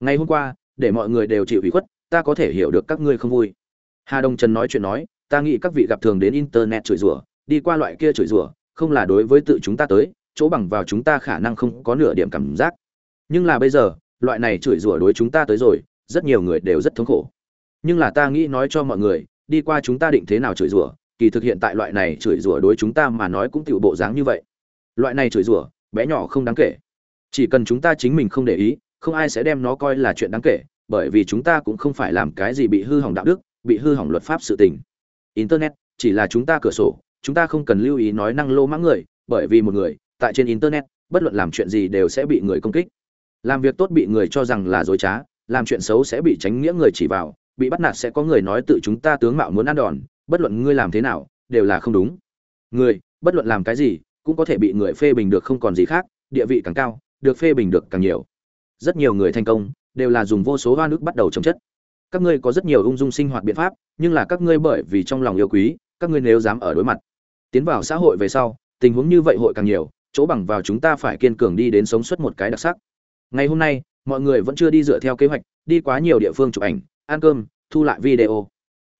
ngày hôm qua, để mọi người đều chịu ủy khuất, ta có thể hiểu được các ngươi không vui. Hà đông trần nói chuyện nói, ta nghĩ các vị gặp thường đến internet chửi rủa, đi qua loại kia chửi rủa, không là đối với tự chúng ta tới, chỗ bằng vào chúng ta khả năng không có nửa điểm cảm giác. Nhưng là bây giờ, loại này chửi rủa đối chúng ta tới rồi, rất nhiều người đều rất thống khổ. Nhưng là ta nghĩ nói cho mọi người, đi qua chúng ta định thế nào chửi rủa, kỳ thực hiện tại loại này chửi rủa đối chúng ta mà nói cũng tựu bộ dáng như vậy. Loại này chửi rủa, bé nhỏ không đáng kể. Chỉ cần chúng ta chính mình không để ý không ai sẽ đem nó coi là chuyện đáng kể, bởi vì chúng ta cũng không phải làm cái gì bị hư hỏng đạo đức, bị hư hỏng luật pháp sự tình. Internet chỉ là chúng ta cửa sổ, chúng ta không cần lưu ý nói năng lô mãng người, bởi vì một người, tại trên internet, bất luận làm chuyện gì đều sẽ bị người công kích. Làm việc tốt bị người cho rằng là dối trá, làm chuyện xấu sẽ bị tránh nghĩa người chỉ vào, bị bắt nạt sẽ có người nói tự chúng ta tướng mạo muốn ăn đòn, bất luận ngươi làm thế nào, đều là không đúng. Người, bất luận làm cái gì, cũng có thể bị người phê bình được không còn gì khác, địa vị càng cao, được phê bình được càng nhiều rất nhiều người thành công, đều là dùng vô số hoa nước bắt đầu trồng chất. Các ngươi có rất nhiều ung dung sinh hoạt biện pháp, nhưng là các ngươi bởi vì trong lòng yêu quý, các ngươi nếu dám ở đối mặt. Tiến vào xã hội về sau, tình huống như vậy hội càng nhiều, chỗ bằng vào chúng ta phải kiên cường đi đến sống suốt một cái đặc sắc. Ngày hôm nay, mọi người vẫn chưa đi dựa theo kế hoạch, đi quá nhiều địa phương chụp ảnh, ăn cơm, thu lại video.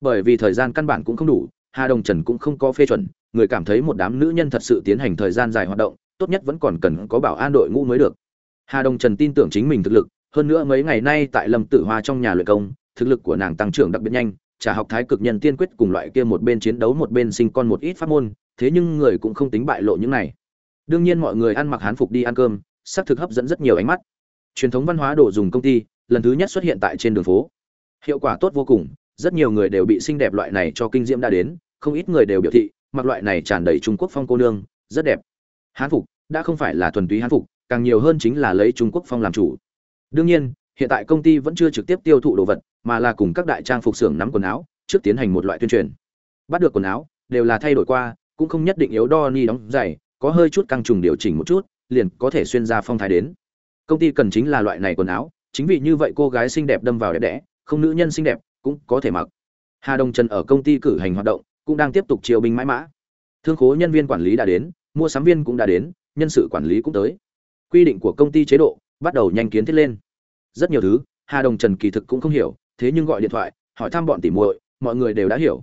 Bởi vì thời gian căn bản cũng không đủ, hà đồng trần cũng không có phê chuẩn, người cảm thấy một đám nữ nhân thật sự tiến hành thời gian dài hoạt động, tốt nhất vẫn còn cần có bảo an đội ngũ mới được hà đồng trần tin tưởng chính mình thực lực, hơn nữa mấy ngày nay tại lâm tử hoa trong nhà luyện công, thực lực của nàng tăng trưởng đặc biệt nhanh trả học thái cực nhân tiên quyết cùng loại kia một bên chiến đấu một bên sinh con một ít pháp môn, thế nhưng người cũng không tính bại lộ những này. Đương nhiên mọi người ăn mặc hán phục đi ăn cơm, sắc thực hấp dẫn rất nhiều ánh mắt. Truyền thống văn hóa đồ dùng công ty, lần thứ nhất xuất hiện tại trên đường phố. Hiệu quả tốt vô cùng, rất nhiều người đều bị xinh đẹp loại này cho kinh diễm đã đến, không ít người đều biểu thị, mặc loại này tràn đầy trung quốc phong cô nương, rất đẹp. Hán phục, đã không phải là thuần túy hán phục càng nhiều hơn chính là lấy trung quốc phong làm chủ. Đương nhiên, hiện tại công ty vẫn chưa trực tiếp tiêu thụ đồ vật, mà là cùng các đại trang phục xưởng nắm quần áo, trước tiến hành một loại tuyên truyền. Bắt được quần áo, đều là thay đổi qua, cũng không nhất định yếu đo ni đóng giày, có hơi chút căng trùng điều chỉnh một chút, liền có thể xuyên ra phong thái đến. Công ty cần chính là loại này quần áo, chính vì như vậy cô gái xinh đẹp đâm vào đẹp đẽ, không nữ nhân xinh đẹp cũng có thể mặc. Hà đông trần ở công ty cử hành hoạt động, cũng đang tiếp tục chiêu binh mãi mã. Thương khố nhân viên quản lý đã đến, mua sắm viên cũng đã đến, nhân sự quản lý cũng tới quy định của công ty chế độ, bắt đầu nhanh kiến thiết lên. Rất nhiều thứ, hà đồng trần kỳ thực cũng không hiểu, thế nhưng gọi điện thoại, hỏi thăm bọn tỉ muội, mọi người đều đã hiểu.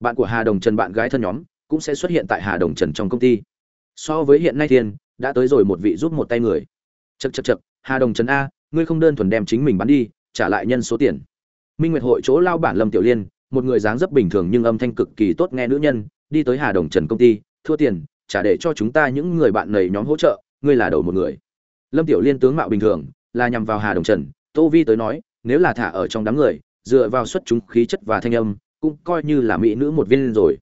Bạn của hà đồng trần bạn gái thân nhóm, cũng sẽ xuất hiện tại hà đồng trần trong công ty. So với hiện nay thiên đã tới rồi một vị giúp một tay người. Chật chật chật hà đồng trần a, ngươi không đơn thuần đem chính mình bán đi, trả lại nhân số tiền. Minh nguyệt hội chỗ lao bản lâm tiểu liên, một người dáng dấp bình thường nhưng âm thanh cực kỳ tốt nghe nữ nhân, đi tới hà đồng trần công ty, thua tiền, trả để cho chúng ta những người bạn này nhóm hỗ trợ, ngươi là đầu một người lâm tiểu liên tướng mạo bình thường, là nhằm vào hà đồng trần, tô vi tới nói, nếu là thả ở trong đám người, dựa vào xuất chúng khí chất và thanh âm, cũng coi như là mỹ nữ một viên rồi.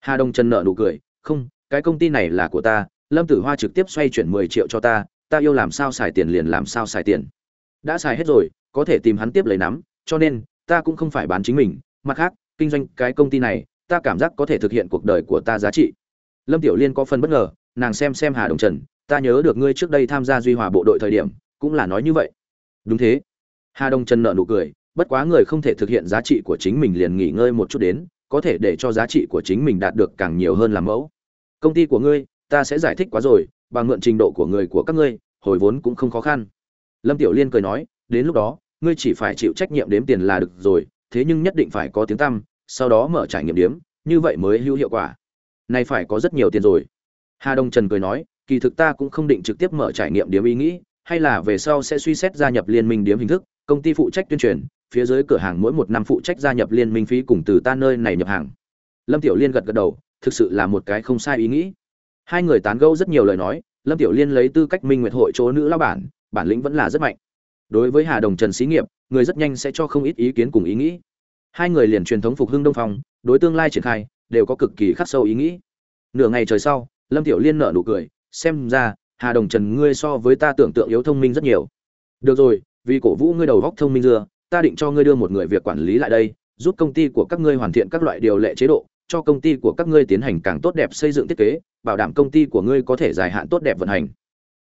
Hà đồng trần nợ nụ cười, không, cái công ty này là của ta, lâm tử hoa trực tiếp xoay chuyển mười triệu cho ta ta yêu làm sao xài tiền liền làm sao xài tiền. Đã xài hết rồi, có thể tìm hắn tiếp lấy nắm, cho nên, ta cũng không phải bán chính mình, mặt khác, kinh doanh cái công ty này, ta cảm giác có thể thực hiện cuộc đời của ta giá trị. Lâm tiểu liên có phần bất ngờ, nàng xem xem hà đồng trần ta nhớ được ngươi trước đây tham gia duy hòa bộ đội thời điểm, cũng là nói như vậy. Đúng thế. Hà đông trần nợ nụ cười, bất quá người không thể thực hiện giá trị của chính mình liền nghỉ ngơi một chút đến, có thể để cho giá trị của chính mình đạt được càng nhiều hơn làm mẫu. Công ty của ngươi, ta sẽ giải thích quá rồi bằng mượn trình độ của người của các ngươi, hồi vốn cũng không khó khăn. Lâm tiểu liên cười nói, đến lúc đó, ngươi chỉ phải chịu trách nhiệm đếm tiền là được rồi, thế nhưng nhất định phải có tiếng tăm, sau đó mở trải nghiệm điếm như vậy mới hữu hiệu quả. Này phải có rất nhiều tiền rồi. Hà đông trần cười nói kỳ thực ta cũng không định trực tiếp mở trải nghiệm điếm ý nghĩ, hay là về sau sẽ suy xét gia nhập liên minh điếm hình thức, công ty phụ trách tuyên truyền, phía dưới cửa hàng mỗi một năm phụ trách gia nhập liên minh phí cùng từ ta nơi này nhập hàng. Lâm tiểu liên gật gật đầu, thực sự là một cái không sai ý nghĩ. Hai người tán gẫu rất nhiều lời nói, lâm tiểu liên lấy tư cách minh nguyệt hội chỗ nữ lão bản bản lĩnh vẫn là rất mạnh. Đối với hà đồng trần xí nghiệp, người rất nhanh sẽ cho không ít ý kiến cùng ý nghĩ. Hai người liền truyền thống phục hưng đông phong, đối tương lai triển khai, đều có cực kỳ khắc sâu ý nghĩ. Nửa ngày trời sau, lâm tiểu liên nở nụ cười xem ra, hà đồng trần ngươi so với ta tưởng tượng yếu thông minh rất nhiều. Được rồi, vì cổ vũ ngươi đầu góc thông minh dưa, ta định cho ngươi đưa một người việc quản lý lại đây, giúp công ty của các ngươi hoàn thiện các loại điều lệ chế độ, cho công ty của các ngươi tiến hành càng tốt đẹp xây dựng thiết kế, bảo đảm công ty của ngươi có thể dài hạn tốt đẹp vận hành.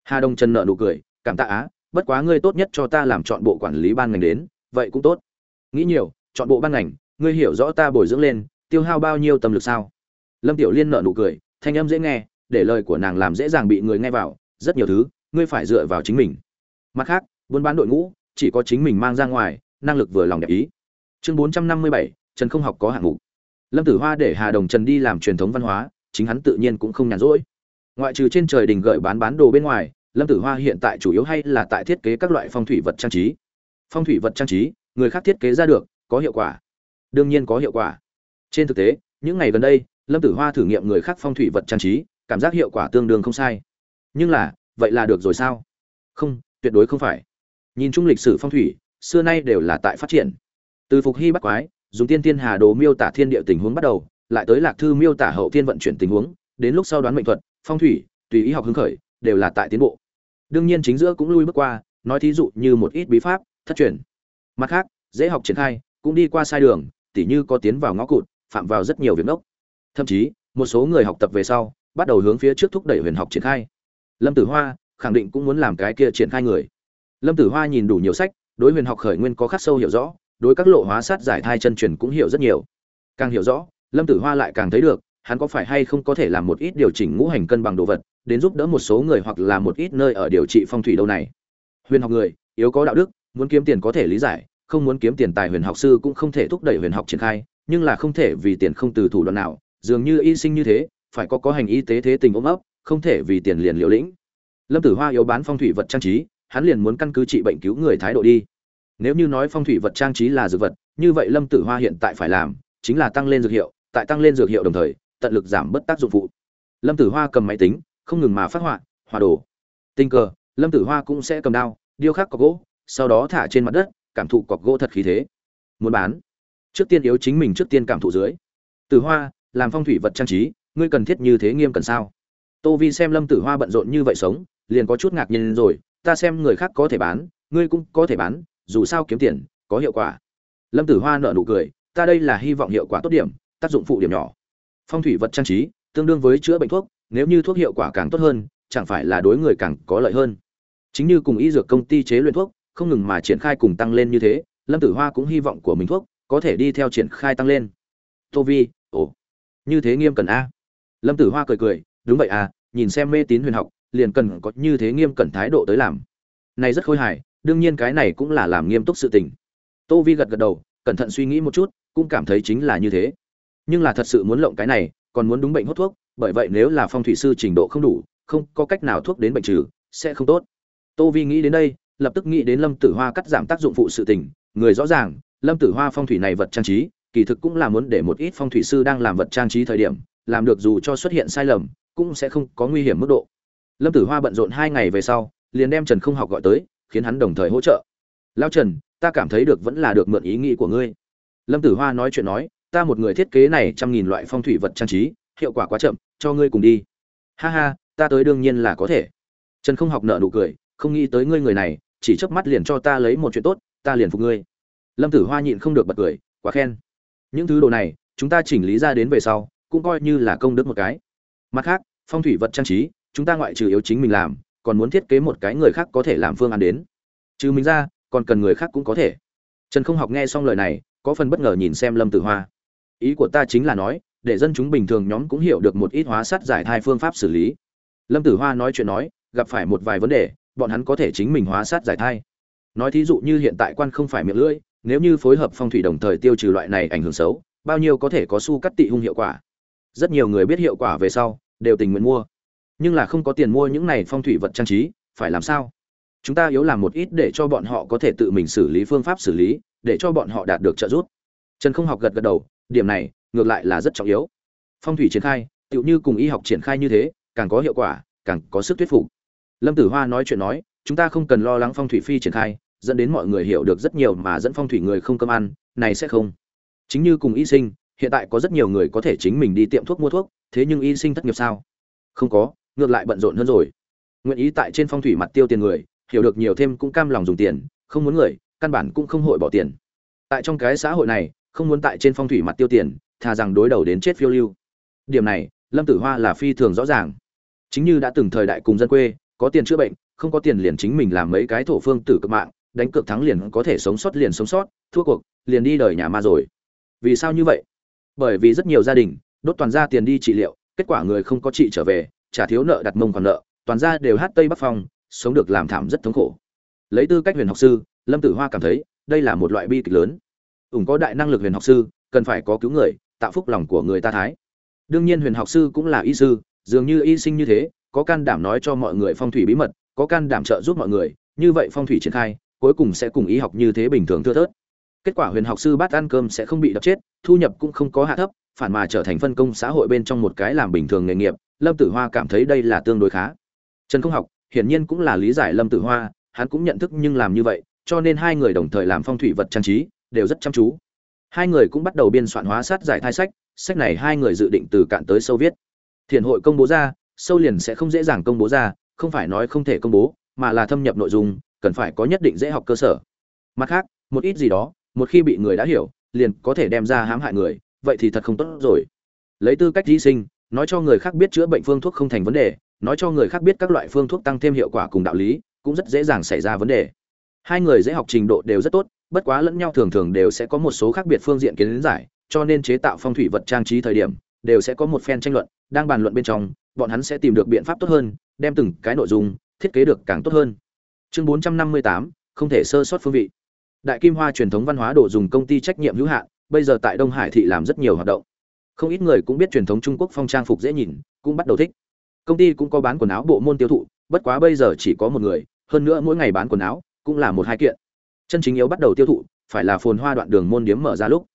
Hà đồng trần nợ nụ cười, cảm tạ á, bất quá ngươi tốt nhất cho ta làm chọn bộ quản lý ban ngành đến, vậy cũng tốt. Nghĩ nhiều, chọn bộ ban ngành, ngươi hiểu rõ ta bồi dưỡng lên, tiêu hao bao nhiêu tâm lực sao? Lâm tiểu liên nợ nụ cười, thanh âm dễ nghe để lời của nàng làm dễ dàng bị người nghe vào, rất nhiều thứ, ngươi phải dựa vào chính mình. Mặt khác, buôn bán đội ngũ, chỉ có chính mình mang ra ngoài, năng lực vừa lòng đẹp ý. Chương bốn trăm năm mươi bảy, trần không học có hạng mục. Lâm tử hoa để hà đồng trần đi làm truyền thống văn hóa, chính hắn tự nhiên cũng không nhàn rỗi. Ngoại trừ trên trời đình gợi bán bán đồ bên ngoài, lâm tử hoa hiện tại chủ yếu hay là tại thiết kế các loại phong thủy vật trang trí. Phong thủy vật trang trí, người khác thiết kế ra được, có hiệu quả. Đương nhiên có hiệu quả. Trên thực tế, những ngày gần đây, lâm tử hoa thử nghiệm người khác phong thủy vật trang trí cảm giác hiệu quả tương đương không sai. Nhưng là, vậy là được rồi sao? Không, tuyệt đối không phải. Nhìn chung lịch sử phong thủy, xưa nay đều là tại phát triển. Từ phục hy bắt quái, dùng tiên tiên hà đồ miêu tả thiên địa tình huống bắt đầu, lại tới lạc thư miêu tả hậu thiên vận chuyển tình huống, đến lúc sau đoán mệnh thuật, phong thủy, tùy ý học hứng khởi, đều là tại tiến bộ. Đương nhiên chính giữa cũng lui bước qua, nói thí dụ như một ít bí pháp, thất truyền. Mặt khác, dễ học triển khai, cũng đi qua sai đường, tỉ như có tiến vào ngõ cụt, phạm vào rất nhiều việc ngốc. Thậm chí, một số người học tập về sau bắt đầu hướng phía trước thúc đẩy huyền học triển khai. Lâm tử hoa khẳng định cũng muốn làm cái kia triển khai người. Lâm tử hoa nhìn đủ nhiều sách, đối huyền học khởi nguyên có khắc sâu hiểu rõ, đối các lộ hóa sát giải thai chân truyền cũng hiểu rất nhiều. Càng hiểu rõ, lâm tử hoa lại càng thấy được, hắn có phải hay không có thể làm một ít điều chỉnh ngũ hành cân bằng đồ vật, đến giúp đỡ một số người hoặc là một ít nơi ở điều trị phong thủy đâu này. Huyền học người, yếu có đạo đức, muốn kiếm tiền có thể lý giải, không muốn kiếm tiền tài huyền học sư cũng không thể thúc đẩy huyền học triển khai, nhưng là không thể vì tiền không từ thủ đoạn nào, dường như y sinh như thế phải có có hành y tế thế tình ôm ấp, không thể vì tiền liền liều lĩnh. Lâm tử hoa yếu bán phong thủy vật trang trí, hắn liền muốn căn cứ trị bệnh cứu người thái độ đi. Nếu như nói phong thủy vật trang trí là dược vật, như vậy lâm tử hoa hiện tại phải làm chính là tăng lên dược hiệu, tại tăng lên dược hiệu đồng thời, tận lực giảm bớt tác dụng phụ. Lâm tử hoa cầm máy tính, không ngừng mà phát họa hòa đồ. Tình cờ, lâm tử hoa cũng sẽ cầm đao, điêu khắc cọc gỗ, sau đó thả trên mặt đất, cảm thụ cọc gỗ thật khí thế. Muốn bán. Trước tiên yếu chính mình trước tiên cảm thụ dưới. Tử hoa, làm phong thủy vật trang trí ngươi cần thiết như thế nghiêm cần sao? Tô vi xem lâm tử hoa bận rộn như vậy sống, liền có chút ngạc nhiên rồi, ta xem người khác có thể bán, ngươi cũng có thể bán, dù sao kiếm tiền, có hiệu quả. Lâm tử hoa nợ nụ cười, ta đây là hy vọng hiệu quả tốt điểm, tác dụng phụ điểm nhỏ. Phong thủy vật trang trí, tương đương với chữa bệnh thuốc, nếu như thuốc hiệu quả càng tốt hơn, chẳng phải là đối người càng có lợi hơn. Chính như cùng y dược công ty chế luyện thuốc, không ngừng mà triển khai cùng tăng lên như thế, lâm tử hoa cũng hy vọng của mình thuốc có thể đi theo triển khai tăng lên. Tô vi, ồ, như thế nghiêm cần a lâm tử hoa cười cười, đúng vậy à nhìn xem mê tín huyền học, liền cần có như thế nghiêm cẩn thái độ tới làm. Này rất khôi hài, đương nhiên cái này cũng là làm nghiêm túc sự tình. Tô vi gật gật đầu, cẩn thận suy nghĩ một chút, cũng cảm thấy chính là như thế. Nhưng là thật sự muốn lộng cái này, còn muốn đúng bệnh hốt thuốc, bởi vậy nếu là phong thủy sư trình độ không đủ, không có cách nào thuốc đến bệnh trừ, sẽ không tốt. Tô vi nghĩ đến đây, lập tức nghĩ đến lâm tử hoa cắt giảm tác dụng phụ sự tình, người rõ ràng, lâm tử hoa phong thủy này vật trang trí, kỳ thực cũng là muốn để một ít phong thủy sư đang làm vật trang trí thời điểm làm được dù cho xuất hiện sai lầm, cũng sẽ không có nguy hiểm mức độ. Lâm tử hoa bận rộn hai ngày về sau, liền đem trần không học gọi tới, khiến hắn đồng thời hỗ trợ. Lao trần, ta cảm thấy được vẫn là được mượn ý nghĩ của ngươi. Lâm tử hoa nói chuyện nói, ta một người thiết kế này trăm nghìn loại phong thủy vật trang trí, hiệu quả quá chậm, cho ngươi cùng đi. Ha ha, ta tới đương nhiên là có thể. Trần không học nợ nụ cười, không nghĩ tới ngươi người này, chỉ chớp mắt liền cho ta lấy một chuyện tốt, ta liền phục ngươi. Lâm tử hoa nhịn không được bật cười, quá khen. Những thứ đồ này, chúng ta chỉnh lý ra đến về sau cũng coi như là công đức một cái. Mặt khác, phong thủy vật trang trí, chúng ta ngoại trừ yếu chính mình làm, còn muốn thiết kế một cái người khác có thể làm phương án đến. Trừ mình ra, còn cần người khác cũng có thể. Trần không học nghe xong lời này, có phần bất ngờ nhìn xem lâm tử hoa. Ý của ta chính là nói, để dân chúng bình thường nhóm cũng hiểu được một ít hóa sát giải thai phương pháp xử lý. Lâm tử hoa nói chuyện nói, gặp phải một vài vấn đề, bọn hắn có thể chính mình hóa sát giải thai. Nói thí dụ như hiện tại quan không phải miệng lưỡi, nếu như phối hợp phong thủy đồng thời tiêu trừ loại này ảnh hưởng xấu, bao nhiêu có thể có su cắt tị hung hiệu quả rất nhiều người biết hiệu quả về sau, đều tình nguyện mua. Nhưng là không có tiền mua những này phong thủy vật trang trí, phải làm sao? Chúng ta yếu làm một ít để cho bọn họ có thể tự mình xử lý phương pháp xử lý, để cho bọn họ đạt được trợ giúp. Trần không học gật gật đầu, điểm này, ngược lại là rất trọng yếu. Phong thủy triển khai, tựu như cùng y học triển khai như thế, càng có hiệu quả, càng có sức thuyết phục. Lâm tử hoa nói chuyện nói, chúng ta không cần lo lắng phong thủy phi triển khai, dẫn đến mọi người hiểu được rất nhiều mà dẫn phong thủy người không cơm ăn, này sẽ không. Chính như cùng y sinh hiện tại có rất nhiều người có thể chính mình đi tiệm thuốc mua thuốc, thế nhưng y sinh thất nghiệp sao? Không có, ngược lại bận rộn hơn rồi. Nguyện ý tại trên phong thủy mặt tiêu tiền người, hiểu được nhiều thêm cũng cam lòng dùng tiền, không muốn người, căn bản cũng không hội bỏ tiền. Tại trong cái xã hội này, không muốn tại trên phong thủy mặt tiêu tiền, thà rằng đối đầu đến chết phiêu lưu. Điểm này, lâm tử hoa là phi thường rõ ràng. Chính như đã từng thời đại cùng dân quê, có tiền chữa bệnh, không có tiền liền chính mình làm mấy cái thổ phương tử cực mạng, đánh cược thắng liền có thể sống sót liền sống sót, thua cuộc, liền đi đời nhà ma rồi. Vì sao như vậy? Bởi vì rất nhiều gia đình, đốt toàn gia tiền đi trị liệu, kết quả người không có trị trở về trả thiếu nợ đặt mông còn nợ, toàn gia đều hát tây bắc phong, sống được làm thảm rất thống khổ. Lấy tư cách huyền học sư, lâm tử hoa cảm thấy đây là một loại bi kịch lớn. Ủng có đại năng lực huyền học sư, cần phải có cứu người, tạo phúc lòng của người ta thái. Đương nhiên huyền học sư cũng là y sư, dường như y sinh như thế, có can đảm nói cho mọi người phong thủy bí mật, có can đảm trợ giúp mọi người, như vậy phong thủy triển khai, cuối cùng sẽ cùng y học như thế bình thường thưa thớt kết quả huyền học sư bát ăn cơm sẽ không bị đập chết, thu nhập cũng không có hạ thấp, phản mà trở thành phân công xã hội bên trong một cái làm bình thường nghề nghiệp, lâm tử hoa cảm thấy đây là tương đối khá. Trần không học, hiển nhiên cũng là lý giải lâm tử hoa, hắn cũng nhận thức nhưng làm như vậy, cho nên hai người đồng thời làm phong thủy vật trang trí, đều rất chăm chú. Hai người cũng bắt đầu biên soạn hóa sát giải thai sách sách này hai người dự định từ cạn tới sâu viết. Thiền hội công bố ra, sâu liền sẽ không dễ dàng công bố ra, không phải nói không thể công bố, mà là thâm nhập nội dung, cần phải có nhất định dễ học cơ sở. Mặt khác, một ít gì đó một khi bị người đã hiểu liền có thể đem ra hãm hại người vậy thì thật không tốt rồi. Lấy tư cách hy sinh nói cho người khác biết chữa bệnh phương thuốc không thành vấn đề nói cho người khác biết các loại phương thuốc tăng thêm hiệu quả cùng đạo lý cũng rất dễ dàng xảy ra vấn đề. Hai người dễ học trình độ đều rất tốt bất quá lẫn nhau thường thường đều sẽ có một số khác biệt phương diện kiến giải cho nên chế tạo phong thủy vật trang trí thời điểm đều sẽ có một phen tranh luận đang bàn luận bên trong bọn hắn sẽ tìm được biện pháp tốt hơn đem từng cái nội dung thiết kế được càng tốt hơn. Chương 458, không thể sơ sót phương vị đại kim hoa truyền thống văn hóa đồ dùng công ty trách nhiệm hữu hạn, bây giờ tại đông hải thị làm rất nhiều hoạt động. Không ít người cũng biết truyền thống trung quốc phong trang phục dễ nhìn, cũng bắt đầu thích. Công ty cũng có bán quần áo bộ môn tiêu thụ, bất quá bây giờ chỉ có một người, hơn nữa mỗi ngày bán quần áo cũng là một hai kiện. Chân chính yếu bắt đầu tiêu thụ, phải là phồn hoa đoạn đường môn điếm mở ra lúc.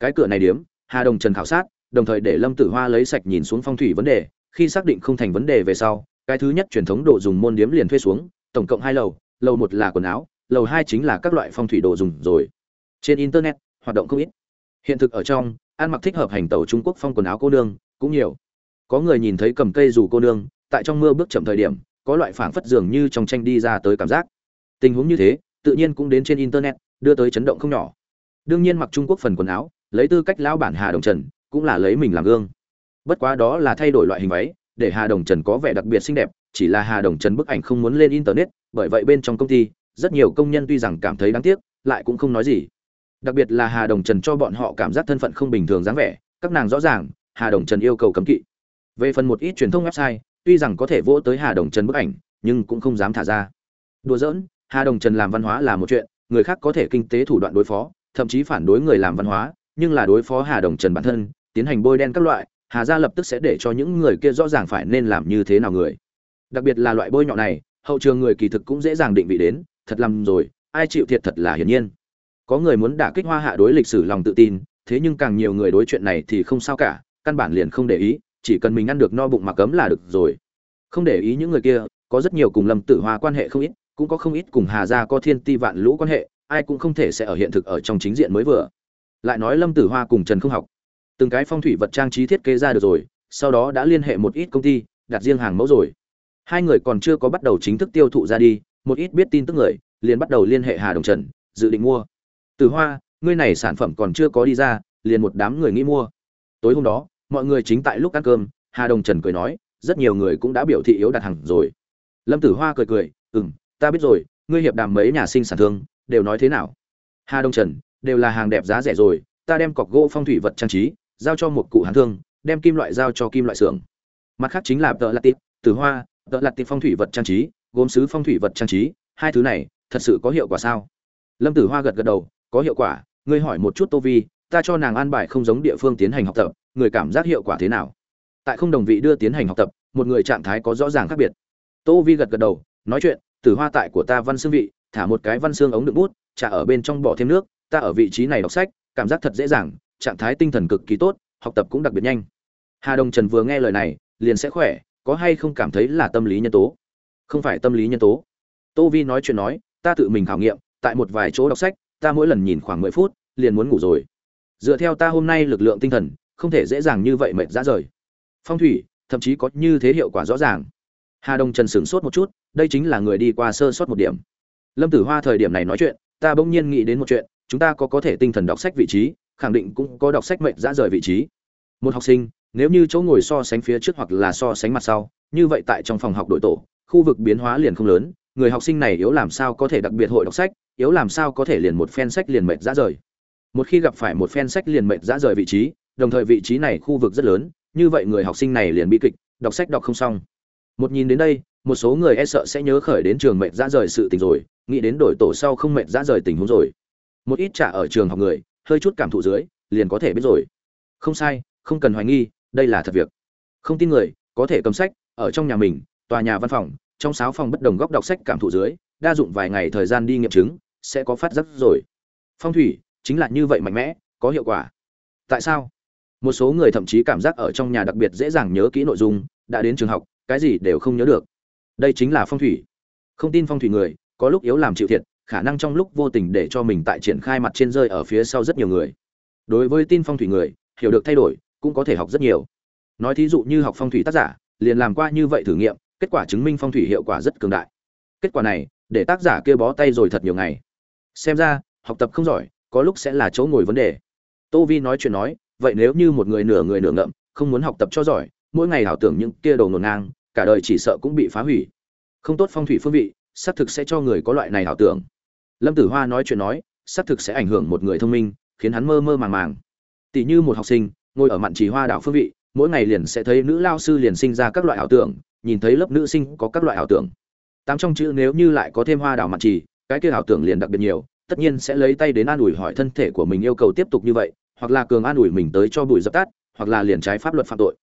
Cái cửa này điếm, hà đồng trần khảo sát, đồng thời để lâm tử hoa lấy sạch nhìn xuống phong thủy vấn đề, khi xác định không thành vấn đề về sau, cái thứ nhất truyền thống đồ dùng môn điếm liền thuê xuống, tổng cộng hai lầu lầu một là quần áo lầu hai chính là các loại phong thủy đồ dùng rồi. Trên internet, hoạt động không ít. Hiện thực ở trong ăn mặc thích hợp hành tẩu trung quốc phong quần áo cô nương, cũng nhiều. Có người nhìn thấy cầm cây dù cô nương, tại trong mưa bước chậm thời điểm, có loại phảng phất dường như trong tranh đi ra tới cảm giác. Tình huống như thế, tự nhiên cũng đến trên internet, đưa tới chấn động không nhỏ. Đương nhiên mặc trung quốc phần quần áo, lấy tư cách lão bản hà đồng trần, cũng là lấy mình làm gương. Bất quá đó là thay đổi loại hình váy, để hà đồng trần có vẻ đặc biệt xinh đẹp, chỉ là hà đồng trần bức ảnh không muốn lên internet, bởi vậy bên trong công ty rất nhiều công nhân tuy rằng cảm thấy đáng tiếc, lại cũng không nói gì. Đặc biệt là hà đồng trần cho bọn họ cảm giác thân phận không bình thường dáng vẻ, các nàng rõ ràng, hà đồng trần yêu cầu cấm kỵ. Về phần một ít truyền thông website, tuy rằng có thể vỗ tới hà đồng trần bức ảnh, nhưng cũng không dám thả ra. Đùa giỡn, hà đồng trần làm văn hóa là một chuyện, người khác có thể kinh tế thủ đoạn đối phó, thậm chí phản đối người làm văn hóa, nhưng là đối phó hà đồng trần bản thân, tiến hành bôi đen các loại, hà gia lập tức sẽ để cho những người kia rõ ràng phải nên làm như thế nào người. Đặc biệt là loại bôi nhọ này, hậu trường người kỳ thực cũng dễ dàng định vị đến thật lầm rồi, ai chịu thiệt thật là hiển nhiên. Có người muốn đả kích hoa hạ đối lịch sử lòng tự tin, thế nhưng càng nhiều người đối chuyện này thì không sao cả, căn bản liền không để ý, chỉ cần mình ăn được no bụng mặc cấm là được rồi. Không để ý những người kia, có rất nhiều cùng lâm tử hoa quan hệ không ít, cũng có không ít cùng hà gia có thiên ti vạn lũ quan hệ, ai cũng không thể sẽ ở hiện thực ở trong chính diện mới vừa. Lại nói lâm tử hoa cùng trần không học. Từng cái phong thủy vật trang trí thiết kế ra được rồi, sau đó đã liên hệ một ít công ty, đặt riêng hàng mẫu rồi. Hai người còn chưa có bắt đầu chính thức tiêu thụ ra đi một ít biết tin tức người, liền bắt đầu liên hệ hà đồng trần, dự định mua. Từ hoa, ngươi này sản phẩm còn chưa có đi ra, liền một đám người nghĩ mua. Tối hôm đó, mọi người chính tại lúc ăn cơm, hà đồng trần cười nói, rất nhiều người cũng đã biểu thị yếu đặt hàng rồi. Lâm tử hoa cười cười ừ m ta biết rồi, ngươi hiệp đàm mấy nhà sinh sản thương, đều nói thế nào? Hà Đồng trần, đều là hàng đẹp giá rẻ rồi, ta đem cọc gỗ phong thủy vật trang trí, giao cho một cụ hàn thương, đem kim loại giao cho kim loại xưởng. Mặt khác chính là tợ lạt tịp Tử hoa, tợ lạt tịp phong thủy vật trang trí gốm sứ phong thủy vật trang trí, hai thứ này, thật sự có hiệu quả sao? Lâm tử hoa gật gật đầu, có hiệu quả, ngươi hỏi một chút tô vi, ta cho nàng an bài không giống địa phương tiến hành học tập, người cảm giác hiệu quả thế nào? Tại không đồng vị đưa tiến hành học tập, một người trạng thái có rõ ràng khác biệt. Tô vi gật gật đầu, nói chuyện, tử hoa tại của ta văn xương vị, thả một cái văn xương ống đựng bút trả ở bên trong bỏ thêm nước, ta ở vị trí này đọc sách, cảm giác thật dễ dàng, trạng thái tinh thần cực kỳ tốt, học tập cũng đặc biệt nhanh. Hà Đồng trần vừa nghe lời này, liền sẽ khỏe, có hay không cảm thấy là tâm lý nhân tố? Không phải tâm lý nhân tố. Tô vi nói chuyện nói, ta tự mình khảo nghiệm, tại một vài chỗ đọc sách, ta mỗi lần nhìn khoảng mười phút, liền muốn ngủ rồi. Dựa theo ta hôm nay lực lượng tinh thần, không thể dễ dàng như vậy mệt ra rời. Phong thủy, thậm chí có như thế hiệu quả rõ ràng. Hà đông trần sửng sốt một chút, đây chính là người đi qua sơ sót một điểm. Lâm tử hoa thời điểm này nói chuyện, ta bỗng nhiên nghĩ đến một chuyện, chúng ta có có thể tinh thần đọc sách vị trí, khẳng định cũng có đọc sách mệnh ra rời vị trí. Một học sinh, nếu như chỗ ngồi so sánh phía trước hoặc là so sánh mặt sau, như vậy tại trong phòng học đội tổ khu vực biến hóa liền không lớn, người học sinh này yếu làm sao có thể đặc biệt hội đọc sách, yếu làm sao có thể liền một phen sách liền mệt ra rời. Một khi gặp phải một phen sách liền mệt ra rời vị trí, đồng thời vị trí này khu vực rất lớn, như vậy người học sinh này liền bị kịch, đọc sách đọc không xong. Một nhìn đến đây, một số người e sợ sẽ nhớ khởi đến trường mệt ra rời sự tình rồi, nghĩ đến đổi tổ sau không mệt ra rời tình huống rồi. Một ít trả ở trường học người, hơi chút cảm thụ dưới, liền có thể biết rồi. Không sai, không cần hoài nghi, đây là thật việc. Không tin người, có thể cầm sách, ở trong nhà mình tòa nhà văn phòng, trong sáu phòng bất đồng góc đọc sách cảm thụ dưới, đa dụng vài ngày thời gian đi nghiệm chứng, sẽ có phát giác rồi. Phong thủy, chính là như vậy mạnh mẽ, có hiệu quả. Tại sao? Một số người thậm chí cảm giác ở trong nhà đặc biệt dễ dàng nhớ kỹ nội dung, đã đến trường học, cái gì đều không nhớ được. Đây chính là phong thủy. Không tin phong thủy người, có lúc yếu làm chịu thiệt, khả năng trong lúc vô tình để cho mình tại triển khai mặt trên rơi ở phía sau rất nhiều người. Đối với tin phong thủy người, hiểu được thay đổi, cũng có thể học rất nhiều. Nói thí dụ như học phong thủy tác giả, liền làm qua như vậy thử nghiệm kết quả chứng minh phong thủy hiệu quả rất cường đại. Kết quả này, để tác giả kia bó tay rồi thật nhiều ngày. Xem ra, học tập không giỏi, có lúc sẽ là chỗ ngồi vấn đề. Tô vi nói chuyện nói, vậy nếu như một người nửa người nửa ngậm, không muốn học tập cho giỏi, mỗi ngày ảo tưởng những kia đầu ngổn ngang, cả đời chỉ sợ cũng bị phá hủy. Không tốt phong thủy phương vị, xác thực sẽ cho người có loại này ảo tưởng. Lâm tử hoa nói chuyện nói, xác thực sẽ ảnh hưởng một người thông minh, khiến hắn mơ mơ màng màng. Tỷ như một học sinh, ngồi ở mạn trì hoa đảo phương vị, mỗi ngày liền sẽ thấy nữ lao sư liền sinh ra các loại ảo tưởng nhìn thấy lớp nữ sinh có các loại ảo tưởng. Tám trong chữ nếu như lại có thêm hoa đảo mặt trì, cái kia ảo tưởng liền đặc biệt nhiều, tất nhiên sẽ lấy tay đến an ủi hỏi thân thể của mình yêu cầu tiếp tục như vậy, hoặc là cường an ủi mình tới cho bụi dập tắt, hoặc là liền trái pháp luật phạm tội.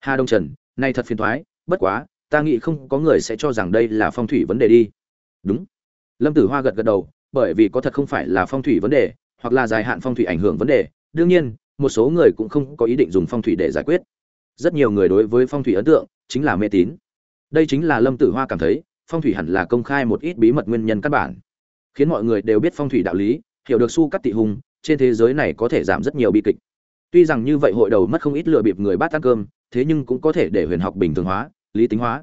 Hà đông trần nay thật phiền thoái bất quá, ta nghĩ không có người sẽ cho rằng đây là phong thủy vấn đề đi. Đúng. Lâm tử hoa gật gật đầu, bởi vì có thật không phải là phong thủy vấn đề, hoặc là dài hạn phong thủy ảnh hưởng vấn đề, đương nhiên, một số người cũng không có ý định dùng phong thủy để giải quyết. Rất nhiều người đối với phong thủy ấn tượng chính là mê tín đây chính là lâm tử hoa cảm thấy, phong thủy hẳn là công khai một ít bí mật nguyên nhân căn bản. Khiến mọi người đều biết phong thủy đạo lý, hiểu được su cắt tị hùng, trên thế giới này có thể giảm rất nhiều bi kịch. Tuy rằng như vậy hội đầu mất không ít lựa bịp người bát ăn cơm, thế nhưng cũng có thể để huyền học bình thường hóa, lý tính hóa.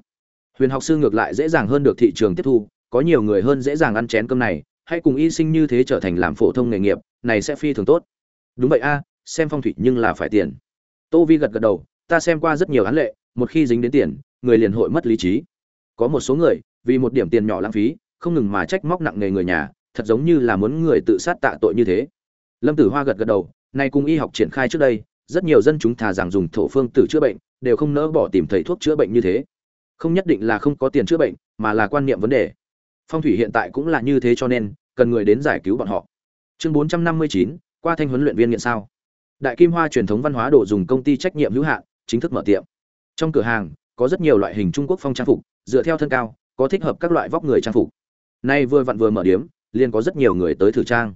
Huyền học sư ngược lại dễ dàng hơn được thị trường tiếp thu, có nhiều người hơn dễ dàng ăn chén cơm này, hay cùng y sinh như thế trở thành làm phổ thông nghề nghiệp, này sẽ phi thường tốt. Đúng vậy a, xem phong thủy nhưng là phải tiền. Tô vi gật gật đầu, ta xem qua rất nhiều án lệ, một khi dính đến tiền người liền hội mất lý trí. Có một số người, vì một điểm tiền nhỏ lãng phí, không ngừng mà trách móc nặng nề người nhà, thật giống như là muốn người tự sát tạ tội như thế. Lâm tử hoa gật gật đầu, nay cùng y học triển khai trước đây, rất nhiều dân chúng thà rằng dùng thổ phương tử chữa bệnh, đều không nỡ bỏ tìm thầy thuốc chữa bệnh như thế. Không nhất định là không có tiền chữa bệnh, mà là quan niệm vấn đề. Phong thủy hiện tại cũng là như thế cho nên, cần người đến giải cứu bọn họ. Chương bốn trăm năm mươi chín, qua thanh huấn luyện viên nghiện sao. Đại kim hoa truyền thống văn hóa đồ dùng công ty trách nhiệm hữu hạn, chính thức mở tiệm. Trong cửa hàng có rất nhiều loại hình trung quốc phong trang phục dựa theo thân cao có thích hợp các loại vóc người trang phục. Nay vừa vặn vừa mở điểm, liền có rất nhiều người tới thử trang.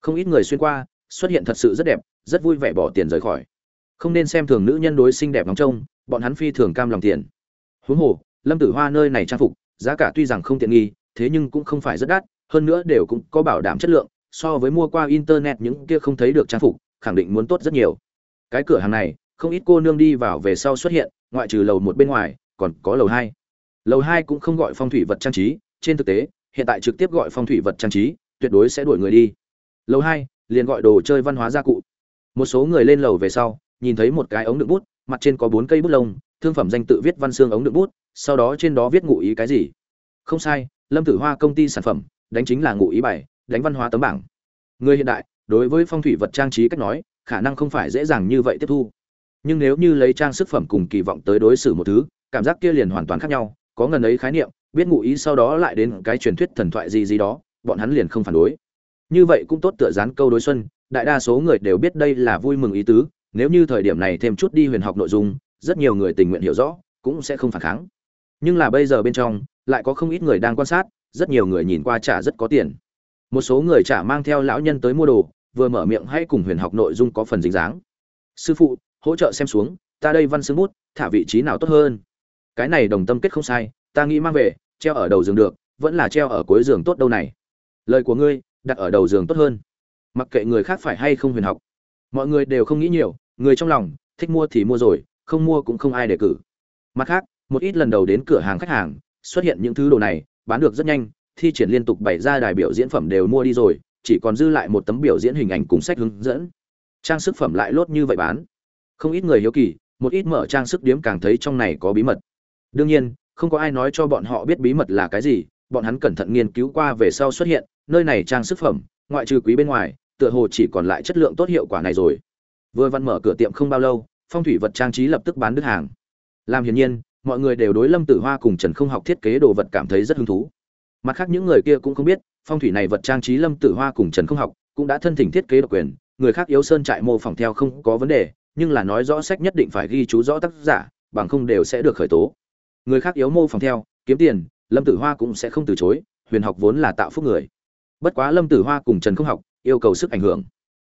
Không ít người xuyên qua xuất hiện thật sự rất đẹp rất vui vẻ bỏ tiền rời khỏi. Không nên xem thường nữ nhân đối xinh đẹp nóng trông bọn hắn phi thường cam lòng tiền. Huống hồ lâm tử hoa nơi này trang phục giá cả tuy rằng không tiện nghi thế nhưng cũng không phải rất đắt hơn nữa đều cũng có bảo đảm chất lượng so với mua qua internet những kia không thấy được trang phục khẳng định muốn tốt rất nhiều. Cái cửa hàng này không ít cô nương đi vào về sau xuất hiện ngoại trừ lầu một bên ngoài, còn có lầu hai. Lầu hai cũng không gọi phong thủy vật trang trí, trên thực tế, hiện tại trực tiếp gọi phong thủy vật trang trí, tuyệt đối sẽ đuổi người đi. Lầu hai, liền gọi đồ chơi văn hóa gia cụ. Một số người lên lầu về sau, nhìn thấy một cái ống đựng bút, mặt trên có bốn cây bút lông, thương phẩm danh tự viết văn xương ống đựng bút, sau đó trên đó viết ngụ ý cái gì. Không sai, lâm tử hoa công ty sản phẩm, đánh chính là ngụ ý bài, đánh văn hóa tấm bảng. Người hiện đại, đối với phong thủy vật trang trí cách nói, khả năng không phải dễ dàng như vậy tiếp thu nhưng nếu như lấy trang sức phẩm cùng kỳ vọng tới đối xử một thứ, cảm giác kia liền hoàn toàn khác nhau, có ngần ấy khái niệm, biết ngụ ý sau đó lại đến cái truyền thuyết thần thoại gì gì đó, bọn hắn liền không phản đối. Như vậy cũng tốt tựa dán câu đối xuân, đại đa số người đều biết đây là vui mừng ý tứ, nếu như thời điểm này thêm chút đi huyền học nội dung, rất nhiều người tình nguyện hiểu rõ, cũng sẽ không phản kháng. Nhưng là bây giờ bên trong, lại có không ít người đang quan sát, rất nhiều người nhìn qua trả rất có tiền. Một số người trả mang theo lão nhân tới mua đồ, vừa mở miệng hay cùng huyền học nội dung có phần dính dáng. Sư phụ hỗ trợ xem xuống, ta đây văn xương bút, thả vị trí nào tốt hơn. Cái này đồng tâm kết không sai, ta nghĩ mang về, treo ở đầu giường được, vẫn là treo ở cuối giường tốt đâu này. Lời của ngươi, đặt ở đầu giường tốt hơn. Mặc kệ người khác phải hay không huyền học, mọi người đều không nghĩ nhiều, người trong lòng, thích mua thì mua rồi, không mua cũng không ai để cử. Mặt khác, một ít lần đầu đến cửa hàng khách hàng, xuất hiện những thứ đồ này, bán được rất nhanh, thi triển liên tục bày ra đài biểu diễn phẩm đều mua đi rồi, chỉ còn dư lại một tấm biểu diễn hình ảnh cùng sách hướng dẫn. Trang sức phẩm lại lốt như vậy bán không ít người hiếu kỳ, một ít mở trang sức điếm càng thấy trong này có bí mật. Đương nhiên, không có ai nói cho bọn họ biết bí mật là cái gì, bọn hắn cẩn thận nghiên cứu qua về sau xuất hiện, nơi này trang sức phẩm, ngoại trừ quý bên ngoài, tựa hồ chỉ còn lại chất lượng tốt hiệu quả này rồi. Vừa văn mở cửa tiệm không bao lâu, phong thủy vật trang trí lập tức bán đứt hàng. Làm hiển nhiên, mọi người đều đối lâm tử hoa cùng trần không học thiết kế đồ vật cảm thấy rất hứng thú. Mặt khác những người kia cũng không biết, phong thủy này vật trang trí lâm tử hoa cùng trần không học cũng đã thân thỉnh thiết kế độc quyền, người khác yếu sơn trại mô phỏng theo không có vấn đề nhưng là nói rõ sách nhất định phải ghi chú rõ tác giả, bằng không đều sẽ được khởi tố. Người khác yếu mô phòng theo, kiếm tiền, lâm tử hoa cũng sẽ không từ chối, huyền học vốn là tạo phúc người. Bất quá lâm tử hoa cùng trần không học yêu cầu sức ảnh hưởng.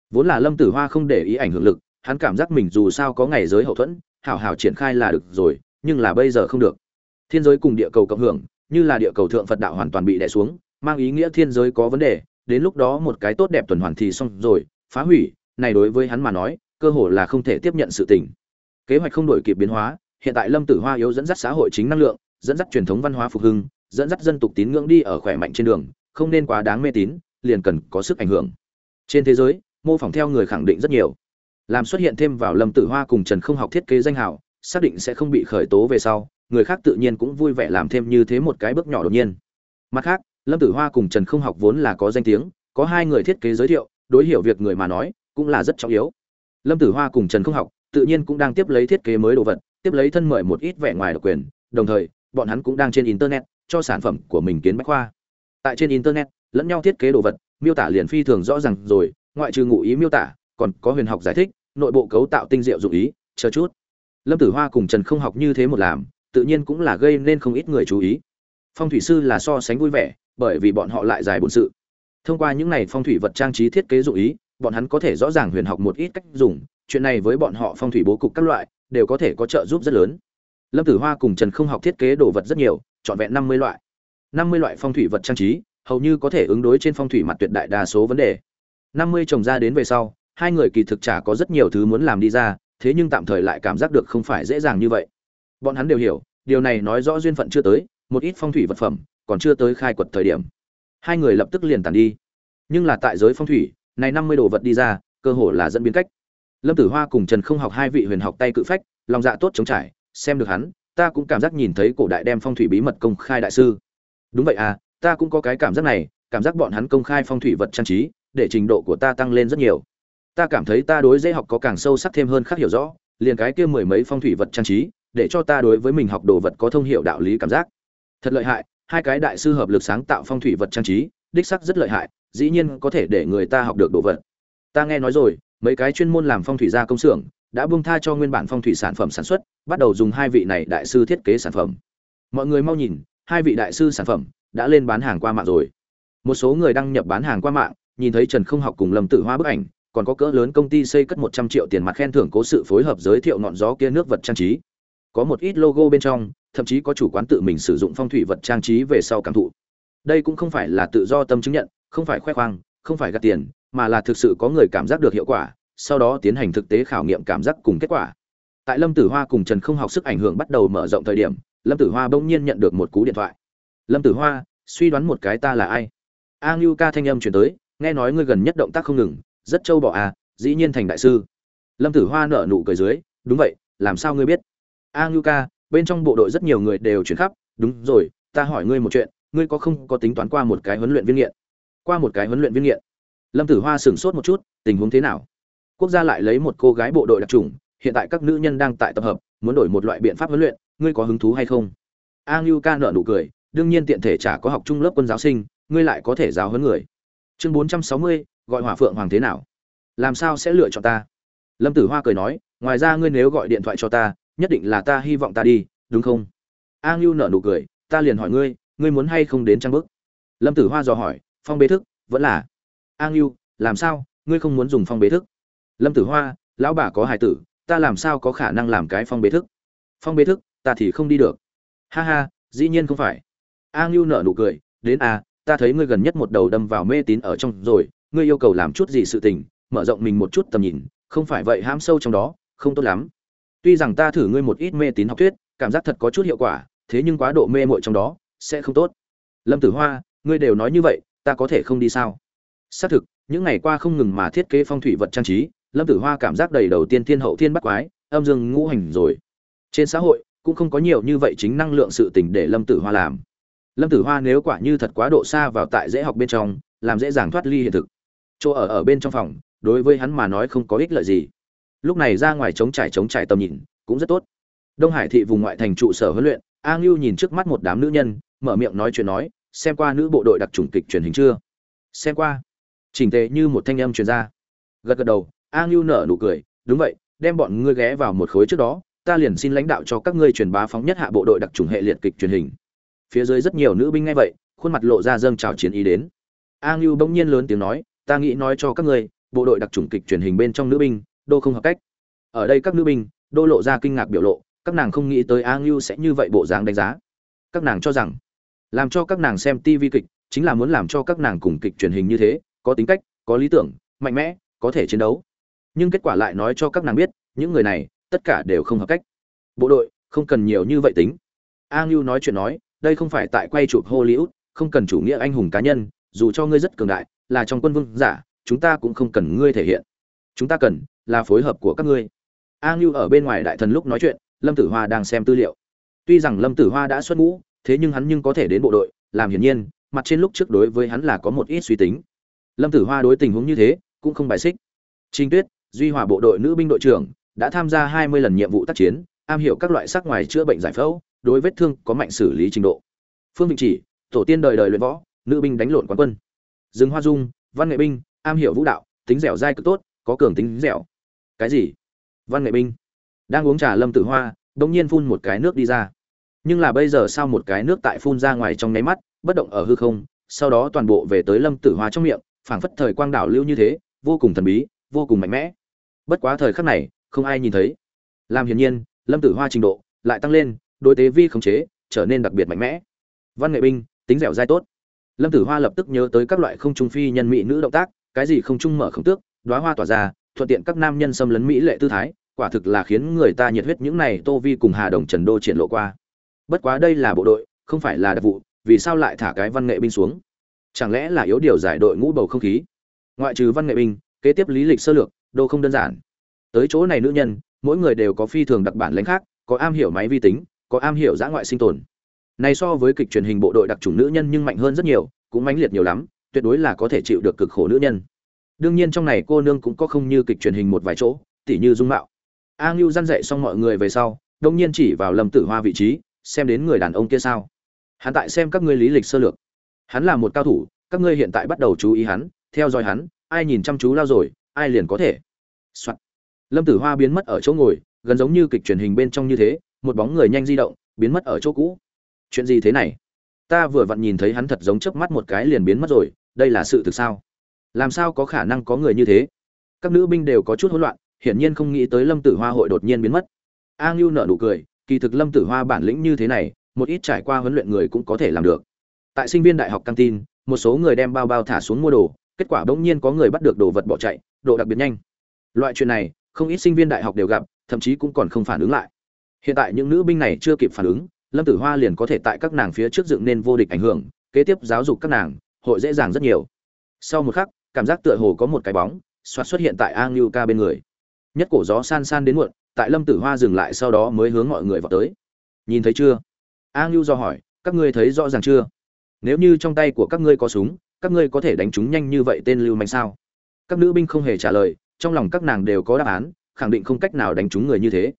Vốn là lâm tử hoa không để ý ảnh hưởng lực, hắn cảm giác mình dù sao có ngày giới hậu thuẫn, hảo hảo triển khai là được rồi, nhưng là bây giờ không được. Thiên giới cùng địa cầu cộng hưởng, như là địa cầu thượng phật đạo hoàn toàn bị đè xuống, mang ý nghĩa thiên giới có vấn đề, đến lúc đó một cái tốt đẹp tuần hoàn thì xong rồi, phá hủy, này đối với hắn mà nói cơ hội là không thể tiếp nhận sự tình. Kế hoạch không đổi kịp biến hóa, hiện tại lâm tử hoa yếu dẫn dắt xã hội chính năng lượng, dẫn dắt truyền thống văn hóa phục hưng, dẫn dắt dân tục tín ngưỡng đi ở khỏe mạnh trên đường, không nên quá đáng mê tín, liền cần có sức ảnh hưởng. Trên thế giới, mô phỏng theo người khẳng định rất nhiều. Làm xuất hiện thêm vào lâm tử hoa cùng trần không học thiết kế danh hào, xác định sẽ không bị khởi tố về sau, người khác tự nhiên cũng vui vẻ làm thêm như thế một cái bước nhỏ đột nhiên. Mặt khác, lâm tử hoa cùng trần không học vốn là có danh tiếng, có hai người thiết kế giới thiệu, đối hiểu việc người mà nói, cũng là rất trọng yếu lâm tử hoa cùng trần không học tự nhiên cũng đang tiếp lấy thiết kế mới đồ vật, tiếp lấy thân mời một ít vẻ ngoài độc quyền, đồng thời, bọn hắn cũng đang trên internet cho sản phẩm của mình kiến bách khoa. Tại trên internet, lẫn nhau thiết kế đồ vật, miêu tả liền phi thường rõ ràng rồi, ngoại trừ ngụ ý miêu tả, còn có huyền học giải thích, nội bộ cấu tạo tinh diệu dụng ý, chờ chút. Lâm tử hoa cùng trần không học như thế một làm, tự nhiên cũng là gây nên không ít người chú ý. Phong thủy sư là so sánh vui vẻ, bởi vì bọn họ lại dài bổn sự. Thông qua những này phong thủy vật trang trí thiết kế dụng ý bọn hắn có thể rõ ràng huyền học một ít cách dùng, chuyện này với bọn họ phong thủy bố cục các loại, đều có thể có trợ giúp rất lớn. Lâm tử hoa cùng trần không học thiết kế đồ vật rất nhiều, trọn vẹn năm mươi loại. năm mươi loại phong thủy vật trang trí, hầu như có thể ứng đối trên phong thủy mặt tuyệt đại đa số vấn đề. năm mươi trồng ra đến về sau, hai người kỳ thực chả có rất nhiều thứ muốn làm đi ra, thế nhưng tạm thời lại cảm giác được không phải dễ dàng như vậy. Bọn hắn đều hiểu, điều này nói rõ duyên phận chưa tới, một ít phong thủy vật phẩm còn chưa tới khai quật thời điểm. Hai người lập tức liền tàn đi. Nhưng là tại giới phong thủy này năm mươi đồ vật đi ra, cơ hồ là dẫn biến cách. Lâm tử hoa cùng trần không học hai vị huyền học tay cự phách, lòng dạ tốt chống trải, xem được hắn, ta cũng cảm giác nhìn thấy cổ đại đem phong thủy bí mật công khai đại sư. Đúng vậy à ta cũng có cái cảm giác này, cảm giác bọn hắn công khai phong thủy vật trang trí, để trình độ của ta tăng lên rất nhiều. Ta cảm thấy ta đối dễ học có càng sâu sắc thêm hơn khác hiểu rõ, liền cái kia mười mấy phong thủy vật trang trí, để cho ta đối với mình học đồ vật có thông hiểu đạo lý cảm giác. Thật lợi hại, hai cái đại sư hợp lực sáng tạo phong thủy vật trang trí, đích sắc rất lợi hại dĩ nhiên có thể để người ta học được đồ vật. Ta nghe nói rồi, mấy cái chuyên môn làm phong thủy gia công xưởng đã buông tha cho nguyên bản phong thủy sản phẩm sản xuất, bắt đầu dùng hai vị này đại sư thiết kế sản phẩm. Mọi người mau nhìn, hai vị đại sư sản phẩm đã lên bán hàng qua mạng rồi. Một số người đăng nhập bán hàng qua mạng, nhìn thấy trần không học cùng lâm tử hoa bức ảnh, còn có cỡ lớn công ty xây cất một trăm triệu tiền mặt khen thưởng cố sự phối hợp giới thiệu ngọn gió kia nước vật trang trí. Có một ít logo bên trong, thậm chí có chủ quán tự mình sử dụng phong thủy vật trang trí về sau cảm thụ. Đây cũng không phải là tự do tâm chứng nhận không phải khoe khoang, không phải gạt tiền, mà là thực sự có người cảm giác được hiệu quả, sau đó tiến hành thực tế khảo nghiệm cảm giác cùng kết quả. Tại lâm tử hoa cùng trần không học sức ảnh hưởng bắt đầu mở rộng thời điểm, lâm tử hoa bỗng nhiên nhận được một cú điện thoại. Lâm tử hoa, suy đoán một cái ta là ai? A ngưu ca thanh âm chuyển tới, nghe nói ngươi gần nhất động tác không ngừng, rất trâu bọ à dĩ nhiên thành đại sư. Lâm tử hoa nở nụ cười dưới, đúng vậy, làm sao ngươi biết? A ngưu ca, bên trong bộ đội rất nhiều người đều chuyển khắp, đúng rồi, ta hỏi ngươi một chuyện, ngươi có không có tính toán qua một cái huấn luyện viên nghiện? Qua một cái huấn luyện viên nghiện. Lâm tử hoa sửng sốt một chút, tình huống thế nào? Quốc gia lại lấy một cô gái bộ đội đặc trùng, hiện tại các nữ nhân đang tại tập hợp, muốn đổi một loại biện pháp huấn luyện, ngươi có hứng thú hay không? A ngưu ca nở nụ cười, đương nhiên tiện thể chả có học trung lớp quân giáo sinh, ngươi lại có thể giáo huấn người. Chương bốn trăm sáu mươi, gọi hỏa phượng hoàng thế nào? Làm sao sẽ lựa chọn ta? Lâm tử hoa cười nói, ngoài ra ngươi nếu gọi điện thoại cho ta, nhất định là ta hy vọng ta đi, đúng không? A ngưu nở nụ cười, ta liền hỏi ngươi ngươi muốn hay không đến trang bức? Lâm tử hoa dò hỏi phong bế thức, vẫn là, an ngưu làm sao, ngươi không muốn dùng phong bế thức? Lâm tử hoa, lão bà có hài tử, ta làm sao có khả năng làm cái phong bế thức? Phong bế thức, ta thì không đi được. Ha ha, dĩ nhiên không phải. A ngưu nở nụ cười, đến a ta thấy ngươi gần nhất một đầu đâm vào mê tín ở trong rồi, ngươi yêu cầu làm chút gì sự tình, mở rộng mình một chút tầm nhìn, không phải vậy hãm sâu trong đó, không tốt lắm. Tuy rằng ta thử ngươi một ít mê tín học thuyết, cảm giác thật có chút hiệu quả, thế nhưng quá độ mê mội trong đó, sẽ không tốt. Lâm tử hoa, ngươi đều nói như vậy ta có thể không đi sao? Xác thực, những ngày qua không ngừng mà thiết kế phong thủy vật trang trí, lâm tử hoa cảm giác đầy đầu tiên thiên hậu thiên bắt quái, âm dương ngũ hành rồi. Trên xã hội, cũng không có nhiều như vậy chính năng lượng sự tình để lâm tử hoa làm. Lâm tử hoa nếu quả như thật quá độ xa vào tại dễ học bên trong, làm dễ dàng thoát ly hiện thực. Chỗ ở ở bên trong phòng, đối với hắn mà nói không có ích lợi gì. Lúc này ra ngoài chống trải chống trải tầm nhìn, cũng rất tốt. Đông hải thị vùng ngoại thành trụ sở huấn luyện, a ngưu nhìn trước mắt một đám nữ nhân, mở miệng nói chuyện nói xem qua nữ bộ đội đặc trùng kịch truyền hình chưa? Xem qua. Chỉnh tề như một thanh âm truyền ra. Gật gật đầu, a ngưu nở nụ cười, đúng vậy, đem bọn ngươi ghé vào một khối trước đó, ta liền xin lãnh đạo cho các ngươi truyền bá phóng nhất hạ bộ đội đặc trùng hệ liệt kịch truyền hình. Phía dưới rất nhiều nữ binh nghe vậy, khuôn mặt lộ ra dâng trào chiến ý đến. A ngưu bỗng nhiên lớn tiếng nói, ta nghĩ nói cho các ngươi, bộ đội đặc trùng kịch truyền hình bên trong nữ binh, đô không hợp cách. Ở đây các nữ binh, đô lộ ra kinh ngạc biểu lộ, các nàng không nghĩ tới a ngưu sẽ như vậy bộ dáng đánh giá. Các nàng cho rằng làm cho các nàng xem tivi kịch, chính là muốn làm cho các nàng cùng kịch truyền hình như thế, có tính cách, có lý tưởng, mạnh mẽ, có thể chiến đấu. Nhưng kết quả lại nói cho các nàng biết, những người này, tất cả đều không hợp cách. Bộ đội, không cần nhiều như vậy tính. A ngưu nói chuyện nói, đây không phải tại quay chụp hollywood, không cần chủ nghĩa anh hùng cá nhân, dù cho ngươi rất cường đại, là trong quân vương giả, chúng ta cũng không cần ngươi thể hiện. Chúng ta cần là phối hợp của các ngươi. A ngưu ở bên ngoài đại thần lúc nói chuyện, lâm tử hoa đang xem tư liệu. Tuy rằng lâm tử hoa đã xuất ngũ thế nhưng hắn nhưng có thể đến bộ đội, làm hiển nhiên, mặt trên lúc trước đối với hắn là có một ít suy tính. Lâm tử hoa đối tình huống như thế, cũng không bài xích. Trinh tuyết, duy hòa bộ đội nữ binh đội trưởng, đã tham gia hai mươi lần nhiệm vụ tác chiến, am hiểu các loại sắc ngoài chữa bệnh giải phẫu, đối vết thương có mạnh xử lý trình độ. Phương vịnh chỉ, tổ tiên đời đời luyện võ, nữ binh đánh lộn quán quân. Dương hoa dung, văn nghệ binh, am hiểu vũ đạo, tính dẻo dai cực tốt, có cường tính dẻo. Cái gì? Văn nghệ binh. Đang uống trà lâm tử hoa, đột nhiên phun một cái nước đi ra nhưng là bây giờ sao một cái nước tại phun ra ngoài trong nháy mắt, bất động ở hư không, sau đó toàn bộ về tới lâm tử hoa trong miệng, phảng phất thời quang đảo lưu như thế, vô cùng thần bí, vô cùng mạnh mẽ. Bất quá thời khắc này, không ai nhìn thấy. Làm hiển nhiên, lâm tử hoa trình độ lại tăng lên, đối tế vi khống chế trở nên đặc biệt mạnh mẽ. Văn nghệ binh, tính dẻo dai tốt. Lâm tử hoa lập tức nhớ tới các loại không trung phi nhân mỹ nữ động tác, cái gì không trung mở khổng tước đoá hoa tỏa ra, thuận tiện các nam nhân xâm lấn mỹ lệ tư thái, quả thực là khiến người ta nhiệt huyết những này tô vi cùng hà đồng trần đô triển lộ qua bất quá đây là bộ đội, không phải là đặc vụ, vì sao lại thả cái văn nghệ binh xuống? Chẳng lẽ là yếu điều giải đội ngũ bầu không khí? Ngoại trừ văn nghệ binh, kế tiếp lý lịch sơ lược, đô không đơn giản. Tới chỗ này nữ nhân, mỗi người đều có phi thường đặc bản lãnh khác, có am hiểu máy vi tính, có am hiểu giã ngoại sinh tồn. Này so với kịch truyền hình bộ đội đặc trùng nữ nhân nhưng mạnh hơn rất nhiều, cũng mãnh liệt nhiều lắm, tuyệt đối là có thể chịu được cực khổ nữ nhân. Đương nhiên trong này cô nương cũng có không như kịch truyền hình một vài chỗ, tỉ như dung mạo. A ngưu dăn dậy xong mọi người về sau, đông nhiên chỉ vào lâm tử hoa vị trí xem đến người đàn ông kia sao? Hắn tại xem các ngươi lý lịch sơ lược. Hắn là một cao thủ, các ngươi hiện tại bắt đầu chú ý hắn, theo dõi hắn, ai nhìn chăm chú lao rồi, ai liền có thể、Soạn. lâm tử hoa biến mất ở chỗ ngồi, gần giống như kịch truyền hình bên trong như thế, một bóng người nhanh di động, biến mất ở chỗ cũ. Chuyện gì thế này? Ta vừa vặn nhìn thấy hắn thật giống chớp mắt một cái liền biến mất rồi, đây là sự thực sao? Làm sao có khả năng có người như thế? Các nữ binh đều có chút hỗn loạn, hiển nhiên không nghĩ tới lâm tử hoa hội đột nhiên biến mất. A ngưu nợ nụ cười kỳ thực lâm tử hoa bản lĩnh như thế này, một ít trải qua huấn luyện người cũng có thể làm được. Tại sinh viên đại học căng tin, một số người đem bao bao thả xuống mua đồ, kết quả bỗng nhiên có người bắt được đồ vật bỏ chạy, độ đặc biệt nhanh. Loại chuyện này, không ít sinh viên đại học đều gặp, thậm chí cũng còn không phản ứng lại. Hiện tại những nữ binh này chưa kịp phản ứng, lâm tử hoa liền có thể tại các nàng phía trước dựng nên vô địch ảnh hưởng, kế tiếp giáo dục các nàng, hội dễ dàng rất nhiều. Sau một khắc, cảm giác tựa hồ có một cái bóng xoát xuất hiện tại a ca bên người. Nhất cổ gió san san đến muộn tại lâm tử hoa dừng lại sau đó mới hướng mọi người vào tới. Nhìn thấy chưa? A ngưu do hỏi, các ngươi thấy rõ ràng chưa? Nếu như trong tay của các ngươi có súng, các ngươi có thể đánh chúng nhanh như vậy tên lưu manh sao? Các nữ binh không hề trả lời, trong lòng các nàng đều có đáp án, khẳng định không cách nào đánh trúng người như thế.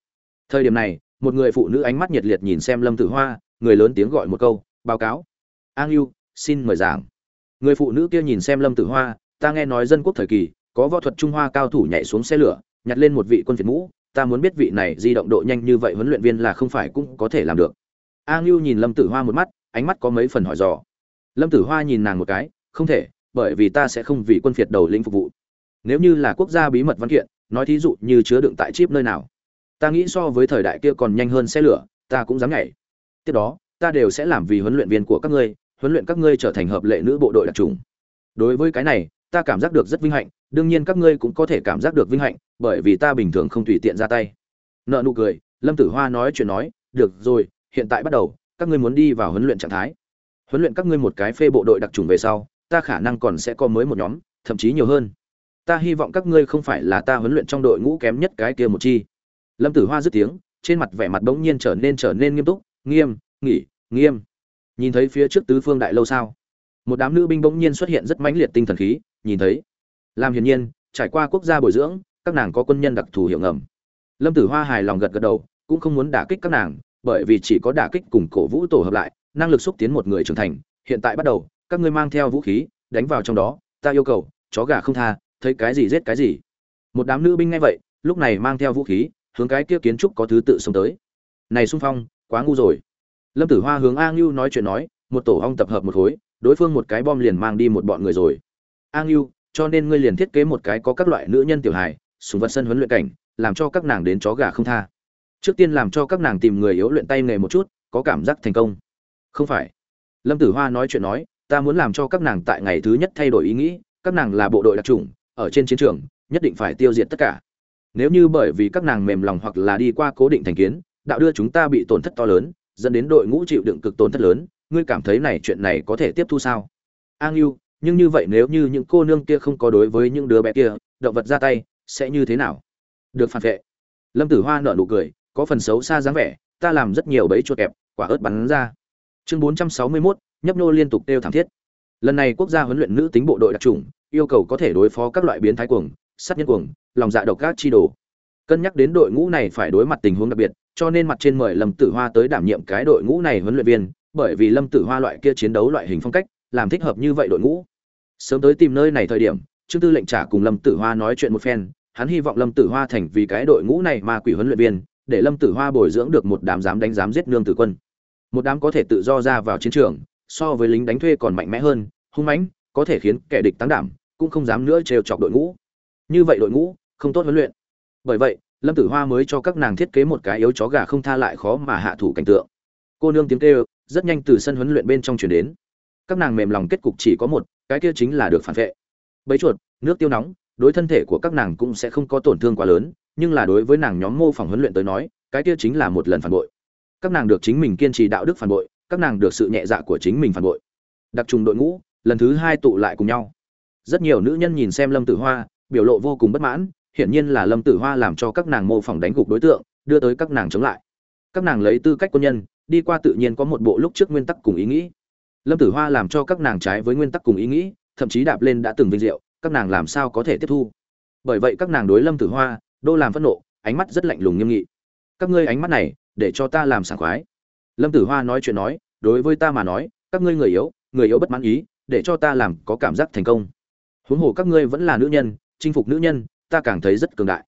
Thời điểm này, một người phụ nữ ánh mắt nhiệt liệt nhìn xem lâm tử hoa, người lớn tiếng gọi một câu, báo cáo. An ưu xin mời giảng. Người phụ nữ kia nhìn xem lâm tử hoa, ta nghe nói dân quốc thời kỳ, có võ thuật trung hoa cao thủ nhảy xuống xe lửa, nhặt lên một vị quân việt mũ ta muốn biết vị này di động độ nhanh như vậy huấn luyện viên là không phải cũng có thể làm được. A ngưu nhìn lâm tử hoa một mắt, ánh mắt có mấy phần hỏi dò. Lâm tử hoa nhìn nàng một cái, không thể, bởi vì ta sẽ không vì quân phiệt đầu lĩnh phục vụ. Nếu như là quốc gia bí mật văn kiện, nói thí dụ như chứa đựng tại chip nơi nào, ta nghĩ so với thời đại kia còn nhanh hơn xe lửa, ta cũng dám nhảy. Tiếp đó, ta đều sẽ làm vì huấn luyện viên của các ngươi, huấn luyện các ngươi trở thành hợp lệ nữ bộ đội đặc trùng. Đối với cái này, ta cảm giác được rất vinh hạnh, đương nhiên các ngươi cũng có thể cảm giác được vinh hạnh bởi vì ta bình thường không tùy tiện ra tay. Nợ nụ cười, lâm tử hoa nói chuyện nói, được rồi, hiện tại bắt đầu, các ngươi muốn đi vào huấn luyện trạng thái. Huấn luyện các ngươi một cái phê bộ đội đặc trùng về sau, ta khả năng còn sẽ có mới một nhóm, thậm chí nhiều hơn. Ta hy vọng các ngươi không phải là ta huấn luyện trong đội ngũ kém nhất cái kia một chi. Lâm tử hoa dứt tiếng, trên mặt vẻ mặt bỗng nhiên trở nên trở nên nghiêm túc, nghiêm, nghỉ, nghiêm. Nhìn thấy phía trước tứ phương đại lâu sao? Một đám nữ binh bỗng nhiên xuất hiện rất mãnh liệt tinh thần khí, nhìn thấy. Làm hiển nhiên, trải qua quốc gia bồi dưỡng các nàng có quân nhân đặc thù hiệu ngầm. Lâm tử hoa hài lòng gật gật đầu, cũng không muốn đả kích các nàng, bởi vì chỉ có đả kích cùng cổ vũ tổ hợp lại, năng lực xúc tiến một người trưởng thành, hiện tại bắt đầu, các ngươi mang theo vũ khí, đánh vào trong đó, ta yêu cầu, chó gà không tha, thấy cái gì giết cái gì. Một đám nữ binh ngay vậy, lúc này mang theo vũ khí, hướng cái kia kiến trúc có thứ tự xông tới. Này xung phong, quá ngu rồi. Lâm tử hoa hướng a ngưu nói chuyện nói, một tổ ong tập hợp một khối, đối phương một cái bom liền mang đi một bọn người rồi. A ngưu, cho nên ngươi liền thiết kế một cái có các loại nữ nhân tiểu hài súng vật sân huấn luyện cảnh, làm cho các nàng đến chó gà không tha. Trước tiên làm cho các nàng tìm người yếu luyện tay nghề một chút, có cảm giác thành công. Không phải. Lâm tử hoa nói chuyện nói, ta muốn làm cho các nàng tại ngày thứ nhất thay đổi ý nghĩ, các nàng là bộ đội đặc trùng ở trên chiến trường, nhất định phải tiêu diệt tất cả. Nếu như bởi vì các nàng mềm lòng hoặc là đi qua cố định thành kiến, đạo đưa chúng ta bị tổn thất to lớn, dẫn đến đội ngũ chịu đựng cực tổn thất lớn, ngươi cảm thấy này chuyện này có thể tiếp thu sao? An yêu nhưng như vậy nếu như những cô nương kia không có đối với những đứa bé kia, động vật ra tay sẽ như thế nào? Được phản vệ. Lâm tử hoa nợ nụ cười có phần xấu xa dáng vẻ ta làm rất nhiều bẫy chuột kẹp quả ớt bắn ra. Chương bốn trăm sáu mươi 461, nhấp nô liên tục đeo thảm thiết. Lần này quốc gia huấn luyện nữ tính bộ đội đặc trùng yêu cầu có thể đối phó các loại biến thái cuồng sát nhân cuồng lòng dạ độc các chi đồ. Cân nhắc đến đội ngũ này phải đối mặt tình huống đặc biệt cho nên mặt trên mời lâm tử hoa tới đảm nhiệm cái đội ngũ này huấn luyện viên bởi vì lâm tử hoa loại kia chiến đấu loại hình phong cách làm thích hợp như vậy đội ngũ. Sớm tới tìm nơi này thời điểm trương tư lệnh trả cùng lâm tử hoa nói chuyện một phen hắn hy vọng lâm tử hoa thành vì cái đội ngũ này mà quỷ huấn luyện viên, để lâm tử hoa bồi dưỡng được một đám dám đánh dám giết nương tử quân. Một đám có thể tự do ra vào chiến trường, so với lính đánh thuê còn mạnh mẽ hơn, hung mãnh, có thể khiến kẻ địch tăng đảm, cũng không dám nữa trêu chọc đội ngũ. Như vậy đội ngũ, không tốt huấn luyện. Bởi vậy, lâm tử hoa mới cho các nàng thiết kế một cái yếu chó gà không tha lại khó mà hạ thủ cảnh tượng. Cô nương tiếng kêu, rất nhanh từ sân huấn luyện bên trong chuyển đến. Các nàng mềm lòng kết cục chỉ có một, cái kia chính là được phản vệ. Bấy chuột, nước tiêu nóng đối thân thể của các nàng cũng sẽ không có tổn thương quá lớn, nhưng là đối với nàng nhóm mô phỏng huấn luyện tới nói, cái kia chính là một lần phản bội. Các nàng được chính mình kiên trì đạo đức phản bội, các nàng được sự nhẹ dạ của chính mình phản bội. Đặc trùng đội ngũ, lần thứ hai tụ lại cùng nhau. Rất nhiều nữ nhân nhìn xem lâm tử hoa, biểu lộ vô cùng bất mãn, hiển nhiên là lâm tử hoa làm cho các nàng mô phỏng đánh gục đối tượng, đưa tới các nàng chống lại. Các nàng lấy tư cách quân nhân, đi qua tự nhiên có một bộ lúc trước nguyên tắc cùng ý nghĩ. Lâm tử hoa làm cho các nàng trái với nguyên tắc cùng ý nghĩ, thậm chí đạp lên đã từng vinh diệu các nàng làm sao có thể tiếp thu? Bởi vậy các nàng đối lâm tử hoa đô làm phẫn nộ ánh mắt rất lạnh lùng nghiêm nghị. Các ngươi ánh mắt này để cho ta làm sảng khoái. Lâm tử hoa nói chuyện nói đối với ta mà nói các ngươi người yếu người yếu bất mãn ý để cho ta làm có cảm giác thành công. Huống hồ các ngươi vẫn là nữ nhân chinh phục nữ nhân ta càng thấy rất cường đại.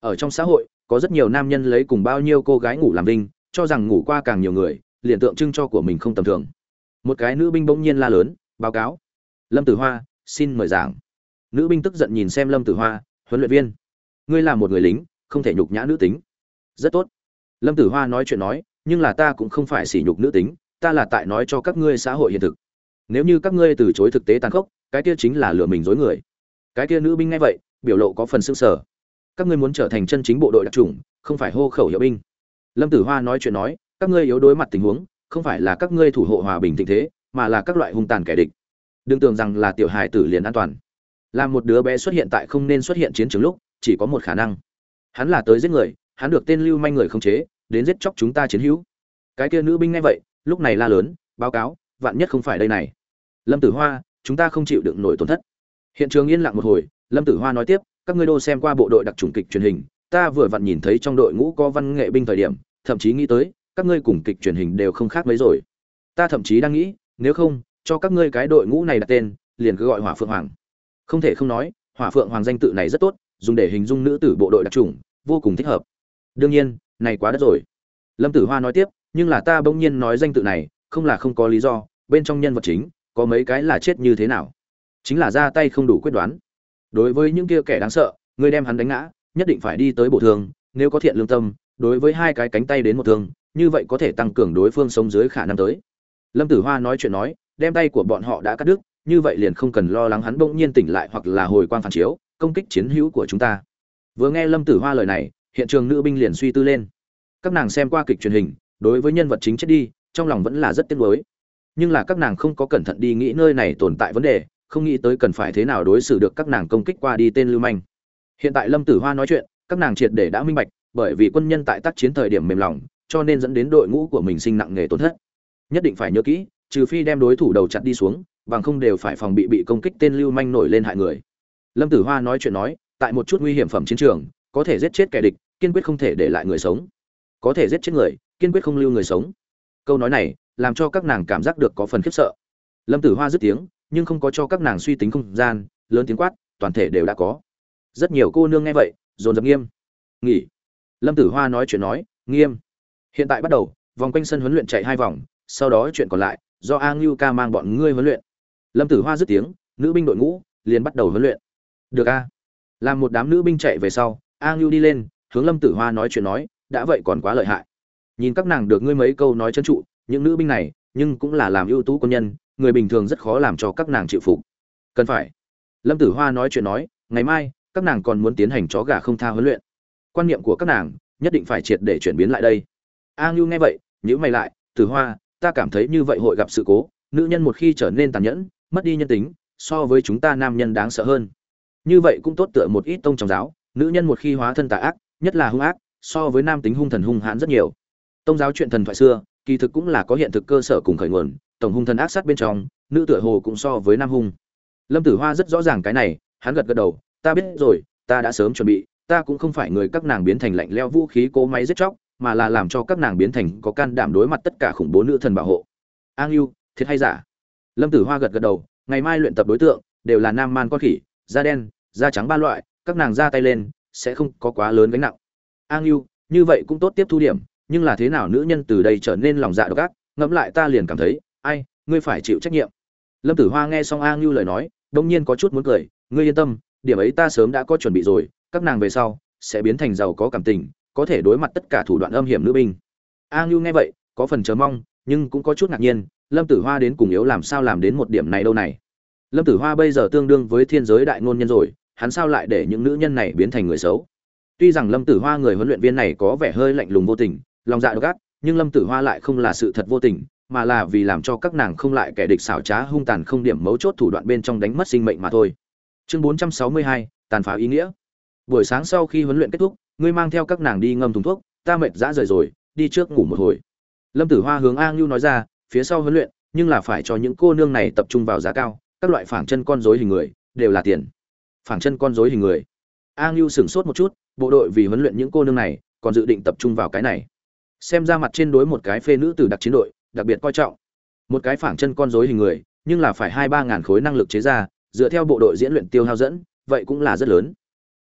Ở trong xã hội có rất nhiều nam nhân lấy cùng bao nhiêu cô gái ngủ làm đinh, cho rằng ngủ qua càng nhiều người liền tượng trưng cho của mình không tầm thường. Một cái nữ binh bỗng nhiên la lớn báo cáo. Lâm tử hoa xin mời giảng nữ binh tức giận nhìn xem lâm tử hoa, huấn luyện viên. Ngươi là một người lính, không thể nhục nhã nữ tính. Rất tốt. Lâm tử hoa nói chuyện nói, nhưng là ta cũng không phải sỉ nhục nữ tính, ta là tại nói cho các ngươi xã hội hiện thực. Nếu như các ngươi từ chối thực tế tàn khốc, cái kia chính là lừa mình dối người. Cái kia nữ binh ngay vậy, biểu lộ có phần s ư sở các ngươi muốn trở thành chân chính bộ đội đặc trùng không phải hô khẩu hiệu binh. Lâm tử hoa nói chuyện nói, các ngươi yếu đối mặt tình huống, không phải là các ngươi thủ hộ hòa bình tình thế, mà là các loại hung tàn kẻ địch. Đừng tưởng rằng là tiểu hài tử liền an toàn làm một đứa bé xuất hiện tại không nên xuất hiện chiến trường lúc, chỉ có một khả năng. Hắn là tới giết người, hắn được tên lưu manh người không chế, đến giết chóc chúng ta chiến hữu. Cái kia nữ binh nghe vậy, lúc này la lớn, báo cáo, vạn nhất không phải đây này. Lâm tử hoa, chúng ta không chịu đựng nổi tổn thất. Hiện trường yên lặng một hồi, lâm tử hoa nói tiếp, các ngươi đô xem qua bộ đội đặc trùng kịch truyền hình, ta vừa vặn nhìn thấy trong đội ngũ có văn nghệ binh thời điểm, thậm chí nghĩ tới, các ngươi cùng kịch truyền hình đều không khác mấy rồi. Ta thậm chí đang nghĩ, nếu không, cho các ngươi cái đội ngũ này đặt tên, liền cứ gọi hỏa phượng hoàng không thể không nói, hỏa phượng hoàng danh tự này rất tốt, dùng để hình dung nữ tử bộ đội đặc trùng, vô cùng thích hợp. Đương nhiên, này quá đất rồi. Lâm tử hoa nói tiếp, nhưng là ta bỗng nhiên nói danh tự này, không là không có lý do, bên trong nhân vật chính, có mấy cái là chết như thế nào? Chính là ra tay không đủ quyết đoán. Đối với những kia kẻ đáng sợ, ngươi đem hắn đánh ngã, nhất định phải đi tới bộ thương nếu có thiện lương tâm, đối với hai cái cánh tay đến một thương như vậy có thể tăng cường đối phương sống dưới khả năng tới. Lâm tử hoa nói chuyện nói, đem tay của bọn họ đã cắt đứt như vậy liền không cần lo lắng hắn bỗng nhiên tỉnh lại hoặc là hồi quang phản chiếu, công kích chiến hữu của chúng ta. Vừa nghe lâm tử hoa lời này, hiện trường nữ binh liền suy tư lên. Các nàng xem qua kịch truyền hình, đối với nhân vật chính chết đi, trong lòng vẫn là rất tiếc nuối. Nhưng là các nàng không có cẩn thận đi nghĩ nơi này tồn tại vấn đề, không nghĩ tới cần phải thế nào đối xử được các nàng công kích qua đi tên lưu manh. Hiện tại lâm tử hoa nói chuyện, các nàng triệt để đã minh bạch, bởi vì quân nhân tại tác chiến thời điểm mềm lòng, cho nên dẫn đến đội ngũ của mình sinh nặng nghề tổn thất. Nhất định phải nhớ kỹ, trừ phi đem đối thủ đầu chặt đi xuống bằng không đều phải phòng bị bị công kích tên lưu manh nổi lên hại người. Lâm tử hoa nói chuyện nói, tại một chút nguy hiểm phẩm chiến trường, có thể giết chết kẻ địch, kiên quyết không thể để lại người sống. Có thể giết chết người, kiên quyết không lưu người sống. Câu nói này, làm cho các nàng cảm giác được có phần khiếp sợ. Lâm tử hoa dứt tiếng, nhưng không có cho các nàng suy tính không gian, lớn tiếng quát, toàn thể đều đã có. Rất nhiều cô nương nghe vậy, dồn dập nghiêm. Nghỉ. Lâm tử hoa nói chuyện nói, nghiêm. Hiện tại bắt đầu, vòng quanh sân huấn luyện chạy hai vòng, sau đó chuyện còn lại, do a ngưu ca mang bọn ngươi huấn luyện lâm tử hoa dứt tiếng, nữ binh đội ngũ liền bắt đầu huấn luyện. Được a. Làm một đám nữ binh chạy về sau, a ngưu đi lên, hướng lâm tử hoa nói chuyện nói, đã vậy còn quá lợi hại. Nhìn các nàng được ngươi mấy câu nói chân trụ, những nữ binh này, nhưng cũng là làm ưu tú quân nhân, người bình thường rất khó làm cho các nàng chịu phục. Cần phải. Lâm tử hoa nói chuyện nói, ngày mai, các nàng còn muốn tiến hành chó gà không tha huấn luyện. Quan niệm của các nàng nhất định phải triệt để chuyển biến lại đây. A ngưu nghe vậy nhữ mày lại, tử hoa, ta cảm thấy như vậy hội gặp sự cố, nữ nhân một khi trở nên tàn nhẫn mất đi nhân tính, so với chúng ta nam nhân đáng sợ hơn. Như vậy cũng tốt tựa một ít tông trong giáo, nữ nhân một khi hóa thân tà ác, nhất là hung ác, so với nam tính hung thần hung hãn rất nhiều. Tông giáo chuyện thần thoại xưa, kỳ thực cũng là có hiện thực cơ sở cùng khởi nguồn, tổng hung thần ác sát bên trong, nữ tựa hồ cũng so với nam hung. Lâm tử hoa rất rõ ràng cái này, hắn gật gật đầu, ta biết rồi, ta đã sớm chuẩn bị, ta cũng không phải người các nàng biến thành lạnh leo vũ khí cố máy giết chóc, mà là làm cho các nàng biến thành có can đảm đối mặt tất cả khủng bố nữ thần bảo hộ. An yêu thiệt hay giả? Lâm tử hoa gật gật đầu, ngày mai luyện tập đối tượng, đều là nam man con khỉ, da đen, da trắng ba loại, các nàng ra tay lên, sẽ không có quá lớn gánh nặng. An yêu như vậy cũng tốt tiếp thu điểm, nhưng là thế nào nữ nhân từ đây trở nên lòng dạ độc ác, ngẫm lại ta liền cảm thấy, ai, ngươi phải chịu trách nhiệm. Lâm tử hoa nghe xong a ngưu lời nói, đông nhiên có chút muốn cười, ngươi yên tâm, điểm ấy ta sớm đã có chuẩn bị rồi, các nàng về sau, sẽ biến thành giàu có cảm tình, có thể đối mặt tất cả thủ đoạn âm hiểm nữ binh. A ngưu nghe vậy, có phần chờ mong, nhưng cũng có chút ngạc nhiên lâm tử hoa đến cùng yếu làm sao làm đến một điểm này đâu này? Lâm tử hoa bây giờ tương đương với thiên giới đại ngôn nhân rồi hắn sao lại để những nữ nhân này biến thành người xấu? Tuy rằng lâm tử hoa người huấn luyện viên này có vẻ hơi lạnh lùng vô tình lòng dạ độc ác nhưng lâm tử hoa lại không là sự thật vô tình mà là vì làm cho các nàng không lại kẻ địch xảo trá hung tàn không điểm mấu chốt thủ đoạn bên trong đánh mất sinh mệnh mà thôi. Chương 462, tàn phá ý nghĩa. Buổi sáng sau khi huấn luyện kết thúc ngươi mang theo các nàng đi ngâm thùng thuốc ta mệt dã rời rồi đi trước ngủ một hồi. Lâm tử hoa hướng a ngưu nói ra phía sau huấn luyện, nhưng là phải cho những cô nương này tập trung vào giá cao, các loại phảng chân con rối hình người, đều là tiền. Phảng chân con rối hình người. A ngưu sửng sốt một chút, bộ đội vì huấn luyện những cô nương này, còn dự định tập trung vào cái này. Xem ra mặt trên đối một cái phê nữ từ đặc chiến đội, đặc biệt coi trọng. Một cái phảng chân con rối hình người, nhưng là phải hai ba ngàn khối năng lực chế ra, dựa theo bộ đội diễn luyện tiêu hao dẫn, vậy cũng là rất lớn.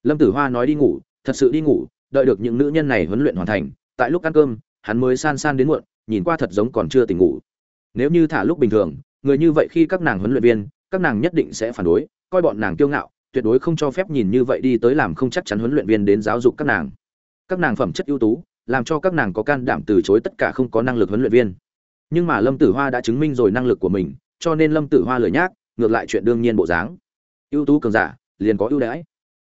Lâm tử hoa nói đi ngủ, thật sự đi ngủ, đợi được những nữ nhân này huấn luyện hoàn thành, tại lúc ăn cơm, hắn mới san san đến muộn, nhìn qua thật giống còn chưa tỉnh ngủ nếu như thả lúc bình thường, người như vậy khi các nàng huấn luyện viên, các nàng nhất định sẽ phản đối, coi bọn nàng kiêu ngạo, tuyệt đối không cho phép nhìn như vậy đi tới làm không chắc chắn huấn luyện viên đến giáo dục các nàng. Các nàng phẩm chất ưu tú, làm cho các nàng có can đảm từ chối tất cả không có năng lực huấn luyện viên. Nhưng mà lâm tử hoa đã chứng minh rồi năng lực của mình, cho nên lâm tử hoa lười nhác, ngược lại chuyện đương nhiên bộ dáng. Ưu tú cường giả, liền có ưu đãi.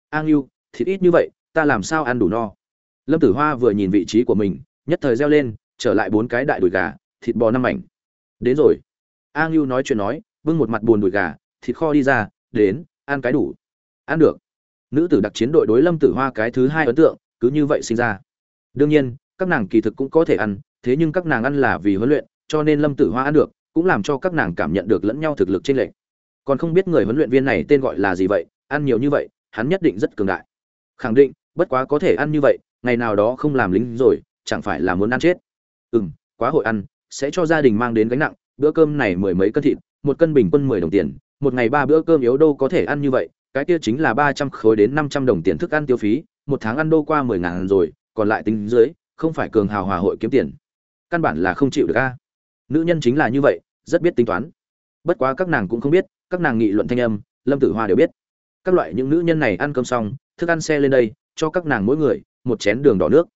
An ưu, thịt ít như vậy, ta làm sao ăn đủ no? Lâm tử hoa vừa nhìn vị trí của mình, nhất thời reo lên, trở lại bốn cái đại đùi gà, thịt bò năm mảnh đến rồi. A ngưu nói chuyện nói, bưng một mặt buồn đùi gà, thịt kho đi ra, đến, ăn cái đủ. Ăn được. Nữ tử đặc chiến đội đối lâm tử hoa cái thứ hai ấn tượng, cứ như vậy sinh ra. Đương nhiên, các nàng kỳ thực cũng có thể ăn, thế nhưng các nàng ăn là vì huấn luyện, cho nên lâm tử hoa ăn được, cũng làm cho các nàng cảm nhận được lẫn nhau thực lực trên lệch. Còn không biết người huấn luyện viên này tên gọi là gì vậy, ăn nhiều như vậy, hắn nhất định rất cường đại. Khẳng định, bất quá có thể ăn như vậy, ngày nào đó không làm lính rồi, chẳng phải là muốn ăn chết. Ừ m quá hội ăn sẽ cho gia đình mang đến gánh nặng, bữa cơm này mười mấy cân thịt, một cân bình quân mười đồng tiền, một ngày ba bữa cơm yếu đô có thể ăn như vậy, cái kia chính là ba trăm khối đến năm trăm đồng tiền thức ăn tiêu phí, một tháng ăn đô qua mười ngàn rồi, còn lại tính dưới, không phải cường hào hòa hội kiếm tiền. Căn bản là không chịu được a. Nữ nhân chính là như vậy, rất biết tính toán. Bất quá các nàng cũng không biết, các nàng nghị luận thanh âm, lâm tử hoa đều biết. Các loại những nữ nhân này ăn cơm xong, thức ăn xe lên đây, cho các nàng mỗi người một chén đường đỏ nước.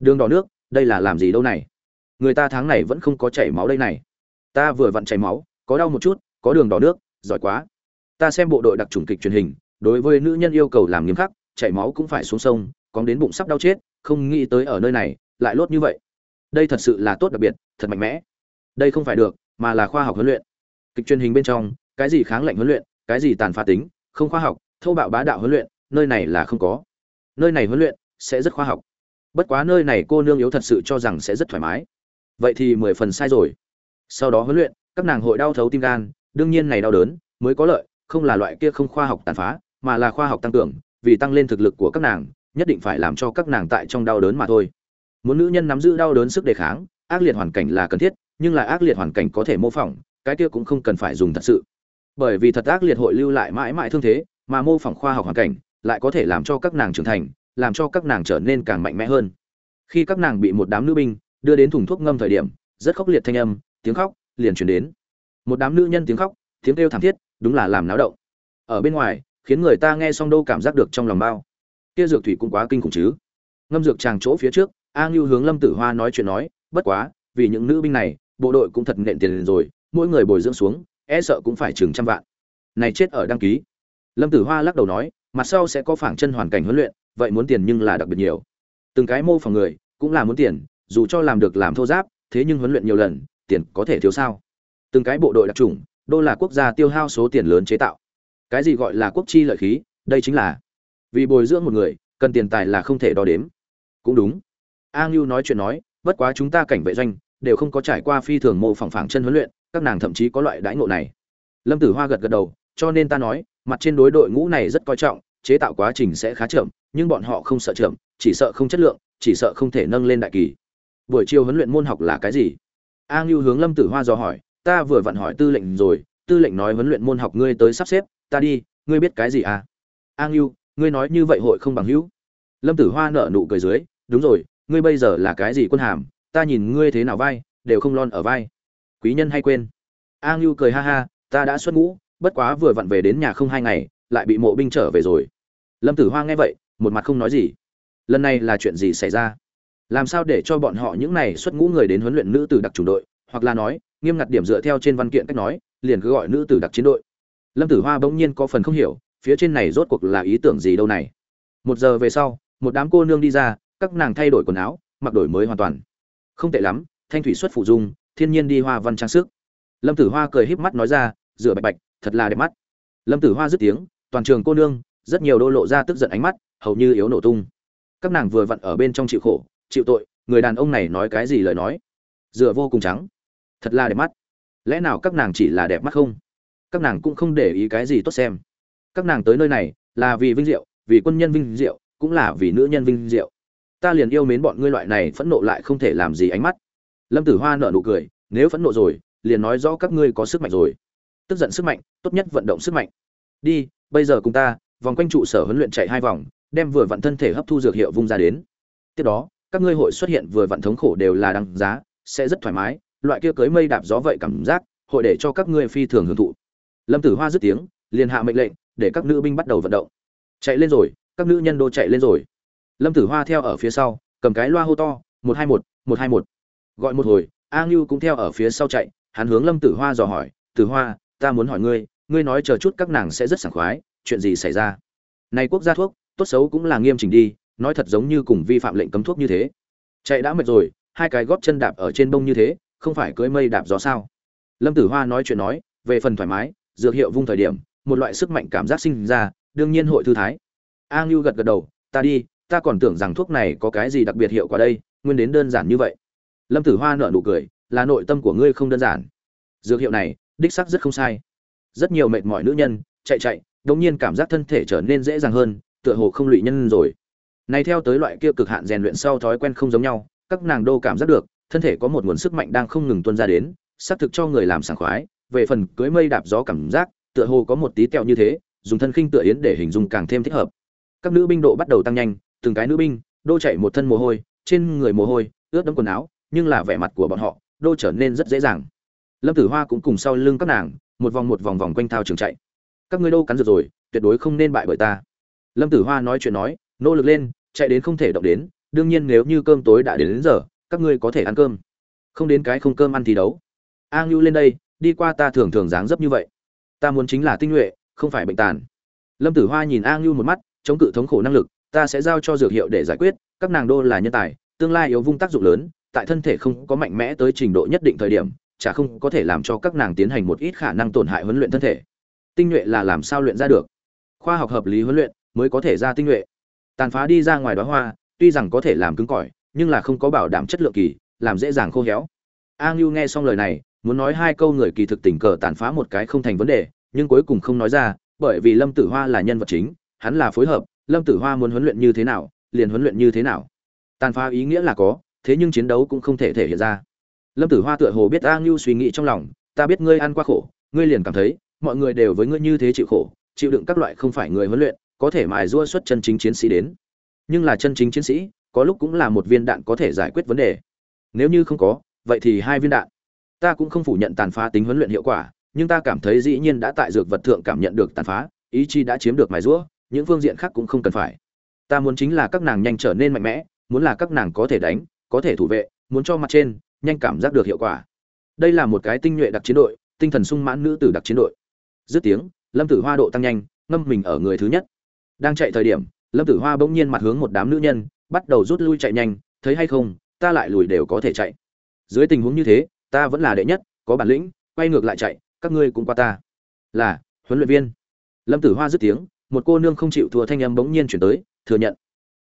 Đường đỏ nước, đây là làm gì đâu này? Người ta tháng này vẫn không có chảy máu đây này. Ta vừa vặn chảy máu, có đau một chút, có đường đỏ nước, giỏi quá. Ta xem bộ đội đặc trùng kịch truyền hình, đối với nữ nhân yêu cầu làm nghiêm khắc, chảy máu cũng phải xuống sông còn đến bụng sắp đau chết, không nghĩ tới ở nơi này, lại lốt như vậy. Đây thật sự là tốt đặc biệt, thật mạnh mẽ. Đây không phải được, mà là khoa học huấn luyện. Kịch truyền hình bên trong, cái gì kháng lệnh huấn luyện, cái gì tàn phá tính, không khoa học thâu bạo bá đạo huấn luyện, nơi này là không có. Nơi này huấn luyện sẽ rất khoa học. Bất quá nơi này cô nương yếu thật sự cho rằng sẽ rất thoải mái vậy thì mười phần sai rồi. Sau đó huấn luyện, các nàng hội đau thấu tim gan, đương nhiên này đau đớn mới có lợi, không là loại kia không khoa học tàn phá, mà là khoa học tăng cường, vì tăng lên thực lực của các nàng, nhất định phải làm cho các nàng tại trong đau đớn mà thôi. Muốn nữ nhân nắm giữ đau đớn sức đề kháng, ác liệt hoàn cảnh là cần thiết, nhưng là ác liệt hoàn cảnh có thể mô phỏng, cái kia cũng không cần phải dùng thật sự. Bởi vì thật ác liệt hội lưu lại mãi mãi thương thế, mà mô phỏng khoa học hoàn cảnh lại có thể làm cho các nàng trưởng thành, làm cho các nàng trở nên càng mạnh mẽ hơn. Khi các nàng bị một đám nữ binh đưa đến thùng thuốc ngâm thời điểm, rất khốc liệt thanh âm, tiếng khóc liền chuyển đến. Một đám nữ nhân tiếng khóc, tiếng kêu thảm thiết, đúng là làm náo động. Ở bên ngoài, khiến người ta nghe xong đâu cảm giác được trong lòng bao. Kia dược thủy cũng quá kinh khủng chứ. Ngâm dược tràng chỗ phía trước, a ngưu hướng lâm tử hoa nói chuyện nói, bất quá, vì những nữ binh này, bộ đội cũng thật nện tiền rồi, mỗi người bồi dưỡng xuống e sợ cũng phải chừng trăm vạn. Này chết ở đăng ký. Lâm tử hoa lắc đầu nói, mặt sau sẽ có phảng chân hoàn cảnh huấn luyện, vậy muốn tiền nhưng là đặc biệt nhiều. Từng cái mô phỏng người, cũng là muốn tiền dù cho làm được làm thô giáp, thế nhưng huấn luyện nhiều lần, tiền có thể thiếu sao? Từng cái bộ đội đặc trùng đô là quốc gia tiêu hao số tiền lớn chế tạo. Cái gì gọi là quốc chi lợi khí? Đây chính là vì bồi dưỡng một người, cần tiền tài là không thể đo đếm. Cũng đúng. A ngưu nói chuyện nói, bất quá chúng ta cảnh vệ doanh đều không có trải qua phi thường mô phỏng phảng chân huấn luyện, các nàng thậm chí có loại đãi ngộ này. Lâm tử hoa gật gật đầu, cho nên ta nói, mặt trên đối đội ngũ này rất coi trọng, chế tạo quá trình sẽ khá chậm, nhưng bọn họ không sợ chậm, chỉ sợ không chất lượng, chỉ sợ không thể nâng lên đại kỳ buổi chiều huấn luyện môn học là cái gì? A ngưu hướng lâm tử hoa dò hỏi, ta vừa vặn hỏi tư lệnh rồi, tư lệnh nói huấn luyện môn học ngươi tới sắp xếp, ta đi, ngươi biết cái gì à? A ngưu ngươi nói như vậy hội không bằng hữu. Lâm tử hoa nợ nụ cười dưới, đúng rồi, ngươi bây giờ là cái gì quân hàm, ta nhìn ngươi thế nào vai, đều không lon ở vai. Quý nhân hay quên. A ngưu cười ha ha, ta đã xuất ngũ, bất quá vừa vặn về đến nhà không hai ngày, lại bị mộ binh trở về rồi. Lâm tử hoa nghe vậy, một mặt không nói gì. Lần này là chuyện gì xảy ra? Làm sao để cho bọn họ những này xuất ngũ người đến huấn luyện nữ tử đặc chủng đội? Hoặc là nói, nghiêm ngặt điểm dựa theo trên văn kiện cách nói, liền cứ gọi nữ tử đặc chiến đội. Lâm tử hoa bỗng nhiên có phần không hiểu, phía trên này rốt cuộc là ý tưởng gì đâu này? Một giờ về sau, một đám cô nương đi ra, các nàng thay đổi quần áo, mặc đổi mới hoàn toàn. Không tệ lắm, thanh thủy xuất phụ dung, thiên nhiên đi hoa văn trang sức. Lâm tử hoa cười híp mắt nói ra, rửa bạch bạch, thật là đẹp mắt. Lâm tử hoa dứt tiếng, toàn trường cô nương, rất nhiều đô lộ ra tức giận ánh mắt, hầu như yếu nổ tung. Các nàng vừa vặn ở bên trong chịu khổ chịu tội, người đàn ông này nói cái gì lời nói? Dựa vô cùng trắng. Thật là đẹp mắt. Lẽ nào các nàng chỉ là đẹp mắt không? Các nàng cũng không để ý cái gì tốt xem. Các nàng tới nơi này là vì vinh diệu, vì quân nhân vinh diệu, cũng là vì nữ nhân vinh diệu. Ta liền yêu mến bọn ngươi loại này phẫn nộ lại không thể làm gì ánh mắt. Lâm tử hoa nợ nụ cười, nếu phẫn nộ rồi, liền nói rõ các ngươi có sức mạnh rồi. Tức giận sức mạnh, tốt nhất vận động sức mạnh. Đi, bây giờ cùng ta, vòng quanh trụ sở huấn luyện chạy hai vòng, đem vừa vặn thân thể hấp thu dược hiệu vung ra đến. Tiếp đó các ngươi hội xuất hiện vừa vặn thống khổ đều là đăng giá, sẽ rất thoải mái, loại kia cưới mây đạp gió vậy cảm giác, hội để cho các ngươi phi thường hưởng thụ. Lâm tử hoa dứt tiếng, liền hạ mệnh lệnh, để các nữ binh bắt đầu vận động. Chạy lên rồi, các nữ nhân đô chạy lên rồi. Lâm tử hoa theo ở phía sau, cầm cái loa hô to, một hai một một hai một. Gọi một hồi, a ngưu cũng theo ở phía sau chạy, hắn hướng lâm tử hoa dò hỏi, tử hoa, ta muốn hỏi ngươi ngươi nói chờ chút các nàng sẽ rất sảng khoái, chuyện gì xảy ra? Này quốc gia thuốc, tốt xấu cũng là nghiêm chỉnh đi nói thật giống như cùng vi phạm lệnh cấm thuốc như thế. Chạy đã mệt rồi, hai cái gót chân đạp ở trên bông như thế, không phải cưỡi mây đạp gió sao? Lâm tử hoa nói chuyện nói, về phần thoải mái, dược hiệu vung thời điểm, một loại sức mạnh cảm giác sinh ra, đương nhiên hội thư thái. A ngưu gật gật đầu, ta đi, ta còn tưởng rằng thuốc này có cái gì đặc biệt hiệu quả đây, nguyên đến đơn giản như vậy. Lâm tử hoa nở nụ cười, là nội tâm của ngươi không đơn giản. Dược hiệu này, đích sắc rất không sai. Rất nhiều mệt mỏi nữ nhân, chạy chạy, đột nhiên cảm giác thân thể trở nên dễ dàng hơn, tựa hồ không lụy nhân rồi này theo tới loại kia cực hạn rèn luyện sau thói quen không giống nhau, các nàng đô cảm giác được, thân thể có một nguồn sức mạnh đang không ngừng tuôn ra đến sắp thực cho người làm sảng khoái, về phần cưới mây đạp gió cảm giác, tựa hồ có một tí tẹo như thế, dùng thân khinh tựa yến để hình dung càng thêm thích hợp. Các nữ binh độ bắt đầu tăng nhanh, từng cái nữ binh, đô chạy một thân mồ hôi, trên người mồ hôi, ướt đẫm quần áo, nhưng là vẻ mặt của bọn họ, đô trở nên rất dễ dàng. Lâm tử hoa cũng cùng sau lưng các nàng, một vòng một vòng vòng quanh thao trường chạy. Các ngươi đô cắn rượt rồi, tuyệt đối không nên bại bởi ta. Lâm tử hoa nói chuyện nói, nỗ lực lên chạy đến không thể động đến đương nhiên nếu như cơm tối đã đến, đến giờ các ngươi có thể ăn cơm. Không đến cái không cơm ăn thì đấu. A ngưu lên đây đi qua ta thường thường dáng dấp như vậy. Ta muốn chính là tinh nhuệ không phải bệnh tàn. Lâm tử hoa nhìn a ngưu một mắt chống cự thống khổ năng lực ta sẽ giao cho dược hiệu để giải quyết các nàng đô là nhân tài tương lai yếu vung tác dụng lớn tại thân thể không có mạnh mẽ tới trình độ nhất định thời điểm chả không có thể làm cho các nàng tiến hành một ít khả năng tổn hại huấn luyện thân thể. Tinh nhuệ là làm sao luyện ra được? Khoa học hợp lý huấn luyện mới có thể ra tinh nhuệ tàn phá đi ra ngoài đó hoa, tuy rằng có thể làm cứng cỏi, nhưng là không có bảo đảm chất lượng kỳ, làm dễ dàng khô héo. A ngưu nghe xong lời này, muốn nói hai câu người kỳ thực tình cờ tàn phá một cái không thành vấn đề, nhưng cuối cùng không nói ra, bởi vì lâm tử hoa là nhân vật chính, hắn là phối hợp, lâm tử hoa muốn huấn luyện như thế nào, liền huấn luyện như thế nào. Tàn phá ý nghĩa là có, thế nhưng chiến đấu cũng không thể thể hiện ra. Lâm tử hoa tựa hồ biết a ngưu suy nghĩ trong lòng, ta biết ngươi ăn qua khổ, ngươi liền cảm thấy, mọi người đều với ngươi như thế chịu khổ, chịu đựng các loại không phải người huấn luyện có thể mài rua xuất chân chính chiến sĩ đến. Nhưng là chân chính chiến sĩ, có lúc cũng là một viên đạn có thể giải quyết vấn đề. Nếu như không có, vậy thì hai viên đạn. Ta cũng không phủ nhận tàn phá tính huấn luyện hiệu quả, nhưng ta cảm thấy dĩ nhiên đã tại dược vật thượng cảm nhận được tàn phá, ý chí đã chiếm được mài rũa những phương diện khác cũng không cần phải. Ta muốn chính là các nàng nhanh trở nên mạnh mẽ, muốn là các nàng có thể đánh, có thể thủ vệ, muốn cho mặt trên, nhanh cảm giác được hiệu quả. Đây là một cái tinh nhuệ đặc chiến đội, tinh thần sung mãn nữ tử đặc chiến đội. Dứt tiếng, lâm tử hoa độ tăng nhanh, ngâm mình ở người thứ nhất đang chạy thời điểm, lâm tử hoa bỗng nhiên mặt hướng một đám nữ nhân, bắt đầu rút lui chạy nhanh, thấy hay không, ta lại lùi đều có thể chạy. Dưới tình huống như thế, ta vẫn là đệ nhất, có bản lĩnh, quay ngược lại chạy, các ngươi cũng qua ta. Là, huấn luyện viên. Lâm tử hoa dứt tiếng, một cô nương không chịu thua thanh âm bỗng nhiên chuyển tới, thừa nhận.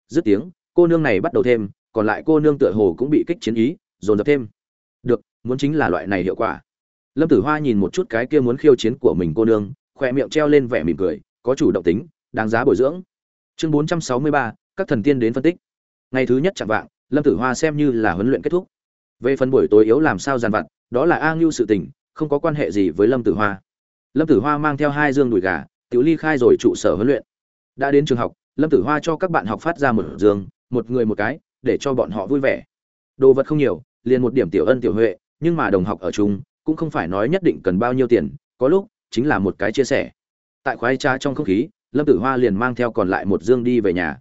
Dứt tiếng, cô nương này bắt đầu thêm, còn lại cô nương tựa hồ cũng bị kích chiến ý, dồn dập thêm. Được, muốn chính là loại này hiệu quả. Lâm tử hoa nhìn một chút cái kia muốn khiêu chiến của mình cô nương khoe miệng treo lên vẻ mỉm cười, có chủ động tính đáng giá bồi dưỡng. Chương bốn trăm sáu mươi ba, các thần tiên đến phân tích. Ngày thứ nhất chẳng vạng, lâm tử hoa xem như là huấn luyện kết thúc. Về phần buổi tối yếu làm sao giàn vặt, đó là a ngưu sự tình, không có quan hệ gì với lâm tử hoa. Lâm tử hoa mang theo hai dương đùi gà, tiểu ly khai rồi trụ sở huấn luyện. Đã đến trường học, lâm tử hoa cho các bạn học phát ra một dương, một người một cái, để cho bọn họ vui vẻ. Đồ vật không nhiều, liền một điểm tiểu ân tiểu huệ, nhưng mà đồng học ở chung, cũng không phải nói nhất định cần bao nhiêu tiền, có lúc chính là một cái chia sẻ. Tại khoái trá trong không khí lâm tử hoa liền mang theo còn lại một dương đi về nhà.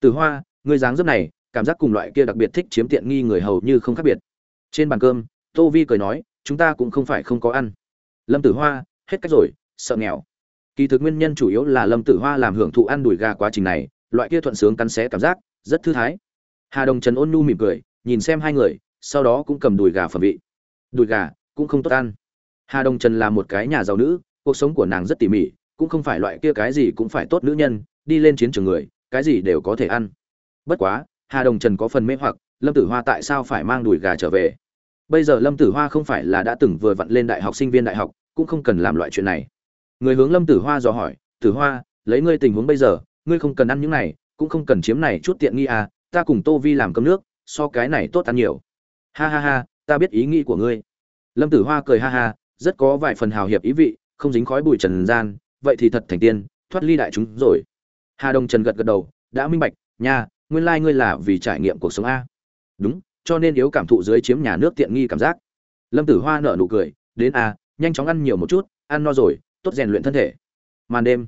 Tử hoa người dáng dấp này, cảm giác cùng loại kia đặc biệt thích chiếm tiện nghi người hầu như không khác biệt. Trên bàn cơm, tô vi cười nói, chúng ta cũng không phải không có ăn. Lâm tử hoa, hết cách rồi, sợ nghèo. Kỳ thực nguyên nhân chủ yếu là lâm tử hoa làm hưởng thụ ăn đùi gà quá trình này, loại kia thuận sướng cắn xé cảm giác, rất thư thái. Hà đồng trần ôn nu mỉm cười, nhìn xem hai người, sau đó cũng cầm đùi gà phẩm vị. Đùi gà, cũng không tốt ăn. Hà đồng trần là một cái nhà giàu nữ, cuộc sống của nàng rất tỉ mỉ cũng không phải loại kia cái gì cũng phải tốt nữ nhân, đi lên chiến trường người, cái gì đều có thể ăn. Bất quá, hà đồng trần có phần mê hoặc, lâm tử hoa tại sao phải mang đùi gà trở về? Bây giờ lâm tử hoa không phải là đã từng vừa vặn lên đại học sinh viên đại học, cũng không cần làm loại chuyện này. Người hướng lâm tử hoa dò hỏi, tử hoa, lấy ngươi tình huống bây giờ, ngươi không cần ăn những này, cũng không cần chiếm này chút tiện nghi à ta cùng tô vi làm cơm nước, so cái này tốt ăn nhiều. Ha ha ha, ta biết ý nghĩ của ngươi. Lâm tử hoa cười ha ha, rất có vài phần hào hiệp ý vị, không dính khói bụi trần gian vậy thì thật thành tiên, thoát ly đại chúng rồi. Hà đông trần gật gật đầu, đã minh bạch, nha, nguyên lai ngươi là vì trải nghiệm cuộc sống a. Đúng, cho nên yếu cảm thụ dưới chiếm nhà nước tiện nghi cảm giác. Lâm tử hoa nở nụ cười, đến a, nhanh chóng ăn nhiều một chút, ăn no rồi, tốt rèn luyện thân thể. Màn đêm,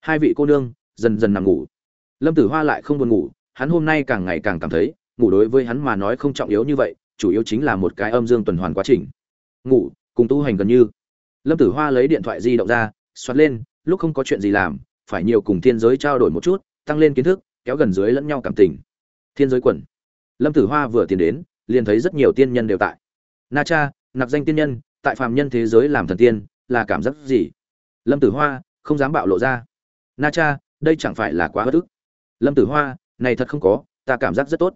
hai vị cô nương dần dần nằm ngủ. Lâm tử hoa lại không buồn ngủ, hắn hôm nay càng ngày càng cảm thấy, ngủ đối với hắn mà nói không trọng yếu như vậy, chủ yếu chính là một cái âm dương tuần hoàn quá trình. Ngủ, cùng tu hành gần như. Lâm tử hoa lấy điện thoại di động ra xoát lên lúc không có chuyện gì làm, phải nhiều cùng thiên giới trao đổi một chút, tăng lên kiến thức, kéo gần dưới lẫn nhau cảm tình. Thiên giới quần. Lâm tử hoa vừa tiến đến, liền thấy rất nhiều tiên nhân đều tại. Na cha, nạp danh tiên nhân, tại phàm nhân thế giới làm thần tiên, là cảm giác gì? Lâm tử hoa, không dám bạo lộ ra. Na cha, đây chẳng phải là quá bất ức. Lâm tử hoa, này thật không có, ta cảm giác rất tốt.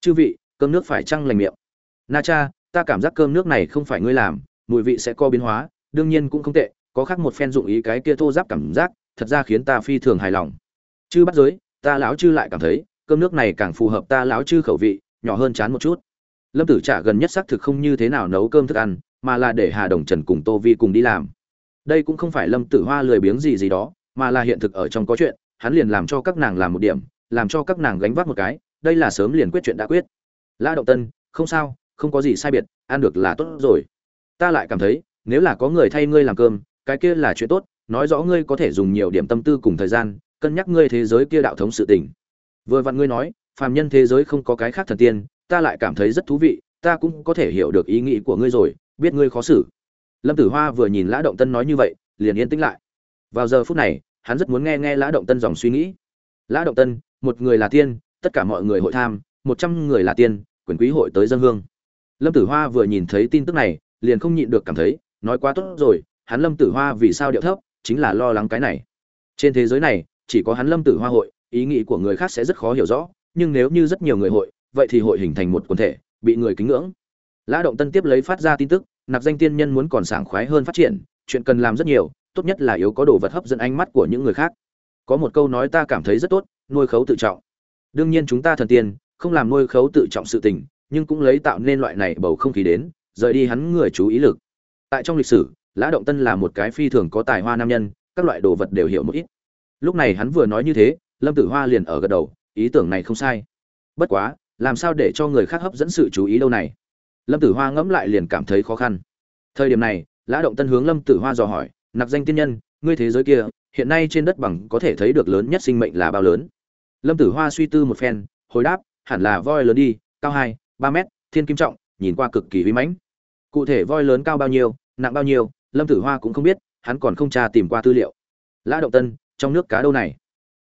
Chư vị, cơm nước phải trăng lành miệng? Na cha, ta cảm giác cơm nước này không phải ngươi làm, mùi vị sẽ co biến hóa, đương nhiên cũng không tệ có khác một phen dụng ý cái kia thô giáp cảm giác, thật ra khiến ta phi thường hài lòng. Chư bắt giới, ta lão chư lại cảm thấy, cơm nước này càng phù hợp ta lão chư khẩu vị, nhỏ hơn chán một chút. Lâm tử trả gần nhất xác thực không như thế nào nấu cơm thức ăn, mà là để hà đồng trần cùng tô vi cùng đi làm. Đây cũng không phải lâm tử hoa lười biếng gì gì đó, mà là hiện thực ở trong có chuyện, hắn liền làm cho các nàng làm một điểm, làm cho các nàng gánh vác một cái, đây là sớm liền quyết chuyện đã quyết. La động tân, không sao, không có gì sai biệt, ăn được là tốt rồi. Ta lại cảm thấy, nếu là có người thay ngươi làm cơm cái kia là chuyện tốt, nói rõ ngươi có thể dùng nhiều điểm tâm tư cùng thời gian, cân nhắc ngươi thế giới kia đạo thống sự tình. Vừa vặn ngươi nói, phàm nhân thế giới không có cái khác thần tiên, ta lại cảm thấy rất thú vị, ta cũng có thể hiểu được ý nghĩ của ngươi rồi, biết ngươi khó xử. Lâm tử hoa vừa nhìn lã động tân nói như vậy, liền yên tĩnh lại. Vào giờ phút này, hắn rất muốn nghe nghe lã động tân dòng suy nghĩ. Lã động tân, một người là tiên, tất cả mọi người hội tham, một trăm người là tiên, quyền quý hội tới dân hương. Lâm tử hoa vừa nhìn thấy tin tức này, liền không nhịn được cảm thấy, nói quá tốt rồi hắn lâm tử hoa vì sao điệu thấp, chính là lo lắng cái này. Trên thế giới này, chỉ có hắn lâm tử hoa hội, ý nghĩ của người khác sẽ rất khó hiểu rõ, nhưng nếu như rất nhiều người hội, vậy thì hội hình thành một quần thể, bị người kính ngưỡng. Lã động tân tiếp lấy phát ra tin tức, nạp danh tiên nhân muốn còn sảng khoái hơn phát triển, chuyện cần làm rất nhiều, tốt nhất là yếu có đồ vật hấp dẫn ánh mắt của những người khác. Có một câu nói ta cảm thấy rất tốt, nuôi khấu tự trọng. Đương nhiên chúng ta thần tiên, không làm nuôi khấu tự trọng sự tình, nhưng cũng lấy tạo nên loại này bầu không khí đến, rời đi hắn người chú ý lực. Tại trong lịch sử lã động tân là một cái phi thường có tài hoa nam nhân, các loại đồ vật đều hiểu một ít. Lúc này hắn vừa nói như thế, lâm tử hoa liền ở gật đầu, ý tưởng này không sai. Bất quá, làm sao để cho người khác hấp dẫn sự chú ý đâu này? Lâm tử hoa ngẫm lại liền cảm thấy khó khăn. Thời điểm này, lã động tân hướng lâm tử hoa dò hỏi, nặc danh tiên nhân, ngươi thế giới kia, hiện nay trên đất bằng có thể thấy được lớn nhất sinh mệnh là bao lớn? Lâm tử hoa suy tư một phen, hồi đáp, hẳn là voi lớn đi, cao hai, ba mét, thiên kim trọng, nhìn qua cực kỳ huy mãnh. Cụ thể voi lớn cao bao nhiêu, nặng bao nhiêu lâm tử hoa cũng không biết, hắn còn không tra tìm qua tư liệu. Lã động tân, trong nước cá đâu này?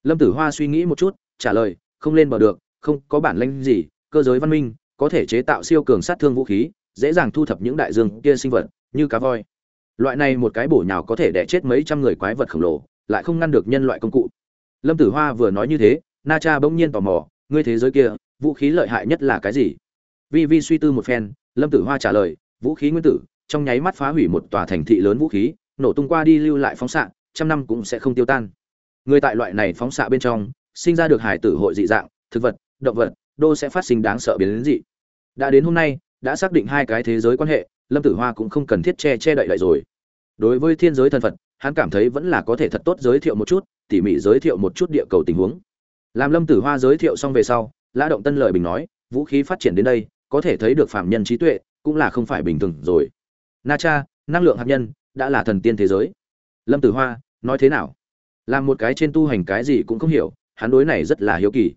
Lâm tử hoa suy nghĩ một chút, trả lời, không lên bờ được, không có bản lĩnh gì, cơ giới văn minh, có thể chế tạo siêu cường sát thương vũ khí, dễ dàng thu thập những đại dương kia sinh vật, như cá voi. Loại này một cái bổ nhào có thể đẻ chết mấy trăm người quái vật khổng lồ, lại không ngăn được nhân loại công cụ. Lâm tử hoa vừa nói như thế, na cha bỗng nhiên tò mò, ngươi thế giới kia, vũ khí lợi hại nhất là cái gì? Vi vi suy tư một phen, lâm tử hoa trả lời, vũ khí nguyên tử trong nháy mắt phá hủy một tòa thành thị lớn vũ khí, nổ tung qua đi lưu lại phóng xạ, trăm năm cũng sẽ không tiêu tan. Người tại loại này phóng xạ bên trong, sinh ra được hải tử hội dị dạng, thực vật, động vật, đô sẽ phát sinh đáng sợ biến đến dị. Đã đến hôm nay, đã xác định hai cái thế giới quan hệ, lâm tử hoa cũng không cần thiết che che đậy đậy rồi. Đối với thiên giới thần phật, hắn cảm thấy vẫn là có thể thật tốt giới thiệu một chút, tỉ mỉ giới thiệu một chút địa cầu tình huống. Làm lâm tử hoa giới thiệu xong về sau, lã động tân lợi bình nói, vũ khí phát triển đến đây, có thể thấy được phạm nhân trí tuệ, cũng là không phải bình thường rồi na cha, năng lượng hạt nhân, đã là thần tiên thế giới. Lâm tử hoa, nói thế nào? Làm một cái trên tu hành cái gì cũng không hiểu, hắn đối này rất là hiếu kỳ.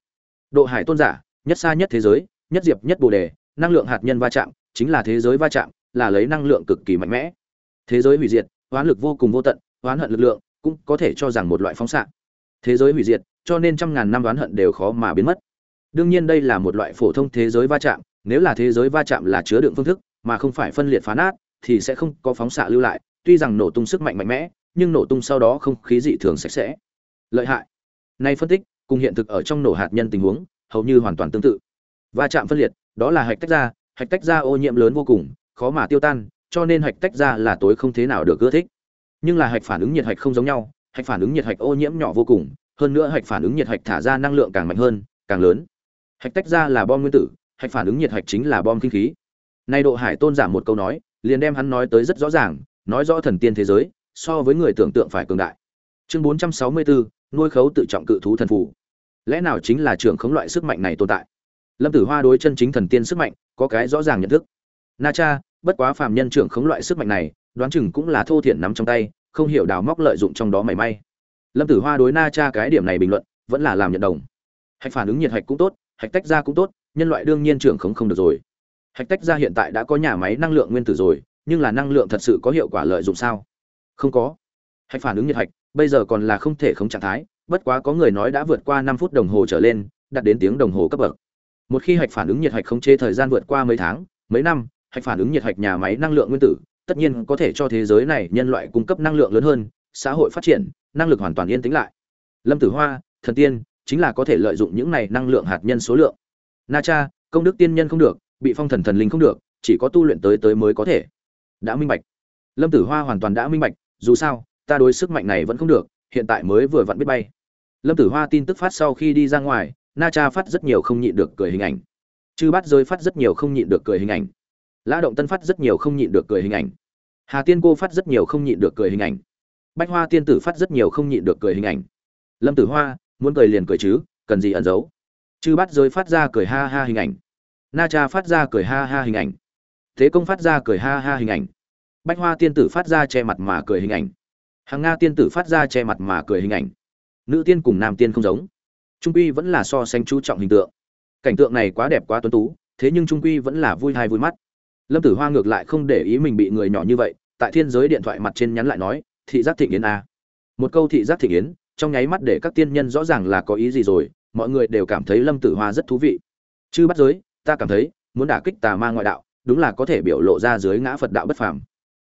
Độ hải tôn giả, nhất xa nhất thế giới, nhất diệp nhất bồ đề, năng lượng hạt nhân va chạm, chính là thế giới va chạm, là lấy năng lượng cực kỳ mạnh mẽ. Thế giới hủy diệt oán lực vô cùng vô tận oán hận lực lượng cũng có thể cho rằng một loại phóng xạ. Thế giới hủy diệt, cho nên trăm ngàn năm oán hận đều khó mà biến mất. Đương nhiên đây là một loại phổ thông thế giới va chạm, nếu là thế giới va chạm là chứa đựng phương thức, mà không phải phân liệt phá nát thì sẽ không có phóng xạ lưu lại, tuy rằng nổ tung sức mạnh mạnh mẽ, nhưng nổ tung sau đó không khí dị thường sạch sẽ. Lợi hại. Nay phân tích, cùng hiện thực ở trong nổ hạt nhân tình huống, hầu như hoàn toàn tương tự. Va chạm phân liệt, đó là hạch tách ra hạch tách ra ô nhiễm lớn vô cùng, khó mà tiêu tan, cho nên hạch tách ra là tối không thế nào được ưa thích. Nhưng là hạch phản ứng nhiệt hạch không giống nhau, hạch phản ứng nhiệt hạch ô nhiễm nhỏ vô cùng, hơn nữa hạch phản ứng nhiệt hạch thả ra năng lượng càng mạnh hơn, càng lớn. Hạch tách ra là bom nguyên tử, hạch phản ứng nhiệt hạch chính là bom kinh khí. Nay độ hải tôn giảm một câu nói liền đem hắn nói tới rất rõ ràng nói rõ thần tiên thế giới so với người tưởng tượng phải cường đại. Chương 464, nuôi khấu tự trọng cự thú thần phù. Lẽ nào chính là trưởng khống loại sức mạnh này tồn tại? Lâm tử hoa đối chân chính thần tiên sức mạnh có cái rõ ràng nhận thức. Na cha bất quá phàm nhân trưởng khống loại sức mạnh này đoán chừng cũng là thô thiển nắm trong tay không hiểu đào móc lợi dụng trong đó mảy may. Lâm tử hoa đối na cha cái điểm này bình luận vẫn là làm nhận đồng. Hạch phản ứng nhiệt hạch cũng tốt hạch tách ra cũng tốt nhân loại đương nhiên trưởng khống không được rồi hạch tách ra hiện tại đã có nhà máy năng lượng nguyên tử rồi, nhưng là năng lượng thật sự có hiệu quả lợi dụng sao? Không có. Hạch phản ứng nhiệt hạch, bây giờ còn là không thể không trạng thái, bất quá có người nói đã vượt qua năm phút đồng hồ trở lên, đạt đến tiếng đồng hồ cấp bậc. Một khi hạch phản ứng nhiệt hạch không chế thời gian vượt qua mấy tháng, mấy năm, hạch phản ứng nhiệt hạch nhà máy năng lượng nguyên tử, tất nhiên có thể cho thế giới này nhân loại cung cấp năng lượng lớn hơn, xã hội phát triển, năng lực hoàn toàn yên tĩnh lại. Lâm tử hoa, thần tiên, chính là có thể lợi dụng những này năng lượng hạt nhân số lượng. Na cha, công đức tiên nhân không được bị phong thần thần linh không được, chỉ có tu luyện tới tới mới có thể. Đã minh bạch. Lâm tử hoa hoàn toàn đã minh bạch, dù sao, ta đối sức mạnh này vẫn không được, hiện tại mới vừa vặn biết bay. Lâm tử hoa tin tức phát sau khi đi ra ngoài, na cha phát rất nhiều không nhịn được cười hình ảnh. Chư bắt rơi phát rất nhiều không nhịn được cười hình ảnh. Lã động tân phát rất nhiều không nhịn được cười hình ảnh. Hà tiên cô phát rất nhiều không nhịn được cười hình ảnh. Bách hoa tiên tử phát rất nhiều không nhịn được cười hình ảnh. Lâm tử hoa, muốn cười liền cười chứ, cần gì ẩn giấu. Chư bắt rơi phát ra cười ha ha hình ảnh na cha phát ra cười ha ha hình ảnh. Thế công phát ra cười ha ha hình ảnh. Bách hoa tiên tử phát ra che mặt mà cười hình ảnh. Hàng nga tiên tử phát ra che mặt mà cười hình ảnh. Nữ tiên cùng nam tiên không giống. Trung quy vẫn là so sánh chú trọng hình tượng. Cảnh tượng này quá đẹp quá tuấn tú, thế nhưng trung quy vẫn là vui hay vui mắt. Lâm tử hoa ngược lại không để ý mình bị người nhỏ như vậy, tại thiên giới điện thoại mặt trên nhắn lại nói, thị giác thịnh yến a một câu thị giác thịnh yến trong nháy mắt để các tiên nhân rõ ràng là có ý gì rồi, mọi người đều cảm thấy lâm tử hoa rất thú vị. Chư bắt giới ta cảm thấy, muốn đả kích tà ma ngoại đạo, đúng là có thể biểu lộ ra dưới ngã phật đạo bất phàm.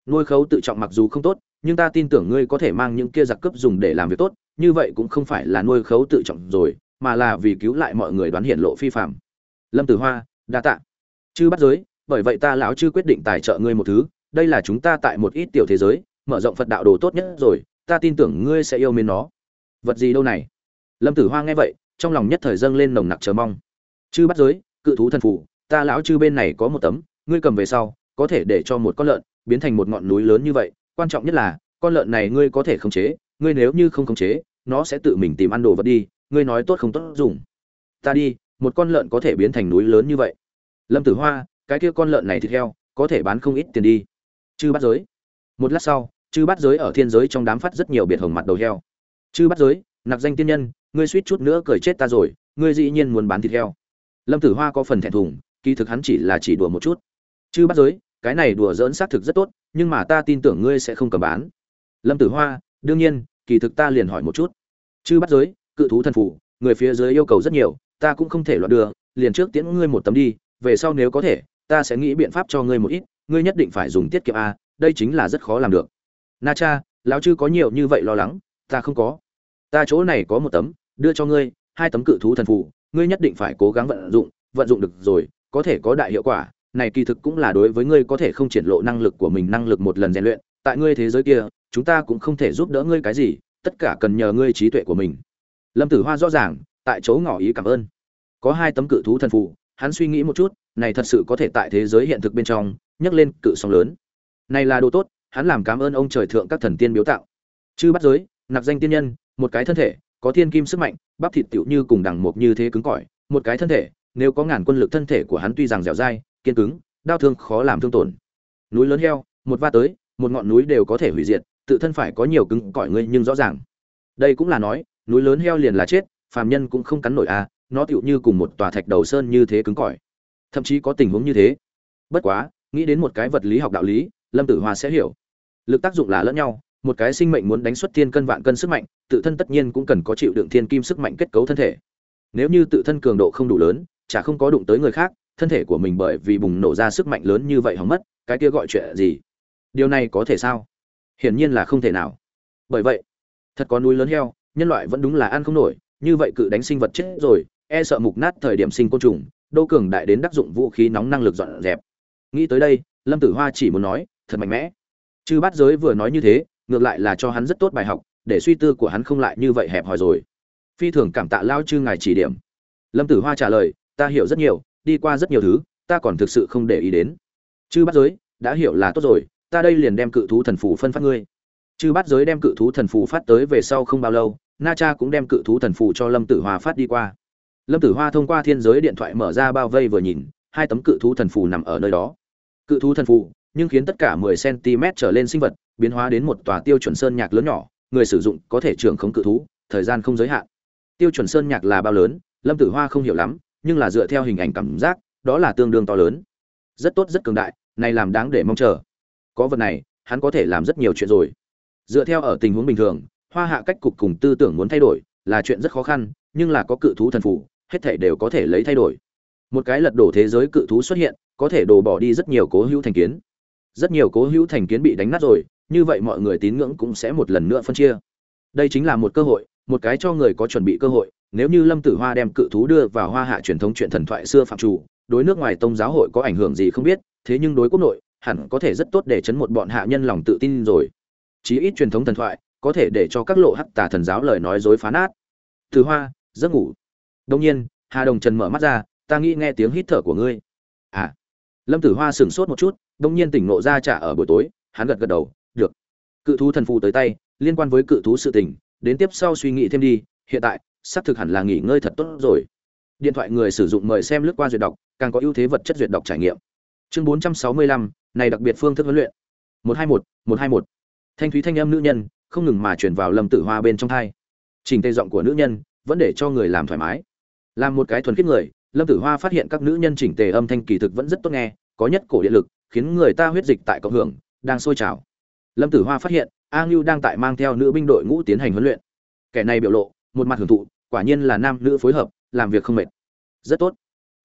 Nuôi khấu tự trọng mặc dù không tốt, nhưng ta tin tưởng ngươi có thể mang những kia giặc cướp dùng để làm việc tốt, như vậy cũng không phải là nuôi khấu tự trọng rồi, mà là vì cứu lại mọi người đoán hiện lộ phi phạm lâm tử hoa, đa tạ. Chư bắt giới, bởi vậy ta lão chư quyết định tài trợ ngươi một thứ, đây là chúng ta tại một ít tiểu thế giới, mở rộng phật đạo đồ tốt nhất rồi, ta tin tưởng ngươi sẽ yêu mến nó. Vật gì đâu này? Lâm tử hoa nghe vậy, trong lòng nhất thời dâng lên nồng nặc chờ mong. Chư bắt giới cự thú thần phủ, ta lão chư bên này có một tấm, ngươi cầm về sau, có thể để cho một con lợn biến thành một ngọn núi lớn như vậy. Quan trọng nhất là, con lợn này ngươi có thể khống chế, ngươi nếu như không khống chế, nó sẽ tự mình tìm ăn đồ vật đi, ngươi nói tốt không tốt dùng. Ta đi, một con lợn có thể biến thành núi lớn như vậy. Lâm tử hoa, cái kia con lợn này thịt heo, có thể bán không ít tiền đi. Chư bắt giới. Một lát sau, chư bắt giới ở thiên giới trong đám phát rất nhiều biệt hồng mặt đầu heo. Chư bắt giới, nặc danh tiên nhân, ngươi suýt chút nữa cười chết ta rồi, ngươi dĩ nhiên muốn bán thịt heo lâm tử hoa có phần thẹn thùng, kỳ thực hắn chỉ là chỉ đùa một chút. Chứ bắt giới, cái này đùa dỡn xác thực rất tốt, nhưng mà ta tin tưởng ngươi sẽ không cầm bán. Lâm tử hoa, đương nhiên, kỳ thực ta liền hỏi một chút. Chứ bắt giới, cự thú thần phụ người phía dưới yêu cầu rất nhiều, ta cũng không thể loạn đưa, liền trước tiễn ngươi một tấm đi, về sau nếu có thể, ta sẽ nghĩ biện pháp cho ngươi một ít, ngươi nhất định phải dùng tiết kiệm a, đây chính là rất khó làm được. Na cha, lão chư có nhiều như vậy lo lắng, ta không có. Ta chỗ này có một tấm, đưa cho ngươi, hai tấm cự thú thần phụ ngươi nhất định phải cố gắng vận dụng vận dụng được rồi, có thể có đại hiệu quả. Này kỳ thực cũng là đối với ngươi có thể không triển lộ năng lực của mình, năng lực một lần rèn luyện. Tại ngươi thế giới kia, chúng ta cũng không thể giúp đỡ ngươi cái gì, tất cả cần nhờ ngươi trí tuệ của mình. Lâm tử hoa rõ ràng, tại chỗ ngỏ ý cảm ơn. Có hai tấm cự thú thần phù, hắn suy nghĩ một chút, này thật sự có thể tại thế giới hiện thực bên trong, nhấc lên cự sóng lớn. Này là đồ tốt, hắn làm cảm ơn ông trời thượng các thần tiên biếu tạo chư bắt giới, nạp danh tiên nhân, một cái thân thể có thiên kim sức mạnh bắp thịt tiểu như cùng đằng một như thế cứng cỏi một cái thân thể nếu có ngàn quân lực thân thể của hắn tuy rằng dẻo dai kiên cứng đau thương khó làm thương tổn. Núi lớn heo một va tới một ngọn núi đều có thể hủy diệt tự thân phải có nhiều cứng cỏi ngươi nhưng rõ ràng. Đây cũng là nói núi lớn heo liền là chết phàm nhân cũng không cắn nổi a à, nó tựu như cùng một tòa thạch đầu sơn như thế cứng cỏi. Thậm chí có tình huống như thế. Bất quá nghĩ đến một cái vật lý học đạo lý lâm tử hoa sẽ hiểu. Lực tác dụng là lẫn nhau một cái sinh mệnh muốn đánh xuất thiên cân vạn cân sức mạnh, tự thân tất nhiên cũng cần có chịu đựng thiên kim sức mạnh kết cấu thân thể. Nếu như tự thân cường độ không đủ lớn, chả không có đụng tới người khác, thân thể của mình bởi vì bùng nổ ra sức mạnh lớn như vậy hỏng mất, cái kia gọi chuyện gì? Điều này có thể sao? Hiển nhiên là không thể nào. Bởi vậy, thật có núi lớn heo, nhân loại vẫn đúng là ăn không nổi, như vậy cự đánh sinh vật chết rồi e sợ mục nát thời điểm sinh côn trùng, đô cường đại đến đắc dụng vũ khí nóng năng lực dọn dẹp. Nghĩ tới đây, lâm tử hoa chỉ muốn nói, thật mạnh mẽ. Chư bát giới vừa nói như thế ngược lại là cho hắn rất tốt bài học, để suy tư của hắn không lại như vậy hẹp hòi rồi. Phi thường cảm tạ lao chư ngài chỉ điểm. Lâm tử hoa trả lời, ta hiểu rất nhiều, đi qua rất nhiều thứ, ta còn thực sự không để ý đến. Chư bát giới, đã hiểu là tốt rồi, ta đây liền đem cự thú thần phù phân phát ngươi. Chư bát giới đem cự thú thần phù phát tới về sau không bao lâu, na cha cũng đem cự thú thần phù cho lâm tử hoa phát đi qua. Lâm tử hoa thông qua thiên giới điện thoại mở ra bao vây vừa nhìn, hai tấm cự thú thần phù nằm ở nơi đó. Cự thú thần phù nhưng khiến tất cả 10 cm trở lên sinh vật biến hóa đến một tòa tiêu chuẩn sơn nhạc lớn nhỏ, người sử dụng có thể trưởng khống cự thú, thời gian không giới hạn. Tiêu chuẩn sơn nhạc là bao lớn, Lâm Tử Hoa không hiểu lắm, nhưng là dựa theo hình ảnh cảm giác, đó là tương đương to lớn. Rất tốt rất cường đại, này làm đáng để mong chờ. Có vật này, hắn có thể làm rất nhiều chuyện rồi. Dựa theo ở tình huống bình thường, Hoa Hạ cách cục cùng tư tưởng muốn thay đổi, là chuyện rất khó khăn, nhưng là có cự thú thần phù, hết thảy đều có thể lấy thay đổi. Một cái lật đổ thế giới cự thú xuất hiện, có thể đổ bỏ đi rất nhiều cố hữu thành kiến rất nhiều cố hữu thành kiến bị đánh nát rồi, như vậy mọi người tín ngưỡng cũng sẽ một lần nữa phân chia. Đây chính là một cơ hội, một cái cho người có chuẩn bị cơ hội, nếu như lâm tử hoa đem cự thú đưa vào hoa hạ truyền thống chuyện thần thoại xưa phạm chủ, đối nước ngoài tông giáo hội có ảnh hưởng gì không biết, thế nhưng đối quốc nội, hẳn có thể rất tốt để chấn một bọn hạ nhân lòng tự tin rồi. Chí ít truyền thống thần thoại, có thể để cho các lộ hắc tà thần giáo lời nói dối phá nát. Từ hoa, giấc ngủ. Đông nhiên, hà đồng trần mở mắt ra, ta nghĩ nghe tiếng hít thở của ngươi. À. Lâm tử hoa sửng sốt một chút đông nhiên tỉnh ngộ ra trả ở buổi tối hắn gật gật đầu được. Cự thú thần phù tới tay liên quan với cự thú sự tình đến tiếp sau suy nghĩ thêm đi hiện tại xác thực hẳn là nghỉ ngơi thật tốt rồi. Điện thoại người sử dụng mời xem lướt qua duyệt đọc càng có ưu thế vật chất duyệt đọc trải nghiệm. Chương 465, này đặc biệt phương thức huấn luyện. 121, 121. thanh thúy thanh âm nữ nhân không ngừng mà truyền vào lâm tử hoa bên trong thai. Trình tê giọng của nữ nhân vẫn để cho người làm thoải mái. Làm một cái thuần khiết người lâm tử hoa phát hiện các nữ nhân chỉnh tề âm thanh kỳ thực vẫn rất tốt nghe có nhất cổ điện lực khiến người ta huyết dịch tại cộng hưởng, đang sôi trào. Lâm tử hoa phát hiện, a ngưu đang tại mang theo nữ binh đội ngũ tiến hành huấn luyện. Kẻ này biểu lộ, một mặt hưởng thụ, quả nhiên là nam nữ phối hợp, làm việc không mệt. Rất tốt.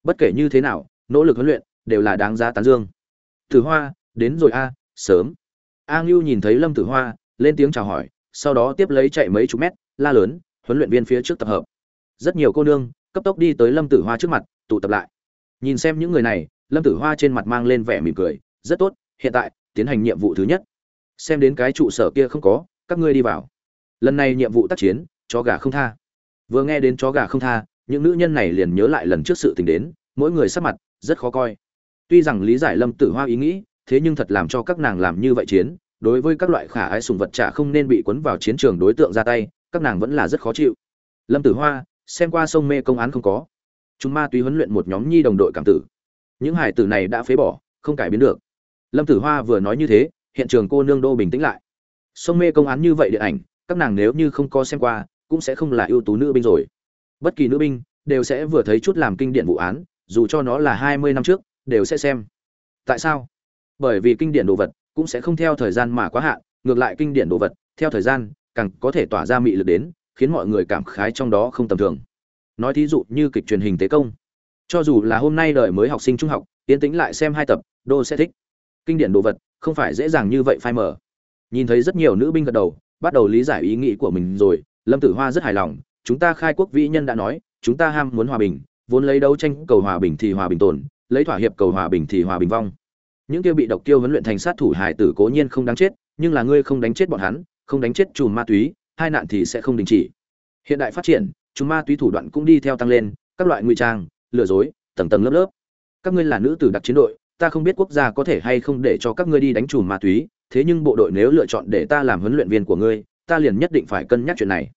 Bất kể như thế nào, nỗ lực huấn luyện đều là đáng giá tán dương. Tử hoa, đến rồi a, sớm. A ngưu nhìn thấy lâm tử hoa, lên tiếng chào hỏi, sau đó tiếp lấy chạy mấy chục mét, la lớn, huấn luyện viên phía trước tập hợp. Rất nhiều cô nương, cấp tốc đi tới lâm tử hoa trước mặt, tụ tập lại. Nhìn xem những người này lâm tử hoa trên mặt mang lên vẻ mỉm cười, rất tốt, hiện tại, tiến hành nhiệm vụ thứ nhất. Xem đến cái trụ sở kia không có, các ngươi đi vào. Lần này nhiệm vụ tác chiến, chó gà không tha. Vừa nghe đến chó gà không tha, những nữ nhân này liền nhớ lại lần trước sự tình đến, mỗi người sắc mặt rất khó coi. Tuy rằng lý giải lâm tử hoa ý nghĩ, thế nhưng thật làm cho các nàng làm như vậy chiến, đối với các loại khả ái sùng vật trả không nên bị cuốn vào chiến trường đối tượng ra tay, các nàng vẫn là rất khó chịu. Lâm tử hoa, xem qua sông mê công án không có. Chúng ma túy huấn luyện một nhóm nhi đồng đội cảm tử những hải tử này đã phế bỏ, không cải biến được. Lâm tử hoa vừa nói như thế, hiện trường cô nương đô bình tĩnh lại. Sông mê công án như vậy điện ảnh, các nàng nếu như không có xem qua, cũng sẽ không là ưu tú nữ binh rồi. Bất kỳ nữ binh đều sẽ vừa thấy chút làm kinh điển vụ án, dù cho nó là hai mươi năm trước, đều sẽ xem. Tại sao? Bởi vì kinh điển đồ vật cũng sẽ không theo thời gian mà quá hạn, ngược lại kinh điển đồ vật, theo thời gian, càng có thể tỏa ra mị lực đến, khiến mọi người cảm khái trong đó không tầm thường. Nói thí dụ như kịch truyền hình tế công cho dù là hôm nay đời mới học sinh trung học, tiến tĩnh lại xem hai tập, đô sẽ thích. Kinh điển đồ vật, không phải dễ dàng như vậy phai mở nhìn thấy rất nhiều nữ binh gật đầu, bắt đầu lý giải ý nghĩ của mình rồi, lâm tử hoa rất hài lòng, chúng ta khai quốc vĩ nhân đã nói, chúng ta ham muốn hòa bình, vốn lấy đấu tranh cầu hòa bình thì hòa bình tồn, lấy thỏa hiệp cầu hòa bình thì hòa bình vong. Những kia bị độc tiêu huấn luyện thành sát thủ hải tử cố nhiên không đáng chết, nhưng là ngươi không đánh chết bọn hắn, không đánh chết chùm ma túy, hai nạn thì sẽ không đình chỉ. Hiện đại phát triển, chùm ma túy thủ đoạn cũng đi theo tăng lên, các loại ngụy trang lừa dối, tầng tầng lớp lớp. Các ngươi là nữ tử đặc chiến đội, ta không biết quốc gia có thể hay không để cho các ngươi đi đánh chùm ma túy, thế nhưng bộ đội nếu lựa chọn để ta làm huấn luyện viên của ngươi, ta liền nhất định phải cân nhắc chuyện này.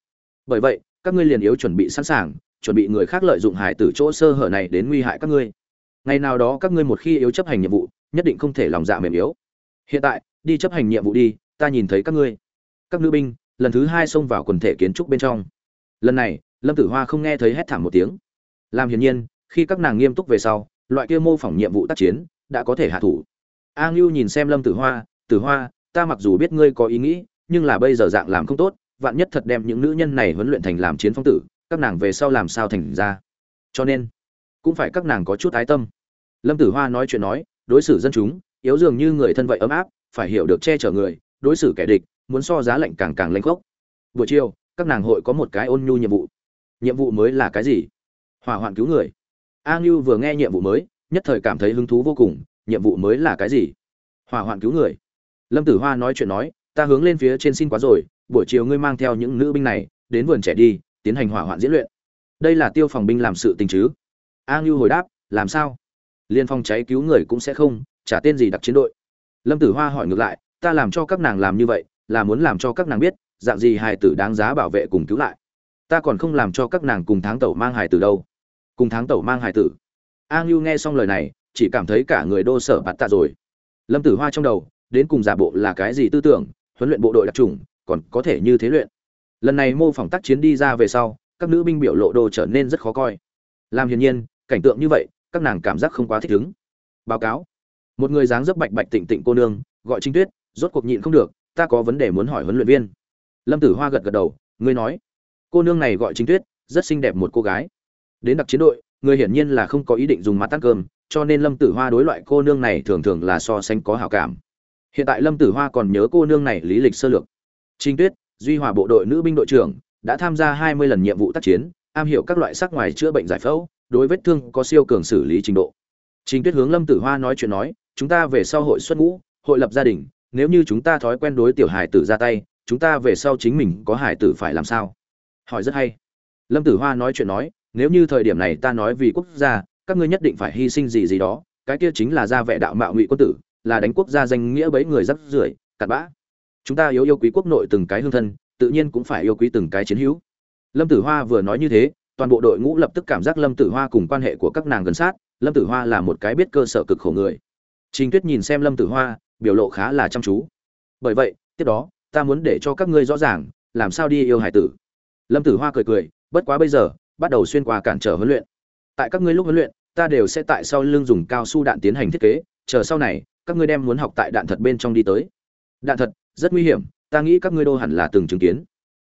Bởi vậy, các ngươi liền yếu chuẩn bị sẵn sàng, chuẩn bị người khác lợi dụng hải tử chỗ sơ hở này đến nguy hại các ngươi. Ngày nào đó các ngươi một khi yếu chấp hành nhiệm vụ, nhất định không thể lòng dạ mềm yếu. Hiện tại, đi chấp hành nhiệm vụ đi, ta nhìn thấy các ngươi. Các nữ binh, lần thứ hai xông vào quần thể kiến trúc bên trong. Lần này, lâm tử hoa không nghe thấy hét thảm một tiếng. Làm hiển nhiên khi các nàng nghiêm túc về sau, loại kia mô phỏng nhiệm vụ tác chiến đã có thể hạ thủ. A ngưu nhìn xem lâm tử hoa tử hoa, ta mặc dù biết ngươi có ý nghĩ, nhưng là bây giờ dạng làm không tốt, vạn nhất thật đem những nữ nhân này huấn luyện thành làm chiến phong tử, các nàng về sau làm sao thành ra? Cho nên, cũng phải các nàng có chút ái tâm. Lâm tử hoa nói chuyện nói, đối xử dân chúng, yếu dường như người thân vậy ấm áp, phải hiểu được che chở người, đối xử kẻ địch, muốn so giá lạnh càng càng lanh khốc. Buổi chiều, các nàng hội có một cái ôn nhu nhiệm vụ. Nhiệm vụ mới là cái gì? Hỏa hoạn cứu người a ngưu vừa nghe nhiệm vụ mới, nhất thời cảm thấy hứng thú vô cùng, nhiệm vụ mới là cái gì? Hỏa hoạn cứu người. Lâm tử hoa nói chuyện nói, ta hướng lên phía trên xin quá rồi, buổi chiều ngươi mang theo những nữ binh này, đến vườn trẻ đi, tiến hành hỏa hoạn diễn luyện. Đây là tiêu phòng binh làm sự tình chứ? A ngưu hồi đáp, làm sao? Liên phong cháy cứu người cũng sẽ không trả tên gì đặc chiến đội. Lâm tử hoa hỏi ngược lại, ta làm cho các nàng làm như vậy, là muốn làm cho các nàng biết, dạng gì hài tử đáng giá bảo vệ cùng cứu lại? Ta còn không làm cho các nàng cùng tháng tẩu mang hài tử đâu cùng tháng tẩu mang hải tử. A ngưu nghe xong lời này, chỉ cảm thấy cả người đô sở bạt tạ rồi. Lâm tử hoa trong đầu, đến cùng giả bộ là cái gì tư tưởng, huấn luyện bộ đội đặc trùng, còn có thể như thế luyện. Lần này mô phỏng tác chiến đi ra về sau, các nữ binh biểu lộ đồ trở nên rất khó coi. Làm hiển nhiên, cảnh tượng như vậy, các nàng cảm giác không quá thích ứng. Báo cáo. Một người dáng dấp bạch bạch tịnh tịnh cô nương, gọi trinh tuyết, rốt cuộc nhịn không được, ta có vấn đề muốn hỏi huấn luyện viên. Lâm tử hoa gật gật đầu, ngươi nói. Cô nương này gọi trinh tuyết, rất xinh đẹp một cô gái đến đặc chiến đội người hiển nhiên là không có ý định dùng mặt tắt cơm cho nên lâm tử hoa đối loại cô nương này thường thường là so sánh có hảo cảm hiện tại lâm tử hoa còn nhớ cô nương này lý lịch sơ lược trinh tuyết duy hòa bộ đội nữ binh đội trưởng đã tham gia hai mươi lần nhiệm vụ tác chiến am hiểu các loại sắc ngoài chữa bệnh giải phẫu đối vết thương có siêu cường xử lý trình độ Trình Tuyết hướng Lâm Tử Hoa nói chuyện nói, chúng ta về sau hội xuất ngũ, hội lập gia đình, nếu như chúng ta thói quen đối tiểu hải tử ra tay, chúng ta về sau chính mình có hải tử phải làm sao? Hỏi rất hay. Lâm Tử Hoa nói chuyện nói, nếu như thời điểm này ta nói vì quốc gia, các ngươi nhất định phải hy sinh gì gì đó, cái kia chính là ra vẻ đạo mạo ngụy quân tử, là đánh quốc gia danh nghĩa bấy người rắc rưởi, cặn bã. Chúng ta yêu yêu quý quốc nội từng cái hương thân, tự nhiên cũng phải yêu quý từng cái chiến hữu. Lâm Tử Hoa vừa nói như thế, toàn bộ đội ngũ lập tức cảm giác Lâm Tử Hoa cùng quan hệ của các nàng gần sát, lâm tử hoa là một cái biết cơ sở cực khổ người trình tuyết nhìn xem lâm tử hoa biểu lộ khá là chăm chú bởi vậy tiếp đó ta muốn để cho các ngươi rõ ràng làm sao đi yêu hải tử lâm tử hoa cười cười bất quá bây giờ bắt đầu xuyên qua cản trở huấn luyện. Tại các ngươi lúc huấn luyện, ta đều sẽ tại sau lưng dùng cao su đạn tiến hành thiết kế, chờ sau này, các ngươi đem muốn học tại đạn thật bên trong đi tới. Đạn thật, rất nguy hiểm, ta nghĩ các ngươi đô hẳn là từng chứng kiến.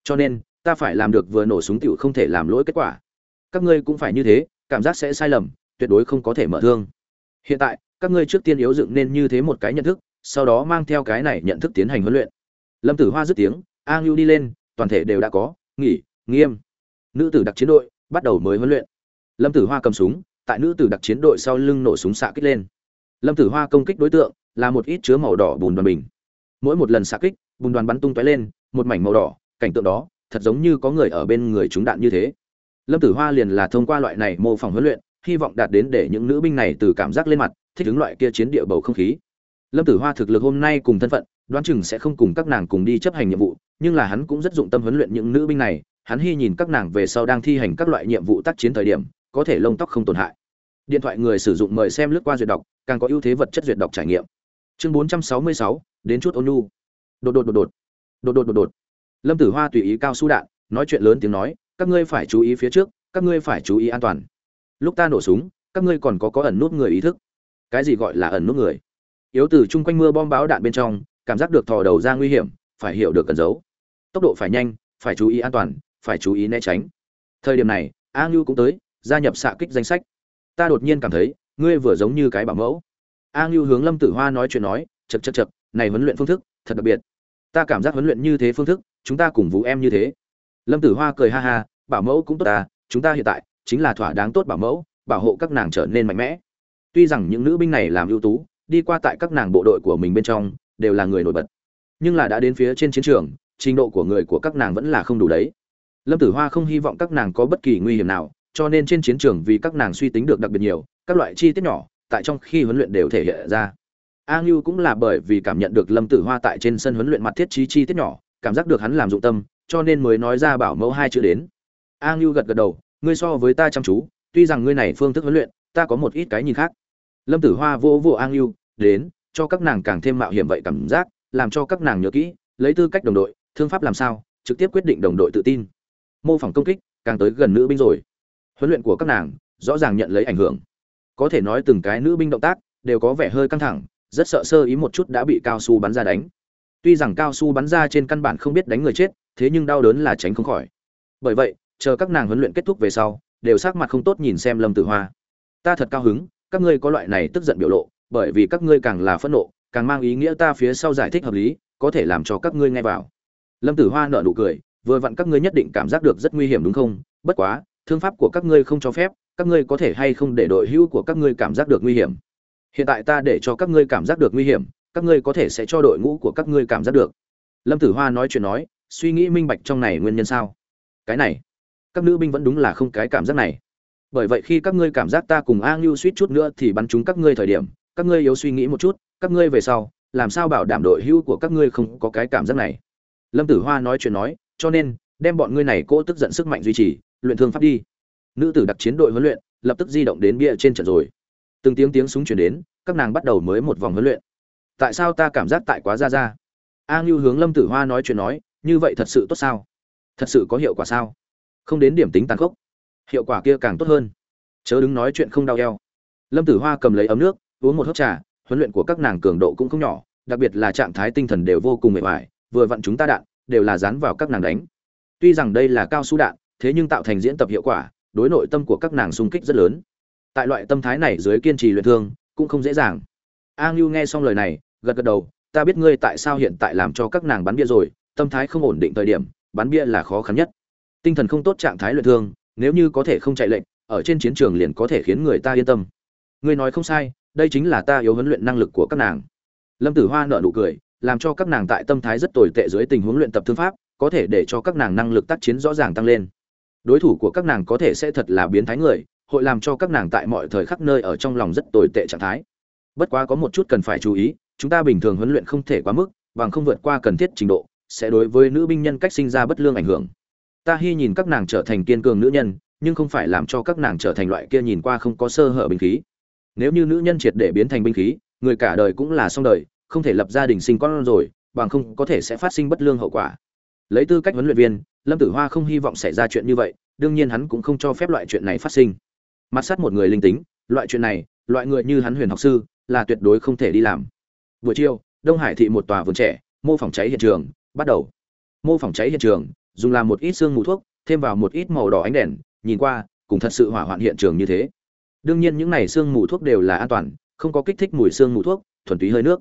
Cho nên, ta phải làm được vừa nổ súng tiểu không thể làm lỗi kết quả. Các ngươi cũng phải như thế, cảm giác sẽ sai lầm, tuyệt đối không có thể mở thương. Hiện tại, các ngươi trước tiên yếu dựng nên như thế một cái nhận thức, sau đó mang theo cái này nhận thức tiến hành huấn luyện. Lâm tử hoa dứt tiếng, a ngưu đi lên, toàn thể đều đã có, nghỉ, nghiêm. Nữ tử đặc chiến đội bắt đầu mới huấn luyện. Lâm tử hoa cầm súng, tại nữ tử đặc chiến đội sau lưng nổ súng xạ kích lên. Lâm tử hoa công kích đối tượng là một ít chứa màu đỏ bùn đoàn bình. Mỗi một lần xạ kích, bùn đoàn bắn tung tóe lên, một mảnh màu đỏ, cảnh tượng đó thật giống như có người ở bên người chúng đạn như thế. Lâm tử hoa liền là thông qua loại này mô phỏng huấn luyện, hy vọng đạt đến để những nữ binh này từ cảm giác lên mặt, thích ứng loại kia chiến địa bầu không khí. Lâm tử hoa thực lực hôm nay cùng thân phận, đoán chừng sẽ không cùng các nàng cùng đi chấp hành nhiệm vụ, nhưng là hắn cũng rất dụng tâm huấn luyện những nữ binh này hắn hy nhìn các nàng về sau đang thi hành các loại nhiệm vụ tác chiến thời điểm có thể lông tóc không tổn hại. Điện thoại người sử dụng mời xem lướt qua duyệt đọc càng có ưu thế vật chất duyệt đọc trải nghiệm. Chương 466, đến chút ôn nhu. Đột đột đột đột. Đột đột đột đột. Lâm tử hoa tùy ý cao su đạn nói chuyện lớn tiếng nói các ngươi phải chú ý phía trước các ngươi phải chú ý an toàn. Lúc ta nổ súng các ngươi còn có có ẩn nút người ý thức. Cái gì gọi là ẩn nút người? Yếu từ chung quanh mưa bom báo đạn bên trong cảm giác được thò đầu ra nguy hiểm phải hiểu được cần giấu. Tốc độ phải nhanh phải chú ý an toàn phải chú ý né tránh. Thời điểm này, a ngưu cũng tới, gia nhập xạ kích danh sách. Ta đột nhiên cảm thấy, ngươi vừa giống như cái bảo mẫu. A ngưu hướng lâm tử hoa nói chuyện nói chật chật chật này huấn luyện phương thức, thật đặc biệt. Ta cảm giác huấn luyện như thế phương thức, chúng ta cùng vũ em như thế. Lâm tử hoa cười ha ha, bảo mẫu cũng tốt ta, chúng ta hiện tại chính là thỏa đáng tốt bảo mẫu, bảo hộ các nàng trở nên mạnh mẽ. Tuy rằng những nữ binh này làm ưu tú, đi qua tại các nàng bộ đội của mình bên trong, đều là người nổi bật. Nhưng là đã đến phía trên chiến trường, trình độ của người của các nàng vẫn là không đủ đấy lâm tử hoa không hy vọng các nàng có bất kỳ nguy hiểm nào, cho nên trên chiến trường vì các nàng suy tính được đặc biệt nhiều, các loại chi tiết nhỏ, tại trong khi huấn luyện đều thể hiện ra. A ngưu cũng là bởi vì cảm nhận được lâm tử hoa tại trên sân huấn luyện mặt thiết trí chi tiết nhỏ, cảm giác được hắn làm dụng tâm, cho nên mới nói ra bảo mẫu hai chữ đến. A ngưu gật gật đầu, ngươi so với ta chăm chú, tuy rằng ngươi này phương thức huấn luyện, ta có một ít cái nhìn khác. Lâm tử hoa vô vô a ngưu, đến, cho các nàng càng thêm mạo hiểm vậy cảm giác, làm cho các nàng nhớ kỹ, lấy tư cách đồng đội, thương pháp làm sao, trực tiếp quyết định đồng đội tự tin mô phỏng công kích, càng tới gần nữ binh rồi. Huấn luyện của các nàng, rõ ràng nhận lấy ảnh hưởng. Có thể nói từng cái nữ binh động tác, đều có vẻ hơi căng thẳng, rất sợ sơ ý một chút đã bị cao su bắn ra đánh. Tuy rằng cao su bắn ra trên căn bản không biết đánh người chết, thế nhưng đau đớn là tránh không khỏi. Bởi vậy, chờ các nàng huấn luyện kết thúc về sau, đều sắc mặt không tốt nhìn xem lâm tử hoa. Ta thật cao hứng, các ngươi có loại này tức giận biểu lộ, bởi vì các ngươi càng là phẫn nộ, càng mang ý nghĩa ta phía sau giải thích hợp lý, có thể làm cho các ngươi nghe vào. Lâm tử hoa nở nụ cười vừa vặn các ngươi nhất định cảm giác được rất nguy hiểm đúng không bất quá thương pháp của các ngươi không cho phép các ngươi có thể hay không để đội hữu của các ngươi cảm giác được nguy hiểm hiện tại ta để cho các ngươi cảm giác được nguy hiểm các ngươi có thể sẽ cho đội ngũ của các ngươi cảm giác được lâm tử hoa nói chuyện nói suy nghĩ minh bạch trong này nguyên nhân sao cái này các nữ binh vẫn đúng là không cái cảm giác này bởi vậy khi các ngươi cảm giác ta cùng a ngưu suýt chút nữa thì bắn chúng các ngươi thời điểm các ngươi yếu suy nghĩ một chút các ngươi về sau làm sao bảo đảm đội hữu của các ngươi không có cái cảm giác này lâm tử hoa nói chuyện nói cho nên, đem bọn ngươi này cố tức giận sức mạnh duy trì, luyện thương pháp đi. Nữ tử đặc chiến đội huấn luyện, lập tức di động đến bia trên trận rồi. Từng tiếng tiếng súng chuyển đến, các nàng bắt đầu mới một vòng huấn luyện. Tại sao ta cảm giác tại quá ra ra? A ngưu hướng lâm tử hoa nói chuyện nói, như vậy thật sự tốt sao? Thật sự có hiệu quả sao? Không đến điểm tính tàn khốc. Hiệu quả kia càng tốt hơn. Chớ đứng nói chuyện không đau eo. Lâm tử hoa cầm lấy ấm nước, uống một hớp trà, huấn luyện của các nàng cường độ cũng không nhỏ, đặc biệt là trạng thái tinh thần đều vô cùng mệt mỏi, vừa vặn chúng ta đạn đều là dán vào các nàng đánh. Tuy rằng đây là cao su đạn, thế nhưng tạo thành diễn tập hiệu quả, đối nội tâm của các nàng sung kích rất lớn. Tại loại tâm thái này dưới kiên trì luyện thương, cũng không dễ dàng. A ngưu nghe xong lời này, gật gật đầu, ta biết ngươi tại sao hiện tại làm cho các nàng bắn bia rồi, tâm thái không ổn định thời điểm, bắn bia là khó khăn nhất. Tinh thần không tốt trạng thái luyện thương, nếu như có thể không chạy lệnh, ở trên chiến trường liền có thể khiến người ta yên tâm. Ngươi nói không sai, đây chính là ta yếu huấn luyện năng lực của các nàng. Lâm tử hoa nợ nụ cười làm cho các nàng tại tâm thái rất tồi tệ dưới tình huống luyện tập thương pháp, có thể để cho các nàng năng lực tác chiến rõ ràng tăng lên. Đối thủ của các nàng có thể sẽ thật là biến thái người, hội làm cho các nàng tại mọi thời khắc nơi ở trong lòng rất tồi tệ trạng thái. Bất quá có một chút cần phải chú ý, chúng ta bình thường huấn luyện không thể quá mức, bằng không vượt qua cần thiết trình độ, sẽ đối với nữ binh nhân cách sinh ra bất lương ảnh hưởng. Ta hy nhìn các nàng trở thành kiên cường nữ nhân, nhưng không phải làm cho các nàng trở thành loại kia nhìn qua không có sơ hở binh khí. Nếu như nữ nhân triệt để biến thành binh khí, người cả đời cũng là xong đời không thể lập gia đình sinh con rồi, bằng không có thể sẽ phát sinh bất lương hậu quả. Lấy tư cách huấn luyện viên, lâm tử hoa không hy vọng xảy ra chuyện như vậy, đương nhiên hắn cũng không cho phép loại chuyện này phát sinh. Mặt sát một người linh tính, loại chuyện này, loại người như hắn huyền học sư, là tuyệt đối không thể đi làm. Buổi chiều, đông hải thị một tòa vườn trẻ, mô phỏng cháy hiện trường, bắt đầu. Mô phỏng cháy hiện trường, dùng làm một ít xương mù thuốc, thêm vào một ít màu đỏ ánh đèn, nhìn qua cùng thật sự hỏa hoạn hiện trường như thế. Đương nhiên những này xương mù thuốc đều là an toàn, không có kích thích mùi xương mù thuốc, thuần túy hơi nước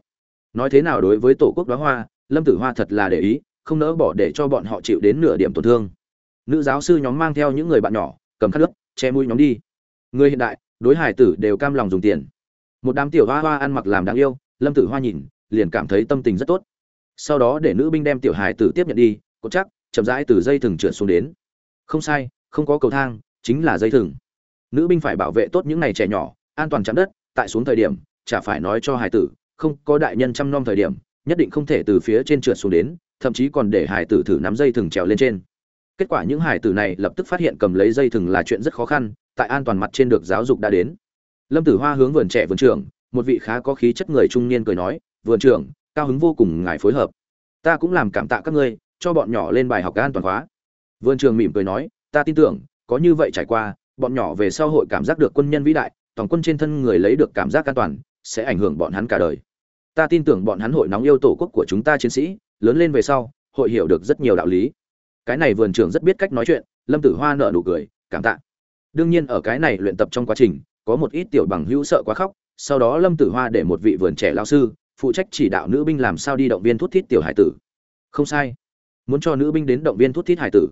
nói thế nào đối với tổ quốc đóa hoa, lâm tử hoa thật là để ý, không nỡ bỏ để cho bọn họ chịu đến nửa điểm tổn thương. Nữ giáo sư nhóm mang theo những người bạn nhỏ, cầm khát nước che mũi nhóm đi. Người hiện đại, đối hải tử đều cam lòng dùng tiền. Một đám tiểu hoa hoa ăn mặc làm đáng yêu, lâm tử hoa nhìn, liền cảm thấy tâm tình rất tốt. Sau đó để nữ binh đem tiểu hải tử tiếp nhận đi cột chắc, chậm rãi từ dây thừng trượt xuống đến. Không sai, không có cầu thang, chính là dây thừng. Nữ binh phải bảo vệ tốt những này trẻ nhỏ, an toàn chạm đất, tại xuống thời điểm, chả phải nói cho hải tử không có đại nhân chăm nom thời điểm, nhất định không thể từ phía trên trượt xuống đến, thậm chí còn để hải tử thử nắm dây thừng trèo lên trên. Kết quả những hải tử này lập tức phát hiện cầm lấy dây thừng là chuyện rất khó khăn, tại an toàn mặt trên được giáo dục đã đến. Lâm tử hoa hướng vườn trẻ vườn trưởng, một vị khá có khí chất người trung niên cười nói, vườn trưởng, cao hứng vô cùng, ngài phối hợp. Ta cũng làm cảm tạ các ngươi, cho bọn nhỏ lên bài học an toàn khóa vườn trường mỉm cười nói, ta tin tưởng, có như vậy trải qua, bọn nhỏ về sau hội cảm giác được quân nhân vĩ đại, toàn quân trên thân người lấy được cảm giác an toàn, sẽ ảnh hưởng bọn hắn cả đời ta tin tưởng bọn hắn hội nóng yêu tổ quốc của chúng ta chiến sĩ, lớn lên về sau, hội hiểu được rất nhiều đạo lý. Cái này vườn trưởng rất biết cách nói chuyện, lâm tử hoa nợ nụ cười, cảm tạ. Đương nhiên ở cái này luyện tập trong quá trình, có một ít tiểu bằng hữu sợ quá khóc, sau đó lâm tử hoa để một vị vườn trẻ lao sư, phụ trách chỉ đạo nữ binh làm sao đi động viên thuốc thít tiểu hải tử. Không sai. Muốn cho nữ binh đến động viên thuốc thít hải tử.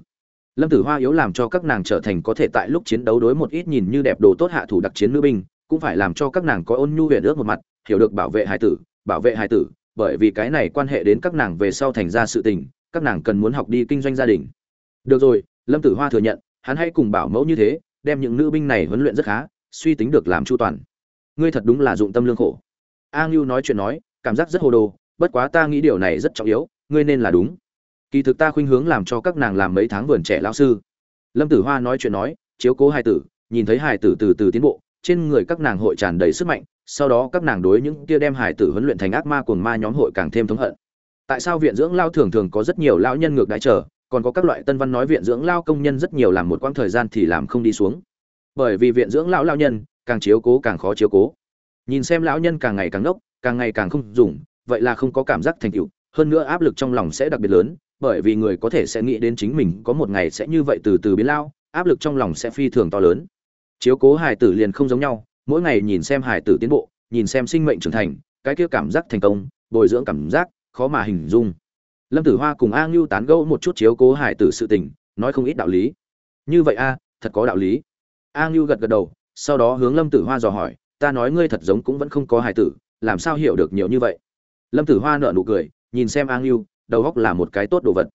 Lâm tử hoa yếu làm cho các nàng trở thành có thể tại lúc chiến đấu đối một ít nhìn như đẹp đồ tốt hạ thủ đặc chiến nữ binh, cũng phải làm cho các nàng có ôn nhu huyền ước một mặt, hiểu được bảo vệ hải tử bảo vệ hải tử, bởi vì cái này quan hệ đến các nàng về sau thành ra sự tình, các nàng cần muốn học đi kinh doanh gia đình. Được rồi, lâm tử hoa thừa nhận, hắn hãy cùng bảo mẫu như thế, đem những nữ binh này huấn luyện rất khá, suy tính được làm chu toàn. Ngươi thật đúng là dụng tâm lương khổ. A ngưu nói chuyện nói, cảm giác rất hồ đồ, bất quá ta nghĩ điều này rất trọng yếu, ngươi nên là đúng. Kỳ thực ta khuynh hướng làm cho các nàng làm mấy tháng vườn trẻ lão sư. Lâm tử hoa nói chuyện nói, chiếu cố hài tử, nhìn thấy hài tử từ từ tiến bộ trên người các nàng hội tràn đầy sức mạnh, sau đó các nàng đối những kia đem hài tử huấn luyện thành ác ma cuồng ma nhóm hội càng thêm thống hận. Tại sao viện dưỡng lao thường thường có rất nhiều lão nhân ngược đái trở còn có các loại tân văn nói viện dưỡng lao công nhân rất nhiều làm một quãng thời gian thì làm không đi xuống. Bởi vì viện dưỡng lão lao nhân, càng chiếu cố càng khó chiếu cố. Nhìn xem lão nhân càng ngày càng ngốc, càng ngày càng không dùng, vậy là không có cảm giác thành tựu, hơn nữa áp lực trong lòng sẽ đặc biệt lớn, bởi vì người có thể sẽ nghĩ đến chính mình có một ngày sẽ như vậy từ từ biến lao, áp lực trong lòng sẽ phi thường to lớn chiếu cố hải tử liền không giống nhau, mỗi ngày nhìn xem hải tử tiến bộ, nhìn xem sinh mệnh trưởng thành, cái kia cảm giác thành công, bồi dưỡng cảm giác, khó mà hình dung. Lâm tử hoa cùng a ngưu tán gẫu một chút chiếu cố hải tử sự tình, nói không ít đạo lý. Như vậy a, thật có đạo lý. A ngưu gật gật đầu, sau đó hướng lâm tử hoa dò hỏi, ta nói ngươi thật giống cũng vẫn không có hải tử, làm sao hiểu được nhiều như vậy? Lâm tử hoa nợ nụ cười, nhìn xem a ngưu, đầu góc là một cái tốt đồ vật.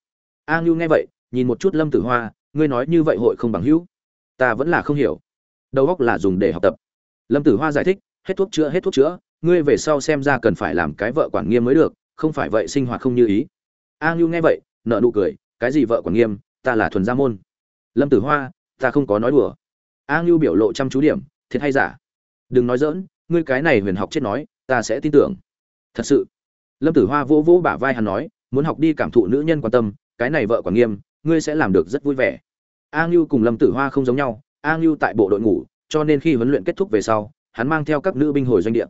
A ngưu nghe vậy, nhìn một chút lâm tử hoa, ngươi nói như vậy hội không bằng hữu? Ta vẫn là không hiểu đầu óc là dùng để học tập. Lâm tử hoa giải thích, hết thuốc chữa, hết thuốc chữa, ngươi về sau xem ra cần phải làm cái vợ quản nghiêm mới được, không phải vậy sinh hoạt không như ý. A ngưu nghe vậy nợ nụ cười, cái gì vợ quản nghiêm, ta là thuần gia môn. Lâm tử hoa, ta không có nói đùa. A ngưu biểu lộ chăm chú điểm, thiệt hay giả? Đừng nói dỡn ngươi cái này huyền học chết nói, ta sẽ tin tưởng. Thật sự. Lâm tử hoa vỗ vỗ bả vai hắn nói, muốn học đi cảm thụ nữ nhân quan tâm, cái này vợ quản nghiêm, ngươi sẽ làm được rất vui vẻ. A ngưu cùng lâm tử hoa không giống nhau a ngưu tại bộ đội ngủ, cho nên khi huấn luyện kết thúc về sau, hắn mang theo các nữ binh hồi doanh địa.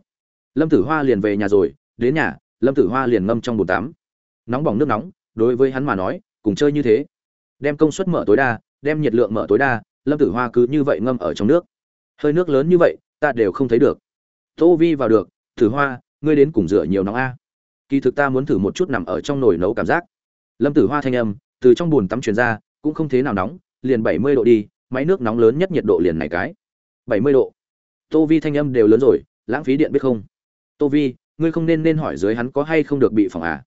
Lâm tử hoa liền về nhà rồi, đến nhà, lâm tử hoa liền ngâm trong bồn tắm. Nóng bỏng nước nóng, đối với hắn mà nói, cùng chơi như thế. Đem công suất mở tối đa, đem nhiệt lượng mở tối đa, lâm tử hoa cứ như vậy ngâm ở trong nước. Hơi nước lớn như vậy, ta đều không thấy được. Tô vi vào được, tử hoa, ngươi đến cùng rửa nhiều nóng a. Kỳ thực ta muốn thử một chút nằm ở trong nồi nấu cảm giác. Lâm tử hoa thanh âm, từ trong bồn tắm truyền ra, cũng không thế nào nóng, liền bảy mươi độ đi máy nước nóng lớn nhất nhiệt độ liền này cái. Bảy mươi độ. Tô vi thanh âm đều lớn rồi, lãng phí điện biết không? Tô vi, ngươi không nên nên hỏi dưới hắn có hay không được bị phỏng à?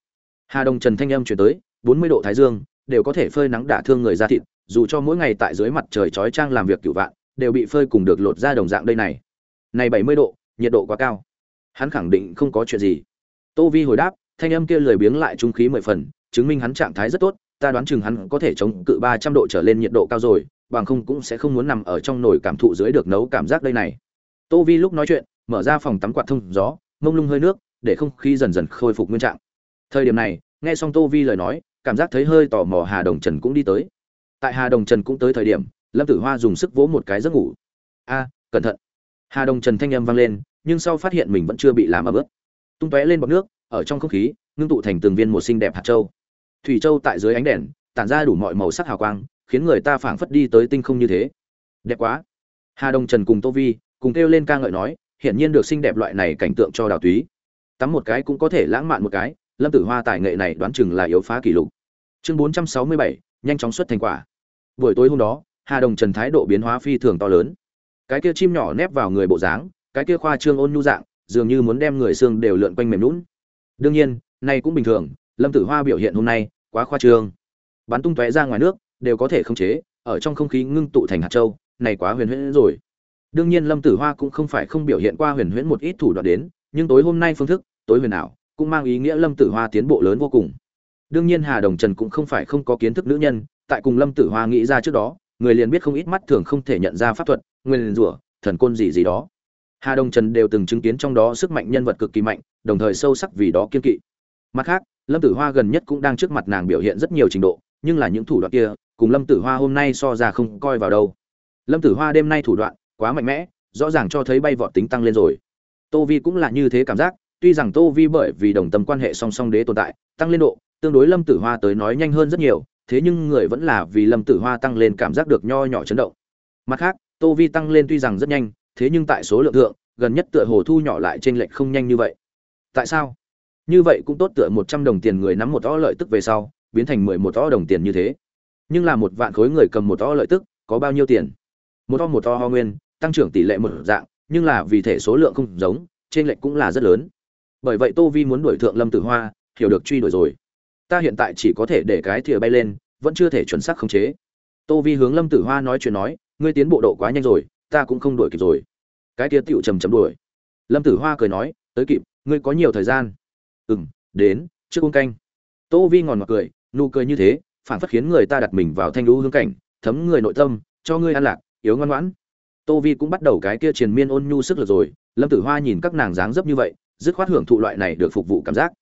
Hà đồng trần thanh âm chuyển tới, bốn mươi độ thái dương, đều có thể phơi nắng đả thương người ra thịt, dù cho mỗi ngày tại dưới mặt trời chói trang làm việc cựu vạn, đều bị phơi cùng được lột ra đồng dạng đây này. Này bảy mươi độ, nhiệt độ quá cao. Hắn khẳng định không có chuyện gì. Tô vi hồi đáp, thanh âm kia lười biếng lại trung khí mười phần, chứng minh hắn trạng thái rất tốt, ta đoán chừng hắn có thể chống cự ba trăm độ trở lên nhiệt độ cao rồi bằng không cũng sẽ không muốn nằm ở trong nồi cảm thụ dưới được nấu cảm giác đây này. Tô vi lúc nói chuyện, mở ra phòng tắm quạt thông gió, mông lung hơi nước, để không khí dần dần khôi phục nguyên trạng. Thời điểm này, nghe xong tô vi lời nói, cảm giác thấy hơi tò mò hà đồng trần cũng đi tới. Tại hà đồng trần cũng tới thời điểm, lâm tử hoa dùng sức vỗ một cái giấc ngủ. A, cẩn thận. Hà đồng trần thanh âm vang lên, nhưng sau phát hiện mình vẫn chưa bị làm ấm ướt. Tung tóe lên bọt nước, ở trong không khí, ngưng tụ thành từng viên một xinh đẹp hạt châu. Thủy châu tại dưới ánh đèn, tản ra đủ mọi màu sắc hào quang khiến người ta phảng phất đi tới tinh không như thế. Đẹp quá. Hà đồng trần cùng tô vi cùng kêu lên ca ngợi nói, hiển nhiên được xinh đẹp loại này cảnh tượng cho đào túy. Tắm một cái cũng có thể lãng mạn một cái, lâm tử hoa tài nghệ này đoán chừng là yếu phá kỷ lục. Chương bốn trăm sáu mươi bảy, nhanh chóng xuất thành quả. Buổi tối hôm đó, hà đồng trần thái độ biến hóa phi thường to lớn. Cái kia chim nhỏ nép vào người bộ dáng, cái kia khoa trương ôn nhu dạng, dường như muốn đem người xương đều lượn quanh mềm lún đương nhiên nay cũng bình thường, lâm tử hoa biểu hiện hôm nay quá khoa trương. Bắn tung tóe ra ngoài nước đều có thể khống chế, ở trong không khí ngưng tụ thành hạt châu, này quá huyền huyễn rồi. Đương nhiên lâm tử hoa cũng không phải không biểu hiện qua huyền huyễn một ít thủ đoạn đến, nhưng tối hôm nay phương thức, tối huyền ảo, cũng mang ý nghĩa lâm tử hoa tiến bộ lớn vô cùng. Đương nhiên hà đồng trần cũng không phải không có kiến thức nữ nhân, tại cùng lâm tử hoa nghĩ ra trước đó, người liền biết không ít mắt thường không thể nhận ra pháp thuật, nguyên rủa, thần côn gì gì đó. Hà đồng trần đều từng chứng kiến trong đó sức mạnh nhân vật cực kỳ mạnh, đồng thời sâu sắc vì đó kiên kỵ. Mặt khác, lâm tử hoa gần nhất cũng đang trước mặt nàng biểu hiện rất nhiều trình độ, nhưng là những thủ đoạn kia cùng lâm tử hoa hôm nay so ra không coi vào đâu. Lâm tử hoa đêm nay thủ đoạn quá mạnh mẽ, rõ ràng cho thấy bay vọt tính tăng lên rồi. Tô vi cũng là như thế cảm giác, tuy rằng tô vi bởi vì đồng tâm quan hệ song song đế tồn tại, tăng lên độ, tương đối lâm tử hoa tới nói nhanh hơn rất nhiều, thế nhưng người vẫn là vì lâm tử hoa tăng lên cảm giác được nho nhỏ chấn động. Mặt khác, tô vi tăng lên tuy rằng rất nhanh, thế nhưng tại số lượng thượng, gần nhất tựa hồ thu nhỏ lại trên lệch không nhanh như vậy. Tại sao? Như vậy cũng tốt tựa một trăm đồng tiền người nắm một o lợi tức về sau, biến thành mười một o đồng tiền như thế nhưng là một vạn khối người cầm một to lợi tức, có bao nhiêu tiền? Một to một to ho nguyên, tăng trưởng tỷ lệ một dạng, nhưng là vì thể số lượng không giống, trên lệch cũng là rất lớn. Bởi vậy tô vi muốn đuổi thượng lâm tử hoa, hiểu được truy đuổi rồi. Ta hiện tại chỉ có thể để cái thìa bay lên, vẫn chưa thể chuẩn xác khống chế. Tô vi hướng lâm tử hoa nói chuyện nói, ngươi tiến bộ độ quá nhanh rồi, ta cũng không đuổi kịp rồi. Cái kia tựu trầm chầm đuổi. Lâm tử hoa cười nói, tới kịp, ngươi có nhiều thời gian. Ừ m đến, trước uống canh. Tô vi ngòn ngọt cười, nụ cười như thế phản phất khiến người ta đặt mình vào thanh lũ hương cảnh, thấm người nội tâm, cho ngươi an lạc, yếu ngoan ngoãn. Tô vi cũng bắt đầu cái kia triền miên ôn nhu sức lực rồi, lâm tử hoa nhìn các nàng dáng dấp như vậy, dứt khoát hưởng thụ loại này được phục vụ cảm giác.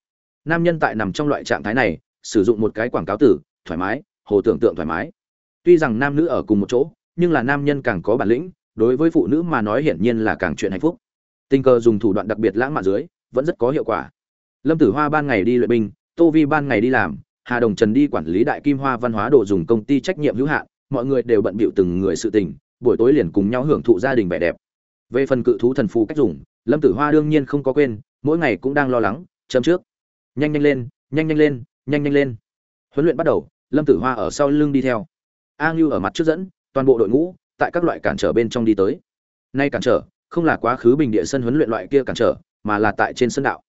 Nam nhân tại nằm trong loại trạng thái này, sử dụng một cái quảng cáo tử, thoải mái, hồ tưởng tượng thoải mái. Tuy rằng nam nữ ở cùng một chỗ, nhưng là nam nhân càng có bản lĩnh, đối với phụ nữ mà nói hiển nhiên là càng chuyện hạnh phúc. Tình cờ dùng thủ đoạn đặc biệt lãng mạn dưới, vẫn rất có hiệu quả. Lâm tử hoa ban ngày đi luyện binh, tô vi ban ngày đi làm hà đồng trần đi quản lý đại kim hoa văn hóa đồ dùng công ty trách nhiệm hữu hạn, mọi người đều bận bịu từng người sự tình, buổi tối liền cùng nhau hưởng thụ gia đình vẻ đẹp. Về phần cự thú thần phù cách dùng, lâm tử hoa đương nhiên không có quên, mỗi ngày cũng đang lo lắng chấm trước. Nhanh nhanh lên, nhanh nhanh lên, nhanh nhanh lên. Huấn luyện bắt đầu, lâm tử hoa ở sau lưng đi theo. A ngưu ở mặt trước dẫn, toàn bộ đội ngũ, tại các loại cản trở bên trong đi tới. Nay cản trở, không là quá khứ bình địa sân huấn luyện loại kia cản trở, mà là tại trên sân đạo.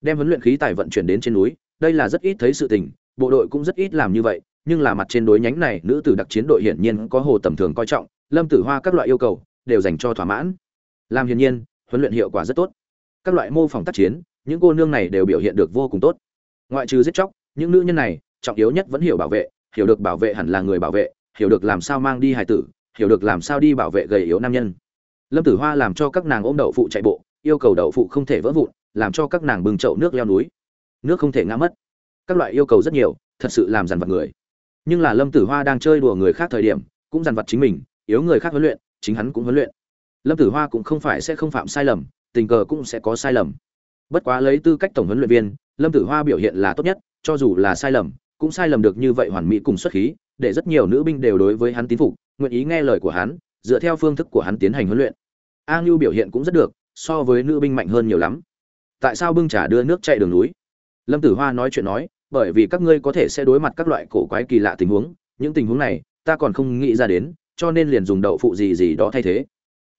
Đem huấn luyện khí tài vận chuyển đến trên núi, đây là rất ít thấy sự tình bộ đội cũng rất ít làm như vậy, nhưng là mặt trên đối nhánh này, nữ tử đặc chiến đội hiển nhiên có hồ tầm thường coi trọng, lâm tử hoa các loại yêu cầu, đều dành cho thỏa mãn. Làm hiển nhiên, huấn luyện hiệu quả rất tốt. Các loại mô phỏng tác chiến, những cô nương này đều biểu hiện được vô cùng tốt. Ngoại trừ giết chóc, những nữ nhân này, trọng yếu nhất vẫn hiểu bảo vệ, hiểu được bảo vệ hẳn là người bảo vệ, hiểu được làm sao mang đi hài tử, hiểu được làm sao đi bảo vệ gầy yếu nam nhân. Lâm tử hoa làm cho các nàng ôm đậu phụ chạy bộ, yêu cầu đậu phụ không thể vỡ vụn, làm cho các nàng bưng chậu nước leo núi. Nước không thể ngã mất các loại yêu cầu rất nhiều, thật sự làm dằn vặt người. Nhưng là lâm tử hoa đang chơi đùa người khác thời điểm, cũng dằn vặt chính mình, yếu người khác huấn luyện, chính hắn cũng huấn luyện. Lâm tử hoa cũng không phải sẽ không phạm sai lầm, tình cờ cũng sẽ có sai lầm. Bất quá lấy tư cách tổng huấn luyện viên, lâm tử hoa biểu hiện là tốt nhất, cho dù là sai lầm, cũng sai lầm được như vậy hoàn mỹ cùng xuất khí, để rất nhiều nữ binh đều đối với hắn tín phục, nguyện ý nghe lời của hắn, dựa theo phương thức của hắn tiến hành huấn luyện. A ngưu biểu hiện cũng rất được, so với nữ binh mạnh hơn nhiều lắm. Tại sao bưng trà đưa nước chạy đường núi? Lâm tử hoa nói chuyện nói bởi vì các ngươi có thể sẽ đối mặt các loại cổ quái kỳ lạ tình huống, những tình huống này, ta còn không nghĩ ra đến, cho nên liền dùng đậu phụ gì gì đó thay thế.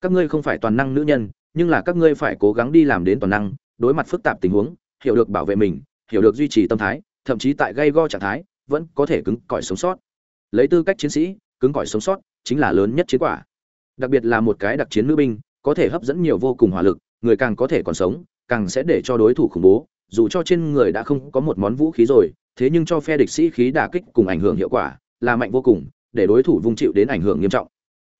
Các ngươi không phải toàn năng nữ nhân, nhưng là các ngươi phải cố gắng đi làm đến toàn năng, đối mặt phức tạp tình huống, hiểu được bảo vệ mình, hiểu được duy trì tâm thái, thậm chí tại gây go trạng thái, vẫn có thể cứng cỏi sống sót. Lấy tư cách chiến sĩ, cứng cỏi sống sót chính là lớn nhất chiến quả. Đặc biệt là một cái đặc chiến nữ binh, có thể hấp dẫn nhiều vô cùng hỏa lực, người càng có thể còn sống, càng sẽ để cho đối thủ khủng bố dù cho trên người đã không có một món vũ khí rồi, thế nhưng cho phe địch sĩ khí đả kích cùng ảnh hưởng hiệu quả, là mạnh vô cùng, để đối thủ vung chịu đến ảnh hưởng nghiêm trọng.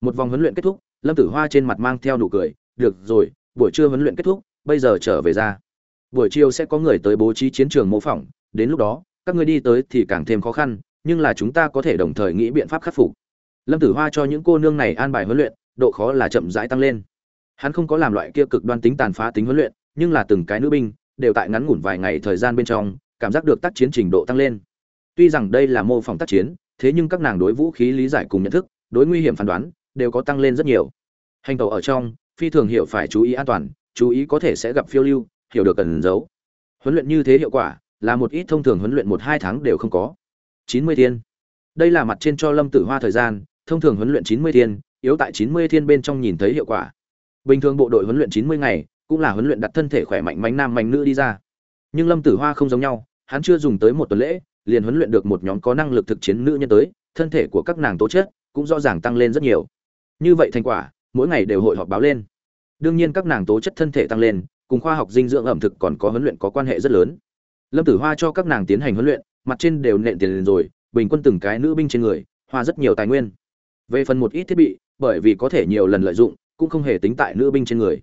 Một vòng huấn luyện kết thúc, lâm tử hoa trên mặt mang theo nụ cười, được rồi, buổi trưa huấn luyện kết thúc, bây giờ trở về ra. Buổi chiều sẽ có người tới bố trí chiến trường mô phỏng, đến lúc đó, các ngươi đi tới thì càng thêm khó khăn, nhưng là chúng ta có thể đồng thời nghĩ biện pháp khắc phục. Lâm tử hoa cho những cô nương này an bài huấn luyện, độ khó là chậm rãi tăng lên. Hắn không có làm loại kia cực đoan tính tàn phá tính huấn luyện, nhưng là từng cái nữ binh đều tại ngắn ngủn vài ngày thời gian bên trong, cảm giác được tác chiến trình độ tăng lên. Tuy rằng đây là mô phỏng tác chiến, thế nhưng các nàng đối vũ khí lý giải cùng nhận thức, đối nguy hiểm phán đoán, đều có tăng lên rất nhiều. Hành tàu ở trong, phi thường hiểu phải chú ý an toàn, chú ý có thể sẽ gặp phiêu lưu, hiểu được cần giấu. Huấn luyện như thế hiệu quả, là một ít thông thường huấn luyện một hai tháng đều không có. Chín mươi thiên. Đây là mặt trên cho lâm tử hoa thời gian, thông thường huấn luyện chín mươi thiên, yếu tại chín mươi thiên bên trong nhìn thấy hiệu quả. Bình thường bộ đội huấn luyện chín mươi ngày cũng là huấn luyện đặt thân thể khỏe mạnh mánh nam mạnh nữ đi ra. Nhưng lâm tử hoa không giống nhau, hắn chưa dùng tới một tuần lễ, liền huấn luyện được một nhóm có năng lực thực chiến nữ nhân tới, thân thể của các nàng tố chất cũng rõ ràng tăng lên rất nhiều. Như vậy thành quả, mỗi ngày đều hội họp báo lên. Đương nhiên các nàng tố chất thân thể tăng lên, cùng khoa học dinh dưỡng ẩm thực còn có huấn luyện có quan hệ rất lớn. Lâm tử hoa cho các nàng tiến hành huấn luyện, mặt trên đều nện tiền rồi, bình quân từng cái nữ binh trên người, hoa rất nhiều tài nguyên. Về phần một ít thiết bị, bởi vì có thể nhiều lần lợi dụng, cũng không hề tính tại nữ binh trên người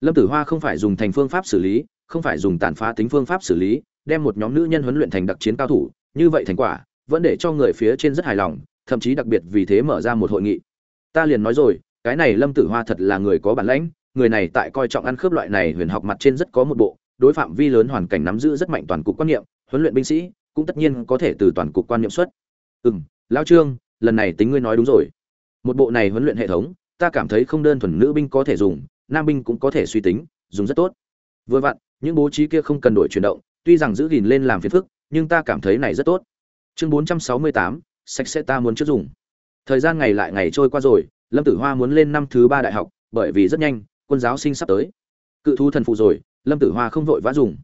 lâm tử hoa không phải dùng thành phương pháp xử lý, không phải dùng tàn phá tính phương pháp xử lý, đem một nhóm nữ nhân huấn luyện thành đặc chiến cao thủ, như vậy thành quả, vẫn để cho người phía trên rất hài lòng, thậm chí đặc biệt vì thế mở ra một hội nghị. Ta liền nói rồi, cái này lâm tử hoa thật là người có bản lãnh, người này tại coi trọng ăn khớp loại này huyền học mặt trên rất có một bộ, đối phạm vi lớn hoàn cảnh nắm giữ rất mạnh toàn cục quan niệm, huấn luyện binh sĩ cũng tất nhiên có thể từ toàn cục quan niệm xuất. Ừ m lao trương, lần này tính ngươi nói đúng rồi. Một bộ này huấn luyện hệ thống, ta cảm thấy không đơn thuần nữ binh có thể dùng nam binh cũng có thể suy tính, dùng rất tốt. Vừa vặn, những bố trí kia không cần đổi chuyển động, tuy rằng giữ gìn lên làm phiền phức, nhưng ta cảm thấy này rất tốt. Chương bốn trăm sáu mươi tám, sạch sẽ ta muốn trước dùng. Thời gian ngày lại ngày trôi qua rồi, lâm tử hoa muốn lên năm thứ ba đại học, bởi vì rất nhanh, quân giáo sinh sắp tới. Cự thu thần phụ rồi, lâm tử hoa không vội vã dùng.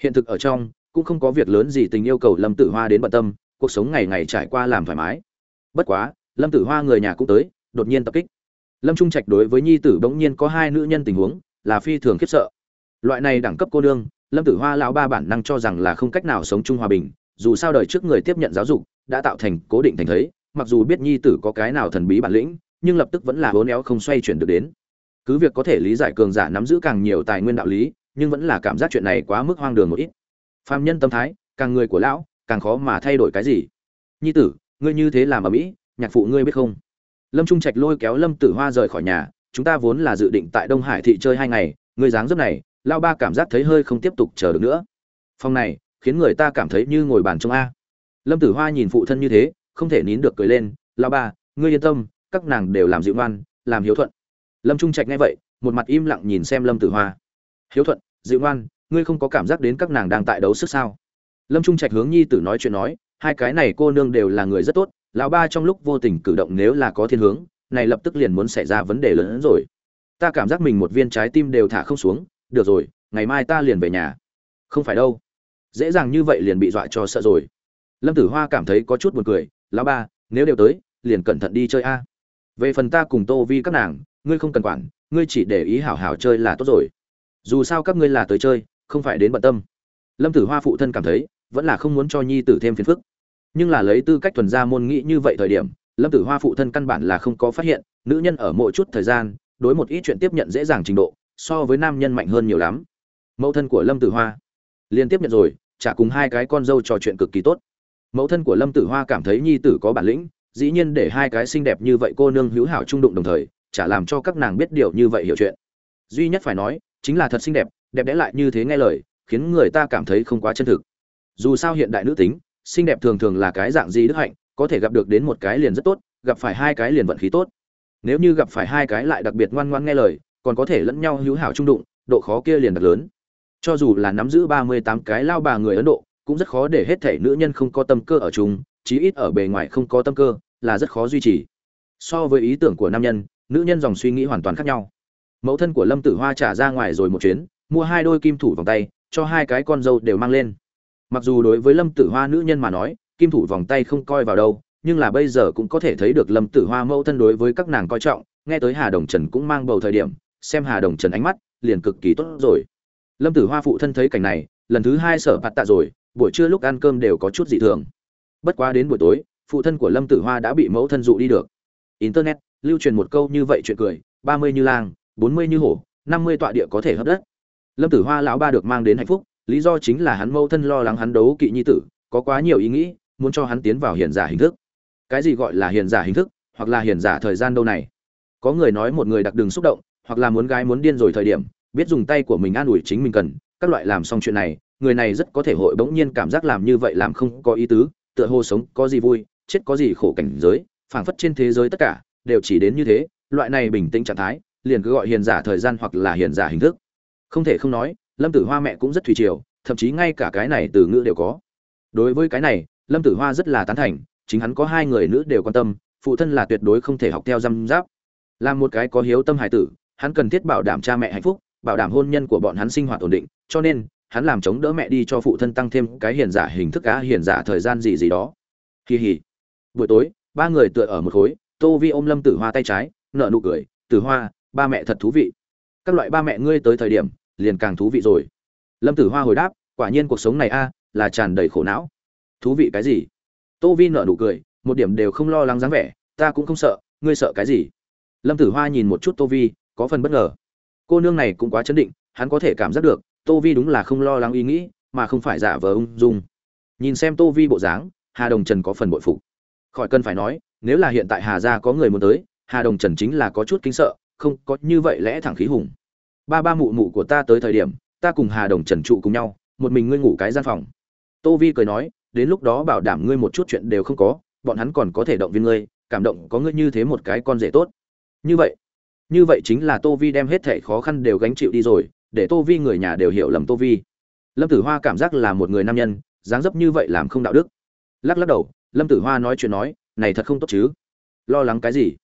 Hiện thực ở trong, cũng không có việc lớn gì tình yêu cầu lâm tử hoa đến bận tâm, cuộc sống ngày ngày trải qua làm thoải mái. Bất quá, lâm tử hoa người nhà cũng tới, đột nhiên tập kích lâm trung trạch đối với nhi tử bỗng nhiên có hai nữ nhân tình huống, là phi thường khiếp sợ. Loại này đẳng cấp cô nương, lâm tử hoa lão ba bản năng cho rằng là không cách nào sống chung hòa bình, dù sao đời trước người tiếp nhận giáo dục, đã tạo thành cố định thành thấy mặc dù biết nhi tử có cái nào thần bí bản lĩnh, nhưng lập tức vẫn là hố néo không xoay chuyển được đến. Cứ việc có thể lý giải cường giả nắm giữ càng nhiều tài nguyên đạo lý, nhưng vẫn là cảm giác chuyện này quá mức hoang đường một ít. Phàm nhân tâm thái, càng người của lão, càng khó mà thay đổi cái gì. Nhi tử, ngươi như thế làm ở mỹ, nhạc phụ ngươi biết không? Lâm trung trạch lôi kéo lâm tử hoa rời khỏi nhà, chúng ta vốn là dự định tại đông hải thị chơi hai ngày, ngươi dáng dấp này lao ba cảm giác thấy hơi không tiếp tục chờ được nữa. Phòng này, khiến người ta cảm thấy như ngồi bàn trong a. Lâm tử hoa nhìn phụ thân như thế, không thể nín được cười lên lao ba, ngươi yên tâm, các nàng đều làm dịu ngoan, làm hiếu thuận. Lâm trung trạch nghe vậy, một mặt im lặng nhìn xem lâm tử hoa. Hiếu thuận, dịu ngoan, ngươi không có cảm giác đến các nàng đang tại đấu sức sao? Lâm trung trạch hướng nhi tử nói chuyện nói, hai cái này cô nương đều là người rất tốt lão ba trong lúc vô tình cử động nếu là có thiên hướng, này lập tức liền muốn xảy ra vấn đề lớn hơn rồi. Ta cảm giác mình một viên trái tim đều thả không xuống, được rồi, ngày mai ta liền về nhà. Không phải đâu. Dễ dàng như vậy liền bị dọa cho sợ rồi. Lâm tử hoa cảm thấy có chút buồn cười, lão ba, nếu đều tới, liền cẩn thận đi chơi a. Về phần ta cùng tô vi các nàng, ngươi không cần quản, ngươi chỉ để ý hảo hảo chơi là tốt rồi. Dù sao các ngươi là tới chơi, không phải đến bận tâm. Lâm tử hoa phụ thân cảm thấy, vẫn là không muốn cho nhi tử thêm phiền phức nhưng là lấy tư cách thuần gia môn nghĩ như vậy thời điểm, lâm tử hoa phụ thân căn bản là không có phát hiện, nữ nhân ở mỗi chút thời gian, đối một ít chuyện tiếp nhận dễ dàng trình độ, so với nam nhân mạnh hơn nhiều lắm. Mẫu thân của lâm tử hoa liên tiếp nhận rồi, chả cùng hai cái con dâu trò chuyện cực kỳ tốt. Mẫu thân của lâm tử hoa cảm thấy nhi tử có bản lĩnh, dĩ nhiên để hai cái xinh đẹp như vậy cô nương hữu hảo trung đụng đồng thời, chả làm cho các nàng biết điều như vậy hiểu chuyện. Duy nhất phải nói, chính là thật xinh đẹp đẹp đẽ lại như thế nghe lời, khiến người ta cảm thấy không quá chân thực. Dù sao hiện đại nữ tính xinh đẹp thường thường là cái dạng gì đức hạnh, có thể gặp được đến một cái liền rất tốt, gặp phải hai cái liền vận khí tốt. Nếu như gặp phải hai cái lại đặc biệt ngoan ngoan nghe lời, còn có thể lẫn nhau hữu hảo trung đụng, độ khó kia liền đặc lớn. Cho dù là nắm giữ ba mươi tám cái lao bà người ấn độ, cũng rất khó để hết thể nữ nhân không có tâm cơ ở chung, chí ít ở bề ngoài không có tâm cơ, là rất khó duy trì. So với ý tưởng của nam nhân, nữ nhân dòng suy nghĩ hoàn toàn khác nhau. Mẫu thân của lâm tử hoa trả ra ngoài rồi một chuyến, mua hai đôi kim thủ vòng tay, cho hai cái con dâu đều mang lên mặc dù đối với lâm tử hoa nữ nhân mà nói, kim thủ vòng tay không coi vào đâu, nhưng là bây giờ cũng có thể thấy được lâm tử hoa mẫu thân đối với các nàng coi trọng, nghe tới hà đồng trần cũng mang bầu thời điểm, xem hà đồng trần ánh mắt, liền cực kỳ tốt rồi. Lâm tử hoa phụ thân thấy cảnh này, lần thứ hai sở bạt tạ rồi, buổi trưa lúc ăn cơm đều có chút dị thường. Bất quá đến buổi tối, phụ thân của lâm tử hoa đã bị mẫu thân dụ đi được. Internet, lưu truyền một câu như vậy chuyện cười, ba mươi như lang, bốn mươi như hổ, năm mươi tọa địa có thể hấp đất. Lâm tử hoa lão ba được mang đến hạnh phúc lý do chính là hắn mâu thân lo lắng hắn đấu kỵ nhi tử, có quá nhiều ý nghĩ, muốn cho hắn tiến vào hiền giả hình thức. Cái gì gọi là hiền giả hình thức, hoặc là hiền giả thời gian đâu này? Có người nói một người đặc đường xúc động, hoặc là muốn gái muốn điên rồi thời điểm, biết dùng tay của mình an ủi chính mình cần, các loại làm xong chuyện này, người này rất có thể hội bỗng nhiên cảm giác làm như vậy làm không có ý tứ, tựa hồ sống có gì vui, chết có gì khổ cảnh giới, phảng phất trên thế giới tất cả, đều chỉ đến như thế, loại này bình tĩnh trạng thái, liền cứ gọi hiền giả thời gian hoặc là hiền giả hình thức. Không thể không nói lâm tử hoa mẹ cũng rất thủy triều, thậm chí ngay cả cái này từ ngữ đều có. Đối với cái này, lâm tử hoa rất là tán thành, chính hắn có hai người nữ đều quan tâm, phụ thân là tuyệt đối không thể học theo răm giáp làm một cái có hiếu tâm hải tử, hắn cần thiết bảo đảm cha mẹ hạnh phúc, bảo đảm hôn nhân của bọn hắn sinh hoạt ổn định, cho nên, hắn làm chống đỡ mẹ đi cho phụ thân tăng thêm cái hiền giả hình thức cá hiền giả thời gian gì gì đó. Kỳ hỉ buổi tối, ba người tựa ở một khối, tô vi ôm lâm tử hoa tay trái nợ nụ cười, tử hoa, ba mẹ thật thú vị. Các loại ba mẹ ngươi tới thời điểm liền càng thú vị rồi. Lâm tử hoa hồi đáp, quả nhiên cuộc sống này a, là tràn đầy khổ não. Thú vị cái gì? Tô vi nở nụ cười, một điểm đều không lo lắng dáng vẻ, ta cũng không sợ, ngươi sợ cái gì? Lâm tử hoa nhìn một chút tô vi, có phần bất ngờ. Cô nương này cũng quá chấn định, hắn có thể cảm giác được, tô vi đúng là không lo lắng ý nghĩ, mà không phải giả vờ ung dung. Nhìn xem tô vi bộ dáng, hà đồng trần có phần bội phục. Khỏi cần phải nói, nếu là hiện tại hà gia có người muốn tới, hà đồng trần chính là có chút kinh sợ, không có như vậy lẽ thẳng khí hùng ba ba mụ mụ của ta tới thời điểm, ta cùng hà đồng trần trụ cùng nhau, một mình ngươi ngủ cái gian phòng. Tô vi cười nói, đến lúc đó bảo đảm ngươi một chút chuyện đều không có, bọn hắn còn có thể động viên ngươi, cảm động có ngươi như thế một cái con rể tốt. Như vậy như vậy chính là tô vi đem hết thẻ khó khăn đều gánh chịu đi rồi, để tô vi người nhà đều hiểu lầm tô vi. Lâm tử hoa cảm giác là một người nam nhân, dáng dấp như vậy làm không đạo đức. Lắc lắc đầu, lâm tử hoa nói chuyện nói, này thật không tốt chứ? Lo lắng cái gì?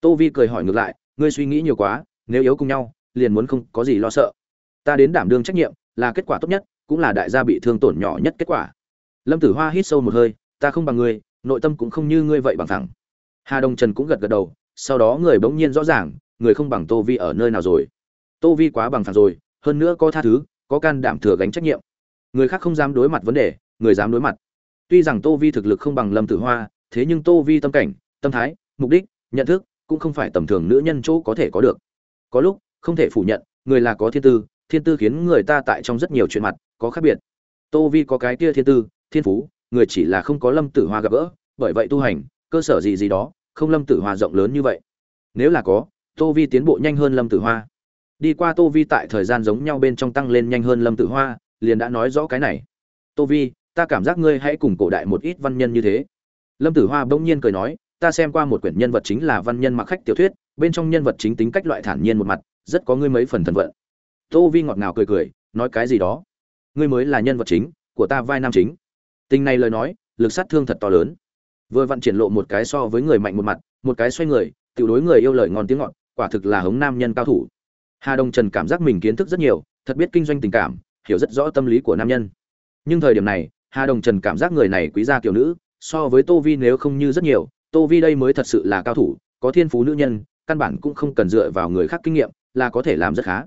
Tô vi cười hỏi ngược lại, ngươi suy nghĩ nhiều quá, nếu yếu cùng nhau liền muốn không có gì lo sợ. Ta đến đảm đương trách nhiệm, là kết quả tốt nhất, cũng là đại gia bị thương tổn nhỏ nhất kết quả. Lâm tử hoa hít sâu một hơi, ta không bằng ngươi, nội tâm cũng không như ngươi vậy bằng thẳng. Hà đông trần cũng gật gật đầu, sau đó người bỗng nhiên rõ ràng, người không bằng tô vi ở nơi nào rồi. Tô vi quá bằng thẳng rồi, hơn nữa có tha thứ, có can đảm thừa gánh trách nhiệm. Người khác không dám đối mặt vấn đề, người dám đối mặt. Tuy rằng tô vi thực lực không bằng lâm tử hoa, thế nhưng tô vi tâm cảnh, tâm thái, mục đích, nhận thức, cũng không phải tầm thường nữ nhân chỗ có thể có được. Có lúc không thể phủ nhận, người là có thiên tư thiên tư khiến người ta tại trong rất nhiều chuyện mặt có khác biệt. Tô vi có cái kia thiên tư, thiên phú, người chỉ là không có lâm tử hoa gặp gỡ, bởi vậy tu hành, cơ sở gì gì đó, không lâm tử hoa rộng lớn như vậy. Nếu là có, tô vi tiến bộ nhanh hơn lâm tử hoa. Đi qua tô vi tại thời gian giống nhau bên trong tăng lên nhanh hơn lâm tử hoa, liền đã nói rõ cái này. Tô vi, ta cảm giác ngươi hãy cùng cổ đại một ít văn nhân như thế. Lâm tử hoa bỗng nhiên cười nói, ta xem qua một quyển nhân vật chính là văn nhân mặc khách tiểu thuyết, bên trong nhân vật chính tính cách loại thản nhiên một mặt rất có ngươi mấy phần thần vận. Tô vi ngọt ngào cười cười, nói cái gì đó? Ngươi mới là nhân vật chính của ta vai nam chính. Tình này lời nói, lực sát thương thật to lớn. Vừa vặn triển lộ một cái so với người mạnh một mặt, một cái xoay người tự đối người yêu lời ngon tiếng ngọt, quả thực là hống nam nhân cao thủ. Hà đông trần cảm giác mình kiến thức rất nhiều, thật biết kinh doanh tình cảm, hiểu rất rõ tâm lý của nam nhân. Nhưng thời điểm này, hà đồng trần cảm giác người này quý gia kiểu nữ, so với tô vi nếu không như rất nhiều, tô vi đây mới thật sự là cao thủ, có thiên phú nữ nhân, căn bản cũng không cần dựa vào người khác kinh nghiệm là có thể làm rất khá.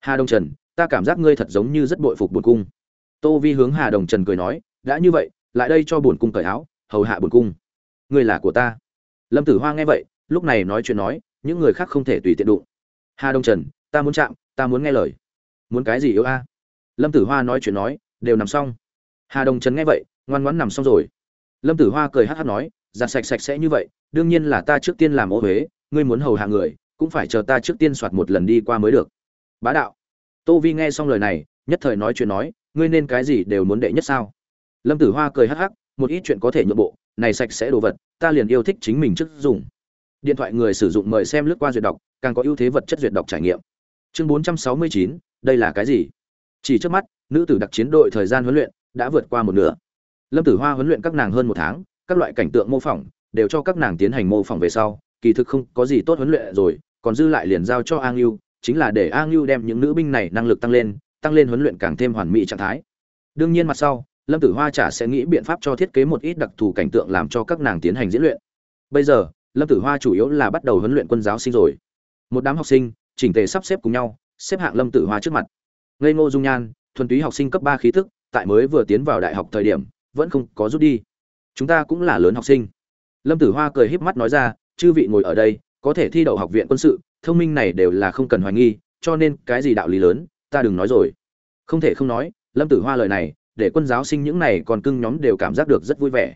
Hà đồng trần, ta cảm giác ngươi thật giống như rất bội phục bổn cung. Tô vi hướng hà đồng trần cười nói, đã như vậy, lại đây cho bổn cung cởi áo, hầu hạ bổn cung. Ngươi là của ta. Lâm tử hoa nghe vậy, lúc này nói chuyện nói, những người khác không thể tùy tiện đụng. Hà đông trần, ta muốn chạm, ta muốn nghe lời. Muốn cái gì yếu a? Lâm tử hoa nói chuyện nói, đều nằm xong. Hà đông trần nghe vậy, ngoan ngoãn nằm xong rồi. Lâm tử hoa cười hát hát nói, giặt sạch sạch sẽ như vậy, đương nhiên là ta trước tiên làm ô huế ngươi muốn hầu hạ người cũng phải chờ ta trước tiên soạt một lần đi qua mới được. Bá đạo. Tô vi nghe xong lời này nhất thời nói chuyện nói ngươi nên cái gì đều muốn đệ nhất sao? Lâm tử hoa cười hắc hắc một ít chuyện có thể nhượng bộ này sạch sẽ đồ vật ta liền yêu thích chính mình trước dùng. Điện thoại người sử dụng mời xem lướt qua duyệt đọc càng có ưu thế vật chất duyệt đọc trải nghiệm. Chương 469, đây là cái gì? Chỉ trước mắt nữ tử đặc chiến đội thời gian huấn luyện đã vượt qua một nửa. Lâm tử hoa huấn luyện các nàng hơn một tháng các loại cảnh tượng mô phỏng đều cho các nàng tiến hành mô phỏng về sau kỳ thực không có gì tốt huấn luyện rồi còn dư lại liền giao cho A Ngưu, chính là để A Ngưu đem những nữ binh này năng lực tăng lên tăng lên huấn luyện càng thêm hoàn mỹ trạng thái. Đương nhiên mặt sau lâm tử hoa chả sẽ nghĩ biện pháp cho thiết kế một ít đặc thù cảnh tượng làm cho các nàng tiến hành diễn luyện. Bây giờ lâm tử hoa chủ yếu là bắt đầu huấn luyện quân giáo sinh rồi. Một đám học sinh chỉnh tề sắp xếp cùng nhau xếp hạng lâm tử hoa trước mặt. Ngây ngô dung nhan thuần túy học sinh cấp ba khí thức tại mới vừa tiến vào đại học thời điểm vẫn không có rút đi. Chúng ta cũng là lớn học sinh. Lâm tử hoa cười híp mắt nói ra chư vị ngồi ở đây có thể thi đậu học viện quân sự, thông minh này đều là không cần hoài nghi, cho nên cái gì đạo lý lớn, ta đừng nói rồi. Không thể không nói, lâm tử hoa lời này, để quân giáo sinh những này còn cưng nhóm đều cảm giác được rất vui vẻ.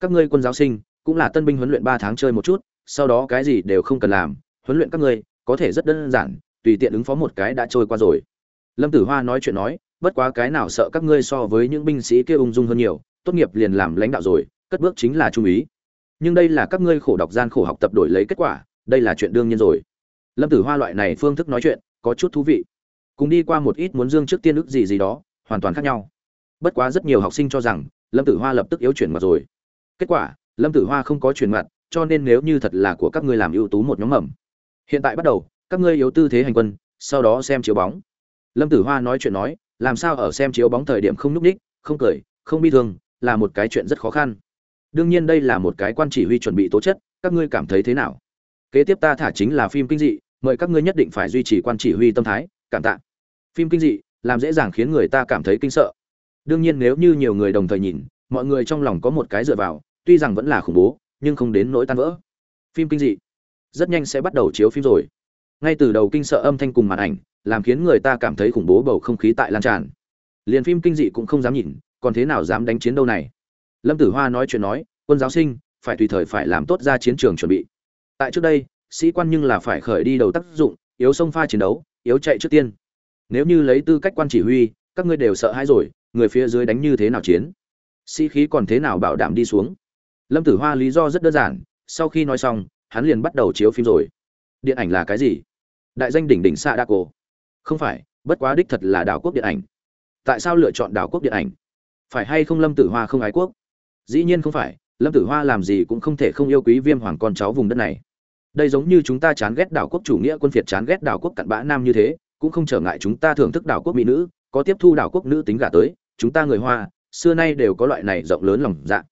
Các ngươi quân giáo sinh, cũng là tân binh huấn luyện ba tháng chơi một chút, sau đó cái gì đều không cần làm, huấn luyện các ngươi, có thể rất đơn giản, tùy tiện ứng phó một cái đã trôi qua rồi. Lâm tử hoa nói chuyện nói, bất quá cái nào sợ các ngươi so với những binh sĩ kia ung dung hơn nhiều, tốt nghiệp liền làm lãnh đạo rồi, cất bước chính là trung ý nhưng đây là các ngươi khổ đọc gian khổ học tập đổi lấy kết quả đây là chuyện đương nhiên rồi. Lâm tử hoa loại này phương thức nói chuyện, có chút thú vị. Cùng đi qua một ít muốn dương trước tiên ức gì gì đó, hoàn toàn khác nhau. Bất quá rất nhiều học sinh cho rằng, lâm tử hoa lập tức yếu chuyển mặt rồi. Kết quả, lâm tử hoa không có chuyển mặt, cho nên nếu như thật là của các ngươi làm ưu tú một nhóm mầm. Hiện tại bắt đầu, các ngươi yếu tư thế hành quân, sau đó xem chiếu bóng. Lâm tử hoa nói chuyện nói, làm sao ở xem chiếu bóng thời điểm không núp ních, không cười, không bi thương, là một cái chuyện rất khó khăn. Đương nhiên đây là một cái quan chỉ huy chuẩn bị tố chất, các ngươi cảm thấy thế nào? Kế tiếp ta thả chính là phim kinh dị, mời các ngươi nhất định phải duy trì quan chỉ huy tâm thái, cảm tạ. Phim kinh dị, làm dễ dàng khiến người ta cảm thấy kinh sợ. Đương nhiên nếu như nhiều người đồng thời nhìn, mọi người trong lòng có một cái dựa vào, tuy rằng vẫn là khủng bố, nhưng không đến nỗi tan vỡ. Phim kinh dị, rất nhanh sẽ bắt đầu chiếu phim rồi. Ngay từ đầu kinh sợ âm thanh cùng màn ảnh, làm khiến người ta cảm thấy khủng bố bầu không khí tại lan tràn. Liền phim kinh dị cũng không dám nhìn, còn thế nào dám đánh chiến đâu này? Lâm tử hoa nói chuyện nói, quân giáo sinh, phải tùy thời phải làm tốt ra chiến trường chuẩn bị tại trước đây, sĩ quan nhưng là phải khởi đi đầu tác dụng, yếu sông pha chiến đấu, yếu chạy trước tiên. Nếu như lấy tư cách quan chỉ huy, các ngươi đều sợ hãi rồi, người phía dưới đánh như thế nào chiến? Sĩ khí còn thế nào bảo đảm đi xuống? Lâm tử hoa lý do rất đơn giản, sau khi nói xong, hắn liền bắt đầu chiếu phim rồi. Điện ảnh là cái gì? Đại danh đỉnh đỉnh xạ đa cổ không phải, bất quá đích thật là đảo quốc điện ảnh. Tại sao lựa chọn đảo quốc điện ảnh? Phải hay không lâm tử hoa không ái quốc? Dĩ nhiên không phải lâm tử hoa làm gì cũng không thể không yêu quý viêm hoàng con cháu vùng đất này. Đây giống như chúng ta chán ghét đảo quốc chủ nghĩa quân phiệt chán ghét đảo quốc cặn bã nam như thế, cũng không trở ngại chúng ta thưởng thức đảo quốc mỹ nữ, có tiếp thu đảo quốc nữ tính gả tới, chúng ta người hoa, xưa nay đều có loại này rộng lớn lòng dạ.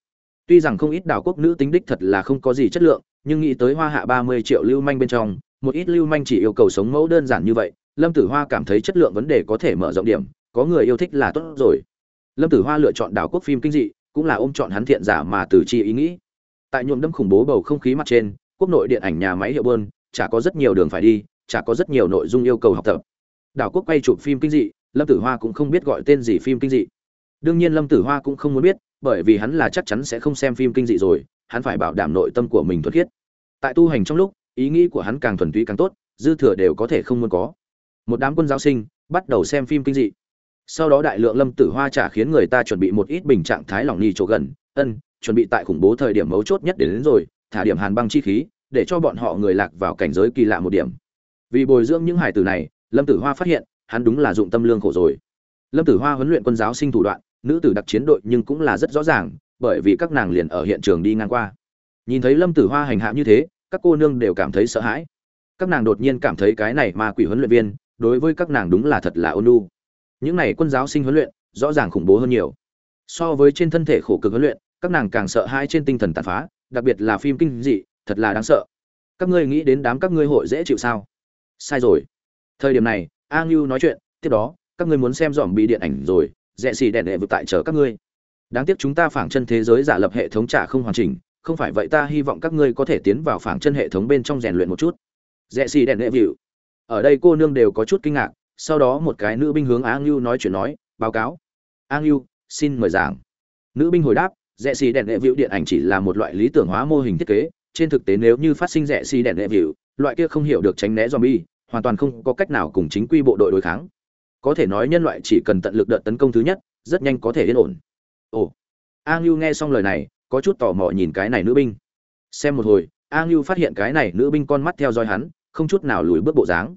Tuy rằng không ít đảo quốc nữ tính đích thật là không có gì chất lượng, nhưng nghĩ tới hoa hạ ba mươi triệu lưu manh bên trong, một ít lưu manh chỉ yêu cầu sống mẫu đơn giản như vậy, lâm tử hoa cảm thấy chất lượng vấn đề có thể mở rộng điểm, có người yêu thích là tốt rồi. Lâm tử hoa lựa chọn đảo quốc phim kinh dị cũng là ôm chọn hắn thiện giả mà từ chi ý nghĩ. Tại nhuộm đâm khủng bố bầu không khí mặt trên, quốc nội điện ảnh nhà máy hiệu bơn, chả có rất nhiều đường phải đi, chả có rất nhiều nội dung yêu cầu học tập. Đảo quốc quay chụp phim kinh dị, lâm tử hoa cũng không biết gọi tên gì phim kinh dị. Đương nhiên lâm tử hoa cũng không muốn biết, bởi vì hắn là chắc chắn sẽ không xem phim kinh dị rồi, hắn phải bảo đảm nội tâm của mình thuật khiết. Tại tu hành trong lúc, ý nghĩ của hắn càng thuần túy càng tốt, dư thừa đều có thể không muốn có. Một đám quân giáo sinh bắt đầu xem phim kinh dị sau đó đại lượng lâm tử hoa trả khiến người ta chuẩn bị một ít bình trạng thái lỏng nhì chỗ gần ân chuẩn bị tại khủng bố thời điểm mấu chốt nhất đến, đến rồi thả điểm hàn băng chi khí để cho bọn họ người lạc vào cảnh giới kỳ lạ một điểm. Vì bồi dưỡng những hải tử này lâm tử hoa phát hiện hắn đúng là dụng tâm lương khổ rồi. Lâm tử hoa huấn luyện quân giáo sinh thủ đoạn nữ tử đặc chiến đội nhưng cũng là rất rõ ràng bởi vì các nàng liền ở hiện trường đi ngang qua. Nhìn thấy lâm tử hoa hành hạ như thế các cô nương đều cảm thấy sợ hãi. Các nàng đột nhiên cảm thấy cái này ma quỷ huấn luyện viên đối với các nàng đúng là thật là ôn lu những này quân giáo sinh huấn luyện, rõ ràng khủng bố hơn nhiều. So với trên thân thể khổ cực huấn luyện, các nàng càng sợ hãi trên tinh thần tàn phá, đặc biệt là phim kinh dị, thật là đáng sợ. Các ngươi nghĩ đến đám các ngươi hội dễ chịu sao? Sai rồi. Thời điểm này, a ngưu nói chuyện, tiếp đó, các ngươi muốn xem dòm bị điện ảnh rồi, rẽ xì đèn đệ vực tại chờ các ngươi. Đáng tiếc chúng ta phảng chân thế giới giả lập hệ thống trả không hoàn chỉnh, không phải vậy ta hy vọng các ngươi có thể tiến vào phảng chân hệ thống bên trong rèn luyện một chút. Rẽ xì đèn đệ vịu. Ở đây cô nương đều có chút kinh ngạc sau đó một cái nữ binh hướng a ngưu nói chuyện nói, báo cáo. A ngưu xin mời giảng. Nữ binh hồi đáp, rẽ xì đèn đệ vịu điện ảnh chỉ là một loại lý tưởng hóa mô hình thiết kế, trên thực tế nếu như phát sinh rẽ xì đèn đệ vịu, loại kia không hiểu được tránh né zombie, hoàn toàn không có cách nào cùng chính quy bộ đội đối kháng. Có thể nói nhân loại chỉ cần tận lực đợt tấn công thứ nhất, rất nhanh có thể yên ổn. Ồ. A ngưu nghe xong lời này, có chút tò mò nhìn cái này nữ binh. Xem một hồi a ngưu phát hiện cái này nữ binh con mắt theo dõi hắn, không chút nào lùi bước bộ dáng.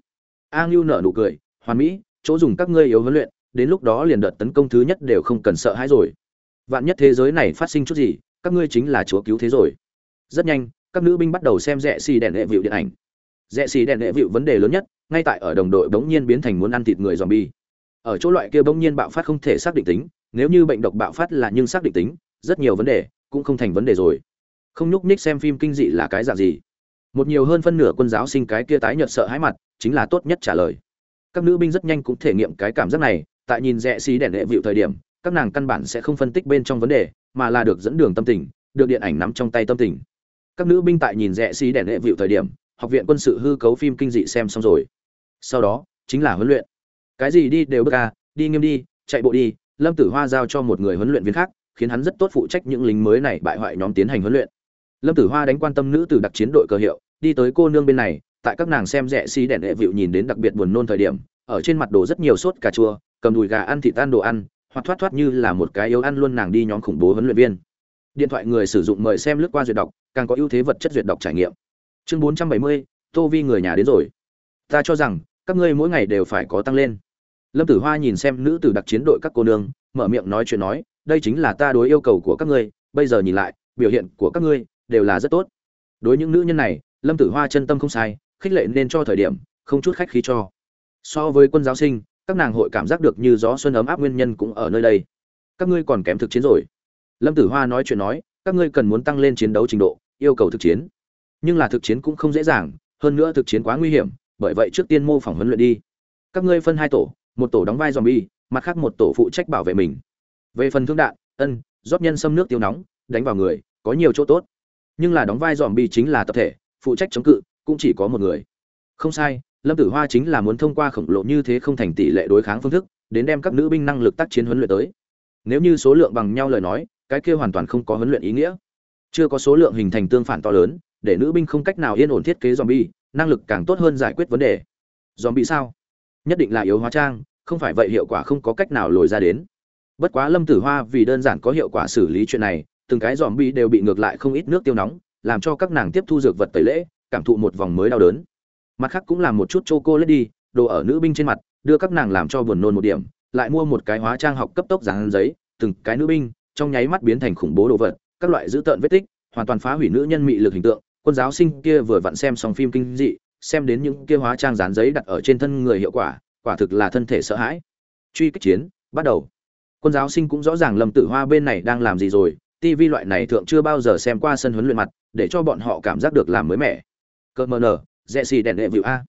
A ngưu nở nụ cười hoàn mỹ, chỗ dùng các ngươi yếu huấn luyện, đến lúc đó liền đợt tấn công thứ nhất đều không cần sợ hãi rồi. Vạn nhất thế giới này phát sinh chút gì, các ngươi chính là chúa cứu thế rồi. Rất nhanh, các nữ binh bắt đầu xem rẽ xì đèn hệ vịu điện ảnh. Rẽ xì đèn hệ vịu vấn đề lớn nhất, ngay tại ở đồng đội bỗng nhiên biến thành muốn ăn thịt người zombie. Ở chỗ loại kia bỗng nhiên bạo phát không thể xác định tính, nếu như bệnh độc bạo phát là nhưng xác định tính, rất nhiều vấn đề cũng không thành vấn đề rồi. Không nhúc nhích xem phim kinh dị là cái dạng gì? Một nhiều hơn phân nửa quân giáo sinh cái kia tái nhợt sợ hãi mặt, chính là tốt nhất trả lời các nữ binh rất nhanh cũng thể nghiệm cái cảm giác này, tại nhìn rẽ xí đèn lệ vịu thời điểm, các nàng căn bản sẽ không phân tích bên trong vấn đề, mà là được dẫn đường tâm tình, được điện ảnh nắm trong tay tâm tình. Các nữ binh tại nhìn rẽ xí đèn lệ vịu thời điểm, học viện quân sự hư cấu phim kinh dị xem xong rồi. Sau đó, chính là huấn luyện. Cái gì đi đều bước ca, đi nghiêm đi, chạy bộ đi, lâm tử hoa giao cho một người huấn luyện viên khác, khiến hắn rất tốt phụ trách những lính mới này bại hoại nhóm tiến hành huấn luyện. Lâm tử hoa đánh quan tâm nữ từ đặc chiến đội cơ hiệu, đi tới cô nương bên này tại các nàng xem rẻ xi đèn đệ vịu nhìn đến đặc biệt buồn nôn thời điểm ở trên mặt đồ rất nhiều sốt cà chua cầm đùi gà ăn thịt tan đồ ăn hoặc thoát thoát như là một cái yếu ăn luôn nàng đi nhóm khủng bố huấn luyện viên. Điện thoại người sử dụng mời xem lướt qua duyệt đọc càng có ưu thế vật chất duyệt đọc trải nghiệm. Chương 470, tô vi người nhà đến rồi. Ta cho rằng các ngươi mỗi ngày đều phải có tăng lên. Lâm tử hoa nhìn xem nữ tử đặc chiến đội các cô nương mở miệng nói chuyện nói đây chính là ta đối yêu cầu của các ngươi bây giờ nhìn lại biểu hiện của các ngươi đều là rất tốt. Đối những nữ nhân này lâm tử hoa chân tâm không sai khích lệ nên cho thời điểm, không chút khách khí cho. So với quân giáo sinh, các nàng hội cảm giác được như gió xuân ấm áp nguyên nhân cũng ở nơi đây. Các ngươi còn kém thực chiến rồi. Lâm tử hoa nói chuyện nói, các ngươi cần muốn tăng lên chiến đấu trình độ, yêu cầu thực chiến. Nhưng là thực chiến cũng không dễ dàng, hơn nữa thực chiến quá nguy hiểm, bởi vậy trước tiên mô phỏng huấn luyện đi. Các ngươi phân hai tổ, một tổ đóng vai zombie, mặt khác một tổ phụ trách bảo vệ mình. Về phần thương đạn, ân, rót nhân xâm nước tiêu nóng, đánh vào người, có nhiều chỗ tốt. Nhưng là đóng vai zombie chính là tập thể, phụ trách chống cự cũng chỉ có một người. Không sai, lâm tử hoa chính là muốn thông qua khổng lồ như thế không thành tỷ lệ đối kháng phương thức, đến đem các nữ binh năng lực tác chiến huấn luyện tới. Nếu như số lượng bằng nhau lời nói, cái kia hoàn toàn không có huấn luyện ý nghĩa. Chưa có số lượng hình thành tương phản to lớn, để nữ binh không cách nào yên ổn thiết kế zombie, năng lực càng tốt hơn giải quyết vấn đề. Zombie sao? Nhất định là yếu hóa trang, không phải vậy hiệu quả không có cách nào lồi ra đến. Bất quá lâm tử hoa vì đơn giản có hiệu quả xử lý chuyện này, từng cái zombie đều bị ngược lại không ít nước tiêu nóng, làm cho các nàng tiếp thu dược vật tẩy lễ cảm thụ một vòng mới đau đớn. Mặt khác cũng làm một chút chocolate đi, đồ ở nữ binh trên mặt, đưa các nàng làm cho buồn nôn một điểm, lại mua một cái hóa trang học cấp tốc dán giấy, từng cái nữ binh, trong nháy mắt biến thành khủng bố đồ vật, các loại dữ tợn vết tích, hoàn toàn phá hủy nữ nhân mị lực hình tượng. Quân giáo sinh kia vừa vặn xem xong phim kinh dị, xem đến những kia hóa trang dán giấy đặt ở trên thân người hiệu quả quả thực là thân thể sợ hãi. Truy kích chiến, bắt đầu. Quân giáo sinh cũng rõ ràng lâm tử hoa bên này đang làm gì rồi tv loại này thượng chưa bao giờ xem qua sân huấn luyện mặt, để cho bọn họ cảm giác được làm mới mẻ cợt mờ nở rẽ xì đèn đệ vịu a.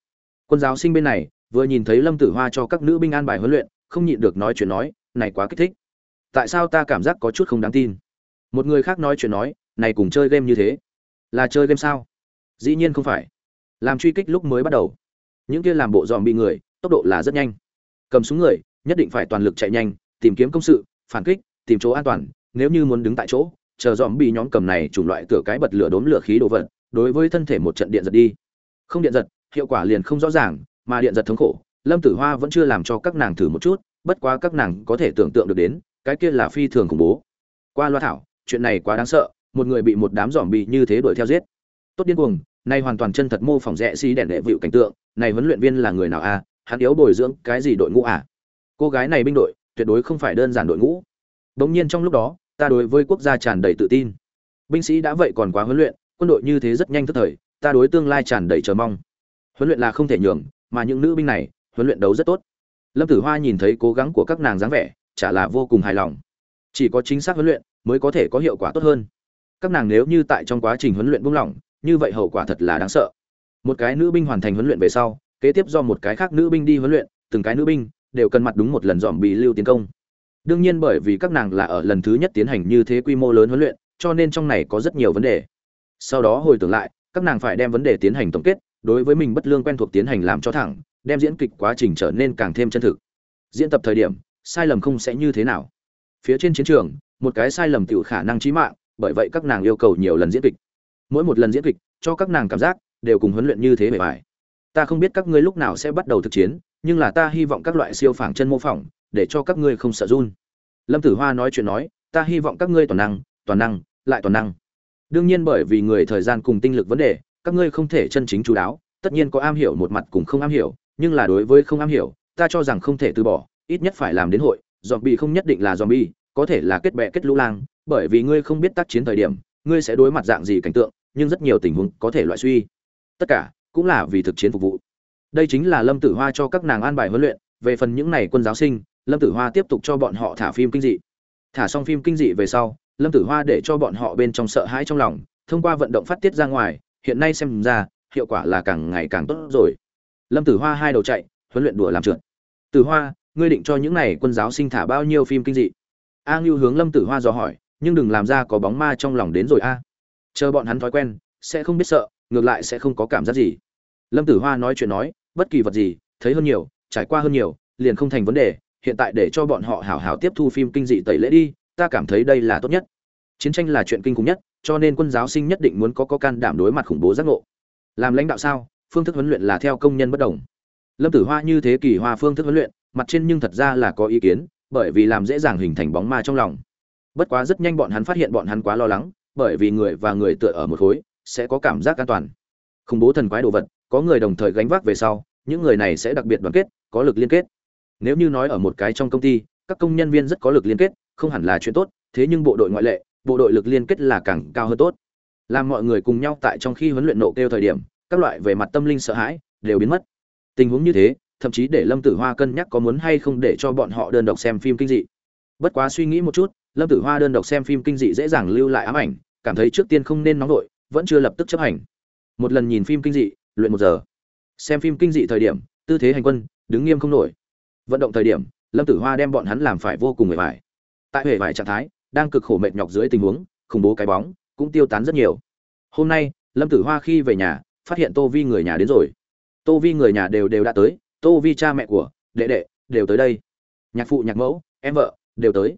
Quân giáo sinh bên này, vừa nhìn thấy lâm tử hoa cho các nữ binh an bài huấn luyện, không nhịn được nói chuyện nói, này quá kích thích. Tại sao ta cảm giác có chút không đáng tin? Một người khác nói chuyện nói, này cùng chơi game như thế. Là chơi game sao? Dĩ nhiên không phải. Làm truy kích lúc mới bắt đầu. Những kia làm bộ dòm bị người, tốc độ là rất nhanh. Cầm súng người, nhất định phải toàn lực chạy nhanh, tìm kiếm công sự, phản kích, tìm chỗ an toàn, nếu như muốn đứng tại chỗ, chờ dòm bị nhóm cầm này chủng loại tựa cái bật lửa đốn lửa khí đồ vật đối với thân thể một trận điện giật đi. Không điện giật, hiệu quả liền không rõ ràng, mà điện giật thống khổ, lâm tử hoa vẫn chưa làm cho các nàng thử một chút, bất quá các nàng có thể tưởng tượng được đến, cái kia là phi thường khủng bố. Qua loa thảo, chuyện này quá đáng sợ, một người bị một đám dòm bị như thế đuổi theo giết. Tốt điên cuồng, nay hoàn toàn chân thật mô phỏng rẽ xi đèn đệ vịu cảnh tượng, này huấn luyện viên là người nào a? Hắn yếu bồi dưỡng cái gì đội ngũ à? Cô gái này binh đội, tuyệt đối không phải đơn giản đội ngũ. Bỗng nhiên trong lúc đó, ta đối với quốc gia tràn đầy tự tin. Binh sĩ đã vậy còn quá huấn luyện quân đội như thế rất nhanh tức thời, ta đối tương lai tràn đầy chờ mong. Huấn luyện là không thể nhường, mà những nữ binh này, huấn luyện đấu rất tốt. Lâm tử hoa nhìn thấy cố gắng của các nàng dáng vẻ, chả là vô cùng hài lòng. Chỉ có chính xác huấn luyện mới có thể có hiệu quả tốt hơn. Các nàng nếu như tại trong quá trình huấn luyện buông lỏng, như vậy hậu quả thật là đáng sợ. Một cái nữ binh hoàn thành huấn luyện về sau, kế tiếp do một cái khác nữ binh đi huấn luyện, từng cái nữ binh đều cần mặt đúng một lần dòm bị lưu tiến công. Đương nhiên bởi vì các nàng là ở lần thứ nhất tiến hành như thế quy mô lớn huấn luyện, cho nên trong này có rất nhiều vấn đề sau đó hồi tưởng lại, các nàng phải đem vấn đề tiến hành tổng kết, đối với mình bất lương quen thuộc tiến hành làm cho thẳng, đem diễn kịch quá trình trở nên càng thêm chân thực. Diễn tập thời điểm, sai lầm không sẽ như thế nào. Phía trên chiến trường, một cái sai lầm tiểu khả năng chí mạng, bởi vậy các nàng yêu cầu nhiều lần diễn kịch. Mỗi một lần diễn kịch, cho các nàng cảm giác, đều cùng huấn luyện như thế bề bài. Ta không biết các ngươi lúc nào sẽ bắt đầu thực chiến, nhưng là ta hy vọng các loại siêu phảng chân mô phỏng, để cho các ngươi không sợ run. Lâm tử hoa nói chuyện nói, ta hy vọng các ngươi toàn năng toàn năng, lại toàn năng đương nhiên bởi vì người thời gian cùng tinh lực vấn đề, các ngươi không thể chân chính chú đáo, tất nhiên có am hiểu một mặt cùng không am hiểu, nhưng là đối với không am hiểu, ta cho rằng không thể từ bỏ, ít nhất phải làm đến hội dòm bị không nhất định là dòm bi có thể là kết bè kết lũ lang, bởi vì ngươi không biết tác chiến thời điểm, ngươi sẽ đối mặt dạng gì cảnh tượng, nhưng rất nhiều tình huống có thể loại suy. Tất cả cũng là vì thực chiến phục vụ. Đây chính là lâm tử hoa cho các nàng an bài huấn luyện, về phần những này quân giáo sinh, lâm tử hoa tiếp tục cho bọn họ thả phim kinh dị. Thả xong phim kinh dị về sau lâm tử hoa để cho bọn họ bên trong sợ hãi trong lòng, thông qua vận động phát tiết ra ngoài, hiện nay xem ra, hiệu quả là càng ngày càng tốt rồi. Lâm tử hoa hai đầu chạy, huấn luyện đùa làm trượt. Tử hoa, ngươi định cho những này quân giáo sinh thả bao nhiêu phim kinh dị? A ngưu hướng lâm tử hoa dò hỏi, nhưng đừng làm ra có bóng ma trong lòng đến rồi a. Chờ bọn hắn thói quen, sẽ không biết sợ, ngược lại sẽ không có cảm giác gì. Lâm tử hoa nói chuyện nói, bất kỳ vật gì, thấy hơn nhiều, trải qua hơn nhiều, liền không thành vấn đề, hiện tại để cho bọn họ hảo hảo tiếp thu phim kinh dị tẩy lễ đi ta cảm thấy đây là tốt nhất. Chiến tranh là chuyện kinh khủng nhất, cho nên quân giáo sinh nhất định muốn có có can đảm đối mặt khủng bố giác ngộ. Làm lãnh đạo sao? Phương thức huấn luyện là theo công nhân bất đồng. Lâm tử hoa như thế kỳ hoa phương thức huấn luyện, mặt trên nhưng thật ra là có ý kiến, bởi vì làm dễ dàng hình thành bóng ma trong lòng. Bất quá rất nhanh bọn hắn phát hiện bọn hắn quá lo lắng, bởi vì người và người tựa ở một khối, sẽ có cảm giác an toàn. Khủng bố thần quái đồ vật, có người đồng thời gánh vác về sau, những người này sẽ đặc biệt đoàn kết, có lực liên kết. Nếu như nói ở một cái trong công ty, các công nhân viên rất có lực liên kết không hẳn là chuyện tốt, thế nhưng bộ đội ngoại lệ, bộ đội lực liên kết là càng cao hơn tốt. Làm mọi người cùng nhau tại trong khi huấn luyện nộ kêu thời điểm, các loại về mặt tâm linh sợ hãi đều biến mất. Tình huống như thế, thậm chí để lâm tử hoa cân nhắc có muốn hay không để cho bọn họ đơn độc xem phim kinh dị. Bất quá suy nghĩ một chút, lâm tử hoa đơn độc xem phim kinh dị dễ dàng lưu lại ám ảnh, cảm thấy trước tiên không nên nóng vội, vẫn chưa lập tức chấp hành. Một lần nhìn phim kinh dị, luyện một giờ. Xem phim kinh dị thời điểm, tư thế hành quân, đứng nghiêm không nổi. Vận động thời điểm, lâm tử hoa đem bọn hắn làm phải vô cùng mệt mỏi tại hệ vải trạng thái, đang cực khổ mệt nhọc dưới tình huống, khủng bố cái bóng, cũng tiêu tán rất nhiều. Hôm nay, lâm tử hoa khi về nhà, phát hiện tô vi người nhà đến rồi. Tô vi người nhà đều đều đã tới, tô vi cha mẹ của, đệ đệ, đều tới đây. Nhạc phụ, nhạc mẫu, em vợ, đều tới.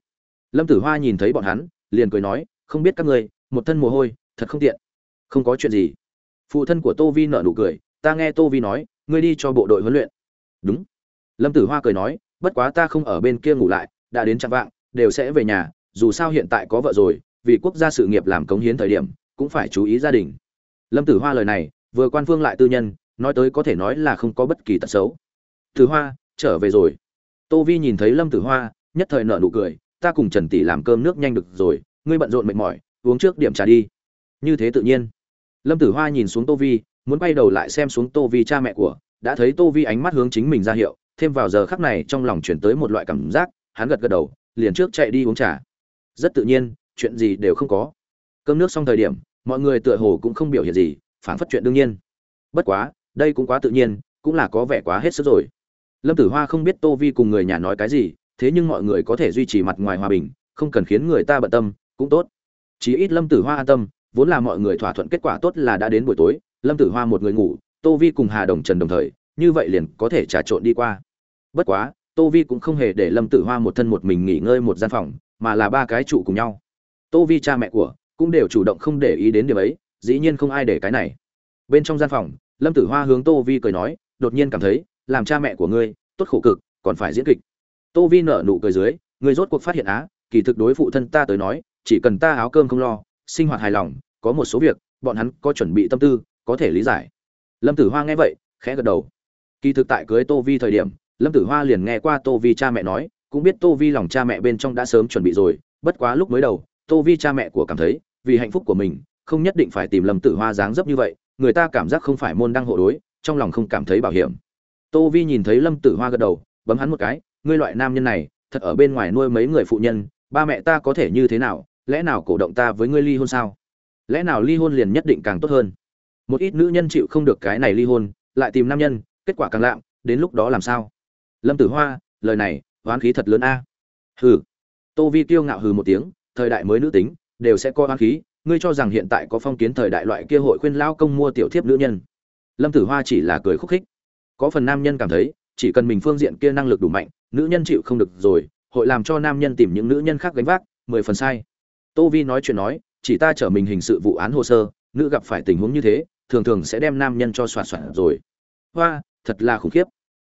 Lâm tử hoa nhìn thấy bọn hắn, liền cười nói, không biết các người một thân mồ hôi, thật không tiện. Không có chuyện gì. Phụ thân của tô vi nở nụ cười, ta nghe tô vi nói, ngươi đi cho bộ đội huấn luyện. Đúng. Lâm tử hoa cười nói, bất quá ta không ở bên kia ngủ lại, đã đến chạm vạng đều sẽ về nhà, dù sao hiện tại có vợ rồi, vì quốc gia sự nghiệp làm cống hiến thời điểm, cũng phải chú ý gia đình. Lâm tử hoa lời này, vừa quan phương lại tư nhân, nói tới có thể nói là không có bất kỳ tật xấu. Tử hoa, trở về rồi. Tô vi nhìn thấy lâm tử hoa, nhất thời nợ nụ cười, ta cùng trần tỷ làm cơm nước nhanh được rồi, ngươi bận rộn mệt mỏi, uống trước điểm trà đi. Như thế tự nhiên. Lâm tử hoa nhìn xuống tô vi, muốn quay đầu lại xem xuống tô vi cha mẹ của, đã thấy tô vi ánh mắt hướng chính mình ra hiệu, thêm vào giờ khắc này trong lòng chuyển tới một loại cảm giác, hắn gật gật đầu liền trước chạy đi uống trà. Rất tự nhiên, chuyện gì đều không có. Cơm nước xong thời điểm, mọi người tựa hồ cũng không biểu hiện gì phản phất chuyện đương nhiên. Bất quá, đây cũng quá tự nhiên, cũng là có vẻ quá hết sức rồi. Lâm tử hoa không biết tô vi cùng người nhà nói cái gì, thế nhưng mọi người có thể duy trì mặt ngoài hòa bình, không cần khiến người ta bận tâm, cũng tốt. Chí ít lâm tử hoa an tâm, vốn là mọi người thỏa thuận kết quả tốt là đã đến buổi tối, lâm tử hoa một người ngủ, tô vi cùng hà đồng trần đồng thời, như vậy liền có thể trà trộn đi qua. Bất quá tô vi cũng không hề để lâm tử hoa một thân một mình nghỉ ngơi một gian phòng, mà là ba cái trụ cùng nhau. Tô vi cha mẹ của cũng đều chủ động không để ý đến điều ấy, dĩ nhiên không ai để cái này. Bên trong gian phòng, lâm tử hoa hướng tô vi cười nói, đột nhiên cảm thấy, làm cha mẹ của ngươi, tốt khổ cực, còn phải diễn kịch. Tô vi nở nụ cười dưới, ngươi rốt cuộc phát hiện á, kỳ thực đối phụ thân ta tới nói, chỉ cần ta áo cơm không lo, sinh hoạt hài lòng, có một số việc, bọn hắn có chuẩn bị tâm tư, có thể lý giải. Lâm tử hoa nghe vậy, khẽ gật đầu. Kỳ thực tại cưới tô vi thời điểm lâm tử hoa liền nghe qua tô vi cha mẹ nói, cũng biết tô vi lòng cha mẹ bên trong đã sớm chuẩn bị rồi, bất quá lúc mới đầu, tô vi cha mẹ của cảm thấy, vì hạnh phúc của mình, không nhất định phải tìm lâm tử hoa dáng dấp như vậy, người ta cảm giác không phải môn đăng hộ đối, trong lòng không cảm thấy bảo hiểm. Tô vi nhìn thấy lâm tử hoa gật đầu, bấm hắn một cái, ngươi loại nam nhân này, thật ở bên ngoài nuôi mấy người phụ nhân, ba mẹ ta có thể như thế nào, lẽ nào cổ động ta với ngươi ly hôn sao? Lẽ nào ly hôn liền nhất định càng tốt hơn? Một ít nữ nhân chịu không được cái này ly hôn, lại tìm nam nhân, kết quả càng lạm đến lúc đó làm sao? Lâm tử hoa, lời này, oán khí thật lớn a. Hừ. Tô vi kiêu ngạo hừ một tiếng, thời đại mới nữ tính, đều sẽ có oán khí, ngươi cho rằng hiện tại có phong kiến thời đại loại kia hội khuyên lao công mua tiểu thiếp nữ nhân. Lâm tử hoa chỉ là cười khúc khích. Có phần nam nhân cảm thấy, chỉ cần mình phương diện kia năng lực đủ mạnh, nữ nhân chịu không được rồi, hội làm cho nam nhân tìm những nữ nhân khác gánh vác, mười phần sai. Tô vi nói chuyện nói, chỉ ta trở mình hình sự vụ án hồ sơ, nữ gặp phải tình huống như thế, thường thường sẽ đem nam nhân cho soạt soạt rồi. Hoa, thật là khủng khiếp.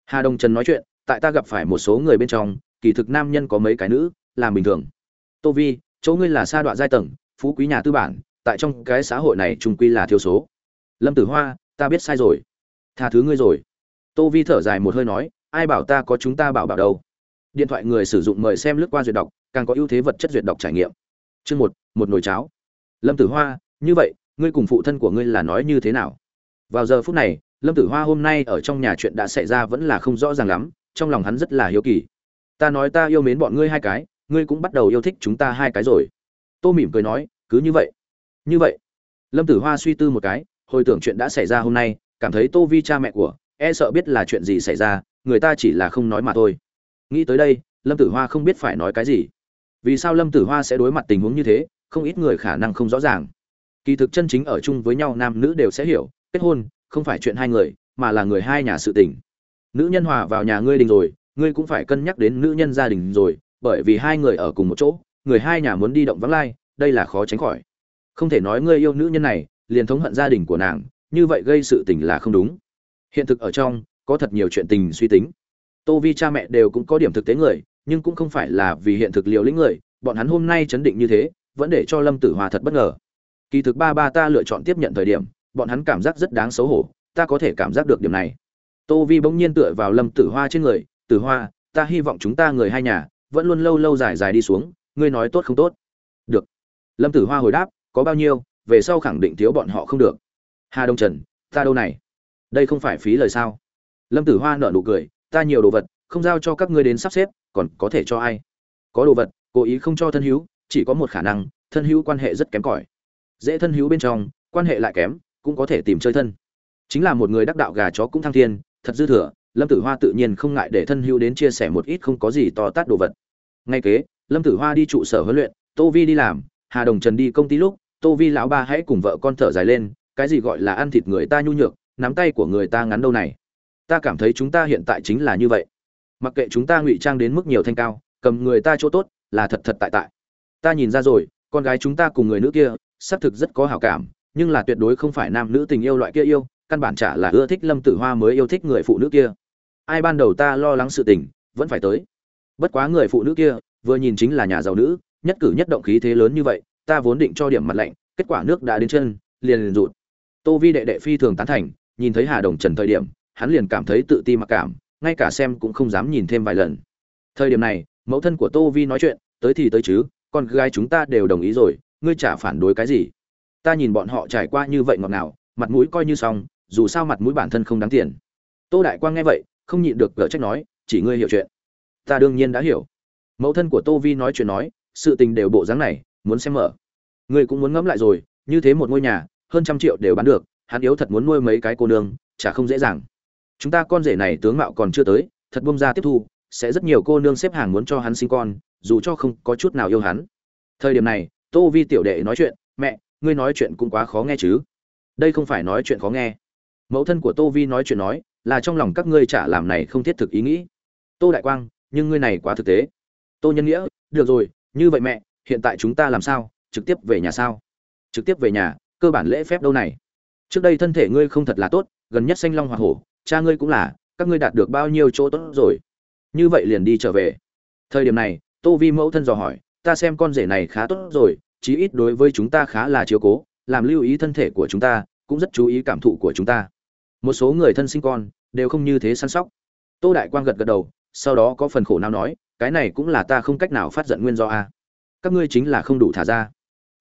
Hà đông trần nói chuyện tại ta gặp phải một số người bên trong, kỳ thực nam nhân có mấy cái nữ làm bình thường. Tô vi, chỗ ngươi là sa đoạn giai tầng, phú quý nhà tư bản, tại trong cái xã hội này trung quy là thiếu số. Lâm tử hoa, ta biết sai rồi. Tha thứ ngươi rồi. Tô vi thở dài một hơi nói, ai bảo ta có chúng ta bảo bảo đâu. Điện thoại người sử dụng mời xem lướt qua duyệt đọc, càng có ưu thế vật chất duyệt đọc trải nghiệm. Chương một một nồi cháo. Lâm tử hoa, như vậy, ngươi cùng phụ thân của ngươi là nói như thế nào? Vào giờ phút này, lâm tử hoa hôm nay ở trong nhà chuyện đã xảy ra vẫn là không rõ ràng lắm trong lòng hắn rất là hiếu kỳ. Ta nói ta yêu mến bọn ngươi hai cái, ngươi cũng bắt đầu yêu thích chúng ta hai cái rồi. Tô mỉm cười nói, cứ như vậy. Như vậy. Lâm tử hoa suy tư một cái, hồi tưởng chuyện đã xảy ra hôm nay, cảm thấy tô vi cha mẹ của e sợ biết là chuyện gì xảy ra, người ta chỉ là không nói mà thôi. Nghĩ tới đây, lâm tử hoa không biết phải nói cái gì. Vì sao lâm tử hoa sẽ đối mặt tình huống như thế, không ít người khả năng không rõ ràng. Kỳ thực chân chính ở chung với nhau, nam nữ đều sẽ hiểu, kết hôn, không phải chuyện hai người, mà là người hai nhà sự tình nữ nhân hòa vào nhà ngươi đình rồi, ngươi cũng phải cân nhắc đến nữ nhân gia đình rồi, bởi vì hai người ở cùng một chỗ, người hai nhà muốn đi động vắng lai, đây là khó tránh khỏi. Không thể nói ngươi yêu nữ nhân này, liền thống hận gia đình của nàng, như vậy gây sự tình là không đúng. Hiện thực ở trong, có thật nhiều chuyện tình suy tính. Tô vi cha mẹ đều cũng có điểm thực tế người, nhưng cũng không phải là vì hiện thực liều lĩnh người, bọn hắn hôm nay chấn định như thế, vẫn để cho lâm tử hòa thật bất ngờ. Kỳ thực ba ba ta lựa chọn tiếp nhận thời điểm, bọn hắn cảm giác rất đáng xấu hổ, ta có thể cảm giác được điểm này tô vi bỗng nhiên tựa vào lâm tử hoa trên người, tử hoa, ta hy vọng chúng ta người hai nhà vẫn luôn lâu lâu dài dài đi xuống, ngươi nói tốt không tốt? Được. Lâm tử hoa hồi đáp, có bao nhiêu, về sau khẳng định thiếu bọn họ không được. Hà đông trần, ta đâu này? Đây không phải phí lời sao? Lâm tử hoa nở nụ cười, ta nhiều đồ vật, không giao cho các ngươi đến sắp xếp, còn có thể cho ai? Có đồ vật, cố ý không cho thân hữu, chỉ có một khả năng, thân hữu quan hệ rất kém cỏi. Dễ thân hữu bên trong, quan hệ lại kém, cũng có thể tìm chơi thân. Chính là một người đắc đạo gà chó cũng thăng thiên thật dư thừa, lâm tử hoa tự nhiên không ngại để thân hữu đến chia sẻ một ít không có gì to tát đồ vật. Ngay kế, lâm tử hoa đi trụ sở huấn luyện, tô vi đi làm, hà đồng trần đi công ty lúc, tô vi lão ba hãy cùng vợ con thở dài lên, cái gì gọi là ăn thịt người ta nhu nhược, nắm tay của người ta ngắn đâu này. Ta cảm thấy chúng ta hiện tại chính là như vậy. Mặc kệ chúng ta ngụy trang đến mức nhiều thanh cao, cầm người ta chỗ tốt là thật thật tại tại. Ta nhìn ra rồi, con gái chúng ta cùng người nữ kia, xác thực rất có hảo cảm, nhưng là tuyệt đối không phải nam nữ tình yêu loại kia yêu căn bản chả là ưa thích lâm tử hoa mới yêu thích người phụ nữ kia. Ai ban đầu ta lo lắng sự tình, vẫn phải tới. Bất quá người phụ nữ kia, vừa nhìn chính là nhà giàu nữ, nhất cử nhất động khí thế lớn như vậy, ta vốn định cho điểm mặt lạnh, kết quả nước đã đến chân, liền liền rụt. Tô vi đệ đệ phi thường tán thành, nhìn thấy hà đồng trần thời điểm, hắn liền cảm thấy tự ti mặc cảm, ngay cả xem cũng không dám nhìn thêm vài lần. Thời điểm này, mẫu thân của tô vi nói chuyện, tới thì tới chứ, con gái chúng ta đều đồng ý rồi, ngươi chả phản đối cái gì. Ta nhìn bọn họ trải qua như vậy ngọt ngào, mặt mũi coi như xong dù sao mặt mũi bản thân không đáng tiền. Tô đại quang nghe vậy, không nhịn được gỡ trách nói, chỉ ngươi hiểu chuyện. Ta đương nhiên đã hiểu. Mẫu thân của tô vi nói chuyện nói, sự tình đều bộ dáng này, muốn xem mở. Ngươi cũng muốn ngẫm lại rồi, như thế một ngôi nhà, hơn trăm triệu đều bán được, hắn yếu thật muốn nuôi mấy cái cô nương, chả không dễ dàng. Chúng ta con rể này tướng mạo còn chưa tới, thật bông ra tiếp thu, sẽ rất nhiều cô nương xếp hàng muốn cho hắn sinh con, dù cho không có chút nào yêu hắn. Thời điểm này, tô vi tiểu đệ nói chuyện, mẹ, ngươi nói chuyện cũng quá khó nghe chứ. Đây không phải nói chuyện khó nghe mẫu thân của tô vi nói chuyện nói, là trong lòng các ngươi trả làm này không thiết thực ý nghĩ. Tô đại quang, nhưng ngươi này quá thực tế. Tô nhân nghĩa, được rồi, như vậy mẹ, hiện tại chúng ta làm sao? Trực tiếp về nhà sao? Trực tiếp về nhà, cơ bản lễ phép đâu này? Trước đây thân thể ngươi không thật là tốt, gần nhất xanh long hoa hổ, cha ngươi cũng là, các ngươi đạt được bao nhiêu chỗ tốt rồi? Như vậy liền đi trở về. Thời điểm này, tô vi mẫu thân dò hỏi, ta xem con rể này khá tốt rồi, chí ít đối với chúng ta khá là chiếu cố, làm lưu ý thân thể của chúng ta, cũng rất chú ý cảm thụ của chúng ta một số người thân sinh con đều không như thế săn sóc. Tô đại quang gật gật đầu, sau đó có phần khổ nào nói, cái này cũng là ta không cách nào phát giận nguyên do a. Các ngươi chính là không đủ thả ra.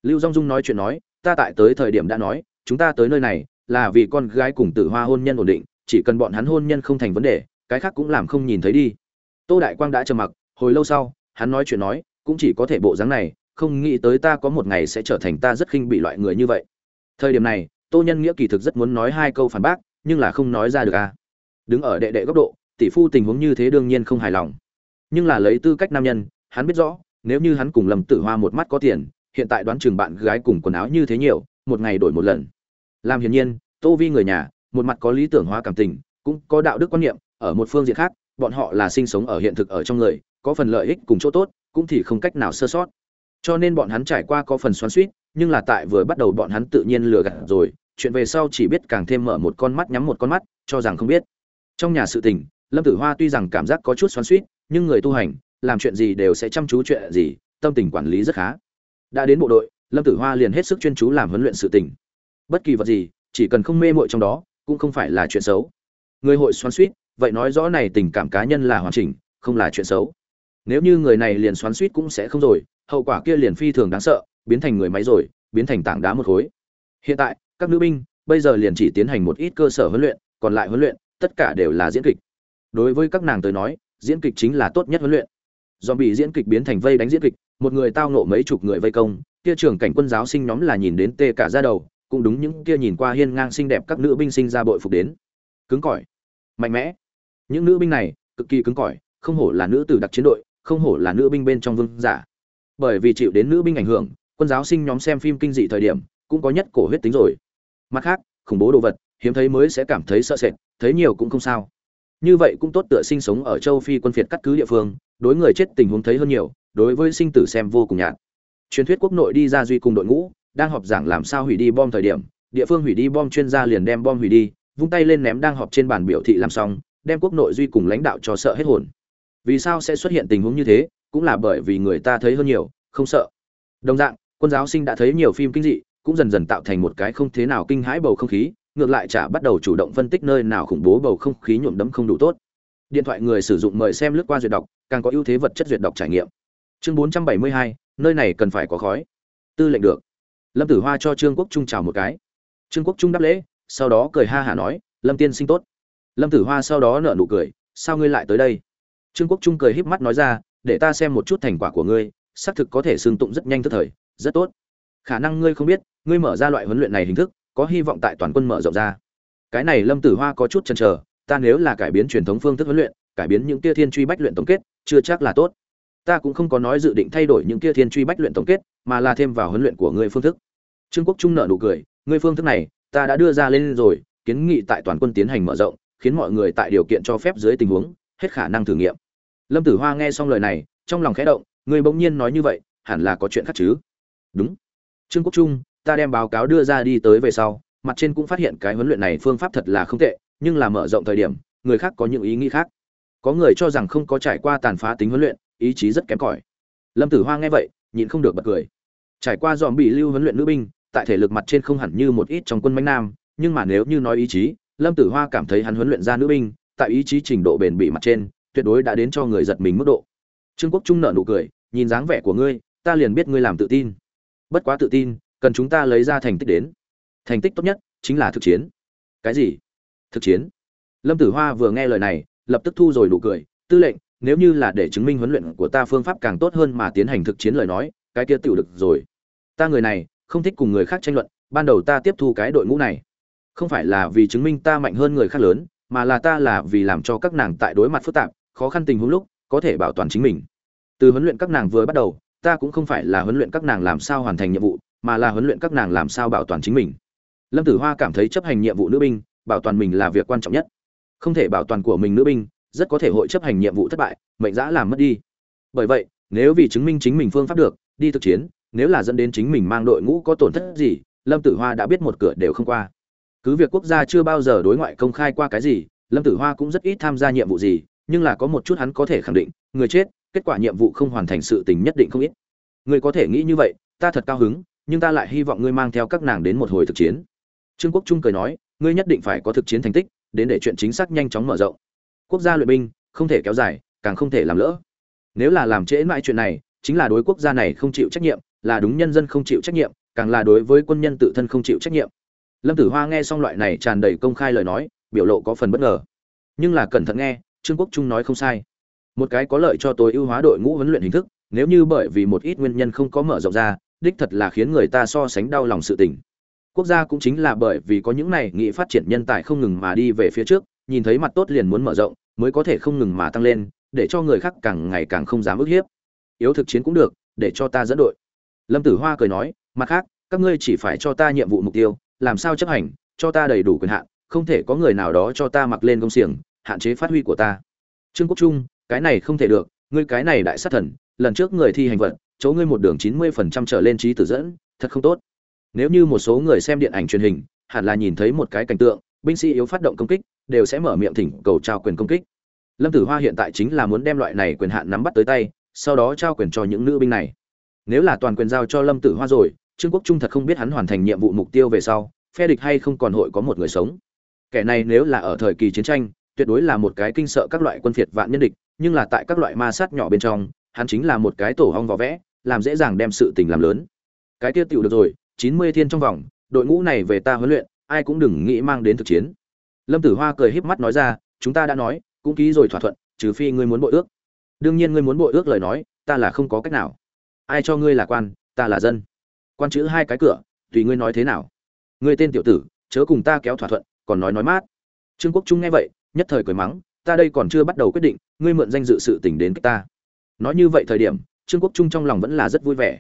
Lưu dong dung nói chuyện nói, ta tại tới thời điểm đã nói, chúng ta tới nơi này là vì con gái cùng tử hoa hôn nhân ổn định, chỉ cần bọn hắn hôn nhân không thành vấn đề, cái khác cũng làm không nhìn thấy đi. Tô đại quang đã trầm mặc, hồi lâu sau, hắn nói chuyện nói, cũng chỉ có thể bộ dáng này, không nghĩ tới ta có một ngày sẽ trở thành ta rất khinh bị loại người như vậy. Thời điểm này, tô nhân nghĩa kỳ thực rất muốn nói hai câu phản bác nhưng là không nói ra được à. Đứng ở đệ đệ góc độ, tỷ phu tình huống như thế đương nhiên không hài lòng. Nhưng là lấy tư cách nam nhân, hắn biết rõ, nếu như hắn cùng lầm tử hoa một mắt có tiền, hiện tại đoán chừng bạn gái cùng quần áo như thế nhiều, một ngày đổi một lần. Làm hiển nhiên, tô vi người nhà, một mặt có lý tưởng hóa cảm tình, cũng có đạo đức quan niệm, ở một phương diện khác, bọn họ là sinh sống ở hiện thực ở trong người, có phần lợi ích cùng chỗ tốt, cũng thì không cách nào sơ sót. Cho nên bọn hắn trải qua có phần xoắn suýt nhưng là tại vừa bắt đầu bọn hắn tự nhiên lừa gạt rồi chuyện về sau chỉ biết càng thêm mở một con mắt nhắm một con mắt, cho rằng không biết. Trong nhà sự tình, lâm tử hoa tuy rằng cảm giác có chút xoắn suýt nhưng người tu hành, làm chuyện gì đều sẽ chăm chú chuyện gì, tâm tình quản lý rất khá. Đã đến bộ đội, lâm tử hoa liền hết sức chuyên chú làm huấn luyện sự tình. Bất kỳ vật gì, chỉ cần không mê mội trong đó, cũng không phải là chuyện xấu. Người hội xoắn suýt vậy nói rõ này tình cảm cá nhân là hoàn chỉnh, không là chuyện xấu. Nếu như người này liền xoắn suýt cũng sẽ không rồi, hậu quả kia liền phi thường đáng sợ, biến thành người máy rồi, biến thành tảng đá một khối. Hiện tại các nữ binh, bây giờ liền chỉ tiến hành một ít cơ sở huấn luyện, còn lại huấn luyện, tất cả đều là diễn kịch. Đối với các nàng tới nói, diễn kịch chính là tốt nhất huấn luyện. Do bị diễn kịch biến thành vây đánh diễn kịch, một người tao nộ mấy chục người vây công, kia trưởng cảnh quân giáo sinh nhóm là nhìn đến tê cả ra đầu, cũng đúng những kia nhìn qua hiên ngang xinh đẹp các nữ binh sinh ra bội phục đến. Cứng cỏi, mạnh mẽ. Những nữ binh này, cực kỳ cứng cỏi, không hổ là nữ tử đặc chiến đội, không hổ là nữ binh bên trong vương giả. Bởi vì chịu đến nữ binh ảnh hưởng, quân giáo sinh nhóm xem phim kinh dị thời điểm, cũng có nhất cổ huyết tính rồi mặt khác, khủng bố đồ vật, hiếm thấy mới sẽ cảm thấy sợ sệt, thấy nhiều cũng không sao. Như vậy cũng tốt tựa sinh sống ở châu phi quân phiệt cắt cứ địa phương, đối người chết tình huống thấy hơn nhiều, đối với sinh tử xem vô cùng nhạt. Truyền thuyết quốc nội đi ra duy cùng đội ngũ, đang họp giảng làm sao hủy đi bom thời điểm, địa phương hủy đi bom chuyên gia liền đem bom hủy đi, vung tay lên ném đang họp trên bàn biểu thị làm xong, đem quốc nội duy cùng lãnh đạo cho sợ hết hồn. Vì sao sẽ xuất hiện tình huống như thế, cũng là bởi vì người ta thấy hơn nhiều, không sợ. Đồng dạng, quân giáo sinh đã thấy nhiều phim kinh dị cũng dần dần tạo thành một cái không thế nào kinh hãi bầu không khí ngược lại chả bắt đầu chủ động phân tích nơi nào khủng bố bầu không khí nhuộm đẫm không đủ tốt. Điện thoại người sử dụng mời xem lướt qua duyệt đọc càng có ưu thế vật chất duyệt đọc trải nghiệm. Chương 472, nơi này cần phải có khói. Tư lệnh được. Lâm tử hoa cho trương quốc trung chào một cái. Trương quốc trung đáp lễ sau đó cười ha hả nói lâm tiên sinh tốt. Lâm tử hoa sau đó nở nụ cười sao ngươi lại tới đây? Trương quốc trung cười híp mắt nói ra để ta xem một chút thành quả của ngươi xác thực có thể xương tụng rất nhanh tức thời rất tốt. Khả năng ngươi không biết ngươi mở ra loại huấn luyện này hình thức, có hy vọng tại toàn quân mở rộng ra. Cái này lâm tử hoa có chút chần chờ, ta nếu là cải biến truyền thống phương thức huấn luyện, cải biến những kia thiên truy bách luyện tổng kết, chưa chắc là tốt. Ta cũng không có nói dự định thay đổi những kia thiên truy bách luyện tổng kết, mà là thêm vào huấn luyện của ngươi phương thức. Trương quốc trung nợ nụ cười, ngươi phương thức này, ta đã đưa ra lên rồi, kiến nghị tại toàn quân tiến hành mở rộng, khiến mọi người tại điều kiện cho phép dưới tình huống, hết khả năng thử nghiệm. Lâm tử hoa nghe xong lời này, trong lòng khẽ động, ngươi bỗng nhiên nói như vậy, hẳn là có chuyện khác chứ? Đúng. Trương quốc trung ta đem báo cáo đưa ra đi tới về sau, mặt trên cũng phát hiện cái huấn luyện này phương pháp thật là không tệ, nhưng là mở rộng thời điểm, người khác có những ý nghĩ khác. Có người cho rằng không có trải qua tàn phá tính huấn luyện, ý chí rất kém cỏi. Lâm tử hoa nghe vậy, nhịn không được bật cười. Trải qua dòm bị lưu huấn luyện nữ binh, tại thể lực mặt trên không hẳn như một ít trong quân mãnh nam, nhưng mà nếu như nói ý chí, lâm tử hoa cảm thấy hắn huấn luyện ra nữ binh, tại ý chí trình độ bền bỉ mặt trên, tuyệt đối đã đến cho người giật mình mức độ. Trương quốc trung nợ nụ cười, nhìn dáng vẻ của ngươi, ta liền biết ngươi làm tự tin. Bất quá tự tin cần chúng ta lấy ra thành tích đến. Thành tích tốt nhất chính là thực chiến. Cái gì? Thực chiến? Lâm tử hoa vừa nghe lời này, lập tức thu rồi nụ cười, tư lệnh, nếu như là để chứng minh huấn luyện của ta phương pháp càng tốt hơn mà tiến hành thực chiến lời nói, cái kia tựu được rồi. Ta người này không thích cùng người khác tranh luận, ban đầu ta tiếp thu cái đội ngũ này. Không phải là vì chứng minh ta mạnh hơn người khác lớn, mà là ta là vì làm cho các nàng tại đối mặt phức tạp, khó khăn tình huống lúc, có thể bảo toàn chính mình. Từ huấn luyện các nàng vừa bắt đầu, ta cũng không phải là huấn luyện các nàng làm sao hoàn thành nhiệm vụ mà là huấn luyện các nàng làm sao bảo toàn chính mình. Lâm tử hoa cảm thấy chấp hành nhiệm vụ nữ binh, bảo toàn mình là việc quan trọng nhất. Không thể bảo toàn của mình nữ binh, rất có thể hội chấp hành nhiệm vụ thất bại, mệnh giã làm mất đi. Bởi vậy, nếu vì chứng minh chính mình phương pháp được, đi thực chiến, nếu là dẫn đến chính mình mang đội ngũ có tổn thất gì, lâm tử hoa đã biết một cửa đều không qua. Cứ việc quốc gia chưa bao giờ đối ngoại công khai qua cái gì, lâm tử hoa cũng rất ít tham gia nhiệm vụ gì, nhưng là có một chút hắn có thể khẳng định, người chết, kết quả nhiệm vụ không hoàn thành sự tình nhất định không ít. Người có thể nghĩ như vậy, ta thật cao hứng nhưng ta lại hy vọng ngươi mang theo các nàng đến một hồi thực chiến. Trương quốc trung cười nói, ngươi nhất định phải có thực chiến thành tích, đến để chuyện chính xác nhanh chóng mở rộng. Quốc gia luyện binh, không thể kéo dài, càng không thể làm lỡ. Nếu là làm trễ mãi chuyện này, chính là đối quốc gia này không chịu trách nhiệm, là đúng nhân dân không chịu trách nhiệm, càng là đối với quân nhân tự thân không chịu trách nhiệm. Lâm tử hoa nghe xong loại này tràn đầy công khai lời nói, biểu lộ có phần bất ngờ. Nhưng là cẩn thận nghe, trương quốc trung nói không sai. Một cái có lợi cho tối ưu hóa đội ngũ huấn luyện hình thức, nếu như bởi vì một ít nguyên nhân không có mở rộng ra đích thật là khiến người ta so sánh đau lòng sự tình. Quốc gia cũng chính là bởi vì có những này nghị phát triển nhân tài không ngừng mà đi về phía trước, nhìn thấy mặt tốt liền muốn mở rộng, mới có thể không ngừng mà tăng lên, để cho người khác càng ngày càng không dám ức hiếp. Yếu thực chiến cũng được, để cho ta dẫn đội. Lâm tử hoa cười nói, mặt khác, các ngươi chỉ phải cho ta nhiệm vụ mục tiêu, làm sao chấp hành, cho ta đầy đủ quyền hạn, không thể có người nào đó cho ta mặc lên công xiềng, hạn chế phát huy của ta. Trương quốc trung, cái này không thể được, ngươi cái này đại sát thần, lần trước người thi hành vận chỗ ngươi một đường chín mươi phần trăm trở lên trí tử dẫn, thật không tốt. Nếu như một số người xem điện ảnh truyền hình, hẳn là nhìn thấy một cái cảnh tượng, binh sĩ yếu phát động công kích, đều sẽ mở miệng thỉnh cầu trao quyền công kích. Lâm tử hoa hiện tại chính là muốn đem loại này quyền hạn nắm bắt tới tay, sau đó trao quyền cho những nữ binh này. Nếu là toàn quyền giao cho lâm tử hoa rồi, trương quốc trung thật không biết hắn hoàn thành nhiệm vụ mục tiêu về sau, phe địch hay không còn hội có một người sống. Kẻ này nếu là ở thời kỳ chiến tranh, tuyệt đối là một cái kinh sợ các loại quân phiệt vạn nhân địch, nhưng là tại các loại ma sát nhỏ bên trong, hắn chính là một cái tổ hong vỏ vẽ làm dễ dàng đem sự tình làm lớn. Cái tiêu tiểu được rồi, chín mươi thiên trong vòng, đội ngũ này về ta huấn luyện, ai cũng đừng nghĩ mang đến thực chiến. Lâm tử hoa cười híp mắt nói ra, chúng ta đã nói, cũng ký rồi thỏa thuận, trừ phi ngươi muốn bội ước. Đương nhiên ngươi muốn bội ước lời nói, ta là không có cách nào. Ai cho ngươi là quan, ta là dân. Quan chữ hai cái cửa, tùy ngươi nói thế nào. Ngươi tên tiểu tử, chớ cùng ta kéo thỏa thuận, còn nói nói mát. Trương quốc trung nghe vậy, nhất thời cười mắng, ta đây còn chưa bắt đầu quyết định, ngươi mượn danh dự sự tình đến cách ta. Nói như vậy thời điểm trương quốc trung trong lòng vẫn là rất vui vẻ.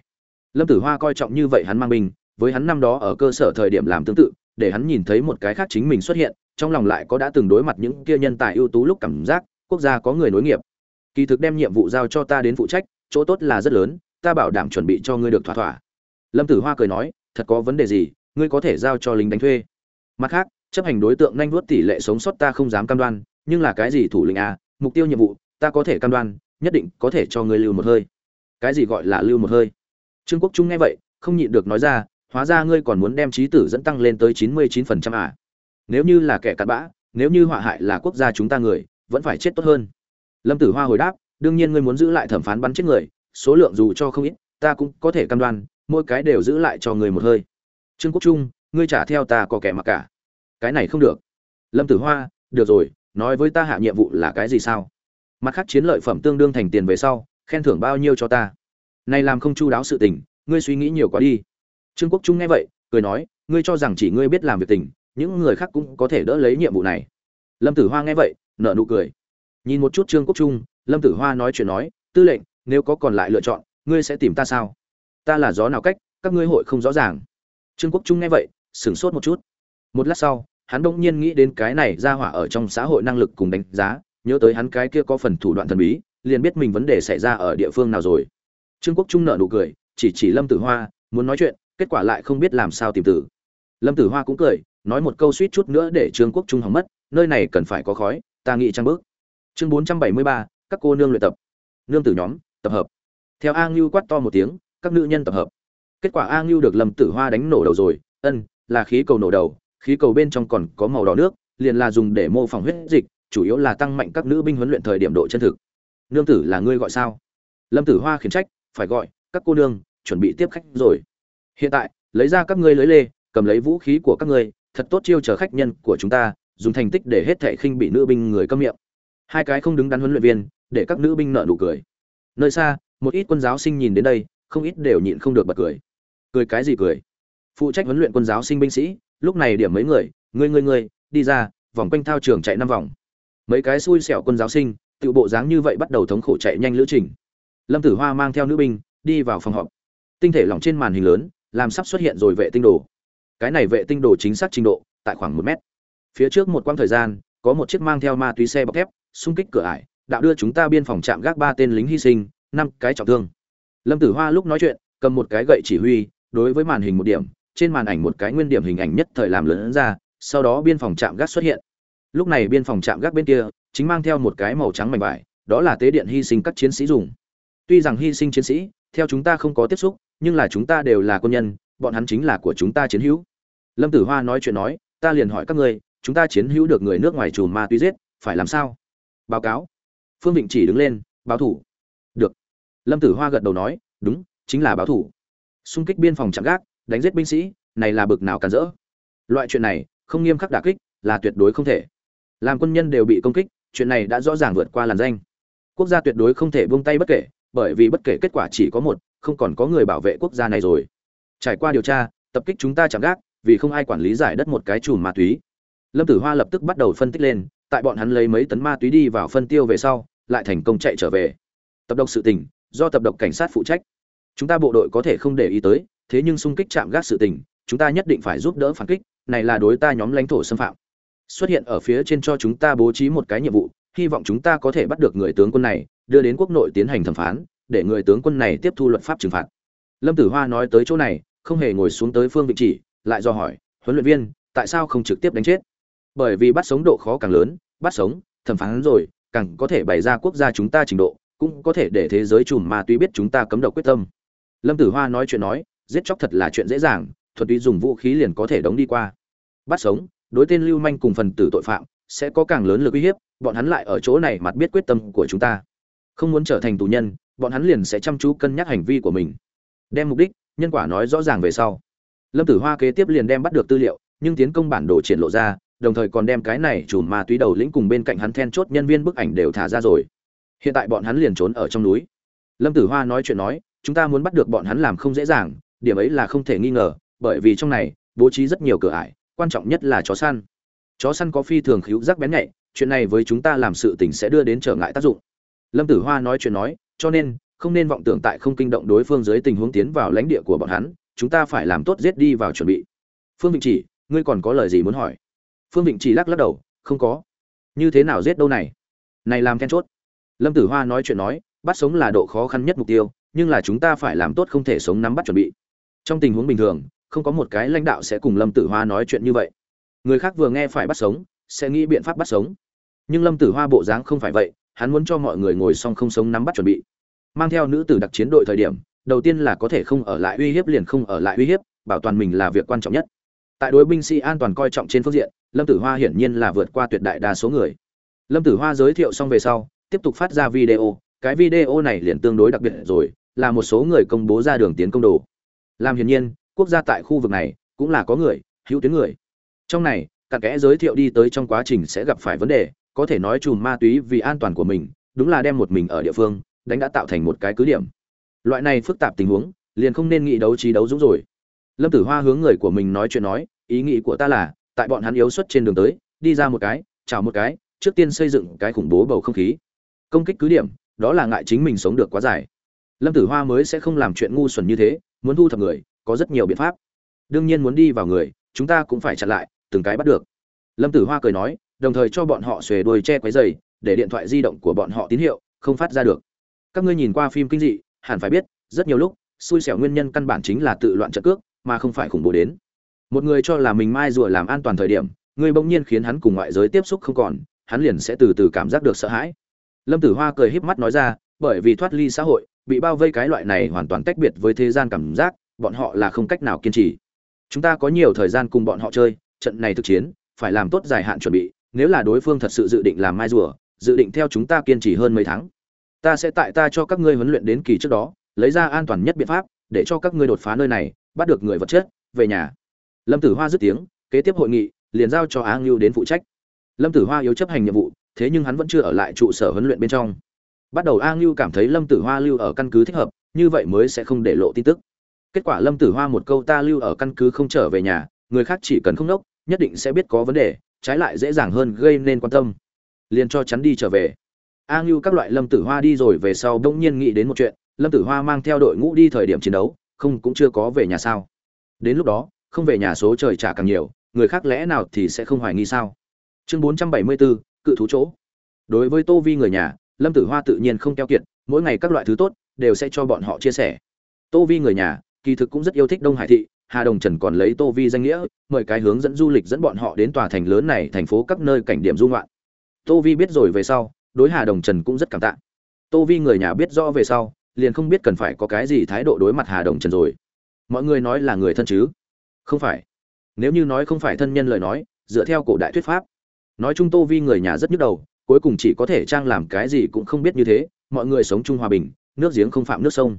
Lâm tử hoa coi trọng như vậy hắn mang binh với hắn năm đó ở cơ sở thời điểm làm tương tự, để hắn nhìn thấy một cái khác chính mình xuất hiện, trong lòng lại có đã từng đối mặt những kia nhân tài ưu tú lúc cảm giác, quốc gia có người nối nghiệp. Kỳ thực đem nhiệm vụ giao cho ta đến phụ trách, chỗ tốt là rất lớn, ta bảo đảm chuẩn bị cho ngươi được thỏa thỏa. Lâm tử hoa cười nói, thật có vấn đề gì, ngươi có thể giao cho lính đánh thuê. Mặt khác, chấp hành đối tượng nhanh vuốt tỷ lệ sống sót ta không dám cam đoan, nhưng là cái gì thủ lĩnh a, mục tiêu nhiệm vụ, ta có thể cam đoan, nhất định có thể cho ngươi lưu một hơi cái gì gọi là lưu một hơi? Trương quốc trung nghe vậy, không nhịn được nói ra, hóa ra ngươi còn muốn đem trí tử dẫn tăng lên tới chín mươi chín phần trăm à? Nếu như là kẻ cặn bã, nếu như họa hại là quốc gia chúng ta người, vẫn phải chết tốt hơn. Lâm tử hoa hồi đáp, đương nhiên ngươi muốn giữ lại thẩm phán bắn chết người, số lượng dù cho không ít, ta cũng có thể cam đoan, mỗi cái đều giữ lại cho người một hơi. Trương quốc trung, ngươi trả theo ta có kẻ mặc cả. Cái này không được. Lâm tử hoa, được rồi, nói với ta hạ nhiệm vụ là cái gì sao? Mặt khác chiến lợi phẩm tương đương thành tiền về sau khen thưởng bao nhiêu cho ta? Này làm không chu đáo sự tình, ngươi suy nghĩ nhiều quá đi. Trương quốc trung nghe vậy, cười nói, ngươi cho rằng chỉ ngươi biết làm việc tình, những người khác cũng có thể đỡ lấy nhiệm vụ này. Lâm tử hoa nghe vậy, nở nụ cười. Nhìn một chút trương quốc trung, lâm tử hoa nói chuyện nói, tư lệnh, nếu có còn lại lựa chọn, ngươi sẽ tìm ta sao? Ta là gió nào cách, các ngươi hội không rõ ràng. Trương quốc trung nghe vậy, sửng sốt một chút. Một lát sau, hắn bỗng nhiên nghĩ đến cái này ra hỏa ở trong xã hội năng lực cùng đánh giá, nhớ tới hắn cái kia có phần thủ đoạn thần bí liền biết mình vấn đề xảy ra ở địa phương nào rồi. Trương quốc trung nợ nụ cười, chỉ chỉ lâm tử hoa, muốn nói chuyện, kết quả lại không biết làm sao tìm tử lâm tử hoa cũng cười, nói một câu suýt chút nữa để trương quốc trung hỏng mất, nơi này cần phải có khói, ta nghĩ trang bước. Chương bốn trăm bảy mươi ba, các cô nương luyện tập. Nương tử nhóm, tập hợp. Theo a ngưu quát to một tiếng, các nữ nhân tập hợp. Kết quả a ngưu được lâm tử hoa đánh nổ đầu rồi, ân, là khí cầu nổ đầu, khí cầu bên trong còn có màu đỏ nước, liền là dùng để mô phỏng huyết dịch, chủ yếu là tăng mạnh các nữ binh huấn luyện thời điểm độ chân thực nương tử là ngươi gọi sao? Lâm tử hoa khiển trách, phải gọi, các cô nương, chuẩn bị tiếp khách rồi. Hiện tại, lấy ra các ngươi lưới lê, cầm lấy vũ khí của các ngươi, thật tốt chiêu chờ khách nhân của chúng ta, dùng thành tích để hết thệ khinh bị nữ binh người câm miệng. Hai cái không đứng đắn huấn luyện viên, để các nữ binh nợ nụ cười. Nơi xa, một ít quân giáo sinh nhìn đến đây, không ít đều nhịn không được bật cười. Cười cái gì cười? Phụ trách huấn luyện quân giáo sinh binh sĩ, lúc này điểm mấy người, ngươi ngươi ngươi, đi ra, vòng quanh thao trường chạy năm vòng. Mấy cái xui xẻo quân giáo sinh tự bộ dáng như vậy bắt đầu thống khổ chạy nhanh lữ trình. Lâm tử hoa mang theo nữ binh, đi vào phòng họp. Tinh thể lỏng trên màn hình lớn, làm sắp xuất hiện rồi vệ tinh đồ. Cái này vệ tinh đồ chính xác trình độ, tại khoảng một mét. Phía trước một quãng thời gian, có một chiếc mang theo ma túy xe bọc thép, xung kích cửa ải, đạo đưa chúng ta biên phòng trạm gác ba tên lính hy sinh, năm cái trọng thương. Lâm tử hoa lúc nói chuyện, cầm một cái gậy chỉ huy, đối với màn hình một điểm, trên màn ảnh một cái nguyên điểm hình ảnh nhất thời làm lớn ra, sau đó biên phòng trạm gác xuất hiện. Lúc này biên phòng trạm gác bên kia chính mang theo một cái màu trắng mảnh vải, đó là tế điện hy sinh các chiến sĩ dùng. Tuy rằng hy sinh chiến sĩ, theo chúng ta không có tiếp xúc, nhưng là chúng ta đều là quân nhân, bọn hắn chính là của chúng ta chiến hữu. Lâm tử hoa nói chuyện nói, ta liền hỏi các ngươi, chúng ta chiến hữu được người nước ngoài trùm ma túy giết, phải làm sao? Báo cáo. Phương vịnh chỉ đứng lên, báo thủ. Được. Lâm tử hoa gật đầu nói, đúng, chính là báo thủ. Xung kích biên phòng chặn gác, đánh giết binh sĩ, này là bực nào cản rỡ. Loại chuyện này, không nghiêm khắc đả kích, là tuyệt đối không thể. Làm quân nhân đều bị công kích chuyện này đã rõ ràng vượt qua làn danh. Quốc gia tuyệt đối không thể buông tay bất kể, bởi vì bất kể kết quả chỉ có một, không còn có người bảo vệ quốc gia này rồi. Trải qua điều tra, tập kích chúng ta chẳng gác, vì không ai quản lý giải đất một cái chùm ma túy. Lâm tử hoa lập tức bắt đầu phân tích lên, tại bọn hắn lấy mấy tấn ma túy đi vào phân tiêu về sau, lại thành công chạy trở về. Tập độc sự tình, do tập độc cảnh sát phụ trách. Chúng ta bộ đội có thể không để ý tới, thế nhưng xung kích chạm gác sự tình, chúng ta nhất định phải giúp đỡ phản kích, này là đối ta nhóm lãnh thổ xâm phạm xuất hiện ở phía trên cho chúng ta bố trí một cái nhiệm vụ, hy vọng chúng ta có thể bắt được người tướng quân này, đưa đến quốc nội tiến hành thẩm phán, để người tướng quân này tiếp thu luật pháp trừng phạt. Lâm tử hoa nói tới chỗ này, không hề ngồi xuống tới phương vị chỉ, lại do hỏi, huấn luyện viên, tại sao không trực tiếp đánh chết? Bởi vì bắt sống độ khó càng lớn, bắt sống, thẩm phán rồi, càng có thể bày ra quốc gia chúng ta trình độ, cũng có thể để thế giới chùm ma túy biết chúng ta cấm độc quyết tâm. Lâm tử hoa nói chuyện nói, giết chóc thật là chuyện dễ dàng, thuật túy dùng vũ khí liền có thể đóng đi qua. Bắt sống đối tên lưu manh cùng phần tử tội phạm, sẽ có càng lớn lực uy hiếp, bọn hắn lại ở chỗ này mặt biết quyết tâm của chúng ta. Không muốn trở thành tù nhân, bọn hắn liền sẽ chăm chú cân nhắc hành vi của mình. Đem mục đích, nhân quả nói rõ ràng về sau. Lâm tử hoa kế tiếp liền đem bắt được tư liệu, nhưng tiến công bản đồ triển lộ ra, đồng thời còn đem cái này chùm ma túy đầu lĩnh cùng bên cạnh hắn then chốt nhân viên bức ảnh đều thả ra rồi. Hiện tại bọn hắn liền trốn ở trong núi. Lâm tử hoa nói chuyện nói, chúng ta muốn bắt được bọn hắn làm không dễ dàng, điểm ấy là không thể nghi ngờ, bởi vì trong này bố trí rất nhiều cửa ải quan trọng nhất là chó săn. Chó săn có phi thường khíu rắc bén nhạy, chuyện này với chúng ta làm sự tình sẽ đưa đến trở ngại tác dụng. Lâm tử hoa nói chuyện nói, cho nên, không nên vọng tưởng tại không kinh động đối phương dưới tình huống tiến vào lãnh địa của bọn hắn, chúng ta phải làm tốt giết đi vào chuẩn bị. Phương vịnh chỉ, ngươi còn có lời gì muốn hỏi? Phương vịnh chỉ lắc lắc đầu, không có. Như thế nào giết đâu này? Này làm then chốt. Lâm tử hoa nói chuyện nói, bắt sống là độ khó khăn nhất mục tiêu, nhưng là chúng ta phải làm tốt không thể sống nắm bắt chuẩn bị. Trong tình huống bình thường không có một cái lãnh đạo sẽ cùng lâm tử hoa nói chuyện như vậy. Người khác vừa nghe phải bắt sống, sẽ nghĩ biện pháp bắt sống. Nhưng lâm tử hoa bộ dáng không phải vậy, hắn muốn cho mọi người ngồi xong không sống nắm bắt chuẩn bị. Mang theo nữ tử đặc chiến đội thời điểm, đầu tiên là có thể không ở lại uy hiếp liền không ở lại uy hiếp, bảo toàn mình là việc quan trọng nhất. Tại đối binh sĩ an toàn coi trọng trên phương diện, lâm tử hoa hiển nhiên là vượt qua tuyệt đại đa số người. Lâm tử hoa giới thiệu xong về sau, tiếp tục phát ra video, cái video này liền tương đối đặc biệt rồi, là một số người công bố ra đường tiến công đồ. Làm hiển nhiên quốc gia tại khu vực này cũng là có người, hữu tuyến người. Trong này, cặn kẽ giới thiệu đi tới trong quá trình sẽ gặp phải vấn đề, có thể nói chùm ma túy vì an toàn của mình, đúng là đem một mình ở địa phương, đánh đã tạo thành một cái cứ điểm. Loại này phức tạp tình huống, liền không nên nghĩ đấu trí đấu dũng rồi. Lâm tử hoa hướng người của mình nói chuyện nói, ý nghĩ của ta là, tại bọn hắn yếu xuất trên đường tới, đi ra một cái, chào một cái, trước tiên xây dựng cái khủng bố bầu không khí. Công kích cứ điểm, đó là ngại chính mình sống được quá dài. Lâm tử hoa mới sẽ không làm chuyện ngu xuẩn như thế, muốn thu thập người có rất nhiều biện pháp. Đương nhiên muốn đi vào người, chúng ta cũng phải chặn lại, từng cái bắt được. Lâm tử hoa cười nói, đồng thời cho bọn họ xuề đuôi che quấy dày để điện thoại di động của bọn họ tín hiệu, không phát ra được. Các ngươi nhìn qua phim kinh dị, hẳn phải biết, rất nhiều lúc, xui xẻo nguyên nhân căn bản chính là tự loạn trận cước, mà không phải khủng bố đến. Một người cho là mình mai rùa làm an toàn thời điểm, người bỗng nhiên khiến hắn cùng ngoại giới tiếp xúc không còn, hắn liền sẽ từ từ cảm giác được sợ hãi. Lâm tử hoa cười híp mắt nói ra, bởi vì thoát ly xã hội, bị bao vây cái loại này hoàn toàn tách biệt với thế gian cảm giác bọn họ là không cách nào kiên trì. Chúng ta có nhiều thời gian cùng bọn họ chơi, trận này thực chiến, phải làm tốt dài hạn chuẩn bị, nếu là đối phương thật sự dự định làm mai rùa, dự định theo chúng ta kiên trì hơn mấy tháng. Ta sẽ tại ta cho các ngươi huấn luyện đến kỳ trước đó, lấy ra an toàn nhất biện pháp, để cho các ngươi đột phá nơi này, bắt được người vật chất, về nhà. Lâm tử hoa dứt tiếng, kế tiếp hội nghị, liền giao cho á ngưu đến phụ trách. Lâm tử hoa yếu chấp hành nhiệm vụ, thế nhưng hắn vẫn chưa ở lại trụ sở huấn luyện bên trong. Bắt đầu a ngưu cảm thấy lâm tử hoa lưu ở căn cứ thích hợp, như vậy mới sẽ không để lộ tin tức kết quả lâm tử hoa một câu ta lưu ở căn cứ không trở về nhà, người khác chỉ cần không nốc, nhất định sẽ biết có vấn đề, trái lại dễ dàng hơn gây nên quan tâm. Liền cho chắn đi trở về. A ngưu các loại lâm tử hoa đi rồi về sau đông nhiên nghĩ đến một chuyện, lâm tử hoa mang theo đội ngũ đi thời điểm chiến đấu, không cũng chưa có về nhà sao? Đến lúc đó, không về nhà số trời trả càng nhiều, người khác lẽ nào thì sẽ không hoài nghi sao? Chương bốn trăm bảy mươi bốn cự thú chỗ. Đối với tô vi người nhà, lâm tử hoa tự nhiên không keo kiệt, mỗi ngày các loại thứ tốt đều sẽ cho bọn họ chia sẻ. Tô vi người nhà kỳ thực cũng rất yêu thích đông hải thị, hà đồng trần còn lấy tô vi danh nghĩa, mời cái hướng dẫn du lịch dẫn bọn họ đến tòa thành lớn này, thành phố các nơi cảnh điểm du ngoạn. Tô vi biết rồi về sau, đối hà đồng trần cũng rất cảm tạ. Tô vi người nhà biết rõ về sau, liền không biết cần phải có cái gì thái độ đối mặt hà đồng trần rồi. Mọi người nói là người thân chứ? Không phải. Nếu như nói không phải thân nhân lời nói, dựa theo cổ đại thuyết pháp. Nói chung tô vi người nhà rất nhức đầu, cuối cùng chỉ có thể trang làm cái gì cũng không biết như thế, mọi người sống chung hòa bình, nước giếng không phạm nước sông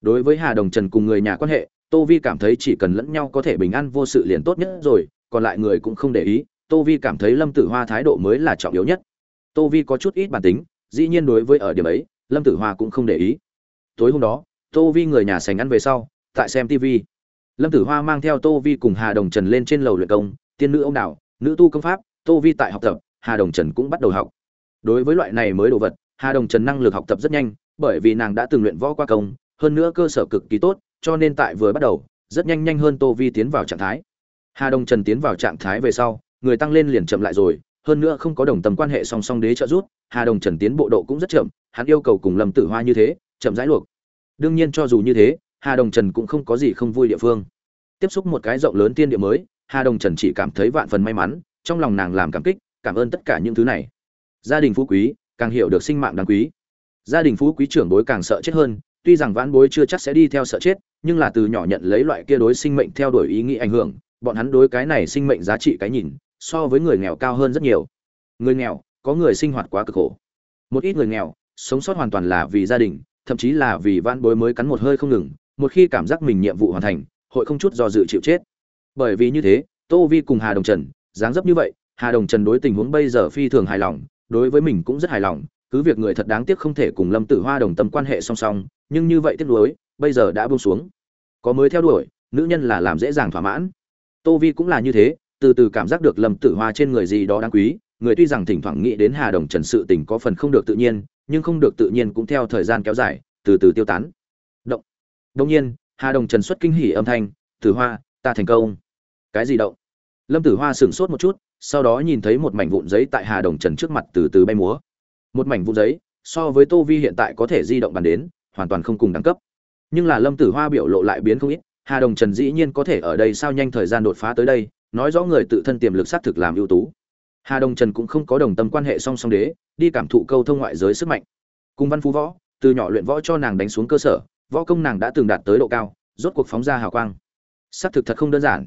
đối với hà đồng trần cùng người nhà quan hệ, tô vi cảm thấy chỉ cần lẫn nhau có thể bình an vô sự liền tốt nhất rồi, còn lại người cũng không để ý, tô vi cảm thấy lâm tử hoa thái độ mới là trọng yếu nhất. Tô vi có chút ít bản tính, dĩ nhiên đối với ở điểm ấy, lâm tử hoa cũng không để ý. Tối hôm đó, tô vi người nhà sành ăn về sau, tại xem tv lâm tử hoa mang theo tô vi cùng hà đồng trần lên trên lầu luyện công, tiên nữ ông đạo nữ tu công pháp, tô vi tại học tập, hà đồng trần cũng bắt đầu học. Đối với loại này mới đồ vật, hà đồng trần năng lực học tập rất nhanh, bởi vì nàng đã từng luyện võ qua công hơn nữa cơ sở cực kỳ tốt, cho nên tại vừa bắt đầu, rất nhanh nhanh hơn tô vi tiến vào trạng thái. Hà đồng trần tiến vào trạng thái về sau, người tăng lên liền chậm lại rồi, hơn nữa không có đồng tầm quan hệ song song đế trợ rút hà đồng trần tiến bộ độ cũng rất chậm, hắn yêu cầu cùng lâm tử hoa như thế, chậm rãi luộc. Đương nhiên cho dù như thế, hà đồng trần cũng không có gì không vui địa phương. Tiếp xúc một cái rộng lớn tiên địa mới, hà đồng trần chỉ cảm thấy vạn phần may mắn, trong lòng nàng làm cảm kích, cảm ơn tất cả những thứ này. Gia đình phú quý, càng hiểu được sinh mạng đáng quý. Gia đình phú quý trưởng bối càng sợ chết hơn tuy rằng vãn bối chưa chắc sẽ đi theo sợ chết, nhưng là từ nhỏ nhận lấy loại kia đối sinh mệnh theo đuổi ý nghĩ ảnh hưởng, bọn hắn đối cái này sinh mệnh giá trị cái nhìn, so với người nghèo cao hơn rất nhiều. Người nghèo, có người sinh hoạt quá cực khổ. Một ít người nghèo, sống sót hoàn toàn là vì gia đình, thậm chí là vì vãn bối mới cắn một hơi không ngừng, một khi cảm giác mình nhiệm vụ hoàn thành, hội không chút do dự chịu chết. Bởi vì như thế, tô vi cùng hà đồng trần, dáng dấp như vậy, hà đồng trần đối tình huống bây giờ phi thường hài lòng, đối với mình cũng rất hài lòng cứ việc người thật đáng tiếc không thể cùng lâm tử hoa đồng tâm quan hệ song song, nhưng như vậy tiếc nuối, bây giờ đã buông xuống. Có mới theo đuổi, nữ nhân là làm dễ dàng thỏa mãn. Tô vi cũng là như thế, từ từ cảm giác được lâm tử hoa trên người gì đó đáng quý, người tuy rằng thỉnh thoảng nghĩ đến hà đồng trần sự tình có phần không được tự nhiên, nhưng không được tự nhiên cũng theo thời gian kéo dài, từ từ tiêu tán. Động. Đông nhiên, hà đồng trần xuất kinh hỉ âm thanh, tử hoa, ta thành công. Cái gì động? Lâm tử hoa sửng sốt một chút, sau đó nhìn thấy một mảnh vụn giấy tại hà đồng trần trước mặt từ từ bay múa một mảnh vụ giấy, so với tô vi hiện tại có thể di động bàn đến, hoàn toàn không cùng đẳng cấp. Nhưng là lâm tử hoa biểu lộ lại biến không ít, hà đồng trần dĩ nhiên có thể ở đây sao nhanh thời gian đột phá tới đây, nói rõ người tự thân tiềm lực xác thực làm ưu tú. Hà đồng trần cũng không có đồng tâm quan hệ song song đế, đi cảm thụ câu thông ngoại giới sức mạnh. Cùng văn phú võ, từ nhỏ luyện võ cho nàng đánh xuống cơ sở, võ công nàng đã từng đạt tới độ cao, rốt cuộc phóng ra hào quang. Xác thực thật không đơn giản.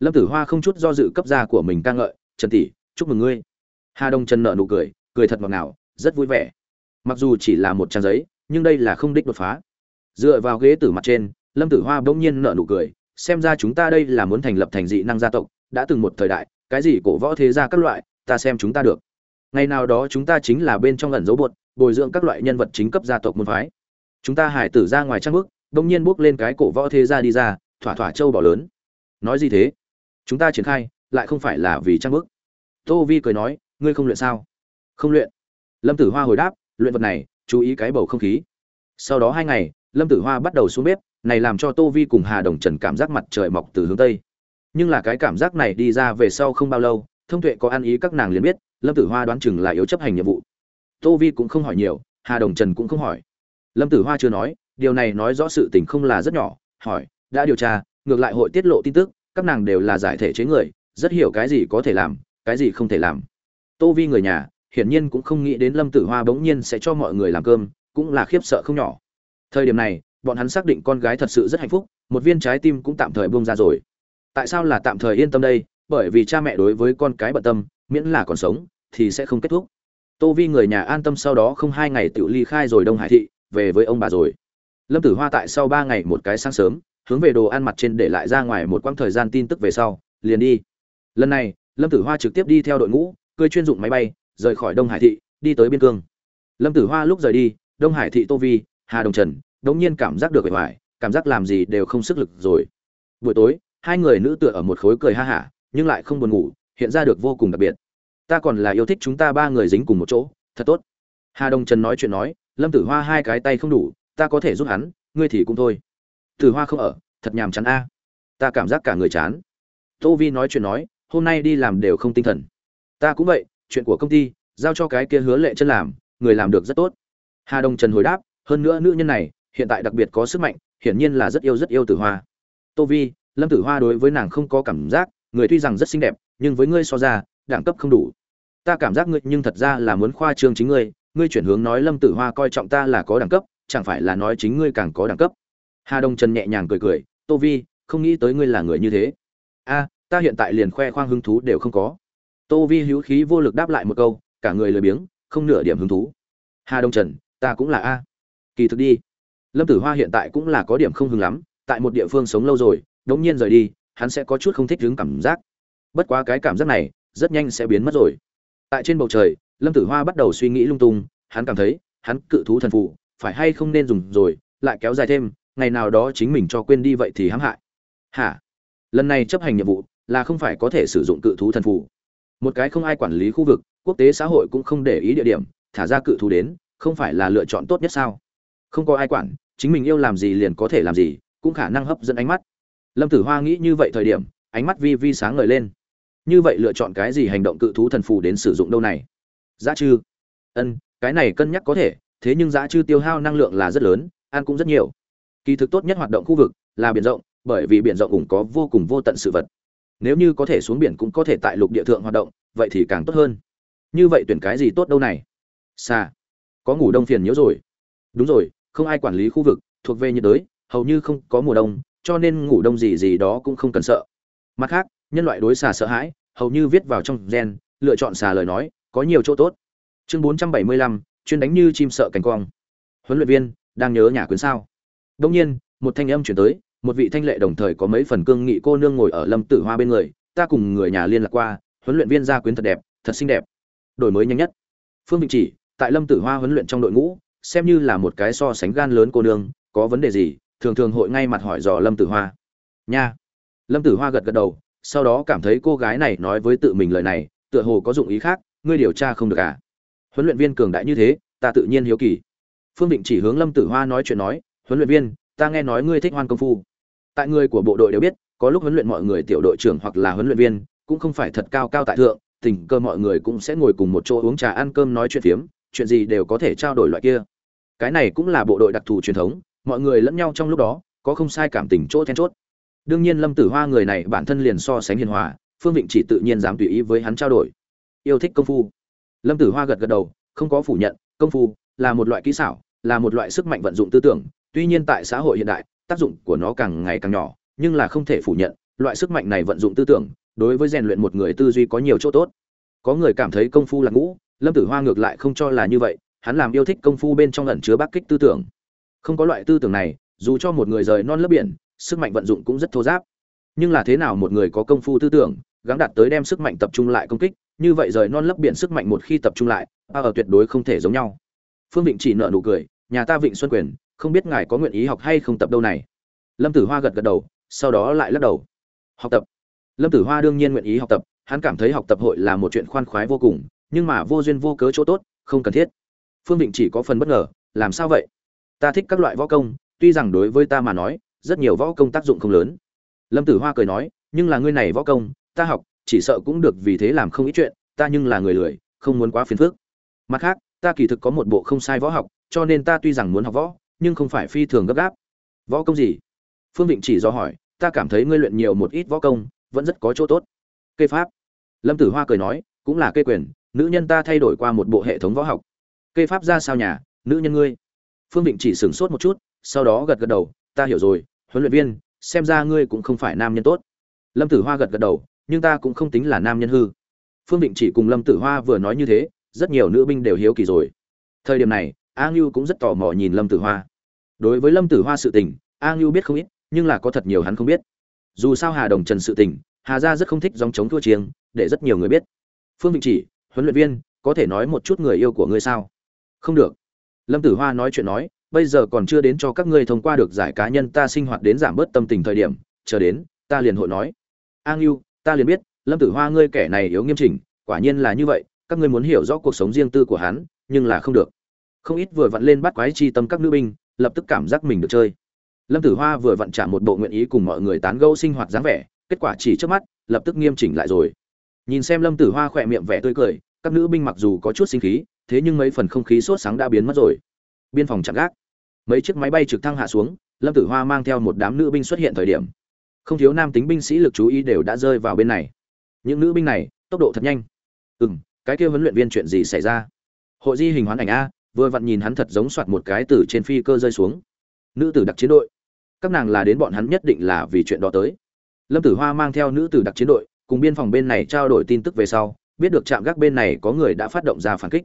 Lâm tử hoa không chút do dự cấp gia của mình ca ngợi, trần tỷ, chúc mừng ngươi. Hà đông trần nợ nụ cười cười thật ngọt ngào rất vui vẻ. Mặc dù chỉ là một trang giấy, nhưng đây là không đích đột phá. Dựa vào ghế tử mặt trên, lâm tử hoa bỗng nhiên nợ nụ cười, xem ra chúng ta đây là muốn thành lập thành dị năng gia tộc, đã từng một thời đại, cái gì cổ võ thế gia các loại, ta xem chúng ta được. Ngày nào đó chúng ta chính là bên trong ẩn dấu bột, bồi dưỡng các loại nhân vật chính cấp gia tộc môn phái. Chúng ta hải tử ra ngoài trang bước, bỗng nhiên bước lên cái cổ võ thế gia đi ra, thỏa thỏa châu bỏ lớn. Nói gì thế? Chúng ta triển khai, lại không phải là vì trang bước. tô vi cười nói, ngươi không luyện sao? Không luyện lâm tử hoa hồi đáp, luyện vật này, chú ý cái bầu không khí. Sau đó hai ngày, lâm tử hoa bắt đầu xuống bếp, này làm cho tô vi cùng hà đồng trần cảm giác mặt trời mọc từ hướng tây. Nhưng là cái cảm giác này đi ra về sau không bao lâu, thông tuệ có ăn ý các nàng liền biết, lâm tử hoa đoán chừng là yếu chấp hành nhiệm vụ. Tô vi cũng không hỏi nhiều, hà đồng trần cũng không hỏi. Lâm tử hoa chưa nói, điều này nói rõ sự tình không là rất nhỏ, hỏi, đã điều tra, ngược lại hội tiết lộ tin tức, các nàng đều là giải thể chế người, rất hiểu cái gì có thể làm, cái gì không thể làm. Tô vi người nhà hiển nhiên cũng không nghĩ đến lâm tử hoa bỗng nhiên sẽ cho mọi người làm cơm, cũng là khiếp sợ không nhỏ. Thời điểm này, bọn hắn xác định con gái thật sự rất hạnh phúc, một viên trái tim cũng tạm thời buông ra rồi. Tại sao là tạm thời yên tâm đây? Bởi vì cha mẹ đối với con cái bận tâm, miễn là còn sống, thì sẽ không kết thúc. Tô vi người nhà an tâm sau đó không hai ngày tự ly khai rồi đông hải thị, về với ông bà rồi. Lâm tử hoa tại sau ba ngày một cái sáng sớm, hướng về đồ ăn mặt trên để lại ra ngoài một quãng thời gian tin tức về sau, liền đi. Lần này, lâm tử hoa trực tiếp đi theo đội ngũ cưỡi chuyên dụng máy bay rời khỏi đông hải thị, đi tới biên cương. Lâm tử hoa lúc rời đi, đông hải thị tô vi, hà đồng trần, đống nhiên cảm giác được bề ngoài, cảm giác làm gì đều không sức lực rồi. Buổi tối, hai người nữ tựa ở một khối cười ha hả, nhưng lại không buồn ngủ, hiện ra được vô cùng đặc biệt. Ta còn là yêu thích chúng ta ba người dính cùng một chỗ, thật tốt. Hà đồng trần nói chuyện nói, lâm tử hoa hai cái tay không đủ, ta có thể giúp hắn, ngươi thì cũng thôi. Tử hoa không ở, thật nhàm chán a. Ta cảm giác cả người chán. Tô vi nói chuyện nói, hôm nay đi làm đều không tinh thần. Ta cũng vậy chuyện của công ty, giao cho cái kia hứa lệ chân làm, người làm được rất tốt. Hà Đông trần hồi đáp, hơn nữa nữ nhân này, hiện tại đặc biệt có sức mạnh, hiển nhiên là rất yêu rất yêu tử hoa. Tô vi, lâm tử hoa đối với nàng không có cảm giác, người tuy rằng rất xinh đẹp, nhưng với ngươi so ra, đẳng cấp không đủ. Ta cảm giác ngươi nhưng thật ra là muốn khoa trương chính ngươi ngươi chuyển hướng nói lâm tử hoa coi trọng ta là có đẳng cấp, chẳng phải là nói chính ngươi càng có đẳng cấp. Hà đông trần nhẹ nhàng cười cười, tô vi, không nghĩ tới ngươi là người như thế. A, ta hiện tại liền khoe khoang hứng thú đều không có tô vi hữu khí vô lực đáp lại một câu, cả người lười biếng, không nửa điểm hứng thú. Hà đông trần, ta cũng là a. Kỳ thực đi. Lâm tử hoa hiện tại cũng là có điểm không hứng lắm, tại một địa phương sống lâu rồi, đống nhiên rời đi, hắn sẽ có chút không thích hứng cảm giác. Bất quá cái cảm giác này, rất nhanh sẽ biến mất rồi. Tại trên bầu trời, lâm tử hoa bắt đầu suy nghĩ lung tung, hắn cảm thấy, hắn cự thú thần phụ, phải hay không nên dùng rồi, lại kéo dài thêm, ngày nào đó chính mình cho quên đi vậy thì hãm hại. Hả? Lần này chấp hành nhiệm vụ là không phải có thể sử dụng cự thú thần phụ một cái không ai quản lý khu vực, quốc tế xã hội cũng không để ý địa điểm, thả ra cự thú đến, không phải là lựa chọn tốt nhất sao? Không có ai quản, chính mình yêu làm gì liền có thể làm gì, cũng khả năng hấp dẫn ánh mắt. Lâm tử hoa nghĩ như vậy thời điểm, ánh mắt vi vi sáng ngời lên. Như vậy lựa chọn cái gì hành động cự thú thần phù đến sử dụng đâu này? Giá chư ân, cái này cân nhắc có thể, thế nhưng giá chư tiêu hao năng lượng là rất lớn, ăn cũng rất nhiều. Kỳ thực tốt nhất hoạt động khu vực là biển rộng, bởi vì biển rộng cũng có vô cùng vô tận sự vật nếu như có thể xuống biển cũng có thể tại lục địa thượng hoạt động vậy thì càng tốt hơn. Như vậy tuyển cái gì tốt đâu này? Xa có ngủ đông phiền nhiễu rồi. Đúng rồi không ai quản lý khu vực thuộc về nhiệt đới hầu như không có mùa đông cho nên ngủ đông gì gì đó cũng không cần sợ. Mặt khác nhân loại đối xà sợ hãi hầu như viết vào trong gen lựa chọn xà lời nói có nhiều chỗ tốt. Chương 475, chuyên đánh như chim sợ cánh quang. Huấn luyện viên đang nhớ nhà quyến sao? Đông nhiên một thanh âm chuyển tới một vị thanh lệ đồng thời có mấy phần cương nghị cô nương ngồi ở lâm tử hoa bên người, ta cùng người nhà liên lạc qua, huấn luyện viên gia quyến thật đẹp, thật xinh đẹp. Đổi mới nhanh nhất. Phương vị chỉ, tại lâm tử hoa huấn luyện trong đội ngũ, xem như là một cái so sánh gan lớn cô nương, có vấn đề gì, thường thường hội ngay mặt hỏi dò lâm tử hoa. Nha. Lâm tử hoa gật gật đầu, sau đó cảm thấy cô gái này nói với tự mình lời này, tựa hồ có dụng ý khác, ngươi điều tra không được à? Huấn luyện viên cường đại như thế, ta tự nhiên hiếu kỳ. Phương định chỉ hướng lâm tử hoa nói chuyện nói, huấn luyện viên, ta nghe nói ngươi thích hoan công phu tại người của bộ đội đều biết, có lúc huấn luyện mọi người tiểu đội trưởng hoặc là huấn luyện viên cũng không phải thật cao cao tại thượng, tình cơ mọi người cũng sẽ ngồi cùng một chỗ uống trà ăn cơm nói chuyện phiếm, chuyện gì đều có thể trao đổi loại kia. Cái này cũng là bộ đội đặc thù truyền thống, mọi người lẫn nhau trong lúc đó, có không sai cảm tình chỗ then chốt. Đương nhiên lâm tử hoa người này bản thân liền so sánh hiền hòa, phương vịnh chỉ tự nhiên dám tùy ý với hắn trao đổi. Yêu thích công phu. Lâm tử hoa gật gật đầu, không có phủ nhận, công phu là một loại kỹ xảo, là một loại sức mạnh vận dụng tư tưởng, tuy nhiên tại xã hội hiện đại tác dụng của nó càng ngày càng nhỏ, nhưng là không thể phủ nhận, loại sức mạnh này vận dụng tư tưởng, đối với rèn luyện một người tư duy có nhiều chỗ tốt. Có người cảm thấy công phu là ngũ, lâm tử hoa ngược lại không cho là như vậy, hắn làm yêu thích công phu bên trong ẩn chứa bác kích tư tưởng. Không có loại tư tưởng này, dù cho một người rời non lớp biển, sức mạnh vận dụng cũng rất thô giáp. Nhưng là thế nào một người có công phu tư tưởng, gắng đạt tới đem sức mạnh tập trung lại công kích, như vậy rời non lấp biển sức mạnh một khi tập trung lại ở tuyệt đối không thể giống nhau. Phương vịnh chỉ nợ nụ cười, nhà ta vịnh xuân quyền không biết ngài có nguyện ý học hay không tập đâu này. Lâm tử hoa gật gật đầu, sau đó lại lắc đầu. Học tập. Lâm tử hoa đương nhiên nguyện ý học tập, hắn cảm thấy học tập hội là một chuyện khoan khoái vô cùng, nhưng mà vô duyên vô cớ chỗ tốt, không cần thiết. Phương định chỉ có phần bất ngờ, làm sao vậy? Ta thích các loại võ công, tuy rằng đối với ta mà nói, rất nhiều võ công tác dụng không lớn. Lâm tử hoa cười nói, nhưng là ngươi này võ công, ta học, chỉ sợ cũng được vì thế làm không ít chuyện, ta nhưng là người lười, không muốn quá phiền phức. Mặt khác, ta kỳ thực có một bộ không sai võ học, cho nên ta tuy rằng muốn học võ nhưng không phải phi thường gấp gáp. Võ công gì? Phương vịnh chỉ do hỏi, ta cảm thấy ngươi luyện nhiều một ít võ công, vẫn rất có chỗ tốt. Kê pháp. Lâm tử hoa cười nói, cũng là kê quyền, nữ nhân ta thay đổi qua một bộ hệ thống võ học. Kê pháp ra sao nhà, nữ nhân ngươi. Phương vịnh chỉ sửng sốt một chút, sau đó gật gật đầu, ta hiểu rồi, huấn luyện viên, xem ra ngươi cũng không phải nam nhân tốt. Lâm tử hoa gật gật đầu, nhưng ta cũng không tính là nam nhân hư. Phương vịnh chỉ cùng lâm tử hoa vừa nói như thế, rất nhiều nữ binh đều hiếu kỳ rồi. Thời điểm này a ngưu cũng rất tò mò nhìn lâm tử hoa. Đối với lâm tử hoa sự tình, a ngưu biết không ít, nhưng là có thật nhiều hắn không biết. Dù sao hà đồng trần sự tình, hà gia rất không thích dòng chống thua chiêng, để rất nhiều người biết. Phương vịnh chỉ, huấn luyện viên, có thể nói một chút người yêu của ngươi sao? Không được. Lâm tử hoa nói chuyện nói, bây giờ còn chưa đến cho các ngươi thông qua được giải cá nhân ta sinh hoạt đến giảm bớt tâm tình thời điểm, chờ đến, ta liền hội nói. A ngưu, ta liền biết, lâm tử hoa ngươi kẻ này yếu nghiêm chỉnh, quả nhiên là như vậy, các ngươi muốn hiểu rõ cuộc sống riêng tư của hắn, nhưng là không được không ít vừa vặn lên bắt quái chi tâm các nữ binh, lập tức cảm giác mình được chơi. Lâm tử hoa vừa vặn trả một bộ nguyện ý cùng mọi người tán gẫu sinh hoạt dáng vẻ, kết quả chỉ trước mắt, lập tức nghiêm chỉnh lại rồi. Nhìn xem lâm tử hoa khỏe miệng vẻ tươi cười, các nữ binh mặc dù có chút sinh khí, thế nhưng mấy phần không khí sốt sáng đã biến mất rồi. Biên phòng chặn gác. Mấy chiếc máy bay trực thăng hạ xuống, lâm tử hoa mang theo một đám nữ binh xuất hiện thời điểm. Không thiếu nam tính binh sĩ lực chú ý đều đã rơi vào bên này. Những nữ binh này, tốc độ thật nhanh. Ừ m cái kia huấn luyện viên chuyện gì xảy ra? Hội di hình hoán ảnh a vừa vặn nhìn hắn thật giống soạt một cái từ trên phi cơ rơi xuống. Nữ tử đặc chiến đội. Các nàng là đến bọn hắn nhất định là vì chuyện đó tới. Lâm tử hoa mang theo nữ tử đặc chiến đội, cùng biên phòng bên này trao đổi tin tức về sau, biết được trạm gác bên này có người đã phát động ra phản kích.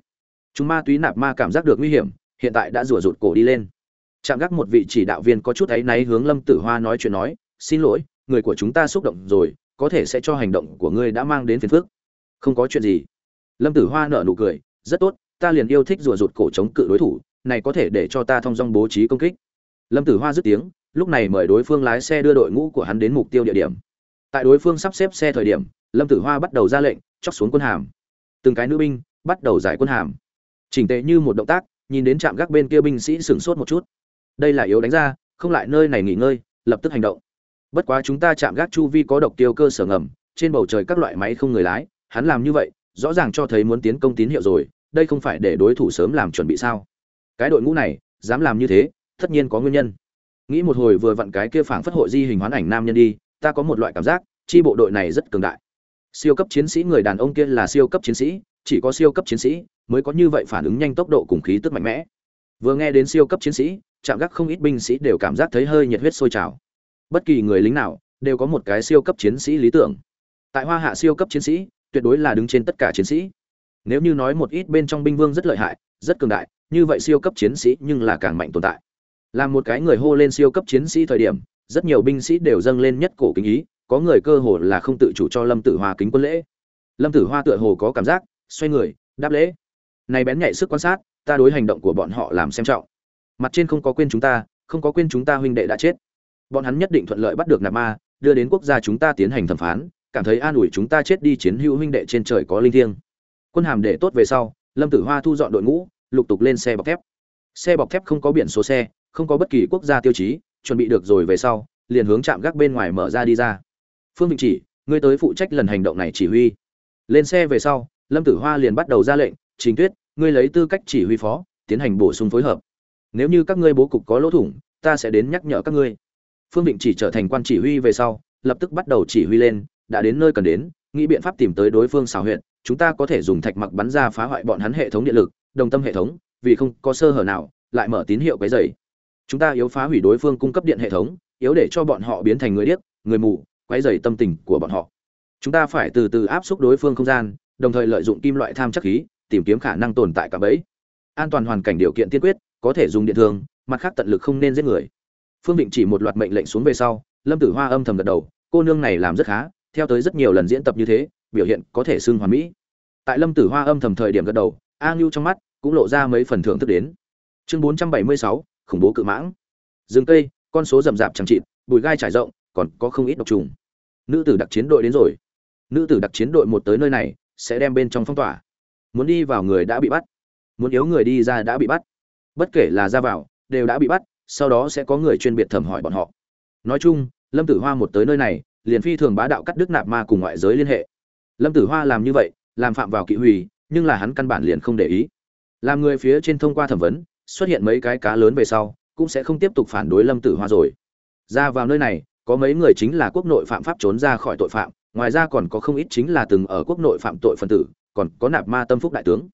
Chúng ma túy nạp ma cảm giác được nguy hiểm, hiện tại đã rủa rụt cổ đi lên. Trạm gác một vị chỉ đạo viên có chút áy náy hướng lâm tử hoa nói chuyện nói, xin lỗi, người của chúng ta xúc động rồi, có thể sẽ cho hành động của ngươi đã mang đến phiền phức. Không có chuyện gì. Lâm tử hoa nở nụ cười, rất tốt ta liền yêu thích rùa rụt cổ chống cự đối thủ, này có thể để cho ta thông dong bố trí công kích. Lâm tử hoa dứt tiếng, lúc này mời đối phương lái xe đưa đội ngũ của hắn đến mục tiêu địa điểm. Tại đối phương sắp xếp xe thời điểm, lâm tử hoa bắt đầu ra lệnh, chóc xuống quân hàm. Từng cái nữ binh bắt đầu giải quân hàm. Chỉnh tệ như một động tác, nhìn đến trạm gác bên kia binh sĩ sửng sốt một chút. Đây là yếu đánh ra, không lại nơi này nghỉ ngơi, lập tức hành động. Bất quá chúng ta chạm gác chu vi có độc tiêu cơ sở ngầm, trên bầu trời các loại máy không người lái, hắn làm như vậy, rõ ràng cho thấy muốn tiến công tín hiệu rồi đây không phải để đối thủ sớm làm chuẩn bị sao? Cái đội ngũ này, dám làm như thế, tất nhiên có nguyên nhân. Nghĩ một hồi vừa vặn cái kia phảng phất hội di hình hoán ảnh nam nhân đi, ta có một loại cảm giác, chi bộ đội này rất cường đại. Siêu cấp chiến sĩ người đàn ông kia là siêu cấp chiến sĩ, chỉ có siêu cấp chiến sĩ mới có như vậy phản ứng nhanh tốc độ cùng khí tức mạnh mẽ. Vừa nghe đến siêu cấp chiến sĩ, chạm gác không ít binh sĩ đều cảm giác thấy hơi nhiệt huyết sôi trào. Bất kỳ người lính nào đều có một cái siêu cấp chiến sĩ lý tưởng. Tại hoa hạ siêu cấp chiến sĩ, tuyệt đối là đứng trên tất cả chiến sĩ nếu như nói một ít bên trong binh vương rất lợi hại, rất cường đại, như vậy siêu cấp chiến sĩ nhưng là càng mạnh tồn tại. Là một cái người hô lên siêu cấp chiến sĩ thời điểm, rất nhiều binh sĩ đều dâng lên nhất cổ kính ý, có người cơ hồ là không tự chủ cho lâm tử hoa kính quân lễ. Lâm tử hoa tựa hồ có cảm giác, xoay người, đáp lễ. Này bén nhạy sức quan sát, ta đối hành động của bọn họ làm xem trọng. Mặt trên không có quên chúng ta, không có quên chúng ta huynh đệ đã chết. Bọn hắn nhất định thuận lợi bắt được nạp ma, đưa đến quốc gia chúng ta tiến hành thẩm phán, cảm thấy an ủi chúng ta chết đi chiến hữu huynh đệ trên trời có linh thiêng quân hàm để tốt về sau, lâm tử hoa thu dọn đội ngũ, lục tục lên xe bọc thép. Xe bọc thép không có biển số xe, không có bất kỳ quốc gia tiêu chí, chuẩn bị được rồi về sau, liền hướng chạm gác bên ngoài mở ra đi ra. Phương vịnh chỉ, ngươi tới phụ trách lần hành động này chỉ huy. Lên xe về sau, lâm tử hoa liền bắt đầu ra lệnh, trình tuyết, ngươi lấy tư cách chỉ huy phó, tiến hành bổ sung phối hợp. Nếu như các ngươi bố cục có lỗ thủng, ta sẽ đến nhắc nhở các ngươi. Phương Vịnh chỉ trở thành quan chỉ huy về sau, lập tức bắt đầu chỉ huy lên, đã đến nơi cần đến, nghĩ biện pháp tìm tới đối phương xảo huyện chúng ta có thể dùng thạch mặc bắn ra phá hoại bọn hắn hệ thống điện lực đồng tâm hệ thống vì không có sơ hở nào lại mở tín hiệu cái dày chúng ta yếu phá hủy đối phương cung cấp điện hệ thống yếu để cho bọn họ biến thành người điếc người mù quấy dày tâm tình của bọn họ. Chúng ta phải từ từ áp xúc đối phương không gian đồng thời lợi dụng kim loại tham chắc khí tìm kiếm khả năng tồn tại cả bẫy. An toàn hoàn cảnh điều kiện tiên quyết có thể dùng điện thường, mặt khác tận lực không nên giết người. Phương định chỉ một loạt mệnh lệnh xuống về sau lâm tử hoa âm thầm gật đầu cô nương này làm rất khá theo tới rất nhiều lần diễn tập như thế biểu hiện có thể xưng hoàn mỹ. Tại lâm tử hoa âm thầm thời điểm gật đầu, a ngưu trong mắt cũng lộ ra mấy phần thưởng thức đến. Chương bốn trăm bảy mươi sáu, khủng bố cự mãng. Rừng cây, con số rậm rạp chẳng chịt, bụi gai trải rộng, còn có không ít độc trùng. Nữ tử đặc chiến đội đến rồi. Nữ tử đặc chiến đội một tới nơi này, sẽ đem bên trong phong tỏa. Muốn đi vào người đã bị bắt. Muốn yếu người đi ra đã bị bắt. Bất kể là ra vào, đều đã bị bắt, sau đó sẽ có người chuyên biệt thẩm hỏi bọn họ. Nói chung, lâm tử hoa một tới nơi này, liền phi thường bá đạo cắt đứt nạp ma cùng ngoại giới liên hệ lâm tử hoa làm như vậy, làm phạm vào kỵ hủy, nhưng là hắn căn bản liền không để ý. Làm người phía trên thông qua thẩm vấn, xuất hiện mấy cái cá lớn về sau, cũng sẽ không tiếp tục phản đối lâm tử hoa rồi. Ra vào nơi này, có mấy người chính là quốc nội phạm pháp trốn ra khỏi tội phạm, ngoài ra còn có không ít chính là từng ở quốc nội phạm tội phân tử, còn có nạp ma tâm phúc đại tướng.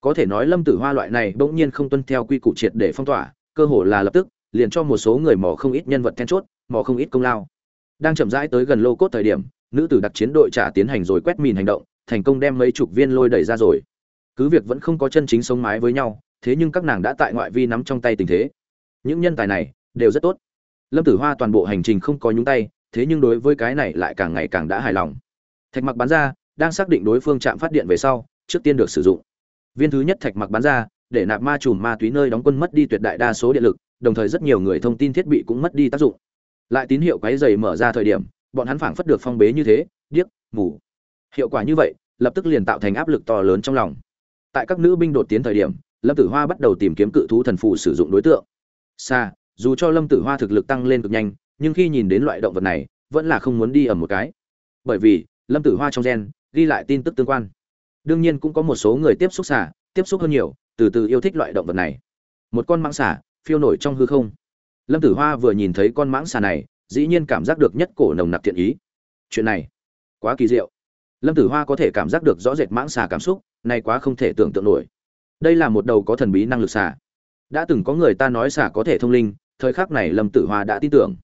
Có thể nói lâm tử hoa loại này bỗng nhiên không tuân theo quy củ triệt để phong tỏa, cơ hội là lập tức, liền cho một số người mò không ít nhân vật then chốt, mò không ít công lao. Đang chậm rãi tới gần lô cốt thời điểm nữ tử đặc chiến đội trả tiến hành rồi quét mìn hành động, thành công đem mấy chục viên lôi đẩy ra rồi. Cứ việc vẫn không có chân chính sống mái với nhau, thế nhưng các nàng đã tại ngoại vi nắm trong tay tình thế. Những nhân tài này, đều rất tốt. Lâm tử hoa toàn bộ hành trình không có nhúng tay, thế nhưng đối với cái này lại càng ngày càng đã hài lòng. Thạch mặc bán ra, đang xác định đối phương chạm phát điện về sau, trước tiên được sử dụng. Viên thứ nhất thạch mặc bán ra, để nạp ma chùm ma túy nơi đóng quân mất đi tuyệt đại đa số điện lực, đồng thời rất nhiều người thông tin thiết bị cũng mất đi tác dụng. Lại tín hiệu cái dày mở ra thời điểm bọn hắn phảng phất được phong bế như thế điếc mù, hiệu quả như vậy lập tức liền tạo thành áp lực to lớn trong lòng. Tại các nữ binh đột tiến thời điểm lâm tử hoa bắt đầu tìm kiếm cự thú thần phù sử dụng đối tượng. Xa dù cho lâm tử hoa thực lực tăng lên cực nhanh nhưng khi nhìn đến loại động vật này vẫn là không muốn đi ở một cái. Bởi vì lâm tử hoa trong gen ghi lại tin tức tương quan. Đương nhiên cũng có một số người tiếp xúc xả tiếp xúc hơn nhiều từ từ yêu thích loại động vật này. Một con mãng xả phiêu nổi trong hư không. Lâm tử hoa vừa nhìn thấy con mãng xà này dĩ nhiên cảm giác được nhất cổ nồng nặc thiện ý. Chuyện này quá kỳ diệu. Lâm tử hoa có thể cảm giác được rõ rệt mãng xà cảm xúc này quá không thể tưởng tượng nổi. Đây là một đầu có thần bí năng lực xà. Đã từng có người ta nói xà có thể thông linh, thời khắc này lâm tử hoa đã tin tưởng.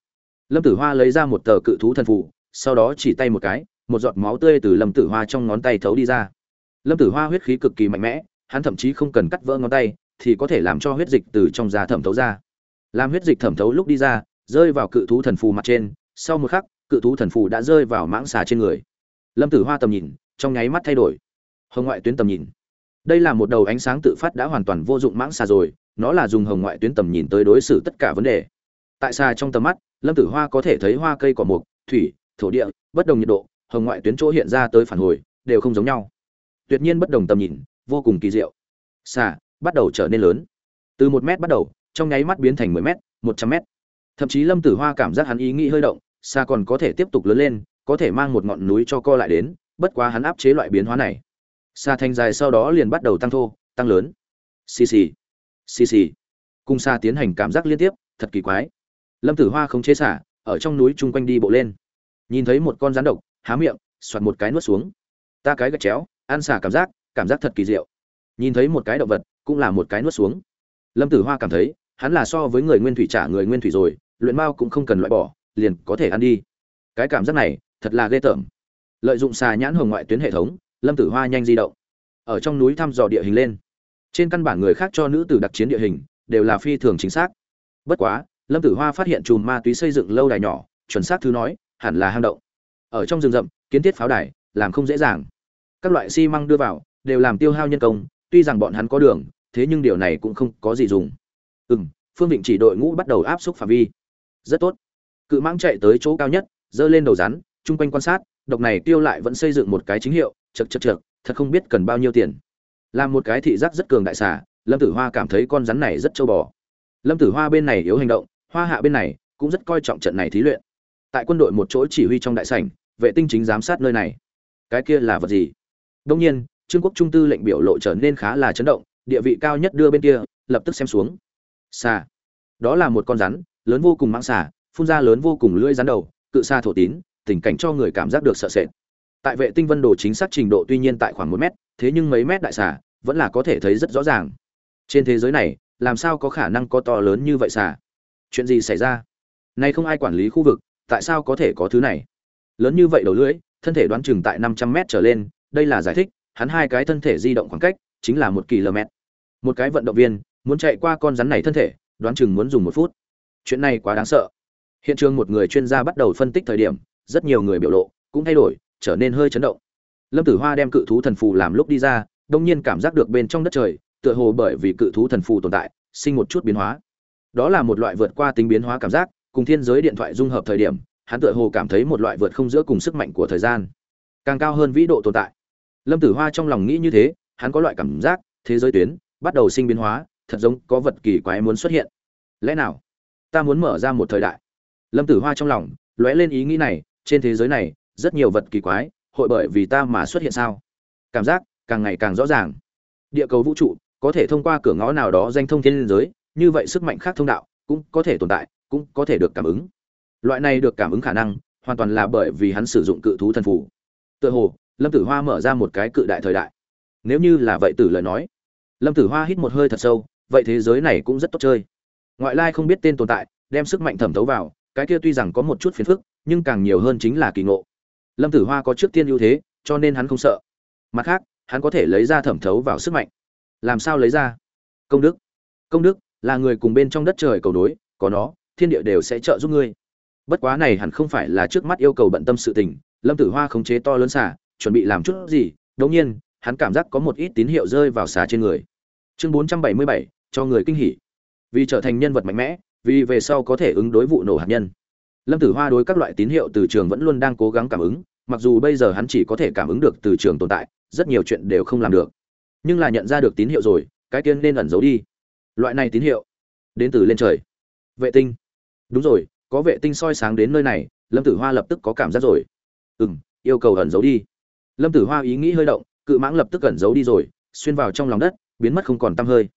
Lâm tử hoa lấy ra một tờ cự thú thần phụ, sau đó chỉ tay một cái, một giọt máu tươi từ lâm tử hoa trong ngón tay thấu đi ra. Lâm tử hoa huyết khí cực kỳ mạnh mẽ, hắn thậm chí không cần cắt vỡ ngón tay, thì có thể làm cho huyết dịch từ trong da thẩm thấu ra. Làm huyết dịch thẩm thấu lúc đi ra rơi vào cự thú thần phù mặt trên, sau một khắc, cự thú thần phù đã rơi vào mãng xà trên người. Lâm tử hoa tầm nhìn, trong nháy mắt thay đổi. Hồng ngoại tuyến tầm nhìn. Đây là một đầu ánh sáng tự phát đã hoàn toàn vô dụng mãng xà rồi, nó là dùng hồng ngoại tuyến tầm nhìn tới đối xử tất cả vấn đề. Tại xà trong tầm mắt, lâm tử hoa có thể thấy hoa cây cỏ mục, thủy, thổ địa, bất đồng nhiệt độ, hồng ngoại tuyến chỗ hiện ra tới phản hồi, đều không giống nhau. Tuyệt nhiên bất đồng tầm nhìn, vô cùng kỳ diệu. Xà bắt đầu trở nên lớn. Từ một mét bắt đầu, trong nháy mắt biến thành mười mét, một trăm mét thậm chí lâm tử hoa cảm giác hắn ý nghĩ hơi động, xa còn có thể tiếp tục lớn lên, có thể mang một ngọn núi cho co lại đến, bất quá hắn áp chế loại biến hóa này. Xa thành dài sau đó liền bắt đầu tăng thô, tăng lớn. Xì xì xì xì. Cùng xa tiến hành cảm giác liên tiếp, thật kỳ quái. Lâm tử hoa không chế xả, ở trong núi chung quanh đi bộ lên. Nhìn thấy một con rắn độc, há miệng, soạt một cái nuốt xuống. Ta cái gạch chéo, ăn xả cảm giác cảm giác thật kỳ diệu. Nhìn thấy một cái động vật, cũng là một cái nuốt xuống. Lâm tử hoa cảm thấy, hắn là so với người nguyên thủy trả người nguyên thủy rồi luyện mao cũng không cần loại bỏ, liền có thể ăn đi. Cái cảm giác này, thật là ghê tởm. Lợi dụng xà nhãn hồng ngoại tuyến hệ thống, lâm tử hoa nhanh di động. Ở trong núi thăm dò địa hình lên. Trên căn bản người khác cho nữ tử đặc chiến địa hình, đều là phi thường chính xác. Bất quá, lâm tử hoa phát hiện chùm ma túy xây dựng lâu đài nhỏ, chuẩn xác thứ nói, hẳn là hang động. Ở trong rừng rậm, kiến thiết pháo đài, làm không dễ dàng. Các loại xi măng đưa vào, đều làm tiêu hao nhân công, tuy rằng bọn hắn có đường, thế nhưng điều này cũng không có gì dùng. Ừ m phương định chỉ đội ngũ bắt đầu áp xúc phạm vi rất tốt. Cự mãng chạy tới chỗ cao nhất, giơ lên đầu rắn, chung quanh quan sát, độc này tiêu lại vẫn xây dựng một cái chính hiệu, chật chật chật thật không biết cần bao nhiêu tiền. Làm một cái thị giác rất cường đại xả lâm tử hoa cảm thấy con rắn này rất trâu bò. Lâm tử hoa bên này yếu hành động, hoa hạ bên này cũng rất coi trọng trận này thí luyện. Tại quân đội một chỗ chỉ huy trong đại sảnh, vệ tinh chính giám sát nơi này. Cái kia là vật gì? Đông nhiên, trương quốc trung tư lệnh biểu lộ trở nên khá là chấn động, địa vị cao nhất đưa bên kia, lập tức xem xuống. Xà. Đó là một con rắn lớn vô cùng mãng xà, phun ra lớn vô cùng lưỡi rắn đầu, cự xa thổ tín, tình cảnh cho người cảm giác được sợ sệt. Tại vệ tinh vân đồ chính xác trình độ tuy nhiên tại khoảng một mét, thế nhưng mấy mét đại xà vẫn là có thể thấy rất rõ ràng. Trên thế giới này, làm sao có khả năng có to lớn như vậy xà? Chuyện gì xảy ra? Nay không ai quản lý khu vực, tại sao có thể có thứ này? Lớn như vậy đầu lưỡi, thân thể đoán chừng tại năm trăm mét trở lên, đây là giải thích, hắn hai cái thân thể di động khoảng cách, chính là một km. Một cái vận động viên, muốn chạy qua con rắn này thân thể, đoán chừng muốn dùng một phút chuyện này quá đáng sợ. Hiện trường một người chuyên gia bắt đầu phân tích thời điểm, rất nhiều người biểu lộ cũng thay đổi, trở nên hơi chấn động. Lâm tử hoa đem cự thú thần phù làm lúc đi ra, đông nhiên cảm giác được bên trong đất trời, tựa hồ bởi vì cự thú thần phù tồn tại, sinh một chút biến hóa. Đó là một loại vượt qua tính biến hóa cảm giác, cùng thiên giới điện thoại dung hợp thời điểm, hắn tựa hồ cảm thấy một loại vượt không giữa cùng sức mạnh của thời gian. Càng cao hơn vĩ độ tồn tại. Lâm tử hoa trong lòng nghĩ như thế, hắn có loại cảm giác, thế giới tuyến bắt đầu sinh biến hóa, thật giống có vật kỳ quái muốn xuất hiện. Lẽ nào? Ta muốn mở ra một thời đại. Lâm tử hoa trong lòng lóe lên ý nghĩ này, trên thế giới này, rất nhiều vật kỳ quái, hội bởi vì ta mà xuất hiện sao? Cảm giác càng ngày càng rõ ràng. Địa cầu vũ trụ có thể thông qua cửa ngõ nào đó danh thông thiên liên giới, như vậy sức mạnh khác thông đạo cũng có thể tồn tại, cũng có thể được cảm ứng. Loại này được cảm ứng khả năng hoàn toàn là bởi vì hắn sử dụng cự thú thần phủ tựa hồ, lâm tử hoa mở ra một cái cự đại thời đại. Nếu như là vậy tử lời nói, lâm tử hoa hít một hơi thật sâu, vậy thế giới này cũng rất tốt chơi ngoại lai không biết tên tồn tại, đem sức mạnh thẩm thấu vào, cái kia tuy rằng có một chút phiền phức, nhưng càng nhiều hơn chính là kỳ ngộ. Lâm tử hoa có trước tiên ưu thế, cho nên hắn không sợ. Mặt khác, hắn có thể lấy ra thẩm thấu vào sức mạnh. Làm sao lấy ra? Công đức. Công đức là người cùng bên trong đất trời cầu đối, có nó, thiên địa đều sẽ trợ giúp ngươi. Bất quá này hẳn không phải là trước mắt yêu cầu bận tâm sự tình, lâm tử hoa khống chế to lớn xả chuẩn bị làm chút gì, đống nhiên, hắn cảm giác có một ít tín hiệu rơi vào xả trên người. Chương bốn trăm bảy mươi bảy, cho người kinh hỉ vì trở thành nhân vật mạnh mẽ, vì về sau có thể ứng đối vụ nổ hạt nhân. Lâm tử hoa đối các loại tín hiệu từ trường vẫn luôn đang cố gắng cảm ứng, mặc dù bây giờ hắn chỉ có thể cảm ứng được từ trường tồn tại, rất nhiều chuyện đều không làm được. Nhưng là nhận ra được tín hiệu rồi, cái tiên nên ẩn giấu đi. Loại này tín hiệu, đến từ lên trời. Vệ tinh. Đúng rồi, có vệ tinh soi sáng đến nơi này, lâm tử hoa lập tức có cảm giác rồi. Ừ m yêu cầu ẩn giấu đi. Lâm tử hoa ý nghĩ hơi động, cự mãng lập tức ẩn giấu đi rồi, xuyên vào trong lòng đất, biến mất không còn t hơi.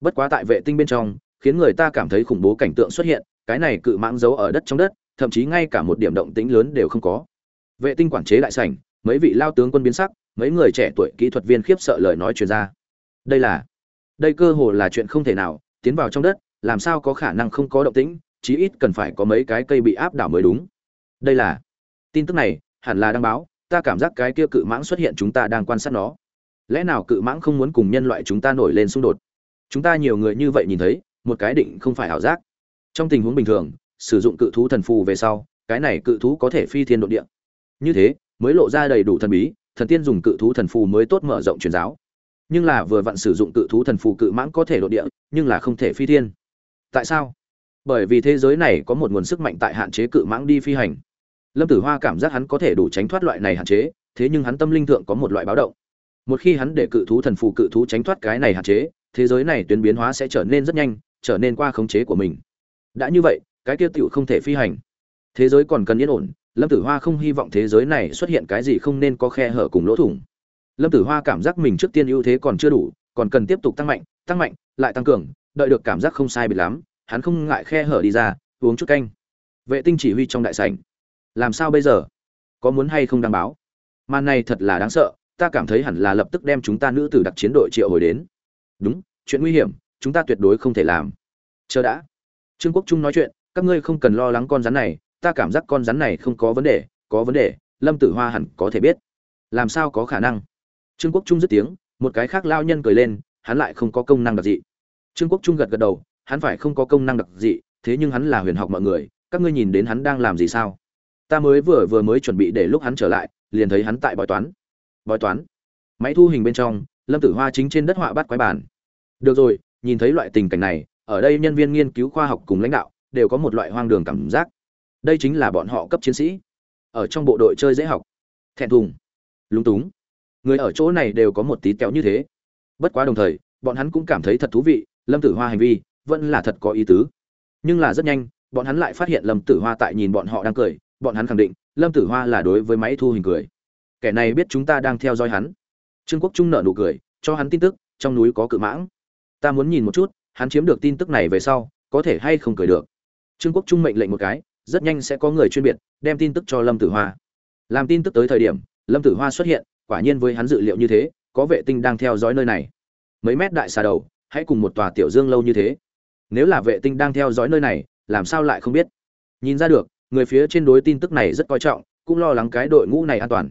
Bất quá tại vệ tinh bên trong khiến người ta cảm thấy khủng bố cảnh tượng xuất hiện, cái này cự mãng giấu ở đất trong đất, thậm chí ngay cả một điểm động tĩnh lớn đều không có. Vệ tinh quản chế đại sảnh, mấy vị lao tướng quân biến sắc, mấy người trẻ tuổi kỹ thuật viên khiếp sợ lời nói truyền ra. Đây là, đây cơ hồ là chuyện không thể nào, tiến vào trong đất, làm sao có khả năng không có động tĩnh, chí ít cần phải có mấy cái cây bị áp đảo mới đúng. Đây là, tin tức này, hẳn là đăng báo, ta cảm giác cái kia cự mãng xuất hiện chúng ta đang quan sát nó. Lẽ nào cự mãng không muốn cùng nhân loại chúng ta nổi lên xung đột? Chúng ta nhiều người như vậy nhìn thấy một cái định không phải ảo giác. Trong tình huống bình thường, sử dụng cự thú thần phù về sau, cái này cự thú có thể phi thiên độ địa. Như thế, mới lộ ra đầy đủ thần bí, thần tiên dùng cự thú thần phù mới tốt mở rộng truyền giáo. Nhưng là vừa vặn sử dụng cự thú thần phù cự mãng có thể độ địa, nhưng là không thể phi thiên. Tại sao? Bởi vì thế giới này có một nguồn sức mạnh tại hạn chế cự mãng đi phi hành. Lâm tử hoa cảm giác hắn có thể đủ tránh thoát loại này hạn chế, thế nhưng hắn tâm linh thượng có một loại báo động. Một khi hắn để cự thú thần phù cự thú tránh thoát cái này hạn chế, thế giới này tuyến biến hóa sẽ trở nên rất nhanh trở nên qua khống chế của mình. Đã như vậy, cái kia tựu không thể phi hành. Thế giới còn cần yên ổn, lâm tử hoa không hy vọng thế giới này xuất hiện cái gì không nên có khe hở cùng lỗ thủng. Lâm tử hoa cảm giác mình trước tiên ưu thế còn chưa đủ, còn cần tiếp tục tăng mạnh tăng mạnh, lại tăng cường, đợi được cảm giác không sai biệt lắm, hắn không ngại khe hở đi ra, uống chút canh. Vệ tinh chỉ huy trong đại sảnh. Làm sao bây giờ? Có muốn hay không đăng báo? Màn này thật là đáng sợ, ta cảm thấy hẳn là lập tức đem chúng ta nữ tử đặc chiến đội triệu hồi đến. Đúng, chuyện nguy hiểm chúng ta tuyệt đối không thể làm. Chờ đã. Trương quốc trung nói chuyện, các ngươi không cần lo lắng con rắn này, ta cảm giác con rắn này không có vấn đề, có vấn đề, lâm tử hoa hẳn có thể biết. Làm sao có khả năng? Trương quốc trung dứt tiếng, một cái khác lao nhân cười lên, hắn lại không có công năng đặc dị. Trương quốc trung gật gật đầu, hắn phải không có công năng đặc dị, thế nhưng hắn là huyền học mọi người, các ngươi nhìn đến hắn đang làm gì sao? Ta mới vừa vừa mới chuẩn bị để lúc hắn trở lại, liền thấy hắn tại bói toán. Bói toán. Máy thu hình bên trong, lâm tử hoa chính trên đất họa bắt quái bản. Được rồi nhìn thấy loại tình cảnh này, ở đây nhân viên nghiên cứu khoa học cùng lãnh đạo đều có một loại hoang đường cảm giác. Đây chính là bọn họ cấp chiến sĩ. Ở trong bộ đội chơi dễ học. Thẹn thùng. Lúng túng. Người ở chỗ này đều có một tí kéo như thế. Bất quá đồng thời, bọn hắn cũng cảm thấy thật thú vị, lâm tử hoa hành vi vẫn là thật có ý tứ. Nhưng là rất nhanh, bọn hắn lại phát hiện lâm tử hoa tại nhìn bọn họ đang cười, bọn hắn khẳng định lâm tử hoa là đối với máy thu hình cười. Kẻ này biết chúng ta đang theo dõi hắn. Trương quốc trung nợ nụ cười, cho hắn tin tức, trong núi có cự mãng ta muốn nhìn một chút, hắn chiếm được tin tức này về sau, có thể hay không cười được. Trương quốc trung mệnh lệnh một cái, rất nhanh sẽ có người chuyên biệt, đem tin tức cho lâm tử hoa. Làm tin tức tới thời điểm, lâm tử hoa xuất hiện, quả nhiên với hắn dự liệu như thế, có vệ tinh đang theo dõi nơi này. Mấy mét đại xà đầu, hãy cùng một tòa tiểu dương lâu như thế. Nếu là vệ tinh đang theo dõi nơi này, làm sao lại không biết? Nhìn ra được, người phía trên đối tin tức này rất coi trọng, cũng lo lắng cái đội ngũ này an toàn.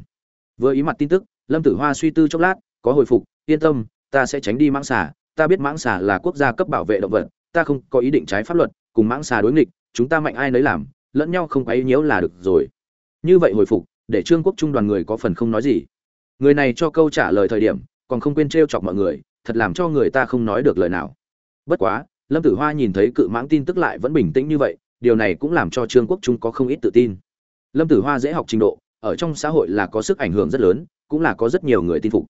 Vừa ý mặt tin tức, lâm tử hoa suy tư chốc lát, có hồi phục, yên tâm, ta sẽ tránh đi mãng xà ta biết mãng xà là quốc gia cấp bảo vệ động vật, ta không có ý định trái pháp luật, cùng mãng xà đối nghịch, chúng ta mạnh ai nấy làm, lẫn nhau không quấy nhiễu là được rồi. Như vậy hồi phục, để trương quốc trung đoàn người có phần không nói gì. Người này cho câu trả lời thời điểm, còn không quên trêu chọc mọi người, thật làm cho người ta không nói được lời nào. Bất quá, lâm tử hoa nhìn thấy cự mãng tin tức lại vẫn bình tĩnh như vậy, điều này cũng làm cho trương quốc trung có không ít tự tin. Lâm tử hoa dễ học trình độ, ở trong xã hội là có sức ảnh hưởng rất lớn, cũng là có rất nhiều người tin phục.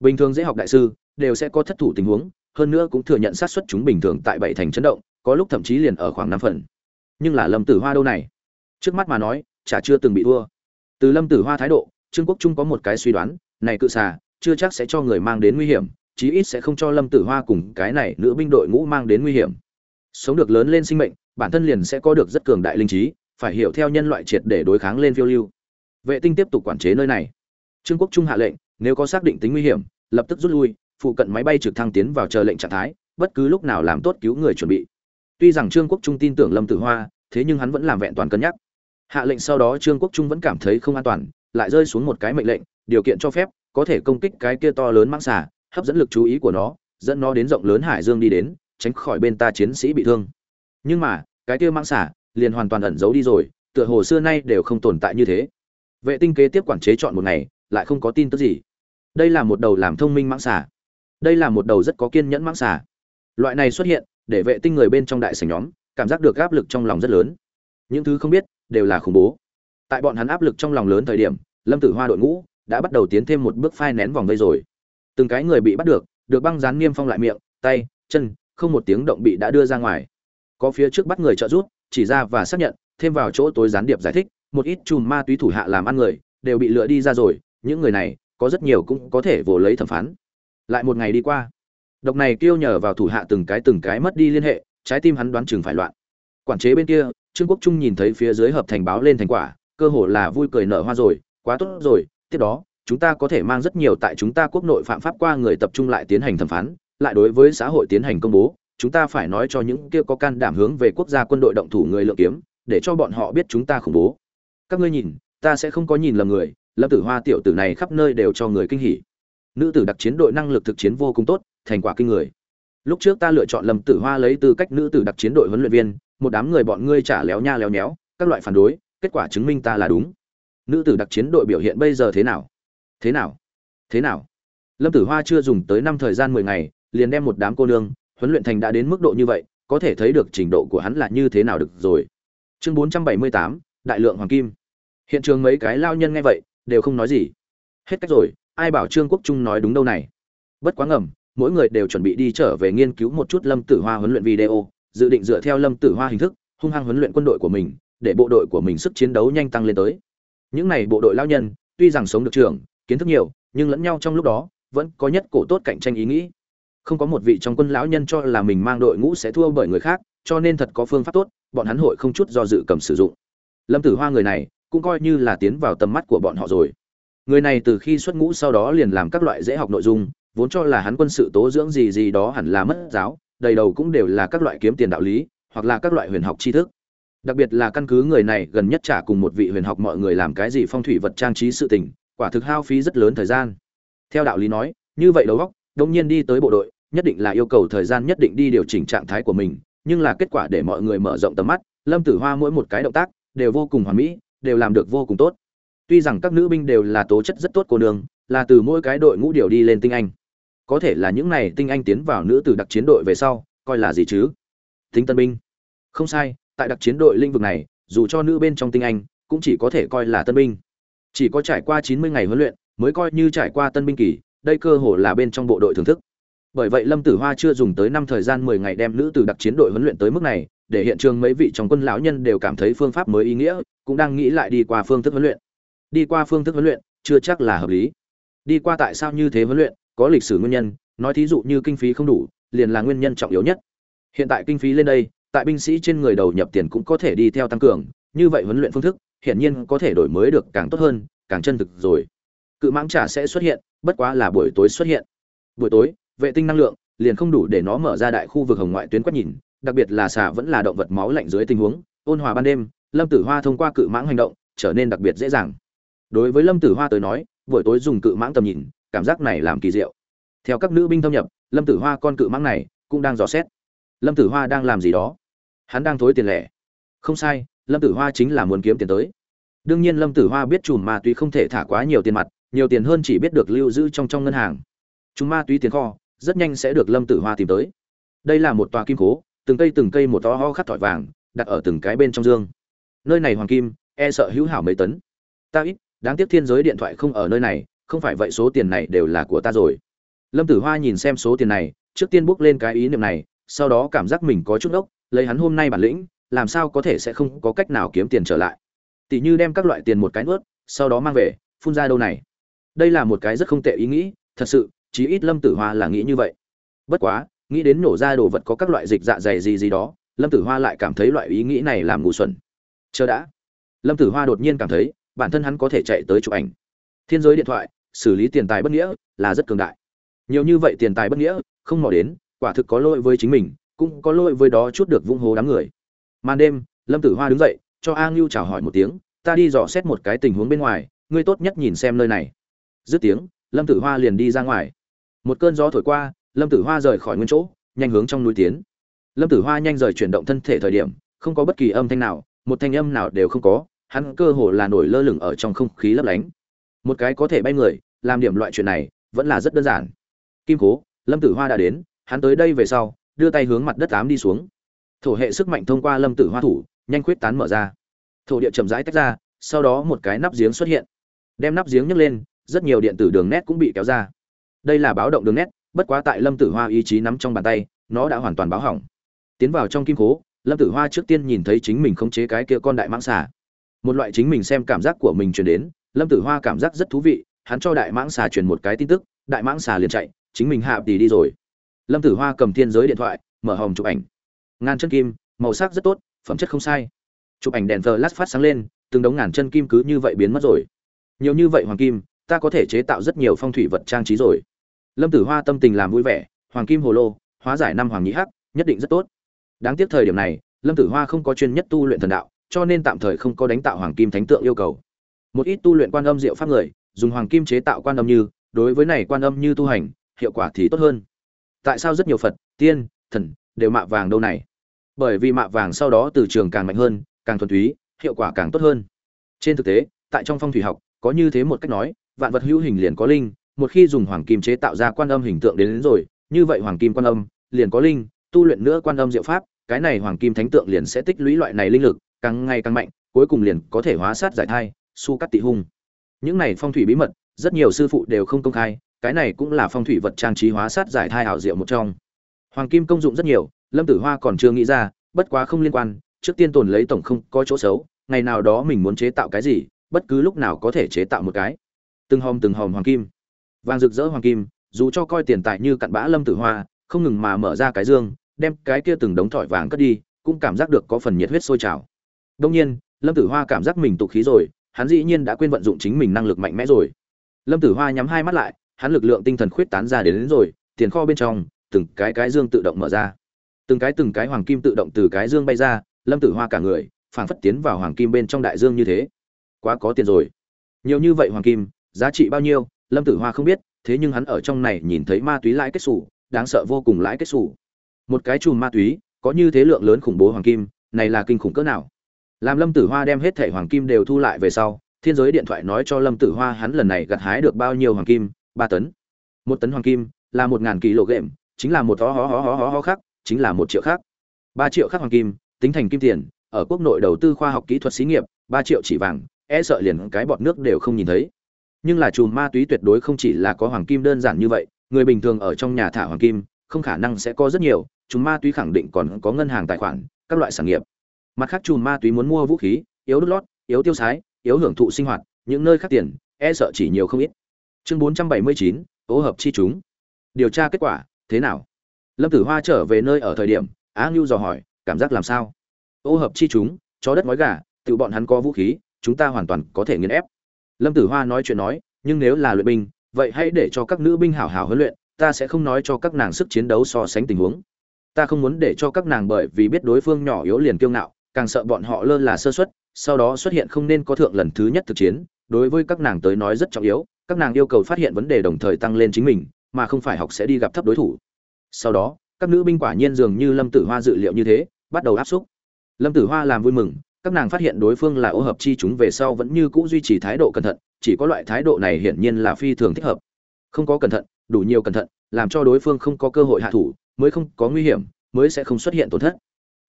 Bình thường dễ học đại sư, đều sẽ có thất thủ tình huống hơn nữa cũng thừa nhận sát xuất chúng bình thường tại bảy thành chấn động, có lúc thậm chí liền ở khoảng năm phần. Nhưng là lâm tử hoa đâu này? Trước mắt mà nói, chả chưa từng bị thua. Từ lâm tử hoa thái độ, trương quốc trung có một cái suy đoán, này cự xà, chưa chắc sẽ cho người mang đến nguy hiểm, chí ít sẽ không cho lâm tử hoa cùng cái này nữ binh đội ngũ mang đến nguy hiểm. Sống được lớn lên sinh mệnh, bản thân liền sẽ có được rất cường đại linh trí, phải hiểu theo nhân loại triệt để đối kháng lên phiêu lưu. Vệ tinh tiếp tục quản chế nơi này. Trương quốc trung hạ lệnh, nếu có xác định tính nguy hiểm, lập tức rút lui phụ cận máy bay trực thăng tiến vào chờ lệnh trạng thái, bất cứ lúc nào làm tốt cứu người chuẩn bị. Tuy rằng trương quốc trung tin tưởng lâm tử hoa, thế nhưng hắn vẫn làm vẹn toàn cân nhắc. Hạ lệnh sau đó trương quốc trung vẫn cảm thấy không an toàn, lại rơi xuống một cái mệnh lệnh, điều kiện cho phép, có thể công kích cái kia to lớn mang xả hấp dẫn lực chú ý của nó, dẫn nó đến rộng lớn hải dương đi đến, tránh khỏi bên ta chiến sĩ bị thương. Nhưng mà, cái kia mang xả liền hoàn toàn ẩn giấu đi rồi, tựa hồ xưa nay đều không tồn tại như thế. Vệ tinh kế tiếp quản chế chọn một ngày, lại không có tin tức gì. Đây là một đầu làm thông minh mãng xả đây là một đầu rất có kiên nhẫn mãng xà. loại này xuất hiện, để vệ tinh người bên trong đại sảnh nhóm, cảm giác được áp lực trong lòng rất lớn. Những thứ không biết, đều là khủng bố. Tại bọn hắn áp lực trong lòng lớn thời điểm, lâm tử hoa đội ngũ đã bắt đầu tiến thêm một bước phai nén vòng vây rồi. Từng cái người bị bắt được được băng dán niêm phong lại miệng, tay, chân, không một tiếng động bị đã đưa ra ngoài. Có phía trước bắt người trợ giúp, chỉ ra và xác nhận, thêm vào chỗ tối gián điệp giải thích, một ít chùm ma túy thủ hạ làm ăn người, đều bị lựa đi ra rồi, những người này, có rất nhiều cũng có thể vồ lấy thẩm phán lại một ngày đi qua. Độc này kêu nhờ vào thủ hạ từng cái từng cái mất đi liên hệ, trái tim hắn đoán chừng phải loạn. Quản chế bên kia, trương quốc trung nhìn thấy phía dưới hợp thành báo lên thành quả, cơ hồ là vui cười nở hoa rồi, quá tốt rồi, tiếp đó, chúng ta có thể mang rất nhiều tại chúng ta quốc nội phạm pháp qua người tập trung lại tiến hành thẩm phán, lại đối với xã hội tiến hành công bố, chúng ta phải nói cho những kia có can đảm hướng về quốc gia quân đội động thủ người lượng kiếm, để cho bọn họ biết chúng ta khủng bố. Các ngươi nhìn, ta sẽ không có nhìn lầm người, lâm tử hoa tiểu tử này khắp nơi đều cho người kinh hỉ nữ tử đặc chiến đội năng lực thực chiến vô cùng tốt, thành quả kinh người. Lúc trước ta lựa chọn lâm tử hoa lấy tư cách nữ tử đặc chiến đội huấn luyện viên, một đám người bọn ngươi trả léo nha léo nhéo, các loại phản đối, kết quả chứng minh ta là đúng. Nữ tử đặc chiến đội biểu hiện bây giờ thế nào? Thế nào? Thế nào? Lâm tử hoa chưa dùng tới năm thời gian mười ngày, liền đem một đám cô nương, huấn luyện thành đã đến mức độ như vậy, có thể thấy được trình độ của hắn là như thế nào được rồi. Chương bốn trăm bảy mươi tám, đại lượng hoàng kim. Hiện trường mấy cái lao nhân nghe vậy, đều không nói gì. Hết cách rồi ai bảo trương quốc trung nói đúng đâu này? Bất quá ngầm, mỗi người đều chuẩn bị đi trở về nghiên cứu một chút lâm tử hoa huấn luyện video, dự định dựa theo lâm tử hoa hình thức, hung hăng huấn luyện quân đội của mình, để bộ đội của mình sức chiến đấu nhanh tăng lên tới. Những này bộ đội lao nhân, tuy rằng sống được trường kiến thức nhiều, nhưng lẫn nhau trong lúc đó, vẫn có nhất cổ tốt cạnh tranh ý nghĩ. Không có một vị trong quân lão nhân cho là mình mang đội ngũ sẽ thua bởi người khác, cho nên thật có phương pháp tốt, bọn hắn hội không chút do dự cầm sử dụng. Lâm tử hoa người này, cũng coi như là tiến vào tầm mắt của bọn họ rồi người này từ khi xuất ngũ sau đó liền làm các loại dễ học nội dung vốn cho là hắn quân sự tố dưỡng gì gì đó hẳn là mất giáo đầy đầu cũng đều là các loại kiếm tiền đạo lý hoặc là các loại huyền học tri thức. Đặc biệt là căn cứ người này gần nhất trả cùng một vị huyền học mọi người làm cái gì phong thủy vật trang trí sự tình quả thực hao phí rất lớn thời gian. Theo đạo lý nói như vậy đầu óc, đông nhiên đi tới bộ đội nhất định là yêu cầu thời gian nhất định đi điều chỉnh trạng thái của mình nhưng là kết quả để mọi người mở rộng tầm mắt lâm tử hoa mỗi một cái động tác đều vô cùng hoàn mỹ đều làm được vô cùng tốt tuy rằng các nữ binh đều là tố chất rất tốt cô nương, là từ mỗi cái đội ngũ điều đi lên tinh anh. Có thể là những này tinh anh tiến vào nữ tử đặc chiến đội về sau, coi là gì chứ? Tính tân binh. Không sai, tại đặc chiến đội lĩnh vực này, dù cho nữ bên trong tinh anh, cũng chỉ có thể coi là tân binh. Chỉ có trải qua chín mươi ngày huấn luyện, mới coi như trải qua tân binh kỳ, đây cơ hồ là bên trong bộ đội thưởng thức. Bởi vậy lâm tử hoa chưa dùng tới năm thời gian mười ngày đem nữ tử đặc chiến đội huấn luyện tới mức này, để hiện trường mấy vị trong quân lão nhân đều cảm thấy phương pháp mới ý nghĩa, cũng đang nghĩ lại đi qua phương thức huấn luyện đi qua phương thức huấn luyện chưa chắc là hợp lý. Đi qua tại sao như thế huấn luyện, có lịch sử nguyên nhân, nói thí dụ như kinh phí không đủ, liền là nguyên nhân trọng yếu nhất. Hiện tại kinh phí lên đây, tại binh sĩ trên người đầu nhập tiền cũng có thể đi theo tăng cường, như vậy huấn luyện phương thức, hiển nhiên có thể đổi mới được càng tốt hơn, càng chân thực rồi. Cự mãng trả sẽ xuất hiện, bất quá là buổi tối xuất hiện. Buổi tối, vệ tinh năng lượng liền không đủ để nó mở ra đại khu vực hồng ngoại tuyến quét nhìn, đặc biệt là xà vẫn là động vật máu lạnh dưới tình huống, ôn hòa ban đêm, lâm tử hoa thông qua cự mãng hành động trở nên đặc biệt dễ dàng đối với lâm tử hoa tới nói, buổi tối dùng cự mãng tầm nhìn, cảm giác này làm kỳ diệu. Theo các nữ binh thâm nhập, lâm tử hoa con cự mãng này cũng đang dò xét. Lâm tử hoa đang làm gì đó? Hắn đang thối tiền lẻ. Không sai, lâm tử hoa chính là muốn kiếm tiền tới. Đương nhiên lâm tử hoa biết chùm ma túy không thể thả quá nhiều tiền mặt, nhiều tiền hơn chỉ biết được lưu giữ trong trong ngân hàng. Chúng ma túy tiền kho, rất nhanh sẽ được lâm tử hoa tìm tới. Đây là một tòa kim cố, từng cây từng cây một to ho khắc thỏi vàng, đặt ở từng cái bên trong dương. Nơi này hoàng kim e sợ hữu hảo mấy tấn. Ta ít đáng tiếc thiên giới điện thoại không ở nơi này, không phải vậy số tiền này đều là của ta rồi. Lâm tử hoa nhìn xem số tiền này, trước tiên bước lên cái ý niệm này, sau đó cảm giác mình có chút ốc, lấy hắn hôm nay bản lĩnh, làm sao có thể sẽ không có cách nào kiếm tiền trở lại. Tỷ như đem các loại tiền một cái nuốt, sau đó mang về, phun ra đâu này. Đây là một cái rất không tệ ý nghĩ, thật sự, chí ít lâm tử hoa là nghĩ như vậy. Bất quá, nghĩ đến nổ ra đồ vật có các loại dịch dạ dày gì gì đó, lâm tử hoa lại cảm thấy loại ý nghĩ này làm ngu xuẩn. Chờ đã. Lâm tử hoa đột nhiên cảm thấy bản thân hắn có thể chạy tới chụp ảnh. Thiên giới điện thoại, xử lý tiền tài bất nghĩa, là rất cường đại. Nhiều như vậy tiền tài bất nghĩa, không mò đến, quả thực có lỗi với chính mình, cũng có lỗi với đó chút được vung hố đám người. Màn đêm, lâm tử hoa đứng dậy, cho a ngưu chào hỏi một tiếng, ta đi dò xét một cái tình huống bên ngoài, ngươi tốt nhất nhìn xem nơi này. Dứt tiếng, lâm tử hoa liền đi ra ngoài. Một cơn gió thổi qua, lâm tử hoa rời khỏi nguyên chỗ, nhanh hướng trong núi tiến. Lâm tử hoa nhanh rời chuyển động thân thể thời điểm, không có bất kỳ âm thanh nào, một thanh âm nào đều không có hắn cơ hồ là nổi lơ lửng ở trong không khí lấp lánh. Một cái có thể bay người, làm điểm loại chuyện này, vẫn là rất đơn giản. Kim cố, lâm tử hoa đã đến, hắn tới đây về sau, đưa tay hướng mặt đất ám đi xuống. Thổ hệ sức mạnh thông qua lâm tử hoa thủ, nhanh quyết tán mở ra. Thổ địa chậm rãi tách ra, sau đó một cái nắp giếng xuất hiện. Đem nắp giếng nhấc lên, rất nhiều điện tử đường nét cũng bị kéo ra. Đây là báo động đường nét, bất quá tại lâm tử hoa ý chí nắm trong bàn tay, nó đã hoàn toàn báo hỏng. Tiến vào trong kim cố, lâm tử hoa trước tiên nhìn thấy chính mình khống chế cái kia con đại mãng xà một loại chính mình xem cảm giác của mình truyền đến, lâm tử hoa cảm giác rất thú vị, hắn cho đại mãng xà truyền một cái tin tức, đại mãng xà liền chạy, chính mình hạ tỷ đi rồi. Lâm tử hoa cầm thiên giới điện thoại, mở hồng chụp ảnh. Ngàn chân kim, màu sắc rất tốt, phẩm chất không sai. Chụp ảnh đèn flash phát sáng lên, từng đống ngàn chân kim cứ như vậy biến mất rồi. Nhiều như vậy hoàng kim, ta có thể chế tạo rất nhiều phong thủy vật trang trí rồi. Lâm tử hoa tâm tình làm vui vẻ, hoàng kim hồ lô, hóa giải năm hoàng nhĩ hắc, nhất định rất tốt. Đáng tiếc thời điểm này, lâm tử hoa không có chuyên nhất tu luyện thần đạo cho nên tạm thời không có đánh tạo hoàng kim thánh tượng yêu cầu. Một ít tu luyện quan âm diệu pháp người dùng hoàng kim chế tạo quan âm như đối với này quan âm như tu hành hiệu quả thì tốt hơn. Tại sao rất nhiều phật tiên thần đều mạ vàng đâu này? Bởi vì mạ vàng sau đó từ trường càng mạnh hơn càng thuần túy hiệu quả càng tốt hơn. Trên thực tế tại trong phong thủy học có như thế một cách nói vạn vật hữu hình liền có linh một khi dùng hoàng kim chế tạo ra quan âm hình tượng đến, đến rồi như vậy hoàng kim quan âm liền có linh tu luyện nữa quan âm diệu pháp cái này hoàng kim thánh tượng liền sẽ tích lũy loại này linh lực càng ngày càng mạnh, cuối cùng liền có thể hóa sát giải thai, su cắt tị hung. Những này phong thủy bí mật, rất nhiều sư phụ đều không công khai, cái này cũng là phong thủy vật trang trí hóa sát giải thai hảo diệu một trong. Hoàng kim công dụng rất nhiều, lâm tử hoa còn chưa nghĩ ra, bất quá không liên quan, trước tiên tồn lấy tổng không có chỗ xấu, ngày nào đó mình muốn chế tạo cái gì, bất cứ lúc nào có thể chế tạo một cái. Từng hòm từng hòm hoàng kim. Vàng rực rỡ hoàng kim, dù cho coi tiền tài như cặn bã lâm tử hoa, không ngừng mà mở ra cái dương, đem cái kia từng đống thỏi vàng cất đi, cũng cảm giác được có phần nhiệt huyết sôi trào đông nhiên lâm tử hoa cảm giác mình tụ khí rồi hắn dĩ nhiên đã quên vận dụng chính mình năng lực mạnh mẽ rồi. Lâm tử hoa nhắm hai mắt lại hắn lực lượng tinh thần khuyết tán ra đến, đến rồi tiền kho bên trong từng cái cái dương tự động mở ra. Từng cái từng cái hoàng kim tự động từ cái dương bay ra lâm tử hoa cả người phảng phất tiến vào hoàng kim bên trong đại dương như thế. Quá có tiền rồi. Nhiều như vậy hoàng kim giá trị bao nhiêu lâm tử hoa không biết thế nhưng hắn ở trong này nhìn thấy ma túy lãi kết sủ, đáng sợ vô cùng lãi kết sủ. một cái chùm ma túy có như thế lượng lớn khủng bố hoàng kim này là kinh khủng cỡ nào? Làm lâm tử hoa đem hết thẻ hoàng kim đều thu lại về sau, thiên giới điện thoại nói cho lâm tử hoa hắn lần này gặt hái được bao nhiêu hoàng kim? Ba tấn. Một tấn hoàng kim là một ngàn kg chính là một ho ho ho ho ho ho khác chính là một triệu khác ba triệu khác hoàng kim, tính thành kim tiền, ở quốc nội đầu tư khoa học kỹ thuật xí nghiệp, ba triệu chỉ vàng e sợ liền cái bọt nước đều không nhìn thấy. Nhưng là chùm ma túy tuyệt đối không chỉ là có hoàng kim đơn giản như vậy, người bình thường ở trong nhà thả hoàng kim, không khả năng sẽ có rất nhiều, chùm ma túy khẳng định còn có ngân hàng tài khoản, các loại sản nghiệp mặt khác chùm ma túy muốn mua vũ khí, yếu đốt lót, yếu tiêu sái, yếu hưởng thụ sinh hoạt, những nơi khác tiền e sợ chỉ nhiều không ít. Chương bốn trăm bảy mươi chín ô hợp chi chúng. Điều tra kết quả, thế nào? Lâm tử hoa trở về nơi ở thời điểm, á ngưu dò hỏi, cảm giác làm sao? Ô hợp chi chúng, chó đất nói gà, tự bọn hắn có vũ khí, chúng ta hoàn toàn có thể nghiền ép. Lâm tử hoa nói chuyện nói, nhưng nếu là luyện binh, vậy hãy để cho các nữ binh hảo hảo huấn luyện, ta sẽ không nói cho các nàng sức chiến đấu so sánh tình huống. Ta không muốn để cho các nàng bởi vì biết đối phương nhỏ yếu liền kiêu ngạo càng sợ bọn họ lơ là sơ suất, sau đó xuất hiện không nên có thượng lần thứ nhất thực chiến, đối với các nàng tới nói rất trọng yếu, các nàng yêu cầu phát hiện vấn đề đồng thời tăng lên chính mình, mà không phải học sẽ đi gặp thấp đối thủ. Sau đó, các nữ binh quả nhiên dường như lâm tử hoa dự liệu như thế, bắt đầu áp xúc. Lâm tử hoa làm vui mừng, các nàng phát hiện đối phương là ô hợp chi chúng về sau vẫn như cũ duy trì thái độ cẩn thận, chỉ có loại thái độ này hiển nhiên là phi thường thích hợp. Không có cẩn thận, đủ nhiều cẩn thận, làm cho đối phương không có cơ hội hạ thủ, mới không có nguy hiểm, mới sẽ không xuất hiện tổn thất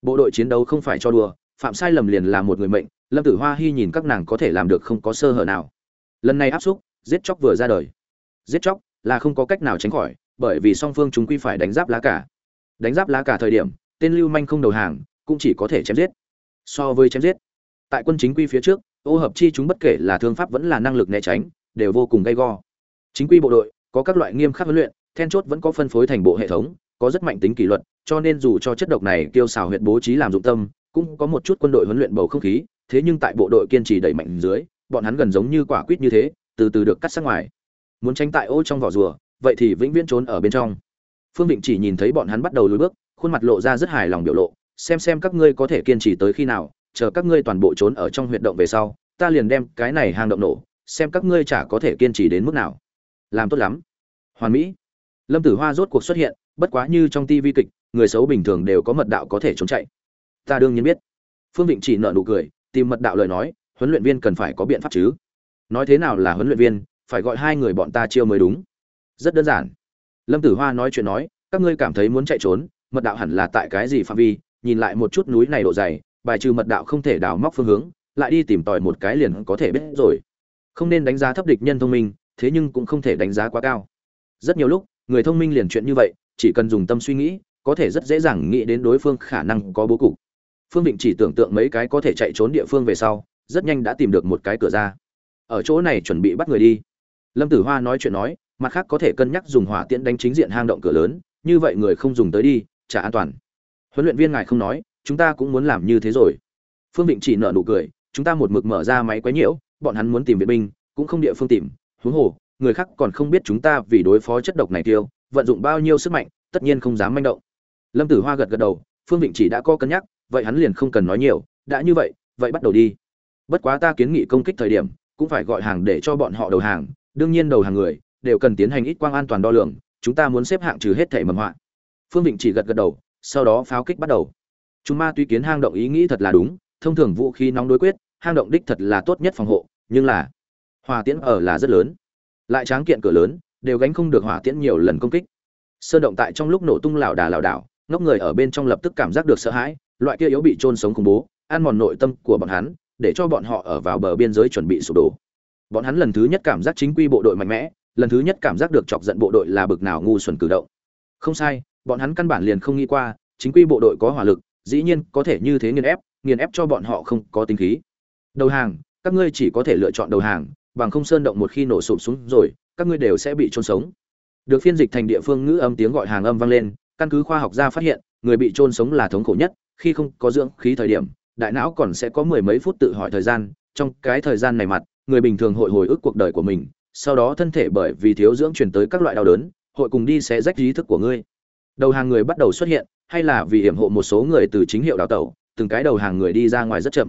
bộ đội chiến đấu không phải cho đùa, phạm sai lầm liền là một người mệnh, lâm tử hoa hy nhìn các nàng có thể làm được không có sơ hở nào. Lần này áp xúc, giết chóc vừa ra đời. Giết chóc là không có cách nào tránh khỏi, bởi vì song phương chúng quy phải đánh giáp lá cả đánh giáp lá cả thời điểm, tên lưu manh không đầu hàng, cũng chỉ có thể chém giết. So với chém giết, tại quân chính quy phía trước, ô hợp chi chúng bất kể là thương pháp vẫn là năng lực né tránh, đều vô cùng gay go. Chính quy bộ đội, có các loại nghiêm khắc huấn luyện, then chốt vẫn có phân phối thành bộ hệ thống có rất mạnh tính kỷ luật, cho nên dù cho chất độc này tiêu xào huyện bố trí làm dụng tâm, cũng có một chút quân đội huấn luyện bầu không khí, thế nhưng tại bộ đội kiên trì đẩy mạnh dưới, bọn hắn gần giống như quả quýt như thế, từ từ được cắt sát ngoài. Muốn tránh tại ô trong vỏ rùa, vậy thì vĩnh viễn trốn ở bên trong. Phương Vịnh chỉ nhìn thấy bọn hắn bắt đầu lùi bước, khuôn mặt lộ ra rất hài lòng biểu lộ, xem xem các ngươi có thể kiên trì tới khi nào, chờ các ngươi toàn bộ trốn ở trong huyệt động về sau, ta liền đem cái này hang động nổ, xem các ngươi chả có thể kiên trì đến mức nào. Làm tốt lắm. Hoàn mỹ lâm tử hoa rốt cuộc xuất hiện, bất quá như trong ti vi kịch, người xấu bình thường đều có mật đạo có thể trốn chạy. Ta đương nhiên biết. Phương vịnh chỉ nợ nụ cười, tìm mật đạo lời nói, huấn luyện viên cần phải có biện pháp chứ. Nói thế nào là huấn luyện viên, phải gọi hai người bọn ta chiêu mới đúng. Rất đơn giản. Lâm tử hoa nói chuyện nói, các ngươi cảm thấy muốn chạy trốn, mật đạo hẳn là tại cái gì phạm vi, nhìn lại một chút núi này độ dày, bài trừ mật đạo không thể đào móc phương hướng, lại đi tìm tòi một cái liền có thể biết rồi. Không nên đánh giá thấp địch nhân thông minh, thế nhưng cũng không thể đánh giá quá cao. Rất nhiều lúc người thông minh liền chuyện như vậy, chỉ cần dùng tâm suy nghĩ, có thể rất dễ dàng nghĩ đến đối phương khả năng có bố cục. Phương Vịnh chỉ tưởng tượng mấy cái có thể chạy trốn địa phương về sau, rất nhanh đã tìm được một cái cửa ra. Ở chỗ này chuẩn bị bắt người đi. Lâm tử hoa nói chuyện nói, mặt khác có thể cân nhắc dùng hỏa tiễn đánh chính diện hang động cửa lớn, như vậy người không dùng tới đi trả an toàn. Huấn luyện viên ngài không nói, chúng ta cũng muốn làm như thế rồi. Phương Vịnh chỉ nợ nụ cười, chúng ta một mực mở ra máy quấy nhiễu, bọn hắn muốn tìm viện binh, cũng không địa phương tìm, huống hồ người khác còn không biết chúng ta vì đối phó chất độc này tiêu, vận dụng bao nhiêu sức mạnh, tất nhiên không dám manh động. Lâm tử hoa gật gật đầu, phương Vịnh chỉ đã có cân nhắc, vậy hắn liền không cần nói nhiều, đã như vậy vậy bắt đầu đi. Bất quá ta kiến nghị công kích thời điểm, cũng phải gọi hàng để cho bọn họ đầu hàng, đương nhiên đầu hàng người, đều cần tiến hành ít quang an toàn đo lường, chúng ta muốn xếp hạng trừ hết thể mầm họa. Phương Vịnh chỉ gật gật đầu, sau đó pháo kích bắt đầu. Chúng ma tuy kiến hang động ý nghĩ thật là đúng, thông thường vũ khí nóng đối quyết, hang động đích thật là tốt nhất phòng hộ, nhưng là hòa tiễn ở là rất lớn lại tráng kiện cửa lớn, đều gánh không được hỏa tiễn nhiều lần công kích. Sơn động tại trong lúc nổ tung lảo đà lảo đảo, ngốc người ở bên trong lập tức cảm giác được sợ hãi, loại kia yếu bị trôn sống khủng bố, ăn mòn nội tâm của bọn hắn, để cho bọn họ ở vào bờ biên giới chuẩn bị sụp đổ. Bọn hắn lần thứ nhất cảm giác chính quy bộ đội mạnh mẽ, lần thứ nhất cảm giác được chọc giận bộ đội là bực nào ngu xuẩn cử động. Không sai, bọn hắn căn bản liền không nghĩ qua, chính quy bộ đội có hỏa lực, dĩ nhiên có thể như thế nghiền ép nghiền ép cho bọn họ không có tính khí. Đầu hàng, các ngươi chỉ có thể lựa chọn đầu hàng bằng không sơn động một khi nổ sụp xuống rồi, các ngươi đều sẽ bị trôn sống. Được phiên dịch thành địa phương ngữ âm tiếng gọi hàng âm vang lên, căn cứ khoa học gia phát hiện, người bị trôn sống là thống khổ nhất, khi không có dưỡng khí thời điểm, đại não còn sẽ có mười mấy phút tự hỏi thời gian, trong cái thời gian này mặt, người bình thường hội hồi ức cuộc đời của mình, sau đó thân thể bởi vì thiếu dưỡng chuyển tới các loại đau đớn, hội cùng đi sẽ rách ý thức của ngươi. Đầu hàng người bắt đầu xuất hiện, hay là vì hiểm hộ một số người từ chính hiệu đào tẩu, từng cái đầu hàng người đi ra ngoài rất chậm.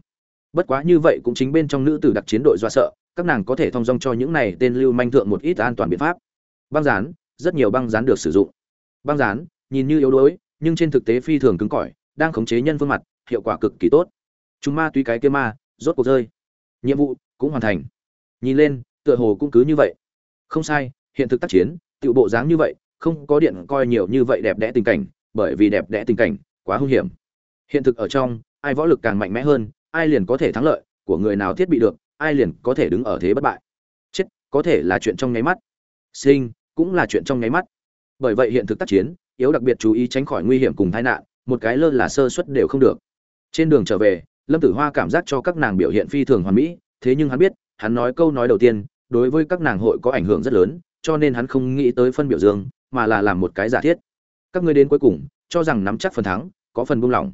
Bất quá như vậy cũng chính bên trong nữ tử đặc chiến đội do sợ các nàng có thể thông dong cho những này tên lưu manh thượng một ít an toàn biện pháp. Băng dán rất nhiều băng dán được sử dụng. Băng dán nhìn như yếu đuối, nhưng trên thực tế phi thường cứng cỏi, đang khống chế nhân phương mặt, hiệu quả cực kỳ tốt. Chúng ma tuy cái kia ma, rốt cuộc rơi. Nhiệm vụ cũng hoàn thành. Nhìn lên, tựa hồ cũng cứ như vậy. Không sai, hiện thực tác chiến tiểu bộ dáng như vậy, không có điện coi nhiều như vậy đẹp đẽ tình cảnh, bởi vì đẹp đẽ tình cảnh, quá hung hiểm. Hiện thực ở trong, ai võ lực càng mạnh mẽ hơn, ai liền có thể thắng lợi, của người nào thiết bị được ai liền có thể đứng ở thế bất bại? Chết, có thể là chuyện trong nháy mắt. Sinh, cũng là chuyện trong nháy mắt. Bởi vậy hiện thực tác chiến, yếu đặc biệt chú ý tránh khỏi nguy hiểm cùng tai nạn, một cái lơ là sơ suất đều không được. Trên đường trở về, lâm tử hoa cảm giác cho các nàng biểu hiện phi thường hoàn mỹ, thế nhưng hắn biết, hắn nói câu nói đầu tiên, đối với các nàng hội có ảnh hưởng rất lớn, cho nên hắn không nghĩ tới phân biểu dương, mà là làm một cái giả thiết. Các ngươi đến cuối cùng, cho rằng nắm chắc phần thắng, có phần buông lỏng.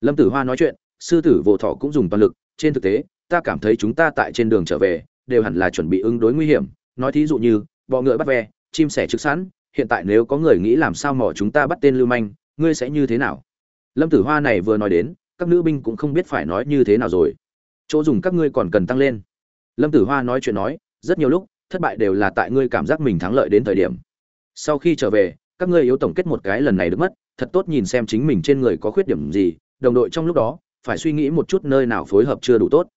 Lâm tử hoa nói chuyện, sư tử vỗ thọ cũng dùng toàn lực, trên thực tế ta cảm thấy chúng ta tại trên đường trở về, đều hẳn là chuẩn bị ứng đối nguy hiểm. Nói thí dụ như, bọ ngựa bắt ve, chim sẻ trực sẵn, hiện tại nếu có người nghĩ làm sao mỏ chúng ta bắt tên lưu manh, ngươi sẽ như thế nào? Lâm tử hoa này vừa nói đến, các nữ binh cũng không biết phải nói như thế nào rồi. Chỗ dùng các ngươi còn cần tăng lên. Lâm tử hoa nói chuyện nói, rất nhiều lúc, thất bại đều là tại ngươi cảm giác mình thắng lợi đến thời điểm. Sau khi trở về, các ngươi yếu tổng kết một cái lần này được mất, thật tốt nhìn xem chính mình trên người có khuyết điểm gì, đồng đội trong lúc đó, phải suy nghĩ một chút nơi nào phối hợp chưa đủ tốt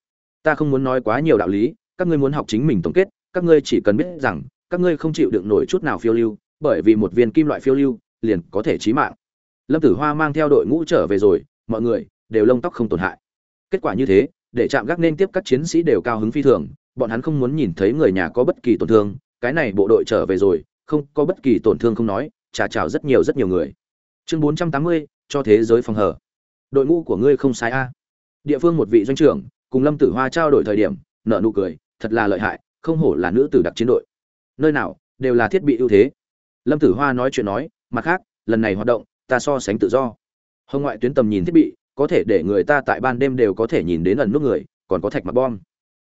ta không muốn nói quá nhiều đạo lý, các ngươi muốn học chính mình tổng kết, các ngươi chỉ cần biết rằng, các ngươi không chịu đựng nổi chút nào phiêu lưu, bởi vì một viên kim loại phiêu lưu, liền có thể chí mạng. Lâm tử hoa mang theo đội ngũ trở về rồi, mọi người đều lông tóc không tổn hại. Kết quả như thế, để chạm gác nên tiếp các chiến sĩ đều cao hứng phi thường, bọn hắn không muốn nhìn thấy người nhà có bất kỳ tổn thương, cái này bộ đội trở về rồi, không có bất kỳ tổn thương không nói chà chào rất nhiều rất nhiều người. Chương bốn trăm tám mươi, cho thế giới phòng hở đội ngũ của ngươi không sai a. Địa phương một vị doanh trưởng cùng lâm tử hoa trao đổi thời điểm nợ nụ cười, thật là lợi hại, không hổ là nữ tử đặc chiến đội. Nơi nào, đều là thiết bị ưu thế. Lâm tử hoa nói chuyện nói, mặt khác, lần này hoạt động, ta so sánh tự do. Hồng ngoại tuyến tầm nhìn thiết bị, có thể để người ta tại ban đêm đều có thể nhìn đến ẩn nút người, còn có thạch mặt bom.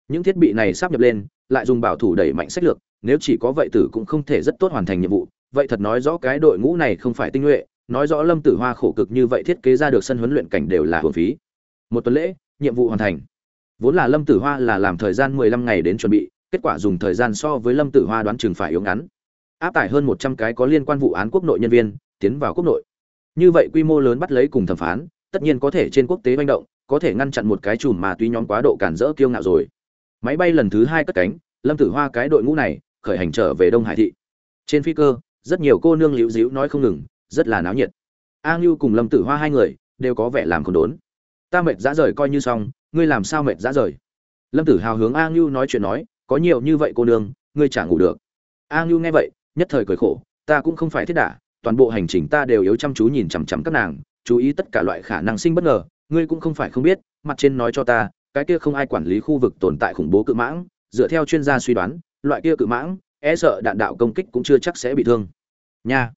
Những thiết bị này sắp nhập lên, lại dùng bảo thủ đẩy mạnh sách lược, nếu chỉ có vậy tử cũng không thể rất tốt hoàn thành nhiệm vụ. Vậy thật nói rõ cái đội ngũ này không phải tinh nhuệ, nói rõ lâm tử hoa khổ cực như vậy thiết kế ra được sân huấn luyện cảnh đều là hưởng phí. Một tuần lễ, nhiệm vụ hoàn thành vốn là lâm tử hoa là làm thời gian mười lăm ngày đến chuẩn bị, kết quả dùng thời gian so với lâm tử hoa đoán chừng phải yếu ngắn. Áp tải hơn một trăm cái có liên quan vụ án quốc nội nhân viên, tiến vào quốc nội. Như vậy quy mô lớn bắt lấy cùng thẩm phán, tất nhiên có thể trên quốc tế manh động, có thể ngăn chặn một cái chùm mà tuy nhóm quá độ cản rỡ kiêu ngạo rồi. Máy bay lần thứ hai cất cánh, lâm tử hoa cái đội ngũ này, khởi hành trở về đông hải thị. Trên phi cơ, rất nhiều cô nương liễu díu nói không ngừng, rất là náo nhiệt. A ngưu cùng lâm tử hoa hai người, đều có vẻ làm khốn đốn. Ta mệt dã rời coi như xong ngươi làm sao mệt dã rời? Lâm tử hào hướng a ngưu nói chuyện nói, có nhiều như vậy cô nương, ngươi chả ngủ được. A ngưu nghe vậy, nhất thời cười khổ, ta cũng không phải thiết đả, toàn bộ hành trình ta đều yếu chăm chú nhìn chằm chằm các nàng, chú ý tất cả loại khả năng sinh bất ngờ, ngươi cũng không phải không biết, mặt trên nói cho ta, cái kia không ai quản lý khu vực tồn tại khủng bố cự mãng, dựa theo chuyên gia suy đoán, loại kia cự mãng e sợ đạn đạo công kích cũng chưa chắc sẽ bị thương. Nha.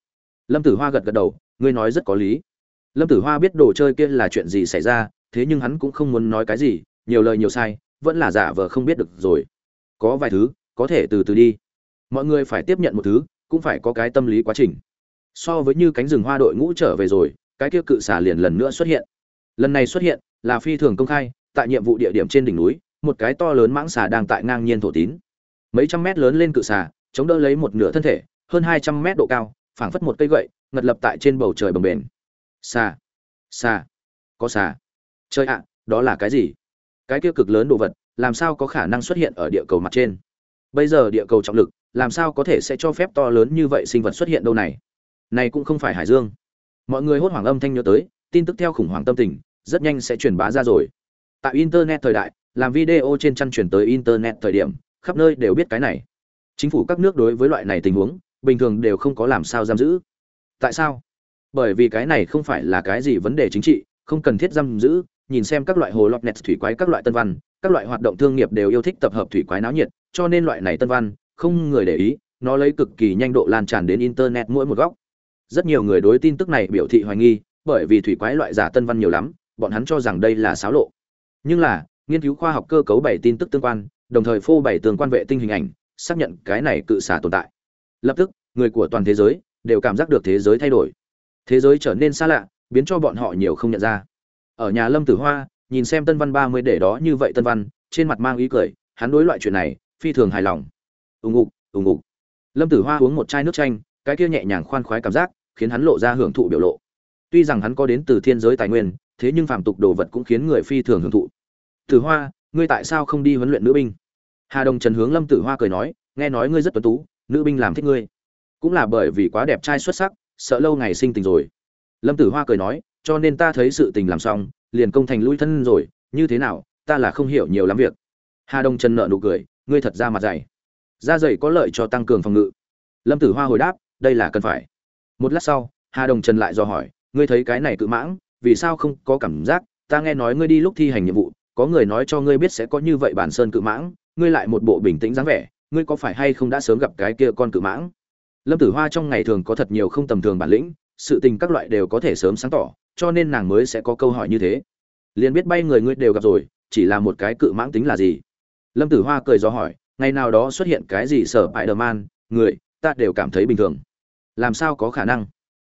Lâm tử hoa gật gật đầu, ngươi nói rất có lý. Lâm tử hoa biết đồ chơi kia là chuyện gì xảy ra thế nhưng hắn cũng không muốn nói cái gì, nhiều lời nhiều sai, vẫn là giả vờ không biết được rồi. Có vài thứ, có thể từ từ đi. Mọi người phải tiếp nhận một thứ, cũng phải có cái tâm lý quá trình. So với như cánh rừng hoa đội ngũ trở về rồi, cái kia cự xả liền lần nữa xuất hiện. Lần này xuất hiện là phi thường công khai, tại nhiệm vụ địa điểm trên đỉnh núi, một cái to lớn mãng xà đang tại ngang nhiên thổ tín. Mấy trăm mét lớn lên cự xà, chống đỡ lấy một nửa thân thể, hơn hai trăm mét độ cao, phảng phất một cây gậy, ngật lập tại trên bầu trời bồng bềnh. Xà xà, có xà chơi ạ, đó là cái gì? Cái kia cực lớn đồ vật, làm sao có khả năng xuất hiện ở địa cầu mặt trên? Bây giờ địa cầu trọng lực, làm sao có thể sẽ cho phép to lớn như vậy sinh vật xuất hiện đâu này? Này cũng không phải hải dương. Mọi người hốt hoảng âm thanh nhớ tới, tin tức theo khủng hoảng tâm tình, rất nhanh sẽ truyền bá ra rồi. Tại internet thời đại, làm video trên chăn truyền tới internet thời điểm, khắp nơi đều biết cái này. Chính phủ các nước đối với loại này tình huống, bình thường đều không có làm sao giam giữ. Tại sao? Bởi vì cái này không phải là cái gì vấn đề chính trị, không cần thiết giam giữ nhìn xem các loại hồ lọt nẹt thủy quái các loại tân văn, các loại hoạt động thương nghiệp đều yêu thích tập hợp thủy quái náo nhiệt, cho nên loại này tân văn, không người để ý, nó lấy cực kỳ nhanh độ lan tràn đến internet mỗi một góc. Rất nhiều người đối tin tức này biểu thị hoài nghi, bởi vì thủy quái loại giả tân văn nhiều lắm, bọn hắn cho rằng đây là xáo lộ. Nhưng là, nghiên cứu khoa học cơ cấu bảy tin tức tương quan, đồng thời phô bày tường quan vệ tinh hình ảnh, xác nhận cái này cự xả tồn tại. Lập tức, người của toàn thế giới đều cảm giác được thế giới thay đổi. Thế giới trở nên xa lạ, biến cho bọn họ nhiều không nhận ra ở nhà lâm tử hoa, nhìn xem tân văn ba mươi để đó như vậy tân văn, trên mặt mang ý cười, hắn đối loại chuyện này, phi thường hài lòng. Ù ục ù ục lâm tử hoa uống một chai nước chanh, cái kia nhẹ nhàng khoan khoái cảm giác, khiến hắn lộ ra hưởng thụ biểu lộ. Tuy rằng hắn có đến từ thiên giới tài nguyên, thế nhưng phàm tục đồ vật cũng khiến người phi thường hưởng thụ. Tử hoa, ngươi tại sao không đi huấn luyện nữ binh? Hà đồng trần hướng lâm tử hoa cười nói, nghe nói ngươi rất tuấn tú, nữ binh làm thích ngươi. Cũng là bởi vì quá đẹp trai xuất sắc, sợ lâu ngày sinh tình rồi. Lâm tử hoa cười nói cho nên ta thấy sự tình làm xong, liền công thành lui thân rồi, như thế nào, ta là không hiểu nhiều lắm việc. Hà đông trần nợ nụ cười, ngươi thật ra mặt dày. Da dày có lợi cho tăng cường phòng ngự. Lâm tử hoa hồi đáp, đây là cần phải. Một lát sau, hà đồng trần lại dò hỏi, ngươi thấy cái này cự mãng, vì sao không có cảm giác, ta nghe nói ngươi đi lúc thi hành nhiệm vụ, có người nói cho ngươi biết sẽ có như vậy bản sơn cự mãng, ngươi lại một bộ bình tĩnh dáng vẻ, ngươi có phải hay không đã sớm gặp cái kia con cự mãng? Lâm tử hoa trong ngày thường có thật nhiều không tầm thường bản lĩnh, sự tình các loại đều có thể sớm sáng tỏ cho nên nàng mới sẽ có câu hỏi như thế. Liền biết bay người ngươi đều gặp rồi, chỉ là một cái cự mãng tính là gì? Lâm tử hoa cười do hỏi, ngày nào đó xuất hiện cái gì sở bại đờ man, người, ta đều cảm thấy bình thường. Làm sao có khả năng?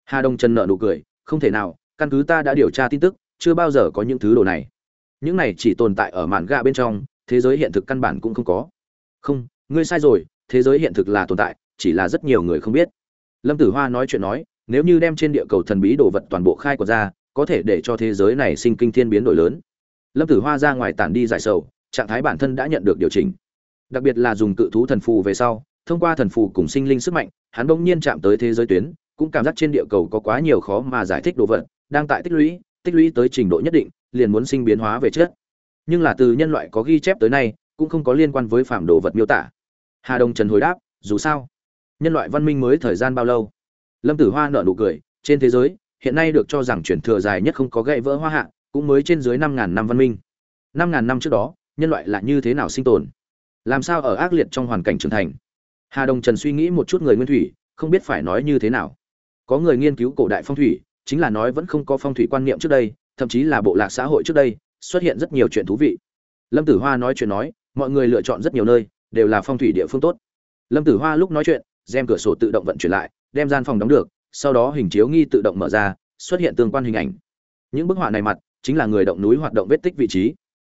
Hà đông trần nợ nụ cười, không thể nào, căn cứ ta đã điều tra tin tức, chưa bao giờ có những thứ đồ này. Những này chỉ tồn tại ở màn gà bên trong, thế giới hiện thực căn bản cũng không có. Không, ngươi sai rồi, thế giới hiện thực là tồn tại, chỉ là rất nhiều người không biết. Lâm tử hoa nói chuyện nói nếu như đem trên địa cầu thần bí đồ vật toàn bộ khai quật ra, có thể để cho thế giới này sinh kinh thiên biến đổi lớn. Lâm tử hoa ra ngoài tản đi giải sầu, trạng thái bản thân đã nhận được điều chỉnh. Đặc biệt là dùng cự thú thần phù về sau, thông qua thần phù cùng sinh linh sức mạnh, hắn bỗng nhiên chạm tới thế giới tuyến, cũng cảm giác trên địa cầu có quá nhiều khó mà giải thích đồ vật, đang tại tích lũy tích lũy tới trình độ nhất định, liền muốn sinh biến hóa về chất nhưng là từ nhân loại có ghi chép tới nay, cũng không có liên quan với phạm đồ vật miêu tả. Hà đông trần hồi đáp, dù sao, nhân loại văn minh mới thời gian bao lâu? Lâm tử hoa nở nụ cười, trên thế giới, hiện nay được cho rằng chuyển thừa dài nhất không có gãy vỡ hoa hạ, cũng mới trên dưới năm ngàn năm văn minh. Năm ngàn năm trước đó, nhân loại là như thế nào sinh tồn? Làm sao ở ác liệt trong hoàn cảnh trưởng thành? Hà đông trần suy nghĩ một chút người nguyên thủy, không biết phải nói như thế nào. Có người nghiên cứu cổ đại phong thủy, chính là nói vẫn không có phong thủy quan niệm trước đây, thậm chí là bộ lạc xã hội trước đây, xuất hiện rất nhiều chuyện thú vị. Lâm tử hoa nói chuyện nói, mọi người lựa chọn rất nhiều nơi, đều là phong thủy địa phương tốt. Lâm tử hoa lúc nói chuyện, rèm cửa sổ tự động vận chuyển lại đem gian phòng đóng được, sau đó hình chiếu nghi tự động mở ra, xuất hiện tương quan hình ảnh. Những bức họa này mặt, chính là người động núi hoạt động vết tích vị trí.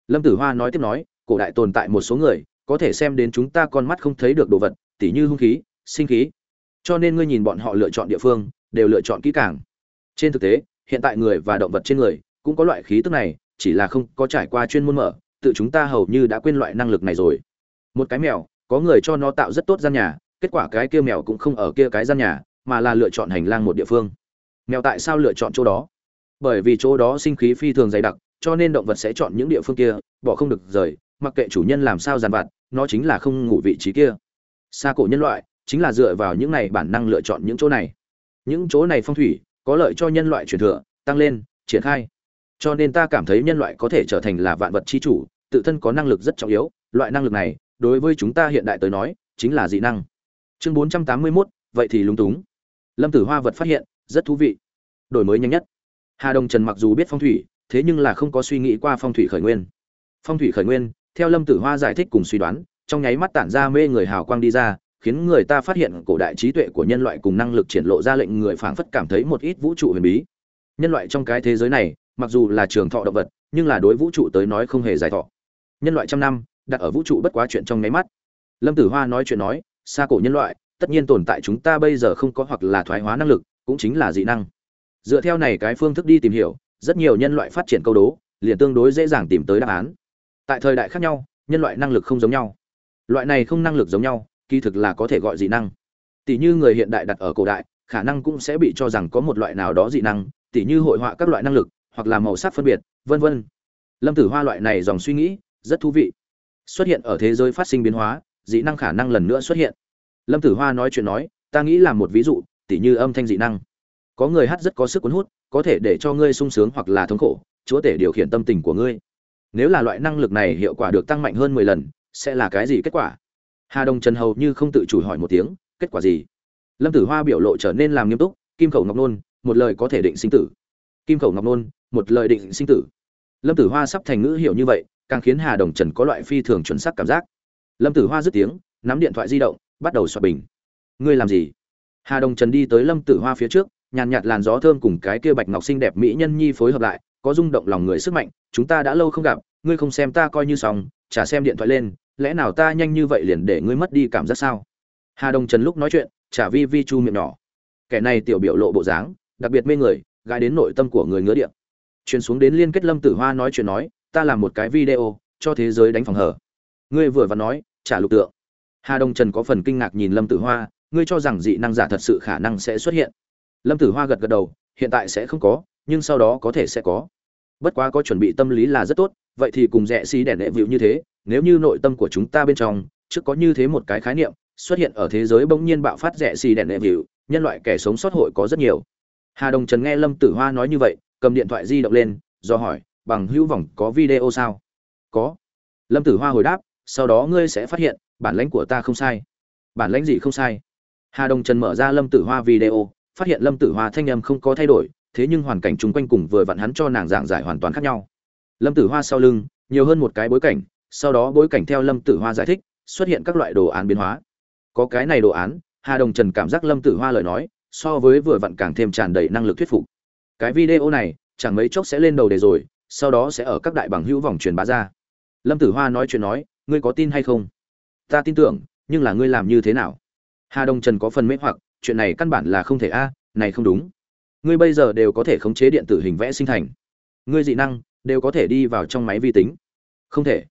Lâm tử hoa nói tiếp nói, cổ đại tồn tại một số người, có thể xem đến chúng ta con mắt không thấy được đồ vật, tỉ như hung khí, sinh khí. Cho nên ngươi nhìn bọn họ lựa chọn địa phương, đều lựa chọn kỹ càng. Trên thực tế, hiện tại người và động vật trên người, cũng có loại khí tức này, chỉ là không có trải qua chuyên môn mở, tự chúng ta hầu như đã quên loại năng lực này rồi. Một cái mèo, có người cho nó tạo rất tốt gian nhà kết quả cái kia mèo cũng không ở kia cái gian nhà, mà là lựa chọn hành lang một địa phương. Mèo tại sao lựa chọn chỗ đó? Bởi vì chỗ đó sinh khí phi thường dày đặc, cho nên động vật sẽ chọn những địa phương kia, bỏ không được rời, mặc kệ chủ nhân làm sao dàn vặt, nó chính là không ngủ vị trí kia. Xa cổ nhân loại, chính là dựa vào những này bản năng lựa chọn những chỗ này. Những chỗ này phong thủy, có lợi cho nhân loại truyền thừa, tăng lên, triển khai. Cho nên ta cảm thấy nhân loại có thể trở thành là vạn vật chi chủ, tự thân có năng lực rất trọng yếu. Loại năng lực này, đối với chúng ta hiện đại tới nói, chính là dị năng chương bốn trăm tám mươi 481, vậy thì lúng túng. Lâm tử hoa vật phát hiện rất thú vị. Đổi mới nhanh nhất. Hà đông trần mặc dù biết phong thủy thế nhưng là không có suy nghĩ qua phong thủy khởi nguyên. Phong thủy khởi nguyên theo lâm tử hoa giải thích cùng suy đoán trong nháy mắt tản ra mê người hào quang đi ra khiến người ta phát hiện cổ đại trí tuệ của nhân loại cùng năng lực triển lộ ra lệnh người phảng phất cảm thấy một ít vũ trụ huyền bí. Nhân loại trong cái thế giới này mặc dù là trường thọ động vật nhưng là đối vũ trụ tới nói không hề dài thọ. Nhân loại trăm năm đặt ở vũ trụ bất quá chuyện trong nháy mắt. Lâm tử hoa nói chuyện nói xa cổ nhân loại, tất nhiên tồn tại chúng ta bây giờ không có hoặc là thoái hóa năng lực, cũng chính là dị năng. Dựa theo này cái phương thức đi tìm hiểu, rất nhiều nhân loại phát triển câu đố, liền tương đối dễ dàng tìm tới đáp án. Tại thời đại khác nhau, nhân loại năng lực không giống nhau. Loại này không năng lực giống nhau, kỳ thực là có thể gọi dị năng. Tỷ như người hiện đại đặt ở cổ đại, khả năng cũng sẽ bị cho rằng có một loại nào đó dị năng, tỷ như hội họa các loại năng lực, hoặc là màu sắc phân biệt, vân vân. Lâm tử hoa loại này dòng suy nghĩ, rất thú vị. Xuất hiện ở thế giới phát sinh biến hóa dị năng khả năng lần nữa xuất hiện. Lâm tử hoa nói chuyện nói, ta nghĩ là một ví dụ, tỉ như âm thanh dị năng. Có người hát rất có sức cuốn hút, có thể để cho ngươi sung sướng hoặc là thống khổ, chúa tể điều khiển tâm tình của ngươi. Nếu là loại năng lực này hiệu quả được tăng mạnh hơn mười lần, sẽ là cái gì kết quả? Hà đông trần hầu như không tự chủ hỏi một tiếng, kết quả gì? Lâm tử hoa biểu lộ trở nên làm nghiêm túc, kim khẩu ngọc nôn, một lời có thể định sinh tử. Kim khẩu ngọc nôn, một lời định sinh tử. Lâm tử hoa sắp thành ngữ hiểu như vậy, càng khiến hà đồng trần có loại phi thường chuẩn xác cảm giác lâm tử hoa dứt tiếng, nắm điện thoại di động, bắt đầu xoa bình. Ngươi làm gì? Hà đồng trần đi tới lâm tử hoa phía trước, nhàn nhạt làn gió thơm cùng cái kia bạch ngọc xinh đẹp mỹ nhân nhi phối hợp lại, có rung động lòng người sức mạnh, chúng ta đã lâu không gặp, ngươi không xem ta coi như xong trả xem điện thoại lên, lẽ nào ta nhanh như vậy liền để ngươi mất đi cảm giác sao? Hà đồng trần lúc nói chuyện trả vi vi chu miệng nhỏ. Kẻ này tiểu biểu lộ bộ dáng, đặc biệt mê người, gái đến nội tâm của người ngứa điện. Truyền xuống đến liên kết lâm tử hoa nói chuyện nói, ta làm một cái video, cho thế giới đánh phòng hở. Ngươi vừa và nói trả lục tượng. Hà đông trần có phần kinh ngạc nhìn lâm tử hoa, ngươi cho rằng dị năng giả thật sự khả năng sẽ xuất hiện. Lâm tử hoa gật gật đầu, hiện tại sẽ không có, nhưng sau đó có thể sẽ có. Bất quá có chuẩn bị tâm lý là rất tốt, vậy thì cùng rẽ xí đẻ nệ vịu như thế, nếu như nội tâm của chúng ta bên trong, trước có như thế một cái khái niệm, xuất hiện ở thế giới bỗng nhiên bạo phát rẽ xì đèn nệ vịu, nhân loại kẻ sống sót hội có rất nhiều. Hà đồng trần nghe lâm tử hoa nói như vậy, cầm điện thoại di động lên, do hỏi, bằng hữu vọng có video sao? Có. Lâm tử hoa hồi đáp sau đó ngươi sẽ phát hiện, bản lãnh của ta không sai. Bản lãnh gì không sai? Hà đồng trần mở ra lâm tử hoa video, phát hiện lâm tử hoa thanh âm không có thay đổi, thế nhưng hoàn cảnh chung quanh cùng vừa vặn hắn cho nàng giảng giải hoàn toàn khác nhau. Lâm tử hoa sau lưng, nhiều hơn một cái bối cảnh, sau đó bối cảnh theo lâm tử hoa giải thích, xuất hiện các loại đồ án biến hóa. Có cái này đồ án, hà đồng trần cảm giác lâm tử hoa lời nói, so với vừa vặn càng thêm tràn đầy năng lực thuyết phục. Cái video này, chẳng mấy chốc sẽ lên đầu đề rồi, sau đó sẽ ở các đại bằng hữu vòng truyền bá ra. Lâm tử hoa nói chuyện nói ngươi có tin hay không? Ta tin tưởng, nhưng là ngươi làm như thế nào? Hà đông trần có phần mê hoặc, chuyện này căn bản là không thể a, này không đúng. Ngươi bây giờ đều có thể khống chế điện tử hình vẽ sinh thành. Ngươi dị năng, đều có thể đi vào trong máy vi tính. Không thể.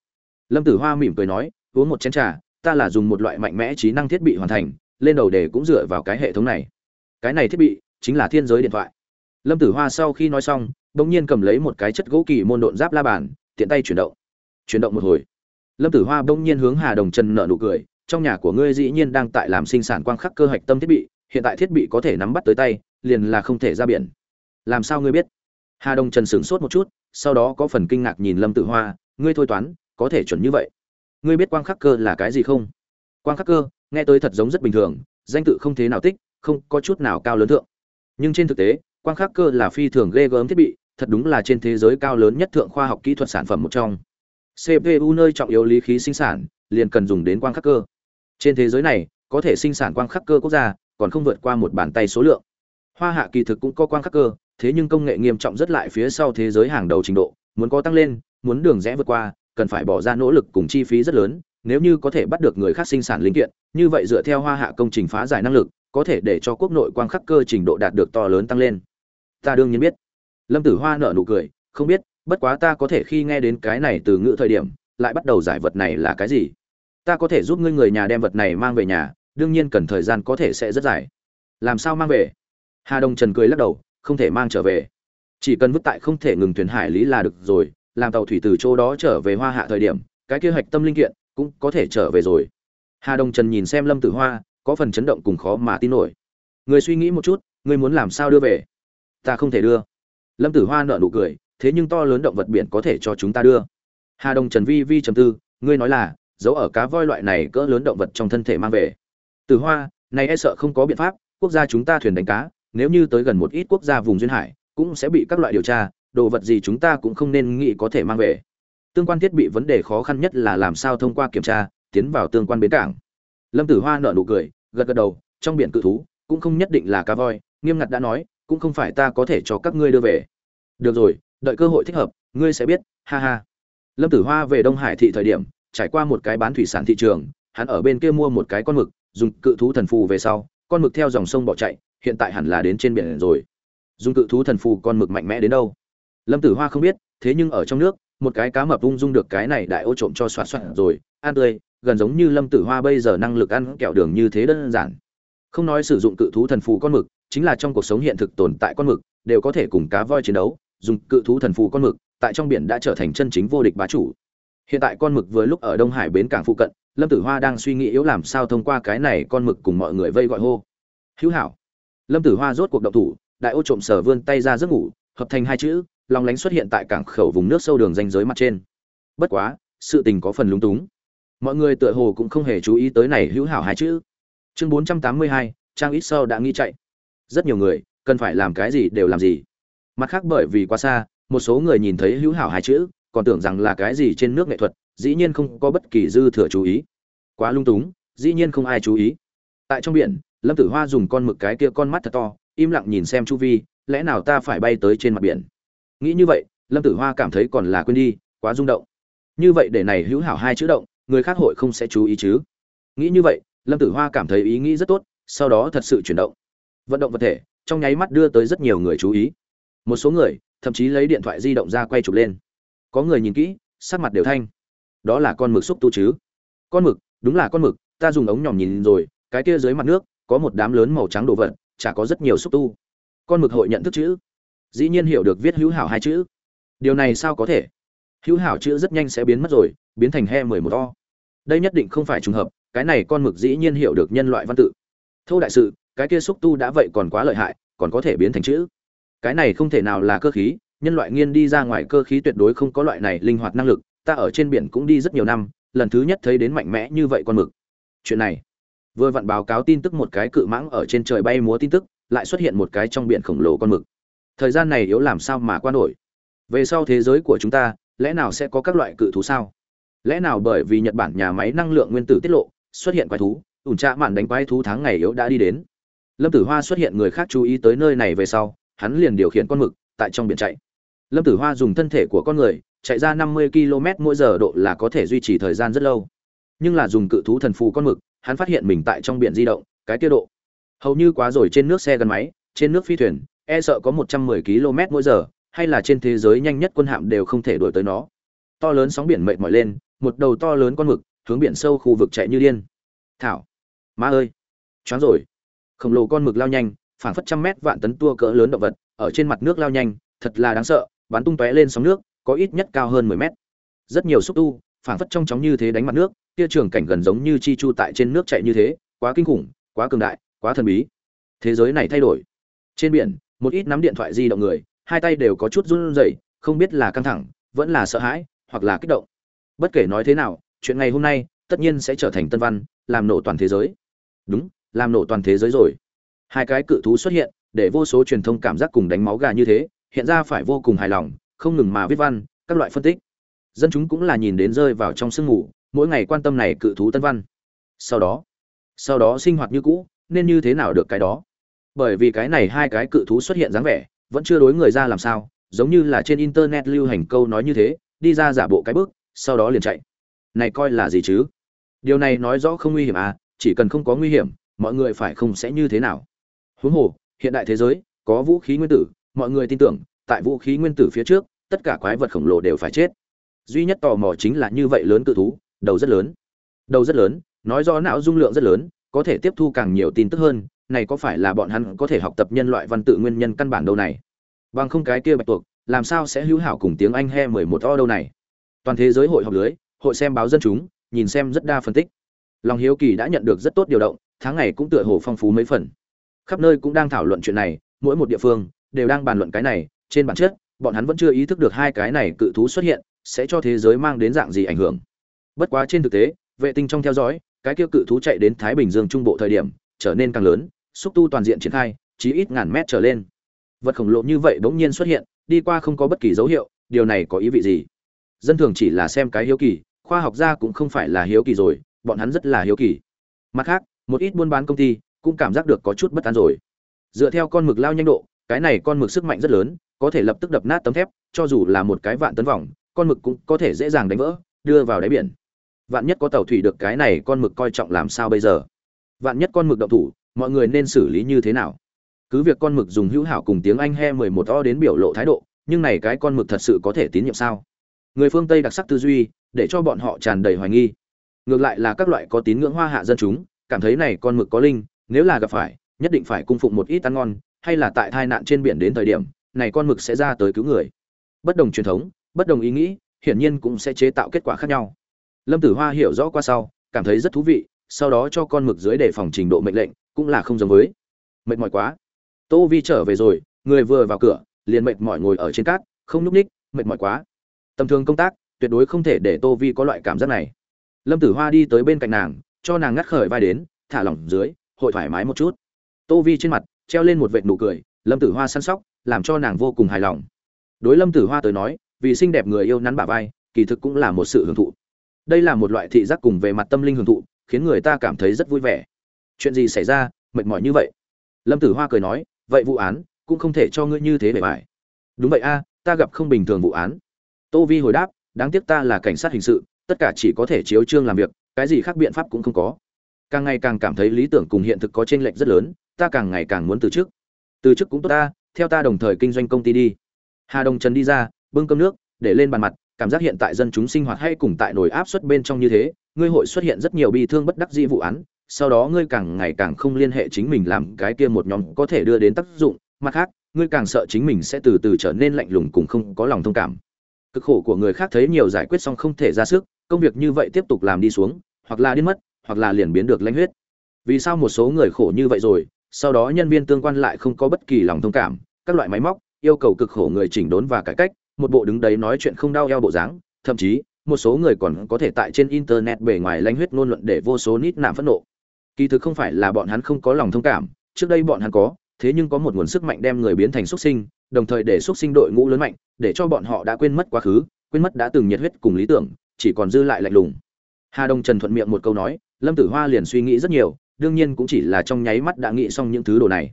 Lâm tử hoa mỉm cười nói, uống một chén trà, ta là dùng một loại mạnh mẽ trí năng thiết bị hoàn thành, lên đầu đề cũng dựa vào cái hệ thống này. Cái này thiết bị chính là thiên giới điện thoại. Lâm tử hoa sau khi nói xong đ ỗ n g nhiên cầm lấy một cái chất gỗ kỳ môn độn giáp la bàn, tiện tay chuyển động. Chuyển động một hồi lâm tử hoa bỗng nhiên hướng hà đồng trần nợ nụ cười, trong nhà của ngươi dĩ nhiên đang tại làm sinh sản quang khắc cơ hạch tâm thiết bị, hiện tại thiết bị có thể nắm bắt tới tay, liền là không thể ra biển. Làm sao ngươi biết? Hà đồng trần sửng sốt một chút, sau đó có phần kinh ngạc nhìn lâm tử hoa, ngươi thôi toán, có thể chuẩn như vậy. Ngươi biết quang khắc cơ là cái gì không? Quang khắc cơ, nghe tới thật giống rất bình thường, danh tự không thế nào tích không có chút nào cao lớn thượng. Nhưng trên thực tế, quang khắc cơ là phi thường ghê gớm thiết bị, thật đúng là trên thế giới cao lớn nhất thượng khoa học kỹ thuật sản phẩm một trong cpu nơi trọng yếu lý khí sinh sản, liền cần dùng đến quang khắc cơ. Trên thế giới này, có thể sinh sản quang khắc cơ quốc gia, còn không vượt qua một bàn tay số lượng. Hoa hạ kỳ thực cũng có quang khắc cơ, thế nhưng công nghệ nghiêm trọng rất lại phía sau thế giới hàng đầu trình độ, muốn có tăng lên, muốn đường rẽ vượt qua, cần phải bỏ ra nỗ lực cùng chi phí rất lớn, nếu như có thể bắt được người khác sinh sản linh kiện, như vậy dựa theo hoa hạ công trình phá giải năng lực, có thể để cho quốc nội quang khắc cơ trình độ đạt được to lớn tăng lên. Ta đương nhiên biết. Lâm tử hoa nở nụ cười, không biết bất quá ta có thể khi nghe đến cái này từ ngữ thời điểm, lại bắt đầu giải vật này là cái gì? Ta có thể giúp ngươi người nhà đem vật này mang về nhà, đương nhiên cần thời gian có thể sẽ rất dài. Làm sao mang về? Hà đông trần cười lắc đầu, không thể mang trở về. Chỉ cần vứt tại không thể ngừng thuyền hải lý là được rồi, làm tàu thủy từ chỗ đó trở về hoa hạ thời điểm, cái kế hoạch tâm linh kiện cũng có thể trở về rồi. Hà đông trần nhìn xem lâm tử hoa, có phần chấn động cùng khó mà tin nổi. Người suy nghĩ một chút ngươi muốn làm sao đưa về? Ta không thể đưa. Lâm tử hoa nợ nụ cười thế nhưng to lớn động vật biển có thể cho chúng ta đưa. Hà đông trần vi vi trầm tư, ngươi nói là, giấu ở cá voi loại này cỡ lớn động vật trong thân thể mang về. Tử hoa, này e sợ không có biện pháp, quốc gia chúng ta thuyền đánh cá, nếu như tới gần một ít quốc gia vùng duyên hải, cũng sẽ bị các loại điều tra, đồ vật gì chúng ta cũng không nên nghĩ có thể mang về. Tương quan thiết bị vấn đề khó khăn nhất là làm sao thông qua kiểm tra, tiến vào tương quan bến cảng. Lâm tử hoa nở nụ cười, gật gật đầu, trong biển cự thú, cũng không nhất định là cá voi, nghiêm ngặt đã nói, cũng không phải ta có thể cho các ngươi đưa về. Được rồi đợi cơ hội thích hợp, ngươi sẽ biết, ha ha. Lâm tử hoa về đông hải thị thời điểm, trải qua một cái bán thủy sản thị trường, hắn ở bên kia mua một cái con mực, dùng cự thú thần phù về sau, con mực theo dòng sông bỏ chạy, hiện tại hẳn là đến trên biển rồi. Dùng cự thú thần phù con mực mạnh mẽ đến đâu? Lâm tử hoa không biết, thế nhưng ở trong nước, một cái cá mập ung dung được cái này đại ô trộm cho xoạt xoạt rồi, ăn tươi, gần giống như lâm tử hoa bây giờ năng lực ăn kẹo đường như thế đơn giản. Không nói sử dụng cự thú thần phù con mực, chính là trong cuộc sống hiện thực tồn tại con mực, đều có thể cùng cá voi chiến đấu dùng cự thú thần phù con mực, tại trong biển đã trở thành chân chính vô địch bá chủ. Hiện tại con mực vừa lúc ở đông hải bến cảng phụ cận, lâm tử hoa đang suy nghĩ yếu làm sao thông qua cái này con mực cùng mọi người vây gọi hô. Hữu hảo. Lâm tử hoa rốt cuộc động thủ, đại ô trộm sở vươn tay ra giấc ngủ, hợp thành hai chữ lòng lánh xuất hiện tại cảng khẩu vùng nước sâu đường danh giới mặt trên. Bất quá, sự tình có phần lúng túng. Mọi người tựa hồ cũng không hề chú ý tới này hữu hảo hai chữ. Chương bốn trăm tám mươi hai, trang ít sâu đã nghĩ chạy. Rất nhiều người, cần phải làm cái gì đều làm gì mặt khác bởi vì quá xa, một số người nhìn thấy hữu hảo hai chữ, còn tưởng rằng là cái gì trên nước nghệ thuật, dĩ nhiên không có bất kỳ dư thừa chú ý. Quá lung túng, dĩ nhiên không ai chú ý. Tại trong biển, lâm tử hoa dùng con mực cái kia con mắt thật to, im lặng nhìn xem chu vi, lẽ nào ta phải bay tới trên mặt biển? Nghĩ như vậy, lâm tử hoa cảm thấy còn là quên đi, quá rung động. Như vậy để này hữu hảo hai chữ động, người khác hội không sẽ chú ý chứ. Nghĩ như vậy, lâm tử hoa cảm thấy ý nghĩ rất tốt, sau đó thật sự chuyển động. Vận động vật thể, trong nháy mắt đưa tới rất nhiều người chú ý một số người, thậm chí lấy điện thoại di động ra quay chụp lên. Có người nhìn kỹ, sắc mặt đều thanh. Đó là con mực xúc tu chứ? Con mực, đúng là con mực, ta dùng ống nhòm nhìn rồi, cái kia dưới mặt nước, có một đám lớn màu trắng đồ vật, chả có rất nhiều xúc tu. Con mực hội nhận thức chữ. Dĩ nhiên hiểu được viết hữu hảo hai chữ. Điều này sao có thể? Hữu hảo chữ rất nhanh sẽ biến mất rồi, biến thành he mười một o. Đây nhất định không phải trùng hợp, cái này con mực dĩ nhiên hiểu được nhân loại văn tự. Thô đại sự, cái kia xúc tu đã vậy còn quá lợi hại, còn có thể biến thành chữ cái này không thể nào là cơ khí, nhân loại nghiên đi ra ngoài cơ khí tuyệt đối không có loại này linh hoạt năng lực, ta ở trên biển cũng đi rất nhiều năm, lần thứ nhất thấy đến mạnh mẽ như vậy con mực. Chuyện này, vừa vặn báo cáo tin tức một cái cự mãng ở trên trời bay múa tin tức, lại xuất hiện một cái trong biển khổng lồ con mực. Thời gian này yếu làm sao mà qua nổi? Về sau thế giới của chúng ta, lẽ nào sẽ có các loại cự thú sao? Lẽ nào bởi vì nhật bản nhà máy năng lượng nguyên tử tiết lộ, xuất hiện quái thú, ủn trạ mạn đánh quái thú tháng ngày yếu đã đi đến. Lâm tử hoa xuất hiện người khác chú ý tới nơi này về sau hắn liền điều khiển con mực tại trong biển chạy. Lâm tử hoa dùng thân thể của con người chạy ra năm mươi km mỗi giờ độ là có thể duy trì thời gian rất lâu. Nhưng là dùng cự thú thần phù con mực, hắn phát hiện mình tại trong biển di động, cái tiết độ. Hầu như quá rồi trên nước xe gắn máy, trên nước phi thuyền e sợ có một trăm mười km mỗi giờ, hay là trên thế giới nhanh nhất quân hạm đều không thể đuổi tới nó. To lớn sóng biển mệt mỏi lên, một đầu to lớn con mực hướng biển sâu khu vực chạy như điên. Thảo má ơi, choáng rồi. Khổng lồ con mực lao nhanh phảng phất trăm mét vạn tấn tua cỡ lớn động vật, ở trên mặt nước lao nhanh, thật là đáng sợ, bắn tung tóe lên sóng nước, có ít nhất cao hơn mười mét. Rất nhiều xúc tu, phảng phất trong chóng như thế đánh mặt nước, kia trường cảnh gần giống như chi chu tại trên nước chạy như thế, quá kinh khủng, quá cường đại, quá thần bí. Thế giới này thay đổi. Trên biển, một ít nắm điện thoại di động người, hai tay đều có chút run rẩy, không biết là căng thẳng, vẫn là sợ hãi, hoặc là kích động. Bất kể nói thế nào, chuyện ngày hôm nay, tất nhiên sẽ trở thành tân văn, làm nổ toàn thế giới. Đúng, làm nổ toàn thế giới rồi hai cái cự thú xuất hiện, để vô số truyền thông cảm giác cùng đánh máu gà như thế, hiện ra phải vô cùng hài lòng, không ngừng mà viết văn, các loại phân tích. Dân chúng cũng là nhìn đến rơi vào trong sương ngủ mỗi ngày quan tâm này cự thú tân văn. Sau đó sau đó sinh hoạt như cũ, nên như thế nào được cái đó? Bởi vì cái này hai cái cự thú xuất hiện dáng vẻ, vẫn chưa đối người ra làm sao, giống như là trên internet lưu hành câu nói như thế, đi ra giả bộ cái bước, sau đó liền chạy. Này coi là gì chứ? Điều này nói rõ không nguy hiểm à chỉ cần không có nguy hiểm, mọi người phải không sẽ như thế nào? Huống hồ, hiện đại thế giới, có vũ khí nguyên tử, mọi người tin tưởng, tại vũ khí nguyên tử phía trước, tất cả quái vật khổng lồ đều phải chết. Duy nhất tò mò chính là như vậy lớn cự thú, đầu rất lớn. Đầu rất lớn, nói rõ não dung lượng rất lớn, có thể tiếp thu càng nhiều tin tức hơn, này có phải là bọn hắn có thể học tập nhân loại văn tự nguyên nhân căn bản đâu này? Bằng không cái kia bạch tuộc, làm sao sẽ hữu hảo cùng tiếng anh he mười một o đâu này? Toàn thế giới hội họp lưới hội xem báo dân chúng, nhìn xem rất đa phân tích. Lòng hiếu kỳ đã nhận được rất tốt điều động, tháng ngày cũng tựa hồ phong phú mấy phần khắp nơi cũng đang thảo luận chuyện này, mỗi một địa phương đều đang bàn luận cái này, trên bản chất, bọn hắn vẫn chưa ý thức được hai cái này cự thú xuất hiện sẽ cho thế giới mang đến dạng gì ảnh hưởng. Bất quá trên thực tế, vệ tinh trong theo dõi, cái kia cự thú chạy đến thái bình dương trung bộ thời điểm, trở nên càng lớn, xúc tu toàn diện triển khai, chí ít ngàn mét trở lên. Vật khổng lồ như vậy bỗng nhiên xuất hiện, đi qua không có bất kỳ dấu hiệu, điều này có ý vị gì? Dân thường chỉ là xem cái hiếu kỳ, khoa học gia cũng không phải là hiếu kỳ rồi, bọn hắn rất là hiếu kỳ. Mặt khác, một ít buôn bán công ty cũng cảm giác được có chút bất an rồi. Dựa theo con mực lao nhanh độ, cái này con mực sức mạnh rất lớn, có thể lập tức đập nát tấm thép, cho dù là một cái vạn tấn vòng, con mực cũng có thể dễ dàng đánh vỡ, đưa vào đáy biển. Vạn nhất có tàu thủy được cái này con mực coi trọng làm sao bây giờ? Vạn nhất con mực động thủ, mọi người nên xử lý như thế nào? Cứ việc con mực dùng hữu hảo cùng tiếng anh he mười một o đến biểu lộ thái độ, nhưng này cái con mực thật sự có thể tín nhiệm sao? Người phương tây đặc sắc tư duy, để cho bọn họ tràn đầy hoài nghi. Ngược lại là các loại có tín ngưỡng hoa hạ dân chúng, cảm thấy này con mực có linh nếu là gặp phải, nhất định phải cung phụng một ít ăn ngon, hay là tại tai nạn trên biển đến thời điểm, này con mực sẽ ra tới cứu người. Bất đồng truyền thống, bất đồng ý nghĩ, hiển nhiên cũng sẽ chế tạo kết quả khác nhau. Lâm tử hoa hiểu rõ qua sau, cảm thấy rất thú vị, sau đó cho con mực dưới để phòng trình độ mệnh lệnh, cũng là không giống với. Mệt mỏi quá. Tô vi trở về rồi, người vừa vào cửa, liền mệt mỏi ngồi ở trên cát, không nhúc ních mệt mỏi quá. Tầm thường công tác, tuyệt đối không thể để tô vi có loại cảm giác này. Lâm tử hoa đi tới bên cạnh nàng, cho nàng ngắt khởi vai đến, thả lỏng dưới hội thoải mái một chút. Tô vi trên mặt treo lên một vệt nụ cười, lâm tử hoa săn sóc, làm cho nàng vô cùng hài lòng. Đối lâm tử hoa tới nói, vì xinh đẹp người yêu nắn bả vai, kỳ thực cũng là một sự hưởng thụ. Đây là một loại thị giác cùng về mặt tâm linh hưởng thụ, khiến người ta cảm thấy rất vui vẻ. Chuyện gì xảy ra, mệt mỏi như vậy? Lâm tử hoa cười nói, vậy vụ án cũng không thể cho ngươi như thế bề bài. Đúng vậy a, ta gặp không bình thường vụ án. Tô vi hồi đáp, đáng tiếc ta là cảnh sát hình sự, tất cả chỉ có thể chiếu trương làm việc, cái gì khác biện pháp cũng không có càng ngày càng cảm thấy lý tưởng cùng hiện thực có chênh lệch rất lớn, ta càng ngày càng muốn từ chức. Từ chức cũng tốt ta, theo ta đồng thời kinh doanh công ty đi. Hà đồng trần đi ra, bưng cơm nước, để lên bàn mặt, cảm giác hiện tại dân chúng sinh hoạt hay cùng tại nồi áp suất bên trong như thế, ngươi hội xuất hiện rất nhiều bi thương bất đắc dĩ vụ án, sau đó ngươi càng ngày càng không liên hệ chính mình làm cái kia một nhóm có thể đưa đến tác dụng, mặt khác, ngươi càng sợ chính mình sẽ từ từ trở nên lạnh lùng cùng không có lòng thông cảm. Cực khổ của người khác thấy nhiều giải quyết xong không thể ra sức, công việc như vậy tiếp tục làm đi xuống, hoặc là điên mất hoặc là liền biến được lãnh huyết. Vì sao một số người khổ như vậy rồi, sau đó nhân viên tương quan lại không có bất kỳ lòng thông cảm, các loại máy móc, yêu cầu cực khổ người chỉnh đốn và cải cách, một bộ đứng đấy nói chuyện không đau eo bộ dáng, thậm chí, một số người còn có thể tại trên internet bề ngoài lãnh huyết ngôn luận để vô số nít nạm phẫn nộ. Kỳ thực không phải là bọn hắn không có lòng thông cảm, trước đây bọn hắn có, thế nhưng có một nguồn sức mạnh đem người biến thành xuất sinh, đồng thời để xuất sinh đội ngũ lớn mạnh, để cho bọn họ đã quên mất quá khứ, quên mất đã từng nhiệt huyết cùng lý tưởng, chỉ còn dư lại lạnh lùng. Hà đông trần thuận miệng một câu nói lâm tử hoa liền suy nghĩ rất nhiều, đương nhiên cũng chỉ là trong nháy mắt đã nghĩ xong những thứ đồ này.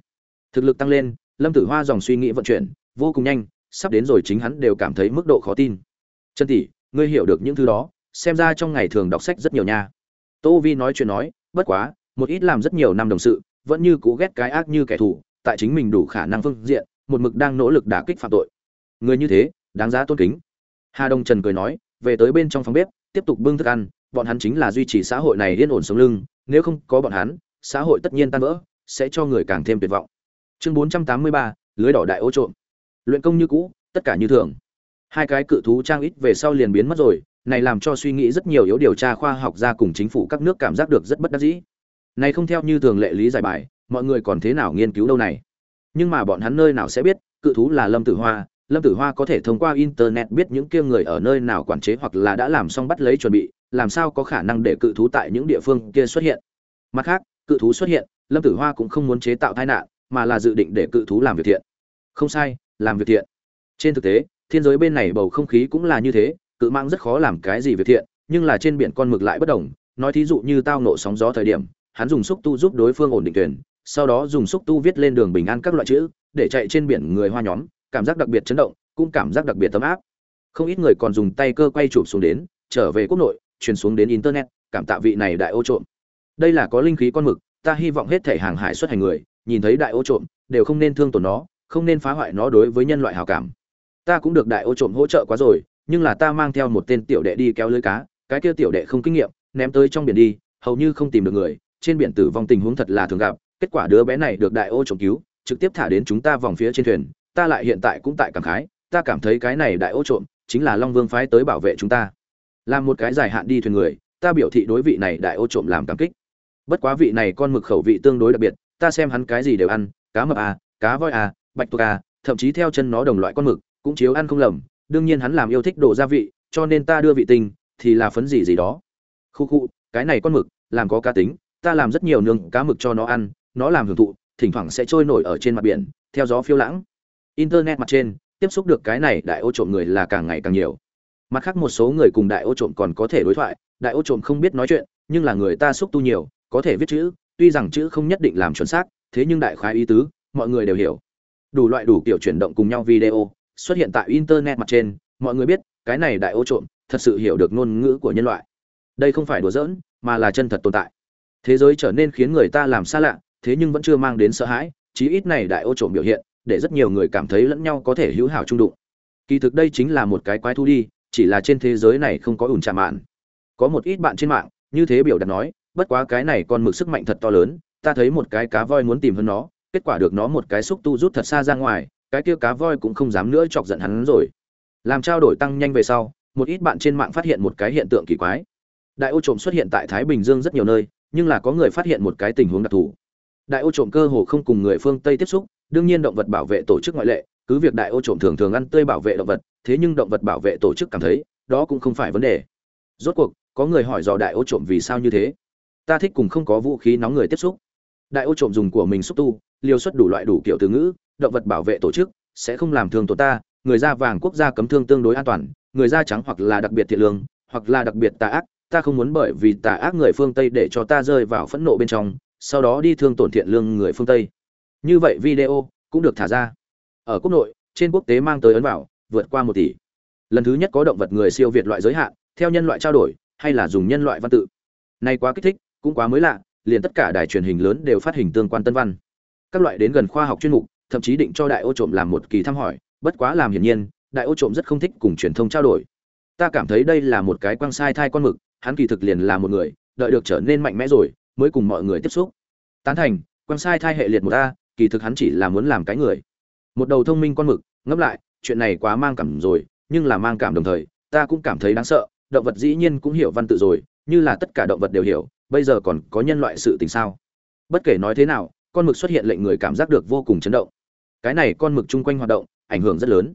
Thực lực tăng lên, lâm tử hoa dòng suy nghĩ vận chuyển, vô cùng nhanh, sắp đến rồi chính hắn đều cảm thấy mức độ khó tin. Chân tỷ, ngươi hiểu được những thứ đó, xem ra trong ngày thường đọc sách rất nhiều nha. Tô vi nói chuyện nói, bất quá, một ít làm rất nhiều năm đồng sự, vẫn như cũ ghét cái ác như kẻ thù, tại chính mình đủ khả năng phương diện, một mực đang nỗ lực đả kích phạm tội. Người như thế, đáng giá tôn kính. Hà đông trần cười nói, về tới bên trong phòng bếp, tiếp tục bưng thức ăn bọn hắn chính là duy trì xã hội này yên ổn sống lưng, nếu không có bọn hắn, xã hội tất nhiên tan vỡ, sẽ cho người càng thêm tuyệt vọng. Chương bốn trăm tám mươi ba, lưới đỏ đại ô trộm. Luyện công như cũ, tất cả như thường. Hai cái cự thú trang ít về sau liền biến mất rồi, này làm cho suy nghĩ rất nhiều yếu điều tra khoa học gia cùng chính phủ các nước cảm giác được rất bất đắc dĩ. Này không theo như thường lệ lý giải bài, mọi người còn thế nào nghiên cứu đâu này? Nhưng mà bọn hắn nơi nào sẽ biết, cự thú là lâm tử hoa, lâm tử hoa có thể thông qua internet biết những kia người ở nơi nào quản chế hoặc là đã làm xong bắt lấy chuẩn bị làm sao có khả năng để cự thú tại những địa phương kia xuất hiện? Mặt khác, cự thú xuất hiện, lâm tử hoa cũng không muốn chế tạo tai nạn, mà là dự định để cự thú làm việc thiện. Không sai, làm việc thiện. Trên thực tế, thiên giới bên này bầu không khí cũng là như thế, cự mang rất khó làm cái gì việc thiện, nhưng là trên biển con mực lại bất đồng. Nói thí dụ như tao nộ sóng gió thời điểm, hắn dùng xúc tu giúp đối phương ổn định thuyền, sau đó dùng xúc tu viết lên đường bình an các loại chữ, để chạy trên biển người hoa nhóm, cảm giác đặc biệt chấn động, cũng cảm giác đặc biệt tấm áp. Không ít người còn dùng tay cơ quay chụp xuống đến, trở về quốc nội truyền xuống đến internet, cảm tạ vị này đại ô trộm. Đây là có linh khí con mực, ta hy vọng hết thể hàng hải xuất hành người, nhìn thấy đại ô trộm, đều không nên thương tổn nó, không nên phá hoại nó đối với nhân loại hào cảm. Ta cũng được đại ô trộm hỗ trợ quá rồi, nhưng là ta mang theo một tên tiểu đệ đi kéo lưới cá, cái kia tiểu đệ không kinh nghiệm, ném tới trong biển đi, hầu như không tìm được người, trên biển tử vong tình huống thật là thường gặp, kết quả đứa bé này được đại ô trộm cứu, trực tiếp thả đến chúng ta vòng phía trên thuyền, ta lại hiện tại cũng tại cảm khái, ta cảm thấy cái này đại ô trộm, chính là long vương phái tới bảo vệ chúng ta làm một cái dài hạn đi thuyền người, ta biểu thị đối vị này đại ô trộm làm cảm kích. Bất quá vị này con mực khẩu vị tương đối đặc biệt, ta xem hắn cái gì đều ăn, cá mập à cá voi à bạch tuộc à thậm chí theo chân nó đồng loại con mực, cũng chiếu ăn không lầm, đương nhiên hắn làm yêu thích đồ gia vị, cho nên ta đưa vị tinh thì là phấn gì gì đó. Khu khu, cái này con mực, làm có cá tính, ta làm rất nhiều nương cá mực cho nó ăn, nó làm hưởng thụ, thỉnh thoảng sẽ trôi nổi ở trên mặt biển, theo gió phiêu lãng. Internet mặt trên, tiếp xúc được cái này đại ô trộm người là càng ngày càng nhiều mặt khác một số người cùng đại ô trộm còn có thể đối thoại, đại ô trộm không biết nói chuyện, nhưng là người ta xúc tu nhiều, có thể viết chữ, tuy rằng chữ không nhất định làm chuẩn xác, thế nhưng đại khái ý tứ, mọi người đều hiểu. Đủ loại đủ kiểu chuyển động cùng nhau video, xuất hiện tại internet mặt trên, mọi người biết, cái này đại ô trộm, thật sự hiểu được ngôn ngữ của nhân loại. Đây không phải đùa giỡn, mà là chân thật tồn tại. Thế giới trở nên khiến người ta làm xa lạ, thế nhưng vẫn chưa mang đến sợ hãi, chí ít này đại ô trộm biểu hiện, để rất nhiều người cảm thấy lẫn nhau có thể hữu hảo trung đụng. Kỳ thực đây chính là một cái quái thu đi chỉ là trên thế giới này không có ủn trà mạn. Có một ít bạn trên mạng, như thế biểu đạt nói, bất quá cái này con mực sức mạnh thật to lớn, ta thấy một cái cá voi muốn tìm hơn nó, kết quả được nó một cái xúc tu rút thật xa ra ngoài, cái kia cá voi cũng không dám nữa chọc giận hắn rồi. Làm trao đổi tăng nhanh về sau, một ít bạn trên mạng phát hiện một cái hiện tượng kỳ quái. Đại ô trộm xuất hiện tại thái bình dương rất nhiều nơi, nhưng là có người phát hiện một cái tình huống đặc thù. Đại ô trộm cơ hồ không cùng người phương tây tiếp xúc, đương nhiên động vật bảo vệ tổ chức ngoại lệ cứ việc đại ô trộm thường thường ăn tươi bảo vệ động vật, thế nhưng động vật bảo vệ tổ chức cảm thấy, đó cũng không phải vấn đề. Rốt cuộc, có người hỏi dò đại ô trộm vì sao như thế. Ta thích cùng không có vũ khí nóng người tiếp xúc. Đại ô trộm dùng của mình xúc tu, liều xuất đủ loại đủ kiểu từ ngữ, động vật bảo vệ tổ chức, sẽ không làm thương tổn ta, người da vàng quốc gia cấm thương tương đối an toàn, người da trắng hoặc là đặc biệt thiện lương, hoặc là đặc biệt tà ác, ta không muốn bởi vì tà ác người phương tây để cho ta rơi vào phẫn nộ bên trong, sau đó đi thương tổn thiện lương người phương tây. Như vậy video cũng được thả ra ở quốc nội, trên quốc tế mang tới ấn bảo vượt qua một tỷ. Lần thứ nhất có động vật người siêu việt loại giới hạn, theo nhân loại trao đổi, hay là dùng nhân loại văn tự. Nay quá kích thích, cũng quá mới lạ, liền tất cả đài truyền hình lớn đều phát hình tương quan tân văn. Các loại đến gần khoa học chuyên mục, thậm chí định cho đại ô trộm làm một kỳ thăm hỏi, bất quá làm hiển nhiên, đại ô trộm rất không thích cùng truyền thông trao đổi. Ta cảm thấy đây là một cái quang sai thai con mực, hắn kỳ thực liền là một người, đợi được trở nên mạnh mẽ rồi, mới cùng mọi người tiếp xúc. Tán thành, quang sai thai hệ liệt một ta kỳ thực hắn chỉ là muốn làm cái người một đầu thông minh con mực, ngẫm lại, chuyện này quá mang cảm rồi, nhưng là mang cảm đồng thời, ta cũng cảm thấy đáng sợ, động vật dĩ nhiên cũng hiểu văn tự rồi, như là tất cả động vật đều hiểu, bây giờ còn có nhân loại sự tình sao? Bất kể nói thế nào, con mực xuất hiện lệnh người cảm giác được vô cùng chấn động. Cái này con mực chung quanh hoạt động, ảnh hưởng rất lớn.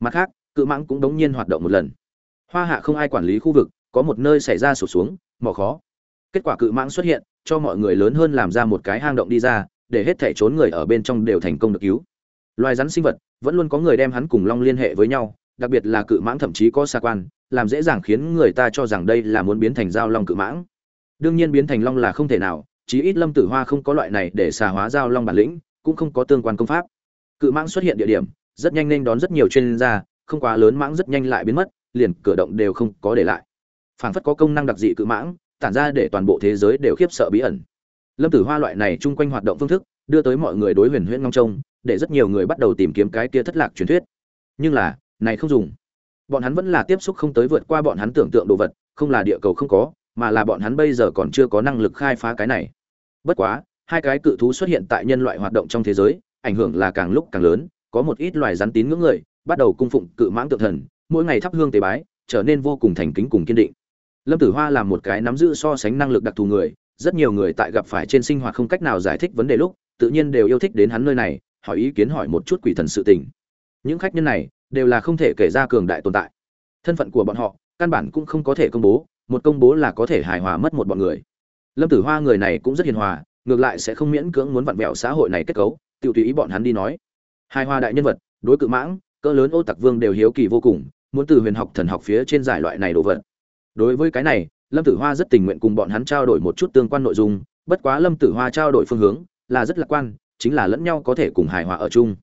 Mặt khác, cự mãng cũng đống nhiên hoạt động một lần. Hoa hạ không ai quản lý khu vực, có một nơi xảy ra sụt xuống mỏ khó. Kết quả cự mãng xuất hiện, cho mọi người lớn hơn làm ra một cái hang động đi ra, để hết thể trốn người ở bên trong đều thành công được cứu loài rắn sinh vật vẫn luôn có người đem hắn cùng long liên hệ với nhau, đặc biệt là cự mãng thậm chí có xa quan, làm dễ dàng khiến người ta cho rằng đây là muốn biến thành giao long cự mãng. Đương nhiên biến thành long là không thể nào, chí ít lâm tử hoa không có loại này để xà hóa giao long bản lĩnh, cũng không có tương quan công pháp. Cự mãng xuất hiện địa điểm, rất nhanh nên đón rất nhiều chuyên gia, không quá lớn mãng rất nhanh lại biến mất, liền cửa động đều không có để lại. Phảng phất có công năng đặc dị cự mãng, tản ra để toàn bộ thế giới đều khiếp sợ bí ẩn. Lâm tử hoa loại này chung quanh hoạt động phương thức, đưa tới mọi người đối huyền huyễn ngong trông để rất nhiều người bắt đầu tìm kiếm cái kia thất lạc truyền thuyết. Nhưng là, này không dùng. Bọn hắn vẫn là tiếp xúc không tới vượt qua bọn hắn tưởng tượng đồ vật, không là địa cầu không có, mà là bọn hắn bây giờ còn chưa có năng lực khai phá cái này. Bất quá, hai cái cự thú xuất hiện tại nhân loại hoạt động trong thế giới, ảnh hưởng là càng lúc càng lớn, có một ít loài rắn tín ngưỡng người, bắt đầu cung phụng cự mãng tượng thần, mỗi ngày thắp hương tế bái, trở nên vô cùng thành kính cùng kiên định. Lâm tử hoa là một cái nắm giữ so sánh năng lực đặc thù người, rất nhiều người tại gặp phải trên sinh hoạt không cách nào giải thích vấn đề lúc, tự nhiên đều yêu thích đến hắn nơi này hỏi ý kiến hỏi một chút quỷ thần sự tình. Những khách nhân này đều là không thể kể ra cường đại tồn tại. Thân phận của bọn họ, căn bản cũng không có thể công bố, một công bố là có thể hài hòa mất một bọn người. Lâm tử hoa người này cũng rất hiền hòa, ngược lại sẽ không miễn cưỡng muốn vặn vẹo xã hội này kết cấu tự tùy ý bọn hắn đi nói. Hài hòa đại nhân vật, đối cự mãng, cỡ lớn ô tặc vương đều hiếu kỳ vô cùng, muốn từ huyền học thần học phía trên giải loại này đồ vật. Đối với cái này, lâm tử hoa rất tình nguyện cùng bọn hắn trao đổi một chút tương quan nội dung, bất quá lâm tử hoa trao đổi phương hướng là rất lạc quan chính là lẫn nhau có thể cùng hài hòa ở chung.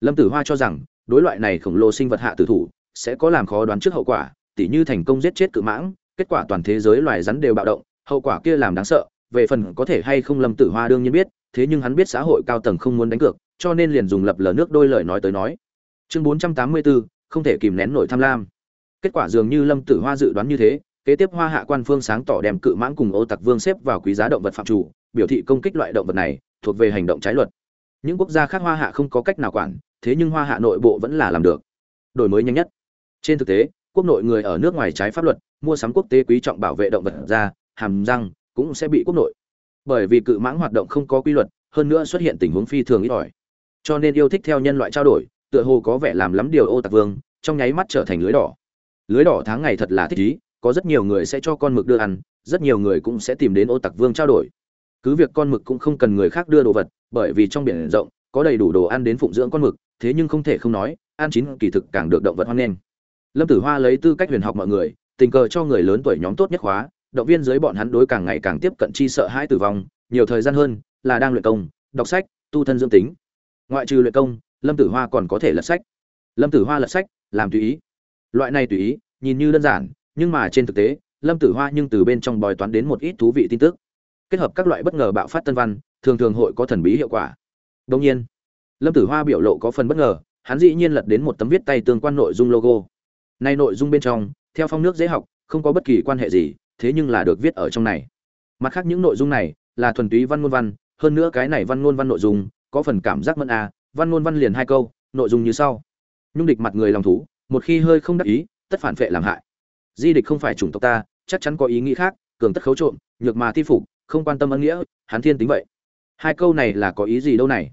Lâm tử hoa cho rằng, đối loại này khổng lồ sinh vật hạ tử thủ, sẽ có làm khó đoán trước hậu quả, tỉ như thành công giết chết cự mãng, kết quả toàn thế giới loài rắn đều bạo động, hậu quả kia làm đáng sợ, về phần có thể hay không lâm tử hoa đương nhiên biết, thế nhưng hắn biết xã hội cao tầng không muốn đánh cược, cho nên liền dùng lập lờ nước đôi lời nói tới nói. Chương bốn trăm tám mươi bốn không thể kìm nén nổi tham lam. Kết quả dường như lâm tử hoa dự đoán như thế, kế tiếp hoa hạ quan phương sáng tỏ đem cự mãng cùng ô tặc vương xếp vào quý giá động vật phạm chủ, biểu thị công kích loại động vật này thuộc về hành động trái luật. Những quốc gia khác hoa hạ không có cách nào quản, thế nhưng hoa hạ nội bộ vẫn là làm được. Đổi mới nhanh nhất. Trên thực tế, quốc nội người ở nước ngoài trái pháp luật, mua sắm quốc tế quý trọng bảo vệ động vật ra, hàm răng, cũng sẽ bị quốc nội. Bởi vì cự mãng hoạt động không có quy luật, hơn nữa xuất hiện tình huống phi thường ít ỏi. Cho nên yêu thích theo nhân loại trao đổi, tựa hồ có vẻ làm lắm điều ô tạc vương, trong nháy mắt trở thành lưới đỏ. Lưới đỏ tháng ngày thật là thích ý có rất nhiều người sẽ cho con mực đưa ăn, rất nhiều người cũng sẽ tìm đến ô tặc vương trao đổi cứ việc con mực cũng không cần người khác đưa đồ vật, bởi vì trong biển rộng, có đầy đủ đồ ăn đến phụng dưỡng con mực, thế nhưng không thể không nói, ăn chín kỳ thực càng được động vật hoan nghênh. Lâm tử hoa lấy tư cách huyền học mọi người, tình cờ cho người lớn tuổi nhóm tốt nhất khóa động viên dưới bọn hắn đối càng ngày càng tiếp cận chi sợ hãi tử vong, nhiều thời gian hơn là đang luyện công, đọc sách, tu thân dưỡng tính. Ngoại trừ luyện công, lâm tử hoa còn có thể lật sách. Lâm tử hoa lật sách, làm tùy ý. Loại này tùy ý, nhìn như đơn giản, nhưng mà trên thực tế, lâm tử hoa nhưng từ bên trong bòi toán đến một ít thú vị tin tức kết hợp các loại bất ngờ bạo phát tân văn thường thường hội có thần bí hiệu quả. Đông nhiên lâm tử hoa biểu lộ có phần bất ngờ hắn dĩ nhiên lật đến một tấm viết tay tương quan nội dung logo. Nay nội dung bên trong theo phong nước dễ học không có bất kỳ quan hệ gì thế nhưng là được viết ở trong này. Mặt khác những nội dung này là thuần túy văn ngôn văn hơn nữa cái này văn ngôn văn nội dung có phần cảm giác mẫn a à, văn ngôn văn liền hai câu nội dung như sau. Nhung địch mặt người lòng thú một khi hơi không đắc ý tất phản vệ làm hại. Di địch không phải chủng tộc ta chắc chắn có ý nghĩ khác cường tất khấu trộm nhược mà thi phục không quan tâm ân nghĩa, hắn thiên tính vậy. Hai câu này là có ý gì đâu này?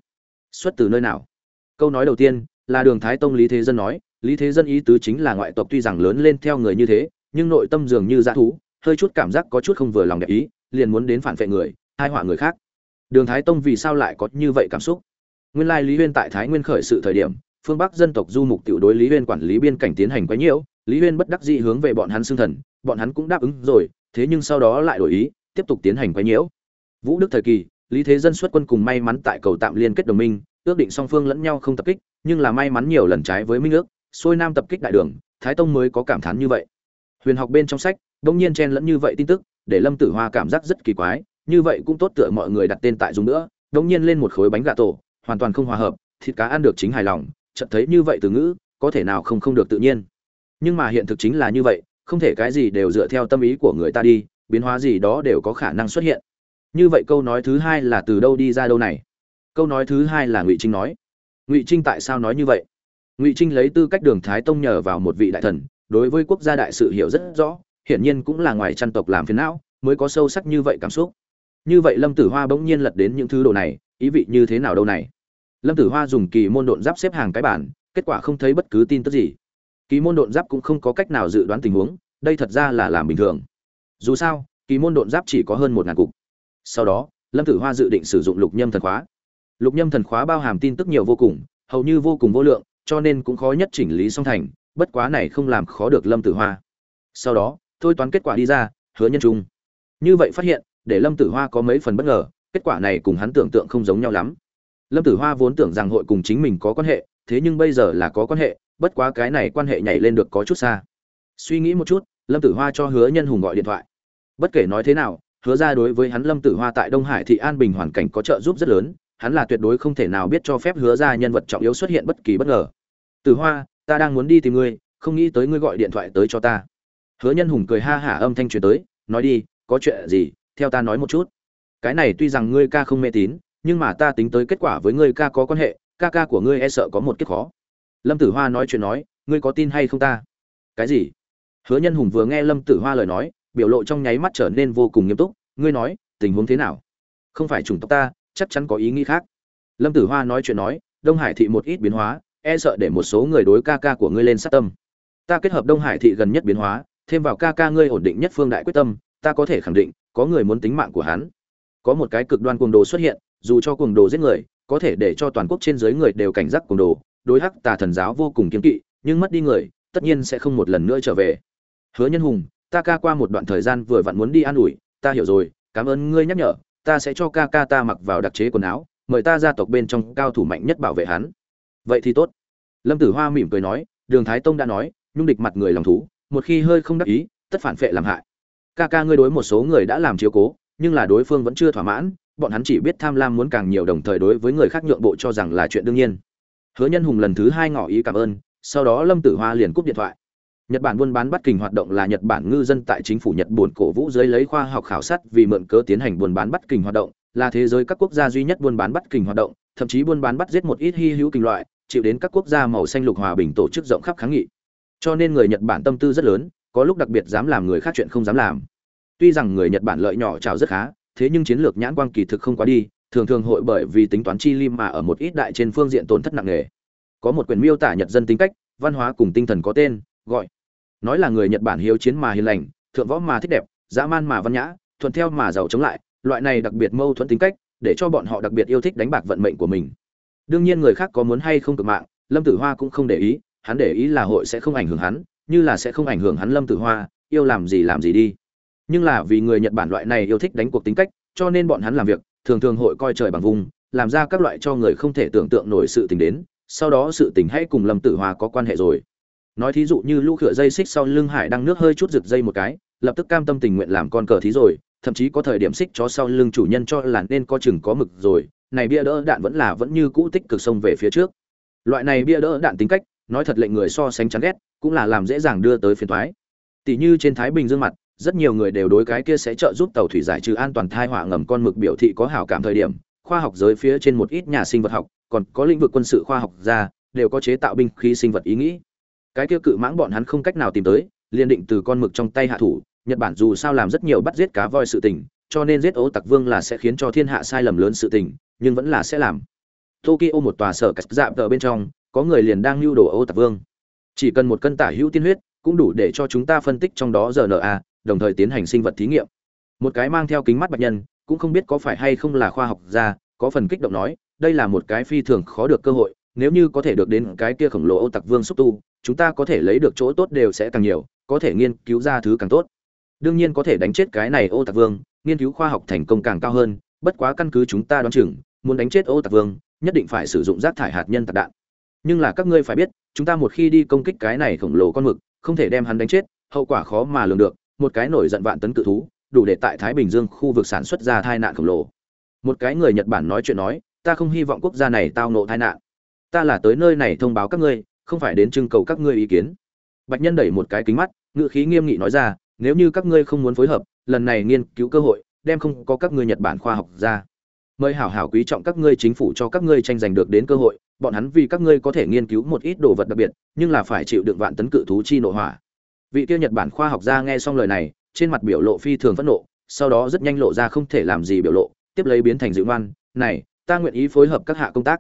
Xuất từ nơi nào? Câu nói đầu tiên là đường thái tông lý thế dân nói, lý thế dân ý tứ chính là ngoại tộc tuy rằng lớn lên theo người như thế, nhưng nội tâm dường như dã thú, hơi chút cảm giác có chút không vừa lòng đẹp ý, liền muốn đến phản vệ người, hai họa người khác. Đường thái tông vì sao lại có như vậy cảm xúc? Nguyên lai lý huyên tại thái nguyên khởi sự thời điểm, phương bắc dân tộc du mục tiểu đối lý huyên quản lý biên cảnh tiến hành quấy nhiễu, lý huyên bất đắc dĩ hướng về bọn hắn xưng thần, bọn hắn cũng đáp ứng rồi, thế nhưng sau đó lại đổi ý tiếp tục tiến hành quấy nhiễu. Vũ đức thời kỳ, lý thế dân xuất quân cùng may mắn tại cầu tạm liên kết đồng minh, ước định song phương lẫn nhau không tập kích, nhưng là may mắn nhiều lần trái với minh ước, xuôi nam tập kích đại đường, thái tông mới có cảm thán như vậy. Huyền học bên trong sách đông nhiên chen lẫn như vậy tin tức, để lâm tử hoa cảm giác rất kỳ quái, như vậy cũng tốt tựa mọi người đặt tên tại dùng nữa đông nhiên lên một khối bánh gà tổ, hoàn toàn không hòa hợp, thịt cá ăn được chính hài lòng, chợt thấy như vậy từ ngữ, có thể nào không không được tự nhiên. Nhưng mà hiện thực chính là như vậy, không thể cái gì đều dựa theo tâm ý của người ta đi biến hóa gì đó đều có khả năng xuất hiện. Như vậy câu nói thứ hai là từ đâu đi ra đâu này? Câu nói thứ hai là ngụy trinh nói. Ngụy trinh tại sao nói như vậy? Ngụy trinh lấy tư cách đường thái tông nhờ vào một vị đại thần, đối với quốc gia đại sự hiểu rất rõ, hiển nhiên cũng là ngoài chăn tộc làm phiền não, mới có sâu sắc như vậy cảm xúc. Như vậy lâm tử hoa bỗng nhiên lật đến những thứ đồ này, ý vị như thế nào đâu này? Lâm tử hoa dùng kỳ môn độn giáp xếp hàng cái bản, kết quả không thấy bất cứ tin tức gì. Kỳ môn độn giáp cũng không có cách nào dự đoán tình huống, đây thật ra là làm bình thường dù sao, kỳ môn độn giáp chỉ có hơn một ngàn cục. Sau đó, lâm tử hoa dự định sử dụng lục nhâm thần khóa. Lục nhâm thần khóa bao hàm tin tức nhiều vô cùng, hầu như vô cùng vô lượng, cho nên cũng khó nhất chỉnh lý song thành, bất quá này không làm khó được lâm tử hoa. Sau đó, thôi toán kết quả đi ra, hứa nhân trung. Như vậy phát hiện, để lâm tử hoa có mấy phần bất ngờ, kết quả này cùng hắn tưởng tượng không giống nhau lắm. Lâm tử hoa vốn tưởng rằng hội cùng chính mình có quan hệ, thế nhưng bây giờ là có quan hệ, bất quá cái này quan hệ nhảy lên được có chút xa. Suy nghĩ một chút, lâm tử hoa cho hứa nhân hùng gọi điện thoại bất kể nói thế nào, hứa ra đối với hắn lâm tử hoa tại đông hải thị an bình hoàn cảnh có trợ giúp rất lớn, hắn là tuyệt đối không thể nào biết cho phép hứa ra nhân vật trọng yếu xuất hiện bất kỳ bất ngờ. Tử hoa, ta đang muốn đi tìm ngươi, không nghĩ tới ngươi gọi điện thoại tới cho ta. Hứa nhân hùng cười ha hả âm thanh truyền tới, nói đi, có chuyện gì, theo ta nói một chút. Cái này tuy rằng ngươi ca không mê tín, nhưng mà ta tính tới kết quả với ngươi ca có quan hệ, ca ca của ngươi e sợ có một kết khó. Lâm tử hoa nói chuyện nói, ngươi có tin hay không ta? Cái gì? Hứa nhân hùng vừa nghe lâm tử hoa lời nói biểu lộ trong nháy mắt trở nên vô cùng nghiêm túc, ngươi nói, tình huống thế nào? Không phải chủng tộc ta, chắc chắn có ý nghĩ khác. Lâm tử hoa nói chuyện nói, đông hải thị một ít biến hóa e sợ để một số người đối ca ca của ngươi lên sát tâm. Ta kết hợp đông hải thị gần nhất biến hóa, thêm vào ca ca ngươi ổn định nhất phương đại quyết tâm, ta có thể khẳng định, có người muốn tính mạng của hắn. Có một cái cực đoan cuồng đồ xuất hiện, dù cho cuồng đồ giết người, có thể để cho toàn quốc trên dưới người đều cảnh giác cuồng đồ, đối hắc tà thần giáo vô cùng kiên kỵ, nhưng mất đi người, tất nhiên sẽ không một lần nữa trở về. Hứa nhân hùng ta ca qua một đoạn thời gian vừa vặn muốn đi an ủi, ta hiểu rồi, cảm ơn ngươi nhắc nhở, ta sẽ cho ca ca ta mặc vào đặc chế quần áo, mời ta gia tộc bên trong cao thủ mạnh nhất bảo vệ hắn. Vậy thì tốt. Lâm tử hoa mỉm cười nói, đường thái tông đã nói, nhung địch mặt người lòng thú, một khi hơi không đắc ý, tất phản phệ làm hại. Ca ca ngươi đối một số người đã làm chiếu cố, nhưng là đối phương vẫn chưa thỏa mãn, bọn hắn chỉ biết tham lam muốn càng nhiều đồng thời đối với người khác nhượng bộ cho rằng là chuyện đương nhiên. Hứa nhân hùng lần thứ hai ngỏ ý cảm ơn, sau đó lâm tử hoa liền cúp điện thoại. Nhật Bản buôn bán bắt kình hoạt động là Nhật Bản ngư dân tại chính phủ Nhật buồn cổ vũ dưới lấy khoa học khảo sát vì mượn cớ tiến hành buôn bán bắt kình hoạt động, là thế giới các quốc gia duy nhất buôn bán bắt kình hoạt động, thậm chí buôn bán bắt giết một ít hy hữu kình loại, chịu đến các quốc gia màu xanh lục hòa bình tổ chức rộng khắp kháng nghị. Cho nên người Nhật Bản tâm tư rất lớn, có lúc đặc biệt dám làm người khác chuyện không dám làm. Tuy rằng người Nhật Bản lợi nhỏ chào rất khá, thế nhưng chiến lược nhãn quang kỳ thực không quá đi, thường thường hội bởi vì tính toán chi lim mà ở một ít đại trên phương diện tổn thất nặng nề. Có một quyển miêu tả Nhật dân tính cách, văn hóa cùng tinh thần có tên, gọi nói là người Nhật Bản hiếu chiến mà hiền lành, thượng võ mà thích đẹp, dã man mà văn nhã, thuận theo mà giàu chống lại, loại này đặc biệt mâu thuẫn tính cách, để cho bọn họ đặc biệt yêu thích đánh bạc vận mệnh của mình. Đương nhiên người khác có muốn hay không cực mạng, Lâm Tử Hoa cũng không để ý, hắn để ý là hội sẽ không ảnh hưởng hắn, như là sẽ không ảnh hưởng hắn Lâm Tử Hoa, yêu làm gì làm gì đi. Nhưng là vì người Nhật Bản loại này yêu thích đánh cuộc tính cách, cho nên bọn hắn làm việc, thường thường hội coi trời bằng vùng, làm ra các loại cho người không thể tưởng tượng nổi sự tình đến, sau đó sự tình hãy cùng Lâm Tử Hoa có quan hệ rồi nói thí dụ như lũ khựa dây xích sau lưng hải đang nước hơi chút rực dây một cái, lập tức cam tâm tình nguyện làm con cờ thí rồi, thậm chí có thời điểm xích chó sau lưng chủ nhân cho là nên có chừng có mực rồi, này bia đỡ đạn vẫn là vẫn như cũ tích cực sông về phía trước. Loại này bia đỡ đạn tính cách, nói thật lệnh người so sánh chán ghét, cũng là làm dễ dàng đưa tới phiền thoái tỷ như trên thái bình dương mặt, rất nhiều người đều đối cái kia sẽ trợ giúp tàu thủy giải trừ an toàn thai họa ngầm con mực biểu thị có hảo cảm thời điểm, khoa học giới phía trên một ít nhà sinh vật học, còn có lĩnh vực quân sự khoa học ra đều có chế tạo binh khí sinh vật ý nghĩ cái kia cự mãng bọn hắn không cách nào tìm tới, liền định từ con mực trong tay hạ thủ, nhật bản dù sao làm rất nhiều bắt giết cá voi sự tình, cho nên giết ô tặc vương là sẽ khiến cho thiên hạ sai lầm lớn sự tình, nhưng vẫn là sẽ làm. Tokyo một tòa sở cắt dạp tờ bên trong, có người liền đang lưu đồ ô tặc vương. Chỉ cần một cân tả hữu tiên huyết, cũng đủ để cho chúng ta phân tích trong đó rna đồng thời tiến hành sinh vật thí nghiệm. Một cái mang theo kính mắt bạch nhân, cũng không biết có phải hay không là khoa học gia, có phần kích động nói, đây là một cái phi thường khó được cơ hội, nếu như có thể được đến cái kia khổng lồ ô tặc vương xúc tu chúng ta có thể lấy được chỗ tốt đều sẽ càng nhiều, có thể nghiên cứu ra thứ càng tốt. Đương nhiên có thể đánh chết cái này ô Tạc vương, nghiên cứu khoa học thành công càng cao hơn, bất quá căn cứ chúng ta đoán chừng, muốn đánh chết ô Tạc vương, nhất định phải sử dụng rác thải hạt nhân tạc đạn. Nhưng là các ngươi phải biết, chúng ta một khi đi công kích cái này khổng lồ con mực, không thể đem hắn đánh chết, hậu quả khó mà lường được, một cái nổi giận vạn tấn cự thú, đủ để tại thái bình dương khu vực sản xuất ra tai nạn khổng lồ. Một cái người nhật bản nói chuyện nói, ta không hy vọng quốc gia này tao nộ tai nạn. Ta là tới nơi này thông báo các ngươi không phải đến trưng cầu các ngươi ý kiến. Bạch nhân đẩy một cái kính mắt ngự khí nghiêm nghị nói ra, nếu như các ngươi không muốn phối hợp, lần này nghiên cứu cơ hội, đem không có các ngươi nhật bản khoa học ra. Mời hảo hảo quý trọng các ngươi chính phủ cho các ngươi tranh giành được đến cơ hội, bọn hắn vì các ngươi có thể nghiên cứu một ít đồ vật đặc biệt, nhưng là phải chịu đựng vạn tấn cự thú chi nội hỏa. Vị kia nhật bản khoa học gia nghe xong lời này, trên mặt biểu lộ phi thường phẫn nộ, sau đó rất nhanh lộ ra không thể làm gì biểu lộ, tiếp lấy biến thành dịu ngoan, này, ta nguyện ý phối hợp các hạ công tác.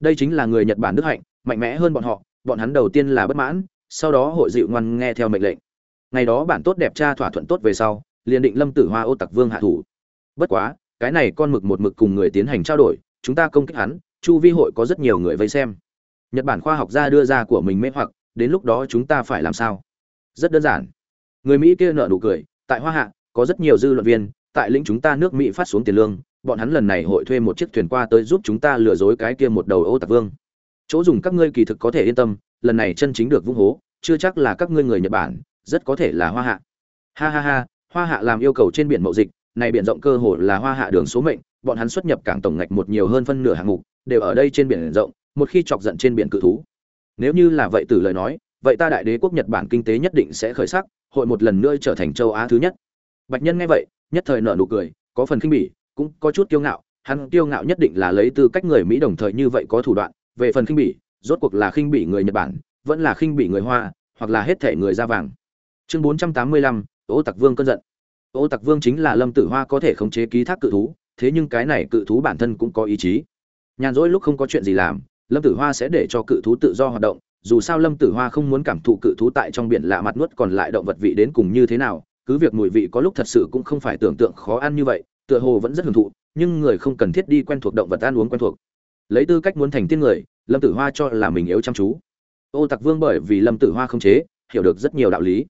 Đây chính là người nhật bản đức hạnh, mạnh mẽ hơn bọn họ bọn hắn đầu tiên là bất mãn, sau đó hội dịu ngoan nghe theo mệnh lệnh. Ngày đó bản tốt đẹp cha thỏa thuận tốt về sau, liền định lâm tử hoa ô tặc vương hạ thủ. Bất quá, cái này con mực một mực cùng người tiến hành trao đổi, chúng ta công kích hắn, chu vi hội có rất nhiều người vây xem. Nhật bản khoa học gia đưa ra của mình mê hoặc, đến lúc đó chúng ta phải làm sao? Rất đơn giản. Người mỹ kia nợ nụ cười, tại hoa hạ, có rất nhiều dư luận viên, tại lĩnh chúng ta nước mỹ phát xuống tiền lương, bọn hắn lần này hội thuê một chiếc thuyền qua tới giúp chúng ta lừa dối cái kia một đầu ô tặc vương chỗ dùng các ngươi kỳ thực có thể yên tâm, lần này chân chính được vung hố, chưa chắc là các ngươi người nhật bản, rất có thể là hoa hạ. Ha ha ha, hoa hạ làm yêu cầu trên biển mậu dịch, này biển rộng cơ hồ là hoa hạ đường số mệnh, bọn hắn xuất nhập cảng tổng ngạch một nhiều hơn phân nửa hạng mục, đều ở đây trên biển rộng, một khi chọc giận trên biển cự thú. Nếu như là vậy từ lời nói, vậy ta đại đế quốc nhật bản kinh tế nhất định sẽ khởi sắc, hội một lần nữa trở thành châu á thứ nhất. Bạch nhân nghe vậy, nhất thời nở nụ cười, có phần khinh bỉ, cũng có chút kiêu ngạo, hắn kiêu ngạo nhất định là lấy tư cách người mỹ đồng thời như vậy có thủ đoạn về phần khinh bỉ, rốt cuộc là khinh bỉ người nhật bản, vẫn là khinh bỉ người hoa, hoặc là hết thể người da vàng. Chương bốn trăm tám mươi lăm, ô tặc vương cơn giận. Ô tặc vương chính là lâm tử hoa có thể khống chế ký thác cự thú, thế nhưng cái này cự thú bản thân cũng có ý chí. Nhàn rỗi lúc không có chuyện gì làm, lâm tử hoa sẽ để cho cự thú tự do hoạt động, dù sao lâm tử hoa không muốn cảm thụ cự thú tại trong biển lạ mặt nuốt còn lại động vật vị đến cùng như thế nào, cứ việc mùi vị có lúc thật sự cũng không phải tưởng tượng khó ăn như vậy, tựa hồ vẫn rất hưởng thụ, nhưng người không cần thiết đi quen thuộc động vật ăn uống quen thuộc lấy tư cách muốn thành tiên người, lâm tử hoa cho là mình yếu chăm chú. Ô tặc vương bởi vì lâm tử hoa không chế, hiểu được rất nhiều đạo lý.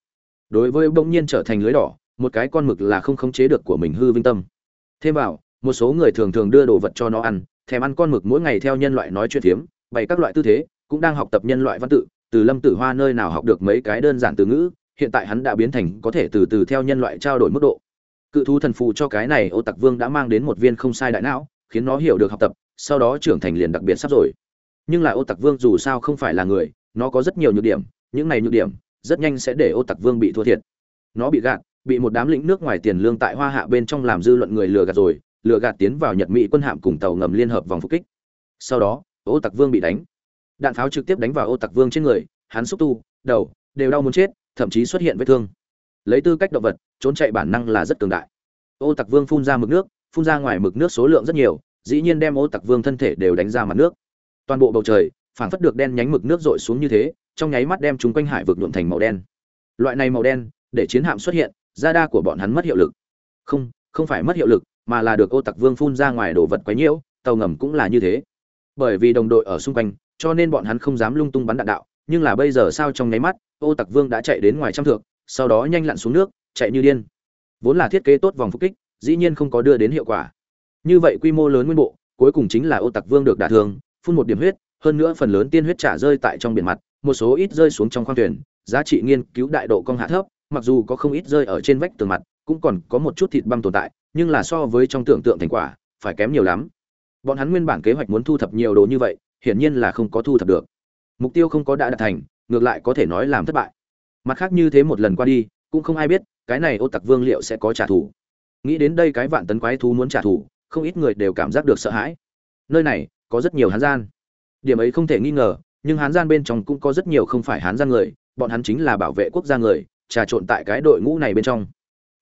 Đối với bỗng nhiên trở thành lưới đỏ, một cái con mực là không khống chế được của mình hư vinh tâm. Thêm vào, một số người thường thường đưa đồ vật cho nó ăn, thèm ăn con mực mỗi ngày theo nhân loại nói chuyện phiếm, bày các loại tư thế, cũng đang học tập nhân loại văn tự, từ lâm tử hoa nơi nào học được mấy cái đơn giản từ ngữ, hiện tại hắn đã biến thành có thể từ từ theo nhân loại trao đổi mức độ. Cự thú thần phù cho cái này ô tặc vương đã mang đến một viên không sai đại não, khiến nó hiểu được học tập sau đó trưởng thành liền đặc biệt sắp rồi. Nhưng là ô tặc vương dù sao không phải là người, nó có rất nhiều nhược điểm, những này nhược điểm, rất nhanh sẽ để ô tặc vương bị thua thiệt. Nó bị gạt, bị một đám lĩnh nước ngoài tiền lương tại hoa hạ bên trong làm dư luận người lừa gạt rồi, lừa gạt tiến vào nhật mỹ quân hạm cùng tàu ngầm liên hợp vòng phục kích. Sau đó, ô tặc vương bị đánh. Đạn pháo trực tiếp đánh vào ô tặc vương trên người, hắn xúc tu, đầu, đều đau muốn chết, thậm chí xuất hiện vết thương. Lấy tư cách động vật, trốn chạy bản năng là rất cường đại. Ô tặc vương phun ra mực nước, phun ra ngoài mực nước số lượng rất nhiều dĩ nhiên đem ô tặc vương thân thể đều đánh ra mặt nước. Toàn bộ bầu trời, phảng phất được đen nhánh mực nước rội xuống như thế, trong nháy mắt đem chúng quanh hải vực nhuộm thành màu đen. Loại này màu đen, để chiến hạm xuất hiện da đa của bọn hắn mất hiệu lực. Không không phải mất hiệu lực, mà là được ô tặc vương phun ra ngoài đồ vật quấy nhiễu, tàu ngầm cũng là như thế. Bởi vì đồng đội ở xung quanh, cho nên bọn hắn không dám lung tung bắn đạn đạo, nhưng là bây giờ sao trong nháy mắt, ô tặc vương đã chạy đến ngoài trăm thượng sau đó nhanh lặn xuống nước, chạy như điên. Vốn là thiết kế tốt vòng phục kích, dĩ nhiên không có đưa đến hiệu quả như vậy quy mô lớn nguyên bộ, cuối cùng chính là ô tặc vương được đả thương, phun một điểm huyết, hơn nữa phần lớn tiên huyết trả rơi tại trong biển mặt, một số ít rơi xuống trong khoang thuyền, giá trị nghiên cứu đại độ cong hạ thấp, mặc dù có không ít rơi ở trên vách tường mặt, cũng còn có một chút thịt băm tồn tại, nhưng là so với trong tưởng tượng thành quả, phải kém nhiều lắm. Bọn hắn nguyên bản kế hoạch muốn thu thập nhiều đồ như vậy, hiển nhiên là không có thu thập được. Mục tiêu không có đã đạt thành, ngược lại có thể nói làm thất bại. Mặt khác như thế một lần qua đi, cũng không ai biết, cái này ô tặc vương liệu sẽ có trả thù. Nghĩ đến đây cái vạn tấn quái thú muốn trả thù không ít người đều cảm giác được sợ hãi. Nơi này có rất nhiều hán gian. Điểm ấy không thể nghi ngờ, nhưng hán gian bên trong cũng có rất nhiều không phải hán gian người, bọn hắn chính là bảo vệ quốc gia người, trà trộn tại cái đội ngũ này bên trong.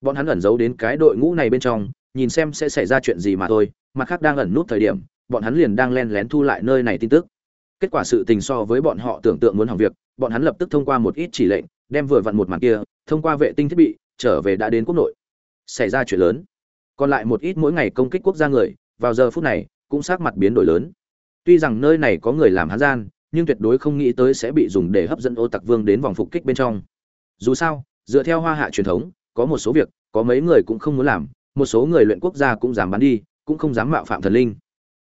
Bọn hắn ẩn giấu đến cái đội ngũ này bên trong, nhìn xem sẽ xảy ra chuyện gì mà thôi, mặt khác đang ẩn nút thời điểm, bọn hắn liền đang len lén thu lại nơi này tin tức. Kết quả sự tình so với bọn họ tưởng tượng muốn hỏng việc, bọn hắn lập tức thông qua một ít chỉ lệnh, đem vừa vặn một màn kia, thông qua vệ tinh thiết bị, trở về đã đến quốc nội. Xảy ra chuyện lớn còn lại một ít mỗi ngày công kích quốc gia người, vào giờ phút này, cũng sát mặt biến đổi lớn. Tuy rằng nơi này có người làm hán gian, nhưng tuyệt đối không nghĩ tới sẽ bị dùng để hấp dẫn ô tặc vương đến vòng phục kích bên trong. Dù sao, dựa theo hoa hạ truyền thống, có một số việc, có mấy người cũng không muốn làm, một số người luyện quốc gia cũng dám bắn đi, cũng không dám mạo phạm thần linh.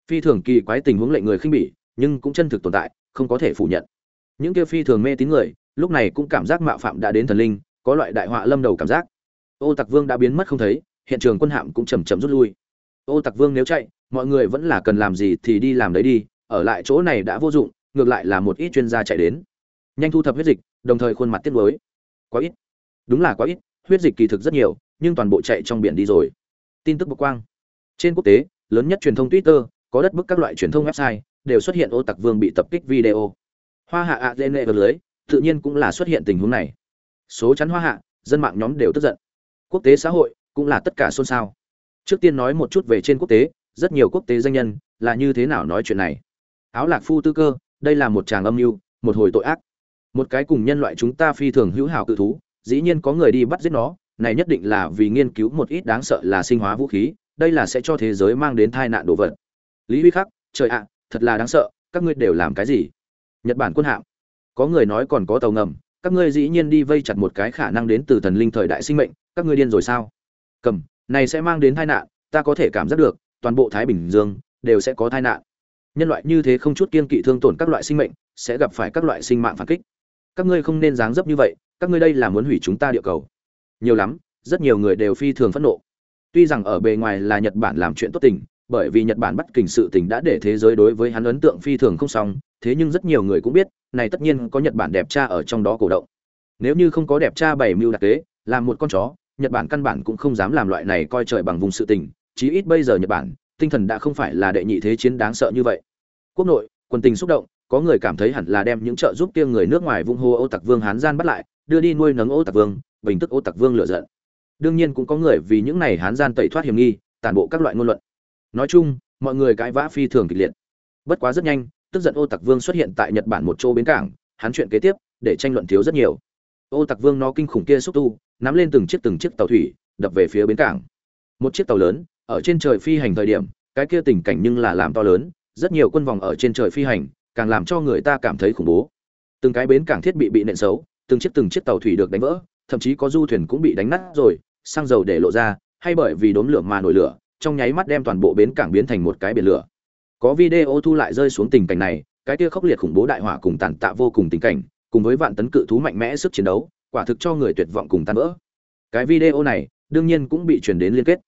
Phi thường kỳ quái tình huống lệnh người khinh bỉ, nhưng cũng chân thực tồn tại, không có thể phủ nhận. Những kia phi thường mê tín người, lúc này cũng cảm giác mạo phạm đã đến thần linh, có loại đại họa lâm đầu cảm giác. Ô tặc vương đã biến mất không thấy hiện trường quân hạm cũng chầm chậm rút lui. Ô tặc vương nếu chạy, mọi người vẫn là cần làm gì thì đi làm đấy đi, ở lại chỗ này đã vô dụng, ngược lại là một ít chuyên gia chạy đến. Nhanh thu thập huyết dịch, đồng thời khuôn mặt tiết mới quá ít. Đúng là quá ít, huyết dịch kỳ thực rất nhiều, nhưng toàn bộ chạy trong biển đi rồi. Tin tức bộc quang. Trên quốc tế, lớn nhất truyền thông twitter, có đất bức các loại truyền thông website, đều xuất hiện ô tặc vương bị tập kích video. Hoa hạ ạ lên nệ lưới tự nhiên cũng là xuất hiện tình huống này. Số chắn hoa hạ, dân mạng nhóm đều tức giận. Quốc tế xã hội cũng là tất cả xôn xao. Trước tiên nói một chút về trên quốc tế, rất nhiều quốc tế danh nhân là như thế nào nói chuyện này. Áo lạc phu tư cơ, đây là một chàng âm mưu, một hồi tội ác. Một cái cùng nhân loại chúng ta phi thường hữu hảo cự thú, dĩ nhiên có người đi bắt giết nó, này nhất định là vì nghiên cứu một ít đáng sợ là sinh hóa vũ khí, đây là sẽ cho thế giới mang đến tai nạn đồ vật. Lý huy khắc, trời ạ, thật là đáng sợ, các ngươi đều làm cái gì? Nhật bản quân hạm. Có người nói còn có tàu ngầm, các ngươi dĩ nhiên đi vây chặt một cái khả năng đến từ thần linh thời đại sinh mệnh, các ngươi điên rồi sao? Cầm, này sẽ mang đến tai nạn, ta có thể cảm giác được, toàn bộ thái bình dương đều sẽ có tai nạn. Nhân loại như thế không chút kiên kỵ thương tổn các loại sinh mệnh, sẽ gặp phải các loại sinh mạng phản kích. Các ngươi không nên dáng dấp như vậy, các ngươi đây là muốn hủy chúng ta địa cầu. Nhiều lắm, rất nhiều người đều phi thường phẫn nộ. Tuy rằng ở bề ngoài là nhật bản làm chuyện tốt tình, bởi vì nhật bản bắt kình sự tình đã để thế giới đối với hắn ấn tượng phi thường không xong, thế nhưng rất nhiều người cũng biết, này tất nhiên có nhật bản đẹp cha ở trong đó cổ động. Nếu như không có đẹp cha bảy mưu đặc kế làm một con chó nhật bản căn bản cũng không dám làm loại này coi trời bằng vùng sự tình, chí ít bây giờ nhật bản, tinh thần đã không phải là đệ nhị thế chiến đáng sợ như vậy. Quốc nội, quân tình xúc động, có người cảm thấy hẳn là đem những trợ giúp kia người nước ngoài vung hô ô tặc vương hán gian bắt lại, đưa đi nuôi nấng ô tặc vương, bình tức ô tặc vương lựa giận. Đương nhiên cũng có người vì những này hán gian tẩy thoát hiểm nghi tản bộ các loại ngôn luận. Nói chung, mọi người cãi vã phi thường kịch liệt. Bất quá rất nhanh, tức giận ô tặc vương xuất hiện tại nhật bản một chỗ bến cảng hắn chuyện kế tiếp, để tranh luận thiếu rất nhiều. Ô tặc vương nó kinh khủng kia xúc tu nắm lên từng chiếc từng chiếc tàu thủy, đập về phía bến cảng. Một chiếc tàu lớn, ở trên trời phi hành thời điểm, cái kia tình cảnh nhưng là làm to lớn, rất nhiều quân vòng ở trên trời phi hành, càng làm cho người ta cảm thấy khủng bố. Từng cái bến cảng thiết bị bị nện xấu, từng chiếc từng chiếc tàu thủy được đánh vỡ, thậm chí có du thuyền cũng bị đánh nát rồi, xăng dầu để lộ ra, hay bởi vì đốm lửa mà nổi lửa, trong nháy mắt đem toàn bộ bến cảng biến thành một cái biển lửa. Có video thu lại rơi xuống tình cảnh này, cái kia khốc liệt khủng bố đại hỏa cùng tàn tạ vô cùng tình cảnh, cùng với vạn tấn cự thú mạnh mẽ sức chiến đấu quả thực cho người tuyệt vọng cùng tan vỡ. Cái video này, đương nhiên cũng bị truyền đến liên kết.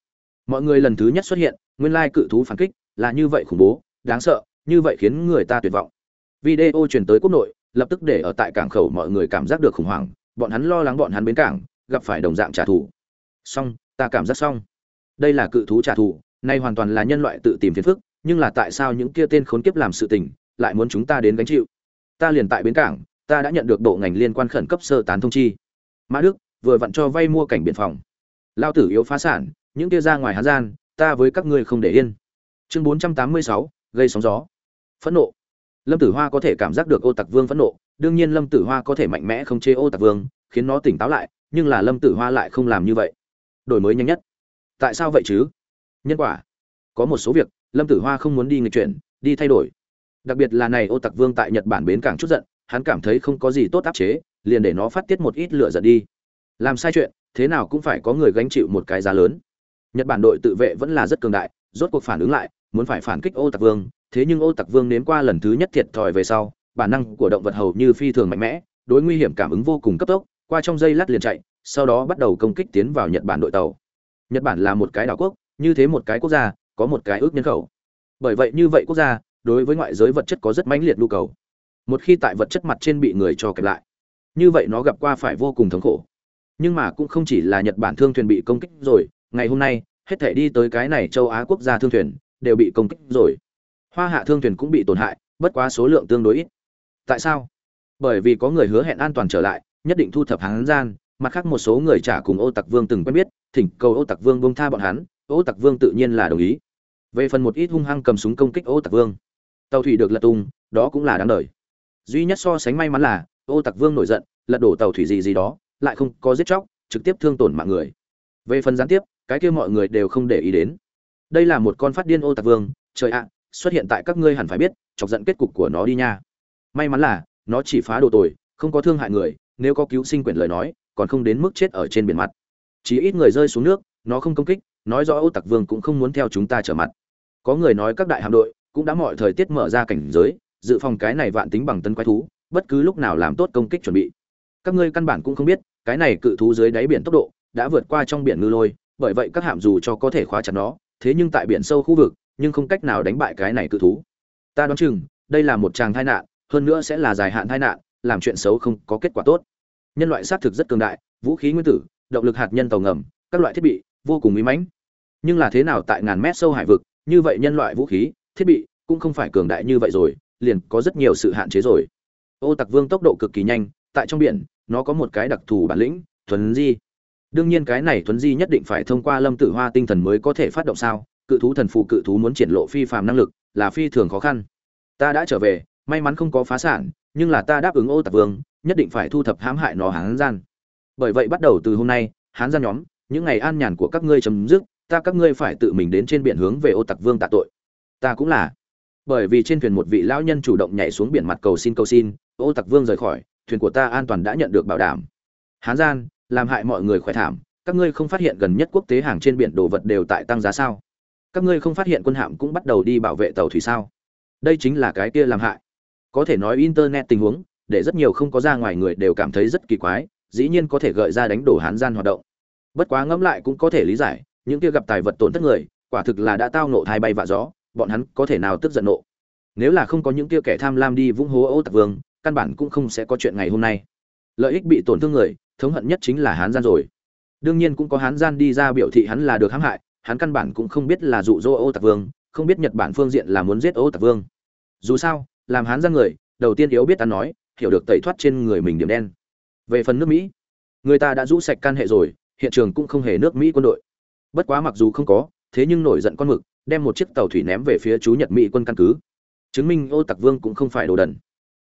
Mọi người lần thứ nhất xuất hiện, nguyên lai cự thú phản kích, là như vậy khủng bố, đáng sợ, như vậy khiến người ta tuyệt vọng. Video truyền tới quốc nội, lập tức để ở tại cảng khẩu mọi người cảm giác được khủng hoảng, bọn hắn lo lắng bọn hắn bến cảng, gặp phải đồng dạng trả thù. Xong, ta cảm giác xong. Đây là cự thú trả thù, nay hoàn toàn là nhân loại tự tìm phiền phức, nhưng là tại sao những kia tên khốn kiếp làm sự tình, lại muốn chúng ta đến gánh chịu? Ta liền tại bến cảng ta đã nhận được bộ ngành liên quan khẩn cấp sơ tán thông chi. Mã đức, vừa vặn cho vay mua cảnh biên phòng. Lao tử yếu phá sản, những kia ra ngoài hán gian, ta với các ngươi không để yên. Chương bốn trăm tám mươi sáu, gây sóng gió. Phẫn nộ. Lâm tử hoa có thể cảm giác được ô tặc vương phẫn nộ, đương nhiên lâm tử hoa có thể mạnh mẽ không chế ô tặc vương, khiến nó tỉnh táo lại, nhưng là lâm tử hoa lại không làm như vậy. Đổi mới nhanh nhất. Tại sao vậy chứ? Nhân quả. Có một số việc, lâm tử hoa không muốn đi nghịch chuyển, đi thay đổi. Đặc biệt là này ô tặc vương tại nhật bản bến cảng chút giận hắn cảm thấy không có gì tốt áp chế, liền để nó phát tiết một ít lửa giận đi. Làm sai chuyện, thế nào cũng phải có người gánh chịu một cái giá lớn. Nhật bản đội tự vệ vẫn là rất cường đại, rốt cuộc phản ứng lại, muốn phải phản kích ô tặc vương, thế nhưng ô tặc vương nếm qua lần thứ nhất thiệt thòi về sau, bản năng của động vật hầu như phi thường mạnh mẽ, đối nguy hiểm cảm ứng vô cùng cấp tốc, qua trong giây lát liền chạy, sau đó bắt đầu công kích tiến vào nhật bản đội tàu. Nhật bản là một cái đảo quốc, như thế một cái quốc gia, có một cái ước nhân khẩu. Bởi vậy như vậy quốc gia, đối với ngoại giới vật chất có rất mãnh liệt nhu cầu một khi tại vật chất mặt trên bị người cho kẹp lại. Như vậy nó gặp qua phải vô cùng thống khổ. Nhưng mà cũng không chỉ là nhật bản thương thuyền bị công kích rồi, ngày hôm nay, hết thể đi tới cái này châu á quốc gia thương thuyền, đều bị công kích rồi. Hoa hạ thương thuyền cũng bị tổn hại, bất quá số lượng tương đối ít. Tại sao? Bởi vì có người hứa hẹn an toàn trở lại, nhất định thu thập hắn gian, mặt khác một số người trả cùng ô tặc vương từng quen biết, thỉnh cầu ô tặc vương bông tha bọn hắn, ô tặc vương tự nhiên là đồng ý. Về phần một ít hung hăng cầm súng công kích ô tặc vương, tàu thủy được lật tung, đó cũng là đáng đời duy nhất so sánh may mắn là, ô tặc vương nổi giận, lật đổ tàu thủy gì gì đó, lại không có giết chóc, trực tiếp thương tổn mạng người. Về phần gián tiếp, cái kia mọi người đều không để ý đến. Đây là một con phát điên ô tặc vương, trời ạ, xuất hiện tại các ngươi hẳn phải biết, chọc giận kết cục của nó đi nha. May mắn là, nó chỉ phá đồ tồi, không có thương hại người, nếu có cứu sinh quyền lời nói, còn không đến mức chết ở trên biển mặt. Chỉ ít người rơi xuống nước, nó không công kích, nói rõ ô tặc vương cũng không muốn theo chúng ta trở mặt. Có người nói các đại hạm đội cũng đã mọi thời tiết mở ra cảnh giới dự phòng cái này vạn tính bằng tân quái thú, bất cứ lúc nào làm tốt công kích chuẩn bị. Các ngươi căn bản cũng không biết, cái này cự thú dưới đáy biển tốc độ đã vượt qua trong biển ngư lôi, bởi vậy các hạm dù cho có thể khóa chặt nó, thế nhưng tại biển sâu khu vực, nhưng không cách nào đánh bại cái này cự thú. Ta đoán chừng, đây là một tràng tai nạn, hơn nữa sẽ là dài hạn tai nạn, làm chuyện xấu không có kết quả tốt. Nhân loại xác thực rất cường đại, vũ khí nguyên tử, động lực hạt nhân tàu ngầm, các loại thiết bị, vô cùng mỹ mãnh. Nhưng là thế nào tại ngàn mét sâu hải vực, như vậy nhân loại vũ khí, thiết bị cũng không phải cường đại như vậy rồi liền có rất nhiều sự hạn chế rồi. Ô tặc vương tốc độ cực kỳ nhanh, tại trong biển, nó có một cái đặc thù bản lĩnh, thuấn di. Đương nhiên cái này thuấn di nhất định phải thông qua lâm tử hoa tinh thần mới có thể phát động sao? Cự thú thần phụ cự thú muốn triển lộ phi phàm năng lực, là phi thường khó khăn. Ta đã trở về, may mắn không có phá sản, nhưng là ta đáp ứng ô tặc vương, nhất định phải thu thập hãm hại nó hán gian. Bởi vậy bắt đầu từ hôm nay, hán gian nhóm, những ngày an nhàn của các ngươi chấm dứt, ta các ngươi phải tự mình đến trên biển hướng về ô tặc vương tạ tội. Ta cũng là bởi vì trên thuyền một vị lão nhân chủ động nhảy xuống biển mặt cầu xin cầu xin, ô tặc vương rời khỏi, thuyền của ta an toàn đã nhận được bảo đảm. Hán gian, làm hại mọi người khỏe thảm, các ngươi không phát hiện gần nhất quốc tế hàng trên biển đồ vật đều tại tăng giá sao? Các ngươi không phát hiện quân hạm cũng bắt đầu đi bảo vệ tàu thủy sao? Đây chính là cái kia làm hại. Có thể nói internet tình huống, để rất nhiều không có ra ngoài người đều cảm thấy rất kỳ quái, dĩ nhiên có thể gợi ra đánh đổ hán gian hoạt động. Bất quá ngẫm lại cũng có thể lý giải, những kia gặp tài vật tổn thất người, quả thực là đã tao nộ thai bay vạ gió bọn hắn có thể nào tức giận nộ. Nếu là không có những kia kẻ tham lam đi vung hố ô tặc vương, căn bản cũng không sẽ có chuyện ngày hôm nay. Lợi ích bị tổn thương người, thống hận nhất chính là hán gian rồi. Đương nhiên cũng có hán gian đi ra biểu thị hắn là được hãm hại, hắn căn bản cũng không biết là dụ dỗ ô tặc vương, không biết nhật bản phương diện là muốn giết ô tặc vương. Dù sao, làm hán gian người, đầu tiên yếu biết ta nói, hiểu được tẩy thoát trên người mình điểm đen. Về phần nước mỹ, người ta đã rũ sạch can hệ rồi, hiện trường cũng không hề nước mỹ quân đội. Bất quá mặc dù không có, thế nhưng nổi giận con mực đem một chiếc tàu thủy ném về phía chú nhật mỹ quân căn cứ. Chứng minh ô tặc vương cũng không phải đồ đần.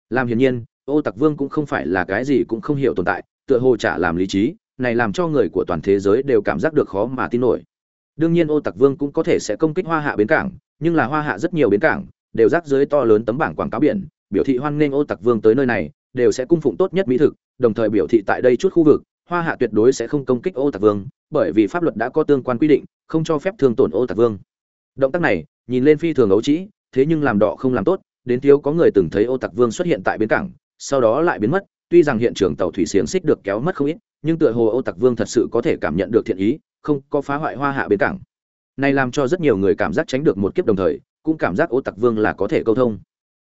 Làm hiển nhiên, ô tặc vương cũng không phải là cái gì cũng không hiểu tồn tại, tựa hồ trả làm lý trí, này làm cho người của toàn thế giới đều cảm giác được khó mà tin nổi. Đương nhiên ô tặc vương cũng có thể sẽ công kích hoa hạ bến cảng, nhưng là hoa hạ rất nhiều bến cảng đều rác dưới to lớn tấm bảng quảng cáo biển, biểu thị hoan nghênh ô tặc vương tới nơi này, đều sẽ cung phụng tốt nhất mỹ thực, đồng thời biểu thị tại đây chút khu vực, hoa hạ tuyệt đối sẽ không công kích ô tặc vương, bởi vì pháp luật đã có tương quan quy định, không cho phép thương tổn ô tặc vương động tác này, nhìn lên phi thường ấu trĩ, thế nhưng làm đỏ không làm tốt, đến thiếu có người từng thấy ô tặc vương xuất hiện tại bến cảng, sau đó lại biến mất, tuy rằng hiện trường tàu thủy xiềng xích được kéo mất không ít, nhưng tựa hồ ô tặc vương thật sự có thể cảm nhận được thiện ý, không có phá hoại hoa hạ bến cảng. Này làm cho rất nhiều người cảm giác tránh được một kiếp đồng thời, cũng cảm giác ô tặc vương là có thể câu thông.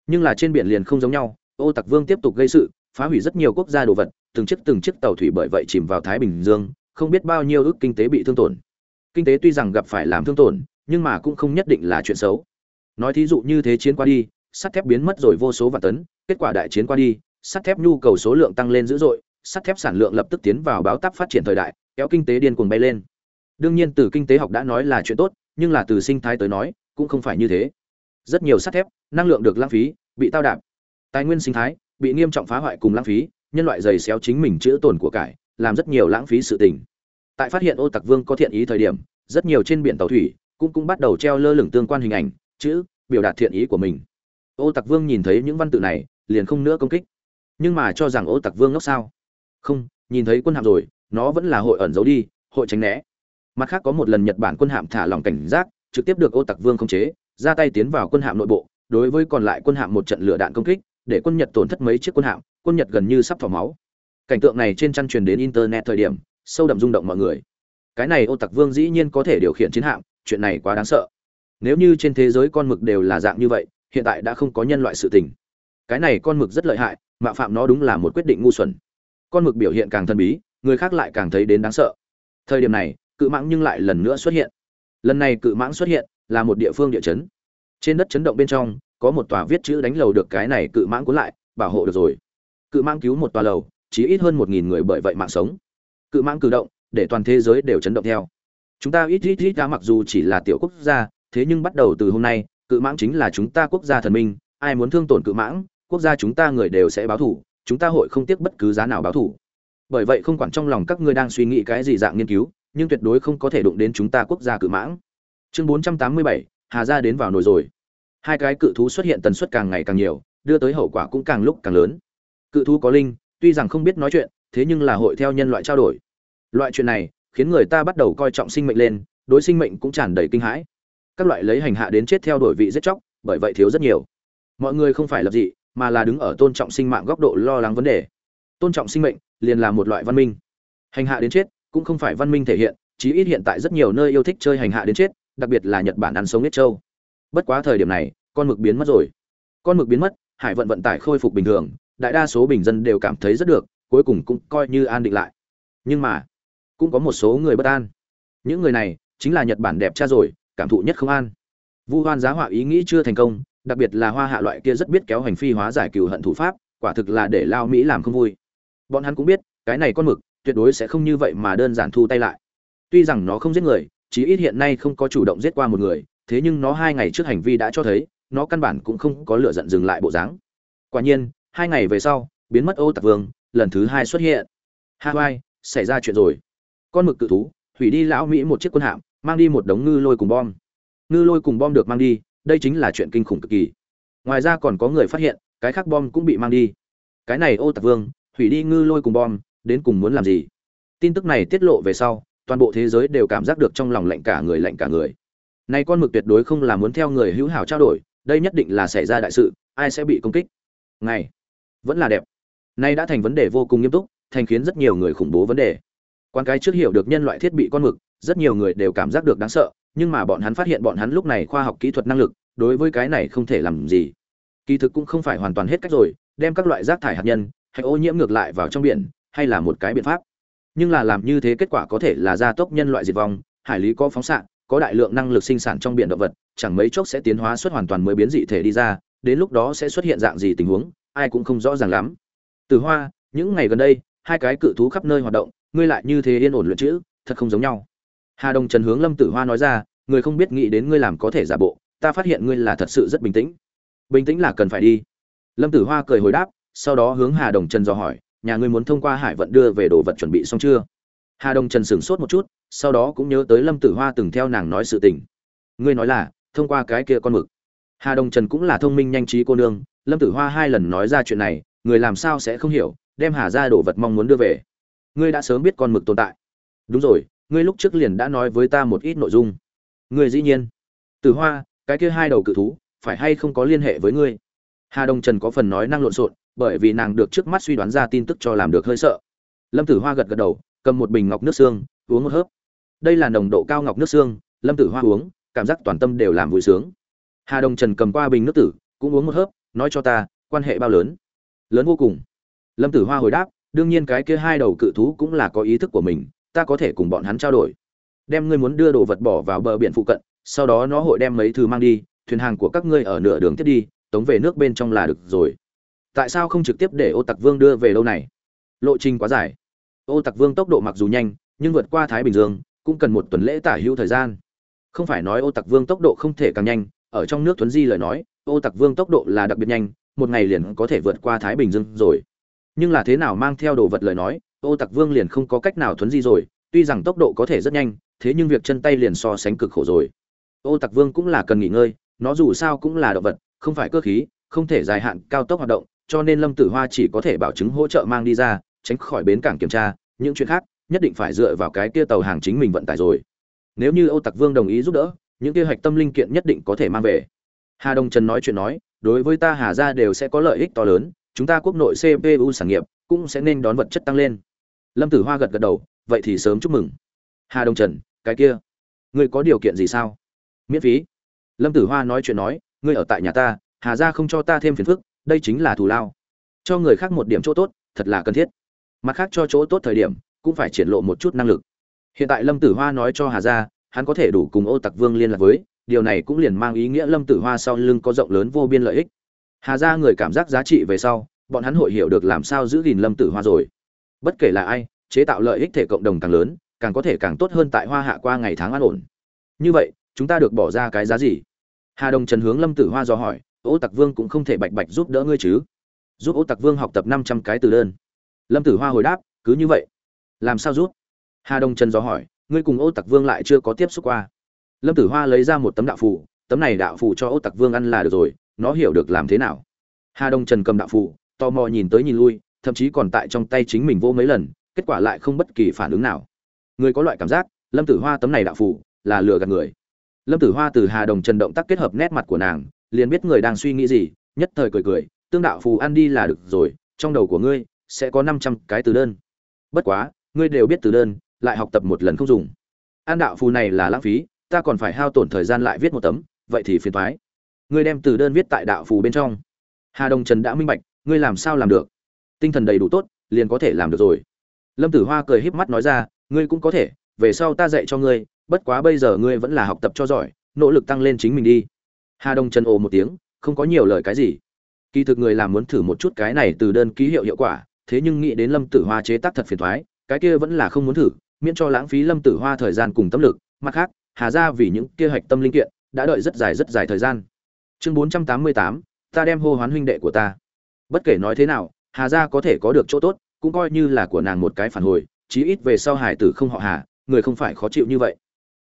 Nhưng là trên biển liền không giống nhau, ô tặc vương tiếp tục gây sự, phá hủy rất nhiều quốc gia đồ vật, từng chiếc từng chiếc tàu thủy bởi vậy chìm vào thái bình dương, không biết bao nhiêu ước kinh tế bị thương tổn. Kinh tế tuy rằng gặp phải làm thương tổn nhưng mà cũng không nhất định là chuyện xấu. Nói thí dụ như thế chiến qua đi, sắt thép biến mất rồi vô số vạn tấn, kết quả đại chiến qua đi, sắt thép nhu cầu số lượng tăng lên dữ dội, sắt thép sản lượng lập tức tiến vào báo táp phát triển thời đại, kéo kinh tế điên cuồng bay lên. Đương nhiên, từ kinh tế học đã nói là chuyện tốt, nhưng là từ sinh thái tới nói, cũng không phải như thế. Rất nhiều sắt thép, năng lượng được lãng phí, bị tao đạp. Tài nguyên sinh thái, bị nghiêm trọng phá hoại cùng lãng phí, nhân loại dày xéo chính mình chữa tổn của cải, làm rất nhiều lãng phí sự tình. Tại phát hiện ô tặc vương có thiện ý thời điểm, rất nhiều trên biển tàu thủy cũng cũng bắt đầu treo lơ lửng tương quan hình ảnh, chữ, biểu đạt thiện ý của mình. Ô tặc vương nhìn thấy những văn tự này, liền không nữa công kích. Nhưng mà cho rằng ô tặc vương ngốc sao? Không, nhìn thấy quân hạm rồi, nó vẫn là hội ẩn giấu đi, hội tránh né. Mặt khác có một lần nhật bản quân hạm thả lỏng cảnh giác, trực tiếp được ô tặc vương khống chế, ra tay tiến vào quân hạm nội bộ, đối với còn lại quân hạm một trận lửa đạn công kích, để quân nhật tổn thất mấy chiếc quân hạm, quân nhật gần như sắp thỏ máu. Cảnh tượng này trên chăn truyền đến internet thời điểm, sâu đậm rung động mọi người. Cái này ô tặc vương dĩ nhiên có thể điều khiển chiến hạm chuyện này quá đáng sợ. Nếu như trên thế giới con mực đều là dạng như vậy, hiện tại đã không có nhân loại sự tình. Cái này con mực rất lợi hại, mạ phạm nó đúng là một quyết định ngu xuẩn. Con mực biểu hiện càng thần bí, người khác lại càng thấy đến đáng sợ. Thời điểm này, cự mãng nhưng lại lần nữa xuất hiện. Lần này cự mãng xuất hiện là một địa phương địa chấn. Trên đất chấn động bên trong, có một tòa viết chữ đánh lầu được cái này cự mãng cuốn lại, bảo hộ được rồi. Cự mãng cứu một tòa lầu chỉ ít hơn một nghìn người bởi vậy mạng sống. Cự mãng cử động, để toàn thế giới đều chấn động theo chúng ta ít ít ít đã mặc dù chỉ là tiểu quốc gia thế nhưng bắt đầu từ hôm nay cự mãng chính là chúng ta quốc gia thần minh ai muốn thương tổn cự mãng quốc gia chúng ta người đều sẽ báo thủ chúng ta hội không tiếc bất cứ giá nào báo thủ bởi vậy không quản trong lòng các ngươi đang suy nghĩ cái gì dạng nghiên cứu nhưng tuyệt đối không có thể đụng đến chúng ta quốc gia cự mãng. Chương 487, hà gia đến vào nồi rồi. Hai cái cự thú xuất hiện tần suất càng ngày càng nhiều đưa tới hậu quả cũng càng lúc càng lớn. Cự thú có linh tuy rằng không biết nói chuyện thế nhưng là hội theo nhân loại trao đổi. Loại chuyện này khiến người ta bắt đầu coi trọng sinh mệnh lên, đối sinh mệnh cũng tràn đầy kinh hãi. Các loại lấy hành hạ đến chết theo đuổi vị giết chóc, bởi vậy thiếu rất nhiều. Mọi người không phải lập dị mà là đứng ở tôn trọng sinh mạng góc độ lo lắng vấn đề. Tôn trọng sinh mệnh liền là một loại văn minh. Hành hạ đến chết cũng không phải văn minh thể hiện, chí ít hiện tại rất nhiều nơi yêu thích chơi hành hạ đến chết, đặc biệt là nhật bản ăn sống nết châu. Bất quá thời điểm này, con mực biến mất rồi. Con mực biến mất, hải vận vận tải khôi phục bình thường, đại đa số bình dân đều cảm thấy rất được, cuối cùng cũng coi như an định lại. Nhưng mà cũng có một số người bất an. Những người này chính là nhật bản đẹp cha rồi, cảm thụ nhất không an. Vu hoan giá họa ý nghĩ chưa thành công, đặc biệt là hoa hạ loại kia rất biết kéo hành phi hóa giải cừu hận thủ pháp, quả thực là để lao mỹ làm không vui. Bọn hắn cũng biết, cái này con mực tuyệt đối sẽ không như vậy mà đơn giản thu tay lại. Tuy rằng nó không giết người, chí ít hiện nay không có chủ động giết qua một người, thế nhưng nó hai ngày trước hành vi đã cho thấy, nó căn bản cũng không có lựa giận dừng lại bộ dáng. Quả nhiên, hai ngày về sau, biến mất ô Tạc vương, lần thứ hai xuất hiện. Hawaii xảy ra chuyện rồi con mực cự thú, hủy đi lão mỹ một chiếc quân hạm, mang đi một đống ngư lôi cùng bom. Ngư lôi cùng bom được mang đi, đây chính là chuyện kinh khủng cực kỳ. Ngoài ra còn có người phát hiện, cái khác bom cũng bị mang đi. Cái này ô tạc vương, hủy đi ngư lôi cùng bom, đến cùng muốn làm gì? Tin tức này tiết lộ về sau, toàn bộ thế giới đều cảm giác được trong lòng lạnh cả người lạnh cả người. Nay con mực tuyệt đối không là muốn theo người hữu hảo trao đổi, đây nhất định là xảy ra đại sự, ai sẽ bị công kích? Ngày vẫn là đẹp. Nay đã thành vấn đề vô cùng nghiêm túc, thành khiến rất nhiều người khủng bố vấn đề quan cái trước hiểu được nhân loại thiết bị con mực, rất nhiều người đều cảm giác được đáng sợ, nhưng mà bọn hắn phát hiện bọn hắn lúc này khoa học kỹ thuật năng lực, đối với cái này không thể làm gì. Kỳ thực cũng không phải hoàn toàn hết cách rồi, đem các loại rác thải hạt nhân, hay ô nhiễm ngược lại vào trong biển, hay là một cái biện pháp. Nhưng là làm như thế kết quả có thể là gia tốc nhân loại diệt vong, hải lý có phóng xạ, có đại lượng năng lực sinh sản trong biển động vật, chẳng mấy chốc sẽ tiến hóa xuất hoàn toàn mới biến dị thể đi ra, đến lúc đó sẽ xuất hiện dạng gì tình huống, ai cũng không rõ ràng lắm. Từ hoa, những ngày gần đây, hai cái cự thú khắp nơi hoạt động ngươi lại như thế yên ổn luyện chữ, thật không giống nhau. Hà đồng trần hướng lâm tử hoa nói ra, người không biết nghĩ đến ngươi làm có thể giả bộ, ta phát hiện ngươi là thật sự rất bình tĩnh. Bình tĩnh là cần phải đi. Lâm tử hoa cười hồi đáp, sau đó hướng hà đồng trần dò hỏi, nhà ngươi muốn thông qua hải vận đưa về đồ vật chuẩn bị xong chưa? Hà đồng trần sửng sốt một chút, sau đó cũng nhớ tới lâm tử hoa từng theo nàng nói sự tình. Ngươi nói là, thông qua cái kia con mực. Hà đồng trần cũng là thông minh nhanh trí cô nương, lâm tử hoa hai lần nói ra chuyện này, người làm sao sẽ không hiểu, đem hà ra đồ vật mong muốn đưa về ngươi đã sớm biết con mực tồn tại. Đúng rồi, ngươi lúc trước liền đã nói với ta một ít nội dung. Ngươi dĩ nhiên. Tử hoa, cái kia hai đầu cự thú, phải hay không có liên hệ với ngươi? Hà Đông trần có phần nói năng lộn xộn, bởi vì nàng được trước mắt suy đoán ra tin tức cho làm được hơi sợ. Lâm tử hoa gật gật đầu, cầm một bình ngọc nước xương, uống một hớp. Đây là nồng độ cao ngọc nước xương, lâm tử hoa uống, cảm giác toàn tâm đều làm vui sướng. Hà Đông trần cầm qua bình nước tử, cũng uống một hớp, nói cho ta, quan hệ bao lớn? Lớn vô cùng. Lâm tử hoa hồi đáp đương nhiên cái kia hai đầu cự thú cũng là có ý thức của mình, ta có thể cùng bọn hắn trao đổi. Đem ngươi muốn đưa đồ vật bỏ vào bờ biển phụ cận, sau đó nó hội đem mấy thứ mang đi, thuyền hàng của các ngươi ở nửa đường tiếp đi, tống về nước bên trong là được rồi. Tại sao không trực tiếp để ô tặc vương đưa về lâu này? Lộ trình quá dài. Ô tặc vương tốc độ mặc dù nhanh, nhưng vượt qua thái bình dương, cũng cần một tuần lễ tả hữu thời gian. Không phải nói ô tặc vương tốc độ không thể càng nhanh, ở trong nước Thuấn di lời nói, ô tặc vương tốc độ là đặc biệt nhanh, một ngày liền có thể vượt qua thái bình dương rồi nhưng là thế nào mang theo đồ vật lời nói, ô tặc vương liền không có cách nào thuấn di rồi, tuy rằng tốc độ có thể rất nhanh, thế nhưng việc chân tay liền so sánh cực khổ rồi. Ô tặc vương cũng là cần nghỉ ngơi, nó dù sao cũng là động vật, không phải cơ khí, không thể dài hạn cao tốc hoạt động, cho nên lâm tử hoa chỉ có thể bảo chứng hỗ trợ mang đi ra, tránh khỏi bến cảng kiểm tra, những chuyện khác, nhất định phải dựa vào cái kia tàu hàng chính mình vận tải rồi. Nếu như ô tặc vương đồng ý giúp đỡ, những kia hạch tâm linh kiện nhất định có thể mang về. Hà đông trần nói chuyện nói, đối với ta hà ra đều sẽ có lợi ích to lớn chúng ta quốc nội cpu sản nghiệp cũng sẽ nên đón vật chất tăng lên. Lâm tử hoa gật gật đầu, vậy thì sớm chúc mừng. Hà đông trần, cái kia, ngươi có điều kiện gì sao? Miễn phí. Lâm tử hoa nói chuyện nói, ngươi ở tại nhà ta, hà ra không cho ta thêm phiền phức, đây chính là thù lao. Cho người khác một điểm chỗ tốt, thật là cần thiết. Mặt khác cho chỗ tốt thời điểm, cũng phải triển lộ một chút năng lực. Hiện tại lâm tử hoa nói cho hà ra hắn có thể đủ cùng ô tặc vương liên lạc với, điều này cũng liền mang ý nghĩa lâm tử hoa sau lưng có rộng lớn vô biên lợi ích hà gia người cảm giác giá trị về sau, bọn hắn hội hiểu được làm sao giữ gìn lâm tử hoa rồi. Bất kể là ai, chế tạo lợi ích thể cộng đồng càng lớn, càng có thể càng tốt hơn tại hoa hạ qua ngày tháng an ổn. Như vậy, chúng ta được bỏ ra cái giá gì? Hà đồng trần hướng lâm tử hoa do hỏi, ô tặc vương cũng không thể bạch bạch giúp đỡ ngươi chứ? Giúp ô tặc vương học tập năm trăm cái từ đơn. Lâm tử hoa hồi đáp, cứ như vậy. Làm sao giúp? Hà đồng trần do hỏi, ngươi cùng ô tặc vương lại chưa có tiếp xúc qua. Lâm tử hoa lấy ra một tấm đạo phù, tấm này đạo phù cho ô tặc vương ăn là được rồi nó hiểu được làm thế nào. Hà đông trần cầm đạo phụ tò mò nhìn tới nhìn lui, thậm chí còn tại trong tay chính mình vô mấy lần, kết quả lại không bất kỳ phản ứng nào. Người có loại cảm giác, lâm tử hoa tấm này đạo phụ là lừa gạt người. Lâm tử hoa từ hà đồng trần động tác kết hợp nét mặt của nàng, liền biết người đang suy nghĩ gì, nhất thời cười cười, tương đạo phù ăn đi là được rồi, trong đầu của ngươi sẽ có năm trăm cái từ đơn. Bất quá, ngươi đều biết từ đơn, lại học tập một lần không dùng. An đạo phù này là lãng phí, ta còn phải hao tổn thời gian lại viết một tấm, vậy thì phiền thoái ngươi đem từ đơn viết tại đạo phù bên trong. Hà đồng trần đã minh bạch, ngươi làm sao làm được? Tinh thần đầy đủ tốt, liền có thể làm được rồi. Lâm tử hoa cười híp mắt nói ra, ngươi cũng có thể, về sau ta dạy cho ngươi, bất quá bây giờ ngươi vẫn là học tập cho giỏi, nỗ lực tăng lên chính mình đi. Hà đồng trần ồ một tiếng, không có nhiều lời cái gì. Kỳ thực người làm muốn thử một chút cái này từ đơn ký hiệu hiệu quả, thế nhưng nghĩ đến lâm tử hoa chế tác thật phiền thoái cái kia vẫn là không muốn thử, miễn cho lãng phí lâm tử hoa thời gian cùng tâm lực. Mặt khác, hà ra vì những kia hạch tâm linh kiện, đã đợi rất dài rất dài thời gian chương bốn trăm tám mươi tám, ta đem hô hoán huynh đệ của ta. Bất kể nói thế nào, hà gia có thể có được chỗ tốt, cũng coi như là của nàng một cái phản hồi, chí ít về sau hải tử không họ hà, người không phải khó chịu như vậy.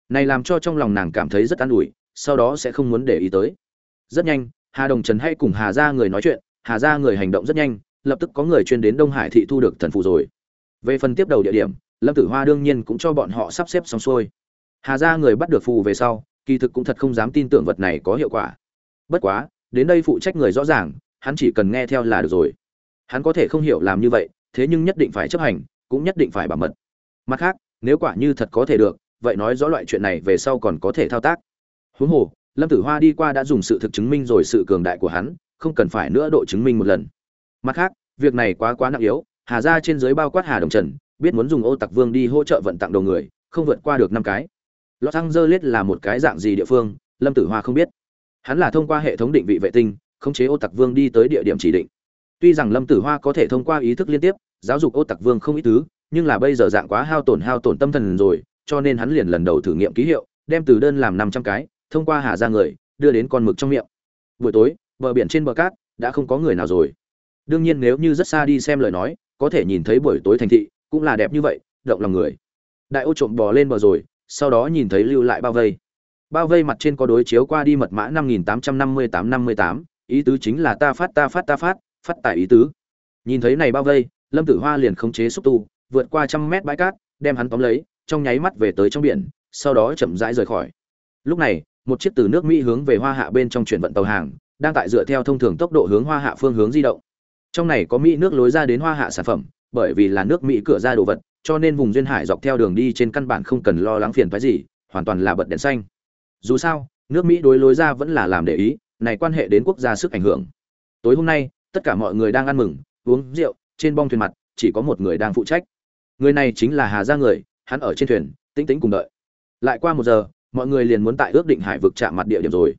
Này làm cho trong lòng nàng cảm thấy rất an ủi, sau đó sẽ không muốn để ý tới. Rất nhanh, hà đồng trần hay cùng hà gia người nói chuyện, hà gia người hành động rất nhanh, lập tức có người chuyên đến đông hải thị thu được thần phù rồi. Về phần tiếp đầu địa điểm, lâm tử hoa đương nhiên cũng cho bọn họ sắp xếp xong xuôi. Hà gia người bắt được phù về sau, kỳ thực cũng thật không dám tin tưởng vật này có hiệu quả bất quá đến đây phụ trách người rõ ràng hắn chỉ cần nghe theo là được rồi. Hắn có thể không hiểu làm như vậy thế nhưng nhất định phải chấp hành cũng nhất định phải bảo mật. Mặt khác nếu quả như thật có thể được vậy nói rõ loại chuyện này về sau còn có thể thao tác. Huống hồ lâm tử hoa đi qua đã dùng sự thực chứng minh rồi sự cường đại của hắn không cần phải nữa độ chứng minh một lần. Mặt khác việc này quá quá nặng yếu hà ra trên dưới bao quát hà đồng trần biết muốn dùng ô tặc vương đi hỗ trợ vận tặng đầu người không vượt qua được năm cái. Los Angeles là một cái dạng gì địa phương, Lâm Tử Hoa không biết. Hắn là thông qua hệ thống định vị vệ tinh, khống chế Ô Tặc Vương đi tới địa điểm chỉ định. Tuy rằng Lâm Tử Hoa có thể thông qua ý thức liên tiếp, giáo dục Ô Tặc Vương không ít thứ, nhưng là bây giờ dạng quá hao tổn hao tổn tâm thần rồi cho nên hắn liền lần đầu thử nghiệm ký hiệu đem từ đơn làm năm trăm cái thông qua hà ra người đưa đến con mực trong miệng. Buổi tối bờ biển trên bờ cát đã không có người nào rồi. Đương nhiên nếu như rất xa đi xem lời nói có thể nhìn thấy buổi tối thành thị cũng là đẹp như vậy động lòng người. Đại ô trộm bò lên bờ rồi sau đó nhìn thấy lưu lại bao vây bao vây mặt trên có đối chiếu qua đi mật mã năm nghìn tám trăm năm mươi tám năm mươi tám, ý tứ chính là ta phát ta phát ta phát phát tại ý tứ. Nhìn thấy này bao vây, lâm tử hoa liền khống chế xúc tu, vượt qua trăm mét bãi cát, đem hắn tóm lấy, trong nháy mắt về tới trong biển, sau đó chậm rãi rời khỏi. Lúc này, một chiếc từ nước mỹ hướng về hoa hạ bên trong chuyển vận tàu hàng, đang tại dựa theo thông thường tốc độ hướng hoa hạ phương hướng di động. Trong này có mỹ nước lối ra đến hoa hạ sản phẩm, bởi vì là nước mỹ cửa ra đồ vật, cho nên vùng duyên hải dọc theo đường đi trên căn bản không cần lo lắng phiền phái gì, hoàn toàn là bật đèn xanh dù sao, nước mỹ đối lối ra vẫn là làm để ý, này quan hệ đến quốc gia sức ảnh hưởng. Tối hôm nay, tất cả mọi người đang ăn mừng, uống rượu, trên bong thuyền mặt, chỉ có một người đang phụ trách. Người này chính là hà gia người, hắn ở trên thuyền, tĩnh tĩnh cùng đợi. Lại qua một giờ, mọi người liền muốn tại ước định hải vực chạm mặt địa điểm rồi.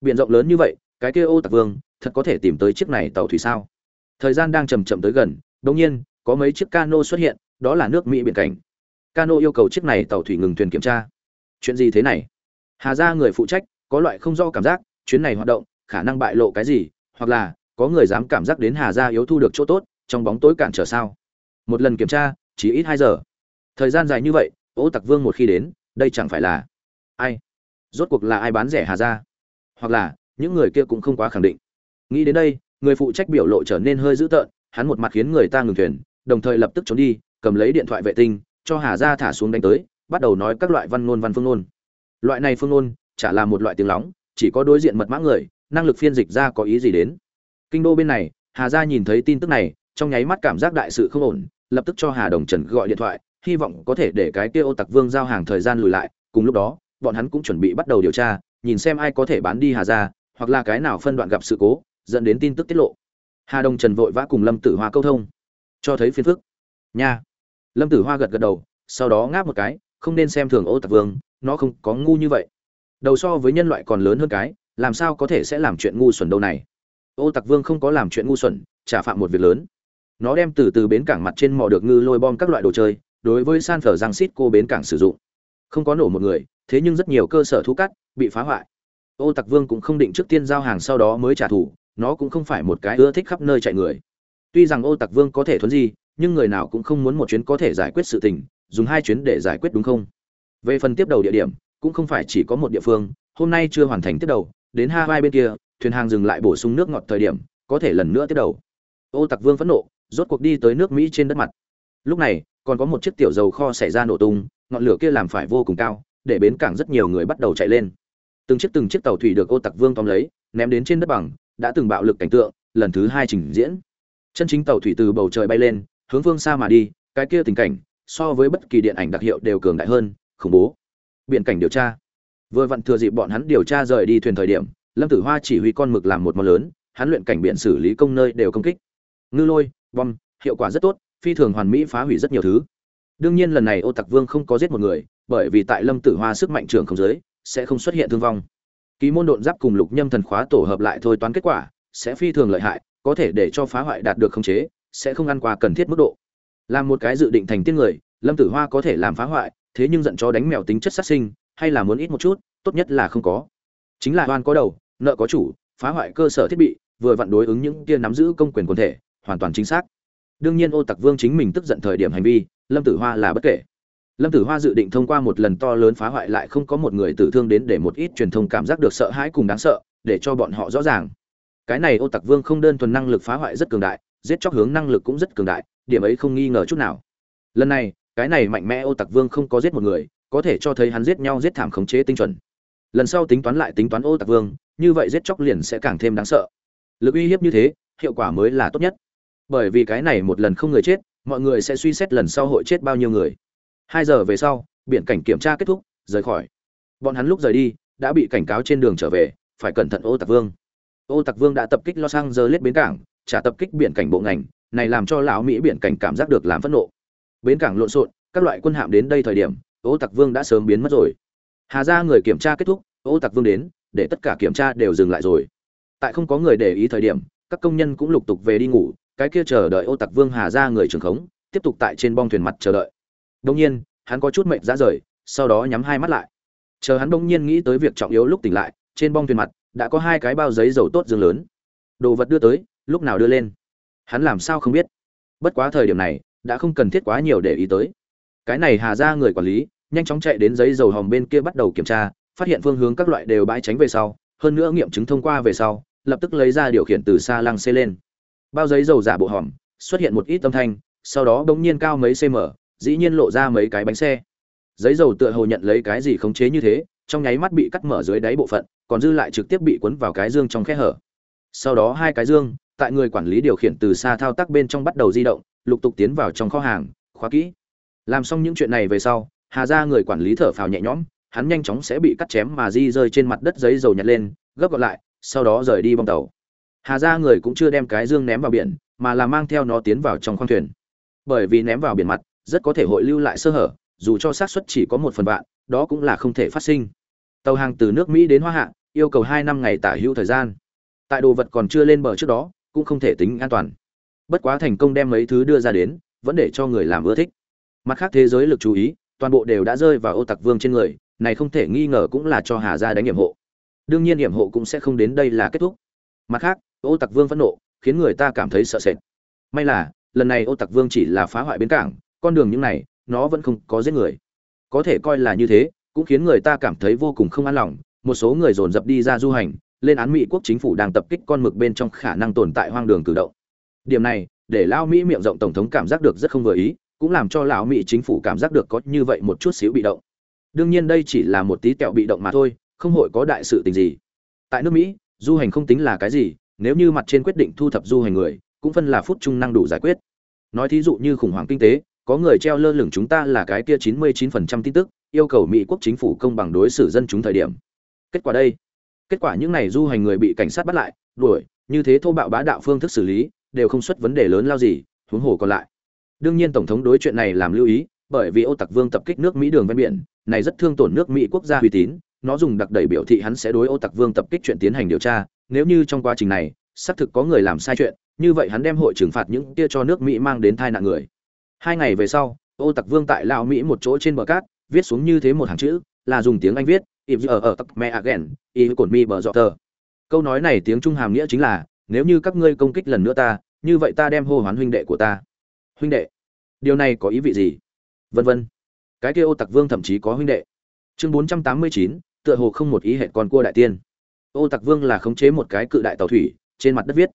Biển rộng lớn như vậy, cái kia ô tạc vương, thật có thể tìm tới chiếc này tàu thủy sao? Thời gian đang chầm chậm tới gần đông nhiên, có mấy chiếc cano xuất hiện, đó là nước mỹ biển cảnh. Cano yêu cầu chiếc này tàu thủy ngừng thuyền kiểm tra. Chuyện gì thế này? Hà gia người phụ trách, có loại không do cảm giác, chuyến này hoạt động, khả năng bại lộ cái gì, hoặc là, có người dám cảm giác đến hà gia yếu thu được chỗ tốt, trong bóng tối cản trở sao? Một lần kiểm tra, chỉ ít hai giờ. Thời gian dài như vậy, ô tặc vương một khi đến, đây chẳng phải là ai? Rốt cuộc là ai bán rẻ hà gia? Hoặc là, những người kia cũng không quá khẳng định. Nghĩ đến đây, người phụ trách biểu lộ trở nên hơi dữ tợn, hắn một mặt khiến người ta ngừng thuyền, đồng thời lập tức trốn đi, cầm lấy điện thoại vệ tinh, cho hà gia thả xuống đánh tới, bắt đầu nói các loại văn ngôn văn phương ngôn loại này phương ngôn, chả là một loại tiếng lóng, chỉ có đối diện mật mã người, năng lực phiên dịch ra có ý gì đến. Kinh đô bên này, hà gia nhìn thấy tin tức này, trong nháy mắt cảm giác đại sự không ổn, lập tức cho hà đồng trần gọi điện thoại, hy vọng có thể để cái kia ô tặc vương giao hàng thời gian lùi lại. Cùng lúc đó, bọn hắn cũng chuẩn bị bắt đầu điều tra, nhìn xem ai có thể bán đi hà gia, hoặc là cái nào phân đoạn gặp sự cố, dẫn đến tin tức tiết lộ. Hà đồng trần vội vã cùng lâm tử hoa câu thông. Cho thấy phiền phức. Nha. Lâm tử hoa gật gật đầu, sau đó ngáp một cái không nên xem thường ô tặc vương, nó không có ngu như vậy. Đầu so với nhân loại còn lớn hơn cái, làm sao có thể sẽ làm chuyện ngu xuẩn đâu này? Ô tặc vương không có làm chuyện ngu xuẩn, trả phạm một việc lớn. Nó đem từ từ bến cảng mặt trên mò được ngư lôi bom các loại đồ chơi, đối với san phở giang xít cô bến cảng sử dụng. Không có nổ một người, thế nhưng rất nhiều cơ sở thu cắt, bị phá hoại. Ô tặc vương cũng không định trước tiên giao hàng sau đó mới trả thù, nó cũng không phải một cái ưa thích khắp nơi chạy người. Tuy rằng ô tặc vương có thể thuấn gì nhưng người nào cũng không muốn một chuyến có thể giải quyết sự tình dùng hai chuyến để giải quyết đúng không? Về phần tiếp đầu địa điểm, cũng không phải chỉ có một địa phương, hôm nay chưa hoàn thành tiếp đầu, đến Hawaii bên kia, thuyền hàng dừng lại bổ sung nước ngọt thời điểm, có thể lần nữa tiếp đầu. Ô tặc vương phẫn nộ, rốt cuộc đi tới nước mỹ trên đất mặt. Lúc này, còn có một chiếc tiểu dầu kho xảy ra nổ tung, ngọn lửa kia làm phải vô cùng cao, để bến cảng rất nhiều người bắt đầu chạy lên. Từng chiếc từng chiếc tàu thủy được ô tặc vương tóm lấy, ném đến trên đất bằng, đã từng bạo lực cảnh tượng, lần thứ hai trình diễn. Chân chính tàu thủy từ bầu trời bay lên, hướng phương xa mà đi, cái kia tình cảnh so với bất kỳ điện ảnh đặc hiệu đều cường đại hơn, khủng bố. Biện cảnh điều tra. Vừa vặn thừa dịp bọn hắn điều tra rời đi thuyền thời điểm, lâm tử hoa chỉ huy con mực làm một món lớn, hắn luyện cảnh biện xử lý công nơi đều công kích. Ngư lôi, bom, hiệu quả rất tốt, phi thường hoàn mỹ phá hủy rất nhiều thứ. Đương nhiên lần này ô tặc vương không có giết một người, bởi vì tại lâm tử hoa sức mạnh trường không giới, sẽ không xuất hiện thương vong. Ký môn độn giáp cùng lục nhâm thần khóa tổ hợp lại thôi toán kết quả, sẽ phi thường lợi hại, có thể để cho phá hoại đạt được khống chế, sẽ không ăn qua cần thiết mức độ làm một cái dự định thành tiên người, lâm tử hoa có thể làm phá hoại, thế nhưng giận chó đánh mèo tính chất sát sinh, hay là muốn ít một chút, tốt nhất là không có. Chính là oan có đầu, nợ có chủ, phá hoại cơ sở thiết bị, vừa vặn đối ứng những kia nắm giữ công quyền quần thể, hoàn toàn chính xác. Đương nhiên ô tặc vương chính mình tức giận thời điểm hành vi, lâm tử hoa là bất kể. Lâm tử hoa dự định thông qua một lần to lớn phá hoại lại không có một người tử thương đến để một ít truyền thông cảm giác được sợ hãi cùng đáng sợ, để cho bọn họ rõ ràng. Cái này ô tặc vương không đơn thuần năng lực phá hoại rất cường đại, giết chóc hướng năng lực cũng rất cường đại điểm ấy không nghi ngờ chút nào. Lần này, cái này mạnh mẽ ô tặc vương không có giết một người, có thể cho thấy hắn giết nhau giết thảm khống chế tinh chuẩn. Lần sau tính toán lại tính toán ô tặc vương, như vậy giết chóc liền sẽ càng thêm đáng sợ. Lực uy hiếp như thế, hiệu quả mới là tốt nhất. Bởi vì cái này một lần không người chết, mọi người sẽ suy xét lần sau hội chết bao nhiêu người. Hai giờ về sau, biển cảnh kiểm tra kết thúc, rời khỏi. Bọn hắn lúc rời đi, đã bị cảnh cáo trên đường trở về, phải cẩn thận ô tặc vương. Ô tặc vương đã tập kích lo sang giờ lết bến cảng, trả tập kích biển cảnh bộ ngành này làm cho lão mỹ biển cảnh cảm giác được làm phẫn nộ. Bến cảng lộn xộn, các loại quân hạm đến đây thời điểm, ô tặc vương đã sớm biến mất rồi. Hà ra người kiểm tra kết thúc, ô tặc vương đến, để tất cả kiểm tra đều dừng lại rồi. Tại không có người để ý thời điểm, các công nhân cũng lục tục về đi ngủ, cái kia chờ đợi ô tặc vương hà ra người trường khống, tiếp tục tại trên bong thuyền mặt chờ đợi. Đông nhiên, hắn có chút mệt ra rời, sau đó nhắm hai mắt lại. Chờ hắn đông nhiên nghĩ tới việc trọng yếu lúc tỉnh lại, trên bong thuyền mặt, đã có hai cái bao giấy dầu tốt dương lớn. Đồ vật đưa tới, lúc nào đưa lên? Hắn làm sao không biết? Bất quá thời điểm này, đã không cần thiết quá nhiều để ý tới. Cái này hà ra người quản lý, nhanh chóng chạy đến giấy dầu hòm bên kia bắt đầu kiểm tra, phát hiện phương hướng các loại đều bãi tránh về sau, hơn nữa nghiệm chứng thông qua về sau, lập tức lấy ra điều khiển từ xa lăng xê lên. Bao giấy dầu giả bộ hòm, xuất hiện một ít âm thanh, sau đó bỗng nhiên cao mấy cm dĩ nhiên lộ ra mấy cái bánh xe. Giấy dầu tựa hồ nhận lấy cái gì khống chế như thế, trong nháy mắt bị cắt mở dưới đáy bộ phận, còn dư lại trực tiếp bị cuốn vào cái dương trong khe hở. Sau đó hai cái dương tại người quản lý điều khiển từ xa thao tác bên trong bắt đầu di động, lục tục tiến vào trong kho hàng, khóa kỹ. Làm xong những chuyện này về sau, hà ra người quản lý thở phào nhẹ nhõm, hắn nhanh chóng sẽ bị cắt chém mà di rơi trên mặt đất giấy dầu nhặt lên, gấp gọn lại, sau đó rời đi bong tàu. Hà ra người cũng chưa đem cái dương ném vào biển, mà là mang theo nó tiến vào trong khoang thuyền. Bởi vì ném vào biển mặt, rất có thể hội lưu lại sơ hở, dù cho xác suất chỉ có một phần vạn, đó cũng là không thể phát sinh. Tàu hàng từ nước mỹ đến hoa hạ, yêu cầu hai năm ngày tả hữu thời gian. Tại đồ vật còn chưa lên bờ trước đó cũng không thể tính an toàn. Bất quá thành công đem mấy thứ đưa ra đến, vẫn để cho người làm ưa thích. Mặt khác thế giới lực chú ý, toàn bộ đều đã rơi vào ô tặc vương trên người, này không thể nghi ngờ cũng là cho hà gia đánh nhiệm hộ. Đương nhiên nhiệm hộ cũng sẽ không đến đây là kết thúc. Mặt khác, ô tặc vương phẫn nộ, khiến người ta cảm thấy sợ sệt. May là, lần này ô tặc vương chỉ là phá hoại bến cảng, con đường những này, nó vẫn không có giết người. Có thể coi là như thế, cũng khiến người ta cảm thấy vô cùng không an lòng, một số người dồn dập đi ra du hành lên án mỹ quốc chính phủ đang tập kích con mực bên trong khả năng tồn tại hoang đường cử động. Điểm này, để lao mỹ miệng rộng tổng thống cảm giác được rất không vừa ý, cũng làm cho lão mỹ chính phủ cảm giác được có như vậy một chút xíu bị động. Đương nhiên đây chỉ là một tí kẹo bị động mà thôi, không hội có đại sự tình gì. Tại nước mỹ, du hành không tính là cái gì, nếu như mặt trên quyết định thu thập du hành người, cũng phân là phút trung năng đủ giải quyết. Nói thí dụ như khủng hoảng kinh tế, có người treo lơ lửng chúng ta là cái kia 99% tin tức, yêu cầu mỹ quốc chính phủ công bằng đối xử dân chúng thời điểm. Kết quả đây kết quả những này du hành người bị cảnh sát bắt lại, đuổi, như thế thô bạo bá đạo phương thức xử lý, đều không xuất vấn đề lớn lao gì, huống hồ còn lại. Đương nhiên tổng thống đối chuyện này làm lưu ý, bởi vì ô tặc vương tập kích nước mỹ đường ven biển, này rất thương tổn nước mỹ quốc gia uy tín, nó dùng đặc đẩy biểu thị hắn sẽ đối ô tặc vương tập kích chuyện tiến hành điều tra, nếu như trong quá trình này, xác thực có người làm sai chuyện, như vậy hắn đem hội trừng phạt những kia cho nước mỹ mang đến tai nạn người. Hai ngày về sau, ô tặc vương tại lao mỹ một chỗ trên bờ cát, viết xuống như thế một hàng chữ, là dùng tiếng anh viết if ở ở tắc me again y cồn mi bờ dọ tờ. Câu nói này tiếng trung hàm nghĩa chính là, nếu như các ngươi công kích lần nữa ta, như vậy ta đem hô hoán huynh đệ của ta. Huynh đệ, điều này có ý vị gì? Vân vân. Cái kia ô tặc vương thậm chí có huynh đệ. Chương bốn trăm tám mươi chín, tựa hồ không một ý hệ con cua đại tiên. Ô tặc vương là khống chế một cái cự đại tàu thủy, trên mặt đất viết.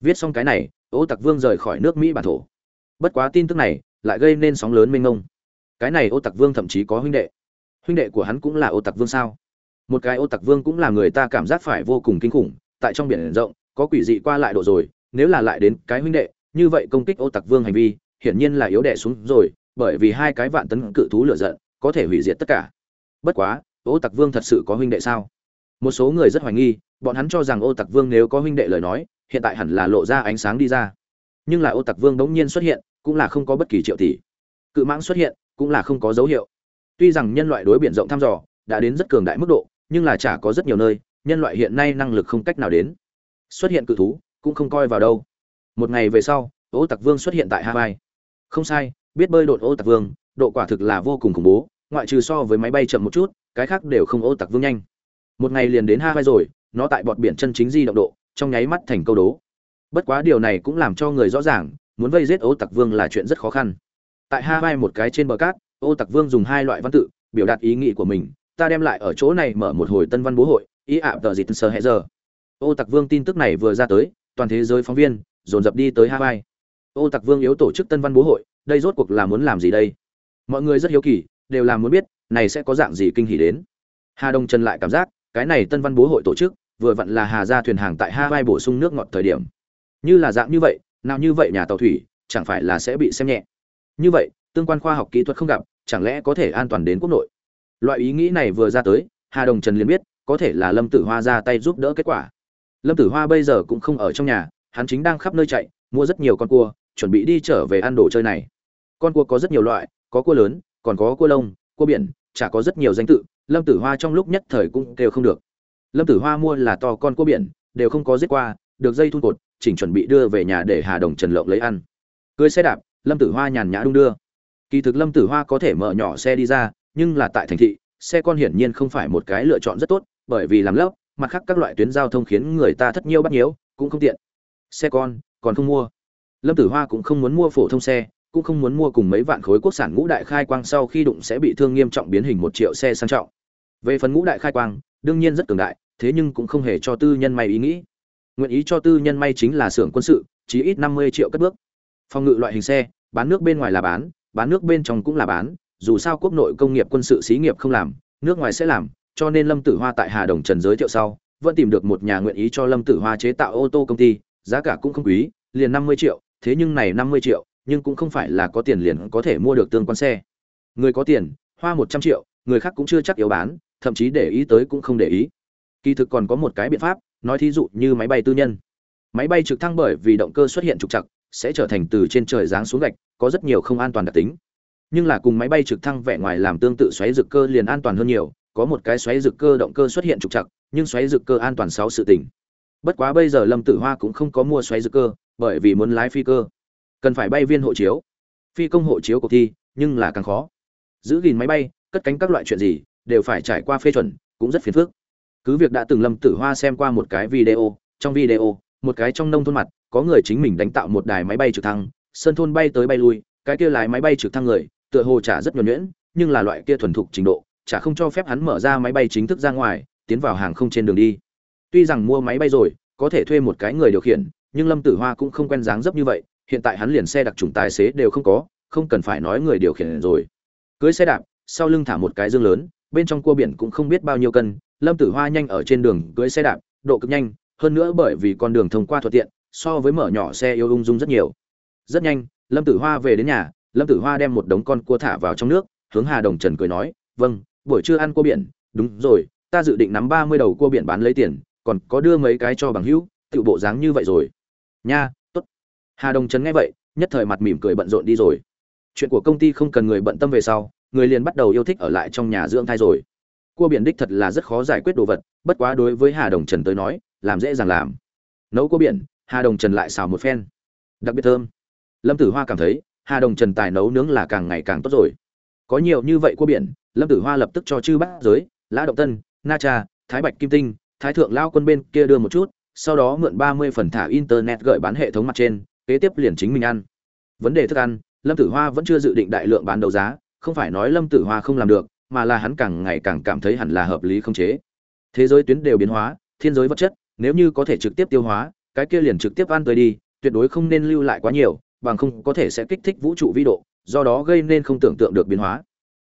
Viết xong cái này, ô tặc vương rời khỏi nước mỹ bản thổ. Bất quá tin tức này lại gây nên sóng lớn mênh mông. Cái này ô tặc vương thậm chí có huynh đệ huynh đệ của hắn cũng là ô tặc vương sao? Một cái ô tặc vương cũng là người ta cảm giác phải vô cùng kinh khủng, tại trong biển rộng, có quỷ dị qua lại độ rồi, nếu là lại đến cái huynh đệ, như vậy công kích ô tặc vương hành vi, hiển nhiên là yếu đẻ xuống rồi, bởi vì hai cái vạn tấn cự thú lửa giận, có thể hủy diệt tất cả. Bất quá, ô tặc vương thật sự có huynh đệ sao? Một số người rất hoài nghi, bọn hắn cho rằng ô tặc vương nếu có huynh đệ lời nói, hiện tại hẳn là lộ ra ánh sáng đi ra. Nhưng là ô tặc vương bỗng nhiên xuất hiện, cũng là không có bất kỳ triệu tỷ. Cự mãng xuất hiện, cũng là không có dấu hiệu tuy rằng nhân loại đối biển rộng thăm dò đã đến rất cường đại mức độ, nhưng là chả có rất nhiều nơi, nhân loại hiện nay năng lực không cách nào đến. Xuất hiện cự thú, cũng không coi vào đâu. Một ngày về sau, ô tặc vương xuất hiện tại hawaii. Không sai, biết bơi đột ô tặc vương, độ quả thực là vô cùng khủng bố, ngoại trừ so với máy bay chậm một chút, cái khác đều không ô tặc vương nhanh. Một ngày liền đến hawaii rồi, nó tại bọt biển chân chính di động độ, trong nháy mắt thành câu đố. Bất quá điều này cũng làm cho người rõ ràng, muốn vây giết ô tặc vương là chuyện rất khó khăn. Tại hawaii một cái trên bờ cát ô tặc vương dùng hai loại văn tự, biểu đạt ý nghĩ của mình, ta đem lại ở chỗ này mở một hồi tân văn bố hội, ý ạ tờ gì sơ hẹ giờ. Ô tặc vương tin tức này vừa ra tới, toàn thế giới phóng viên, dồn dập đi tới hawaii. Ô tặc vương yếu tổ chức tân văn bố hội, đây rốt cuộc là muốn làm gì đây? Mọi người rất hiếu kỳ, đều là muốn biết, này sẽ có dạng gì kinh hỉ đến. Hà đông trần lại cảm giác, cái này tân văn bố hội tổ chức, vừa vặn là hà ra thuyền hàng tại hawaii bổ sung nước ngọt thời điểm. Như là dạng như vậy, nào như vậy nhà tàu thủy, chẳng phải là sẽ bị xem nhẹ. Như vậy, tương quan khoa học kỹ thuật không gặp chẳng lẽ có thể an toàn đến quốc nội? Loại ý nghĩ này vừa ra tới, hà đồng trần liền biết, có thể là lâm tử hoa ra tay giúp đỡ kết quả. Lâm tử hoa bây giờ cũng không ở trong nhà, hắn chính đang khắp nơi chạy, mua rất nhiều con cua, chuẩn bị đi trở về ăn đồ chơi này. Con cua có rất nhiều loại, có cua lớn, còn có cua lông, cua biển, chả có rất nhiều danh tự, lâm tử hoa trong lúc nhất thời cũng đều không được. Lâm tử hoa mua là to con cua biển, đều không có giết qua, được dây thun cột, chỉnh chuẩn bị đưa về nhà để hà đồng trần lộng lấy ăn. Cưới xe đạp, lâm tử hoa nhàn nhã đung đưa kỳ thực lâm tử hoa có thể mở nhỏ xe đi ra, nhưng là tại thành thị, xe con hiển nhiên không phải một cái lựa chọn rất tốt, bởi vì làm lớp mặt khác các loại tuyến giao thông khiến người ta thất nhiêu bắt nhiễu cũng không tiện. Xe con, còn không mua. Lâm tử hoa cũng không muốn mua phổ thông xe, cũng không muốn mua cùng mấy vạn khối quốc sản ngũ đại khai quang sau khi đụng sẽ bị thương nghiêm trọng biến hình một triệu xe sang trọng. Về phần ngũ đại khai quang, đương nhiên rất cường đại, thế nhưng cũng không hề cho tư nhân may ý nghĩ. Nguyện ý cho tư nhân may chính là xưởng quân sự, chí ít năm mươi triệu cất bước. Phòng ngự loại hình xe, bán nước bên ngoài là bán bán nước bên trong cũng là bán, dù sao quốc nội công nghiệp quân sự xí nghiệp không làm, nước ngoài sẽ làm, cho nên lâm tử hoa tại hà đồng trần giới thiệu sau, vẫn tìm được một nhà nguyện ý cho lâm tử hoa chế tạo ô tô công ty, giá cả cũng không quý, liền năm mươi triệu, thế nhưng này năm mươi triệu, nhưng cũng không phải là có tiền liền có thể mua được tương quan xe. Người có tiền, hoa một trăm triệu, người khác cũng chưa chắc yếu bán, thậm chí để ý tới cũng không để ý. Kỳ thực còn có một cái biện pháp, nói thí dụ như máy bay tư nhân. Máy bay trực thăng bởi vì động cơ xuất hiện trục trặc sẽ trở thành từ trên trời giáng xuống gạch, có rất nhiều không an toàn đặc tính. Nhưng là cùng máy bay trực thăng vẻ ngoài làm tương tự xoáy rực cơ liền an toàn hơn nhiều, có một cái xoáy rực cơ động cơ xuất hiện trục trặc, nhưng xoáy rực cơ an toàn sáu sự tình. bất quá bây giờ lâm tử hoa cũng không có mua xoáy rực cơ, bởi vì muốn lái phi cơ. Cần phải bay viên hộ chiếu. Phi công hộ chiếu cuộc thi, nhưng là càng khó. Giữ gìn máy bay, cất cánh các loại chuyện gì, đều phải trải qua phê chuẩn, cũng rất phiền phức. Cứ việc đã từng lâm tử hoa xem qua một cái video, trong video một cái trong nông thôn mặt, có người chính mình đánh tạo một đài máy bay trực thăng, sân thôn bay tới bay lui, cái kia lái máy bay trực thăng người, tựa hồ trả rất nhuẩn nhuyễn, nhưng là loại kia thuần thục trình độ, chả không cho phép hắn mở ra máy bay chính thức ra ngoài, tiến vào hàng không trên đường đi. Tuy rằng mua máy bay rồi, có thể thuê một cái người điều khiển, nhưng lâm tử hoa cũng không quen dáng dấp như vậy, hiện tại hắn liền xe đặc trùng tài xế đều không có, không cần phải nói người điều khiển rồi. Cưới xe đạp, sau lưng thả một cái dương lớn, bên trong cua biển cũng không biết bao nhiêu cân, lâm tử hoa nhanh ở trên đường cưới xe đạp, độ cực nhanh hơn nữa bởi vì con đường thông qua thuận tiện, so với mở nhỏ xe yêu ung dung rất nhiều. Rất nhanh, lâm tử hoa về đến nhà, lâm tử hoa đem một đống con cua thả vào trong nước, hướng hà đồng trần cười nói vâng buổi trưa ăn cua biển. Đúng rồi, ta dự định nắm ba mươi đầu cua biển bán lấy tiền, còn có đưa mấy cái cho bằng hữu tự bộ dáng như vậy rồi. Nha, tốt. Hà đồng trần nghe vậy, nhất thời mặt mỉm cười bận rộn đi rồi. Chuyện của công ty không cần người bận tâm về sau, người liền bắt đầu yêu thích ở lại trong nhà dưỡng thai rồi. Cua biển đích thật là rất khó giải quyết đồ vật, bất quá đối với hà đồng trần tới nói làm dễ dàng làm. Nấu cua biển, hà đồng trần lại xào một phen. Đặc biệt thơm. Lâm tử hoa cảm thấy, hà đồng trần tài nấu nướng là càng ngày càng tốt rồi. Có nhiều như vậy cua biển, lâm tử hoa lập tức cho chư bát giới, lã động tân, na cha, thái bạch kim tinh, thái thượng lao quân bên kia đưa một chút, sau đó mượn ba mươi phần thả internet gửi bán hệ thống mặt trên, kế tiếp liền chính mình ăn. Vấn đề thức ăn, lâm tử hoa vẫn chưa dự định đại lượng bán đấu giá, không phải nói lâm tử hoa không làm được, mà là hắn càng ngày càng cảm thấy hẳn là hợp lý không chế. Thế giới tuyến đều biến hóa, thiên giới vật chất nếu như có thể trực tiếp tiêu hóa, cái kia liền trực tiếp ăn tới đi, tuyệt đối không nên lưu lại quá nhiều, bằng không có thể sẽ kích thích vũ trụ vĩ độ, do đó gây nên không tưởng tượng được biến hóa.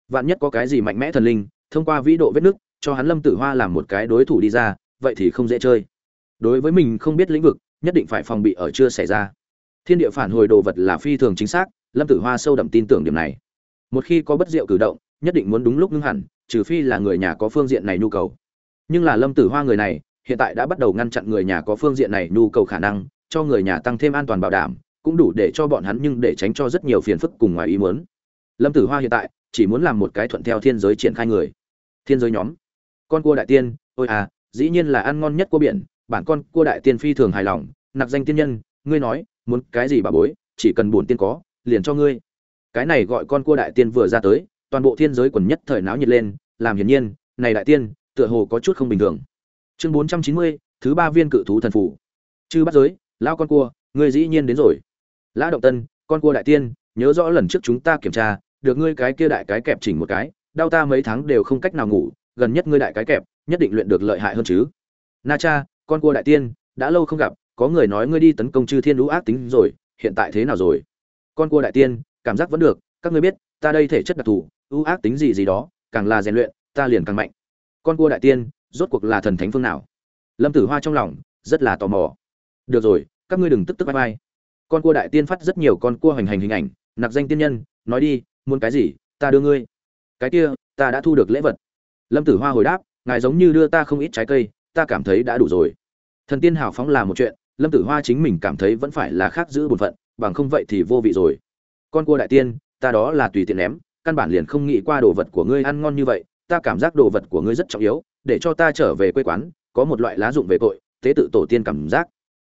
Vạn nhất có cái gì mạnh mẽ thần linh, thông qua vĩ độ vết nứt, cho hắn lâm tử hoa làm một cái đối thủ đi ra, vậy thì không dễ chơi. Đối với mình không biết lĩnh vực, nhất định phải phòng bị ở chưa xảy ra. Thiên địa phản hồi đồ vật là phi thường chính xác, lâm tử hoa sâu đậm tin tưởng điểm này. Một khi có bất diệu cử động, nhất định muốn đúng lúc ngưng hẳn, trừ phi là người nhà có phương diện này nhu cầu. Nhưng là lâm tử hoa người này hiện tại đã bắt đầu ngăn chặn người nhà có phương diện này nhu cầu khả năng, cho người nhà tăng thêm an toàn bảo đảm, cũng đủ để cho bọn hắn nhưng để tránh cho rất nhiều phiền phức cùng ngoài ý muốn. Lâm tử hoa hiện tại chỉ muốn làm một cái thuận theo thiên giới triển khai người. Thiên giới nhóm. Con cua đại tiên, ôi à dĩ nhiên là ăn ngon nhất cua biển, bản con cua đại tiên phi thường hài lòng, nặc danh tiên nhân, ngươi nói, muốn cái gì bà bối, chỉ cần bổn tiên có, liền cho ngươi. Cái này gọi con cua đại tiên vừa ra tới, toàn bộ thiên giới quần nhất thời náo nhiệt lên, làm hiển nhiên, này đại tiên, tựa hồ có chút không bình thường chương bốn trăm chín mươi, thứ ba viên cự thú thần phủ. Chư bắt giới, lao con cua, ngươi dĩ nhiên đến rồi. Lã động tân, con cua đại tiên, nhớ rõ lần trước chúng ta kiểm tra, được ngươi cái kia đại cái kẹp chỉnh một cái, đau ta mấy tháng đều không cách nào ngủ, gần nhất ngươi đại cái kẹp, nhất định luyện được lợi hại hơn chứ. Na cha, con cua đại tiên, đã lâu không gặp, có người nói ngươi đi tấn công chư thiên lũ ác tính rồi, hiện tại thế nào rồi? Con cua đại tiên, cảm giác vẫn được, các ngươi biết, ta đây thể chất đặc thù, ưu ác tính gì gì đó, càng là rèn luyện, ta liền càng mạnh. Con cua đại tiên rốt cuộc là thần thánh phương nào? Lâm tử hoa trong lòng rất là tò mò. Được rồi, các ngươi đừng tức tức bay bay con cua đại tiên phát rất nhiều con cua hoành hành hình ảnh, nặc danh tiên nhân, nói đi, muốn cái gì, ta đưa ngươi. Cái kia, ta đã thu được lễ vật. Lâm tử hoa hồi đáp, ngài giống như đưa ta không ít trái cây, ta cảm thấy đã đủ rồi. Thần tiên hào phóng là một chuyện, lâm tử hoa chính mình cảm thấy vẫn phải là khác giữ bổn phận, bằng không vậy thì vô vị rồi. Con cua đại tiên, ta đó là tùy tiện ném, căn bản liền không nghĩ qua đồ vật của ngươi ăn ngon như vậy, ta cảm giác đồ vật của ngươi rất trọng yếu để cho ta trở về quê quán, có một loại lá dụng về tội tế tự tổ tiên cảm giác.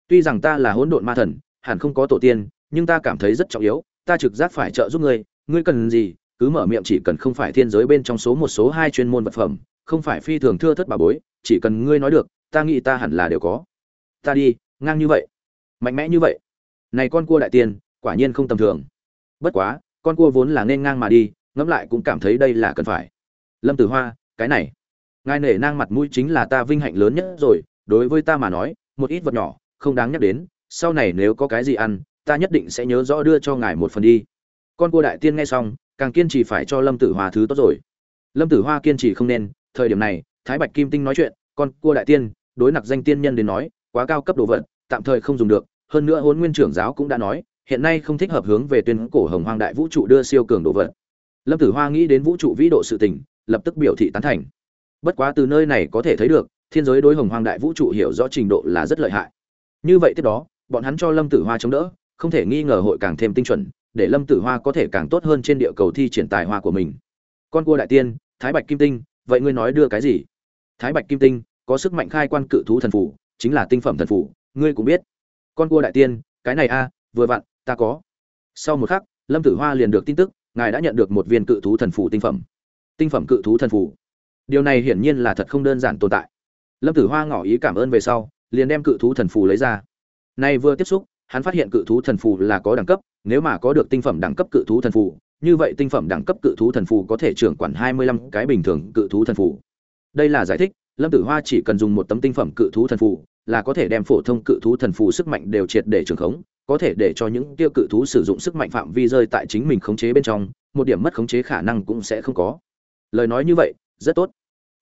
Tuy rằng ta là hỗn độn ma thần, hẳn không có tổ tiên, nhưng ta cảm thấy rất trọng yếu, ta trực giác phải trợ giúp ngươi ngươi cần gì, cứ mở miệng chỉ cần không phải thiên giới bên trong số một số hai chuyên môn vật phẩm, không phải phi thường thưa thất bà bối, chỉ cần ngươi nói được, ta nghĩ ta hẳn là đều có. Ta đi, ngang như vậy, mạnh mẽ như vậy. Này con cua đại tiên, quả nhiên không tầm thường. Bất quá, con cua vốn là nên ngang mà đi, ngẫm lại cũng cảm thấy đây là cần phải. Lâm tử hoa, cái này ngài nể nang mặt mũi chính là ta vinh hạnh lớn nhất rồi, đối với ta mà nói, một ít vật nhỏ, không đáng nhắc đến, sau này nếu có cái gì ăn, ta nhất định sẽ nhớ rõ đưa cho ngài một phần đi. Con cua đại tiên nghe xong, càng kiên trì phải cho lâm tử hoa thứ tốt rồi. Lâm tử hoa kiên trì không nên, thời điểm này, thái bạch kim tinh nói chuyện, con cua đại tiên, đối nặc danh tiên nhân đến nói, quá cao cấp đồ vật, tạm thời không dùng được, hơn nữa huấn nguyên trưởng giáo cũng đã nói, hiện nay không thích hợp hướng về tuyên cổ hồng hoang đại vũ trụ đưa siêu cường đồ vật. Lâm tử hoa nghĩ đến vũ trụ vĩ độ sự tình, lập tức biểu thị tán thành bất quá từ nơi này có thể thấy được, thiên giới đối hồng hoang đại vũ trụ hiểu rõ trình độ là rất lợi hại. Như vậy tiếp đó, bọn hắn cho lâm tử hoa chống đỡ, không thể nghi ngờ hội càng thêm tinh chuẩn, để lâm tử hoa có thể càng tốt hơn trên địa cầu thi triển tài hoa của mình. Con cua đại tiên, thái bạch kim tinh, vậy ngươi nói đưa cái gì? Thái bạch kim tinh, có sức mạnh khai quan cự thú thần phủ, chính là tinh phẩm thần phủ, ngươi cũng biết. Con cua đại tiên, cái này a, vừa vặn, ta có. Sau một khắc, lâm tử hoa liền được tin tức, ngài đã nhận được một viên cự thú thần phủ tinh phẩm. Tinh phẩm cự thú thần phủ điều này hiển nhiên là thật không đơn giản tồn tại. Lâm tử hoa ngỏ ý cảm ơn về sau, liền đem cự thú thần phù lấy ra. Nay vừa tiếp xúc, hắn phát hiện cự thú thần phù là có đẳng cấp, nếu mà có được tinh phẩm đẳng cấp cự thú thần phù, như vậy tinh phẩm đẳng cấp cự thú thần phù có thể trưởng quản hai mươi lăm cái bình thường cự thú thần phù. Đây là giải thích, lâm tử hoa chỉ cần dùng một tấm tinh phẩm cự thú thần phù là có thể đem phổ thông cự thú thần phù sức mạnh đều triệt để trường khống, có thể để cho những tiêu cự thú sử dụng sức mạnh phạm vi rơi tại chính mình khống chế bên trong, một điểm mất khống chế khả năng cũng sẽ không có. Lời nói như vậy, rất tốt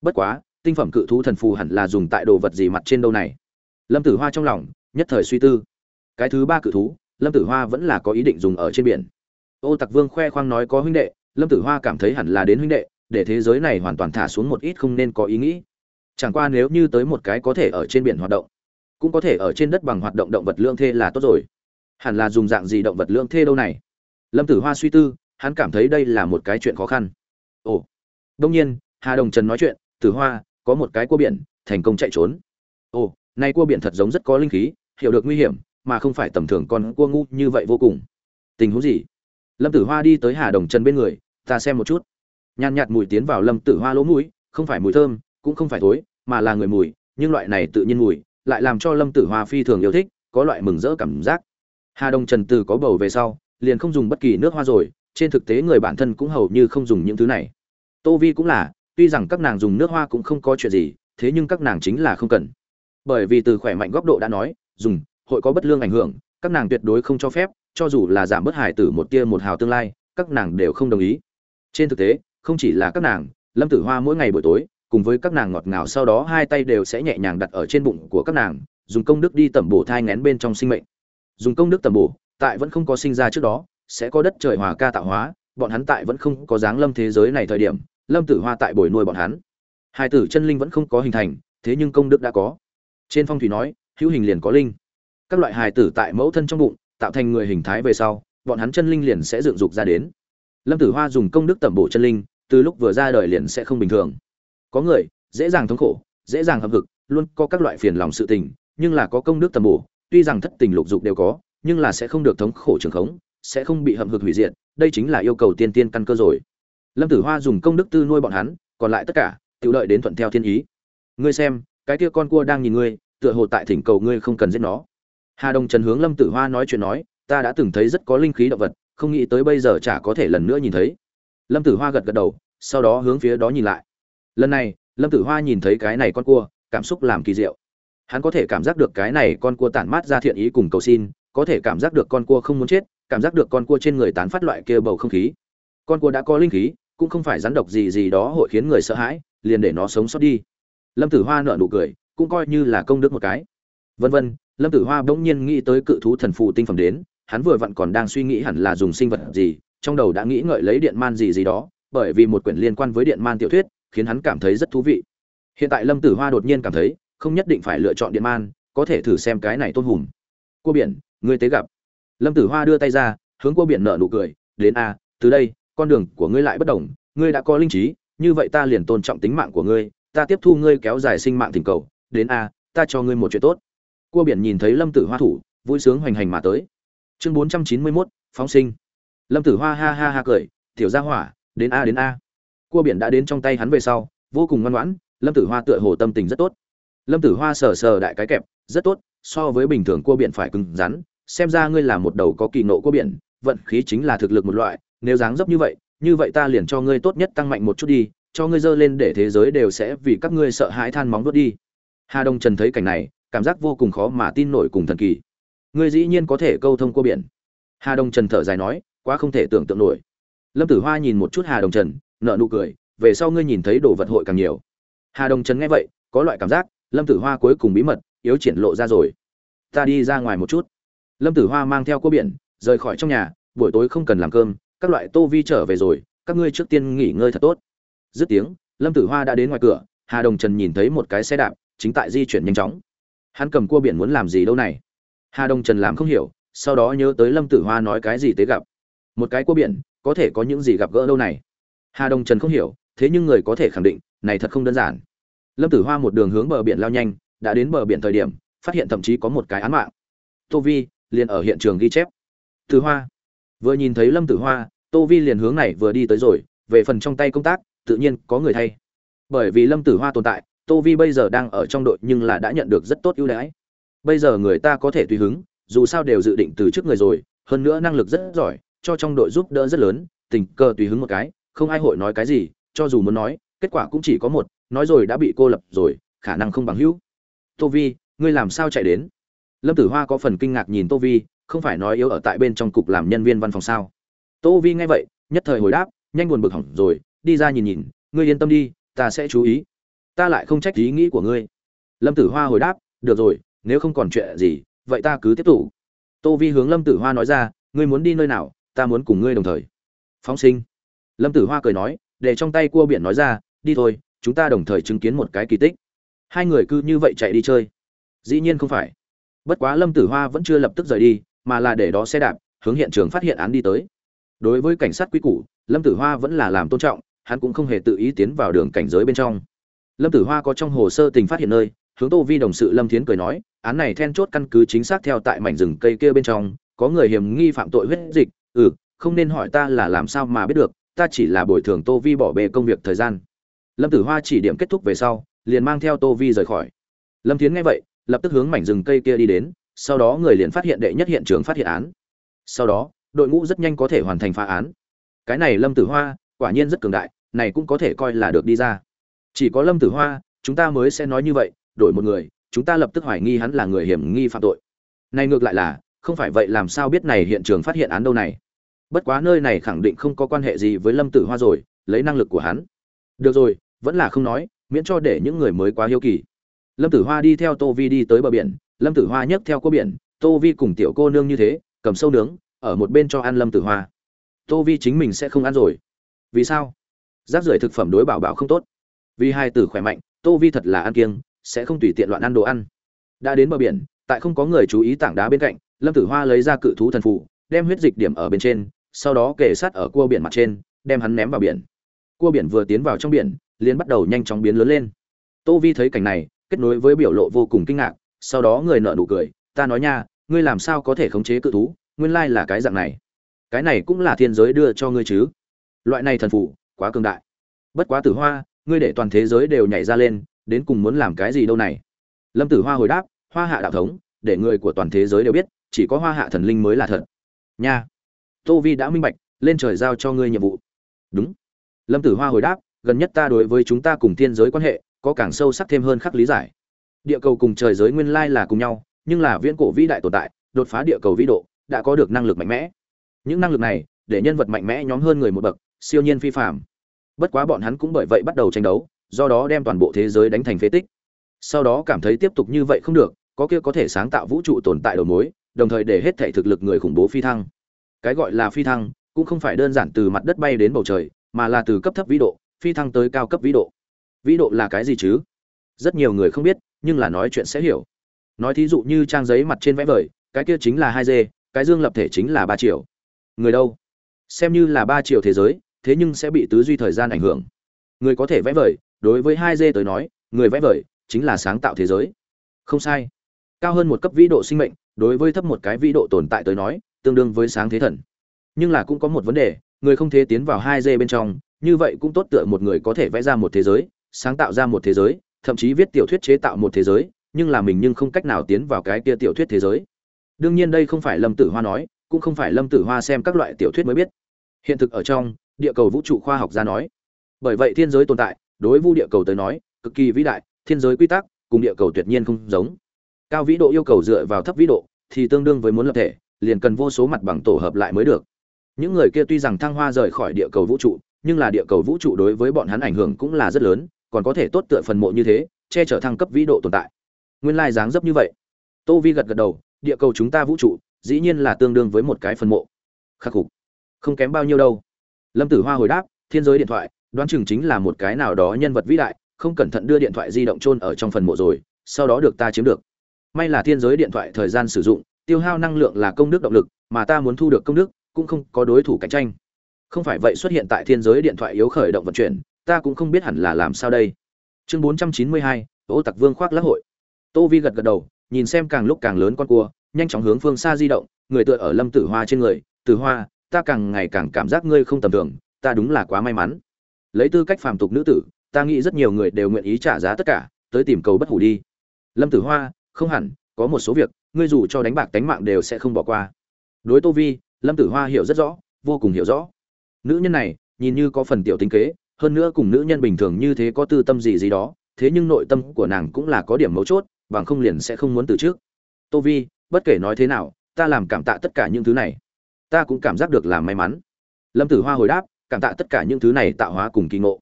bất quá, tinh phẩm cự thú thần phù hẳn là dùng tại đồ vật gì mặt trên đâu này? Lâm tử hoa trong lòng nhất thời suy tư. Cái thứ ba cự thú, lâm tử hoa vẫn là có ý định dùng ở trên biển. Ô tặc vương khoe khoang nói có huynh đệ, lâm tử hoa cảm thấy hẳn là đến huynh đệ, để thế giới này hoàn toàn thả xuống một ít không nên có ý nghĩ. Chẳng qua nếu như tới một cái có thể ở trên biển hoạt động, cũng có thể ở trên đất bằng hoạt động động vật lương thê là tốt rồi. Hẳn là dùng dạng gì động vật lương thê đâu này? Lâm tử hoa suy tư, hắn cảm thấy đây là một cái chuyện khó khăn. Ồ đông nhiên, hà đồng trần nói chuyện tử hoa, có một cái cua biển, thành công chạy trốn. Ồ nay cua biển thật giống rất có linh khí, hiểu được nguy hiểm, mà không phải tầm thường con cua ngu như vậy vô cùng. Tình huống gì? Lâm tử hoa đi tới hà đồng trần bên người, ta xem một chút. Nhàn nhạt mùi tiến vào lâm tử hoa lỗ mũi, không phải mùi thơm, cũng không phải thối, mà là người mùi, nhưng loại này tự nhiên mùi, lại làm cho lâm tử hoa phi thường yêu thích, có loại mừng rỡ cảm giác. Hà đồng trần từ có bầu về sau, liền không dùng bất kỳ nước hoa rồi, trên thực tế người bản thân cũng hầu như không dùng những thứ này. Tô vi cũng là tuy rằng các nàng dùng nước hoa cũng không có chuyện gì, thế nhưng các nàng chính là không cần. Bởi vì từ khỏe mạnh góc độ đã nói, dùng, hội có bất lương ảnh hưởng, các nàng tuyệt đối không cho phép, cho dù là giảm bớt hài tử một tia một hào tương lai, các nàng đều không đồng ý. Trên thực tế, không chỉ là các nàng, lâm tử hoa mỗi ngày buổi tối, cùng với các nàng ngọt ngào sau đó hai tay đều sẽ nhẹ nhàng đặt ở trên bụng của các nàng, dùng công đức đi tẩm bổ thai ngén bên trong sinh mệnh. Dùng công đức tẩm bổ, tại vẫn không có sinh ra trước đó, sẽ có đất trời hòa ca tạo hóa, bọn hắn tại vẫn không có dáng lâm thế giới này thời điểm lâm tử hoa tại bồi nuôi bọn hắn. Hai tử chân linh vẫn không có hình thành, thế nhưng công đức đã có. Trên phong thủy nói, hữu hình liền có linh. Các loại hài tử tại mẫu thân trong bụng, tạo thành người hình thái về sau, bọn hắn chân linh liền sẽ dựng dục ra đến. Lâm tử hoa dùng công đức tẩm bổ chân linh, từ lúc vừa ra đời liền sẽ không bình thường. Có người, dễ dàng thống khổ, dễ dàng hâm hực, luôn có các loại phiền lòng sự tình, nhưng là có công đức tẩm bổ, tuy rằng thất tình lục dục đều có, nhưng là sẽ không được thống khổ trường khống, sẽ không bị hậm hực hủy diệt, đây chính là yêu cầu tiên tiên căn cơ rồi lâm tử hoa dùng công đức tư nuôi bọn hắn, còn lại tất cả tự lợi đến thuận theo thiên ý. Ngươi xem, cái kia con cua đang nhìn ngươi, tựa hồ tại thỉnh cầu ngươi không cần giết nó. Hà đồng trần hướng lâm tử hoa nói chuyện nói, ta đã từng thấy rất có linh khí động vật, không nghĩ tới bây giờ chả có thể lần nữa nhìn thấy. Lâm tử hoa gật gật đầu, sau đó hướng phía đó nhìn lại. Lần này, lâm tử hoa nhìn thấy cái này con cua, cảm xúc làm kỳ diệu. Hắn có thể cảm giác được cái này con cua tản mát ra thiện ý cùng cầu xin, có thể cảm giác được con cua không muốn chết, cảm giác được con cua trên người tán phát loại kia bầu không khí. Con cua đã có linh khí cũng không phải rắn độc gì gì đó hội khiến người sợ hãi, liền để nó sống sót đi. Lâm tử hoa nợ nụ cười, cũng coi như là công đức một cái. Vân vân, lâm tử hoa bỗng nhiên nghĩ tới cự thú thần phù tinh phẩm đến, hắn vừa vặn còn đang suy nghĩ hẳn là dùng sinh vật gì, trong đầu đã nghĩ ngợi lấy điện man gì gì đó, bởi vì một quyển liên quan với điện man tiểu thuyết, khiến hắn cảm thấy rất thú vị. Hiện tại lâm tử hoa đột nhiên cảm thấy, không nhất định phải lựa chọn điện man, có thể thử xem cái này tôn hùm. Cua biển, ngươi tế gặp. Lâm tử hoa đưa tay ra, hướng cua biển nợ nụ cười, đến a từ đây con đường của ngươi lại bất đồng, ngươi đã có linh trí, như vậy ta liền tôn trọng tính mạng của ngươi, ta tiếp thu ngươi kéo dài sinh mạng thỉnh cầu, đến a, ta cho ngươi một chuyện tốt. Cua biển nhìn thấy lâm tử hoa thủ, vui sướng hoành hành mà tới. Chương bốn trăm chín mươi mốt, phóng sinh. Lâm tử hoa ha ha ha cười, tiểu gia hỏa, đến a đến a. Cua biển đã đến trong tay hắn về sau, vô cùng ngoan ngoãn, lâm tử hoa tựa hồ tâm tình rất tốt. Lâm tử hoa sờ sờ đại cái kẹp, rất tốt, so với bình thường cua biển phải cứng rắn, xem ra ngươi là một đầu có kỳ nộ cua biển, vận khí chính là thực lực một loại nếu dáng dấp như vậy như vậy ta liền cho ngươi tốt nhất tăng mạnh một chút đi, cho ngươi dơ lên để thế giới đều sẽ vì các ngươi sợ hãi than móng đốt đi. Hà đông trần thấy cảnh này, cảm giác vô cùng khó mà tin nổi cùng thần kỳ. Ngươi dĩ nhiên có thể câu thông cua biển. Hà đông trần thở dài nói, quá không thể tưởng tượng nổi. Lâm tử hoa nhìn một chút hà đông trần nợ nụ cười, về sau ngươi nhìn thấy đồ vật hội càng nhiều. Hà đông trần nghe vậy, có loại cảm giác, lâm tử hoa cuối cùng bí mật, yếu triển lộ ra rồi. Ta đi ra ngoài một chút. Lâm tử hoa mang theo cua biển, rời khỏi trong nhà, buổi tối không cần làm cơm các loại tô vi trở về rồi, các ngươi trước tiên nghỉ ngơi thật tốt. Dứt tiếng, lâm tử hoa đã đến ngoài cửa, hà đồng trần nhìn thấy một cái xe đạp, chính tại di chuyển nhanh chóng. Hắn cầm cua biển muốn làm gì đâu này? Hà đồng trần làm không hiểu, sau đó nhớ tới lâm tử hoa nói cái gì tới gặp. Một cái cua biển, có thể có những gì gặp gỡ đâu này? Hà đồng trần không hiểu, thế nhưng người có thể khẳng định, này thật không đơn giản. Lâm tử hoa một đường hướng bờ biển lao nhanh, đã đến bờ biển thời điểm, phát hiện thậm chí có một cái án mạng. Tô vi, liền ở hiện trường ghi chép. Tử hoa vừa nhìn thấy lâm tử hoa, tô vi liền hướng này vừa đi tới rồi, về phần trong tay công tác, tự nhiên có người thay. Bởi vì lâm tử hoa tồn tại, tô vi bây giờ đang ở trong đội nhưng là đã nhận được rất tốt ưu đãi. Bây giờ người ta có thể tùy hứng, dù sao đều dự định từ trước người rồi, hơn nữa năng lực rất giỏi, cho trong đội giúp đỡ rất lớn, tình cờ tùy hứng một cái, không ai hội nói cái gì, cho dù muốn nói, kết quả cũng chỉ có một, nói rồi đã bị cô lập rồi, khả năng không bằng hữu. Tô vi, ngươi làm sao chạy đến? Lâm tử hoa có phần kinh ngạc nhìn tô vi không phải nói yếu ở tại bên trong cục làm nhân viên văn phòng sao? Tô vi nghe vậy, nhất thời hồi đáp, nhanh buồn bực hỏng rồi, đi ra nhìn nhìn, ngươi yên tâm đi, ta sẽ chú ý. Ta lại không trách ý nghĩ của ngươi. Lâm tử hoa hồi đáp, được rồi, nếu không còn chuyện gì, vậy ta cứ tiếp tục. Tô vi hướng lâm tử hoa nói ra, ngươi muốn đi nơi nào, ta muốn cùng ngươi đồng thời. Phóng sinh. Lâm tử hoa cười nói, để trong tay cua biển nói ra, đi thôi, chúng ta đồng thời chứng kiến một cái kỳ tích. Hai người cứ như vậy chạy đi chơi. Dĩ nhiên không phải. Bất quá lâm tử hoa vẫn chưa lập tức rời đi mà là để đó xe đạp, hướng hiện trường phát hiện án đi tới. Đối với cảnh sát quy củ, lâm tử hoa vẫn là làm tôn trọng, hắn cũng không hề tự ý tiến vào đường cảnh giới bên trong. Lâm tử hoa có trong hồ sơ tình phát hiện nơi, hướng tô vi đồng sự lâm thiến cười nói, án này then chốt căn cứ chính xác theo tại mảnh rừng cây kia bên trong, có người hiểm nghi phạm tội huyết dịch ừ không nên hỏi ta là làm sao mà biết được, ta chỉ là bồi thường tô vi bỏ bê công việc thời gian. Lâm tử hoa chỉ điểm kết thúc về sau, liền mang theo tô vi rời khỏi. Lâm thiến nghe vậy, lập tức hướng mảnh rừng cây kia đi đến sau đó người liền phát hiện đệ nhất hiện trường phát hiện án. Sau đó, đội ngũ rất nhanh có thể hoàn thành phá án. Cái này lâm tử hoa, quả nhiên rất cường đại, này cũng có thể coi là được đi ra. Chỉ có lâm tử hoa, chúng ta mới sẽ nói như vậy, đổi một người, chúng ta lập tức hoài nghi hắn là người hiểm nghi phạm tội. Này ngược lại là, không phải vậy làm sao biết này hiện trường phát hiện án đâu này. Bất quá nơi này khẳng định không có quan hệ gì với lâm tử hoa rồi, lấy năng lực của hắn. Được rồi, vẫn là không nói, miễn cho để những người mới quá hiếu kỳ. Lâm tử hoa đi theo tô vi đi tới bờ biển lâm tử hoa nhấc theo cô biển, tô vi cùng tiểu cô nương như thế, cầm sâu nướng, ở một bên cho ăn lâm tử hoa. Tô vi chính mình sẽ không ăn rồi. Vì sao? Rác rưởi thực phẩm đối bảo bảo không tốt. Vì hai tử khỏe mạnh, tô vi thật là ăn kiêng, sẽ không tùy tiện loạn ăn đồ ăn. Đã đến bờ biển, tại không có người chú ý tảng đá bên cạnh, lâm tử hoa lấy ra cự thú thần phụ đem huyết dịch điểm ở bên trên, sau đó kể sát ở cua biển mặt trên, đem hắn ném vào biển. Cua biển vừa tiến vào trong biển, liền bắt đầu nhanh chóng biến lớn lên. Tô vi thấy cảnh này, kết nối với biểu lộ vô cùng kinh ngạc sau đó người nợ nụ cười, ta nói nha, ngươi làm sao có thể khống chế cự thú? Nguyên lai là cái dạng này. Cái này cũng là thiên giới đưa cho ngươi chứ. Loại này thần phụ quá cường đại. Bất quá tử hoa, ngươi để toàn thế giới đều nhảy ra lên, đến cùng muốn làm cái gì đâu này? Lâm tử hoa hồi đáp, hoa hạ đạo thống, để người của toàn thế giới đều biết, chỉ có hoa hạ thần linh mới là thật. Nha. Tô vi đã minh bạch, lên trời giao cho ngươi nhiệm vụ. Đúng. Lâm tử hoa hồi đáp, gần nhất ta đối với chúng ta cùng thiên giới quan hệ, có càng sâu sắc thêm hơn khắc lý giải địa cầu cùng trời giới nguyên lai là cùng nhau, nhưng là viễn cổ vĩ đại tồn tại, đột phá địa cầu vĩ độ, đã có được năng lực mạnh mẽ. Những năng lực này, để nhân vật mạnh mẽ nhóm hơn người một bậc, siêu nhiên phi phạm bất quá bọn hắn cũng bởi vậy bắt đầu tranh đấu, do đó đem toàn bộ thế giới đánh thành phế tích. Sau đó cảm thấy tiếp tục như vậy không được, có kia có thể sáng tạo vũ trụ tồn tại đầu mối, đồng thời để hết thể thực lực người khủng bố phi thăng. Cái gọi là phi thăng, cũng không phải đơn giản từ mặt đất bay đến bầu trời, mà là từ cấp thấp vĩ độ, phi thăng tới cao cấp vĩ độ. Vĩ độ là cái gì chứ? Rất nhiều người không biết nhưng là nói chuyện sẽ hiểu. Nói thí dụ như trang giấy mặt trên vẽ vời, cái kia chính là hai d cái dương lập thể chính là ba triệu. Người đâu? Xem như là ba triệu thế giới, thế nhưng sẽ bị tứ duy thời gian ảnh hưởng. Người có thể vẽ vời, đối với hai d tới nói, người vẽ vời chính là sáng tạo thế giới. Không sai. Cao hơn một cấp vĩ độ sinh mệnh, đối với thấp một cái vĩ độ tồn tại tới nói, tương đương với sáng thế thần. Nhưng là cũng có một vấn đề, người không thể tiến vào hai d bên trong, như vậy cũng tốt tựa một người có thể vẽ ra một thế giới, sáng tạo ra một thế giới thậm chí viết tiểu thuyết chế tạo một thế giới, nhưng là mình nhưng không cách nào tiến vào cái kia tiểu thuyết thế giới. Đương nhiên đây không phải lâm tử hoa nói, cũng không phải lâm tử hoa xem các loại tiểu thuyết mới biết. Hiện thực ở trong, địa cầu vũ trụ khoa học gia nói. Bởi vậy thiên giới tồn tại, đối vu địa cầu tới nói, cực kỳ vĩ đại, thiên giới quy tắc cùng địa cầu tuyệt nhiên không giống. Cao vĩ độ yêu cầu dựa vào thấp vĩ độ thì tương đương với muốn lập thể, liền cần vô số mặt bằng tổ hợp lại mới được. Những người kia tuy rằng thăng hoa rời khỏi địa cầu vũ trụ, nhưng là địa cầu vũ trụ đối với bọn hắn ảnh hưởng cũng là rất lớn còn có thể tốt tựa phần mộ như thế, che chở thăng cấp vĩ độ tồn tại. Nguyên lai dáng dấp như vậy. Tô vi gật gật đầu, địa cầu chúng ta vũ trụ, dĩ nhiên là tương đương với một cái phần mộ. Khắc phục. Không kém bao nhiêu đâu. Lâm tử hoa hồi đáp, thiên giới điện thoại, đoán chừng chính là một cái nào đó nhân vật vĩ đại, không cẩn thận đưa điện thoại di động chôn ở trong phần mộ rồi, sau đó được ta chiếm được. May là thiên giới điện thoại thời gian sử dụng, tiêu hao năng lượng là công đức động lực, mà ta muốn thu được công đức, cũng không có đối thủ cạnh tranh. Không phải vậy xuất hiện tại thiên giới điện thoại yếu khởi động vận chuyển ta cũng không biết hẳn là làm sao đây. Chương bốn trăm chín mươi hai, ô tặc vương khoác lác hội. Tô vi gật gật đầu, nhìn xem càng lúc càng lớn con cua, nhanh chóng hướng phương xa di động, người tựa ở lâm tử hoa trên người. Tử hoa, ta càng ngày càng cảm giác ngươi không tầm thường, ta đúng là quá may mắn. Lấy tư cách phàm tục nữ tử, ta nghĩ rất nhiều người đều nguyện ý trả giá tất cả, tới tìm cầu bất hủ đi. Lâm tử hoa, không hẳn, có một số việc, ngươi dù cho đánh bạc tánh mạng đều sẽ không bỏ qua. Đối tô vi, lâm tử hoa hiểu rất rõ, vô cùng hiểu rõ. Nữ nhân này, nhìn như có phần tiểu tính kế hơn nữa cùng nữ nhân bình thường như thế có tư tâm gì gì đó, thế nhưng nội tâm của nàng cũng là có điểm mấu chốt, bằng không liền sẽ không muốn từ trước. Tô vi, bất kể nói thế nào, ta làm cảm tạ tất cả những thứ này. Ta cũng cảm giác được là may mắn. Lâm tử hoa hồi đáp, cảm tạ tất cả những thứ này tạo hóa cùng kỳ ngộ.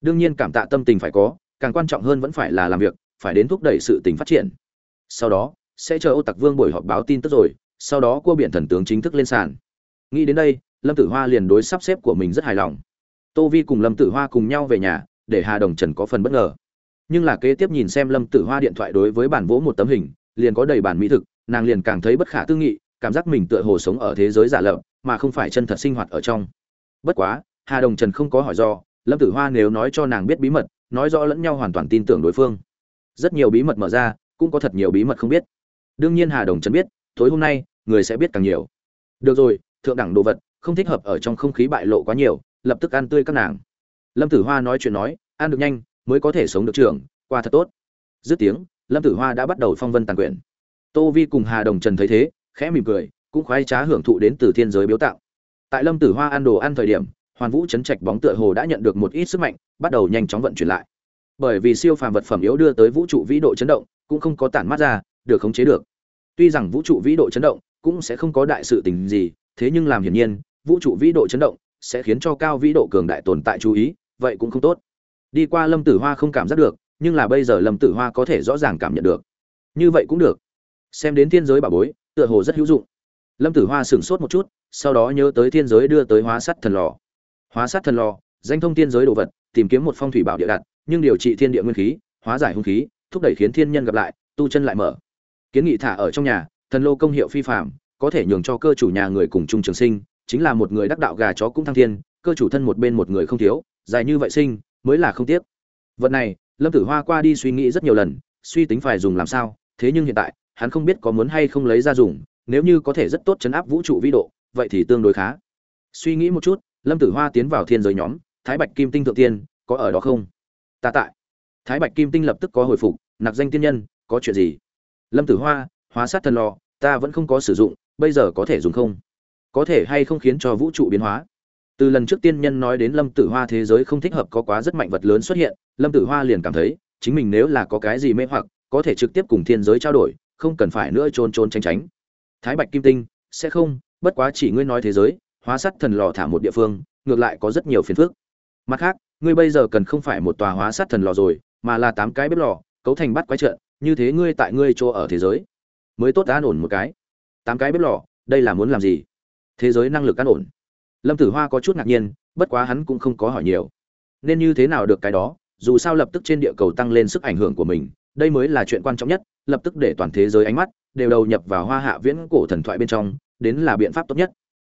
Đương nhiên cảm tạ tâm tình phải có, càng quan trọng hơn vẫn phải là làm việc, phải đến thúc đẩy sự tình phát triển. Sau đó, sẽ chờ ô tặc vương buổi họp báo tin tức rồi, sau đó cua biển thần tướng chính thức lên sàn. Nghĩ đến đây, lâm tử hoa liền đối sắp xếp của mình rất hài lòng tô vi cùng lâm tử hoa cùng nhau về nhà, để hà đồng trần có phần bất ngờ. Nhưng là kế tiếp nhìn xem lâm tử hoa điện thoại đối với bản vỗ một tấm hình, liền có đầy bản mỹ thực, nàng liền càng thấy bất khả tư nghị, cảm giác mình tựa hồ sống ở thế giới giả lập, mà không phải chân thật sinh hoạt ở trong. Bất quá, hà đồng trần không có hỏi do, lâm tử hoa nếu nói cho nàng biết bí mật, nói rõ lẫn nhau hoàn toàn tin tưởng đối phương. Rất nhiều bí mật mở ra, cũng có thật nhiều bí mật không biết. Đương nhiên hà đồng trần biết, tối hôm nay, người sẽ biết càng nhiều. Được rồi, thượng đẳng đồ vật, không thích hợp ở trong không khí bại lộ quá nhiều lập tức ăn tươi các nàng. Lâm tử hoa nói chuyện nói, ăn được nhanh, mới có thể sống được trường qua thật tốt. Dứt tiếng, lâm tử hoa đã bắt đầu phong vân tàn quyển. Tô vi cùng hà đồng trần thấy thế, khẽ mỉm cười, cũng khoái trá hưởng thụ đến từ thiên giới biếu tạo. Tại lâm tử hoa ăn đồ ăn thời điểm, hoàn vũ chấn trạch bóng tựa hồ đã nhận được một ít sức mạnh, bắt đầu nhanh chóng vận chuyển lại. Bởi vì siêu phàm vật phẩm yếu đưa tới vũ trụ vĩ độ chấn động, cũng không có tản mát ra, được khống chế được. Tuy rằng vũ trụ vĩ độ chấn động, cũng sẽ không có đại sự tình gì, thế nhưng làm hiển nhiên, vũ trụ vĩ độ chấn động sẽ khiến cho cao vĩ độ cường đại tồn tại chú ý, vậy cũng không tốt. Đi qua lâm tử hoa không cảm giác được, nhưng là bây giờ lâm tử hoa có thể rõ ràng cảm nhận được. Như vậy cũng được. Xem đến thiên giới bà bối, tựa hồ rất hữu dụng. Lâm tử hoa sửng sốt một chút, sau đó nhớ tới thiên giới đưa tới hóa sắt thần lò. Hóa sắt thần lò, danh thông thiên giới đồ vật, tìm kiếm một phong thủy bảo địa đặt, nhưng điều trị thiên địa nguyên khí, hóa giải hung khí, thúc đẩy khiến thiên nhân gặp lại, tu chân lại mở. Kiến nghị thả ở trong nhà, thần lô công hiệu phi phạm có thể nhường cho cơ chủ nhà người cùng chung trường sinh chính là một người đắc đạo gà chó cũng thăng thiên, cơ chủ thân một bên một người không thiếu, dài như vậy sinh, mới là không tiếc. Vật này, lâm tử hoa qua đi suy nghĩ rất nhiều lần, suy tính phải dùng làm sao, thế nhưng hiện tại, hắn không biết có muốn hay không lấy ra dùng, nếu như có thể rất tốt chấn áp vũ trụ vĩ độ, vậy thì tương đối khá. Suy nghĩ một chút, lâm tử hoa tiến vào thiên giới nhóm, thái bạch kim tinh thượng tiên, có ở đó không? Ta tại. Thái bạch kim tinh lập tức có hồi phục nặc danh tiên nhân, có chuyện gì? Lâm tử hoa, hóa sát thần lò, ta vẫn không có sử dụng, bây giờ có thể dùng không? Có thể hay không khiến cho vũ trụ biến hóa. Từ lần trước tiên nhân nói đến lâm tử hoa thế giới không thích hợp có quá rất mạnh vật lớn xuất hiện, lâm tử hoa liền cảm thấy, chính mình nếu là có cái gì mê hoặc, có thể trực tiếp cùng thiên giới trao đổi, không cần phải nữa trôn trôn tránh tránh. Thái bạch kim tinh, sẽ không, bất quá chỉ ngươi nói thế giới, hóa sắt thần lò thả một địa phương, ngược lại có rất nhiều phiền phức. Mặt khác, ngươi bây giờ cần không phải một tòa hóa sắt thần lò rồi, mà là tám cái bếp lò, cấu thành bắt quái trận, như thế ngươi tại ngươi chỗ ở thế giới, mới tốt an ổn một cái. Tám cái bếp lò, đây là muốn làm gì? Thế giới năng lực an ổn. Lâm tử hoa có chút ngạc nhiên, bất quá hắn cũng không có hỏi nhiều. Nên như thế nào được cái đó, dù sao lập tức trên địa cầu tăng lên sức ảnh hưởng của mình, đây mới là chuyện quan trọng nhất, lập tức để toàn thế giới ánh mắt đều đầu nhập vào hoa hạ viễn cổ thần thoại bên trong, đến là biện pháp tốt nhất.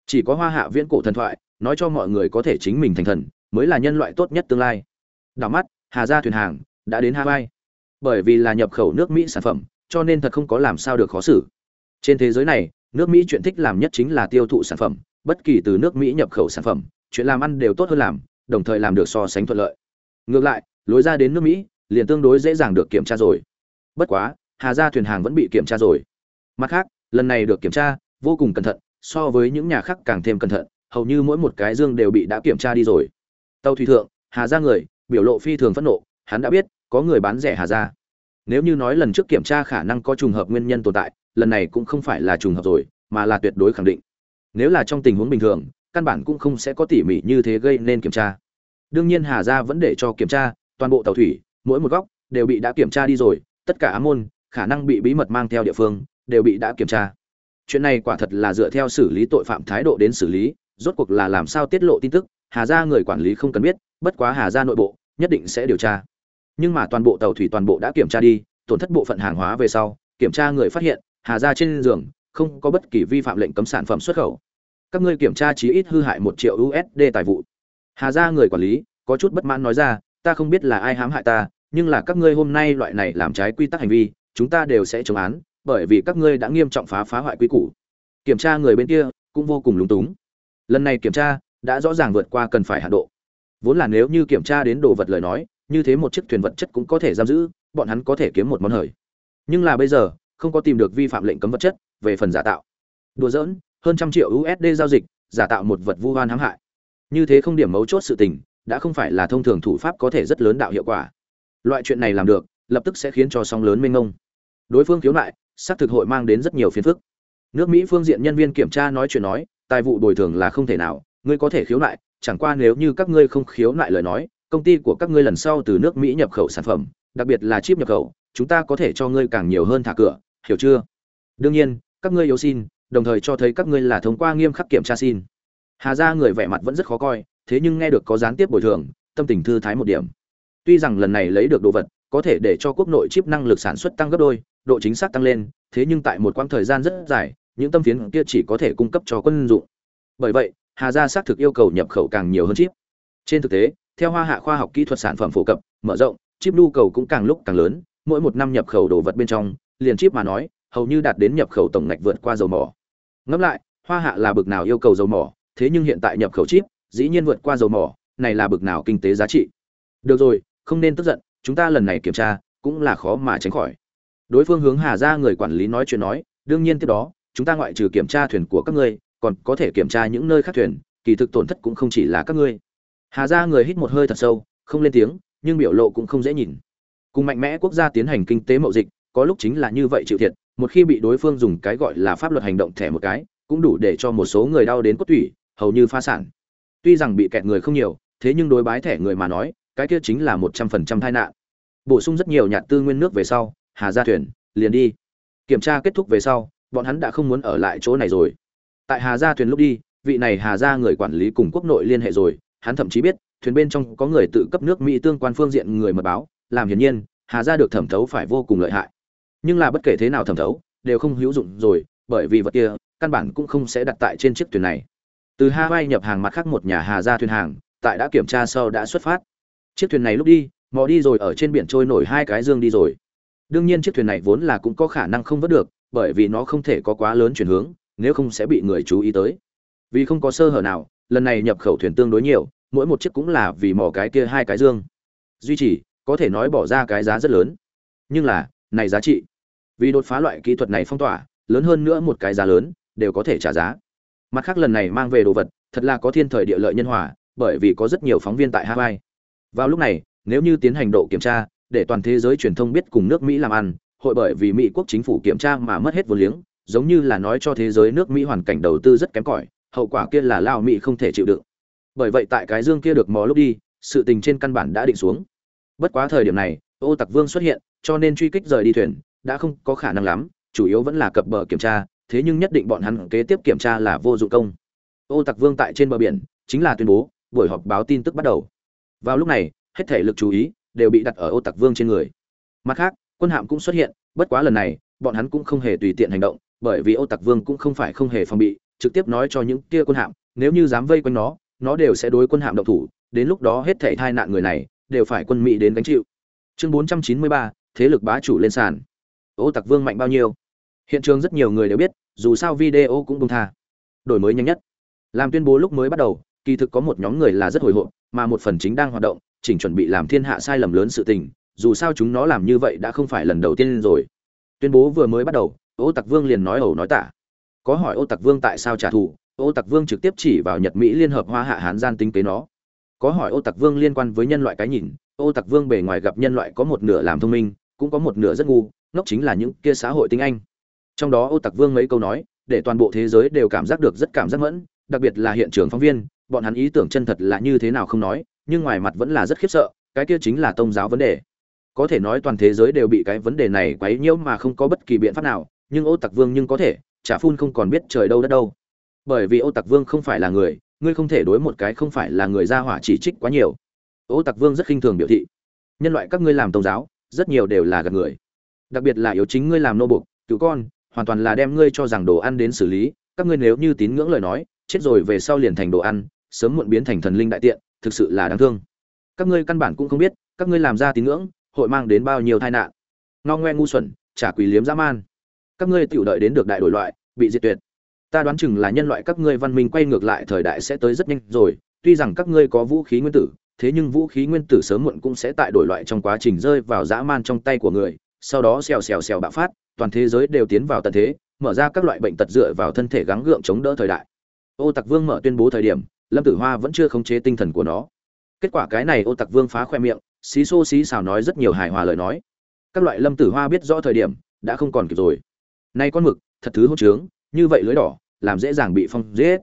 Chỉ có hoa hạ viễn cổ thần thoại, nói cho mọi người có thể chính mình thành thần, mới là nhân loại tốt nhất tương lai. Đảo mắt, hà ra thuyền hàng đã đến hawaii. Bởi vì là nhập khẩu nước mỹ sản phẩm, cho nên thật không có làm sao được khó xử. Trên thế giới này nước mỹ chuyện thích làm nhất chính là tiêu thụ sản phẩm, bất kỳ từ nước mỹ nhập khẩu sản phẩm, chuyện làm ăn đều tốt hơn làm, đồng thời làm được so sánh thuận lợi. Ngược lại, lối ra đến nước mỹ, liền tương đối dễ dàng được kiểm tra rồi. Bất quá, hà gia thuyền hàng vẫn bị kiểm tra rồi. Mặt khác, lần này được kiểm tra, vô cùng cẩn thận, so với những nhà khác càng thêm cẩn thận, hầu như mỗi một cái dương đều bị đã kiểm tra đi rồi. Tàu thủy thượng, hà gia người, biểu lộ phi thường phẫn nộ, hắn đã biết, có người bán rẻ hà gia. Nếu như nói lần trước kiểm tra khả năng có trùng hợp nguyên nhân tồn tại lần này cũng không phải là trùng hợp rồi, mà là tuyệt đối khẳng định. Nếu là trong tình huống bình thường, căn bản cũng không sẽ có tỉ mỉ như thế gây nên kiểm tra. Đương nhiên hà gia vẫn để cho kiểm tra, toàn bộ tàu thủy, mỗi một góc đều bị đã kiểm tra đi rồi, tất cả ám môn, khả năng bị bí mật mang theo địa phương, đều bị đã kiểm tra. Chuyện này quả thật là dựa theo xử lý tội phạm thái độ đến xử lý, rốt cuộc là làm sao tiết lộ tin tức, hà gia người quản lý không cần biết, bất quá hà gia nội bộ, nhất định sẽ điều tra. Nhưng mà toàn bộ tàu thủy toàn bộ đã kiểm tra đi, tổn thất bộ phận hàng hóa về sau, kiểm tra người phát hiện hà Ra trên giường, không có bất kỳ vi phạm lệnh cấm sản phẩm xuất khẩu. Các ngươi kiểm tra chí ít hư hại một triệu usd tài vụ. Hà Ra người quản lý, có chút bất mãn nói ra, ta không biết là ai hãm hại ta, nhưng là các ngươi hôm nay loại này làm trái quy tắc hành vi, chúng ta đều sẽ chống án, bởi vì các ngươi đã nghiêm trọng phá phá hoại quy củ. Kiểm tra người bên kia cũng vô cùng lúng túng. Lần này kiểm tra đã rõ ràng vượt qua cần phải hạ độ. Vốn là nếu như kiểm tra đến đồ vật lời nói, như thế một chiếc thuyền vật chất cũng có thể giam giữ, bọn hắn có thể kiếm một món hời. Nhưng là bây giờ không có tìm được vi phạm lệnh cấm vật chất, về phần giả tạo. Đùa giỡn, hơn trăm triệu usd giao dịch, giả tạo một vật vu hoan hãm hại. Như thế không điểm mấu chốt sự tình, đã không phải là thông thường thủ pháp có thể rất lớn đạo hiệu quả. Loại chuyện này làm được, lập tức sẽ khiến cho sóng lớn mênh mông. Đối phương khiếu nại, xác thực hội mang đến rất nhiều phiền phức. Nước mỹ phương diện nhân viên kiểm tra nói chuyện nói, tài vụ bồi thường là không thể nào, ngươi có thể khiếu nại, chẳng qua nếu như các ngươi không khiếu nại lời nói, công ty của các ngươi lần sau từ nước mỹ nhập khẩu sản phẩm, đặc biệt là chip nhập khẩu, chúng ta có thể cho ngươi càng nhiều hơn thả cửa hiểu chưa? Đương nhiên, các ngươi yếu xin, đồng thời cho thấy các ngươi là thông qua nghiêm khắc kiểm tra xin. Hà ra người vẻ mặt vẫn rất khó coi, thế nhưng nghe được có gián tiếp bồi thường, tâm tình thư thái một điểm. Tuy rằng lần này lấy được đồ vật, có thể để cho quốc nội chip năng lực sản xuất tăng gấp đôi, độ chính xác tăng lên, thế nhưng tại một quãng thời gian rất dài, những tâm phiến kia chỉ có thể cung cấp cho quân dụng. Bởi vậy, hà gia xác thực yêu cầu nhập khẩu càng nhiều hơn chip. Trên thực tế, theo hoa hạ khoa học kỹ thuật sản phẩm phổ cập, mở rộng, chip nhu cầu cũng càng lúc càng lớn, mỗi một năm nhập khẩu đồ vật bên trong liền chip mà nói, hầu như đạt đến nhập khẩu tổng ngạch vượt qua dầu mỏ. Ngẫm lại, hoa hạ là bực nào yêu cầu dầu mỏ, thế nhưng hiện tại nhập khẩu chip, dĩ nhiên vượt qua dầu mỏ, này là bực nào kinh tế giá trị. Được rồi, không nên tức giận, chúng ta lần này kiểm tra, cũng là khó mà tránh khỏi. Đối phương hướng hà ra người quản lý nói chuyện nói, đương nhiên tiếp đó, chúng ta ngoại trừ kiểm tra thuyền của các ngươi, còn có thể kiểm tra những nơi khác thuyền, kỳ thực tổn thất cũng không chỉ là các ngươi. Hà ra người hít một hơi thật sâu, không lên tiếng, nhưng biểu lộ cũng không dễ nhìn. Cùng mạnh mẽ quốc gia tiến hành kinh tế mậu dịch có lúc chính là như vậy chịu thiệt, một khi bị đối phương dùng cái gọi là pháp luật hành động thẻ một cái, cũng đủ để cho một số người đau đến cốt tủy, hầu như phá sản. Tuy rằng bị kẹt người không nhiều, thế nhưng đối bái thẻ người mà nói, cái kia chính là một trăm phần trăm tai nạn. Bổ sung rất nhiều nhạt tư nguyên nước về sau, hà ra thuyền, liền đi. Kiểm tra kết thúc về sau, bọn hắn đã không muốn ở lại chỗ này rồi. Tại hà ra thuyền lúc đi, vị này hà ra người quản lý cùng quốc nội liên hệ rồi, hắn thậm chí biết, thuyền bên trong có người tự cấp nước mỹ tương quan phương diện người mật báo, làm hiển nhiên, hà ra được thẩm thấu phải vô cùng lợi hại nhưng là bất kể thế nào thẩm thấu, đều không hữu dụng rồi, bởi vì vật kia, căn bản cũng không sẽ đặt tại trên chiếc thuyền này. Từ hawaii nhập hàng mặt khác một nhà hà ra thuyền hàng, tại đã kiểm tra sau đã xuất phát. Chiếc thuyền này lúc đi, mò đi rồi ở trên biển trôi nổi hai cái dương đi rồi. Đương nhiên chiếc thuyền này vốn là cũng có khả năng không vớt được, bởi vì nó không thể có quá lớn chuyển hướng, nếu không sẽ bị người chú ý tới. Vì không có sơ hở nào, lần này nhập khẩu thuyền tương đối nhiều, mỗi một chiếc cũng là vì mò cái kia hai cái dương. Duy trì, có thể nói bỏ ra cái giá rất lớn. Nhưng là, này giá trị vì đột phá loại kỹ thuật này phong tỏa, lớn hơn nữa một cái giá lớn, đều có thể trả giá. Mặt khác lần này mang về đồ vật, thật là có thiên thời địa lợi nhân hòa, bởi vì có rất nhiều phóng viên tại hawaii. Vào lúc này, nếu như tiến hành độ kiểm tra, để toàn thế giới truyền thông biết cùng nước mỹ làm ăn, hội bởi vì mỹ quốc chính phủ kiểm tra mà mất hết vốn liếng, giống như là nói cho thế giới nước mỹ hoàn cảnh đầu tư rất kém cỏi, hậu quả kia là lao mỹ không thể chịu đựng. Bởi vậy tại cái dương kia được mò lúc đi, sự tình trên căn bản đã định xuống. Bất quá thời điểm này, ô tặc vương xuất hiện, cho nên truy kích rời đi thuyền đã không có khả năng lắm chủ yếu vẫn là cập bờ kiểm tra thế nhưng nhất định bọn hắn kế tiếp kiểm tra là vô dụng công. Ô tặc vương tại trên bờ biển chính là tuyên bố buổi họp báo tin tức bắt đầu. Vào lúc này hết thể lực chú ý đều bị đặt ở ô tặc vương trên người. Mặt khác quân hạm cũng xuất hiện bất quá lần này bọn hắn cũng không hề tùy tiện hành động bởi vì ô tặc vương cũng không phải không hề phòng bị trực tiếp nói cho những kia quân hạm nếu như dám vây quanh nó nó đều sẽ đối quân hạm động thủ đến lúc đó hết thể thai nạn người này đều phải quân mỹ đến gánh chịu. Chương 493, thế lực bá chủ lên sàn ô tặc vương mạnh bao nhiêu. Hiện trường rất nhiều người đều biết, dù sao video cũng bung tha. Đổi mới nhanh nhất. Làm tuyên bố lúc mới bắt đầu, kỳ thực có một nhóm người là rất hồi hộp, mà một phần chính đang hoạt động, chỉnh chuẩn bị làm thiên hạ sai lầm lớn sự tình, dù sao chúng nó làm như vậy đã không phải lần đầu tiên rồi. Tuyên bố vừa mới bắt đầu, ô tặc vương liền nói ẩu nói tả. Có hỏi ô tặc vương tại sao trả thù, ô tặc vương trực tiếp chỉ vào nhật mỹ liên hợp hoa hạ hán gian tính kế nó. Có hỏi ô tặc vương liên quan với nhân loại cái nhìn, ô tặc vương bề ngoài gặp nhân loại có một nửa làm thông minh, cũng có một nửa rất ngu ngốc chính là những kia xã hội tinh anh. Trong đó ô tặc vương mấy câu nói, để toàn bộ thế giới đều cảm giác được rất cảm giác mẫn, đặc biệt là hiện trường phóng viên, bọn hắn ý tưởng chân thật là như thế nào không nói, nhưng ngoài mặt vẫn là rất khiếp sợ, cái kia chính là tôn giáo vấn đề. Có thể nói toàn thế giới đều bị cái vấn đề này quấy nhiễu mà không có bất kỳ biện pháp nào, nhưng ô tặc vương nhưng có thể trả phun không còn biết trời đâu đất đâu. Bởi vì ô tặc vương không phải là người, ngươi không thể đối một cái không phải là người ra hỏa chỉ trích quá nhiều. Ô tặc vương rất khinh thường biểu thị. Nhân loại các ngươi làm tôn giáo, rất nhiều đều là gạt người đặc biệt là yếu chính ngươi làm nô bục cứu con, hoàn toàn là đem ngươi cho rằng đồ ăn đến xử lý, các ngươi nếu như tín ngưỡng lời nói, chết rồi về sau liền thành đồ ăn, sớm muộn biến thành thần linh đại tiện, thực sự là đáng thương. Các ngươi căn bản cũng không biết, các ngươi làm ra tín ngưỡng, hội mang đến bao nhiêu tai nạn. Ngo ngoe ngu xuẩn, trả quỷ liếm dã man. Các ngươi tự đợi đến được đại đổi loại, bị diệt tuyệt. Ta đoán chừng là nhân loại các ngươi văn minh quay ngược lại thời đại sẽ tới rất nhanh rồi, tuy rằng các ngươi có vũ khí nguyên tử, thế nhưng vũ khí nguyên tử sớm muộn cũng sẽ tại đổi loại trong quá trình rơi vào dã man trong tay của người sau đó xèo xèo xèo bạo phát, toàn thế giới đều tiến vào tận thế, mở ra các loại bệnh tật dựa vào thân thể gắng gượng chống đỡ thời đại. Ô tặc vương mở tuyên bố thời điểm, lâm tử hoa vẫn chưa khống chế tinh thần của nó. Kết quả cái này ô tặc vương phá khoe miệng, xí xô xí xào nói rất nhiều hài hòa lời nói. Các loại lâm tử hoa biết rõ thời điểm, đã không còn kịp rồi. Nay con mực, thật thứ hỗn trướng, như vậy lưới đỏ, làm dễ dàng bị phong giết.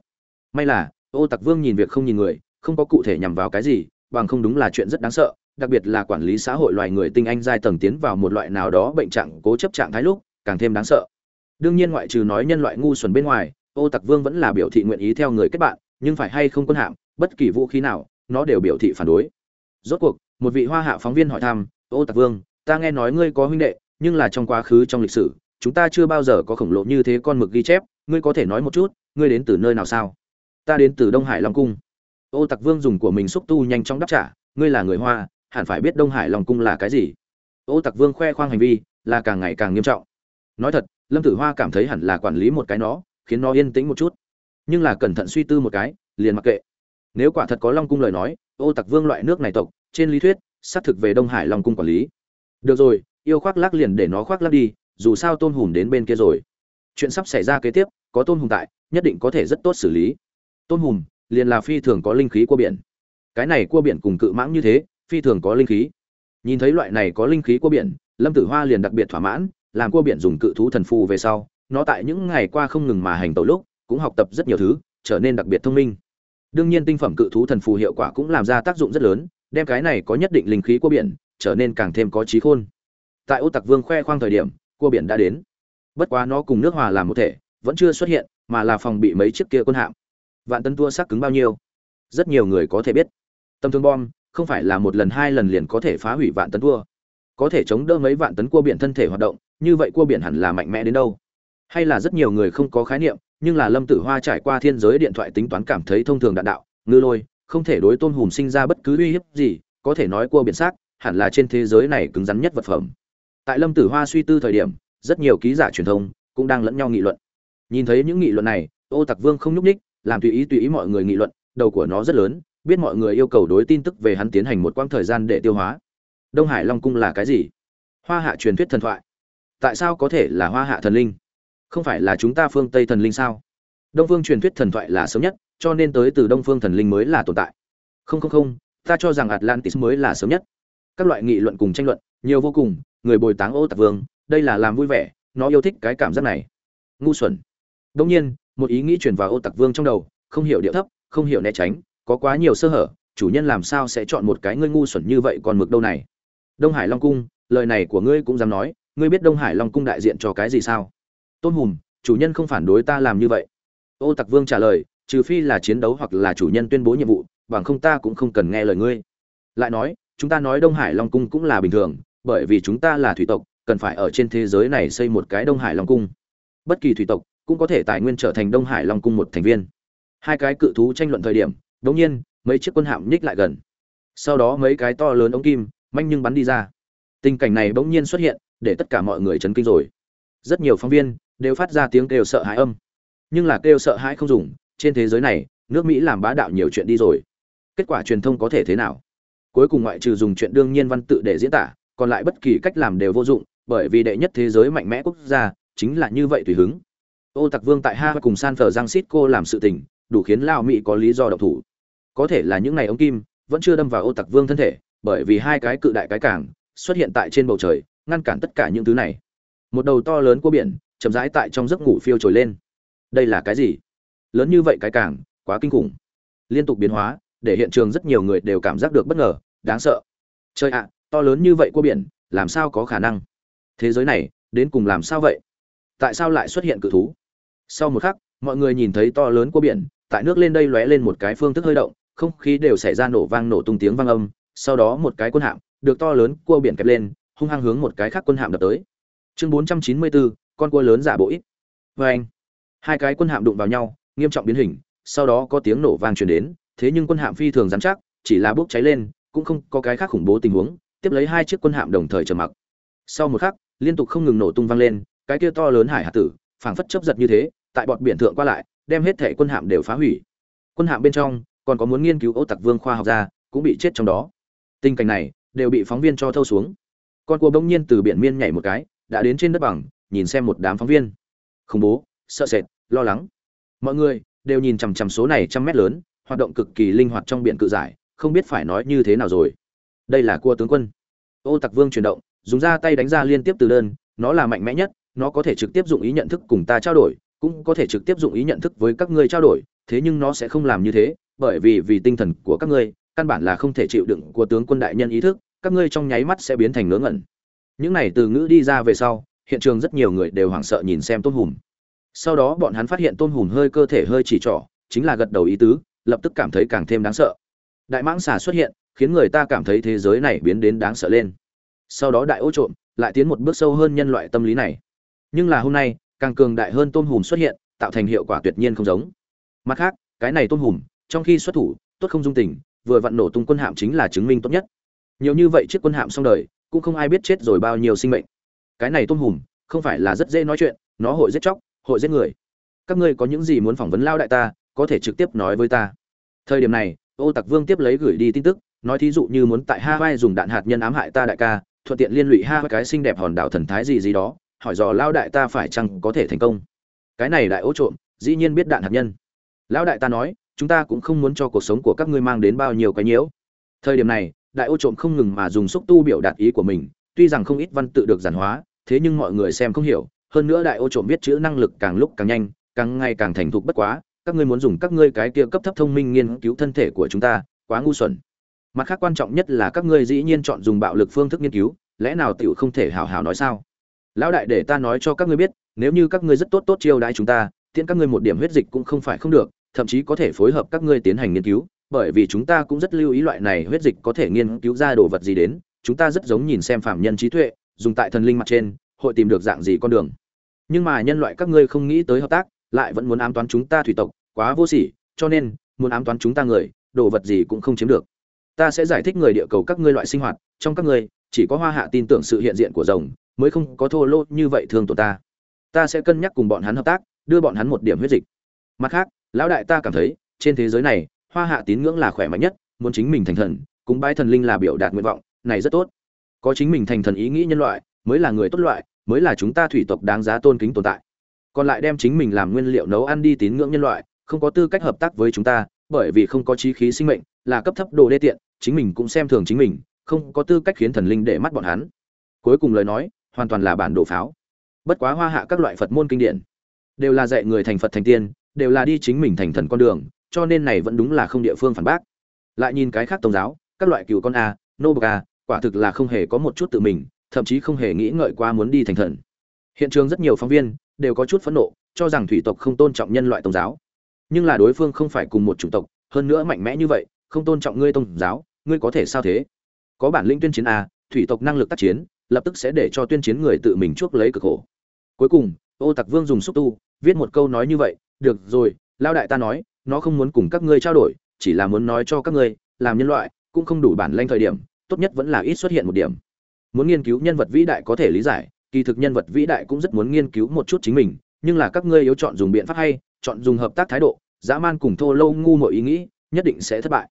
May là, ô tặc vương nhìn việc không nhìn người, không có cụ thể nhằm vào cái gì, bằng không đúng là chuyện rất đáng sợ đặc biệt là quản lý xã hội loài người tinh anh giai tầng tiến vào một loại nào đó bệnh trạng cố chấp trạng thái lúc, càng thêm đáng sợ. Đương nhiên ngoại trừ nói nhân loại ngu xuẩn bên ngoài, ô tặc vương vẫn là biểu thị nguyện ý theo người kết bạn, nhưng phải hay không quân hạm, bất kỳ vũ khí nào, nó đều biểu thị phản đối. Rốt cuộc, một vị hoa hạ phóng viên hỏi thăm, ô tặc vương, ta nghe nói ngươi có huynh đệ, nhưng là trong quá khứ trong lịch sử, chúng ta chưa bao giờ có khổng lồ như thế con mực ghi chép, ngươi có thể nói một chút, ngươi đến từ nơi nào sao? Ta đến từ đông hải long cung. Ô tặc vương dùng của mình xúc tu nhanh chóng đáp trả, ngươi là người hoa hẳn phải biết đông hải long cung là cái gì. Ô tặc vương khoe khoang hành vi, là càng ngày càng nghiêm trọng. Nói thật, lâm tử hoa cảm thấy hẳn là quản lý một cái nó, khiến nó yên tĩnh một chút. Nhưng là cẩn thận suy tư một cái, liền mặc kệ. Nếu quả thật có long cung lời nói, ô tặc vương loại nước này tộc, trên lý thuyết, xác thực về đông hải long cung quản lý. Được rồi, yêu khoác lác liền để nó khoác lác đi, dù sao tôn hùm đến bên kia rồi. Chuyện sắp xảy ra kế tiếp, có tôn hùm tại, nhất định có thể rất tốt xử lý. Tôn hùm, liền là phi thường có linh khí cua biển. Cái này cua biển cùng cự mãng như thế phi thường có linh khí. Nhìn thấy loại này có linh khí cua biển, lâm tử hoa liền đặc biệt thỏa mãn, làm cua biển dùng cự thú thần phù về sau, nó tại những ngày qua không ngừng mà hành tẩu lúc, cũng học tập rất nhiều thứ, trở nên đặc biệt thông minh. Đương nhiên tinh phẩm cự thú thần phù hiệu quả cũng làm ra tác dụng rất lớn, đem cái này có nhất định linh khí cua biển, trở nên càng thêm có trí khôn. Tại ô tặc vương khoe khoang thời điểm, cua biển đã đến. Bất quá nó cùng nước hòa làm một thể, vẫn chưa xuất hiện, mà là phòng bị mấy chiếc kia quân hạm. Vạn tấn tua sắc cứng bao nhiêu? Rất nhiều người có thể biết. Tâm thương bom không phải là một lần hai lần liền có thể phá hủy vạn tấn cua, có thể chống đỡ mấy vạn tấn cua biển thân thể hoạt động như vậy cua biển hẳn là mạnh mẽ đến đâu? Hay là rất nhiều người không có khái niệm nhưng là lâm tử hoa trải qua thiên giới điện thoại tính toán cảm thấy thông thường đạn đạo ngư lôi không thể đối tôn hùm sinh ra bất cứ uy hiếp gì có thể nói cua biển xác hẳn là trên thế giới này cứng rắn nhất vật phẩm. Tại lâm tử hoa suy tư thời điểm rất nhiều ký giả truyền thông cũng đang lẫn nhau nghị luận. Nhìn thấy những nghị luận này ô tặc vương không nhúc ních làm tùy ý tùy ý mọi người nghị luận đầu của nó rất lớn biết mọi người yêu cầu đối tin tức về hắn tiến hành một quãng thời gian để tiêu hóa. Đông hải long cung là cái gì? Hoa hạ truyền thuyết thần thoại. Tại sao có thể là hoa hạ thần linh? Không phải là chúng ta phương tây thần linh sao? Đông phương truyền thuyết thần thoại là sớm nhất, cho nên tới từ đông phương thần linh mới là tồn tại. Không không không, ta cho rằng atlantis mới là sớm nhất. Các loại nghị luận cùng tranh luận, nhiều vô cùng, người bồi táng ô tạc vương, đây là làm vui vẻ, nó yêu thích cái cảm giác này. Ngu xuẩn. Đông nhiên, một ý nghĩ truyền vào ô tạc vương trong đầu, không hiểu điệu thấp, không hiểu né tránh có quá nhiều sơ hở, chủ nhân làm sao sẽ chọn một cái ngươi ngu xuẩn như vậy còn mực đâu này? Đông hải long cung, lời này của ngươi cũng dám nói, ngươi biết đông hải long cung đại diện cho cái gì sao? Tôn hùm chủ nhân không phản đối ta làm như vậy. Ô tặc vương trả lời, trừ phi là chiến đấu hoặc là chủ nhân tuyên bố nhiệm vụ, bằng không ta cũng không cần nghe lời ngươi. Lại nói, chúng ta nói đông hải long cung cũng là bình thường, bởi vì chúng ta là thủy tộc, cần phải ở trên thế giới này xây một cái đông hải long cung. Bất kỳ thủy tộc cũng có thể tài nguyên trở thành đông hải long cung một thành viên. Hai cái cự thú tranh luận thời điểm đống nhiên, mấy chiếc quân hạm nhích lại gần. Sau đó mấy cái to lớn ống kim, manh nhưng bắn đi ra. Tình cảnh này bỗng nhiên xuất hiện, để tất cả mọi người chấn kinh rồi. Rất nhiều phóng viên đều phát ra tiếng kêu sợ hãi âm. Nhưng là kêu sợ hãi không dùng, trên thế giới này, nước mỹ làm bá đạo nhiều chuyện đi rồi. Kết quả truyền thông có thể thế nào? Cuối cùng ngoại trừ dùng chuyện đương nhiên văn tự để diễn tả, còn lại bất kỳ cách làm đều vô dụng, bởi vì đệ nhất thế giới mạnh mẽ quốc gia chính là như vậy tùy hứng. Ô tặc vương tại ha cùng san Phở giang Sít cô làm sự tình, đủ khiến lao mỹ có lý do độc thủ có thể là những ngày ống kim vẫn chưa đâm vào ô tặc vương thân thể, bởi vì hai cái cự đại cái cảng xuất hiện tại trên bầu trời, ngăn cản tất cả những thứ này. Một đầu to lớn của biển chậm rãi tại trong giấc ngủ phiêu trồi lên. Đây là cái gì? Lớn như vậy cái cảng, quá kinh khủng. Liên tục biến hóa, để hiện trường rất nhiều người đều cảm giác được bất ngờ, đáng sợ. Trời ạ, to lớn như vậy của biển, làm sao có khả năng? Thế giới này, đến cùng làm sao vậy? Tại sao lại xuất hiện cự thú? Sau một khắc, mọi người nhìn thấy to lớn của biển, tại nước lên đây lóe lên một cái phương thức hơi động không khí đều xảy ra nổ vang nổ tung tiếng vang âm sau đó một cái quân hạm được to lớn cua biển kẹp lên hung hăng hướng một cái khác quân hạm đập tới. Chương 494, con cua lớn giả bộ ít. Vê anh hai cái quân hạm đụng vào nhau nghiêm trọng biến hình sau đó có tiếng nổ vang truyền đến thế nhưng quân hạm phi thường dám chắc chỉ là bốc cháy lên cũng không có cái khác khủng bố tình huống tiếp lấy hai chiếc quân hạm đồng thời trầm mặc. Sau một khắc liên tục không ngừng nổ tung vang lên cái kia to lớn hải hạt tử phảng phất chấp giật như thế tại bọn biển thượng qua lại đem hết thể quân hạm đều phá hủy. Quân hạm bên trong còn có muốn nghiên cứu ô tặc vương khoa học gia cũng bị chết trong đó. Tình cảnh này đều bị phóng viên cho thâu xuống. Con cua bỗng nhiên từ biển miên nhảy một cái, đã đến trên đất bằng, nhìn xem một đám phóng viên. Khủng bố, sợ sệt, lo lắng. Mọi người đều nhìn chằm chằm số này trăm mét lớn, hoạt động cực kỳ linh hoạt trong biển cự giải, không biết phải nói như thế nào rồi. Đây là cua tướng quân. Ô tặc vương chuyển động, dùng ra tay đánh ra liên tiếp từ đơn, nó là mạnh mẽ nhất, nó có thể trực tiếp dụng ý nhận thức cùng ta trao đổi, cũng có thể trực tiếp dụng ý nhận thức với các ngươi trao đổi, thế nhưng nó sẽ không làm như thế bởi vì vì tinh thần của các ngươi, căn bản là không thể chịu đựng của tướng quân đại nhân ý thức, các ngươi trong nháy mắt sẽ biến thành ngớ ngẩn. Những này từ ngữ đi ra về sau, hiện trường rất nhiều người đều hoảng sợ nhìn xem tôn hùm sau đó bọn hắn phát hiện tôn hùm hơi cơ thể hơi chỉ trỏ, chính là gật đầu ý tứ, lập tức cảm thấy càng thêm đáng sợ. Đại mãng xà xuất hiện, khiến người ta cảm thấy thế giới này biến đến đáng sợ lên. Sau đó đại ô trộm, lại tiến một bước sâu hơn nhân loại tâm lý này. Nhưng là hôm nay, càng cường đại hơn tôn hùm xuất hiện, tạo thành hiệu quả tuyệt nhiên không giống. Mặt khác, cái này tôn hùm trong khi xuất thủ, tốt không dung tình, vừa vặn nổ tung quân hạm chính là chứng minh tốt nhất. Nhiều như vậy chiếc quân hạm xong đời, cũng không ai biết chết rồi bao nhiêu sinh mệnh. Cái này tôm hùm, không phải là rất dễ nói chuyện, nó hội giết chóc, hội giết người. Các ngươi có những gì muốn phỏng vấn lao đại ta, có thể trực tiếp nói với ta. Thời điểm này, ô tặc vương tiếp lấy gửi đi tin tức, nói thí dụ như muốn tại hawaii dùng đạn hạt nhân ám hại ta đại ca, thuận tiện liên lụy ha cái xinh đẹp hòn đảo thần thái gì gì đó, hỏi dò lao đại ta phải chăng có thể thành công. Cái này đại ô trộm, dĩ nhiên biết đạn hạt nhân. Lão đại ta nói chúng ta cũng không muốn cho cuộc sống của các ngươi mang đến bao nhiêu cái nhiễu. Thời điểm này, đại ô trộm không ngừng mà dùng xúc tu biểu đạt ý của mình, tuy rằng không ít văn tự được giản hóa, thế nhưng mọi người xem không hiểu, hơn nữa đại ô trộm viết chữ năng lực càng lúc càng nhanh, càng ngày càng thành thục bất quá, các ngươi muốn dùng các ngươi cái kia cấp thấp thông minh nghiên cứu thân thể của chúng ta, quá ngu xuẩn. Mặt khác quan trọng nhất là các ngươi dĩ nhiên chọn dùng bạo lực phương thức nghiên cứu, lẽ nào tiểu không thể hào hào nói sao? Lão đại để ta nói cho các ngươi biết, nếu như các ngươi rất tốt tốt chiêu đãi chúng ta tiện các ngươi một điểm huyết dịch cũng không phải không được thậm chí có thể phối hợp các ngươi tiến hành nghiên cứu, bởi vì chúng ta cũng rất lưu ý loại này huyết dịch có thể nghiên cứu ra đồ vật gì đến, chúng ta rất giống nhìn xem phạm nhân trí tuệ, dùng tại thần linh mặt trên, hội tìm được dạng gì con đường. Nhưng mà nhân loại các ngươi không nghĩ tới hợp tác, lại vẫn muốn ám toán chúng ta thủy tộc, quá vô sỉ, cho nên, muốn ám toán chúng ta người, đồ vật gì cũng không chiếm được. Ta sẽ giải thích người địa cầu các ngươi loại sinh hoạt, trong các ngươi, chỉ có hoa hạ tin tưởng sự hiện diện của rồng, mới không có thô lỗ như vậy thương tổn ta. Ta sẽ cân nhắc cùng bọn hắn hợp tác, đưa bọn hắn một điểm huyết dịch. Mặt khác lão đại ta cảm thấy, trên thế giới này, hoa hạ tín ngưỡng là khỏe mạnh nhất, muốn chính mình thành thần, cúng bái thần linh là biểu đạt nguyện vọng, này rất tốt. Có chính mình thành thần ý nghĩ nhân loại, mới là người tốt loại, mới là chúng ta thủy tộc đáng giá tôn kính tồn tại. Còn lại đem chính mình làm nguyên liệu nấu ăn đi tín ngưỡng nhân loại, không có tư cách hợp tác với chúng ta, bởi vì không có trí khí sinh mệnh, là cấp thấp đồ đê tiện, chính mình cũng xem thường chính mình, không có tư cách khiến thần linh để mắt bọn hắn. Cuối cùng lời nói, hoàn toàn là bản đồ pháo. Bất quá hoa hạ các loại phật môn kinh điển, đều là dạy người thành phật thành tiên đều là đi chính mình thành thần con đường, cho nên này vẫn đúng là không địa phương phản bác. Lại nhìn cái khác tôn giáo, các loại cừu con a, nô bậc a, quả thực là không hề có một chút tự mình, thậm chí không hề nghĩ ngợi qua muốn đi thành thần. Hiện trường rất nhiều phóng viên đều có chút phẫn nộ, cho rằng thủy tộc không tôn trọng nhân loại tôn giáo. Nhưng là đối phương không phải cùng một chủng tộc, hơn nữa mạnh mẽ như vậy, không tôn trọng ngươi tôn giáo, ngươi có thể sao thế? Có bản lĩnh tuyên chiến a, thủy tộc năng lực tác chiến, lập tức sẽ để cho tuyên chiến người tự mình chuốc lấy cực khổ. Cuối cùng, ô tặc vương dùng xúc tu, viết một câu nói như vậy được rồi lao đại ta nói, nó không muốn cùng các ngươi trao đổi, chỉ là muốn nói cho các ngươi, làm nhân loại, cũng không đủ bản lanh thời điểm, tốt nhất vẫn là ít xuất hiện một điểm. Muốn nghiên cứu nhân vật vĩ đại có thể lý giải, kỳ thực nhân vật vĩ đại cũng rất muốn nghiên cứu một chút chính mình, nhưng là các ngươi yếu chọn dùng biện pháp hay, chọn dùng hợp tác thái độ, dã man cùng thô lâu ngu mọi ý nghĩ, nhất định sẽ thất bại.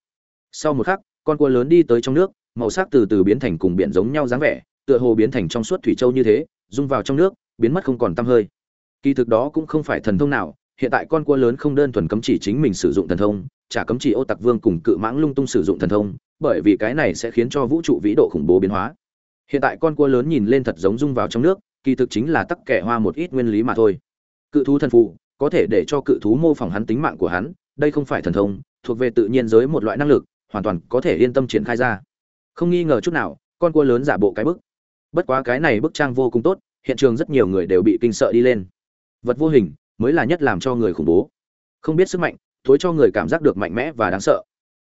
Sau một khắc, con cua lớn đi tới trong nước, màu sắc từ từ biến thành cùng biển giống nhau dáng vẻ, tựa hồ biến thành trong suốt thủy châu như thế, rung vào trong nước, biến mất không còn tăm hơi. Kỳ thực đó cũng không phải thần thông nào hiện tại con cua lớn không đơn thuần cấm chỉ chính mình sử dụng thần thông, chả cấm chỉ ô tặc vương cùng cự mãng lung tung sử dụng thần thông, bởi vì cái này sẽ khiến cho vũ trụ vĩ độ khủng bố biến hóa. Hiện tại con cua lớn nhìn lên thật giống rung vào trong nước, kỳ thực chính là tắc kẻ hoa một ít nguyên lý mà thôi. Cự thú thần phụ có thể để cho cự thú mô phỏng hắn tính mạng của hắn, đây không phải thần thông, thuộc về tự nhiên giới một loại năng lực, hoàn toàn có thể yên tâm triển khai ra. Không nghi ngờ chút nào, con cua lớn giả bộ cái bức. Bất quá cái này bức trang vô cùng tốt, hiện trường rất nhiều người đều bị kinh sợ đi lên. Vật vô hình mới là nhất làm cho người khủng bố. Không biết sức mạnh, thối cho người cảm giác được mạnh mẽ và đáng sợ.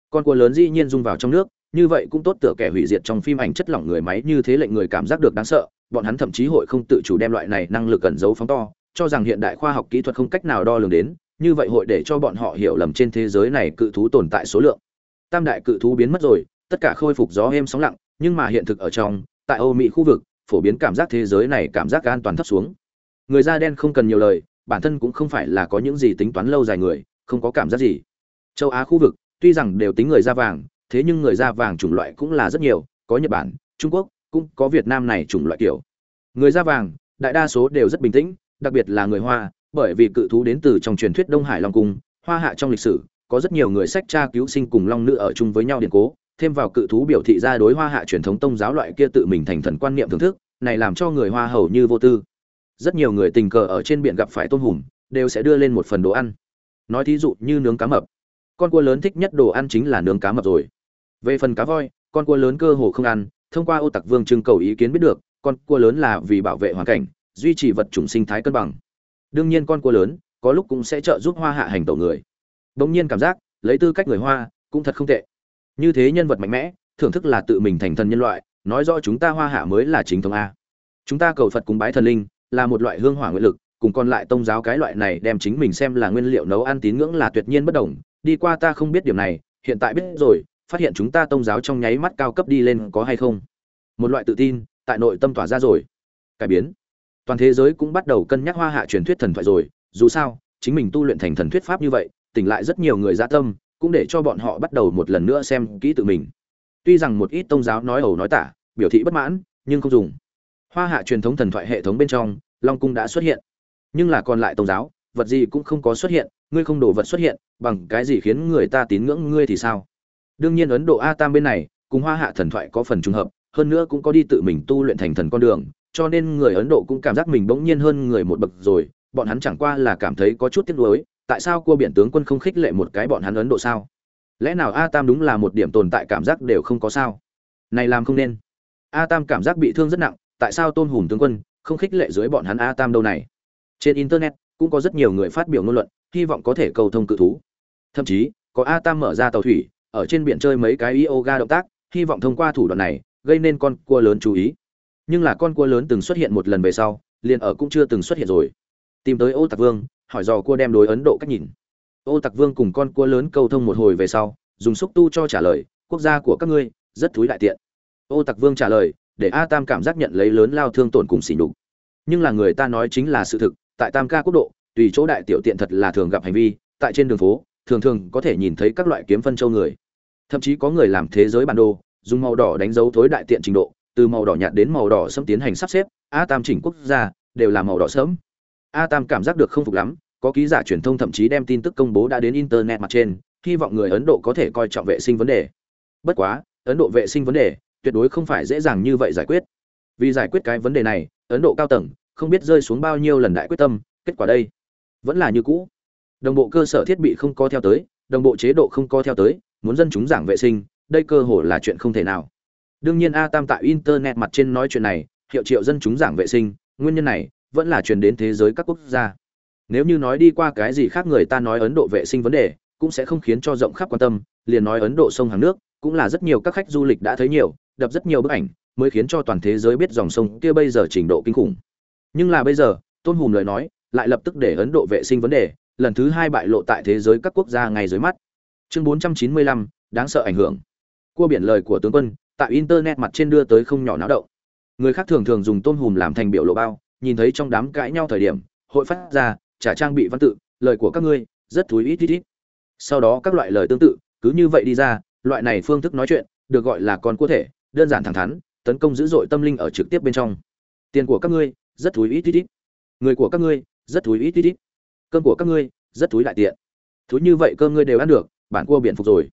Con cua lớn dĩ nhiên rung vào trong nước, như vậy cũng tốt tựa kẻ hủy diệt trong phim ảnh chất lỏng người máy như thế lệnh người cảm giác được đáng sợ, bọn hắn thậm chí hội không tự chủ đem loại này năng lực cẩn giấu phóng to, cho rằng hiện đại khoa học kỹ thuật không cách nào đo lường đến, như vậy hội để cho bọn họ hiểu lầm trên thế giới này cự thú tồn tại số lượng. Tam đại cự thú biến mất rồi, tất cả khôi phục gió êm sóng lặng, nhưng mà hiện thực ở trong, tại âu mỹ khu vực, phổ biến cảm giác thế giới này cảm giác an toàn thấp xuống. Người da đen không cần nhiều lời bản thân cũng không phải là có những gì tính toán lâu dài người, không có cảm giác gì. Châu á khu vực, tuy rằng đều tính người da vàng, thế nhưng người da vàng chủng loại cũng là rất nhiều, có nhật bản, trung quốc, cũng có việt nam này chủng loại kiểu. Người da vàng, đại đa số đều rất bình tĩnh, đặc biệt là người hoa, bởi vì cự thú đến từ trong truyền thuyết đông hải long cung, hoa hạ trong lịch sử, có rất nhiều người sách cha cứu sinh cùng long nữ ở chung với nhau điện cố, thêm vào cự thú biểu thị ra đối hoa hạ truyền thống tông giáo loại kia tự mình thành thần quan niệm thưởng thức, này làm cho người hoa hầu như vô tư rất nhiều người tình cờ ở trên biển gặp phải tôm hùm, đều sẽ đưa lên một phần đồ ăn. Nói thí dụ như nướng cá mập. Con cua lớn thích nhất đồ ăn chính là nướng cá mập rồi. Về phần cá voi, con cua lớn cơ hồ không ăn, thông qua ô tặc vương trưng cầu ý kiến biết được, con cua lớn là vì bảo vệ hoàn cảnh, duy trì vật chủng sinh thái cân bằng. Đương nhiên con cua lớn có lúc cũng sẽ trợ giúp hoa hạ hành tẩu người. Bỗng nhiên cảm giác, lấy tư cách người hoa cũng thật không tệ. Như thế nhân vật mạnh mẽ, thưởng thức là tự mình thành thần nhân loại, nói rõ chúng ta hoa hạ mới là chính thống a. Chúng ta cầu phật cúng bái thần linh là một loại hương hỏa nguyện lực, cùng còn lại tông giáo cái loại này đem chính mình xem là nguyên liệu nấu ăn tín ngưỡng là tuyệt nhiên bất đồng. Đi qua ta không biết điểm này, hiện tại biết rồi, phát hiện chúng ta tông giáo trong nháy mắt cao cấp đi lên có hay không? Một loại tự tin, tại nội tâm tỏa ra rồi. Cải biến. Toàn thế giới cũng bắt đầu cân nhắc hoa hạ truyền thuyết thần thoại rồi. Dù sao, chính mình tu luyện thành thần thuyết pháp như vậy, tỉnh lại rất nhiều người gia tâm, cũng để cho bọn họ bắt đầu một lần nữa xem kỹ tự mình. Tuy rằng một ít tông giáo nói ẩu nói tả, biểu thị bất mãn, nhưng không dùng hoa hạ truyền thống thần thoại hệ thống bên trong, long cung đã xuất hiện. Nhưng là còn lại tôn giáo, vật gì cũng không có xuất hiện, ngươi không đổ vật xuất hiện, bằng cái gì khiến người ta tín ngưỡng ngươi thì sao? Đương nhiên ấn độ a tam bên này, cùng hoa hạ thần thoại có phần trùng hợp, hơn nữa cũng có đi tự mình tu luyện thành thần con đường, cho nên người ấn độ cũng cảm giác mình bỗng nhiên hơn người một bậc rồi, bọn hắn chẳng qua là cảm thấy có chút tiếc nuối, tại sao cua biển tướng quân không khích lệ một cái bọn hắn ấn độ sao? Lẽ nào a tam đúng là một điểm tồn tại cảm giác đều không có sao? Này làm không nên. A tam cảm giác bị thương rất nặng tại sao tôn hùm tướng quân không khích lệ dưới bọn hắn a tam đâu này? Trên internet cũng có rất nhiều người phát biểu ngôn luận, hy vọng có thể cầu thông cự thú. Thậm chí, có a tam mở ra tàu thủy, ở trên biển chơi mấy cái yoga động tác, hy vọng thông qua thủ đoạn này gây nên con cua lớn chú ý. Nhưng là con cua lớn từng xuất hiện một lần về sau, liền ở cũng chưa từng xuất hiện rồi. Tìm tới ô tạc vương, hỏi dò cua đem đối ấn độ cách nhìn. Ô Tạc vương cùng con cua lớn câu thông một hồi về sau, dùng xúc tu cho trả lời, quốc gia của các ngươi rất thúi đại tiện. Ô Tạc vương trả lời để a tam cảm giác nhận lấy lớn lao thương tổn cùng xỉ nhục. Nhưng là người ta nói chính là sự thực, tại tam ca quốc độ, tùy chỗ đại tiểu tiện thật là thường gặp hành vi, tại trên đường phố, thường thường có thể nhìn thấy các loại kiếm phân châu người. Thậm chí có người làm thế giới bản đồ, dùng màu đỏ đánh dấu thối đại tiện trình độ, từ màu đỏ nhạt đến màu đỏ sẫm tiến hành sắp xếp, a tam chỉnh quốc gia, đều là màu đỏ sớm a tam cảm giác được không phục lắm, có ký giả truyền thông thậm chí đem tin tức công bố đã đến internet mặt trên, hy vọng người ấn độ có thể coi trọng vệ sinh vấn đề. Bất quá, ấn độ vệ sinh vấn đề tuyệt đối không phải dễ dàng như vậy giải quyết. Vì giải quyết cái vấn đề này, ấn độ cao tầng không biết rơi xuống bao nhiêu lần đại quyết tâm, kết quả đây vẫn là như cũ. Đồng bộ cơ sở thiết bị không có theo tới, đồng bộ chế độ không có theo tới, muốn dân chúng giảng vệ sinh, đây cơ hồ là chuyện không thể nào. Đương nhiên a tam tại internet mặt trên nói chuyện này, hiệu triệu dân chúng giảng vệ sinh, nguyên nhân này vẫn là truyền đến thế giới các quốc gia. Nếu như nói đi qua cái gì khác người ta nói ấn độ vệ sinh vấn đề, cũng sẽ không khiến cho rộng khắp quan tâm, liền nói ấn độ sông hàng nước cũng là rất nhiều các khách du lịch đã thấy nhiều đập rất nhiều bức ảnh mới khiến cho toàn thế giới biết dòng sông kia bây giờ trình độ kinh khủng. Nhưng là bây giờ tôn hùm lời nói lại lập tức để ấn độ vệ sinh vấn đề lần thứ hai bại lộ tại thế giới các quốc gia ngay dưới mắt. Chương 495, đáng sợ ảnh hưởng. Cua biển lời của tướng quân tại internet mặt trên đưa tới không nhỏ náo động. Người khác thường thường dùng tôn hùm làm thành biểu lộ bao nhìn thấy trong đám cãi nhau thời điểm hội phát ra trả trang bị văn tự lời của các ngươi rất thúi ít ít ít. Sau đó các loại lời tương tự cứ như vậy đi ra loại này phương thức nói chuyện, được gọi là con cua thể, đơn giản thẳng thắn, tấn công dữ dội tâm linh ở trực tiếp bên trong. Tiền của các ngươi, rất thúi ít ít ít người của các ngươi, rất thúi ít ít ít cơm của các ngươi, rất thúi đại tiện. Thúi như vậy cơm ngươi đều ăn được, bản cua biển phục rồi.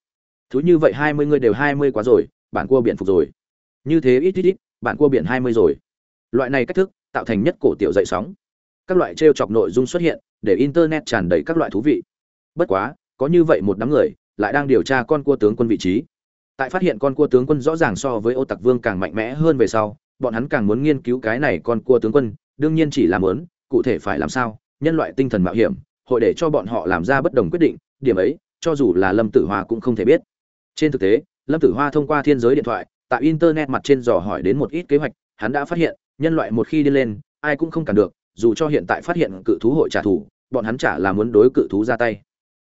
Thúi như vậy hai mươi ngươi đều hai mươi quá rồi, bản cua biển phục rồi. Như thế ít ít ít bản cua biển hai mươi rồi. Loại này cách thức, tạo thành nhất cổ tiểu dậy sóng. Các loại t chọc nội dung xuất hiện, để internet tràn đầy các loại thú vị. Bất quá, có như vậy một đám người lại đang điều tra con cua tướng quân vị trí. Tại phát hiện con cua tướng quân rõ ràng so với ô tặc vương càng mạnh mẽ hơn về sau, bọn hắn càng muốn nghiên cứu cái này con cua tướng quân, đương nhiên chỉ làm lớn cụ thể phải làm sao, nhân loại tinh thần mạo hiểm, hội để cho bọn họ làm ra bất đồng quyết định, điểm ấy, cho dù là lâm tử hoa cũng không thể biết. Trên thực tế, lâm tử hoa thông qua thiên giới điện thoại, tại internet mặt trên dò hỏi đến một ít kế hoạch, hắn đã phát hiện, nhân loại một khi đi lên, ai cũng không cản được, dù cho hiện tại phát hiện cự thú hội trả thù, bọn hắn chả là muốn đối cự thú ra tay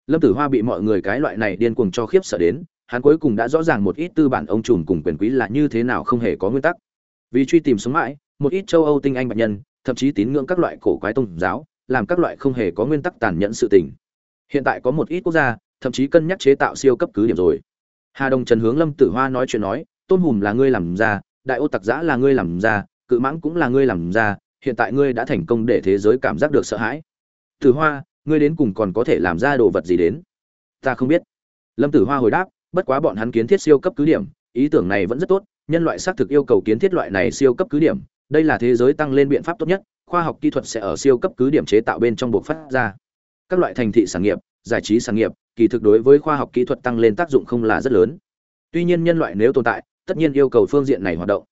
lâm tử hoa bị mọi người cái loại này điên cuồng cho khiếp sợ đến, hắn cuối cùng đã rõ ràng một ít tư bản ông trùm cùng quyền quý là như thế nào không hề có nguyên tắc. Vì truy tìm sống mãi, một ít châu âu tinh anh bạch nhân, thậm chí tín ngưỡng các loại cổ quái tôn giáo, làm các loại không hề có nguyên tắc tàn nhẫn sự tình. Hiện tại có một ít quốc gia, thậm chí cân nhắc chế tạo siêu cấp cứ điểm rồi. Hà đông trần hướng lâm tử hoa nói chuyện nói, tôn hùm là ngươi làm ra, đại ô tặc giã là ngươi làm ra, cự mãng cũng là ngươi làm ra, hiện tại ngươi đã thành công để thế giới cảm giác được sợ hãi. Tử hoa ngươi đến cùng còn có thể làm ra đồ vật gì đến? Ta không biết. Lâm tử hoa hồi đáp, bất quá bọn hắn kiến thiết siêu cấp cứ điểm, ý tưởng này vẫn rất tốt, nhân loại xác thực yêu cầu kiến thiết loại này siêu cấp cứ điểm, đây là thế giới tăng lên biện pháp tốt nhất, khoa học kỹ thuật sẽ ở siêu cấp cứ điểm chế tạo bên trong buộc phát ra. Các loại thành thị sản nghiệp, giải trí sản nghiệp, kỳ thực đối với khoa học kỹ thuật tăng lên tác dụng không là rất lớn. Tuy nhiên nhân loại nếu tồn tại, tất nhiên yêu cầu phương diện này hoạt động.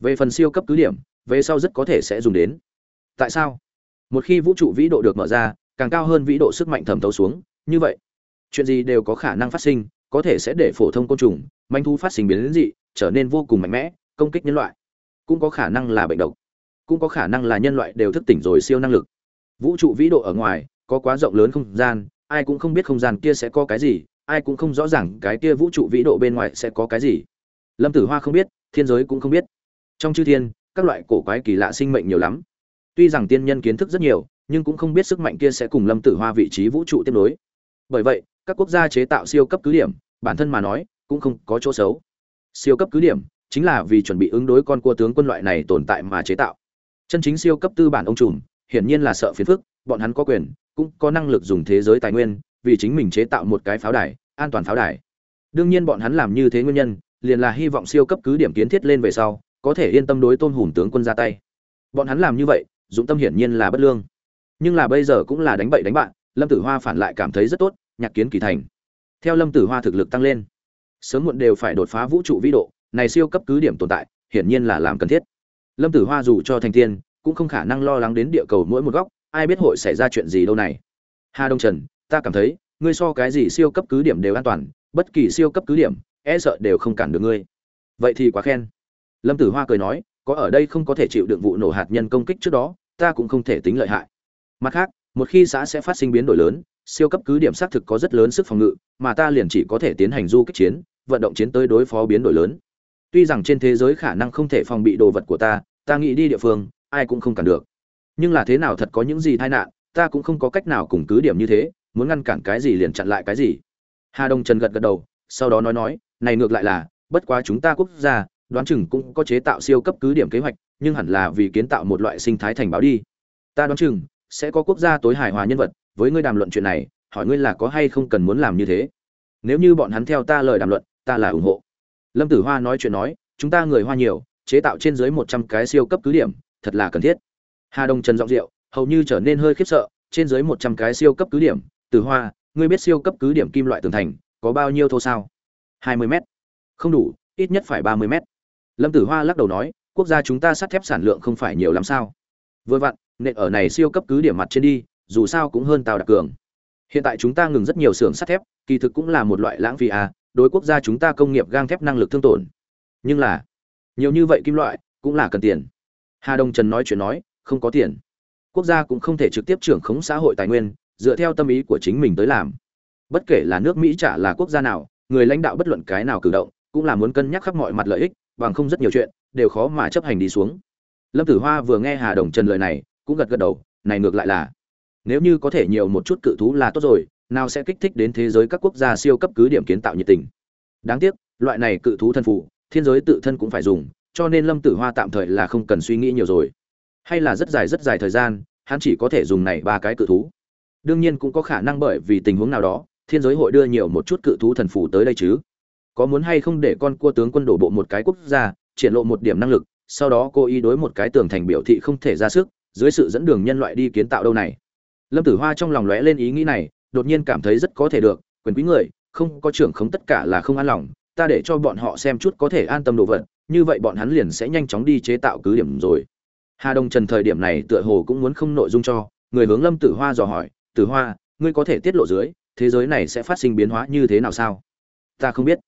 Về phần siêu cấp cứ điểm, về sau rất có thể sẽ dùng đến. Tại sao? Một khi vũ trụ vĩ độ được mở ra càng cao hơn vĩ độ sức mạnh thẩm thấu xuống, như vậy, chuyện gì đều có khả năng phát sinh, có thể sẽ để phổ thông côn trùng, manh thu phát sinh biến lĩnh dị, trở nên vô cùng mạnh mẽ, công kích nhân loại. Cũng có khả năng là bệnh độc, cũng có khả năng là nhân loại đều thức tỉnh rồi siêu năng lực. Vũ trụ vĩ độ ở ngoài, có quá rộng lớn không gian, ai cũng không biết không gian kia sẽ có cái gì, ai cũng không rõ ràng cái kia vũ trụ vĩ độ bên ngoài sẽ có cái gì. Lâm tử hoa không biết, thiên giới cũng không biết. Trong chư thiên, các loại cổ quái kỳ lạ sinh mệnh nhiều lắm. Tuy rằng tiên nhân kiến thức rất nhiều nhưng cũng không biết sức mạnh kia sẽ cùng lâm tử hoa vị trí vũ trụ tiếp nối. Bởi vậy, các quốc gia chế tạo siêu cấp cứ điểm, bản thân mà nói, cũng không có chỗ xấu. Siêu cấp cứ điểm chính là vì chuẩn bị ứng đối con cua tướng quân loại này tồn tại mà chế tạo. Chân chính siêu cấp tư bản ông trùm, hiển nhiên là sợ phiền phức, bọn hắn có quyền, cũng có năng lực dùng thế giới tài nguyên, vì chính mình chế tạo một cái pháo đài, an toàn pháo đài. Đương nhiên bọn hắn làm như thế nguyên nhân, liền là hy vọng siêu cấp cứ điểm kiến thiết lên về sau, có thể yên tâm đối tôn hùng tướng quân ra tay. Bọn hắn làm như vậy dũng tâm hiển nhiên là bất lương nhưng là bây giờ cũng là đánh bậy đánh bạn, lâm tử hoa phản lại cảm thấy rất tốt, nhạc kiến kỳ thành. Theo lâm tử hoa thực lực tăng lên, sớm muộn đều phải đột phá vũ trụ vĩ độ, này siêu cấp cứ điểm tồn tại, hiển nhiên là làm cần thiết. Lâm tử hoa dù cho thành tiên, cũng không khả năng lo lắng đến địa cầu mỗi một góc, ai biết hội xảy ra chuyện gì đâu này. Hà đông trần, ta cảm thấy, ngươi so cái gì siêu cấp cứ điểm đều an toàn, bất kỳ siêu cấp cứ điểm e sợ đều không cản được ngươi. Vậy thì quá khen. Lâm tử hoa cười nói, có ở đây không có thể chịu đựng vụ nổ hạt nhân công kích trước đó, ta cũng không thể tính lợi hại mặt khác, một khi xã sẽ phát sinh biến đổi lớn, siêu cấp cứ điểm xác thực có rất lớn sức phòng ngự, mà ta liền chỉ có thể tiến hành du kích chiến, vận động chiến tới đối phó biến đổi lớn. Tuy rằng trên thế giới khả năng không thể phòng bị đồ vật của ta ta nghĩ đi địa phương, ai cũng không cản được. Nhưng là thế nào thật có những gì tai nạn, ta cũng không có cách nào cùng cứ điểm như thế, muốn ngăn cản cái gì liền chặn lại cái gì. Hà đông trần gật gật đầu, sau đó nói nói, này ngược lại là, bất quá chúng ta quốc gia, đoán chừng cũng có chế tạo siêu cấp cứ điểm kế hoạch, nhưng hẳn là vì kiến tạo một loại sinh thái thành báo đi. Ta đoán chừng sẽ có quốc gia tối hài hòa nhân vật, với ngươi đàm luận chuyện này, hỏi ngươi là có hay không cần muốn làm như thế. Nếu như bọn hắn theo ta lời đàm luận, ta là ủng hộ. Lâm tử hoa nói chuyện nói, chúng ta người hoa nhiều, chế tạo trên dưới một trăm cái siêu cấp cứ điểm, thật là cần thiết. Hà đông trần giọng rượu, hầu như trở nên hơi khiếp sợ, trên dưới một trăm cái siêu cấp cứ điểm, tử hoa, ngươi biết siêu cấp cứ điểm kim loại tường thành, có bao nhiêu thô sao? Hai mươi m không đủ, ít nhất phải ba mươi m lâm tử hoa lắc đầu nói, quốc gia chúng ta sắt thép sản lượng không phải nhiều lắm sao? Vừa vặn, nện ở này siêu cấp cứ điểm mặt trên đi, dù sao cũng hơn tàu đặc cường. Hiện tại chúng ta ngừng rất nhiều xưởng sắt thép, kỳ thực cũng là một loại lãng phí à đối quốc gia chúng ta công nghiệp gang thép năng lực thương tổn. Nhưng là, nhiều như vậy kim loại, cũng là cần tiền. Hà đông trần nói chuyện nói, không có tiền. Quốc gia cũng không thể trực tiếp trưởng khống xã hội tài nguyên, dựa theo tâm ý của chính mình tới làm. Bất kể là nước mỹ trả là quốc gia nào, người lãnh đạo bất luận cái nào cử động, cũng là muốn cân nhắc khắp mọi mặt lợi ích, bằng không rất nhiều chuyện, đều khó mà chấp hành đi xuống lâm tử hoa vừa nghe hà đồng trần lời này, cũng gật gật đầu, này ngược lại là, nếu như có thể nhiều một chút cự thú là tốt rồi, nào sẽ kích thích đến thế giới các quốc gia siêu cấp cứ điểm kiến tạo nhiệt tình. Đáng tiếc, loại này cự thú thân phụ thiên giới tự thân cũng phải dùng, cho nên lâm tử hoa tạm thời là không cần suy nghĩ nhiều rồi. Hay là rất dài rất dài thời gian, hắn chỉ có thể dùng này ba cái cự thú. Đương nhiên cũng có khả năng bởi vì tình huống nào đó, thiên giới hội đưa nhiều một chút cự thú thần phủ tới đây chứ. Có muốn hay không để con cua tướng quân đổ bộ một cái quốc gia, triển lộ một điểm năng lực sau đó cô ý đối một cái tường thành biểu thị không thể ra sức, dưới sự dẫn đường nhân loại đi kiến tạo đâu này. Lâm tử hoa trong lòng lóe lên ý nghĩ này, đột nhiên cảm thấy rất có thể được, quyền quý người, không có trưởng không tất cả là không an lòng, ta để cho bọn họ xem chút có thể an tâm đồ vật, như vậy bọn hắn liền sẽ nhanh chóng đi chế tạo cứ điểm rồi. Hà đông trần thời điểm này tựa hồ cũng muốn không nội dung cho, người hướng lâm tử hoa dò hỏi, tử hoa, ngươi có thể tiết lộ dưới, thế giới này sẽ phát sinh biến hóa như thế nào sao? Ta không biết.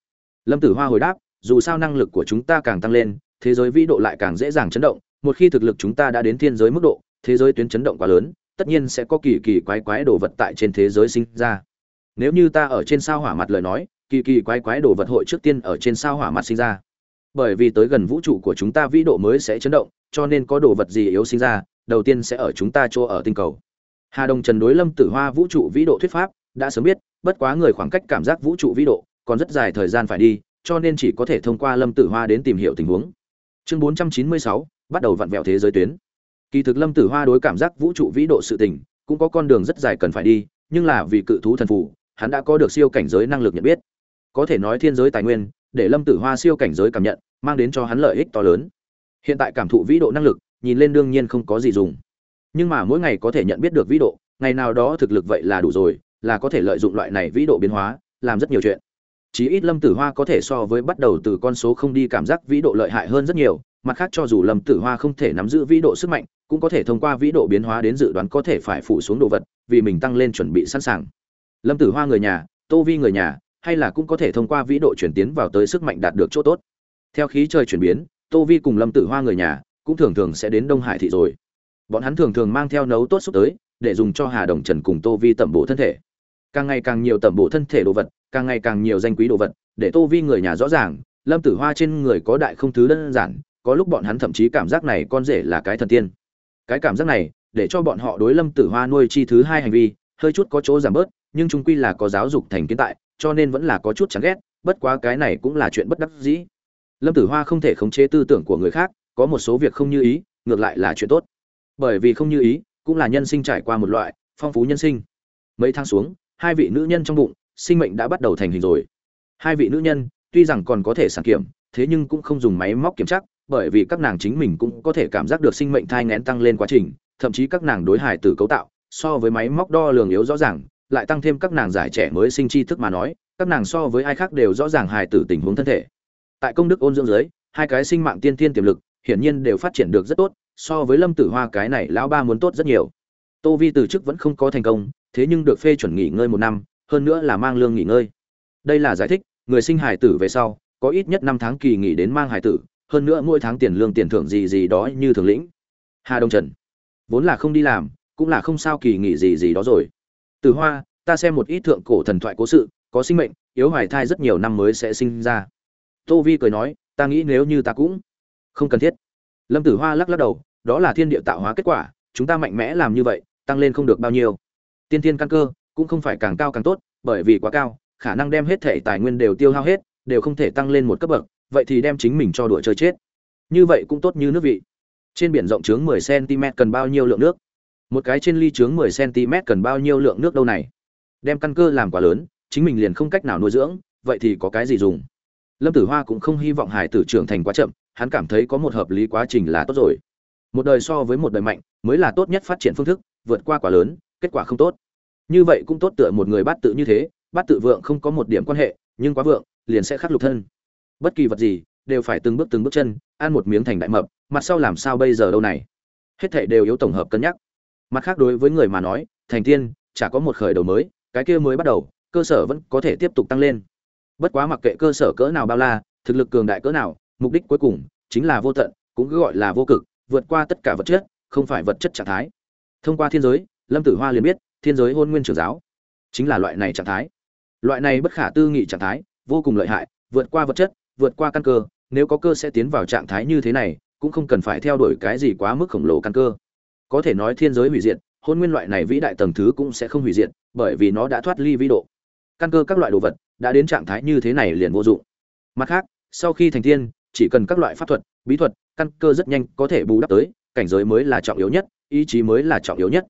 Lâm tử hoa hồi đáp, dù sao năng lực của chúng ta càng tăng lên thế giới vĩ độ lại càng dễ dàng chấn động, một khi thực lực chúng ta đã đến thiên giới mức độ, thế giới tuyến chấn động quá lớn, tất nhiên sẽ có kỳ kỳ quái quái đồ vật tại trên thế giới sinh ra. Nếu như ta ở trên sao hỏa mặt lời nói, kỳ kỳ quái quái đồ vật hội trước tiên ở trên sao hỏa mặt sinh ra. Bởi vì tới gần vũ trụ của chúng ta vĩ độ mới sẽ chấn động, cho nên có đồ vật gì yếu sinh ra, đầu tiên sẽ ở chúng ta chỗ ở tinh cầu. Hà đồng trần đối lâm tử hoa vũ trụ vĩ độ thuyết pháp, đã sớm biết, bất quá người khoảng cách cảm giác vũ trụ vĩ độ còn rất dài thời gian phải đi, cho nên chỉ có thể thông qua lâm tử hoa đến tìm hiểu tình huống chương 496, bắt đầu vặn vẹo thế giới tuyến. Kỳ thực lâm tử hoa đối cảm giác vũ trụ vĩ độ sự tình cũng có con đường rất dài cần phải đi nhưng là vì cự thú thần phù hắn đã có được siêu cảnh giới năng lực nhận biết. Có thể nói thiên giới tài nguyên để lâm tử hoa siêu cảnh giới cảm nhận mang đến cho hắn lợi ích to lớn. Hiện tại cảm thụ vĩ độ năng lực nhìn lên đương nhiên không có gì dùng. Nhưng mà mỗi ngày có thể nhận biết được vĩ độ ngày nào đó thực lực vậy là đủ rồi là có thể lợi dụng loại này vĩ độ biến hóa làm rất nhiều chuyện chí ít lâm tử hoa có thể so với bắt đầu từ con số không đi cảm giác vĩ độ lợi hại hơn rất nhiều, mặt khác cho dù lâm tử hoa không thể nắm giữ vĩ độ sức mạnh, cũng có thể thông qua vĩ độ biến hóa đến dự đoán có thể phải phủ xuống đồ vật, vì mình tăng lên chuẩn bị sẵn sàng. Lâm tử hoa người nhà, tô vi người nhà, hay là cũng có thể thông qua vĩ độ chuyển tiến vào tới sức mạnh đạt được chỗ tốt. Theo khí trời chuyển biến, tô vi cùng lâm tử hoa người nhà cũng thường thường sẽ đến đông hải thị rồi. Bọn hắn thường thường mang theo nấu tốt xúc tới, để dùng cho hà đồng trần cùng tô vi tẩm bổ thân thể càng ngày càng nhiều tẩm bổ thân thể đồ vật, càng ngày càng nhiều danh quý đồ vật, để tô vi người nhà rõ ràng, lâm tử hoa trên người có đại không thứ đơn giản, có lúc bọn hắn thậm chí cảm giác này con rể là cái thần tiên. Cái cảm giác này, để cho bọn họ đối lâm tử hoa nuôi chi thứ hai hành vi, hơi chút có chỗ giảm bớt, nhưng chúng quy là có giáo dục thành kiến tại, cho nên vẫn là có chút chán ghét, bất quá cái này cũng là chuyện bất đắc dĩ. Lâm tử hoa không thể khống chế tư tưởng của người khác, có một số việc không như ý, ngược lại là chuyện tốt. Bởi vì không như ý, cũng là nhân sinh trải qua một loại phong phú nhân sinh. Mấy tháng xuống hai vị nữ nhân trong bụng, sinh mệnh đã bắt đầu thành hình rồi. Hai vị nữ nhân, tuy rằng còn có thể sản kiểm, thế nhưng cũng không dùng máy móc kiểm tra, bởi vì các nàng chính mình cũng có thể cảm giác được sinh mệnh thai nghén tăng lên quá trình, thậm chí các nàng đối hài tử cấu tạo, so với máy móc đo lường yếu rõ ràng, lại tăng thêm các nàng giải trẻ mới sinh tri thức mà nói, các nàng so với ai khác đều rõ ràng hài tử tình huống thân thể. Tại công đức ôn dưỡng giới hai cái sinh mạng tiên tiên tiềm lực, hiển nhiên đều phát triển được rất tốt, so với lâm tử hoa cái này lão ba muốn tốt rất nhiều. Tô vi từ chức vẫn không có thành công thế nhưng được phê chuẩn nghỉ ngơi một năm, hơn nữa là mang lương nghỉ ngơi. Đây là giải thích, người sinh hài tử về sau, có ít nhất năm tháng kỳ nghỉ đến mang hài tử, hơn nữa mỗi tháng tiền lương tiền thưởng gì gì đó như thường lĩnh. Hà đông trần, vốn là không đi làm, cũng là không sao kỳ nghỉ gì gì đó rồi. Từ hoa, ta xem một ít thượng cổ thần thoại cố sự, có sinh mệnh, yếu hoài thai rất nhiều năm mới sẽ sinh ra. Tô vi cười nói, ta nghĩ nếu như ta cũng không cần thiết. Lâm tử hoa lắc lắc đầu, đó là thiên địa tạo hóa kết quả, chúng ta mạnh mẽ làm như vậy, tăng lên không được bao nhiêu tiên thiên căn cơ cũng không phải càng cao càng tốt, bởi vì quá cao, khả năng đem hết thể tài nguyên đều tiêu hao hết, đều không thể tăng lên một cấp bậc, vậy thì đem chính mình cho đùa chơi chết. Như vậy cũng tốt như nước vị. Trên biển rộng chướng 10 cm cần bao nhiêu lượng nước? Một cái trên ly chướng 10 cm cần bao nhiêu lượng nước đâu này? Đem căn cơ làm quá lớn, chính mình liền không cách nào nuôi dưỡng, vậy thì có cái gì dùng? Lâm tử hoa cũng không hy vọng hải tử trưởng thành quá chậm, hắn cảm thấy có một hợp lý quá trình là tốt rồi. Một đời so với một đời mạnh, mới là tốt nhất phát triển phương thức, vượt qua quá lớn, kết quả không tốt như vậy cũng tốt tựa một người bát tự như thế, bát tự vượng không có một điểm quan hệ, nhưng quá vượng, liền sẽ khắc lục thân. Bất kỳ vật gì, đều phải từng bước từng bước chân, ăn một miếng thành đại mập, mặt sau làm sao bây giờ đâu này? Hết thảy đều yếu tổng hợp cân nhắc. Mặt khác đối với người mà nói, thành tiên, chả có một khởi đầu mới, cái kia mới bắt đầu, cơ sở vẫn có thể tiếp tục tăng lên. Bất quá mặc kệ cơ sở cỡ nào bao la, thực lực cường đại cỡ nào, mục đích cuối cùng chính là vô tận, cũng cứ gọi là vô cực, vượt qua tất cả vật chất, không phải vật chất trạng thái. Thông qua thiên giới, lâm tử hoa liền biết thiên giới hôn nguyên trưởng giáo. Chính là loại này trạng thái. Loại này bất khả tư nghị trạng thái, vô cùng lợi hại, vượt qua vật chất, vượt qua căn cơ, nếu có cơ sẽ tiến vào trạng thái như thế này, cũng không cần phải theo đuổi cái gì quá mức khổng lồ căn cơ. Có thể nói thiên giới hủy diệt, hôn nguyên loại này vĩ đại tầng thứ cũng sẽ không hủy diệt, bởi vì nó đã thoát ly vĩ độ. Căn cơ các loại đồ vật đã đến trạng thái như thế này liền vô dụng. Mặt khác, sau khi thành tiên, chỉ cần các loại pháp thuật, bí thuật, căn cơ rất nhanh có thể bù đắp tới, cảnh giới mới là trọng yếu nhất, ý chí mới là trọng yếu nhất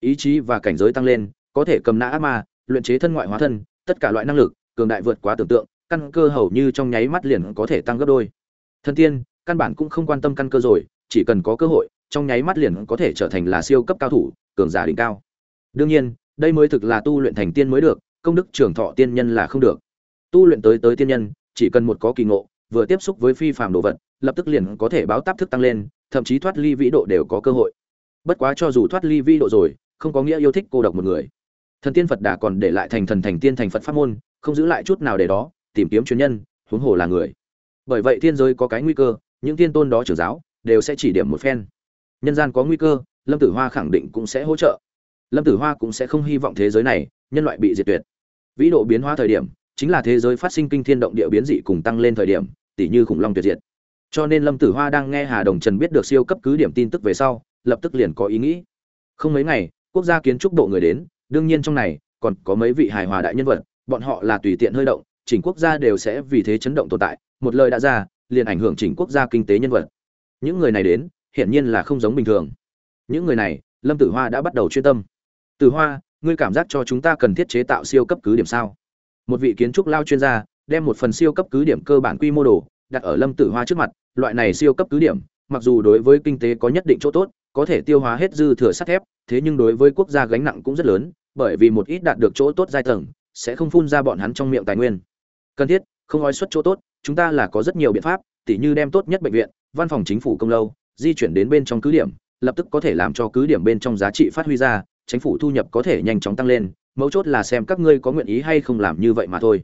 ý chí và cảnh giới tăng lên, có thể cầm nã ác ma, luyện chế thân ngoại hóa thân, tất cả loại năng lực, cường đại vượt quá tưởng tượng, căn cơ hầu như trong nháy mắt liền có thể tăng gấp đôi. Thân tiên, căn bản cũng không quan tâm căn cơ rồi, chỉ cần có cơ hội, trong nháy mắt liền có thể trở thành là siêu cấp cao thủ, cường giả đỉnh cao. Đương nhiên, đây mới thực là tu luyện thành tiên mới được, công đức trường thọ tiên nhân là không được. Tu luyện tới tới tiên nhân, chỉ cần một có kỳ ngộ, vừa tiếp xúc với phi phàm đồ vật, lập tức liền có thể báo táp thức tăng lên, thậm chí thoát ly vĩ độ đều có cơ hội. Bất quá cho dù thoát ly vĩ độ rồi không có nghĩa yêu thích cô độc một người. Thần tiên phật đà còn để lại thành thần thành tiên thành phật pháp môn, không giữ lại chút nào để đó, tìm kiếm truyền nhân, huống hồ là người. Bởi vậy thiên giới có cái nguy cơ, những tiên tôn đó trưởng giáo, đều sẽ chỉ điểm một phen. Nhân gian có nguy cơ, lâm tử hoa khẳng định cũng sẽ hỗ trợ. Lâm tử hoa cũng sẽ không hy vọng thế giới này, nhân loại bị diệt tuyệt. Vĩ độ biến hóa thời điểm, chính là thế giới phát sinh kinh thiên động địa biến dị cùng tăng lên thời điểm tỷ như khủng long tuyệt diệt. Cho nên lâm tử hoa đang nghe hà đồng trần biết được siêu cấp cứ điểm tin tức về sau, lập tức liền có ý nghĩ. Không mấy ngày quốc gia kiến trúc bộ người đến, đương nhiên trong này còn có mấy vị hài hòa đại nhân vật, bọn họ là tùy tiện hơi động, chỉnh quốc gia đều sẽ vì thế chấn động tồn tại, một lời đã ra, liền ảnh hưởng chỉnh quốc gia kinh tế nhân vật. Những người này đến, hiển nhiên là không giống bình thường. Những người này, lâm tử hoa đã bắt đầu chuyên tâm. Tử hoa, ngươi cảm giác cho chúng ta cần thiết chế tạo siêu cấp cứ điểm sao? Một vị kiến trúc lao chuyên gia đem một phần siêu cấp cứ điểm cơ bản quy mô đồ đặt ở lâm tử hoa trước mặt, loại này siêu cấp cứ điểm, mặc dù đối với kinh tế có nhất định chỗ tốt có thể tiêu hóa hết dư thừa sắt thép, thế nhưng đối với quốc gia gánh nặng cũng rất lớn, bởi vì một ít đạt được chỗ tốt giai tầng, sẽ không phun ra bọn hắn trong miệng tài nguyên. Cần thiết, không nói xuất chỗ tốt, chúng ta là có rất nhiều biện pháp, tỉ như đem tốt nhất bệnh viện, văn phòng chính phủ công lâu, di chuyển đến bên trong cứ điểm, lập tức có thể làm cho cứ điểm bên trong giá trị phát huy ra, chính phủ thu nhập có thể nhanh chóng tăng lên, mấu chốt là xem các ngươi có nguyện ý hay không làm như vậy mà thôi.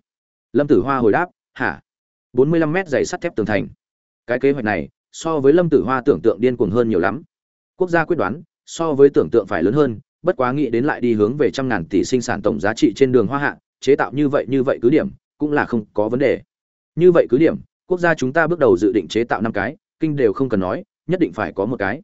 Lâm tử hoa hồi đáp, hả? Bốn mươi lăm mét dày sắt thép tường thành. Cái kế hoạch này, so với lâm tử hoa tưởng tượng điên cuồng hơn nhiều lắm quốc gia quyết đoán, so với tưởng tượng phải lớn hơn, bất quá nghĩ đến lại đi hướng về trăm ngàn tỷ sinh sản tổng giá trị trên đường hoa hạ, chế tạo như vậy như vậy cứ điểm, cũng là không có vấn đề. Như vậy cứ điểm, quốc gia chúng ta bước đầu dự định chế tạo năm cái, kinh đều không cần nói, nhất định phải có một cái.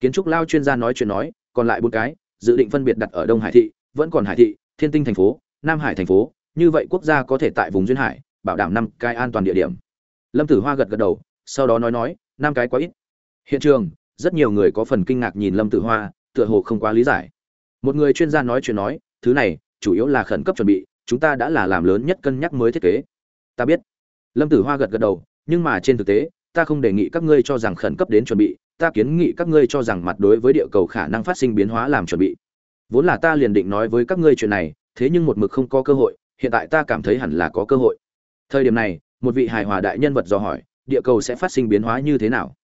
Kiến trúc lao chuyên gia nói chuyện nói, còn lại bốn cái, dự định phân biệt đặt ở đông hải thị, vẫn còn hải thị, thiên tinh thành phố, nam hải thành phố, như vậy quốc gia có thể tại vùng duyên hải, bảo đảm năm cái an toàn địa điểm. Lâm tử hoa gật gật đầu, sau đó nói nói, năm cái quá ít. Hiện trường rất nhiều người có phần kinh ngạc nhìn lâm tử hoa, tựa hồ không quá lý giải. Một người chuyên gia nói chuyện nói, thứ này, chủ yếu là khẩn cấp chuẩn bị, chúng ta đã là làm lớn nhất cân nhắc mới thiết kế. Ta biết. Lâm tử hoa gật gật đầu, nhưng mà trên thực tế, ta không đề nghị các ngươi cho rằng khẩn cấp đến chuẩn bị, ta kiến nghị các ngươi cho rằng mặt đối với địa cầu khả năng phát sinh biến hóa làm chuẩn bị. Vốn là ta liền định nói với các ngươi chuyện này, thế nhưng một mực không có cơ hội, hiện tại ta cảm thấy hẳn là có cơ hội. Thời điểm này, một vị hài hòa đại nhân vật dò hỏi, địa cầu sẽ phát sinh biến hóa như thế nào?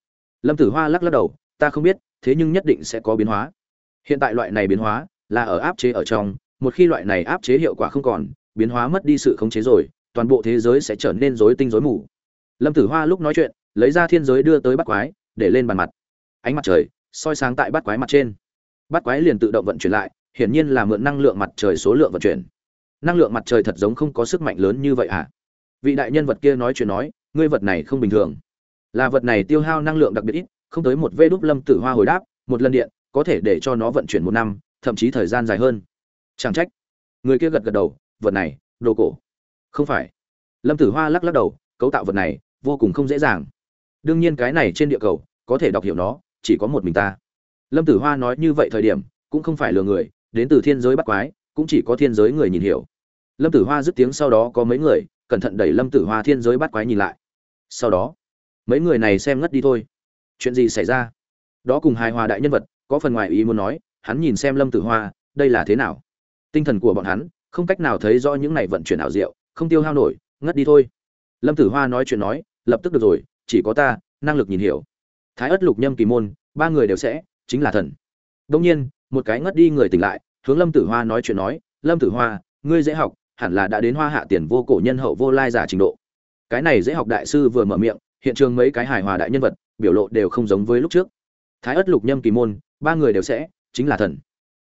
Lâm tử hoa lắc lắc đầu ta không biết, thế nhưng nhất định sẽ có biến hóa. Hiện tại loại này biến hóa là ở áp chế ở trong, một khi loại này áp chế hiệu quả không còn, biến hóa mất đi sự khống chế rồi, toàn bộ thế giới sẽ trở nên rối tinh rối mù. Lâm tử hoa lúc nói chuyện, lấy ra thiên giới đưa tới bắt quái, để lên bàn mặt. Ánh mặt trời, soi sáng tại bắt quái mặt trên. Bắt quái liền tự động vận chuyển lại, hiển nhiên là mượn năng lượng mặt trời số lượng vận chuyển. Năng lượng mặt trời thật giống không có sức mạnh lớn như vậy à? Vị đại nhân vật kia nói chuyện nói, ngươi vật này không bình thường. Là vật này tiêu hao năng lượng đặc biệt ít không tới một vê đúc lâm tử hoa hồi đáp, một lần điện, có thể để cho nó vận chuyển một năm, thậm chí thời gian dài hơn. Chẳng trách. Người kia gật gật đầu, vật này, đồ cổ. Không phải. Lâm tử hoa lắc lắc đầu, cấu tạo vật này, vô cùng không dễ dàng. Đương nhiên cái này trên địa cầu, có thể đọc hiểu nó, chỉ có một mình ta. Lâm tử hoa nói như vậy thời điểm, cũng không phải lừa người, đến từ thiên giới bắt quái, cũng chỉ có thiên giới người nhìn hiểu. Lâm tử hoa dứt tiếng sau đó có mấy người, cẩn thận đẩy lâm tử hoa thiên giới bắt quái nhìn lại. Sau đó, mấy người này xem ngất đi thôi chuyện gì xảy ra? Đó cùng hài hòa đại nhân vật, có phần ngoài ý muốn nói, hắn nhìn xem lâm tử hoa, đây là thế nào? Tinh thần của bọn hắn, không cách nào thấy rõ những này vận chuyển ảo diệu, không tiêu hao nổi, ngất đi thôi. Lâm tử hoa nói chuyện nói, lập tức được rồi, chỉ có ta, năng lực nhìn hiểu. Thái ất lục nhâm kỳ môn, ba người đều sẽ, chính là thần. Đông nhiên, một cái ngất đi người tỉnh lại, hướng lâm tử hoa nói chuyện nói, lâm tử hoa, ngươi dễ học, hẳn là đã đến hoa hạ tiền vô cổ nhân hậu vô lai giả trình độ. Cái này dễ học đại sư vừa mở miệng hiện trường mấy cái hài hòa đại nhân vật, biểu lộ đều không giống với lúc trước. Thái ất, lục nhâm, kỳ môn, ba người đều sẽ chính là thần.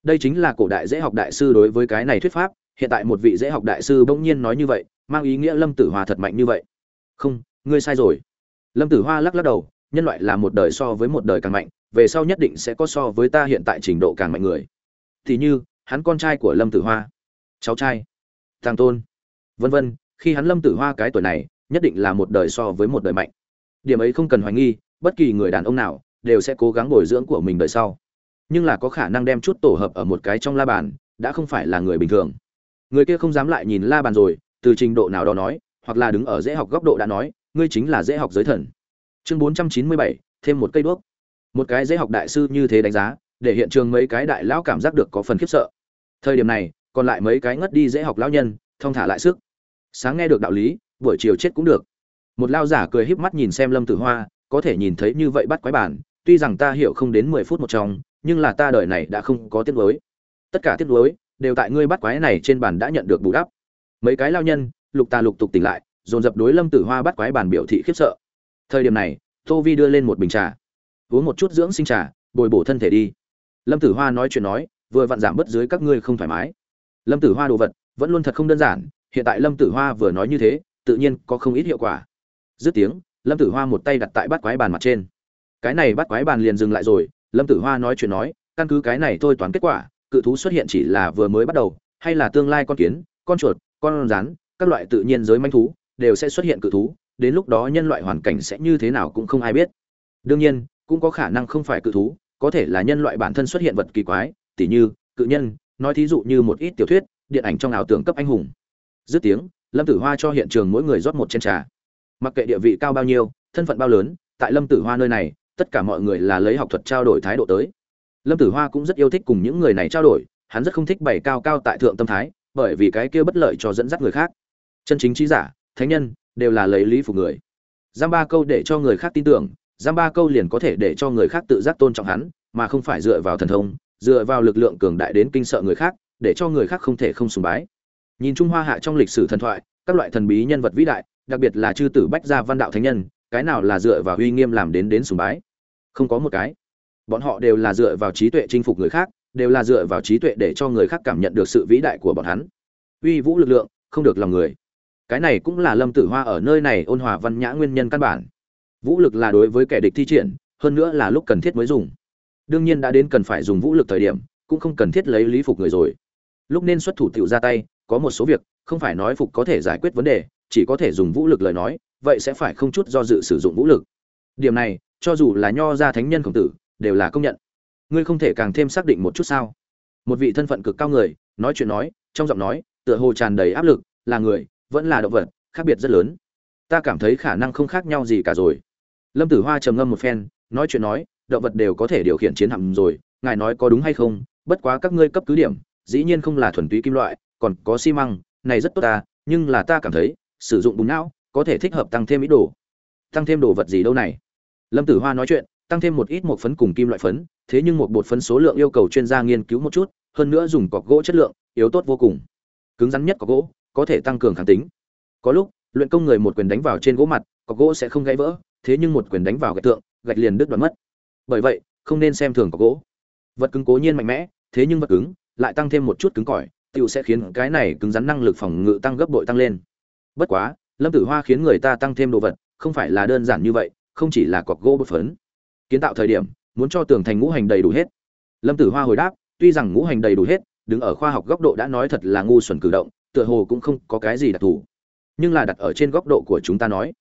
Đây chính là cổ đại dễ học đại sư đối với cái này thuyết pháp, hiện tại một vị dễ học đại sư bỗng nhiên nói như vậy, mang ý nghĩa lâm tử hoa thật mạnh như vậy. Không, ngươi sai rồi. Lâm tử hoa lắc lắc đầu, nhân loại là một đời so với một đời càng mạnh, về sau nhất định sẽ có so với ta hiện tại trình độ càng mạnh người. Thì như, hắn con trai của lâm tử hoa. Cháu trai. Thằng tôn. Vân vân, khi hắn lâm tử hoa cái tuổi này, nhất định là một đời so với một đời mạnh điểm ấy không cần hoài nghi, bất kỳ người đàn ông nào đều sẽ cố gắng bồi dưỡng của mình đời sau. Nhưng là có khả năng đem chút tổ hợp ở một cái trong la bàn, đã không phải là người bình thường. Người kia không dám lại nhìn la bàn rồi, từ trình độ nào đó nói, hoặc là đứng ở dễ học góc độ đã nói, ngươi chính là dễ học giới thần. Chương bốn trăm chín mươi bảy, thêm một cây đuốc. Một cái dễ học đại sư như thế đánh giá, để hiện trường mấy cái đại lão cảm giác được có phần khiếp sợ. Thời điểm này, còn lại mấy cái ngất đi dễ học lão nhân, thong thả lại sức. Sáng nghe được đạo lý, buổi chiều chết cũng được một lao giả cười híp mắt nhìn xem lâm tử hoa, có thể nhìn thấy như vậy bắt quái bản, tuy rằng ta hiểu không đến mười phút một trong, nhưng là ta đời này đã không có tiết đối tất cả tiết đối đều tại ngươi bắt quái này trên bàn đã nhận được bù đắp. Mấy cái lao nhân, lục ta lục tục tỉnh lại, dồn dập đối lâm tử hoa bắt quái bàn biểu thị khiếp sợ. Thời điểm này, tô vi đưa lên một bình trà. Uống một chút dưỡng sinh trà, bồi bổ thân thể đi. Lâm tử hoa nói chuyện nói, vừa vặn giảm bớt dưới các ngươi không thoải mái. Lâm tử hoa đồ vật vẫn luôn thật không đơn giản, hiện tại lâm tử hoa vừa nói như thế, tự nhiên có không ít hiệu quả dứt tiếng, lâm tử hoa một tay đặt tại bát quái bàn mặt trên. Cái này bát quái bàn liền dừng lại rồi, lâm tử hoa nói chuyện nói, căn cứ cái này thôi toán kết quả, cự thú xuất hiện chỉ là vừa mới bắt đầu, hay là tương lai con kiến, con chuột, con rắn, các loại tự nhiên giới manh thú, đều sẽ xuất hiện cự thú, đến lúc đó nhân loại hoàn cảnh sẽ như thế nào cũng không ai biết. Đương nhiên, cũng có khả năng không phải cự thú, có thể là nhân loại bản thân xuất hiện vật kỳ quái, tỉ như, cự nhân, nói thí dụ như một ít tiểu thuyết, điện ảnh trong ảo tưởng cấp anh hùng. Dứt tiếng, lâm tử hoa cho hiện trường mỗi người rót một chén trà mặc kệ địa vị cao bao nhiêu, thân phận bao lớn, tại lâm tử hoa nơi này, tất cả mọi người là lấy học thuật trao đổi thái độ tới. Lâm tử hoa cũng rất yêu thích cùng những người này trao đổi, hắn rất không thích bày cao cao tại thượng tâm thái, bởi vì cái kia bất lợi cho dẫn dắt người khác. Chân chính trí giả, thánh nhân, đều là lấy lý phục người. Giam ba câu để cho người khác tin tưởng, giam ba câu liền có thể để cho người khác tự giác tôn trọng hắn, mà không phải dựa vào thần thông, dựa vào lực lượng cường đại đến kinh sợ người khác, để cho người khác không thể không sùng bái. Nhìn trung hoa hạ trong lịch sử thần thoại, các loại thần bí nhân vật vĩ đại đặc biệt là chư tử bách gia văn đạo thánh nhân, cái nào là dựa vào uy nghiêm làm đến đến sùng bái? Không có một cái. Bọn họ đều là dựa vào trí tuệ chinh phục người khác, đều là dựa vào trí tuệ để cho người khác cảm nhận được sự vĩ đại của bọn hắn. Uy vũ lực lượng, không được lòng người. Cái này cũng là lâm tử hoa ở nơi này ôn hòa văn nhã nguyên nhân căn bản. Vũ lực là đối với kẻ địch thi triển, hơn nữa là lúc cần thiết mới dùng. Đương nhiên đã đến cần phải dùng vũ lực thời điểm, cũng không cần thiết lấy lý phục người rồi. Lúc nên xuất thủ tiểu ra tay, có một số việc, không phải nói phục có thể giải quyết vấn đề chỉ có thể dùng vũ lực lời nói, vậy sẽ phải không chút do dự sử dụng vũ lực. Điểm này, cho dù là nho gia thánh nhân khổng tử, đều là công nhận. Ngươi không thể càng thêm xác định một chút sao? Một vị thân phận cực cao người, nói chuyện nói, trong giọng nói, tựa hồ tràn đầy áp lực, là người, vẫn là động vật, khác biệt rất lớn. Ta cảm thấy khả năng không khác nhau gì cả rồi. Lâm tử hoa trầm ngâm một phen, nói chuyện nói, động vật đều có thể điều khiển chiến hạm rồi, ngài nói có đúng hay không? Bất quá các ngươi cấp cứ điểm, dĩ nhiên không là thuần túy kim loại, còn có xi măng, này rất tốt ta, nhưng là ta cảm thấy sử dụng bùn não, có thể thích hợp tăng thêm ít đồ. Tăng thêm đồ vật gì đâu này? Lâm tử hoa nói chuyện, tăng thêm một ít một phấn cùng kim loại phấn, thế nhưng một bột phấn số lượng yêu cầu chuyên gia nghiên cứu một chút, hơn nữa dùng cọc gỗ chất lượng, yếu tốt vô cùng. Cứng rắn nhất cọc gỗ, có thể tăng cường kháng tính. Có lúc, luyện công người một quyền đánh vào trên gỗ mặt, cọc gỗ sẽ không gãy vỡ, thế nhưng một quyền đánh vào gạch tượng gạch liền đứt đoạn mất. Bởi vậy, không nên xem thường cọc gỗ. Vật cứng cố nhiên mạnh mẽ, thế nhưng vật cứng, lại tăng thêm một chút cứng cỏi tựu sẽ khiến cái này cứng rắn năng lực phòng ngự tăng gấp bội tăng lên bất quá, lâm tử hoa khiến người ta tăng thêm đồ vật, không phải là đơn giản như vậy, không chỉ là cọc gỗ bột phấn. Kiến tạo thời điểm, muốn cho tường thành ngũ hành đầy đủ hết. Lâm tử hoa hồi đáp, tuy rằng ngũ hành đầy đủ hết, đứng ở khoa học góc độ đã nói thật là ngu xuẩn cử động, tựa hồ cũng không có cái gì đặc thù. Nhưng là đặt ở trên góc độ của chúng ta nói,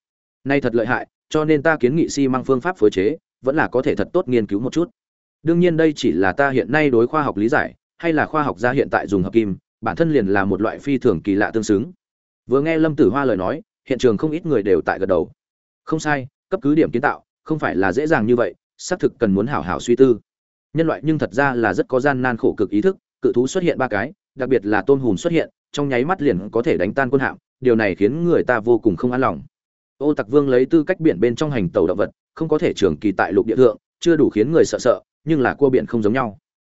nay thật lợi hại, cho nên ta kiến nghị si mang phương pháp phối chế, vẫn là có thể thật tốt nghiên cứu một chút. Đương nhiên đây chỉ là ta hiện nay đối khoa học lý giải, hay là khoa học gia hiện tại dùng hợp kim, bản thân liền là một loại phi thường kỳ lạ tương xứng vừa nghe lâm tử hoa lời nói, hiện trường không ít người đều tại gật đầu. Không sai, cấp cứ điểm kiến tạo, không phải là dễ dàng như vậy, xác thực cần muốn hảo hảo suy tư. Nhân loại nhưng thật ra là rất có gian nan khổ cực ý thức, cự thú xuất hiện ba cái, đặc biệt là tôn hùm xuất hiện, trong nháy mắt liền có thể đánh tan quân hạm, điều này khiến người ta vô cùng không an lòng. Ô tặc vương lấy tư cách biển bên trong hành tàu động vật, không có thể trường kỳ tại lục địa thượng, chưa đủ khiến người sợ sợ, nhưng là cua biển không giống nhau.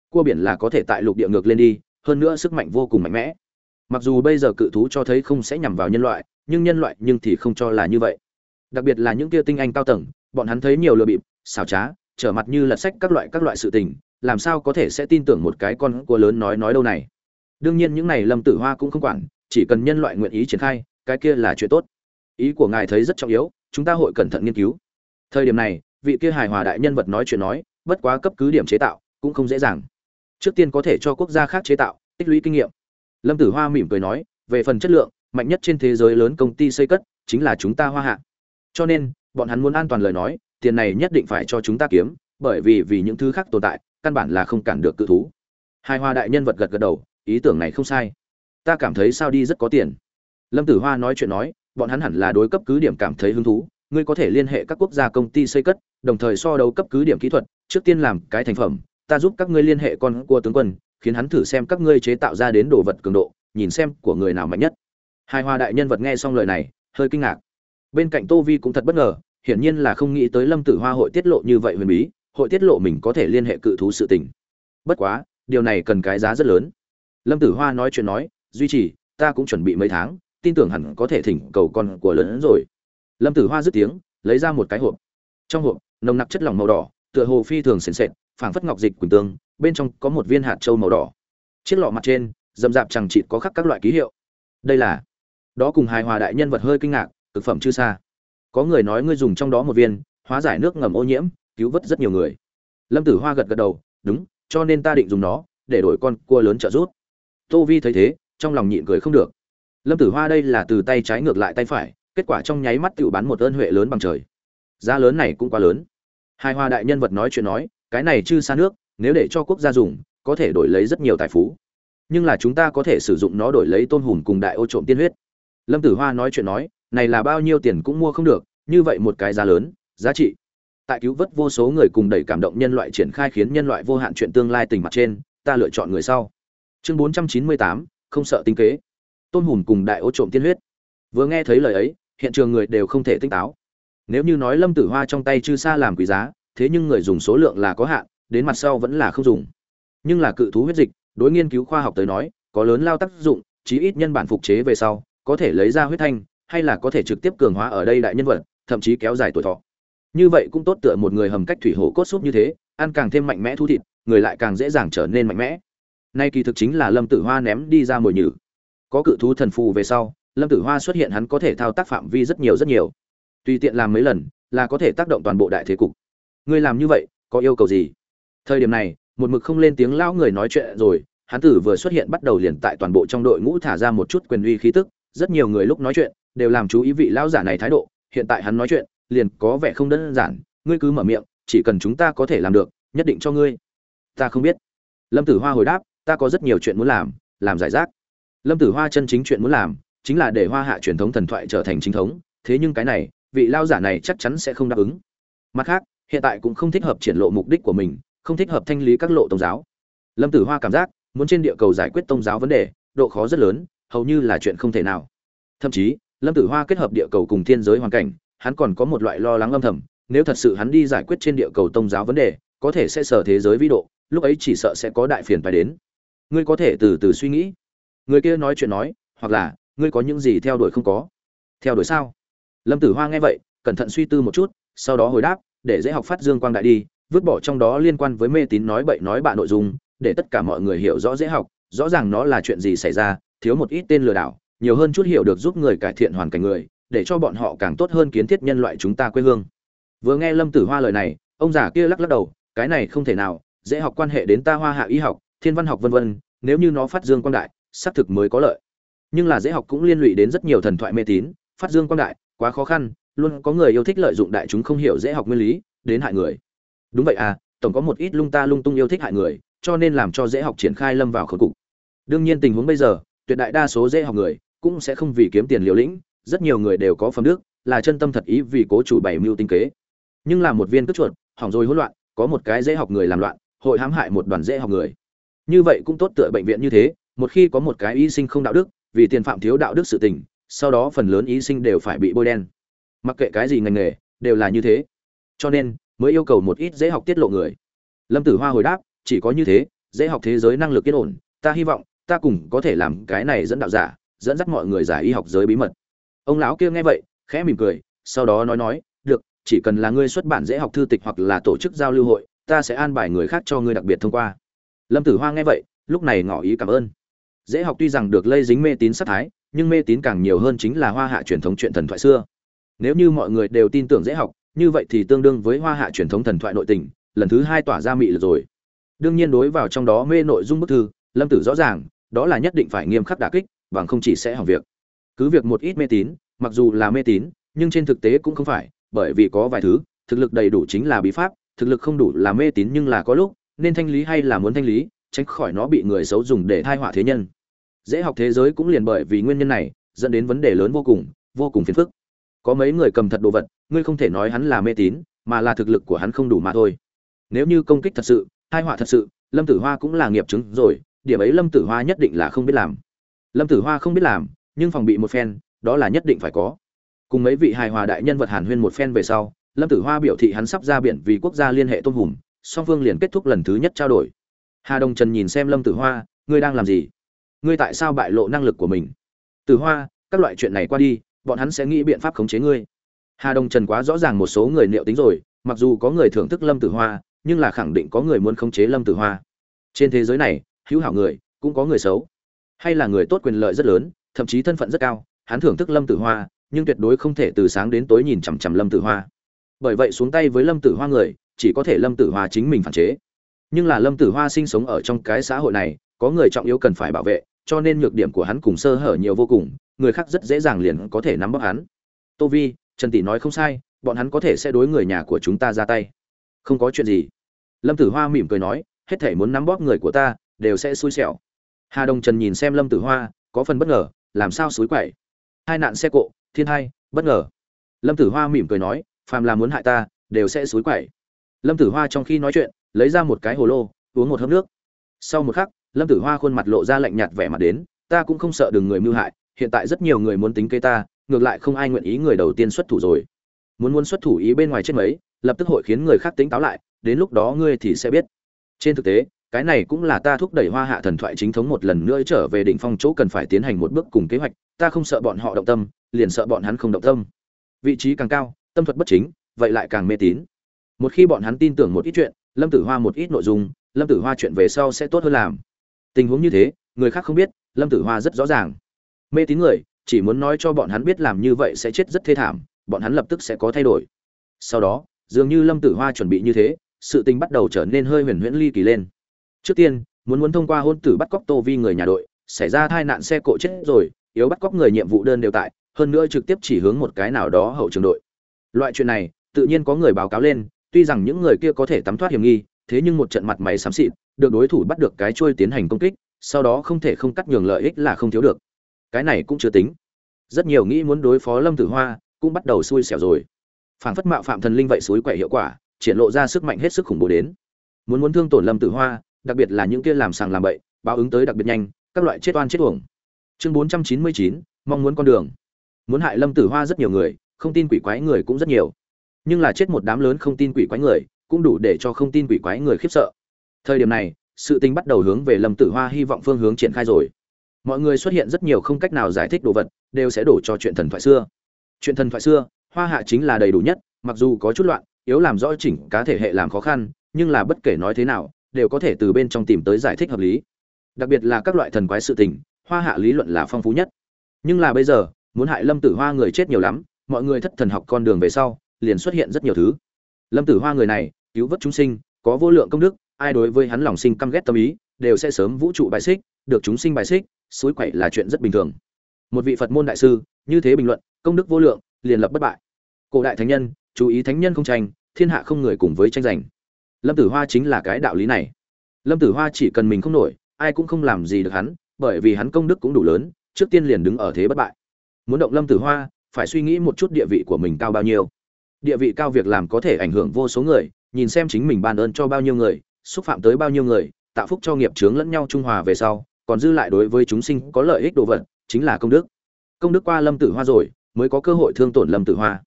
Cua biển là có thể tại lục địa ngược lên đi, hơn nữa sức mạnh vô cùng mạnh mẽ mặc dù bây giờ cự thú cho thấy không sẽ nhằm vào nhân loại, nhưng nhân loại nhưng thì không cho là như vậy. Đặc biệt là những kia tinh anh cao tầng, bọn hắn thấy nhiều lừa bịp, xảo trá, trở mặt như lật sách các loại các loại sự tình, làm sao có thể sẽ tin tưởng một cái con cua lớn nói nói đâu này? Đương nhiên những này lâm tử hoa cũng không quản, chỉ cần nhân loại nguyện ý triển khai, cái kia là chuyện tốt. Ý của ngài thấy rất trọng yếu, chúng ta hội cẩn thận nghiên cứu. Thời điểm này, vị kia hài hòa đại nhân vật nói chuyện nói, bất quá cấp cứ điểm chế tạo cũng không dễ dàng. Trước tiên có thể cho quốc gia khác chế tạo, tích lũy kinh nghiệm lâm tử hoa mỉm cười nói, về phần chất lượng, mạnh nhất trên thế giới lớn công ty xây cất chính là chúng ta hoa hạ. Cho nên, bọn hắn muốn an toàn lời nói, tiền này nhất định phải cho chúng ta kiếm, bởi vì vì những thứ khác tồn tại, căn bản là không cản được cự thú. Hai hoa đại nhân vật gật gật đầu, ý tưởng này không sai. Ta cảm thấy sao đi rất có tiền. Lâm tử hoa nói chuyện nói, bọn hắn hẳn là đối cấp cứ điểm cảm thấy hứng thú, ngươi có thể liên hệ các quốc gia công ty xây cất, đồng thời so đấu cấp cứ điểm kỹ thuật, trước tiên làm cái thành phẩm, ta giúp các ngươi liên hệ con cua tướng quân khiến hắn thử xem các ngươi chế tạo ra đến đồ vật cường độ, nhìn xem của người nào mạnh nhất. Hai hoa đại nhân vật nghe xong lời này, hơi kinh ngạc. Bên cạnh tô vi cũng thật bất ngờ, hiển nhiên là không nghĩ tới lâm tử hoa hội tiết lộ như vậy huyền bí, hội tiết lộ mình có thể liên hệ cự thú sự tình. Bất quá, điều này cần cái giá rất lớn. Lâm tử hoa nói chuyện nói, duy trì, ta cũng chuẩn bị mấy tháng, tin tưởng hẳn có thể thỉnh cầu con của lớn hơn rồi. Lâm tử hoa dứt tiếng, lấy ra một cái hộp. Trong hộp, nồng nặc chất lỏng màu đỏ, tựa hồ phi thường sền sệt, phảng phất ngọc dịch quỳnh tương bên trong có một viên hạt trâu màu đỏ. Chiếc lọ mặt trên dầm dạp chẳng chịt có khắc các loại ký hiệu. Đây là, đó cùng hài hòa đại nhân vật hơi kinh ngạc thực phẩm chưa xa có người nói ngươi dùng trong đó một viên, hóa giải nước ngầm ô nhiễm, cứu vớt rất nhiều người. Lâm tử hoa gật gật đầu, đúng, cho nên ta định dùng nó, để đổi con cua lớn trợ rút tô vi thấy thế, trong lòng nhịn cười không được. Lâm tử hoa đây là từ tay trái ngược lại tay phải, kết quả trong nháy mắt tự bán một ơn huệ lớn bằng trời. Giá lớn này cũng quá lớn. Hai hoa đại nhân vật nói chuyện nói, cái này chưa xa nước nếu để cho quốc gia dùng, có thể đổi lấy rất nhiều tài phú. Nhưng là chúng ta có thể sử dụng nó đổi lấy tôn hùn cùng đại ô trộm tiên huyết. Lâm tử hoa nói chuyện nói, này là bao nhiêu tiền cũng mua không được, như vậy một cái giá lớn, giá trị. Tại cứu vớt vô số người cùng đẩy cảm động nhân loại triển khai khiến nhân loại vô hạn chuyện tương lai tình mặt trên, ta lựa chọn người sau. Chương bốn trăm chín mươi tám, không sợ tinh kế. Tôn hùn cùng đại ô trộm tiên huyết. Vừa nghe thấy lời ấy, hiện trường người đều không thể tinh táo. Nếu như nói lâm tử hoa trong tay chư xa làm quý giá, thế nhưng người dùng số lượng là có hạn đến mặt sau vẫn là không dùng. Nhưng là cự thú huyết dịch, đối nghiên cứu khoa học tới nói, có lớn lao tác dụng, chí ít nhân bản phục chế về sau, có thể lấy ra huyết thanh, hay là có thể trực tiếp cường hóa ở đây đại nhân vật, thậm chí kéo dài tuổi thọ. Như vậy cũng tốt tựa một người hầm cách thủy hổ cốt súp như thế, ăn càng thêm mạnh mẽ thu thịt, người lại càng dễ dàng trở nên mạnh mẽ. Nay kỳ thực chính là lâm tử hoa ném đi ra mồi nhử. Có cự thú thần phù về sau, lâm tử hoa xuất hiện hắn có thể thao tác phạm vi rất nhiều rất nhiều. Tùy tiện làm mấy lần, là có thể tác động toàn bộ đại thế cục. Ngươi làm như vậy, có yêu cầu gì? Thời điểm này, một mực không lên tiếng lão người nói chuyện rồi, hán tử vừa xuất hiện bắt đầu liền tại toàn bộ trong đội ngũ thả ra một chút quyền uy khí tức, rất nhiều người lúc nói chuyện, đều làm chú ý vị lão giả này thái độ, hiện tại hắn nói chuyện, liền có vẻ không đơn giản, ngươi cứ mở miệng, chỉ cần chúng ta có thể làm được, nhất định cho ngươi. Ta không biết. Lâm tử hoa hồi đáp, ta có rất nhiều chuyện muốn làm làm giải rác. Lâm tử hoa chân chính chuyện muốn làm, chính là để hoa hạ truyền thống thần thoại trở thành chính thống, thế nhưng cái này, vị lao giả này chắc chắn sẽ không đáp ứng. Mặt khác, hiện tại cũng không thích hợp triển lộ mục đích của mình không thích hợp thanh lý các lộ tôn giáo. Lâm tử hoa cảm giác, muốn trên địa cầu giải quyết tôn giáo vấn đề, độ khó rất lớn, hầu như là chuyện không thể nào. Thậm chí, lâm tử hoa kết hợp địa cầu cùng thiên giới hoàn cảnh, hắn còn có một loại lo lắng âm thầm, nếu thật sự hắn đi giải quyết trên địa cầu tôn giáo vấn đề, có thể sẽ sở thế giới vĩ độ, lúc ấy chỉ sợ sẽ có đại phiền phải đến. Ngươi có thể từ từ suy nghĩ. Người kia nói chuyện nói, hoặc là, ngươi có những gì theo đuổi không có? Theo đuổi sao? Lâm tử hoa nghe vậy, cẩn thận suy tư một chút, sau đó hồi đáp, để dễ học phát dương quang đại đi vứt bỏ trong đó liên quan với mê tín nói bậy nói bạ nội dung, để tất cả mọi người hiểu rõ dễ học, rõ ràng nó là chuyện gì xảy ra, thiếu một ít tên lừa đảo, nhiều hơn chút hiểu được giúp người cải thiện hoàn cảnh người, để cho bọn họ càng tốt hơn kiến thiết nhân loại chúng ta quê hương. Vừa nghe lâm tử hoa lời này, ông già kia lắc lắc đầu, cái này không thể nào, dễ học quan hệ đến ta hoa hạ y học, thiên văn học vân vân, nếu như nó phát dương quang đại, xác thực mới có lợi. Nhưng là dễ học cũng liên lụy đến rất nhiều thần thoại mê tín, phát dương quang đại, quá khó khăn, luôn có người yêu thích lợi dụng đại chúng không hiểu dễ học nguyên lý, đến hại người đúng vậy à tổng có một ít lung ta lung tung yêu thích hại người, cho nên làm cho dễ học triển khai lâm vào khớp cục. Đương nhiên tình huống bây giờ, tuyệt đại đa số dễ học người cũng sẽ không vì kiếm tiền liều lĩnh, rất nhiều người đều có phẩm đức, là chân tâm thật ý vì cố chủ bảy mưu tinh kế. Nhưng là một viên cất chuột, hỏng rồi hỗn loạn, có một cái dễ học người làm loạn, hội hãm hại một đoàn dễ học người. Như vậy cũng tốt tựa bệnh viện như thế, một khi có một cái y sinh không đạo đức, vì tiền phạm thiếu đạo đức sự tình, sau đó phần lớn y sinh đều phải bị bôi đen. Mặc kệ cái gì ngành nghề, đều là như thế. Cho nên mới yêu cầu một ít dễ học tiết lộ người. Lâm tử hoa hồi đáp, chỉ có như thế, dễ học thế giới năng lực yên ổn, ta hy vọng, ta cùng có thể làm cái này dẫn đạo giả, dẫn dắt mọi người giải y học giới bí mật. Ông lão kia nghe vậy, khẽ mỉm cười, sau đó nói nói, được, chỉ cần là ngươi xuất bản dễ học thư tịch hoặc là tổ chức giao lưu hội, ta sẽ an bài người khác cho ngươi đặc biệt thông qua. Lâm tử hoa nghe vậy, lúc này ngỏ ý cảm ơn. Dễ học tuy rằng được lây dính mê tín sát thái, nhưng mê tín càng nhiều hơn chính là hoa hạ truyền thống chuyện thần thoại xưa. Nếu như mọi người đều tin tưởng dễ học như vậy thì tương đương với hoa hạ truyền thống thần thoại nội tình, lần thứ hai tỏa ra mị lực rồi. Đương nhiên đối vào trong đó mê nội dung bức thư, lâm tử rõ ràng, đó là nhất định phải nghiêm khắc đả kích, bằng không chỉ sẽ hỏng việc. Cứ việc một ít mê tín, mặc dù là mê tín, nhưng trên thực tế cũng không phải, bởi vì có vài thứ, thực lực đầy đủ chính là bí pháp, thực lực không đủ là mê tín nhưng là có lúc, nên thanh lý hay là muốn thanh lý, tránh khỏi nó bị người xấu dùng để thai họa thế nhân. Dễ học thế giới cũng liền bởi vì nguyên nhân này, dẫn đến vấn đề lớn vô cùng vô cùng phiền phức có mấy người cầm thật đồ vật, ngươi không thể nói hắn là mê tín, mà là thực lực của hắn không đủ mà thôi. Nếu như công kích thật sự hai họa thật sự, lâm tử hoa cũng là nghiệp chứng rồi, điểm ấy lâm tử hoa nhất định là không biết làm. Lâm tử hoa không biết làm, nhưng phòng bị một phen, đó là nhất định phải có. Cùng mấy vị hài hòa đại nhân vật hàn huyên một phen về sau, lâm tử hoa biểu thị hắn sắp ra biển vì quốc gia liên hệ tôm hùm, song phương liền kết thúc lần thứ nhất trao đổi. Hà đồng trần nhìn xem lâm tử hoa, ngươi đang làm gì? Ngươi tại sao bại lộ năng lực của mình? Tử hoa, các loại chuyện này qua đi bọn hắn sẽ nghĩ biện pháp khống chế ngươi. Hà đồng trần quá rõ ràng một số người liệu tính rồi, mặc dù có người thưởng thức lâm tử hoa, nhưng là khẳng định có người muốn khống chế lâm tử hoa. Trên thế giới này, hữu hảo người, cũng có người xấu. Hay là người tốt quyền lợi rất lớn, thậm chí thân phận rất cao, hắn thưởng thức lâm tử hoa, nhưng tuyệt đối không thể từ sáng đến tối nhìn chằm chằm lâm tử hoa. Bởi vậy xuống tay với lâm tử hoa người, chỉ có thể lâm tử hoa chính mình phản chế. Nhưng là lâm tử hoa sinh sống ở trong cái xã hội này, có người trọng yếu cần phải bảo vệ cho nên nhược điểm của hắn cùng sơ hở nhiều vô cùng, người khác rất dễ dàng liền có thể nắm bắt hắn. Tô vi, trần tỷ nói không sai, bọn hắn có thể sẽ đối người nhà của chúng ta ra tay. Không có chuyện gì. Lâm tử hoa mỉm cười nói, hết thể muốn nắm bóp người của ta, đều sẽ xui xẻo. Hà Đông trần nhìn xem lâm tử hoa, có phần bất ngờ, làm sao xui quậy? Hai nạn xe cộ, thiên hai, bất ngờ. Lâm tử hoa mỉm cười nói, phàm là muốn hại ta, đều sẽ xui quậy. Lâm tử hoa trong khi nói chuyện, lấy ra một cái hồ lô, uống một hớp nước. Sau một khắc lâm tử hoa khuôn mặt lộ ra lạnh nhạt vẻ mặt đến, ta cũng không sợ đừng người mưu hại, hiện tại rất nhiều người muốn tính kế ta, ngược lại không ai nguyện ý người đầu tiên xuất thủ rồi. Muốn muốn xuất thủ ý bên ngoài chết mấy, lập tức hội khiến người khác tính táo lại, đến lúc đó ngươi thì sẽ biết. Trên thực tế, cái này cũng là ta thúc đẩy hoa hạ thần thoại chính thống một lần nữa trở về đỉnh phong chỗ cần phải tiến hành một bước cùng kế hoạch, ta không sợ bọn họ động tâm, liền sợ bọn hắn không động tâm. Vị trí càng cao, tâm thuật bất chính, vậy lại càng mê tín. Một khi bọn hắn tin tưởng một ít chuyện, lâm tử hoa một ít nội dung, lâm tử hoa chuyện về sau sẽ tốt hơn làm tình huống như thế, người khác không biết, lâm tử hoa rất rõ ràng. Mê tín người, chỉ muốn nói cho bọn hắn biết làm như vậy sẽ chết rất thê thảm, bọn hắn lập tức sẽ có thay đổi. Sau đó, dường như lâm tử hoa chuẩn bị như thế, sự tình bắt đầu trở nên hơi huyền huyễn ly kỳ lên. Trước tiên, muốn muốn thông qua hôn tử bắt cóc tô vi người nhà đội, xảy ra tai nạn xe cộ chết rồi, yếu bắt cóc người nhiệm vụ đơn đều tại, hơn nữa trực tiếp chỉ hướng một cái nào đó hậu trường đội. Loại chuyện này, tự nhiên có người báo cáo lên, tuy rằng những người kia có thể tắm thoát hiểm nghi thế nhưng một trận mặt mày xám xịt, được đối thủ bắt được cái chuôi tiến hành công kích, sau đó không thể không cắt nhường lợi ích là không thiếu được. Cái này cũng chưa tính. Rất nhiều nghĩ muốn đối phó lâm tử hoa, cũng bắt đầu xui xẻo rồi. Phản phất mạo phạm thần linh vậy suối quậy hiệu quả, triển lộ ra sức mạnh hết sức khủng bố đến. Muốn muốn thương tổn lâm tử hoa, đặc biệt là những kia làm sàng làm bậy, báo ứng tới đặc biệt nhanh, các loại chết oan chết uổng. Chương bốn trăm chín mươi chín, mong muốn con đường. Muốn hại lâm tử hoa rất nhiều người, không tin quỷ quái người cũng rất nhiều. Nhưng là chết một đám lớn không tin quỷ quái người cũng đủ để cho không tin quỷ quái người khiếp sợ. Thời điểm này, sự tình bắt đầu hướng về lâm tử hoa hy vọng phương hướng triển khai rồi. Mọi người xuất hiện rất nhiều không cách nào giải thích đồ vật, đều sẽ đổ cho chuyện thần thoại xưa. Chuyện thần thoại xưa, hoa hạ chính là đầy đủ nhất, mặc dù có chút loạn, yếu làm rõ chỉnh cá thể hệ làm khó khăn, nhưng là bất kể nói thế nào, đều có thể từ bên trong tìm tới giải thích hợp lý. Đặc biệt là các loại thần quái sự tình, hoa hạ lý luận là phong phú nhất. Nhưng là bây giờ, muốn hại lâm tử hoa người chết nhiều lắm, mọi người thất thần học con đường về sau, liền xuất hiện rất nhiều thứ lâm tử hoa người này, cứu vớt chúng sinh, có vô lượng công đức, ai đối với hắn lòng sinh căm ghét tâm ý, đều sẽ sớm vũ trụ bài xích, được chúng sinh bài xích, suối quậy là chuyện rất bình thường. Một vị phật môn đại sư, như thế bình luận, công đức vô lượng, liền lập bất bại. Cổ đại thánh nhân, chú ý thánh nhân không tranh, thiên hạ không người cùng với tranh giành. Lâm tử hoa chính là cái đạo lý này. Lâm tử hoa chỉ cần mình không nổi, ai cũng không làm gì được hắn, bởi vì hắn công đức cũng đủ lớn, trước tiên liền đứng ở thế bất bại. Muốn động lâm tử hoa, phải suy nghĩ một chút địa vị của mình cao bao nhiêu địa vị cao việc làm có thể ảnh hưởng vô số người, nhìn xem chính mình ban ơn cho bao nhiêu người, xúc phạm tới bao nhiêu người, tạo phúc cho nghiệp chướng lẫn nhau trung hòa về sau, còn dư lại đối với chúng sinh có lợi ích đồ vật, chính là công đức. Công đức qua lâm tử hoa rồi, mới có cơ hội thương tổn lâm tử hoa.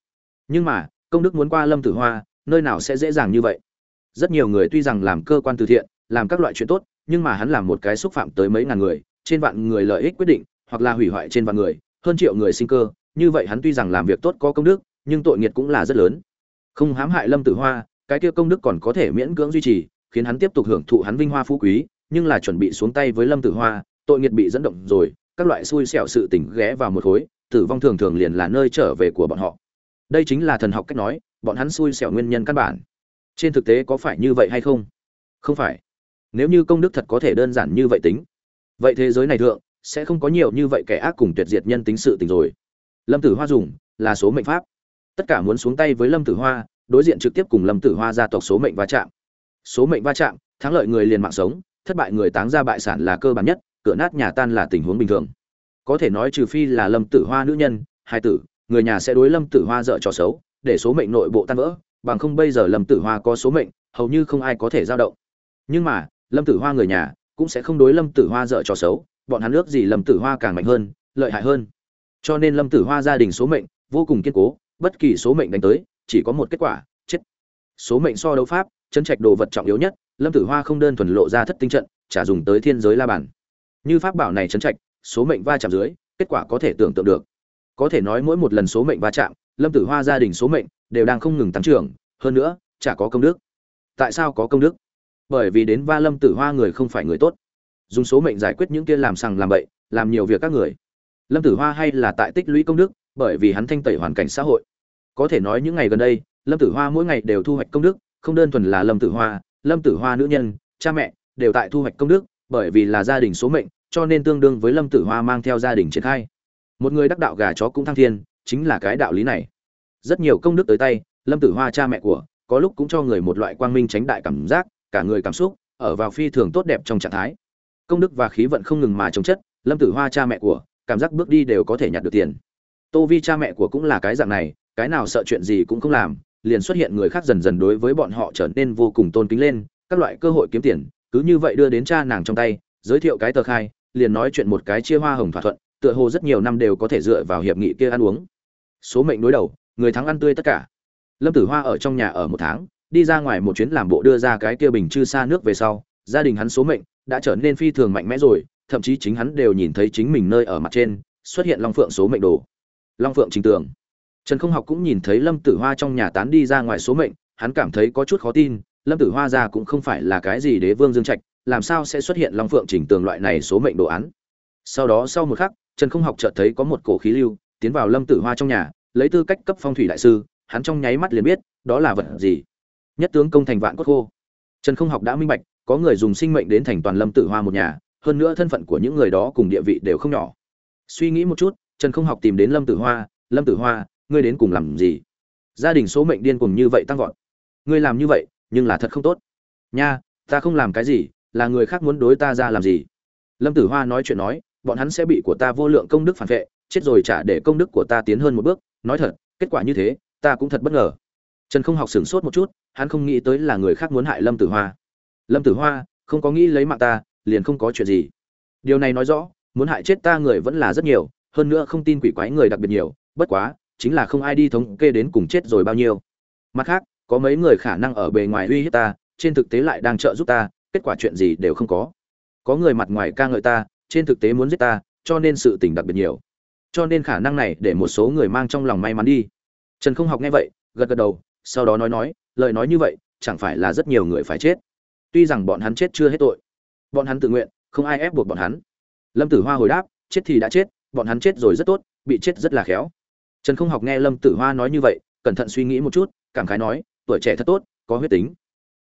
Nhưng mà, công đức muốn qua lâm tử hoa, nơi nào sẽ dễ dàng như vậy? Rất nhiều người tuy rằng làm cơ quan từ thiện, làm các loại chuyện tốt, nhưng mà hắn làm một cái xúc phạm tới mấy ngàn người, trên vạn người lợi ích quyết định, hoặc là hủy hoại trên vạn người, hơn triệu người sinh cơ, như vậy hắn tuy rằng làm việc tốt có công đức nhưng tội nghiệt cũng là rất lớn. Không hãm hại lâm tử hoa, cái kia công đức còn có thể miễn cưỡng duy trì, khiến hắn tiếp tục hưởng thụ hắn vinh hoa phú quý, nhưng là chuẩn bị xuống tay với lâm tử hoa, tội nghiệt bị dẫn động rồi, các loại xui xẻo sự tình ghé vào một khối, tử vong thường thường liền là nơi trở về của bọn họ. Đây chính là thần học cách nói, bọn hắn xui xẻo nguyên nhân căn bản. Trên thực tế có phải như vậy hay không? Không phải. Nếu như công đức thật có thể đơn giản như vậy tính, vậy thế giới này thượng sẽ không có nhiều như vậy kẻ ác cùng tuyệt diệt nhân tính sự tình rồi. Lâm tử hoa dùng là số mệnh pháp tất cả muốn xuống tay với lâm tử hoa, đối diện trực tiếp cùng lâm tử hoa gia tộc số mệnh va chạm. Số mệnh va chạm, thắng lợi người liền mạng sống, thất bại người táng ra bại sản là cơ bản nhất, cửa nát nhà tan là tình huống bình thường. Có thể nói trừ phi là lâm tử hoa nữ nhân, hai tử, người nhà sẽ đối lâm tử hoa dợ trò xấu, để số mệnh nội bộ tan vỡ, bằng không bây giờ lâm tử hoa có số mệnh, hầu như không ai có thể giao động. Nhưng mà, lâm tử hoa người nhà cũng sẽ không đối lâm tử hoa dợ trò xấu, bọn hắn ước gì lâm tử hoa càng mạnh hơn, lợi hại hơn. Cho nên lâm tử hoa gia đình số mệnh vô cùng kiên cố bất kỳ số mệnh đánh tới, chỉ có một kết quả, chết. Số mệnh so đấu pháp, chân trạch đồ vật trọng yếu nhất, lâm tử hoa không đơn thuần lộ ra thất tinh trận trả dùng tới thiên giới la bàn. như pháp bảo này chân trạch, số mệnh va chạm dưới, kết quả có thể tưởng tượng được. Có thể nói mỗi một lần số mệnh va chạm, lâm tử hoa gia đình số mệnh đều đang không ngừng tăng trưởng, hơn nữa, chả có công đức. Tại sao có công đức? Bởi vì đến va lâm tử hoa người không phải người tốt. Dùng số mệnh giải quyết những kia làm sằng làm bậy, làm nhiều việc các người. Lâm tử hoa hay là tại tích lũy công đức bởi vì hắn thanh tẩy hoàn cảnh xã hội. Có thể nói những ngày gần đây, lâm tử hoa mỗi ngày đều thu hoạch công đức, không đơn thuần là lâm tử hoa, lâm tử hoa nữ nhân, cha mẹ, đều tại thu hoạch công đức, bởi vì là gia đình số mệnh, cho nên tương đương với lâm tử hoa mang theo gia đình triển khai. Một người đắc đạo gà chó cũng thăng thiên, chính là cái đạo lý này. Rất nhiều công đức tới tay, lâm tử hoa cha mẹ của, có lúc cũng cho người một loại quang minh tránh đại cảm giác, cả người cảm xúc, ở vào phi thường tốt đẹp trong trạng thái. Công đức và khí vận không ngừng mà trồng chất, lâm tử hoa cha mẹ của, cảm giác bước đi đều có thể nhặt được tiền tô vi cha mẹ của cũng là cái dạng này, cái nào sợ chuyện gì cũng không làm, liền xuất hiện người khác dần dần đối với bọn họ trở nên vô cùng tôn kính lên, các loại cơ hội kiếm tiền, cứ như vậy đưa đến cha nàng trong tay, giới thiệu cái tờ khai, liền nói chuyện một cái chia hoa hồng thỏa thuận, tựa hồ rất nhiều năm đều có thể dựa vào hiệp nghị kia ăn uống. Số mệnh đối đầu, người thắng ăn tươi tất cả. Lâm tử hoa ở trong nhà ở một tháng, đi ra ngoài một chuyến làm bộ đưa ra cái kia bình chư xa nước về sau, gia đình hắn số mệnh đã trở nên phi thường mạnh mẽ rồi, thậm chí chính hắn đều nhìn thấy chính mình nơi ở mặt trên, xuất hiện long phượng số mệnh đồ long phượng trình tường. Trần không học cũng nhìn thấy lâm tử hoa trong nhà tán đi ra ngoài số mệnh, hắn cảm thấy có chút khó tin, lâm tử hoa ra cũng không phải là cái gì đế vương dương trạch, làm sao sẽ xuất hiện long phượng trình tường loại này số mệnh đồ án? Sau đó sau một khắc, trần không học chợt thấy có một cổ khí lưu, tiến vào lâm tử hoa trong nhà, lấy tư cách cấp phong thủy đại sư, hắn trong nháy mắt liền biết, đó là vật gì? Nhất tướng công thành vạn cốt khô. Trần không học đã minh bạch, có người dùng sinh mệnh đến thành toàn lâm tử hoa một nhà, hơn nữa thân phận của những người đó cùng địa vị đều không nhỏ. Suy nghĩ một chút trần không học tìm đến lâm tử hoa, lâm tử hoa, ngươi đến cùng làm gì? Gia đình số mệnh điên cùng như vậy tăng vọt. Ngươi làm như vậy, nhưng là thật không tốt. Nha, ta không làm cái gì, là người khác muốn đối ta ra làm gì? Lâm tử hoa nói chuyện nói, bọn hắn sẽ bị của ta vô lượng công đức phản vệ, chết rồi trả để công đức của ta tiến hơn một bước. Nói thật, kết quả như thế, ta cũng thật bất ngờ. Trần không học sửng sốt một chút, hắn không nghĩ tới là người khác muốn hại lâm tử hoa. Lâm tử hoa, không có nghĩ lấy mạng ta, liền không có chuyện gì. Điều này nói rõ, muốn hại chết ta người vẫn là rất nhiều hơn nữa không tin quỷ quái người đặc biệt nhiều, bất quá, chính là không ai đi thống kê đến cùng chết rồi bao nhiêu. Mặt khác, có mấy người khả năng ở bề ngoài uy hiếp ta, trên thực tế lại đang trợ giúp ta, kết quả chuyện gì đều không có. Có người mặt ngoài ca ngợi ta, trên thực tế muốn giết ta, cho nên sự tình đặc biệt nhiều. Cho nên khả năng này để một số người mang trong lòng may mắn đi. Trần không học nghe vậy, gật gật đầu, sau đó nói nói, lời nói như vậy, chẳng phải là rất nhiều người phải chết. Tuy rằng bọn hắn chết chưa hết tội, bọn hắn tự nguyện, không ai ép buộc bọn hắn. Lâm tử hoa hồi đáp, chết thì đã chết bọn hắn chết rồi rất tốt, bị chết rất là khéo. Trần không học nghe lâm tử hoa nói như vậy, cẩn thận suy nghĩ một chút, cảm khái nói, tuổi trẻ thật tốt, có huyết tính.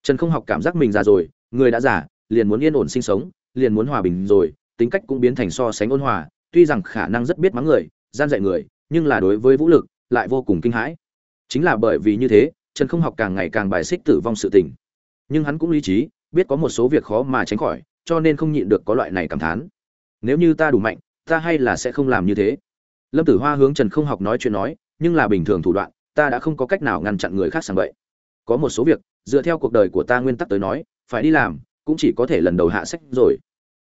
Trần không học cảm giác mình già rồi, người đã già, liền muốn yên ổn sinh sống, liền muốn hòa bình rồi, tính cách cũng biến thành so sánh ôn hòa, tuy rằng khả năng rất biết mắng người, gian dạy người, nhưng là đối với vũ lực, lại vô cùng kinh hãi. Chính là bởi vì như thế, trần không học càng ngày càng bài xích tử vong sự tình. Nhưng hắn cũng lý trí, biết có một số việc khó mà tránh khỏi, cho nên không nhịn được có loại này cảm thán. Nếu như ta đủ mạnh ta hay là sẽ không làm như thế? Lâm tử hoa hướng trần không học nói chuyện nói, nhưng là bình thường thủ đoạn, ta đã không có cách nào ngăn chặn người khác sang vậy có một số việc, dựa theo cuộc đời của ta nguyên tắc tới nói, phải đi làm, cũng chỉ có thể lần đầu hạ sách rồi.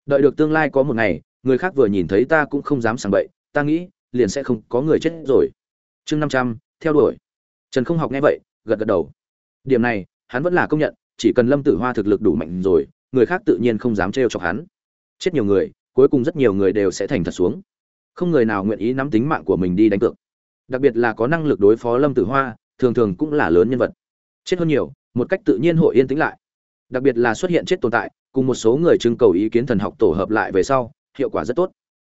Đợi được tương lai có một ngày, người khác vừa nhìn thấy ta cũng không dám sang bậy, ta nghĩ, liền sẽ không có người chết rồi. Chương năm trăm, theo đuổi. Trần không học nghe vậy, gật gật đầu. Điểm này, hắn vẫn là công nhận, chỉ cần lâm tử hoa thực lực đủ mạnh rồi, người khác tự nhiên không dám trêu chọc hắn. Chết nhiều người cuối cùng rất nhiều người đều sẽ thành thật xuống. Không người nào nguyện ý nắm tính mạng của mình đi đánh cược. Đặc biệt là có năng lực đối phó lâm tử hoa, thường thường cũng là lớn nhân vật. Chết hơn nhiều, một cách tự nhiên hội yên tĩnh lại. Đặc biệt là xuất hiện chết tồn tại, cùng một số người trưng cầu ý kiến thần học tổ hợp lại về sau, hiệu quả rất tốt.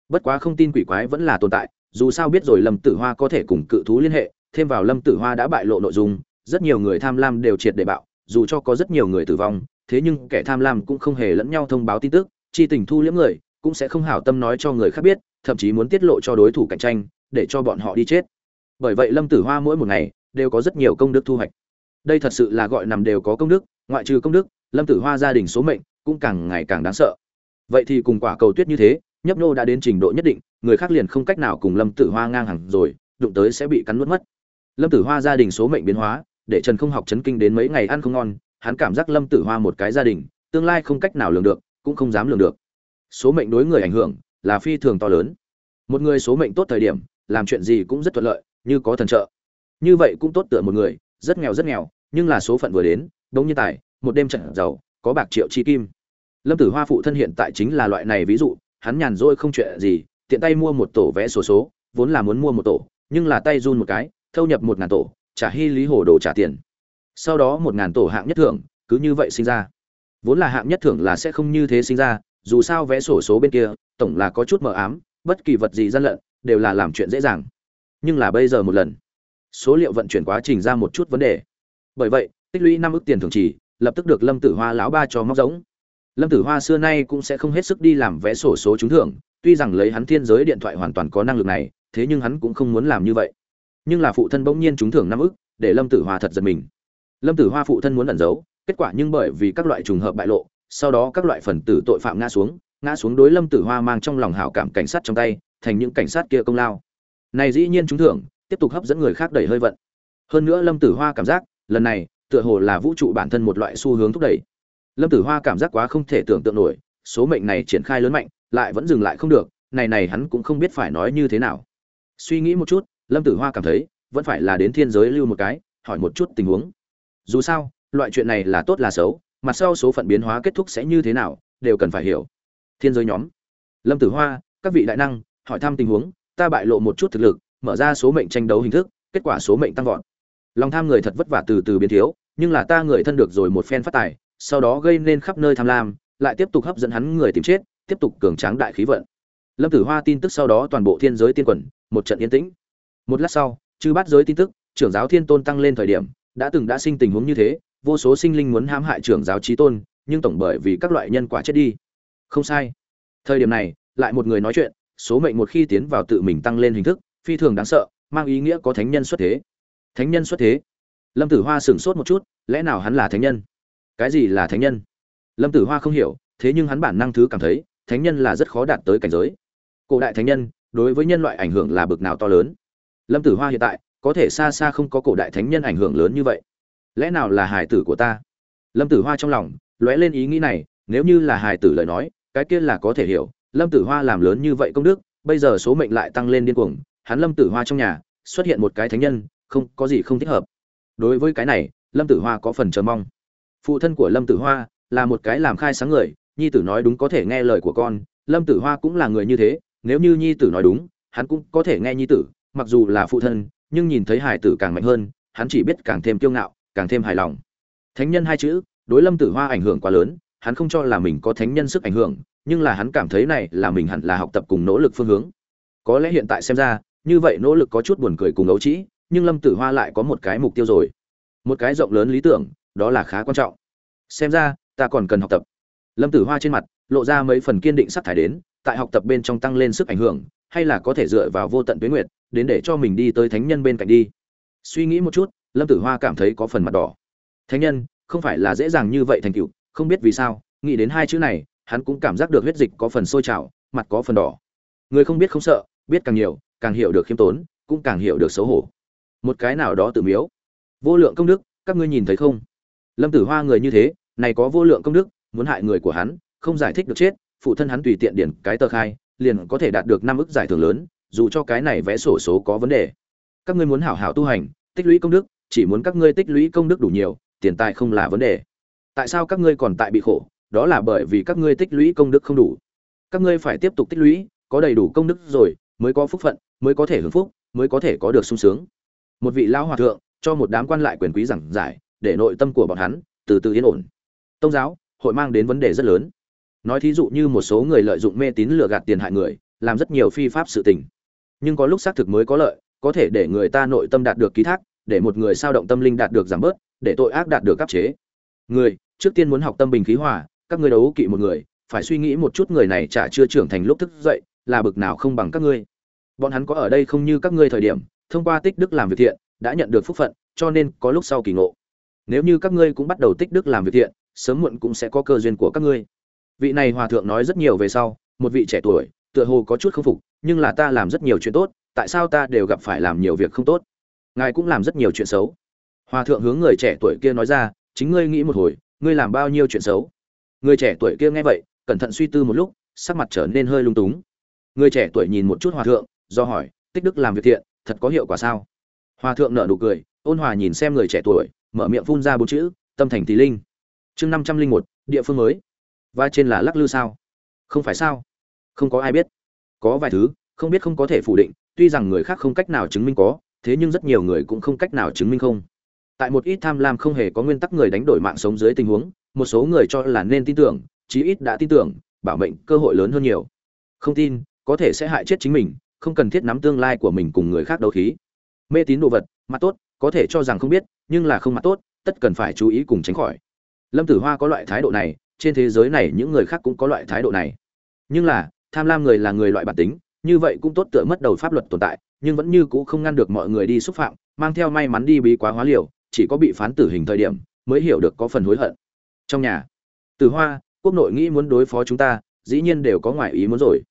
Bất quá không tin quỷ quái vẫn là tồn tại, dù sao biết rồi lâm tử hoa có thể cùng cự thú liên hệ, thêm vào lâm tử hoa đã bại lộ nội dung, rất nhiều người tham lam đều triệt để bạo, dù cho có rất nhiều người tử vong, thế nhưng kẻ tham lam cũng không hề lẫn nhau thông báo tin tức, chi tình thu liễm người cũng sẽ không hảo tâm nói cho người khác biết, thậm chí muốn tiết lộ cho đối thủ cạnh tranh, để cho bọn họ đi chết. Bởi vậy lâm tử hoa mỗi một ngày đều có rất nhiều công đức thu hoạch. Đây thật sự là gọi nằm đều có công đức, ngoại trừ công đức, lâm tử hoa gia đình số mệnh cũng càng ngày càng đáng sợ. Vậy thì cùng quả cầu tuyết như thế, nhấp nô đã đến trình độ nhất định, người khác liền không cách nào cùng lâm tử hoa ngang hàng rồi, đụng tới sẽ bị cắn nuốt mất. Lâm tử hoa gia đình số mệnh biến hóa, để trần không học chấn kinh đến mấy ngày ăn không ngon, hắn cảm giác lâm tử hoa một cái gia đình, tương lai không cách nào lường được, cũng không dám lường được số mệnh đối người ảnh hưởng là phi thường to lớn. Một người số mệnh tốt thời điểm, làm chuyện gì cũng rất thuận lợi, như có thần trợ. Như vậy cũng tốt tựa một người, rất nghèo rất nghèo, nhưng là số phận vừa đến, đống như tài, một đêm trận giàu, có bạc triệu chi kim. Lâm tử hoa phụ thân hiện tại chính là loại này ví dụ, hắn nhàn rỗi không chuyện gì, tiện tay mua một tổ vé số số, vốn là muốn mua một tổ, nhưng là tay run một cái, thâu nhập một ngàn tổ, trả hy lý hồ đồ trả tiền. Sau đó một ngàn tổ hạng nhất thưởng, cứ như vậy sinh ra. Vốn là hạng nhất thưởng là sẽ không như thế sinh ra dù sao vé sổ số bên kia, tổng là có chút mờ ám, bất kỳ vật gì gian lận, đều là làm chuyện dễ dàng. Nhưng là bây giờ một lần, số liệu vận chuyển quá trình ra một chút vấn đề. Bởi vậy, tích lũy năm ức tiền thường chỉ, lập tức được lâm tử hoa lão ba cho móc giống. Lâm tử hoa xưa nay cũng sẽ không hết sức đi làm vé sổ số trúng thưởng, tuy rằng lấy hắn thiên giới điện thoại hoàn toàn có năng lực này, thế nhưng hắn cũng không muốn làm như vậy. Nhưng là phụ thân bỗng nhiên trúng thưởng năm ức để lâm tử hoa thật giật mình. Lâm tử hoa phụ thân muốn ẩn giấu, kết quả nhưng bởi vì các loại trùng hợp bại lộ sau đó các loại phần tử tội phạm ngã xuống ngã xuống đối lâm tử hoa mang trong lòng hảo cảm cảnh sát trong tay, thành những cảnh sát kia công lao. Này dĩ nhiên trúng thưởng, tiếp tục hấp dẫn người khác đẩy hơi vận. Hơn nữa lâm tử hoa cảm giác, lần này, tựa hồ là vũ trụ bản thân một loại xu hướng thúc đẩy. Lâm tử hoa cảm giác quá không thể tưởng tượng nổi, số mệnh này triển khai lớn mạnh, lại vẫn dừng lại không được, này này hắn cũng không biết phải nói như thế nào. Suy nghĩ một chút, lâm tử hoa cảm thấy, vẫn phải là đến thiên giới lưu một cái, hỏi một chút tình huống. Dù sao, loại chuyện này là tốt là xấu mặt sau số phận biến hóa kết thúc sẽ như thế nào, đều cần phải hiểu. Thiên giới nhóm. Lâm tử hoa, các vị đại năng, hỏi thăm tình huống, ta bại lộ một chút thực lực, mở ra số mệnh tranh đấu hình thức, kết quả số mệnh tăng vọt. Lòng tham người thật vất vả từ từ biến thiếu, nhưng là ta người thân được rồi một phen phát tài, sau đó gây nên khắp nơi tham lam, lại tiếp tục hấp dẫn hắn người tìm chết, tiếp tục cường tráng đại khí vận. Lâm tử hoa tin tức sau đó toàn bộ thiên giới tiên quần, một trận yên tĩnh. Một lát sau, chư bát giới tin tức, trưởng giáo thiên tôn tăng lên thời điểm, đã từng đã sinh tình huống như thế vô số sinh linh muốn hãm hại trưởng giáo trí tôn, nhưng tổng bởi vì các loại nhân quả chết đi. Không sai. Thời điểm này, lại một người nói chuyện, số mệnh một khi tiến vào tự mình tăng lên hình thức, phi thường đáng sợ, mang ý nghĩa có thánh nhân xuất thế. Thánh nhân xuất thế? Lâm tử hoa sửng sốt một chút, lẽ nào hắn là thánh nhân? Cái gì là thánh nhân? Lâm tử hoa không hiểu, thế nhưng hắn bản năng thứ cảm thấy, thánh nhân là rất khó đạt tới cảnh giới. Cổ đại thánh nhân, đối với nhân loại ảnh hưởng là bực nào to lớn. Lâm tử hoa hiện tại, có thể xa xa không có cổ đại thánh nhân ảnh hưởng lớn như vậy lẽ nào là hài tử của ta? Lâm tử hoa trong lòng lóe lên ý nghĩ này, nếu như là hài tử lời nói, cái kia là có thể hiểu. Lâm tử hoa làm lớn như vậy công đức, bây giờ số mệnh lại tăng lên điên cuồng. Hắn lâm tử hoa trong nhà xuất hiện một cái thánh nhân, không, có gì không thích hợp. Đối với cái này, lâm tử hoa có phần chờ mong. Phụ thân của lâm tử hoa là một cái làm khai sáng người, nhi tử nói đúng có thể nghe lời của con. Lâm tử hoa cũng là người như thế, nếu như nhi tử nói đúng, hắn cũng có thể nghe nhi tử, mặc dù là phụ thân, nhưng nhìn thấy hải tử càng mạnh hơn, hắn chỉ biết càng thêm kiêu ngạo càng thêm hài lòng. Thánh nhân hai chữ, đối lâm tử hoa ảnh hưởng quá lớn, hắn không cho là mình có thánh nhân sức ảnh hưởng, nhưng là hắn cảm thấy này là mình hẳn là học tập cùng nỗ lực phương hướng. Có lẽ hiện tại xem ra, như vậy nỗ lực có chút buồn cười cùng ấu trĩ, nhưng lâm tử hoa lại có một cái mục tiêu rồi. Một cái rộng lớn lý tưởng, đó là khá quan trọng. Xem ra, ta còn cần học tập. Lâm tử hoa trên mặt, lộ ra mấy phần kiên định sắp thải đến, tại học tập bên trong tăng lên sức ảnh hưởng, hay là có thể dựa vào vô tận tuyến nguyệt, đến để cho mình đi tới thánh nhân bên cạnh đi. Suy nghĩ một chút lâm tử hoa cảm thấy có phần mặt đỏ. Thánh nhân, không phải là dễ dàng như vậy thành cựu không biết vì sao, nghĩ đến hai chữ này, hắn cũng cảm giác được huyết dịch có phần sôi trào, mặt có phần đỏ. Người không biết không sợ, biết càng nhiều, càng hiểu được khiêm tốn, cũng càng hiểu được xấu hổ. Một cái nào đó tự miếu. Vô lượng công đức, các ngươi nhìn thấy không? Lâm tử hoa người như thế, này có vô lượng công đức, muốn hại người của hắn, không giải thích được chết, phụ thân hắn tùy tiện điển cái tờ khai, liền có thể đạt được năm ức giải thưởng lớn, dù cho cái này vẽ sổ số có vấn đề. Các ngươi muốn hảo hảo tu hành, tích lũy công đức chỉ muốn các ngươi tích lũy công đức đủ nhiều, tiền tài không là vấn đề. Tại sao các ngươi còn tại bị khổ? Đó là bởi vì các ngươi tích lũy công đức không đủ. Các ngươi phải tiếp tục tích lũy, có đầy đủ công đức rồi, mới có phúc phận, mới có thể hưởng phúc, mới có thể có được sung sướng. Một vị lão hòa thượng, cho một đám quan lại quyền quý giảng giải, để nội tâm của bọn hắn từ từ yên ổn. Tông giáo, hội mang đến vấn đề rất lớn. Nói thí dụ như một số người lợi dụng mê tín lừa gạt tiền hại người, làm rất nhiều phi pháp sự tình. Nhưng có lúc xác thực mới có lợi, có thể để người ta nội tâm đạt được ký thác để một người sao động tâm linh đạt được giảm bớt, để tội ác đạt được cấp chế. Người, trước tiên muốn học tâm bình khí hòa, các ngươi đấu kỵ một người, phải suy nghĩ một chút người này chả chưa trưởng thành lúc thức dậy, là bực nào không bằng các ngươi. Bọn hắn có ở đây không như các ngươi thời điểm, thông qua tích đức làm việc thiện, đã nhận được phúc phận, cho nên có lúc sau kỳ ngộ. Nếu như các ngươi cũng bắt đầu tích đức làm việc thiện, sớm muộn cũng sẽ có cơ duyên của các ngươi. Vị này hòa thượng nói rất nhiều về sau, một vị trẻ tuổi, tựa hồ có chút không phục, nhưng là ta làm rất nhiều chuyện tốt, tại sao ta đều gặp phải làm nhiều việc không tốt? Ngài cũng làm rất nhiều chuyện xấu. Hòa thượng hướng người trẻ tuổi kia nói ra, chính ngươi nghĩ một hồi, ngươi làm bao nhiêu chuyện xấu? Người trẻ tuổi kia nghe vậy, cẩn thận suy tư một lúc, sắc mặt trở nên hơi lung túng. Người trẻ tuổi nhìn một chút hòa thượng, do hỏi, tích đức làm việc thiện, thật có hiệu quả sao? Hòa thượng nở nụ cười, ôn hòa nhìn xem người trẻ tuổi, mở miệng phun ra bốn chữ, tâm thành tỷ linh. Chương năm trăm linh một, địa phương mới. Và trên là lắc lư sao? Không phải sao? Không có ai biết. Có vài thứ, không biết không có thể phủ định, tuy rằng người khác không cách nào chứng minh có thế nhưng rất nhiều người cũng không cách nào chứng minh không. Tại một ít tham lam không hề có nguyên tắc người đánh đổi mạng sống dưới tình huống, một số người cho là nên tin tưởng, chí ít đã tin tưởng, bảo mệnh cơ hội lớn hơn nhiều. Không tin, có thể sẽ hại chết chính mình, không cần thiết nắm tương lai của mình cùng người khác đấu khí. Mê tín đồ vật, mặt tốt, có thể cho rằng không biết, nhưng là không mặt tốt, tất cần phải chú ý cùng tránh khỏi. Lâm tử hoa có loại thái độ này, trên thế giới này những người khác cũng có loại thái độ này. Nhưng là, tham lam người là người loại bản tính, như vậy cũng tốt tựa mất đầu pháp luật tồn tại nhưng vẫn như cũ không ngăn được mọi người đi xúc phạm, mang theo may mắn đi bí quá hóa liều, chỉ có bị phán tử hình thời điểm mới hiểu được có phần hối hận. Trong nhà từ hoa, quốc nội nghĩ muốn đối phó chúng ta, dĩ nhiên đều có ngoại ý muốn rồi.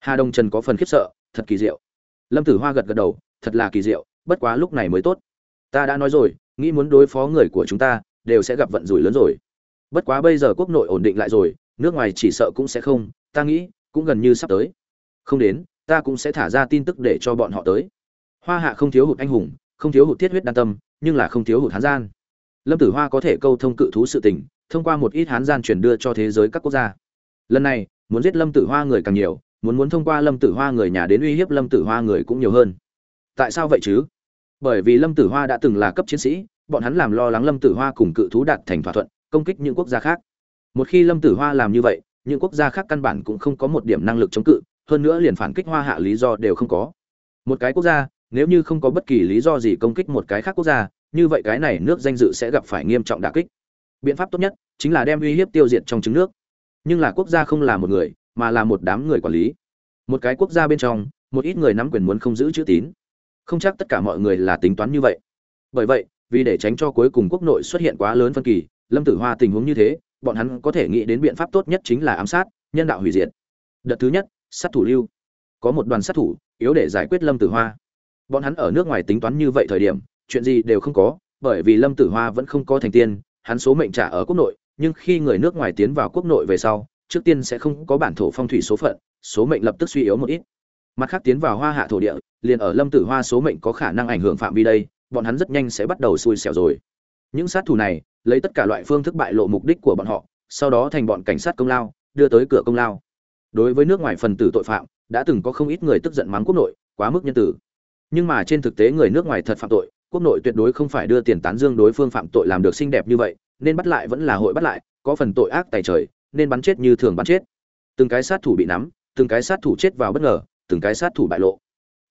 Hà đông trần có phần khiếp sợ, thật kỳ diệu. Lâm tử hoa gật gật đầu, thật là kỳ diệu, bất quá lúc này mới tốt. Ta đã nói rồi, nghĩ muốn đối phó người của chúng ta, đều sẽ gặp vận rủi lớn rồi. Bất quá bây giờ quốc nội ổn định lại rồi, nước ngoài chỉ sợ cũng sẽ không, ta nghĩ, cũng gần như sắp tới. Không đến ta cũng sẽ thả ra tin tức để cho bọn họ tới. Hoa hạ không thiếu hụt anh hùng, không thiếu hụt thiết huyết đan tâm, nhưng là không thiếu hụt hán gian. Lâm tử hoa có thể câu thông cự thú sự tình, thông qua một ít hán gian truyền đưa cho thế giới các quốc gia. Lần này, muốn giết lâm tử hoa người càng nhiều, muốn muốn thông qua lâm tử hoa người nhà đến uy hiếp lâm tử hoa người cũng nhiều hơn. Tại sao vậy chứ? Bởi vì lâm tử hoa đã từng là cấp chiến sĩ, bọn hắn làm lo lắng lâm tử hoa cùng cự thú đạt thành thỏa thuận, công kích những quốc gia khác. Một khi lâm tử hoa làm như vậy, những quốc gia khác căn bản cũng không có một điểm năng lực chống cự hơn nữa liền phản kích hoa hạ lý do đều không có. Một cái quốc gia, nếu như không có bất kỳ lý do gì công kích một cái khác quốc gia, như vậy cái này nước danh dự sẽ gặp phải nghiêm trọng đả kích. Biện pháp tốt nhất chính là đem uy hiếp tiêu diệt trong trứng nước. Nhưng là quốc gia không là một người, mà là một đám người quản lý. Một cái quốc gia bên trong, một ít người nắm quyền muốn không giữ chữ tín. Không chắc tất cả mọi người là tính toán như vậy. Bởi vậy, vì để tránh cho cuối cùng quốc nội xuất hiện quá lớn phân kỳ, lâm tử hoa tình huống như thế, bọn hắn có thể nghĩ đến biện pháp tốt nhất chính là ám sát, nhân đạo hủy diệt. Đợt thứ nhất sát thủ lưu. Có một đoàn sát thủ, yếu để giải quyết lâm tử hoa. Bọn hắn ở nước ngoài tính toán như vậy thời điểm, chuyện gì đều không có, bởi vì lâm tử hoa vẫn không có thành tiên, hắn số mệnh trả ở quốc nội, nhưng khi người nước ngoài tiến vào quốc nội về sau, trước tiên sẽ không có bản thổ phong thủy số phận, số mệnh lập tức suy yếu một ít. Mặt khác tiến vào hoa hạ thổ địa, liền ở lâm tử hoa số mệnh có khả năng ảnh hưởng phạm vi đây, bọn hắn rất nhanh sẽ bắt đầu xui xẻo rồi. Những sát thủ này, lấy tất cả loại phương thức bại lộ mục đích của bọn họ, sau đó thành bọn cảnh sát công lao, đưa tới cửa công lao đối với nước ngoài phần tử tội phạm, đã từng có không ít người tức giận mắng quốc nội, quá mức nhân tử. Nhưng mà trên thực tế người nước ngoài thật phạm tội, quốc nội tuyệt đối không phải đưa tiền tán dương đối phương phạm tội làm được xinh đẹp như vậy, nên bắt lại vẫn là hội bắt lại, có phần tội ác tài trời, nên bắn chết như thường bắn chết. Từng cái sát thủ bị nắm, từng cái sát thủ chết vào bất ngờ, từng cái sát thủ bại lộ.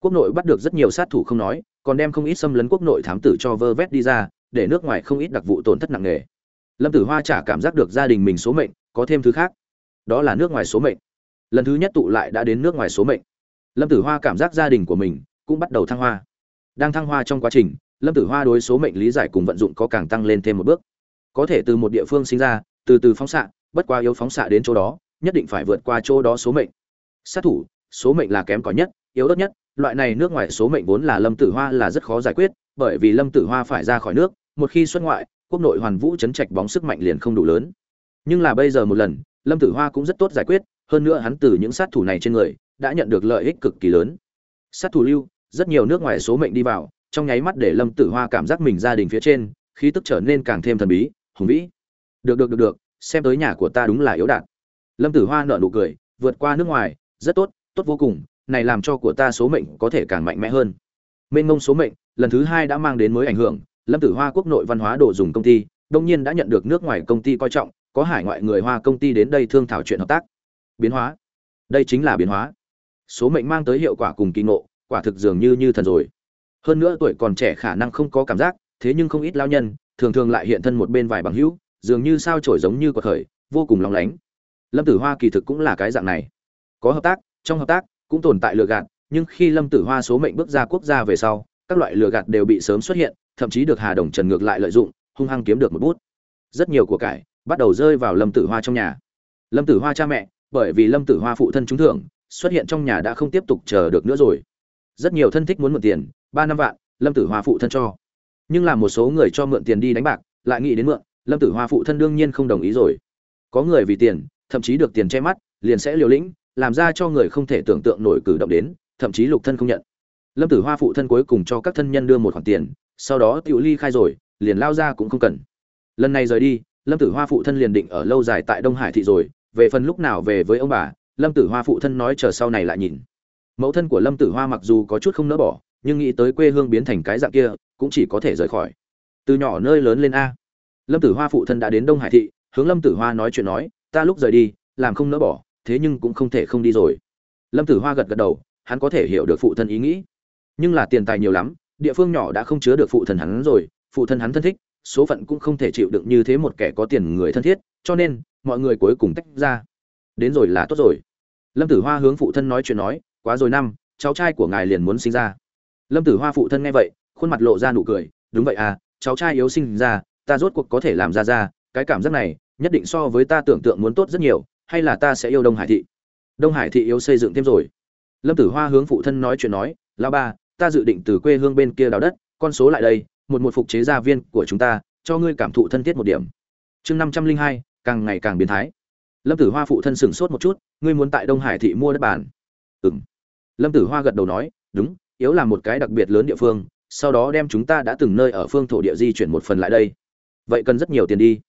Quốc nội bắt được rất nhiều sát thủ không nói, còn đem không ít xâm lấn quốc nội thám tử cho vơ vét đi ra, để nước ngoài không ít đặc vụ tổn thất nặng nề. Lâm tử hoa chả cảm giác được gia đình mình số mệnh, có thêm thứ khác. Đó là nước ngoài số mệnh lần thứ nhất tụ lại đã đến nước ngoài số mệnh. Lâm tử hoa cảm giác gia đình của mình cũng bắt đầu thăng hoa. Đang thăng hoa trong quá trình, lâm tử hoa đối số mệnh lý giải cùng vận dụng có càng tăng lên thêm một bước. Có thể từ một địa phương sinh ra, từ từ phóng xạ, bất qua yếu phóng xạ đến chỗ đó, nhất định phải vượt qua chỗ đó số mệnh. Sát thủ, số mệnh là kém có nhất, yếu đất nhất, loại này nước ngoài số mệnh vốn là lâm tử hoa là rất khó giải quyết, bởi vì lâm tử hoa phải ra khỏi nước, một khi xuất ngoại, quốc nội hoàn vũ chấn trạch bóng sức mạnh liền không đủ lớn. Nhưng là bây giờ một lần, lâm tử hoa cũng rất tốt giải quyết hơn nữa hắn từ những sát thủ này trên người, đã nhận được lợi ích cực kỳ lớn. Sát thủ lưu, rất nhiều nước ngoài số mệnh đi vào, trong nháy mắt để lâm tử hoa cảm giác mình gia đình phía trên, khí tức trở nên càng thêm thần bí, hùng vĩ. Được được được được, xem tới nhà của ta đúng là yếu đạt lâm tử hoa nở nụ cười, vượt qua nước ngoài, rất tốt tốt vô cùng, này làm cho của ta số mệnh có thể càng mạnh mẽ hơn. Mênh mông số mệnh, lần thứ hai đã mang đến mới ảnh hưởng, lâm tử hoa quốc nội văn hóa đồ dùng công ty, đông nhiên đã nhận được nước ngoài công ty coi trọng, có hải ngoại người hoa công ty đến đây thương thảo chuyện hợp tác biến hóa. Đây chính là biến hóa. Số mệnh mang tới hiệu quả cùng kỳ ngộ, quả thực dường như như thần rồi. Hơn nữa tuổi còn trẻ khả năng không có cảm giác, thế nhưng không ít lao nhân, thường thường lại hiện thân một bên vài bằng hữu, dường như sao trổi giống như quật khởi, vô cùng lóng lánh. Lâm tử hoa kỳ thực cũng là cái dạng này. Có hợp tác, trong hợp tác cũng tồn tại lừa gạt, nhưng khi lâm tử hoa số mệnh bước ra quốc gia về sau, các loại lừa gạt đều bị sớm xuất hiện, thậm chí được hà đồng trần ngược lại lợi dụng, hung hăng kiếm được một bút. Rất nhiều của cải bắt đầu rơi vào lâm tử hoa trong nhà. Lâm tử hoa cha mẹ bởi vì lâm tử hoa phụ thân trúng thưởng, xuất hiện trong nhà đã không tiếp tục chờ được nữa rồi. Rất nhiều thân thích muốn mượn tiền, ba năm vạn, lâm tử hoa phụ thân cho. Nhưng là một số người cho mượn tiền đi đánh bạc, lại nghĩ đến mượn, lâm tử hoa phụ thân đương nhiên không đồng ý rồi. Có người vì tiền, thậm chí được tiền che mắt, liền sẽ liều lĩnh, làm ra cho người không thể tưởng tượng nổi cử động đến, thậm chí lục thân không nhận. Lâm tử hoa phụ thân cuối cùng cho các thân nhân đưa một khoản tiền, sau đó tiểu ly khai rồi, liền lao ra cũng không cần. Lần này rời đi, lâm tử hoa phụ thân liền định ở lâu dài tại đông hải thị rồi về phần lúc nào về với ông bà, lâm tử hoa phụ thân nói chờ sau này lại nhìn. Mẫu thân của lâm tử hoa mặc dù có chút không nỡ bỏ, nhưng nghĩ tới quê hương biến thành cái dạng kia, cũng chỉ có thể rời khỏi. Từ nhỏ nơi lớn lên a. Lâm tử hoa phụ thân đã đến đông hải thị, hướng lâm tử hoa nói chuyện nói, ta lúc rời đi, làm không nỡ bỏ, thế nhưng cũng không thể không đi rồi. Lâm tử hoa gật gật đầu, hắn có thể hiểu được phụ thân ý nghĩ. Nhưng là tiền tài nhiều lắm, địa phương nhỏ đã không chứa được phụ thân hắn rồi, phụ thân hắn thân thích số phận cũng không thể chịu đựng như thế một kẻ có tiền người thân thiết, cho nên mọi người cuối cùng tách ra. Đến rồi là tốt rồi. Lâm tử hoa hướng phụ thân nói chuyện nói, quá rồi năm, cháu trai của ngài liền muốn sinh ra. Lâm tử hoa phụ thân nghe vậy, khuôn mặt lộ ra nụ cười, đúng vậy à cháu trai yếu sinh ra, ta rốt cuộc có thể làm ra ra, cái cảm giác này, nhất định so với ta tưởng tượng muốn tốt rất nhiều, hay là ta sẽ yêu đông hải thị? Đông hải thị yếu xây dựng thêm rồi. Lâm tử hoa hướng phụ thân nói chuyện nói lao ba, ta dự định từ quê hương bên kia đào đất, con số lại đây một một phục chế gia viên của chúng ta, cho ngươi cảm thụ thân thiết một điểm. Chương năm trăm linh hai, càng ngày càng biến thái. Lâm tử hoa phụ thân sửng sốt một chút, ngươi muốn tại đông hải thị mua đất bản? ừ m lâm tử hoa gật đầu nói, đúng, yếu là một cái đặc biệt lớn địa phương, sau đó đem chúng ta đã từng nơi ở phương thổ địa di chuyển một phần lại đây. Vậy cần rất nhiều tiền đi.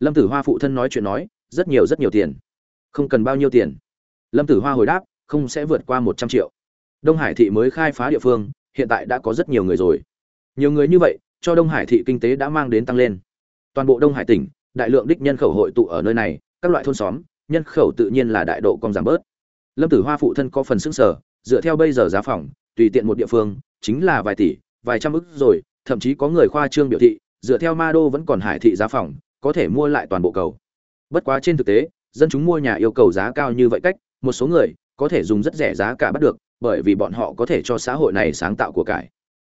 Lâm tử hoa phụ thân nói chuyện nói, rất nhiều rất nhiều tiền. Không cần bao nhiêu tiền. Lâm tử hoa hồi đáp, không sẽ vượt qua một trăm triệu. Đông hải thị mới khai phá địa phương, hiện tại đã có rất nhiều người rồi nhiều người như vậy, cho đông hải thị kinh tế đã mang đến tăng lên. Toàn bộ đông hải tỉnh, đại lượng đích nhân khẩu hội tụ ở nơi này, các loại thôn xóm, nhân khẩu tự nhiên là đại độ còn giảm bớt. Lâm tử hoa phụ thân có phần xứng sở dựa theo bây giờ giá phòng, tùy tiện một địa phương, chính là vài tỷ, vài trăm ức rồi, thậm chí có người khoa trương biểu thị, dựa theo ma đô vẫn còn hải thị giá phòng, có thể mua lại toàn bộ cầu. Bất quá trên thực tế, dân chúng mua nhà yêu cầu giá cao như vậy cách, một số người có thể dùng rất rẻ giá cả bắt được, bởi vì bọn họ có thể cho xã hội này sáng tạo của cải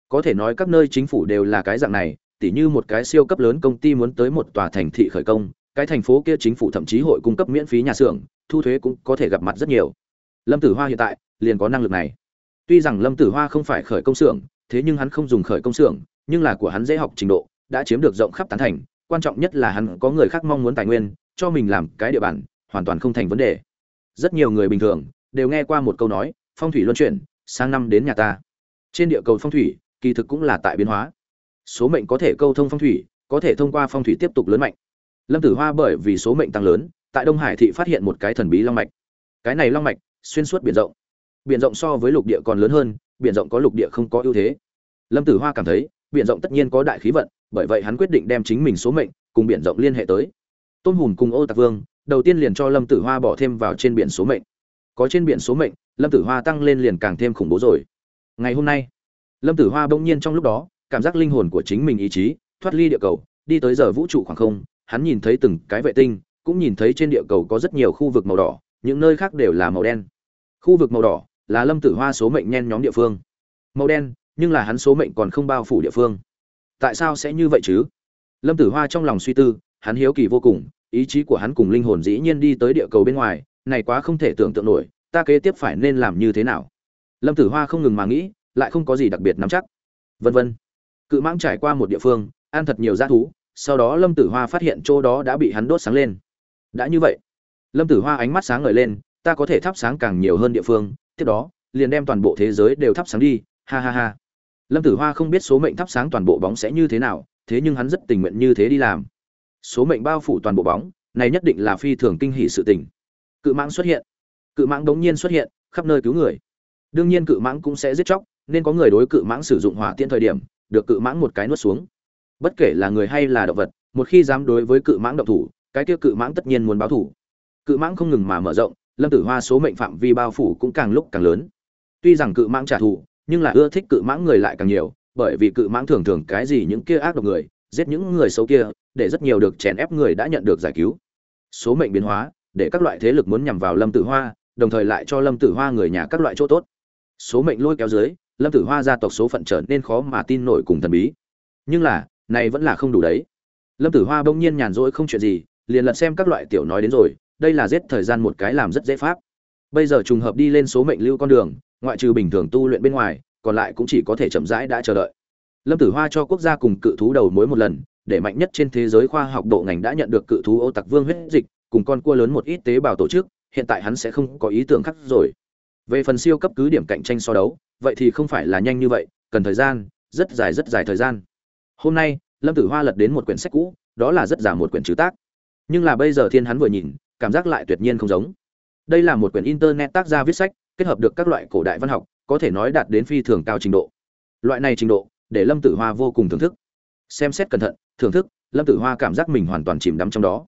có thể nói các nơi chính phủ đều là cái dạng này, tỉ như một cái siêu cấp lớn công ty muốn tới một tòa thành thị khởi công, cái thành phố kia chính phủ thậm chí hội cung cấp miễn phí nhà xưởng, thu thuế cũng có thể gặp mặt rất nhiều. Lâm tử hoa hiện tại liền có năng lực này. Tuy rằng lâm tử hoa không phải khởi công xưởng, thế nhưng hắn không dùng khởi công xưởng, nhưng là của hắn dễ học trình độ, đã chiếm được rộng khắp tán thành, quan trọng nhất là hắn có người khác mong muốn tài nguyên, cho mình làm cái địa bàn, hoàn toàn không thành vấn đề. Rất nhiều người bình thường đều nghe qua một câu nói, phong thủy luân chuyển, sang năm đến nhà ta. Trên địa cầu phong thủy kỳ thực cũng là tại biến hóa. Số mệnh có thể câu thông phong thủy, có thể thông qua phong thủy tiếp tục lớn mạnh. Lâm tử hoa bởi vì số mệnh tăng lớn, tại đông hải thị phát hiện một cái thần bí long mạch. Cái này long mạch, xuyên suốt biển rộng. Biển rộng so với lục địa còn lớn hơn, biển rộng có lục địa không có ưu thế. Lâm tử hoa cảm thấy, biển rộng tất nhiên có đại khí vận, bởi vậy hắn quyết định đem chính mình số mệnh cùng biển rộng liên hệ tới. Tôn hùn cùng ô tạc vương, đầu tiên liền cho lâm tử hoa bỏ thêm vào trên biển số mệnh. Có trên biển số mệnh, lâm tử hoa tăng lên liền càng thêm khủng bố rồi. Ngày hôm nay lâm tử hoa bỗng nhiên trong lúc đó, cảm giác linh hồn của chính mình ý chí, thoát ly địa cầu, đi tới giờ vũ trụ khoảng không, hắn nhìn thấy từng cái vệ tinh, cũng nhìn thấy trên địa cầu có rất nhiều khu vực màu đỏ, những nơi khác đều là màu đen. Khu vực màu đỏ là lâm tử hoa số mệnh nhen nhóm địa phương. Màu đen, nhưng là hắn số mệnh còn không bao phủ địa phương. Tại sao sẽ như vậy chứ? Lâm tử hoa trong lòng suy tư, hắn hiếu kỳ vô cùng, ý chí của hắn cùng linh hồn dĩ nhiên đi tới địa cầu bên ngoài, này quá không thể tưởng tượng nổi, ta kế tiếp phải nên làm như thế nào? Lâm tử hoa không ngừng mà nghĩ lại không có gì đặc biệt nắm chắc. Vân vân. Cự mãng trải qua một địa phương, ăn thật nhiều g thú, sau đó lâm tử hoa phát hiện chỗ đó đã bị hắn đốt sáng lên. Đã như vậy, lâm tử hoa ánh mắt sáng ngời lên, ta có thể thắp sáng càng nhiều hơn địa phương, tiếp đó, liền đem toàn bộ thế giới đều thắp sáng đi, ha ha ha. Lâm tử hoa không biết số mệnh thắp sáng toàn bộ bóng sẽ như thế nào, thế nhưng hắn rất tình nguyện như thế đi làm. Số mệnh bao phủ toàn bộ bóng, này nhất định là phi thường kinh hỷ sự tình. Cự mãng xuất hiện. Cự mãng đống nhiên xuất hiện, khắp nơi cứu người. Đương nhiên cự mãng cũng sẽ giết chóc nên có người đối cự mãng sử dụng hỏa tiễn thời điểm, được cự mãng một cái nuốt xuống. Bất kể là người hay là động vật, một khi dám đối với cự mãng động thủ, cái kia cự mãng tất nhiên muốn báo thủ. Cự mãng không ngừng mà mở rộng, lâm tử hoa số mệnh phạm vi bao phủ cũng càng lúc càng lớn. Tuy rằng cự mãng trả thù, nhưng là ưa thích cự mãng người lại càng nhiều, bởi vì cự mãng thường thường cái gì những kia ác độc người, giết những người xấu kia, để rất nhiều được chèn ép người đã nhận được giải cứu. Số mệnh biến hóa, để các loại thế lực muốn nhằm vào lâm tử hoa, đồng thời lại cho lâm tử hoa người nhà các loại chỗ tốt. Số mệnh lôi kéo dưới lâm tử hoa gia tộc số phận trở nên khó mà tin nổi cùng thần bí. Nhưng là, này vẫn là không đủ đấy. Lâm tử hoa bỗng nhiên nhàn rỗi không chuyện gì, liền lật xem các loại tiểu nói đến rồi, đây là giết thời gian một cái làm rất dễ pháp. Bây giờ trùng hợp đi lên số mệnh lưu con đường, ngoại trừ bình thường tu luyện bên ngoài, còn lại cũng chỉ có thể chậm rãi đã chờ đợi. Lâm tử hoa cho quốc gia cùng cự thú đầu mối một lần, để mạnh nhất trên thế giới khoa học độ ngành đã nhận được cự thú ô tặc vương huyết dịch, cùng con cua lớn một ít tế bào tổ chức, hiện tại hắn sẽ không có ý tưởng khác rồi về phần siêu cấp cứ điểm cạnh tranh so đấu, vậy thì không phải là nhanh như vậy, cần thời gian, rất dài rất dài thời gian. Hôm nay, lâm tử hoa lật đến một quyển sách cũ, đó là rất giả một quyển chữ tác. Nhưng là bây giờ thiên hắn vừa nhìn, cảm giác lại tuyệt nhiên không giống. Đây là một quyển internet tác gia viết sách, kết hợp được các loại cổ đại văn học, có thể nói đạt đến phi thường cao trình độ. Loại này trình độ, để lâm tử hoa vô cùng thưởng thức. Xem xét cẩn thận, thưởng thức, lâm tử hoa cảm giác mình hoàn toàn chìm đắm trong đó.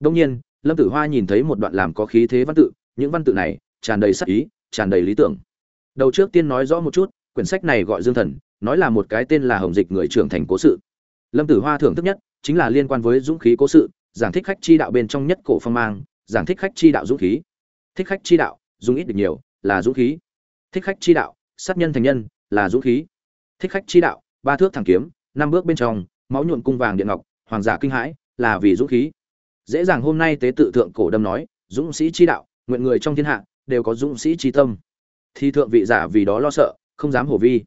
Đông nhiên, lâm tử hoa nhìn thấy một đoạn làm có khí thế văn tự, những văn tự này tràn đầy sắc ý tràn đầy lý tưởng. Đầu trước tiên nói rõ một chút, quyển sách này gọi dương thần, nói là một cái tên là hồng dịch người trưởng thành cố sự. Lâm tử hoa thưởng thức nhất, chính là liên quan với dũng khí cố sự, giảng thích khách chi đạo bên trong nhất cổ phong mang, giảng thích khách chi đạo dũng khí. Thích khách chi đạo, dùng ít được nhiều, là dũng khí. Thích khách chi đạo, sát nhân thành nhân, là dũng khí. Thích khách chi đạo, ba thước thẳng kiếm, năm bước bên trong, máu nhuộn cung vàng điện ngọc, hoàng giả kinh hãi, là vì dũng khí. Dễ dàng hôm nay tế tự thượng cổ đâm nói, dũng sĩ chi đạo, nguyện người trong thiên hạ đều có dũng sĩ chi tâm. Thì thượng vị giả vì đó lo sợ, không dám hổ vi.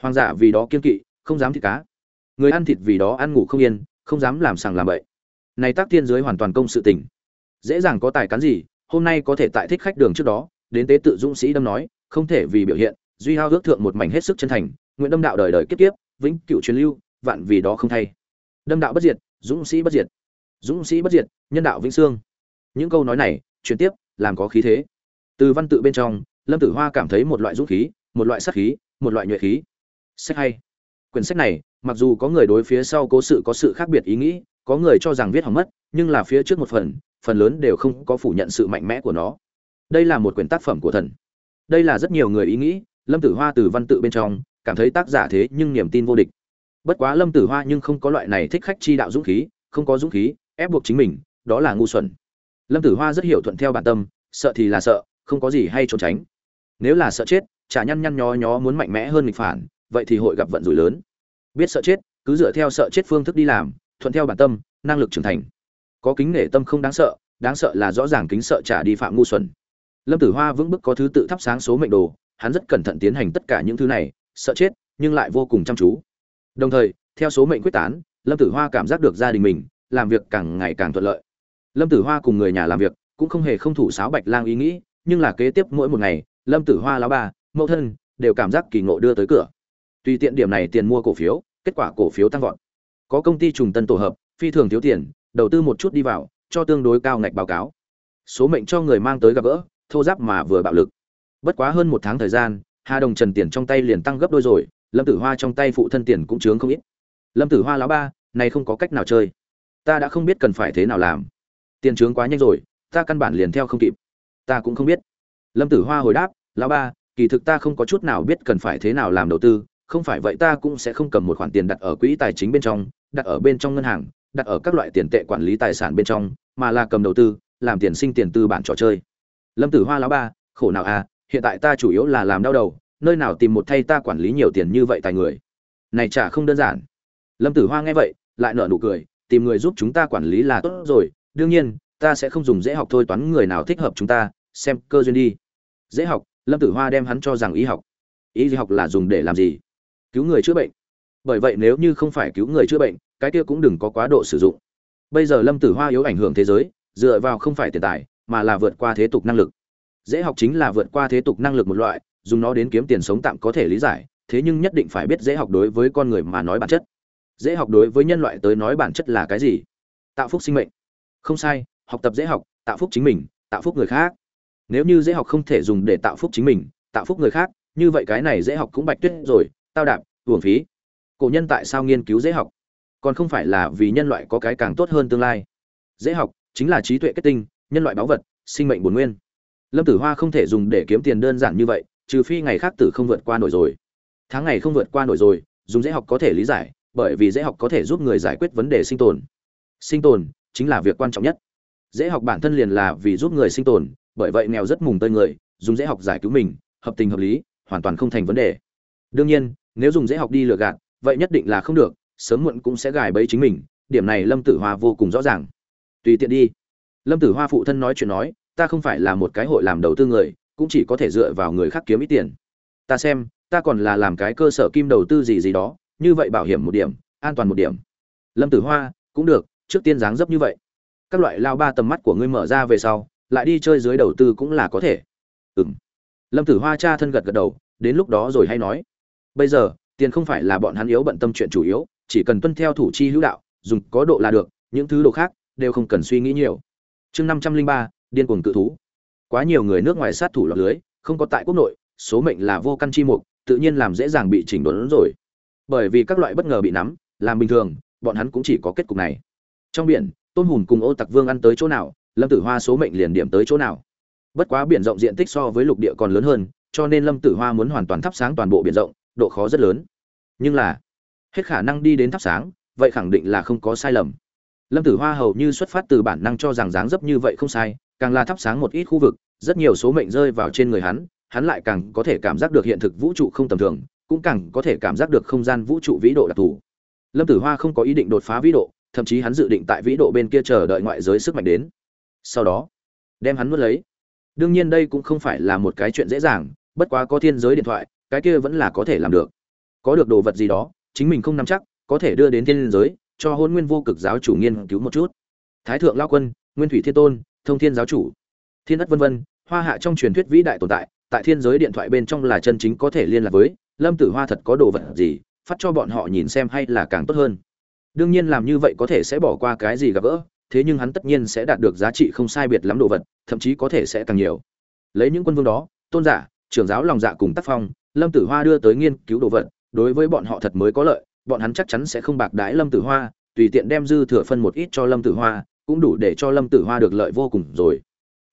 Hoàng giả vì đó kiên kỵ, không dám thịt cá. Người ăn thịt vì đó ăn ngủ không yên, không dám làm sàng làm bậy. Này tác tiên giới hoàn toàn công sự tình. Dễ dàng có tài cán gì, hôm nay có thể tại thích khách đường trước đó, đến tế tự dũng sĩ đâm nói, không thể vì biểu hiện, duy hao ước thượng một mảnh hết sức chân thành, nguyện đâm đạo đời đời kiếp kiếp, vĩnh cựu truyền lưu, vạn vì đó không thay. Đâm đạo bất diệt, dũng sĩ bất diệt. Dũng sĩ bất diệt, nhân đạo vĩnh sương những câu nói này, chuyển tiếp, làm có khí thế từ văn tự bên trong, lâm tử hoa cảm thấy một loại dũng khí, một loại sắc khí, một loại nhuệ khí. Sách hay. Quyển sách này, mặc dù có người đối phía sau cố sự có sự khác biệt ý nghĩ, có người cho rằng viết hỏng mất, nhưng là phía trước một phần phần lớn đều không có phủ nhận sự mạnh mẽ của nó. Đây là một quyển tác phẩm của thần. Đây là rất nhiều người ý nghĩ, lâm tử hoa từ văn tự bên trong, cảm thấy tác giả thế nhưng niềm tin vô địch. Bất quá lâm tử hoa nhưng không có loại này thích khách chi đạo dũng khí, không có dũng khí, ép buộc chính mình, đó là ngu xuẩn. Lâm tử hoa rất hiểu thuận theo bản tâm, sợ thì là sợ không có gì hay trốn tránh. Nếu là sợ chết, chả nhăn nhăn nhó nhó muốn mạnh mẽ hơn nghịch phản, vậy thì hội gặp vận rủi lớn. Biết sợ chết, cứ dựa theo sợ chết phương thức đi làm, thuận theo bản tâm, năng lực trưởng thành. Có kính nể tâm không đáng sợ đáng sợ là rõ ràng kính sợ trả đi phạm ngu xuẩn. Lâm tử hoa vững bước có thứ tự thắp sáng số mệnh đồ, hắn rất cẩn thận tiến hành tất cả những thứ này, sợ chết, nhưng lại vô cùng chăm chú. Đồng thời, theo số mệnh quyết tán, lâm tử hoa cảm giác được gia đình mình, làm việc càng ngày càng thuận lợi. Lâm tử hoa cùng người nhà làm việc, cũng không hề không thủ sáo bạch lang ý nghĩ nhưng là kế tiếp mỗi một ngày, lâm tử hoa, lão ba, mẫu thân, đều cảm giác kỳ ngộ đưa tới cửa. Tùy tiện điểm này tiền mua cổ phiếu, kết quả cổ phiếu tăng vọt. Có công ty trùng tân tổ hợp, phi thường thiếu tiền, đầu tư một chút đi vào, cho tương đối cao ngạch báo cáo. Số mệnh cho người mang tới gặp gỡ, thô giáp mà vừa bạo lực. Bất quá hơn một tháng thời gian, hà đồng trần tiền trong tay liền tăng gấp đôi rồi, lâm tử hoa trong tay phụ thân tiền cũng chướng không ít. Lâm tử hoa, lão ba, này không có cách nào chơi. Ta đã không biết cần phải thế nào làm. Tiền trướng quá nhanh rồi, ta căn bản liền theo không kịp ta cũng không biết. Lâm tử hoa hồi đáp, lão ba, kỳ thực ta không có chút nào biết cần phải thế nào làm đầu tư, không phải vậy ta cũng sẽ không cầm một khoản tiền đặt ở quỹ tài chính bên trong, đặt ở bên trong ngân hàng, đặt ở các loại tiền tệ quản lý tài sản bên trong, mà là cầm đầu tư, làm tiền sinh tiền tư bản trò chơi. Lâm tử hoa lão ba, khổ nào à hiện tại ta chủ yếu là làm đau đầu, nơi nào tìm một thay ta quản lý nhiều tiền như vậy tài người? Này chả không đơn giản. Lâm tử hoa nghe vậy, lại nở nụ cười, tìm người giúp chúng ta quản lý là tốt rồi, đương nhiên ta sẽ không dùng dễ học thôi, toán người nào thích hợp chúng ta, xem cơ duyên đi. Dễ học? Lâm tử hoa đem hắn cho rằng y học. Y học là dùng để làm gì? Cứu người chữa bệnh. Bởi vậy nếu như không phải cứu người chữa bệnh, cái kia cũng đừng có quá độ sử dụng. Bây giờ lâm tử hoa yếu ảnh hưởng thế giới, dựa vào không phải tiền tài, mà là vượt qua thế tục năng lực. Dễ học chính là vượt qua thế tục năng lực một loại, dùng nó đến kiếm tiền sống tạm có thể lý giải, thế nhưng nhất định phải biết dễ học đối với con người mà nói bản chất. Dễ học đối với nhân loại tới nói bản chất là cái gì? Tạo phúc sinh mệnh. Không sai học tập dễ học, tạo phúc chính mình, tạo phúc người khác. Nếu như dễ học không thể dùng để tạo phúc chính mình, tạo phúc người khác, như vậy cái này dễ học cũng bạch tuyết rồi, tao đạp, uổng phí. Cổ nhân tại sao nghiên cứu dễ học? Còn không phải là vì nhân loại có cái càng tốt hơn tương lai. Dễ học chính là trí tuệ kết tinh, nhân loại báu vật, sinh mệnh bổn nguyên. Lâm tử hoa không thể dùng để kiếm tiền đơn giản như vậy, trừ phi ngày khác tử không vượt qua nổi rồi. Tháng ngày không vượt qua nổi rồi, dùng dễ học có thể lý giải, bởi vì dễ học có thể giúp người giải quyết vấn đề sinh tồn. Sinh tồn chính là việc quan trọng nhất dễ học bản thân liền là vì giúp người sinh tồn, bởi vậy nghèo rất mùng tơi người, dùng dễ học giải cứu mình, hợp tình hợp lý, hoàn toàn không thành vấn đề. Đương nhiên, nếu dùng dễ học đi lừa gạt, vậy nhất định là không được, sớm muộn cũng sẽ gài bẫy chính mình, điểm này lâm tử hoa vô cùng rõ ràng. Tùy tiện đi. Lâm tử hoa phụ thân nói chuyện nói, ta không phải là một cái hội làm đầu tư người, cũng chỉ có thể dựa vào người khác kiếm ít tiền. Ta xem, ta còn là làm cái cơ sở kim đầu tư gì gì đó, như vậy bảo hiểm một điểm, an toàn một điểm. Lâm tử hoa, cũng được, trước tiên dáng dấp như vậy các loại lao ba tầm mắt của ngươi mở ra về sau, lại đi chơi dưới đầu tư cũng là có thể. Ừ m lâm tử hoa cha thân gật gật đầu, đến lúc đó rồi hay nói. Bây giờ, tiền không phải là bọn hắn yếu bận tâm chuyện chủ yếu, chỉ cần tuân theo thủ chi hữu đạo, dùng có độ là được, những thứ độ khác đều không cần suy nghĩ nhiều. Chương năm trăm linh ba, điên cuồng cự thú. Quá nhiều người nước ngoài sát thủ lọt lưới, không có tại quốc nội, số mệnh là vô căn chi mục, tự nhiên làm dễ dàng bị chỉnh đốn rồi. Bởi vì các loại bất ngờ bị nắm, làm bình thường, bọn hắn cũng chỉ có kết cục này. Trong biển tôn hùn cùng ô tặc vương ăn tới chỗ nào, lâm tử hoa số mệnh liền điểm tới chỗ nào. Bất quá biển rộng diện tích so với lục địa còn lớn hơn, cho nên lâm tử hoa muốn hoàn toàn thắp sáng toàn bộ biển rộng, độ khó rất lớn. Nhưng là, hết khả năng đi đến thắp sáng, vậy khẳng định là không có sai lầm. Lâm tử hoa hầu như xuất phát từ bản năng cho rằng dáng dấp như vậy không sai, càng là thắp sáng một ít khu vực, rất nhiều số mệnh rơi vào trên người hắn hắn lại càng có thể cảm giác được hiện thực vũ trụ không tầm thường, cũng càng có thể cảm giác được không gian vũ trụ vĩ độ đặc thù. Lâm tử hoa không có ý định đột phá vĩ độ thậm chí hắn dự định tại vĩ độ bên kia chờ đợi ngoại giới sức mạnh đến. Sau đó, đem hắn nuốt lấy. Đương nhiên đây cũng không phải là một cái chuyện dễ dàng, bất quá có thiên giới điện thoại, cái kia vẫn là có thể làm được. Có được đồ vật gì đó, chính mình không nắm chắc, có thể đưa đến thiên giới, cho hôn nguyên vô cực giáo chủ nghiên cứu một chút. Thái thượng lao quân, nguyên thủy thiên tôn, thông thiên giáo chủ. Thiên đất vân vân, hoa hạ trong truyền thuyết vĩ đại tồn tại tại thiên giới điện thoại bên trong là chân chính có thể liên lạc với, lâm tử hoa thật có đồ vật gì, phát cho bọn họ nhìn xem hay là càng tốt hơn đương nhiên làm như vậy có thể sẽ bỏ qua cái gì gặp gỡ, thế nhưng hắn tất nhiên sẽ đạt được giá trị không sai biệt lắm đồ vật, thậm chí có thể sẽ càng nhiều. Lấy những quân vương đó, tôn giả, trưởng giáo lòng dạ cùng tác phong, lâm tử hoa đưa tới nghiên cứu đồ vật, đối với bọn họ thật mới có lợi, bọn hắn chắc chắn sẽ không bạc đái lâm tử hoa, tùy tiện đem dư thừa phân một ít cho lâm tử hoa, cũng đủ để cho lâm tử hoa được lợi vô cùng rồi.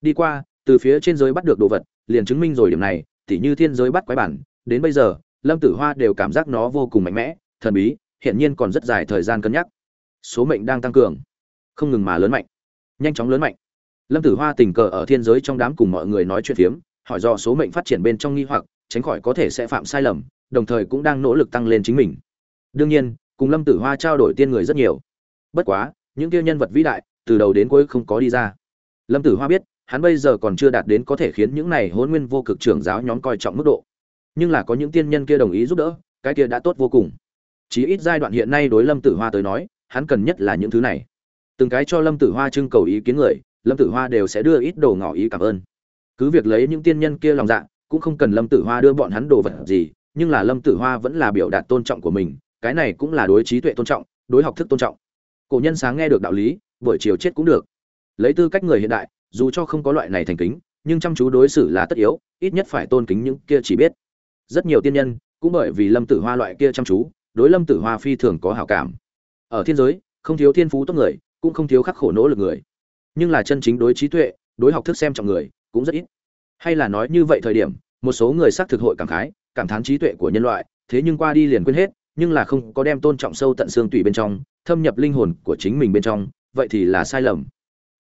Đi qua, từ phía trên giới bắt được đồ vật, liền chứng minh rồi điểm này, tỉ như thiên giới bắt quái bản, đến bây giờ, lâm tử hoa đều cảm giác nó vô cùng mạnh mẽ, thần bí hiện nhiên còn rất dài thời gian cân nhắc. Số mệnh đang tăng cường. Không ngừng mà lớn mạnh. Nhanh chóng lớn mạnh. Lâm tử hoa tình cờ ở thiên giới trong đám cùng mọi người nói chuyện phiếm, hỏi do số mệnh phát triển bên trong nghi hoặc, tránh khỏi có thể sẽ phạm sai lầm, đồng thời cũng đang nỗ lực tăng lên chính mình. Đương nhiên, cùng lâm tử hoa trao đổi tiên người rất nhiều. Bất quá, những kia nhân vật vĩ đại, từ đầu đến cuối không có đi ra. Lâm tử hoa biết, hắn bây giờ còn chưa đạt đến có thể khiến những này hôn nguyên vô cực trưởng giáo nhóm coi trọng mức độ. Nhưng là có những tiên nhân kia đồng ý giúp đỡ, cái kia đã tốt vô cùng chí ít giai đoạn hiện nay đối lâm tử hoa tới nói, hắn cần nhất là những thứ này. Từng cái cho lâm tử hoa trưng cầu ý kiến người, lâm tử hoa đều sẽ đưa ít đồ ngỏ ý cảm ơn. Cứ việc lấy những tiên nhân kia lòng dạ cũng không cần lâm tử hoa đưa bọn hắn đồ vật gì, nhưng là lâm tử hoa vẫn là biểu đạt tôn trọng của mình, cái này cũng là đối trí tuệ tôn trọng, đối học thức tôn trọng. Cổ nhân sáng nghe được đạo lý, buổi chiều chết cũng được. Lấy tư cách người hiện đại, dù cho không có loại này thành kính, nhưng chăm chú đối xử là tất yếu, ít nhất phải tôn kính những kia chỉ biết. Rất nhiều tiên nhân, cũng bởi vì lâm tử hoa loại kia chăm chú đối lâm tử hoa phi thường có hảo cảm. Ở thiên giới, không thiếu thiên phú tốt người, cũng không thiếu khắc khổ nỗ lực người. Nhưng là chân chính đối trí tuệ, đối học thức xem trọng người, cũng rất ít. Hay là nói như vậy thời điểm, một số người xác thực hội cảm khái, cảm thán trí tuệ của nhân loại, thế nhưng qua đi liền quên hết, nhưng là không có đem tôn trọng sâu tận xương tủy bên trong, thâm nhập linh hồn của chính mình bên trong, vậy thì là sai lầm.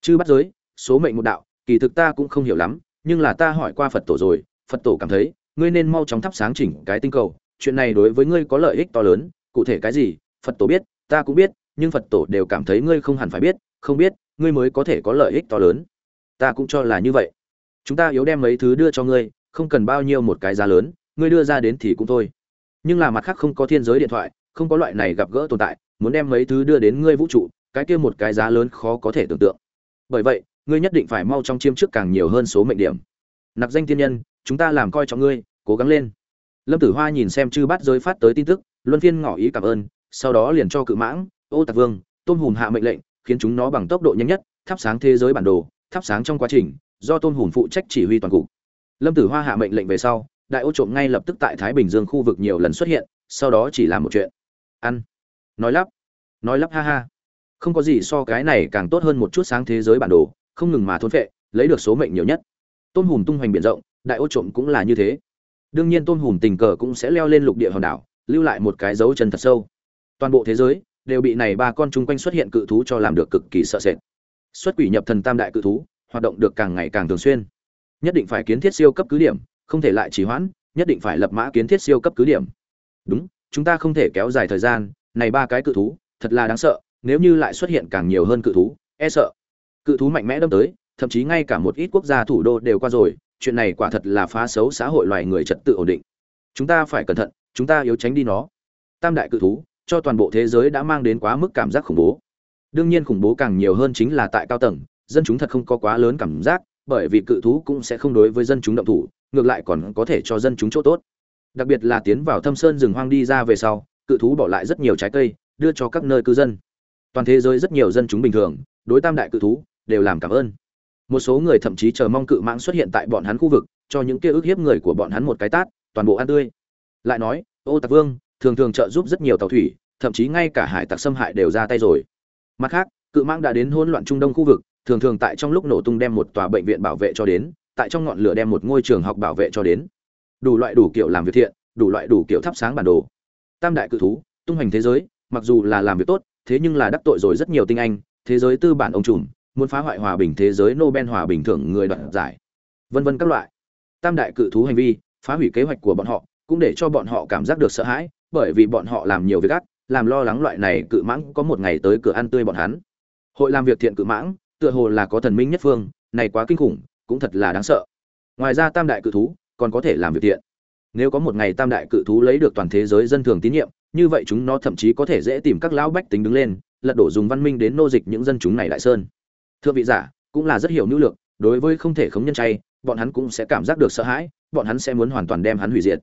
Chứ bắt giới, số mệnh một đạo, kỳ thực ta cũng không hiểu lắm, nhưng là ta hỏi qua phật tổ rồi, phật tổ cảm thấy, ngươi nên mau chóng thắp sáng chỉnh cái tinh cầu chuyện này đối với ngươi có lợi ích to lớn, cụ thể cái gì, phật tổ biết, ta cũng biết, nhưng phật tổ đều cảm thấy ngươi không hẳn phải biết, không biết, ngươi mới có thể có lợi ích to lớn. Ta cũng cho là như vậy. Chúng ta yếu đem mấy thứ đưa cho ngươi, không cần bao nhiêu một cái giá lớn, ngươi đưa ra đến thì cũng thôi. Nhưng là mặt khác không có thiên giới điện thoại, không có loại này gặp gỡ tồn tại, muốn đem mấy thứ đưa đến ngươi vũ trụ, cái kia một cái giá lớn khó có thể tưởng tượng. Bởi vậy, ngươi nhất định phải mau trong chiêm trước càng nhiều hơn số mệnh điểm. Nạp danh tiên nhân, chúng ta làm coi trọng ngươi, cố gắng lên lâm tử hoa nhìn xem chư bắt giới phát tới tin tức, luân phiên ngỏ ý cảm ơn, sau đó liền cho cự mãng, ô tạc vương, tôn hùm hạ mệnh lệnh, khiến chúng nó bằng tốc độ nhanh nhất, thắp sáng thế giới bản đồ, thắp sáng trong quá trình, do tôn hùm phụ trách chỉ huy toàn cục. Lâm tử hoa hạ mệnh lệnh về sau, đại ô trộm ngay lập tức tại thái bình dương khu vực nhiều lần xuất hiện, sau đó chỉ làm một chuyện. Ăn. Nói lắp. Nói lắp ha ha. Không có gì so cái này càng tốt hơn một chút sáng thế giới bản đồ, không ngừng mà thôn phệ, lấy được số mệnh nhiều nhất. Tôn hùm tung hoành biển rộng, đại ô trộm cũng là như thế đương nhiên tôn hùm tình cờ cũng sẽ leo lên lục địa hòn đảo, lưu lại một cái dấu chân thật sâu. Toàn bộ thế giới đều bị này ba con chung quanh xuất hiện cự thú cho làm được cực kỳ sợ sệt. Xuất quỷ nhập thần tam đại cự thú, hoạt động được càng ngày càng thường xuyên. Nhất định phải kiến thiết siêu cấp cứ điểm, không thể lại trì hoãn, nhất định phải lập mã kiến thiết siêu cấp cứ điểm. Đúng, chúng ta không thể kéo dài thời gian, này ba cái cự thú, thật là đáng sợ, nếu như lại xuất hiện càng nhiều hơn cự thú e sợ. Cự thú mạnh mẽ đâm tới, thậm chí ngay cả một ít quốc gia thủ đô đều qua rồi chuyện này quả thật là phá xấu xã hội loài người trật tự ổn định. Chúng ta phải cẩn thận, chúng ta yếu tránh đi nó. Tam đại cự thú, cho toàn bộ thế giới đã mang đến quá mức cảm giác khủng bố. Đương nhiên khủng bố càng nhiều hơn chính là tại cao tầng, dân chúng thật không có quá lớn cảm giác, bởi vì cự thú cũng sẽ không đối với dân chúng động thủ, ngược lại còn có thể cho dân chúng chỗ tốt. Đặc biệt là tiến vào thâm sơn rừng hoang đi ra về sau, cự thú bỏ lại rất nhiều trái cây, đưa cho các nơi cư dân. Toàn thế giới rất nhiều dân chúng bình thường, đối tam đại cự thú, đều làm cảm ơn một số người thậm chí chờ mong cự mãng xuất hiện tại bọn hắn khu vực, cho những kia ức hiếp người của bọn hắn một cái tát, toàn bộ ăn tươi. Lại nói, ô tạc vương, thường thường trợ giúp rất nhiều tàu thủy, thậm chí ngay cả hải tặc xâm hại đều ra tay rồi. Mặt khác, cự mãng đã đến hỗn loạn trung đông khu vực, thường thường tại trong lúc nổ tung đem một tòa bệnh viện bảo vệ cho đến, tại trong ngọn lửa đem một ngôi trường học bảo vệ cho đến. Đủ loại đủ kiểu làm việc thiện, đủ loại đủ kiểu thắp sáng bản đồ. Tam đại cự thú, tung hành thế giới, mặc dù là làm việc tốt, thế nhưng là đắc tội rồi rất nhiều tinh anh, thế giới tư bản ông trùm muốn phá hoại hòa bình thế giới nobel hòa bình thưởng người đoạt giải, vân vân các loại. Tam đại cự thú hành vi, phá hủy kế hoạch của bọn họ, cũng để cho bọn họ cảm giác được sợ hãi, bởi vì bọn họ làm nhiều việc gắt làm lo lắng loại này cự mãng có một ngày tới cửa ăn tươi bọn hắn. Hội làm việc thiện cự mãng, tựa hồ là có thần minh nhất phương, này quá kinh khủng, cũng thật là đáng sợ. Ngoài ra tam đại cự thú, còn có thể làm việc thiện. Nếu có một ngày tam đại cự thú lấy được toàn thế giới dân thường tín nhiệm, như vậy chúng nó thậm chí có thể dễ tìm các lão bách tính đứng lên, lật đổ dùng văn minh đến nô dịch những dân chúng này đại sơn thượng vị giả cũng là rất hiểu nữ lược đối với không thể khống nhân chay, bọn hắn cũng sẽ cảm giác được sợ hãi, bọn hắn sẽ muốn hoàn toàn đem hắn hủy diệt.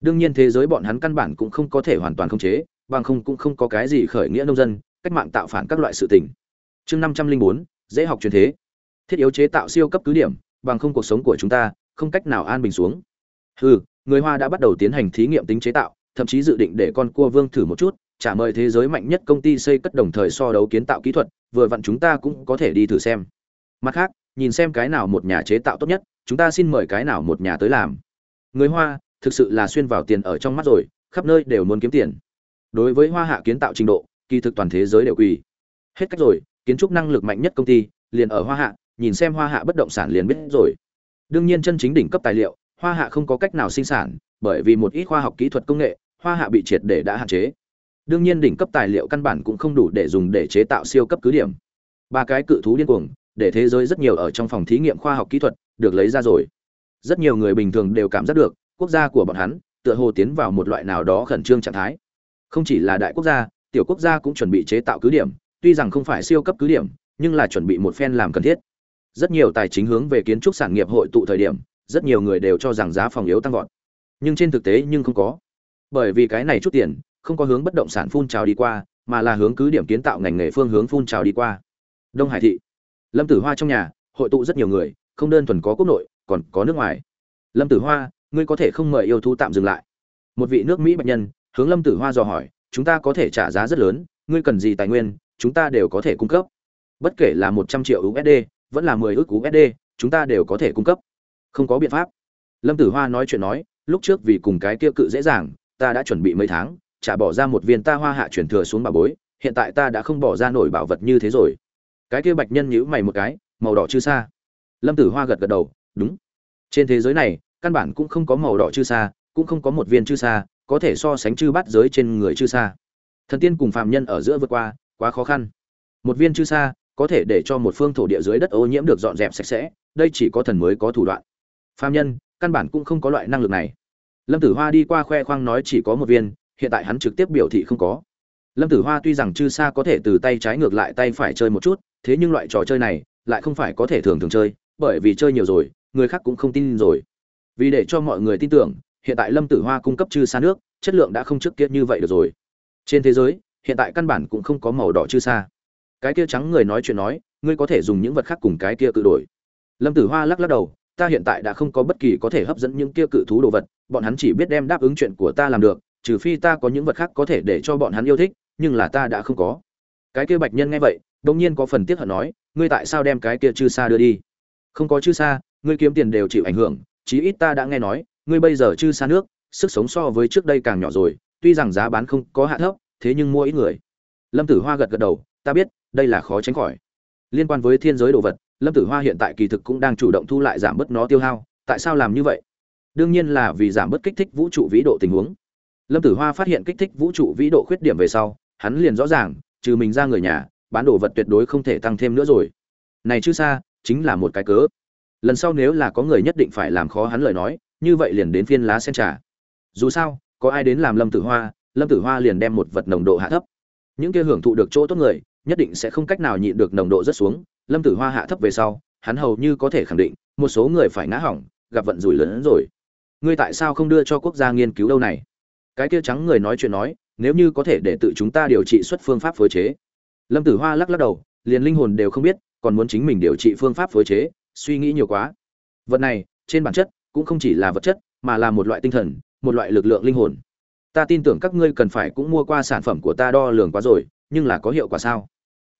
Đương nhiên thế giới bọn hắn căn bản cũng không có thể hoàn toàn khống chế, bằng không cũng không có cái gì khởi nghĩa nông dân, cách mạng tạo phản các loại sự tình. Chương năm trăm linh bốn, dễ học truyền thế. Thiết yếu chế tạo siêu cấp cứ điểm, bằng không cuộc sống của chúng ta không cách nào an bình xuống. Hừ, người hoa đã bắt đầu tiến hành thí nghiệm tính chế tạo, thậm chí dự định để con cua vương thử một chút trả mời thế giới mạnh nhất công ty xây cất đồng thời so đấu kiến tạo kỹ thuật vừa vặn chúng ta cũng có thể đi thử xem. Mặt khác, nhìn xem cái nào một nhà chế tạo tốt nhất, chúng ta xin mời cái nào một nhà tới làm. Người hoa, thực sự là xuyên vào tiền ở trong mắt rồi, khắp nơi đều muốn kiếm tiền. Đối với hoa hạ kiến tạo trình độ, kỳ thực toàn thế giới đều quỳ. Hết cách rồi, kiến trúc năng lực mạnh nhất công ty, liền ở hoa hạ, nhìn xem hoa hạ bất động sản liền biết rồi. Đương nhiên chân chính đỉnh cấp tài liệu, hoa hạ không có cách nào sinh sản, bởi vì một ít khoa học kỹ thuật công nghệ, hoa hạ bị triệt để đã hạn chế đương nhiên đỉnh cấp tài liệu căn bản cũng không đủ để dùng để chế tạo siêu cấp cứ điểm. Ba cái cự thú điên cuồng, để thế giới rất nhiều ở trong phòng thí nghiệm khoa học kỹ thuật, được lấy ra rồi. Rất nhiều người bình thường đều cảm giác được, quốc gia của bọn hắn, tựa hồ tiến vào một loại nào đó khẩn trương trạng thái. Không chỉ là đại quốc gia, tiểu quốc gia cũng chuẩn bị chế tạo cứ điểm, tuy rằng không phải siêu cấp cứ điểm, nhưng là chuẩn bị một phen làm cần thiết. Rất nhiều tài chính hướng về kiến trúc sản nghiệp hội tụ thời điểm, rất nhiều người đều cho rằng giá phòng yếu tăng vọt. Nhưng trên thực tế nhưng không có. Bởi vì cái này chút tiền không có hướng bất động sản phun trào đi qua, mà là hướng cứ điểm kiến tạo ngành nghề phương hướng phun trào đi qua. Đông hải thị. Lâm tử hoa trong nhà, hội tụ rất nhiều người, không đơn thuần có quốc nội, còn có nước ngoài. Lâm tử hoa, ngươi có thể không mời yêu thú tạm dừng lại. Một vị nước mỹ bệnh nhân, hướng lâm tử hoa dò hỏi, chúng ta có thể trả giá rất lớn, ngươi cần gì tài nguyên, chúng ta đều có thể cung cấp. Bất kể là một trăm triệu usd vẫn là mười ước usd chúng ta đều có thể cung cấp. Không có biện pháp. Lâm tử hoa nói chuyện nói, lúc trước vì cùng cái kia cự dễ dàng, ta đã chuẩn bị mấy tháng trả bỏ ra một viên ta hoa hạ chuyển thừa xuống bà bối, hiện tại ta đã không bỏ ra nổi bảo vật như thế rồi. Cái kia bạch nhân nhữ mày một cái, màu đỏ chư xa. Lâm tử hoa gật gật đầu, đúng. Trên thế giới này, căn bản cũng không có màu đỏ chư xa, cũng không có một viên chư xa, có thể so sánh chư bát giới trên người chư xa. Thần tiên cùng phàm nhân ở giữa vượt qua, quá khó khăn. Một viên chư xa, có thể để cho một phương thổ địa dưới đất ô nhiễm được dọn dẹp sạch sẽ, đây chỉ có thần mới có thủ đoạn. Phàm nhân, căn bản cũng không có loại năng lực này. Lâm tử hoa đi qua khoe khoang nói chỉ có một viên hiện tại hắn trực tiếp biểu thị không có. Lâm tử hoa tuy rằng chư xa có thể từ tay trái ngược lại tay phải chơi một chút, thế nhưng loại trò chơi này lại không phải có thể thường thường chơi, bởi vì chơi nhiều rồi, người khác cũng không tin rồi. Vì để cho mọi người tin tưởng, hiện tại lâm tử hoa cung cấp chư xa nước, chất lượng đã không trước kia như vậy được rồi. Trên thế giới, hiện tại căn bản cũng không có màu đỏ chư xa cái kia trắng người nói chuyện nói, ngươi có thể dùng những vật khác cùng cái kia cự đổi. Lâm tử hoa lắc lắc đầu, ta hiện tại đã không có bất kỳ có thể hấp dẫn những kia cự thú đồ vật, bọn hắn chỉ biết đem đáp ứng chuyện của ta làm được trừ phi ta có những vật khác có thể để cho bọn hắn yêu thích nhưng là ta đã không có. Cái kia bạch nhân nghe vậy đông nhiên có phần tiếc hận nói ngươi tại sao đem cái kia chư sa đưa đi? Không có chư sa, ngươi kiếm tiền đều chịu ảnh hưởng chí ít ta đã nghe nói ngươi bây giờ chư sa nước sức sống so với trước đây càng nhỏ rồi tuy rằng giá bán không có hạ thấp thế nhưng mua ít người. Lâm tử hoa gật gật đầu ta biết đây là khó tránh khỏi. Liên quan với thiên giới đồ vật lâm tử hoa hiện tại kỳ thực cũng đang chủ động thu lại giảm bớt nó tiêu hao tại sao làm như vậy? Đương nhiên là vì giảm bớt kích thích vũ trụ vĩ độ tình huống lâm tử hoa phát hiện kích thích vũ trụ vĩ độ khuyết điểm về sau, hắn liền rõ ràng, trừ mình ra người nhà, bán đồ vật tuyệt đối không thể tăng thêm nữa rồi. Này chứ xa, chính là một cái cớ. Lần sau nếu là có người nhất định phải làm khó hắn lời nói, như vậy liền đến phiên lá sen trà. Dù sao, có ai đến làm lâm tử hoa, lâm tử hoa liền đem một vật nồng độ hạ thấp. Những kia hưởng thụ được chỗ tốt người, nhất định sẽ không cách nào nhịn được nồng độ rất xuống. Lâm tử hoa hạ thấp về sau, hắn hầu như có thể khẳng định, một số người phải ngã hỏng, gặp vận rủi lớn hơn rồi. Ngươi tại sao không đưa cho quốc gia nghiên cứu đâu này? Cái kia trắng người nói chuyện nói, nếu như có thể để tự chúng ta điều trị xuất phương pháp phối chế. Lâm tử hoa lắc lắc đầu, liền linh hồn đều không biết, còn muốn chính mình điều trị phương pháp phối chế, suy nghĩ nhiều quá. Vật này, trên bản chất, cũng không chỉ là vật chất, mà là một loại tinh thần, một loại lực lượng linh hồn. Ta tin tưởng các ngươi cần phải cũng mua qua sản phẩm của ta đo lường quá rồi, nhưng là có hiệu quả sao?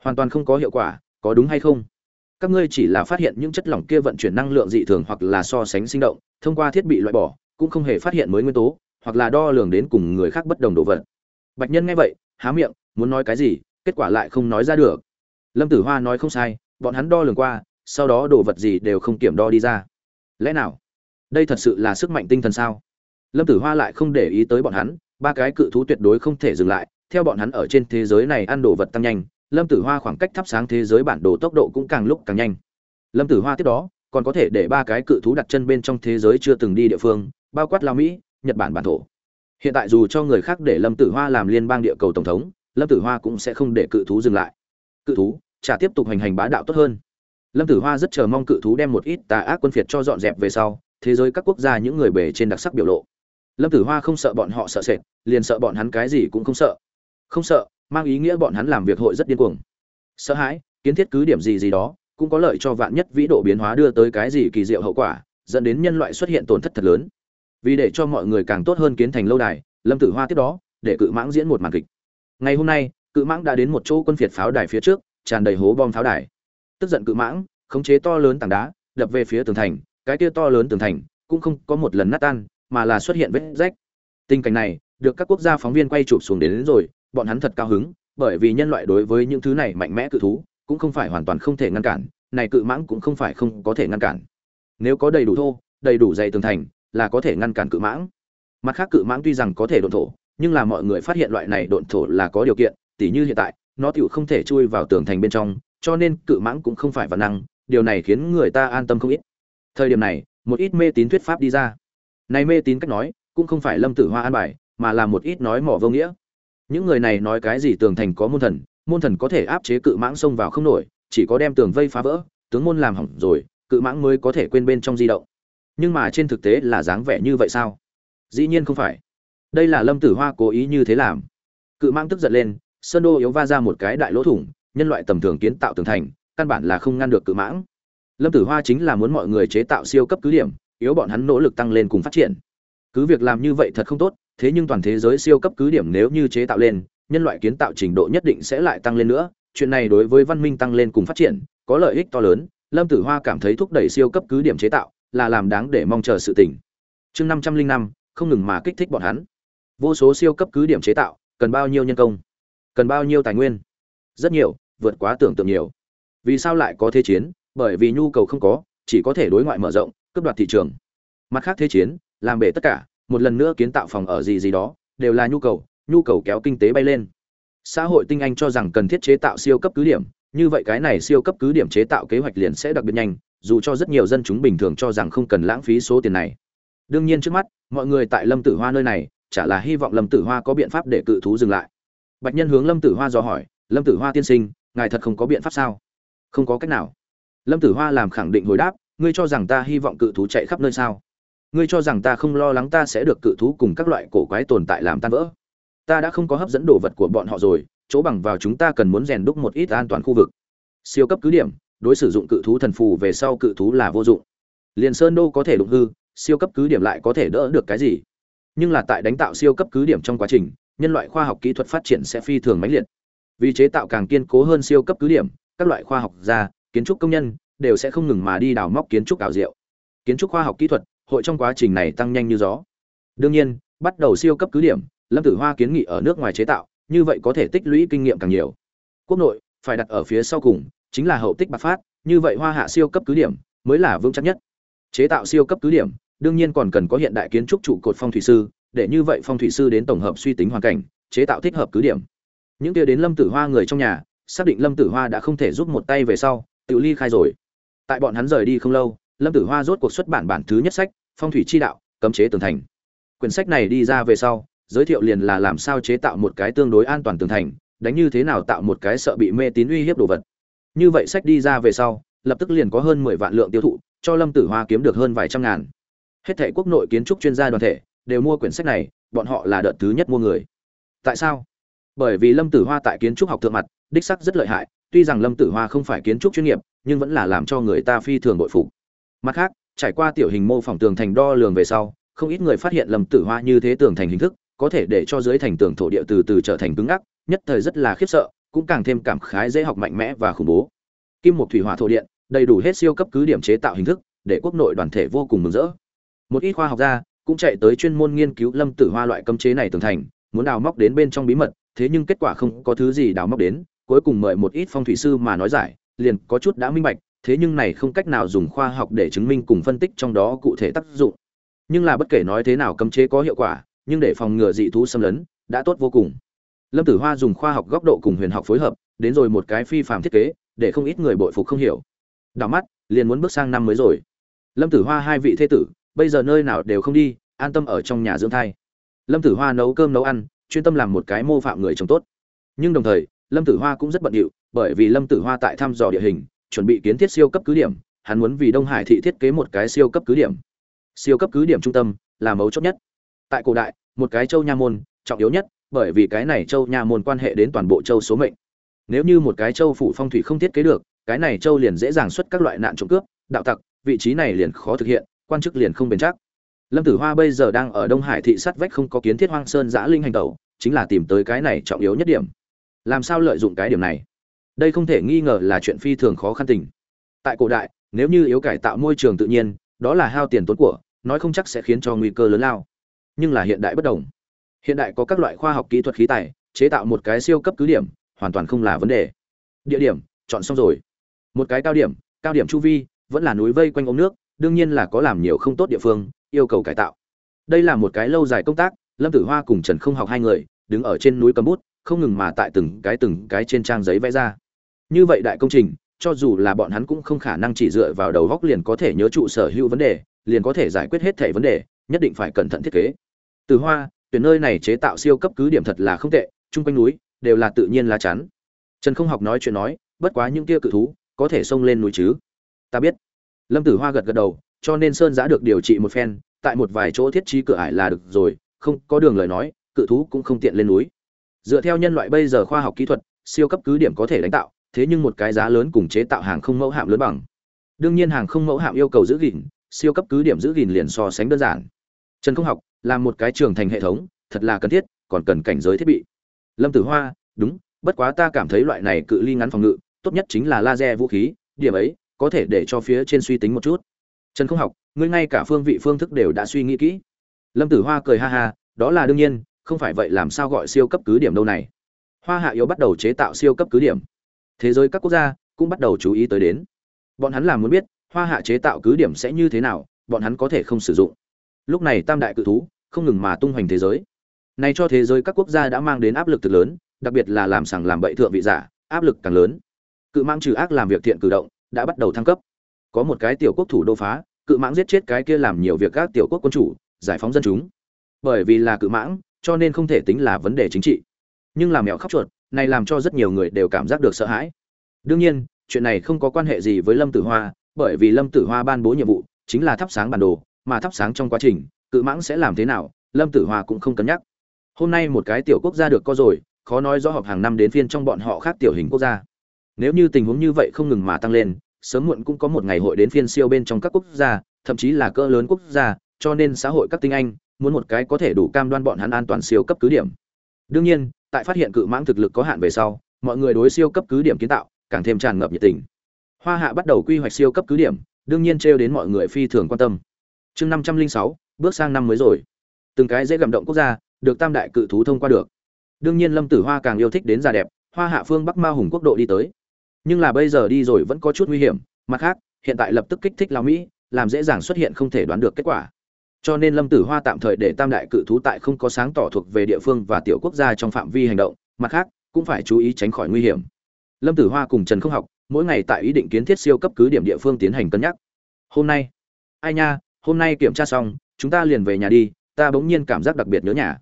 Hoàn toàn không có hiệu quả, có đúng hay không? Các ngươi chỉ là phát hiện những chất lỏng kia vận chuyển năng lượng dị thường hoặc là so sánh sinh động, thông qua thiết bị loại bỏ, cũng không hề phát hiện mới nguyên tố hoặc là đo lường đến cùng người khác bất đồng đồ vật. Bạch nhân nghe vậy, há miệng, muốn nói cái gì, kết quả lại không nói ra được. Lâm tử hoa nói không sai, bọn hắn đo lường qua, sau đó đồ vật gì đều không kiểm đo đi ra. Lẽ nào? Đây thật sự là sức mạnh tinh thần sao? Lâm tử hoa lại không để ý tới bọn hắn, ba cái cự thú tuyệt đối không thể dừng lại. Theo bọn hắn ở trên thế giới này ăn đồ vật tăng nhanh, lâm tử hoa khoảng cách thắp sáng thế giới bản đồ tốc độ cũng càng lúc càng nhanh. Lâm tử hoa tiếp đó, còn có thể để ba cái cự thú đặt chân bên trong thế giới chưa từng đi địa phương, bao quát lao mỹ nhật bản bản thổ. Hiện tại dù cho người khác để lâm tử hoa làm liên bang địa cầu tổng thống, lâm tử hoa cũng sẽ không để cự thú dừng lại. Cự thú, chả tiếp tục hành hành bá đạo tốt hơn. Lâm tử hoa rất chờ mong cự thú đem một ít tà ác quân phiệt cho dọn dẹp về sau, thế giới các quốc gia những người bề trên đặc sắc biểu lộ. Lâm tử hoa không sợ bọn họ sợ sệt, liền sợ bọn hắn cái gì cũng không sợ. Không sợ, mang ý nghĩa bọn hắn làm việc hội rất điên cuồng. Sợ hãi, kiến thiết cứ điểm gì gì đó, cũng có lợi cho vạn nhất vĩ độ biến hóa đưa tới cái gì kỳ diệu hậu quả, dẫn đến nhân loại xuất hiện tổn thất thật lớn vì để cho mọi người càng tốt hơn kiến thành lâu đài lâm tử hoa tiếp đó để cự mãng diễn một màn kịch. Ngày hôm nay cự mãng đã đến một chỗ quân phiệt pháo đài phía trước tràn đầy hố bom pháo đài. Tức giận cự mãng khống chế to lớn tảng đá đập về phía tường thành cái kia to lớn tường thành cũng không có một lần nát tan mà là xuất hiện vết rách. Tình cảnh này được các quốc gia phóng viên quay chụp xuống đến, đến rồi bọn hắn thật cao hứng bởi vì nhân loại đối với những thứ này mạnh mẽ cự thú cũng không phải hoàn toàn không thể ngăn cản này cự mãng cũng không phải không có thể ngăn cản. Nếu có đầy đủ thô đầy đủ dày tường thành là có thể ngăn cản cự mãng. Mặt khác cự mãng tuy rằng có thể độn thổ, nhưng là mọi người phát hiện loại này độn thổ là có điều kiện, tỉ như hiện tại, nó tựu không thể chui vào tường thành bên trong, cho nên cự mãng cũng không phải văn năng, điều này khiến người ta an tâm không ít. Thời điểm này, một ít mê tín thuyết pháp đi ra. Này mê tín cách nói, cũng không phải lâm tử hoa an bài, mà là một ít nói mỏ vô nghĩa. Những người này nói cái gì tường thành có môn thần môn thần có thể áp chế cự mãng xông vào không nổi, chỉ có đem tường vây phá vỡ, tướng môn làm hỏng rồi, cự mãng mới có thể quên bên trong di động nhưng mà trên thực tế là dáng vẻ như vậy sao? Dĩ nhiên không phải. Đây là lâm tử hoa cố ý như thế làm. Cự mãng tức giận lên, sơn đô yếu va ra một cái đại lỗ thủng, nhân loại tầm thường kiến tạo tường thành, căn bản là không ngăn được cự mãng. Lâm tử hoa chính là muốn mọi người chế tạo siêu cấp cứ điểm, yếu bọn hắn nỗ lực tăng lên cùng phát triển. Cứ việc làm như vậy thật không tốt, thế nhưng toàn thế giới siêu cấp cứ điểm nếu như chế tạo lên, nhân loại kiến tạo trình độ nhất định sẽ lại tăng lên nữa. Chuyện này đối với văn minh tăng lên cùng phát triển, có lợi ích to lớn. Lâm tử hoa cảm thấy thúc đẩy siêu cấp cứ điểm chế tạo là làm đáng để mong chờ sự tỉnh chương năm trăm linh năm, không ngừng mà kích thích bọn hắn. Vô số siêu cấp cứ điểm chế tạo, cần bao nhiêu nhân công? Cần bao nhiêu tài nguyên? Rất nhiều, vượt quá tưởng tượng nhiều. Vì sao lại có thế chiến? Bởi vì nhu cầu không có, chỉ có thể đối ngoại mở rộng, cướp đoạt thị trường. Mặt khác thế chiến, làm bể tất cả, một lần nữa kiến tạo phòng ở gì gì đó, đều là nhu cầu nhu cầu kéo kinh tế bay lên. Xã hội tinh anh cho rằng cần thiết chế tạo siêu cấp cứ điểm, như vậy cái này siêu cấp cứ điểm chế tạo kế hoạch liền sẽ đặc biệt nhanh dù cho rất nhiều dân chúng bình thường cho rằng không cần lãng phí số tiền này. Đương nhiên trước mắt, mọi người tại lâm tử hoa nơi này, chả là hy vọng lâm tử hoa có biện pháp để cự thú dừng lại. Bạch nhân hướng lâm tử hoa dò hỏi, lâm tử hoa tiên sinh, ngài thật không có biện pháp sao? Không có cách nào. Lâm tử hoa làm khẳng định hồi đáp, ngươi cho rằng ta hy vọng cự thú chạy khắp nơi sao? Ngươi cho rằng ta không lo lắng ta sẽ được cự thú cùng các loại cổ quái tồn tại làm tan vỡ? Ta đã không có hấp dẫn đồ vật của bọn họ rồi, chỗ bằng vào chúng ta cần muốn rèn đúc một ít an toàn khu vực. Siêu cấp cứ điểm đối sử dụng cự thú thần phù về sau cự thú là vô dụng. Liền sơn đô có thể đụng hư, siêu cấp cứ điểm lại có thể đỡ được cái gì? Nhưng là tại đánh tạo siêu cấp cứ điểm trong quá trình, nhân loại khoa học kỹ thuật phát triển sẽ phi thường mãnh liệt. Vì chế tạo càng kiên cố hơn siêu cấp cứ điểm, các loại khoa học gia, kiến trúc công nhân đều sẽ không ngừng mà đi đào móc kiến trúc ảo diệu. Kiến trúc khoa học kỹ thuật, hội trong quá trình này tăng nhanh như gió. Đương nhiên, bắt đầu siêu cấp cứ điểm, lâm tử hoa kiến nghị ở nước ngoài chế tạo, như vậy có thể tích lũy kinh nghiệm càng nhiều. Quốc nội phải đặt ở phía sau cùng chính là hậu tích bạc phát, như vậy hoa hạ siêu cấp cứ điểm mới là vững chắc nhất. Chế tạo siêu cấp cứ điểm, đương nhiên còn cần có hiện đại kiến trúc trụ cột phong thủy sư, để như vậy phong thủy sư đến tổng hợp suy tính hoàn cảnh, chế tạo thích hợp cứ điểm. Những kia đến lâm tử hoa người trong nhà, xác định lâm tử hoa đã không thể giúp một tay về sau, tự ly khai rồi. Tại bọn hắn rời đi không lâu, lâm tử hoa rốt cuộc xuất bản bản thứ nhất sách, phong thủy chi đạo, cấm chế tường thành. Quyển sách này đi ra về sau, giới thiệu liền là làm sao chế tạo một cái tương đối an toàn tường thành, đánh như thế nào tạo một cái sợ bị mê tín uy hiếp đồ vật như vậy sách đi ra về sau, lập tức liền có hơn mười vạn lượng tiêu thụ, cho lâm tử hoa kiếm được hơn vài trăm ngàn. Hết thảy quốc nội kiến trúc chuyên gia đoàn thể đều mua quyển sách này, bọn họ là đợt thứ nhất mua người. Tại sao? Bởi vì lâm tử hoa tại kiến trúc học thượng mặt, đích sắc rất lợi hại, tuy rằng lâm tử hoa không phải kiến trúc chuyên nghiệp, nhưng vẫn là làm cho người ta phi thường bội phục. Mặt khác, trải qua tiểu hình mô phỏng tường thành đo lường về sau, không ít người phát hiện lâm tử hoa như thế tường thành hình thức, có thể để cho dưới thành tường thổ địa từ từ trở thành cứng ngắc, nhất thời rất là khiếp sợ cũng càng thêm cảm khái dễ học mạnh mẽ và khủng bố. Kim một thủy hỏa thổ điện, đầy đủ hết siêu cấp cứ điểm chế tạo hình thức, để quốc nội đoàn thể vô cùng mừng rỡ. Một ít khoa học gia cũng chạy tới chuyên môn nghiên cứu lâm tử hoa loại cấm chế này tường thành, muốn đào móc đến bên trong bí mật, thế nhưng kết quả không có thứ gì đào móc đến, cuối cùng mời một ít phong thủy sư mà nói giải, liền có chút đã minh bạch, thế nhưng này không cách nào dùng khoa học để chứng minh cùng phân tích trong đó cụ thể tác dụng. Nhưng là bất kể nói thế nào cấm chế có hiệu quả, nhưng để phòng ngừa dị thú xâm lấn, đã tốt vô cùng lâm tử hoa dùng khoa học góc độ cùng huyền học phối hợp, đến rồi một cái phi phạm thiết kế, để không ít người bội phục không hiểu. Đảo mắt, liền muốn bước sang năm mới rồi. Lâm tử hoa hai vị thế tử, bây giờ nơi nào đều không đi, an tâm ở trong nhà dưỡng thai. Lâm tử hoa nấu cơm nấu ăn, chuyên tâm làm một cái mô phạm người chồng tốt. Nhưng đồng thời, lâm tử hoa cũng rất bận điệu, bởi vì lâm tử hoa tại thăm dò địa hình, chuẩn bị kiến thiết siêu cấp cứ điểm, hắn muốn vì đông hải thị thiết kế một cái siêu cấp cứ điểm. Siêu cấp cứ điểm trung tâm là mấu chốt nhất. Tại cổ đại, một cái châu nha môn, trọng yếu nhất bởi vì cái này châu nha môn quan hệ đến toàn bộ châu số mệnh. Nếu như một cái châu phủ phong thủy không thiết kế được, cái này châu liền dễ dàng xuất các loại nạn trộm cướp, đạo tặc, vị trí này liền khó thực hiện, quan chức liền không bền chắc. Lâm tử hoa bây giờ đang ở đông hải thị sát vách không có kiến thiết hoang sơn giã linh hành tẩu, chính là tìm tới cái này trọng yếu nhất điểm. Làm sao lợi dụng cái điểm này? Đây không thể nghi ngờ là chuyện phi thường khó khăn tình. Tại cổ đại, nếu như yếu cải tạo môi trường tự nhiên, đó là hao tiền tốn của, nói không chắc sẽ khiến cho nguy cơ lớn lao. Nhưng là hiện đại bất đồng hiện đại có các loại khoa học kỹ thuật khí tài, chế tạo một cái siêu cấp cứ điểm, hoàn toàn không là vấn đề. Địa điểm, chọn xong rồi. Một cái cao điểm cao điểm chu vi, vẫn là núi vây quanh ống nước, đương nhiên là có làm nhiều không tốt địa phương, yêu cầu cải tạo. Đây là một cái lâu dài công tác, lâm tử hoa cùng trần không học hai người, đứng ở trên núi cầm bút, không ngừng mà tại từng cái từng cái trên trang giấy vẽ ra. Như vậy đại công trình, cho dù là bọn hắn cũng không khả năng chỉ dựa vào đầu góc liền có thể nhớ trụ sở hữu vấn đề, liền có thể giải quyết hết thảy vấn đề, nhất định phải cẩn thận thiết kế. Từ hoa tuyển nơi này chế tạo siêu cấp cứ điểm thật là không tệ, chung quanh núi đều là tự nhiên lá chắn. Trần không học nói chuyện nói, bất quá những kia cự thú có thể xông lên núi chứ? Ta biết. Lâm tử hoa gật gật đầu, cho nên sơn giã được điều trị một phen, tại một vài chỗ thiết trí cửa ải là được rồi, không có đường lời nói, cự thú cũng không tiện lên núi. Dựa theo nhân loại bây giờ khoa học kỹ thuật, siêu cấp cứ điểm có thể đánh tạo, thế nhưng một cái giá lớn cùng chế tạo hàng không mẫu hạm lớn bằng. Đương nhiên hàng không mẫu hạm yêu cầu giữ gìn, siêu cấp cứ điểm giữ gìn liền so sánh đơn giản. Trần không học làm một cái trường thành hệ thống, thật là cần thiết, còn cần cảnh giới thiết bị. Lâm tử hoa, đúng, bất quá ta cảm thấy loại này cự ly ngắn phòng ngự, tốt nhất chính là laser vũ khí, điểm ấy, có thể để cho phía trên suy tính một chút. Trần không học, ngươi ngay cả phương vị phương thức đều đã suy nghĩ kỹ. Lâm tử hoa cười ha ha, đó là đương nhiên, không phải vậy làm sao gọi siêu cấp cứ điểm đâu này. Hoa hạ yếu bắt đầu chế tạo siêu cấp cứ điểm. Thế giới các quốc gia cũng bắt đầu chú ý tới đến. Bọn hắn làm muốn biết, hoa hạ chế tạo cứ điểm sẽ như thế nào, bọn hắn có thể không sử dụng. Lúc này tam đại cự thú không ngừng mà tung hoành thế giới. Này cho thế giới các quốc gia đã mang đến áp lực thực lớn, đặc biệt là làm sảng làm bậy thượng vị giả, áp lực càng lớn. Cự mãng trừ ác làm việc thiện cử động, đã bắt đầu thăng cấp. Có một cái tiểu quốc thủ đô phá, cự mãng giết chết cái kia làm nhiều việc các tiểu quốc quân chủ, giải phóng dân chúng. Bởi vì là cự mãng, cho nên không thể tính là vấn đề chính trị. Nhưng làm mèo khóc chuột, này làm cho rất nhiều người đều cảm giác được sợ hãi. Đương nhiên, chuyện này không có quan hệ gì với lâm tử hoa, bởi vì lâm tử hoa ban bố nhiệm vụ chính là thắp sáng bản đồ, mà thắp sáng trong quá trình cự mãng sẽ làm thế nào, lâm tử hoa cũng không cân nhắc. Hôm nay một cái tiểu quốc gia được có rồi, khó nói rõ họp hàng năm đến phiên trong bọn họ khác tiểu hình quốc gia. Nếu như tình huống như vậy không ngừng mà tăng lên, sớm muộn cũng có một ngày hội đến phiên siêu bên trong các quốc gia, thậm chí là cỡ lớn quốc gia, cho nên xã hội các tinh anh muốn một cái có thể đủ cam đoan bọn hắn an toàn siêu cấp cứ điểm. Đương nhiên, tại phát hiện cự mãng thực lực có hạn về sau, mọi người đối siêu cấp cứ điểm kiến tạo càng thêm tràn ngập nhiệt tình. Hoa hạ bắt đầu quy hoạch siêu cấp cứ điểm, đương nhiên trêu đến mọi người phi thường quan tâm. Chương năm trăm linh sáu bước sang năm mới rồi. Từng cái dễ gặm động quốc gia, được tam đại cự thú thông qua được. Đương nhiên lâm tử hoa càng yêu thích đến già đẹp, hoa hạ phương bắc ma hùng quốc độ đi tới. Nhưng là bây giờ đi rồi vẫn có chút nguy hiểm, mặt khác, hiện tại lập tức kích thích lao mỹ, làm dễ dàng xuất hiện không thể đoán được kết quả. Cho nên lâm tử hoa tạm thời để tam đại cự thú tại không có sáng tỏ thuộc về địa phương và tiểu quốc gia trong phạm vi hành động, mặt khác, cũng phải chú ý tránh khỏi nguy hiểm. Lâm tử hoa cùng trần không học, mỗi ngày tại ý định kiến thiết siêu cấp cứ điểm địa phương tiến hành cân nhắc. Hôm nay, ai nha, hôm nay kiểm tra xong chúng ta liền về nhà đi, ta bỗng nhiên cảm giác đặc biệt nhớ nhà.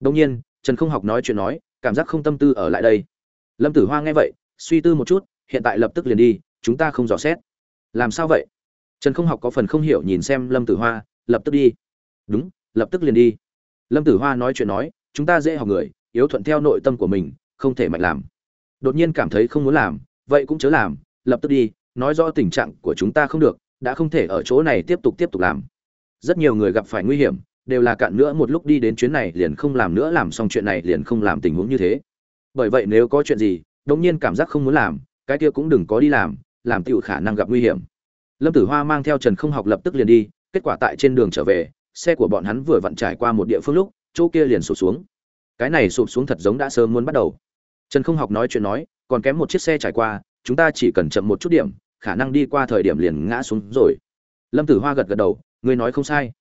Bỗng nhiên, trần không học nói chuyện nói, cảm giác không tâm tư ở lại đây. Lâm tử hoa nghe vậy, suy tư một chút, hiện tại lập tức liền đi, chúng ta không dò xét. Làm sao vậy? Trần không học có phần không hiểu nhìn xem lâm tử hoa, lập tức đi. Đúng, lập tức liền đi. Lâm tử hoa nói chuyện nói, chúng ta dễ học người, yếu thuận theo nội tâm của mình, không thể mạnh làm. Đột nhiên cảm thấy không muốn làm, vậy cũng chớ làm, lập tức đi, nói rõ tình trạng của chúng ta không được, đã không thể ở chỗ này tiếp tục tiếp tục làm rất nhiều người gặp phải nguy hiểm, đều là cạn nữa, một lúc đi đến chuyến này liền không làm nữa, làm xong chuyện này liền không làm tình huống như thế. Bởi vậy nếu có chuyện gì đống nhiên cảm giác không muốn làm, cái kia cũng đừng có đi làm làm tựu khả năng gặp nguy hiểm. Lâm tử hoa mang theo trần không học lập tức liền đi, kết quả tại trên đường trở về, xe của bọn hắn vừa vặn trải qua một địa phương lúc, chỗ kia liền sụp xuống. Cái này sụp xuống thật giống đã sớm muốn bắt đầu. Trần không học nói chuyện nói, còn kém một chiếc xe trải qua, chúng ta chỉ cần chậm một chút điểm, khả năng đi qua thời điểm liền ngã xuống rồi. Lâm tử hoa gật gật đầu ngươi nói không sai.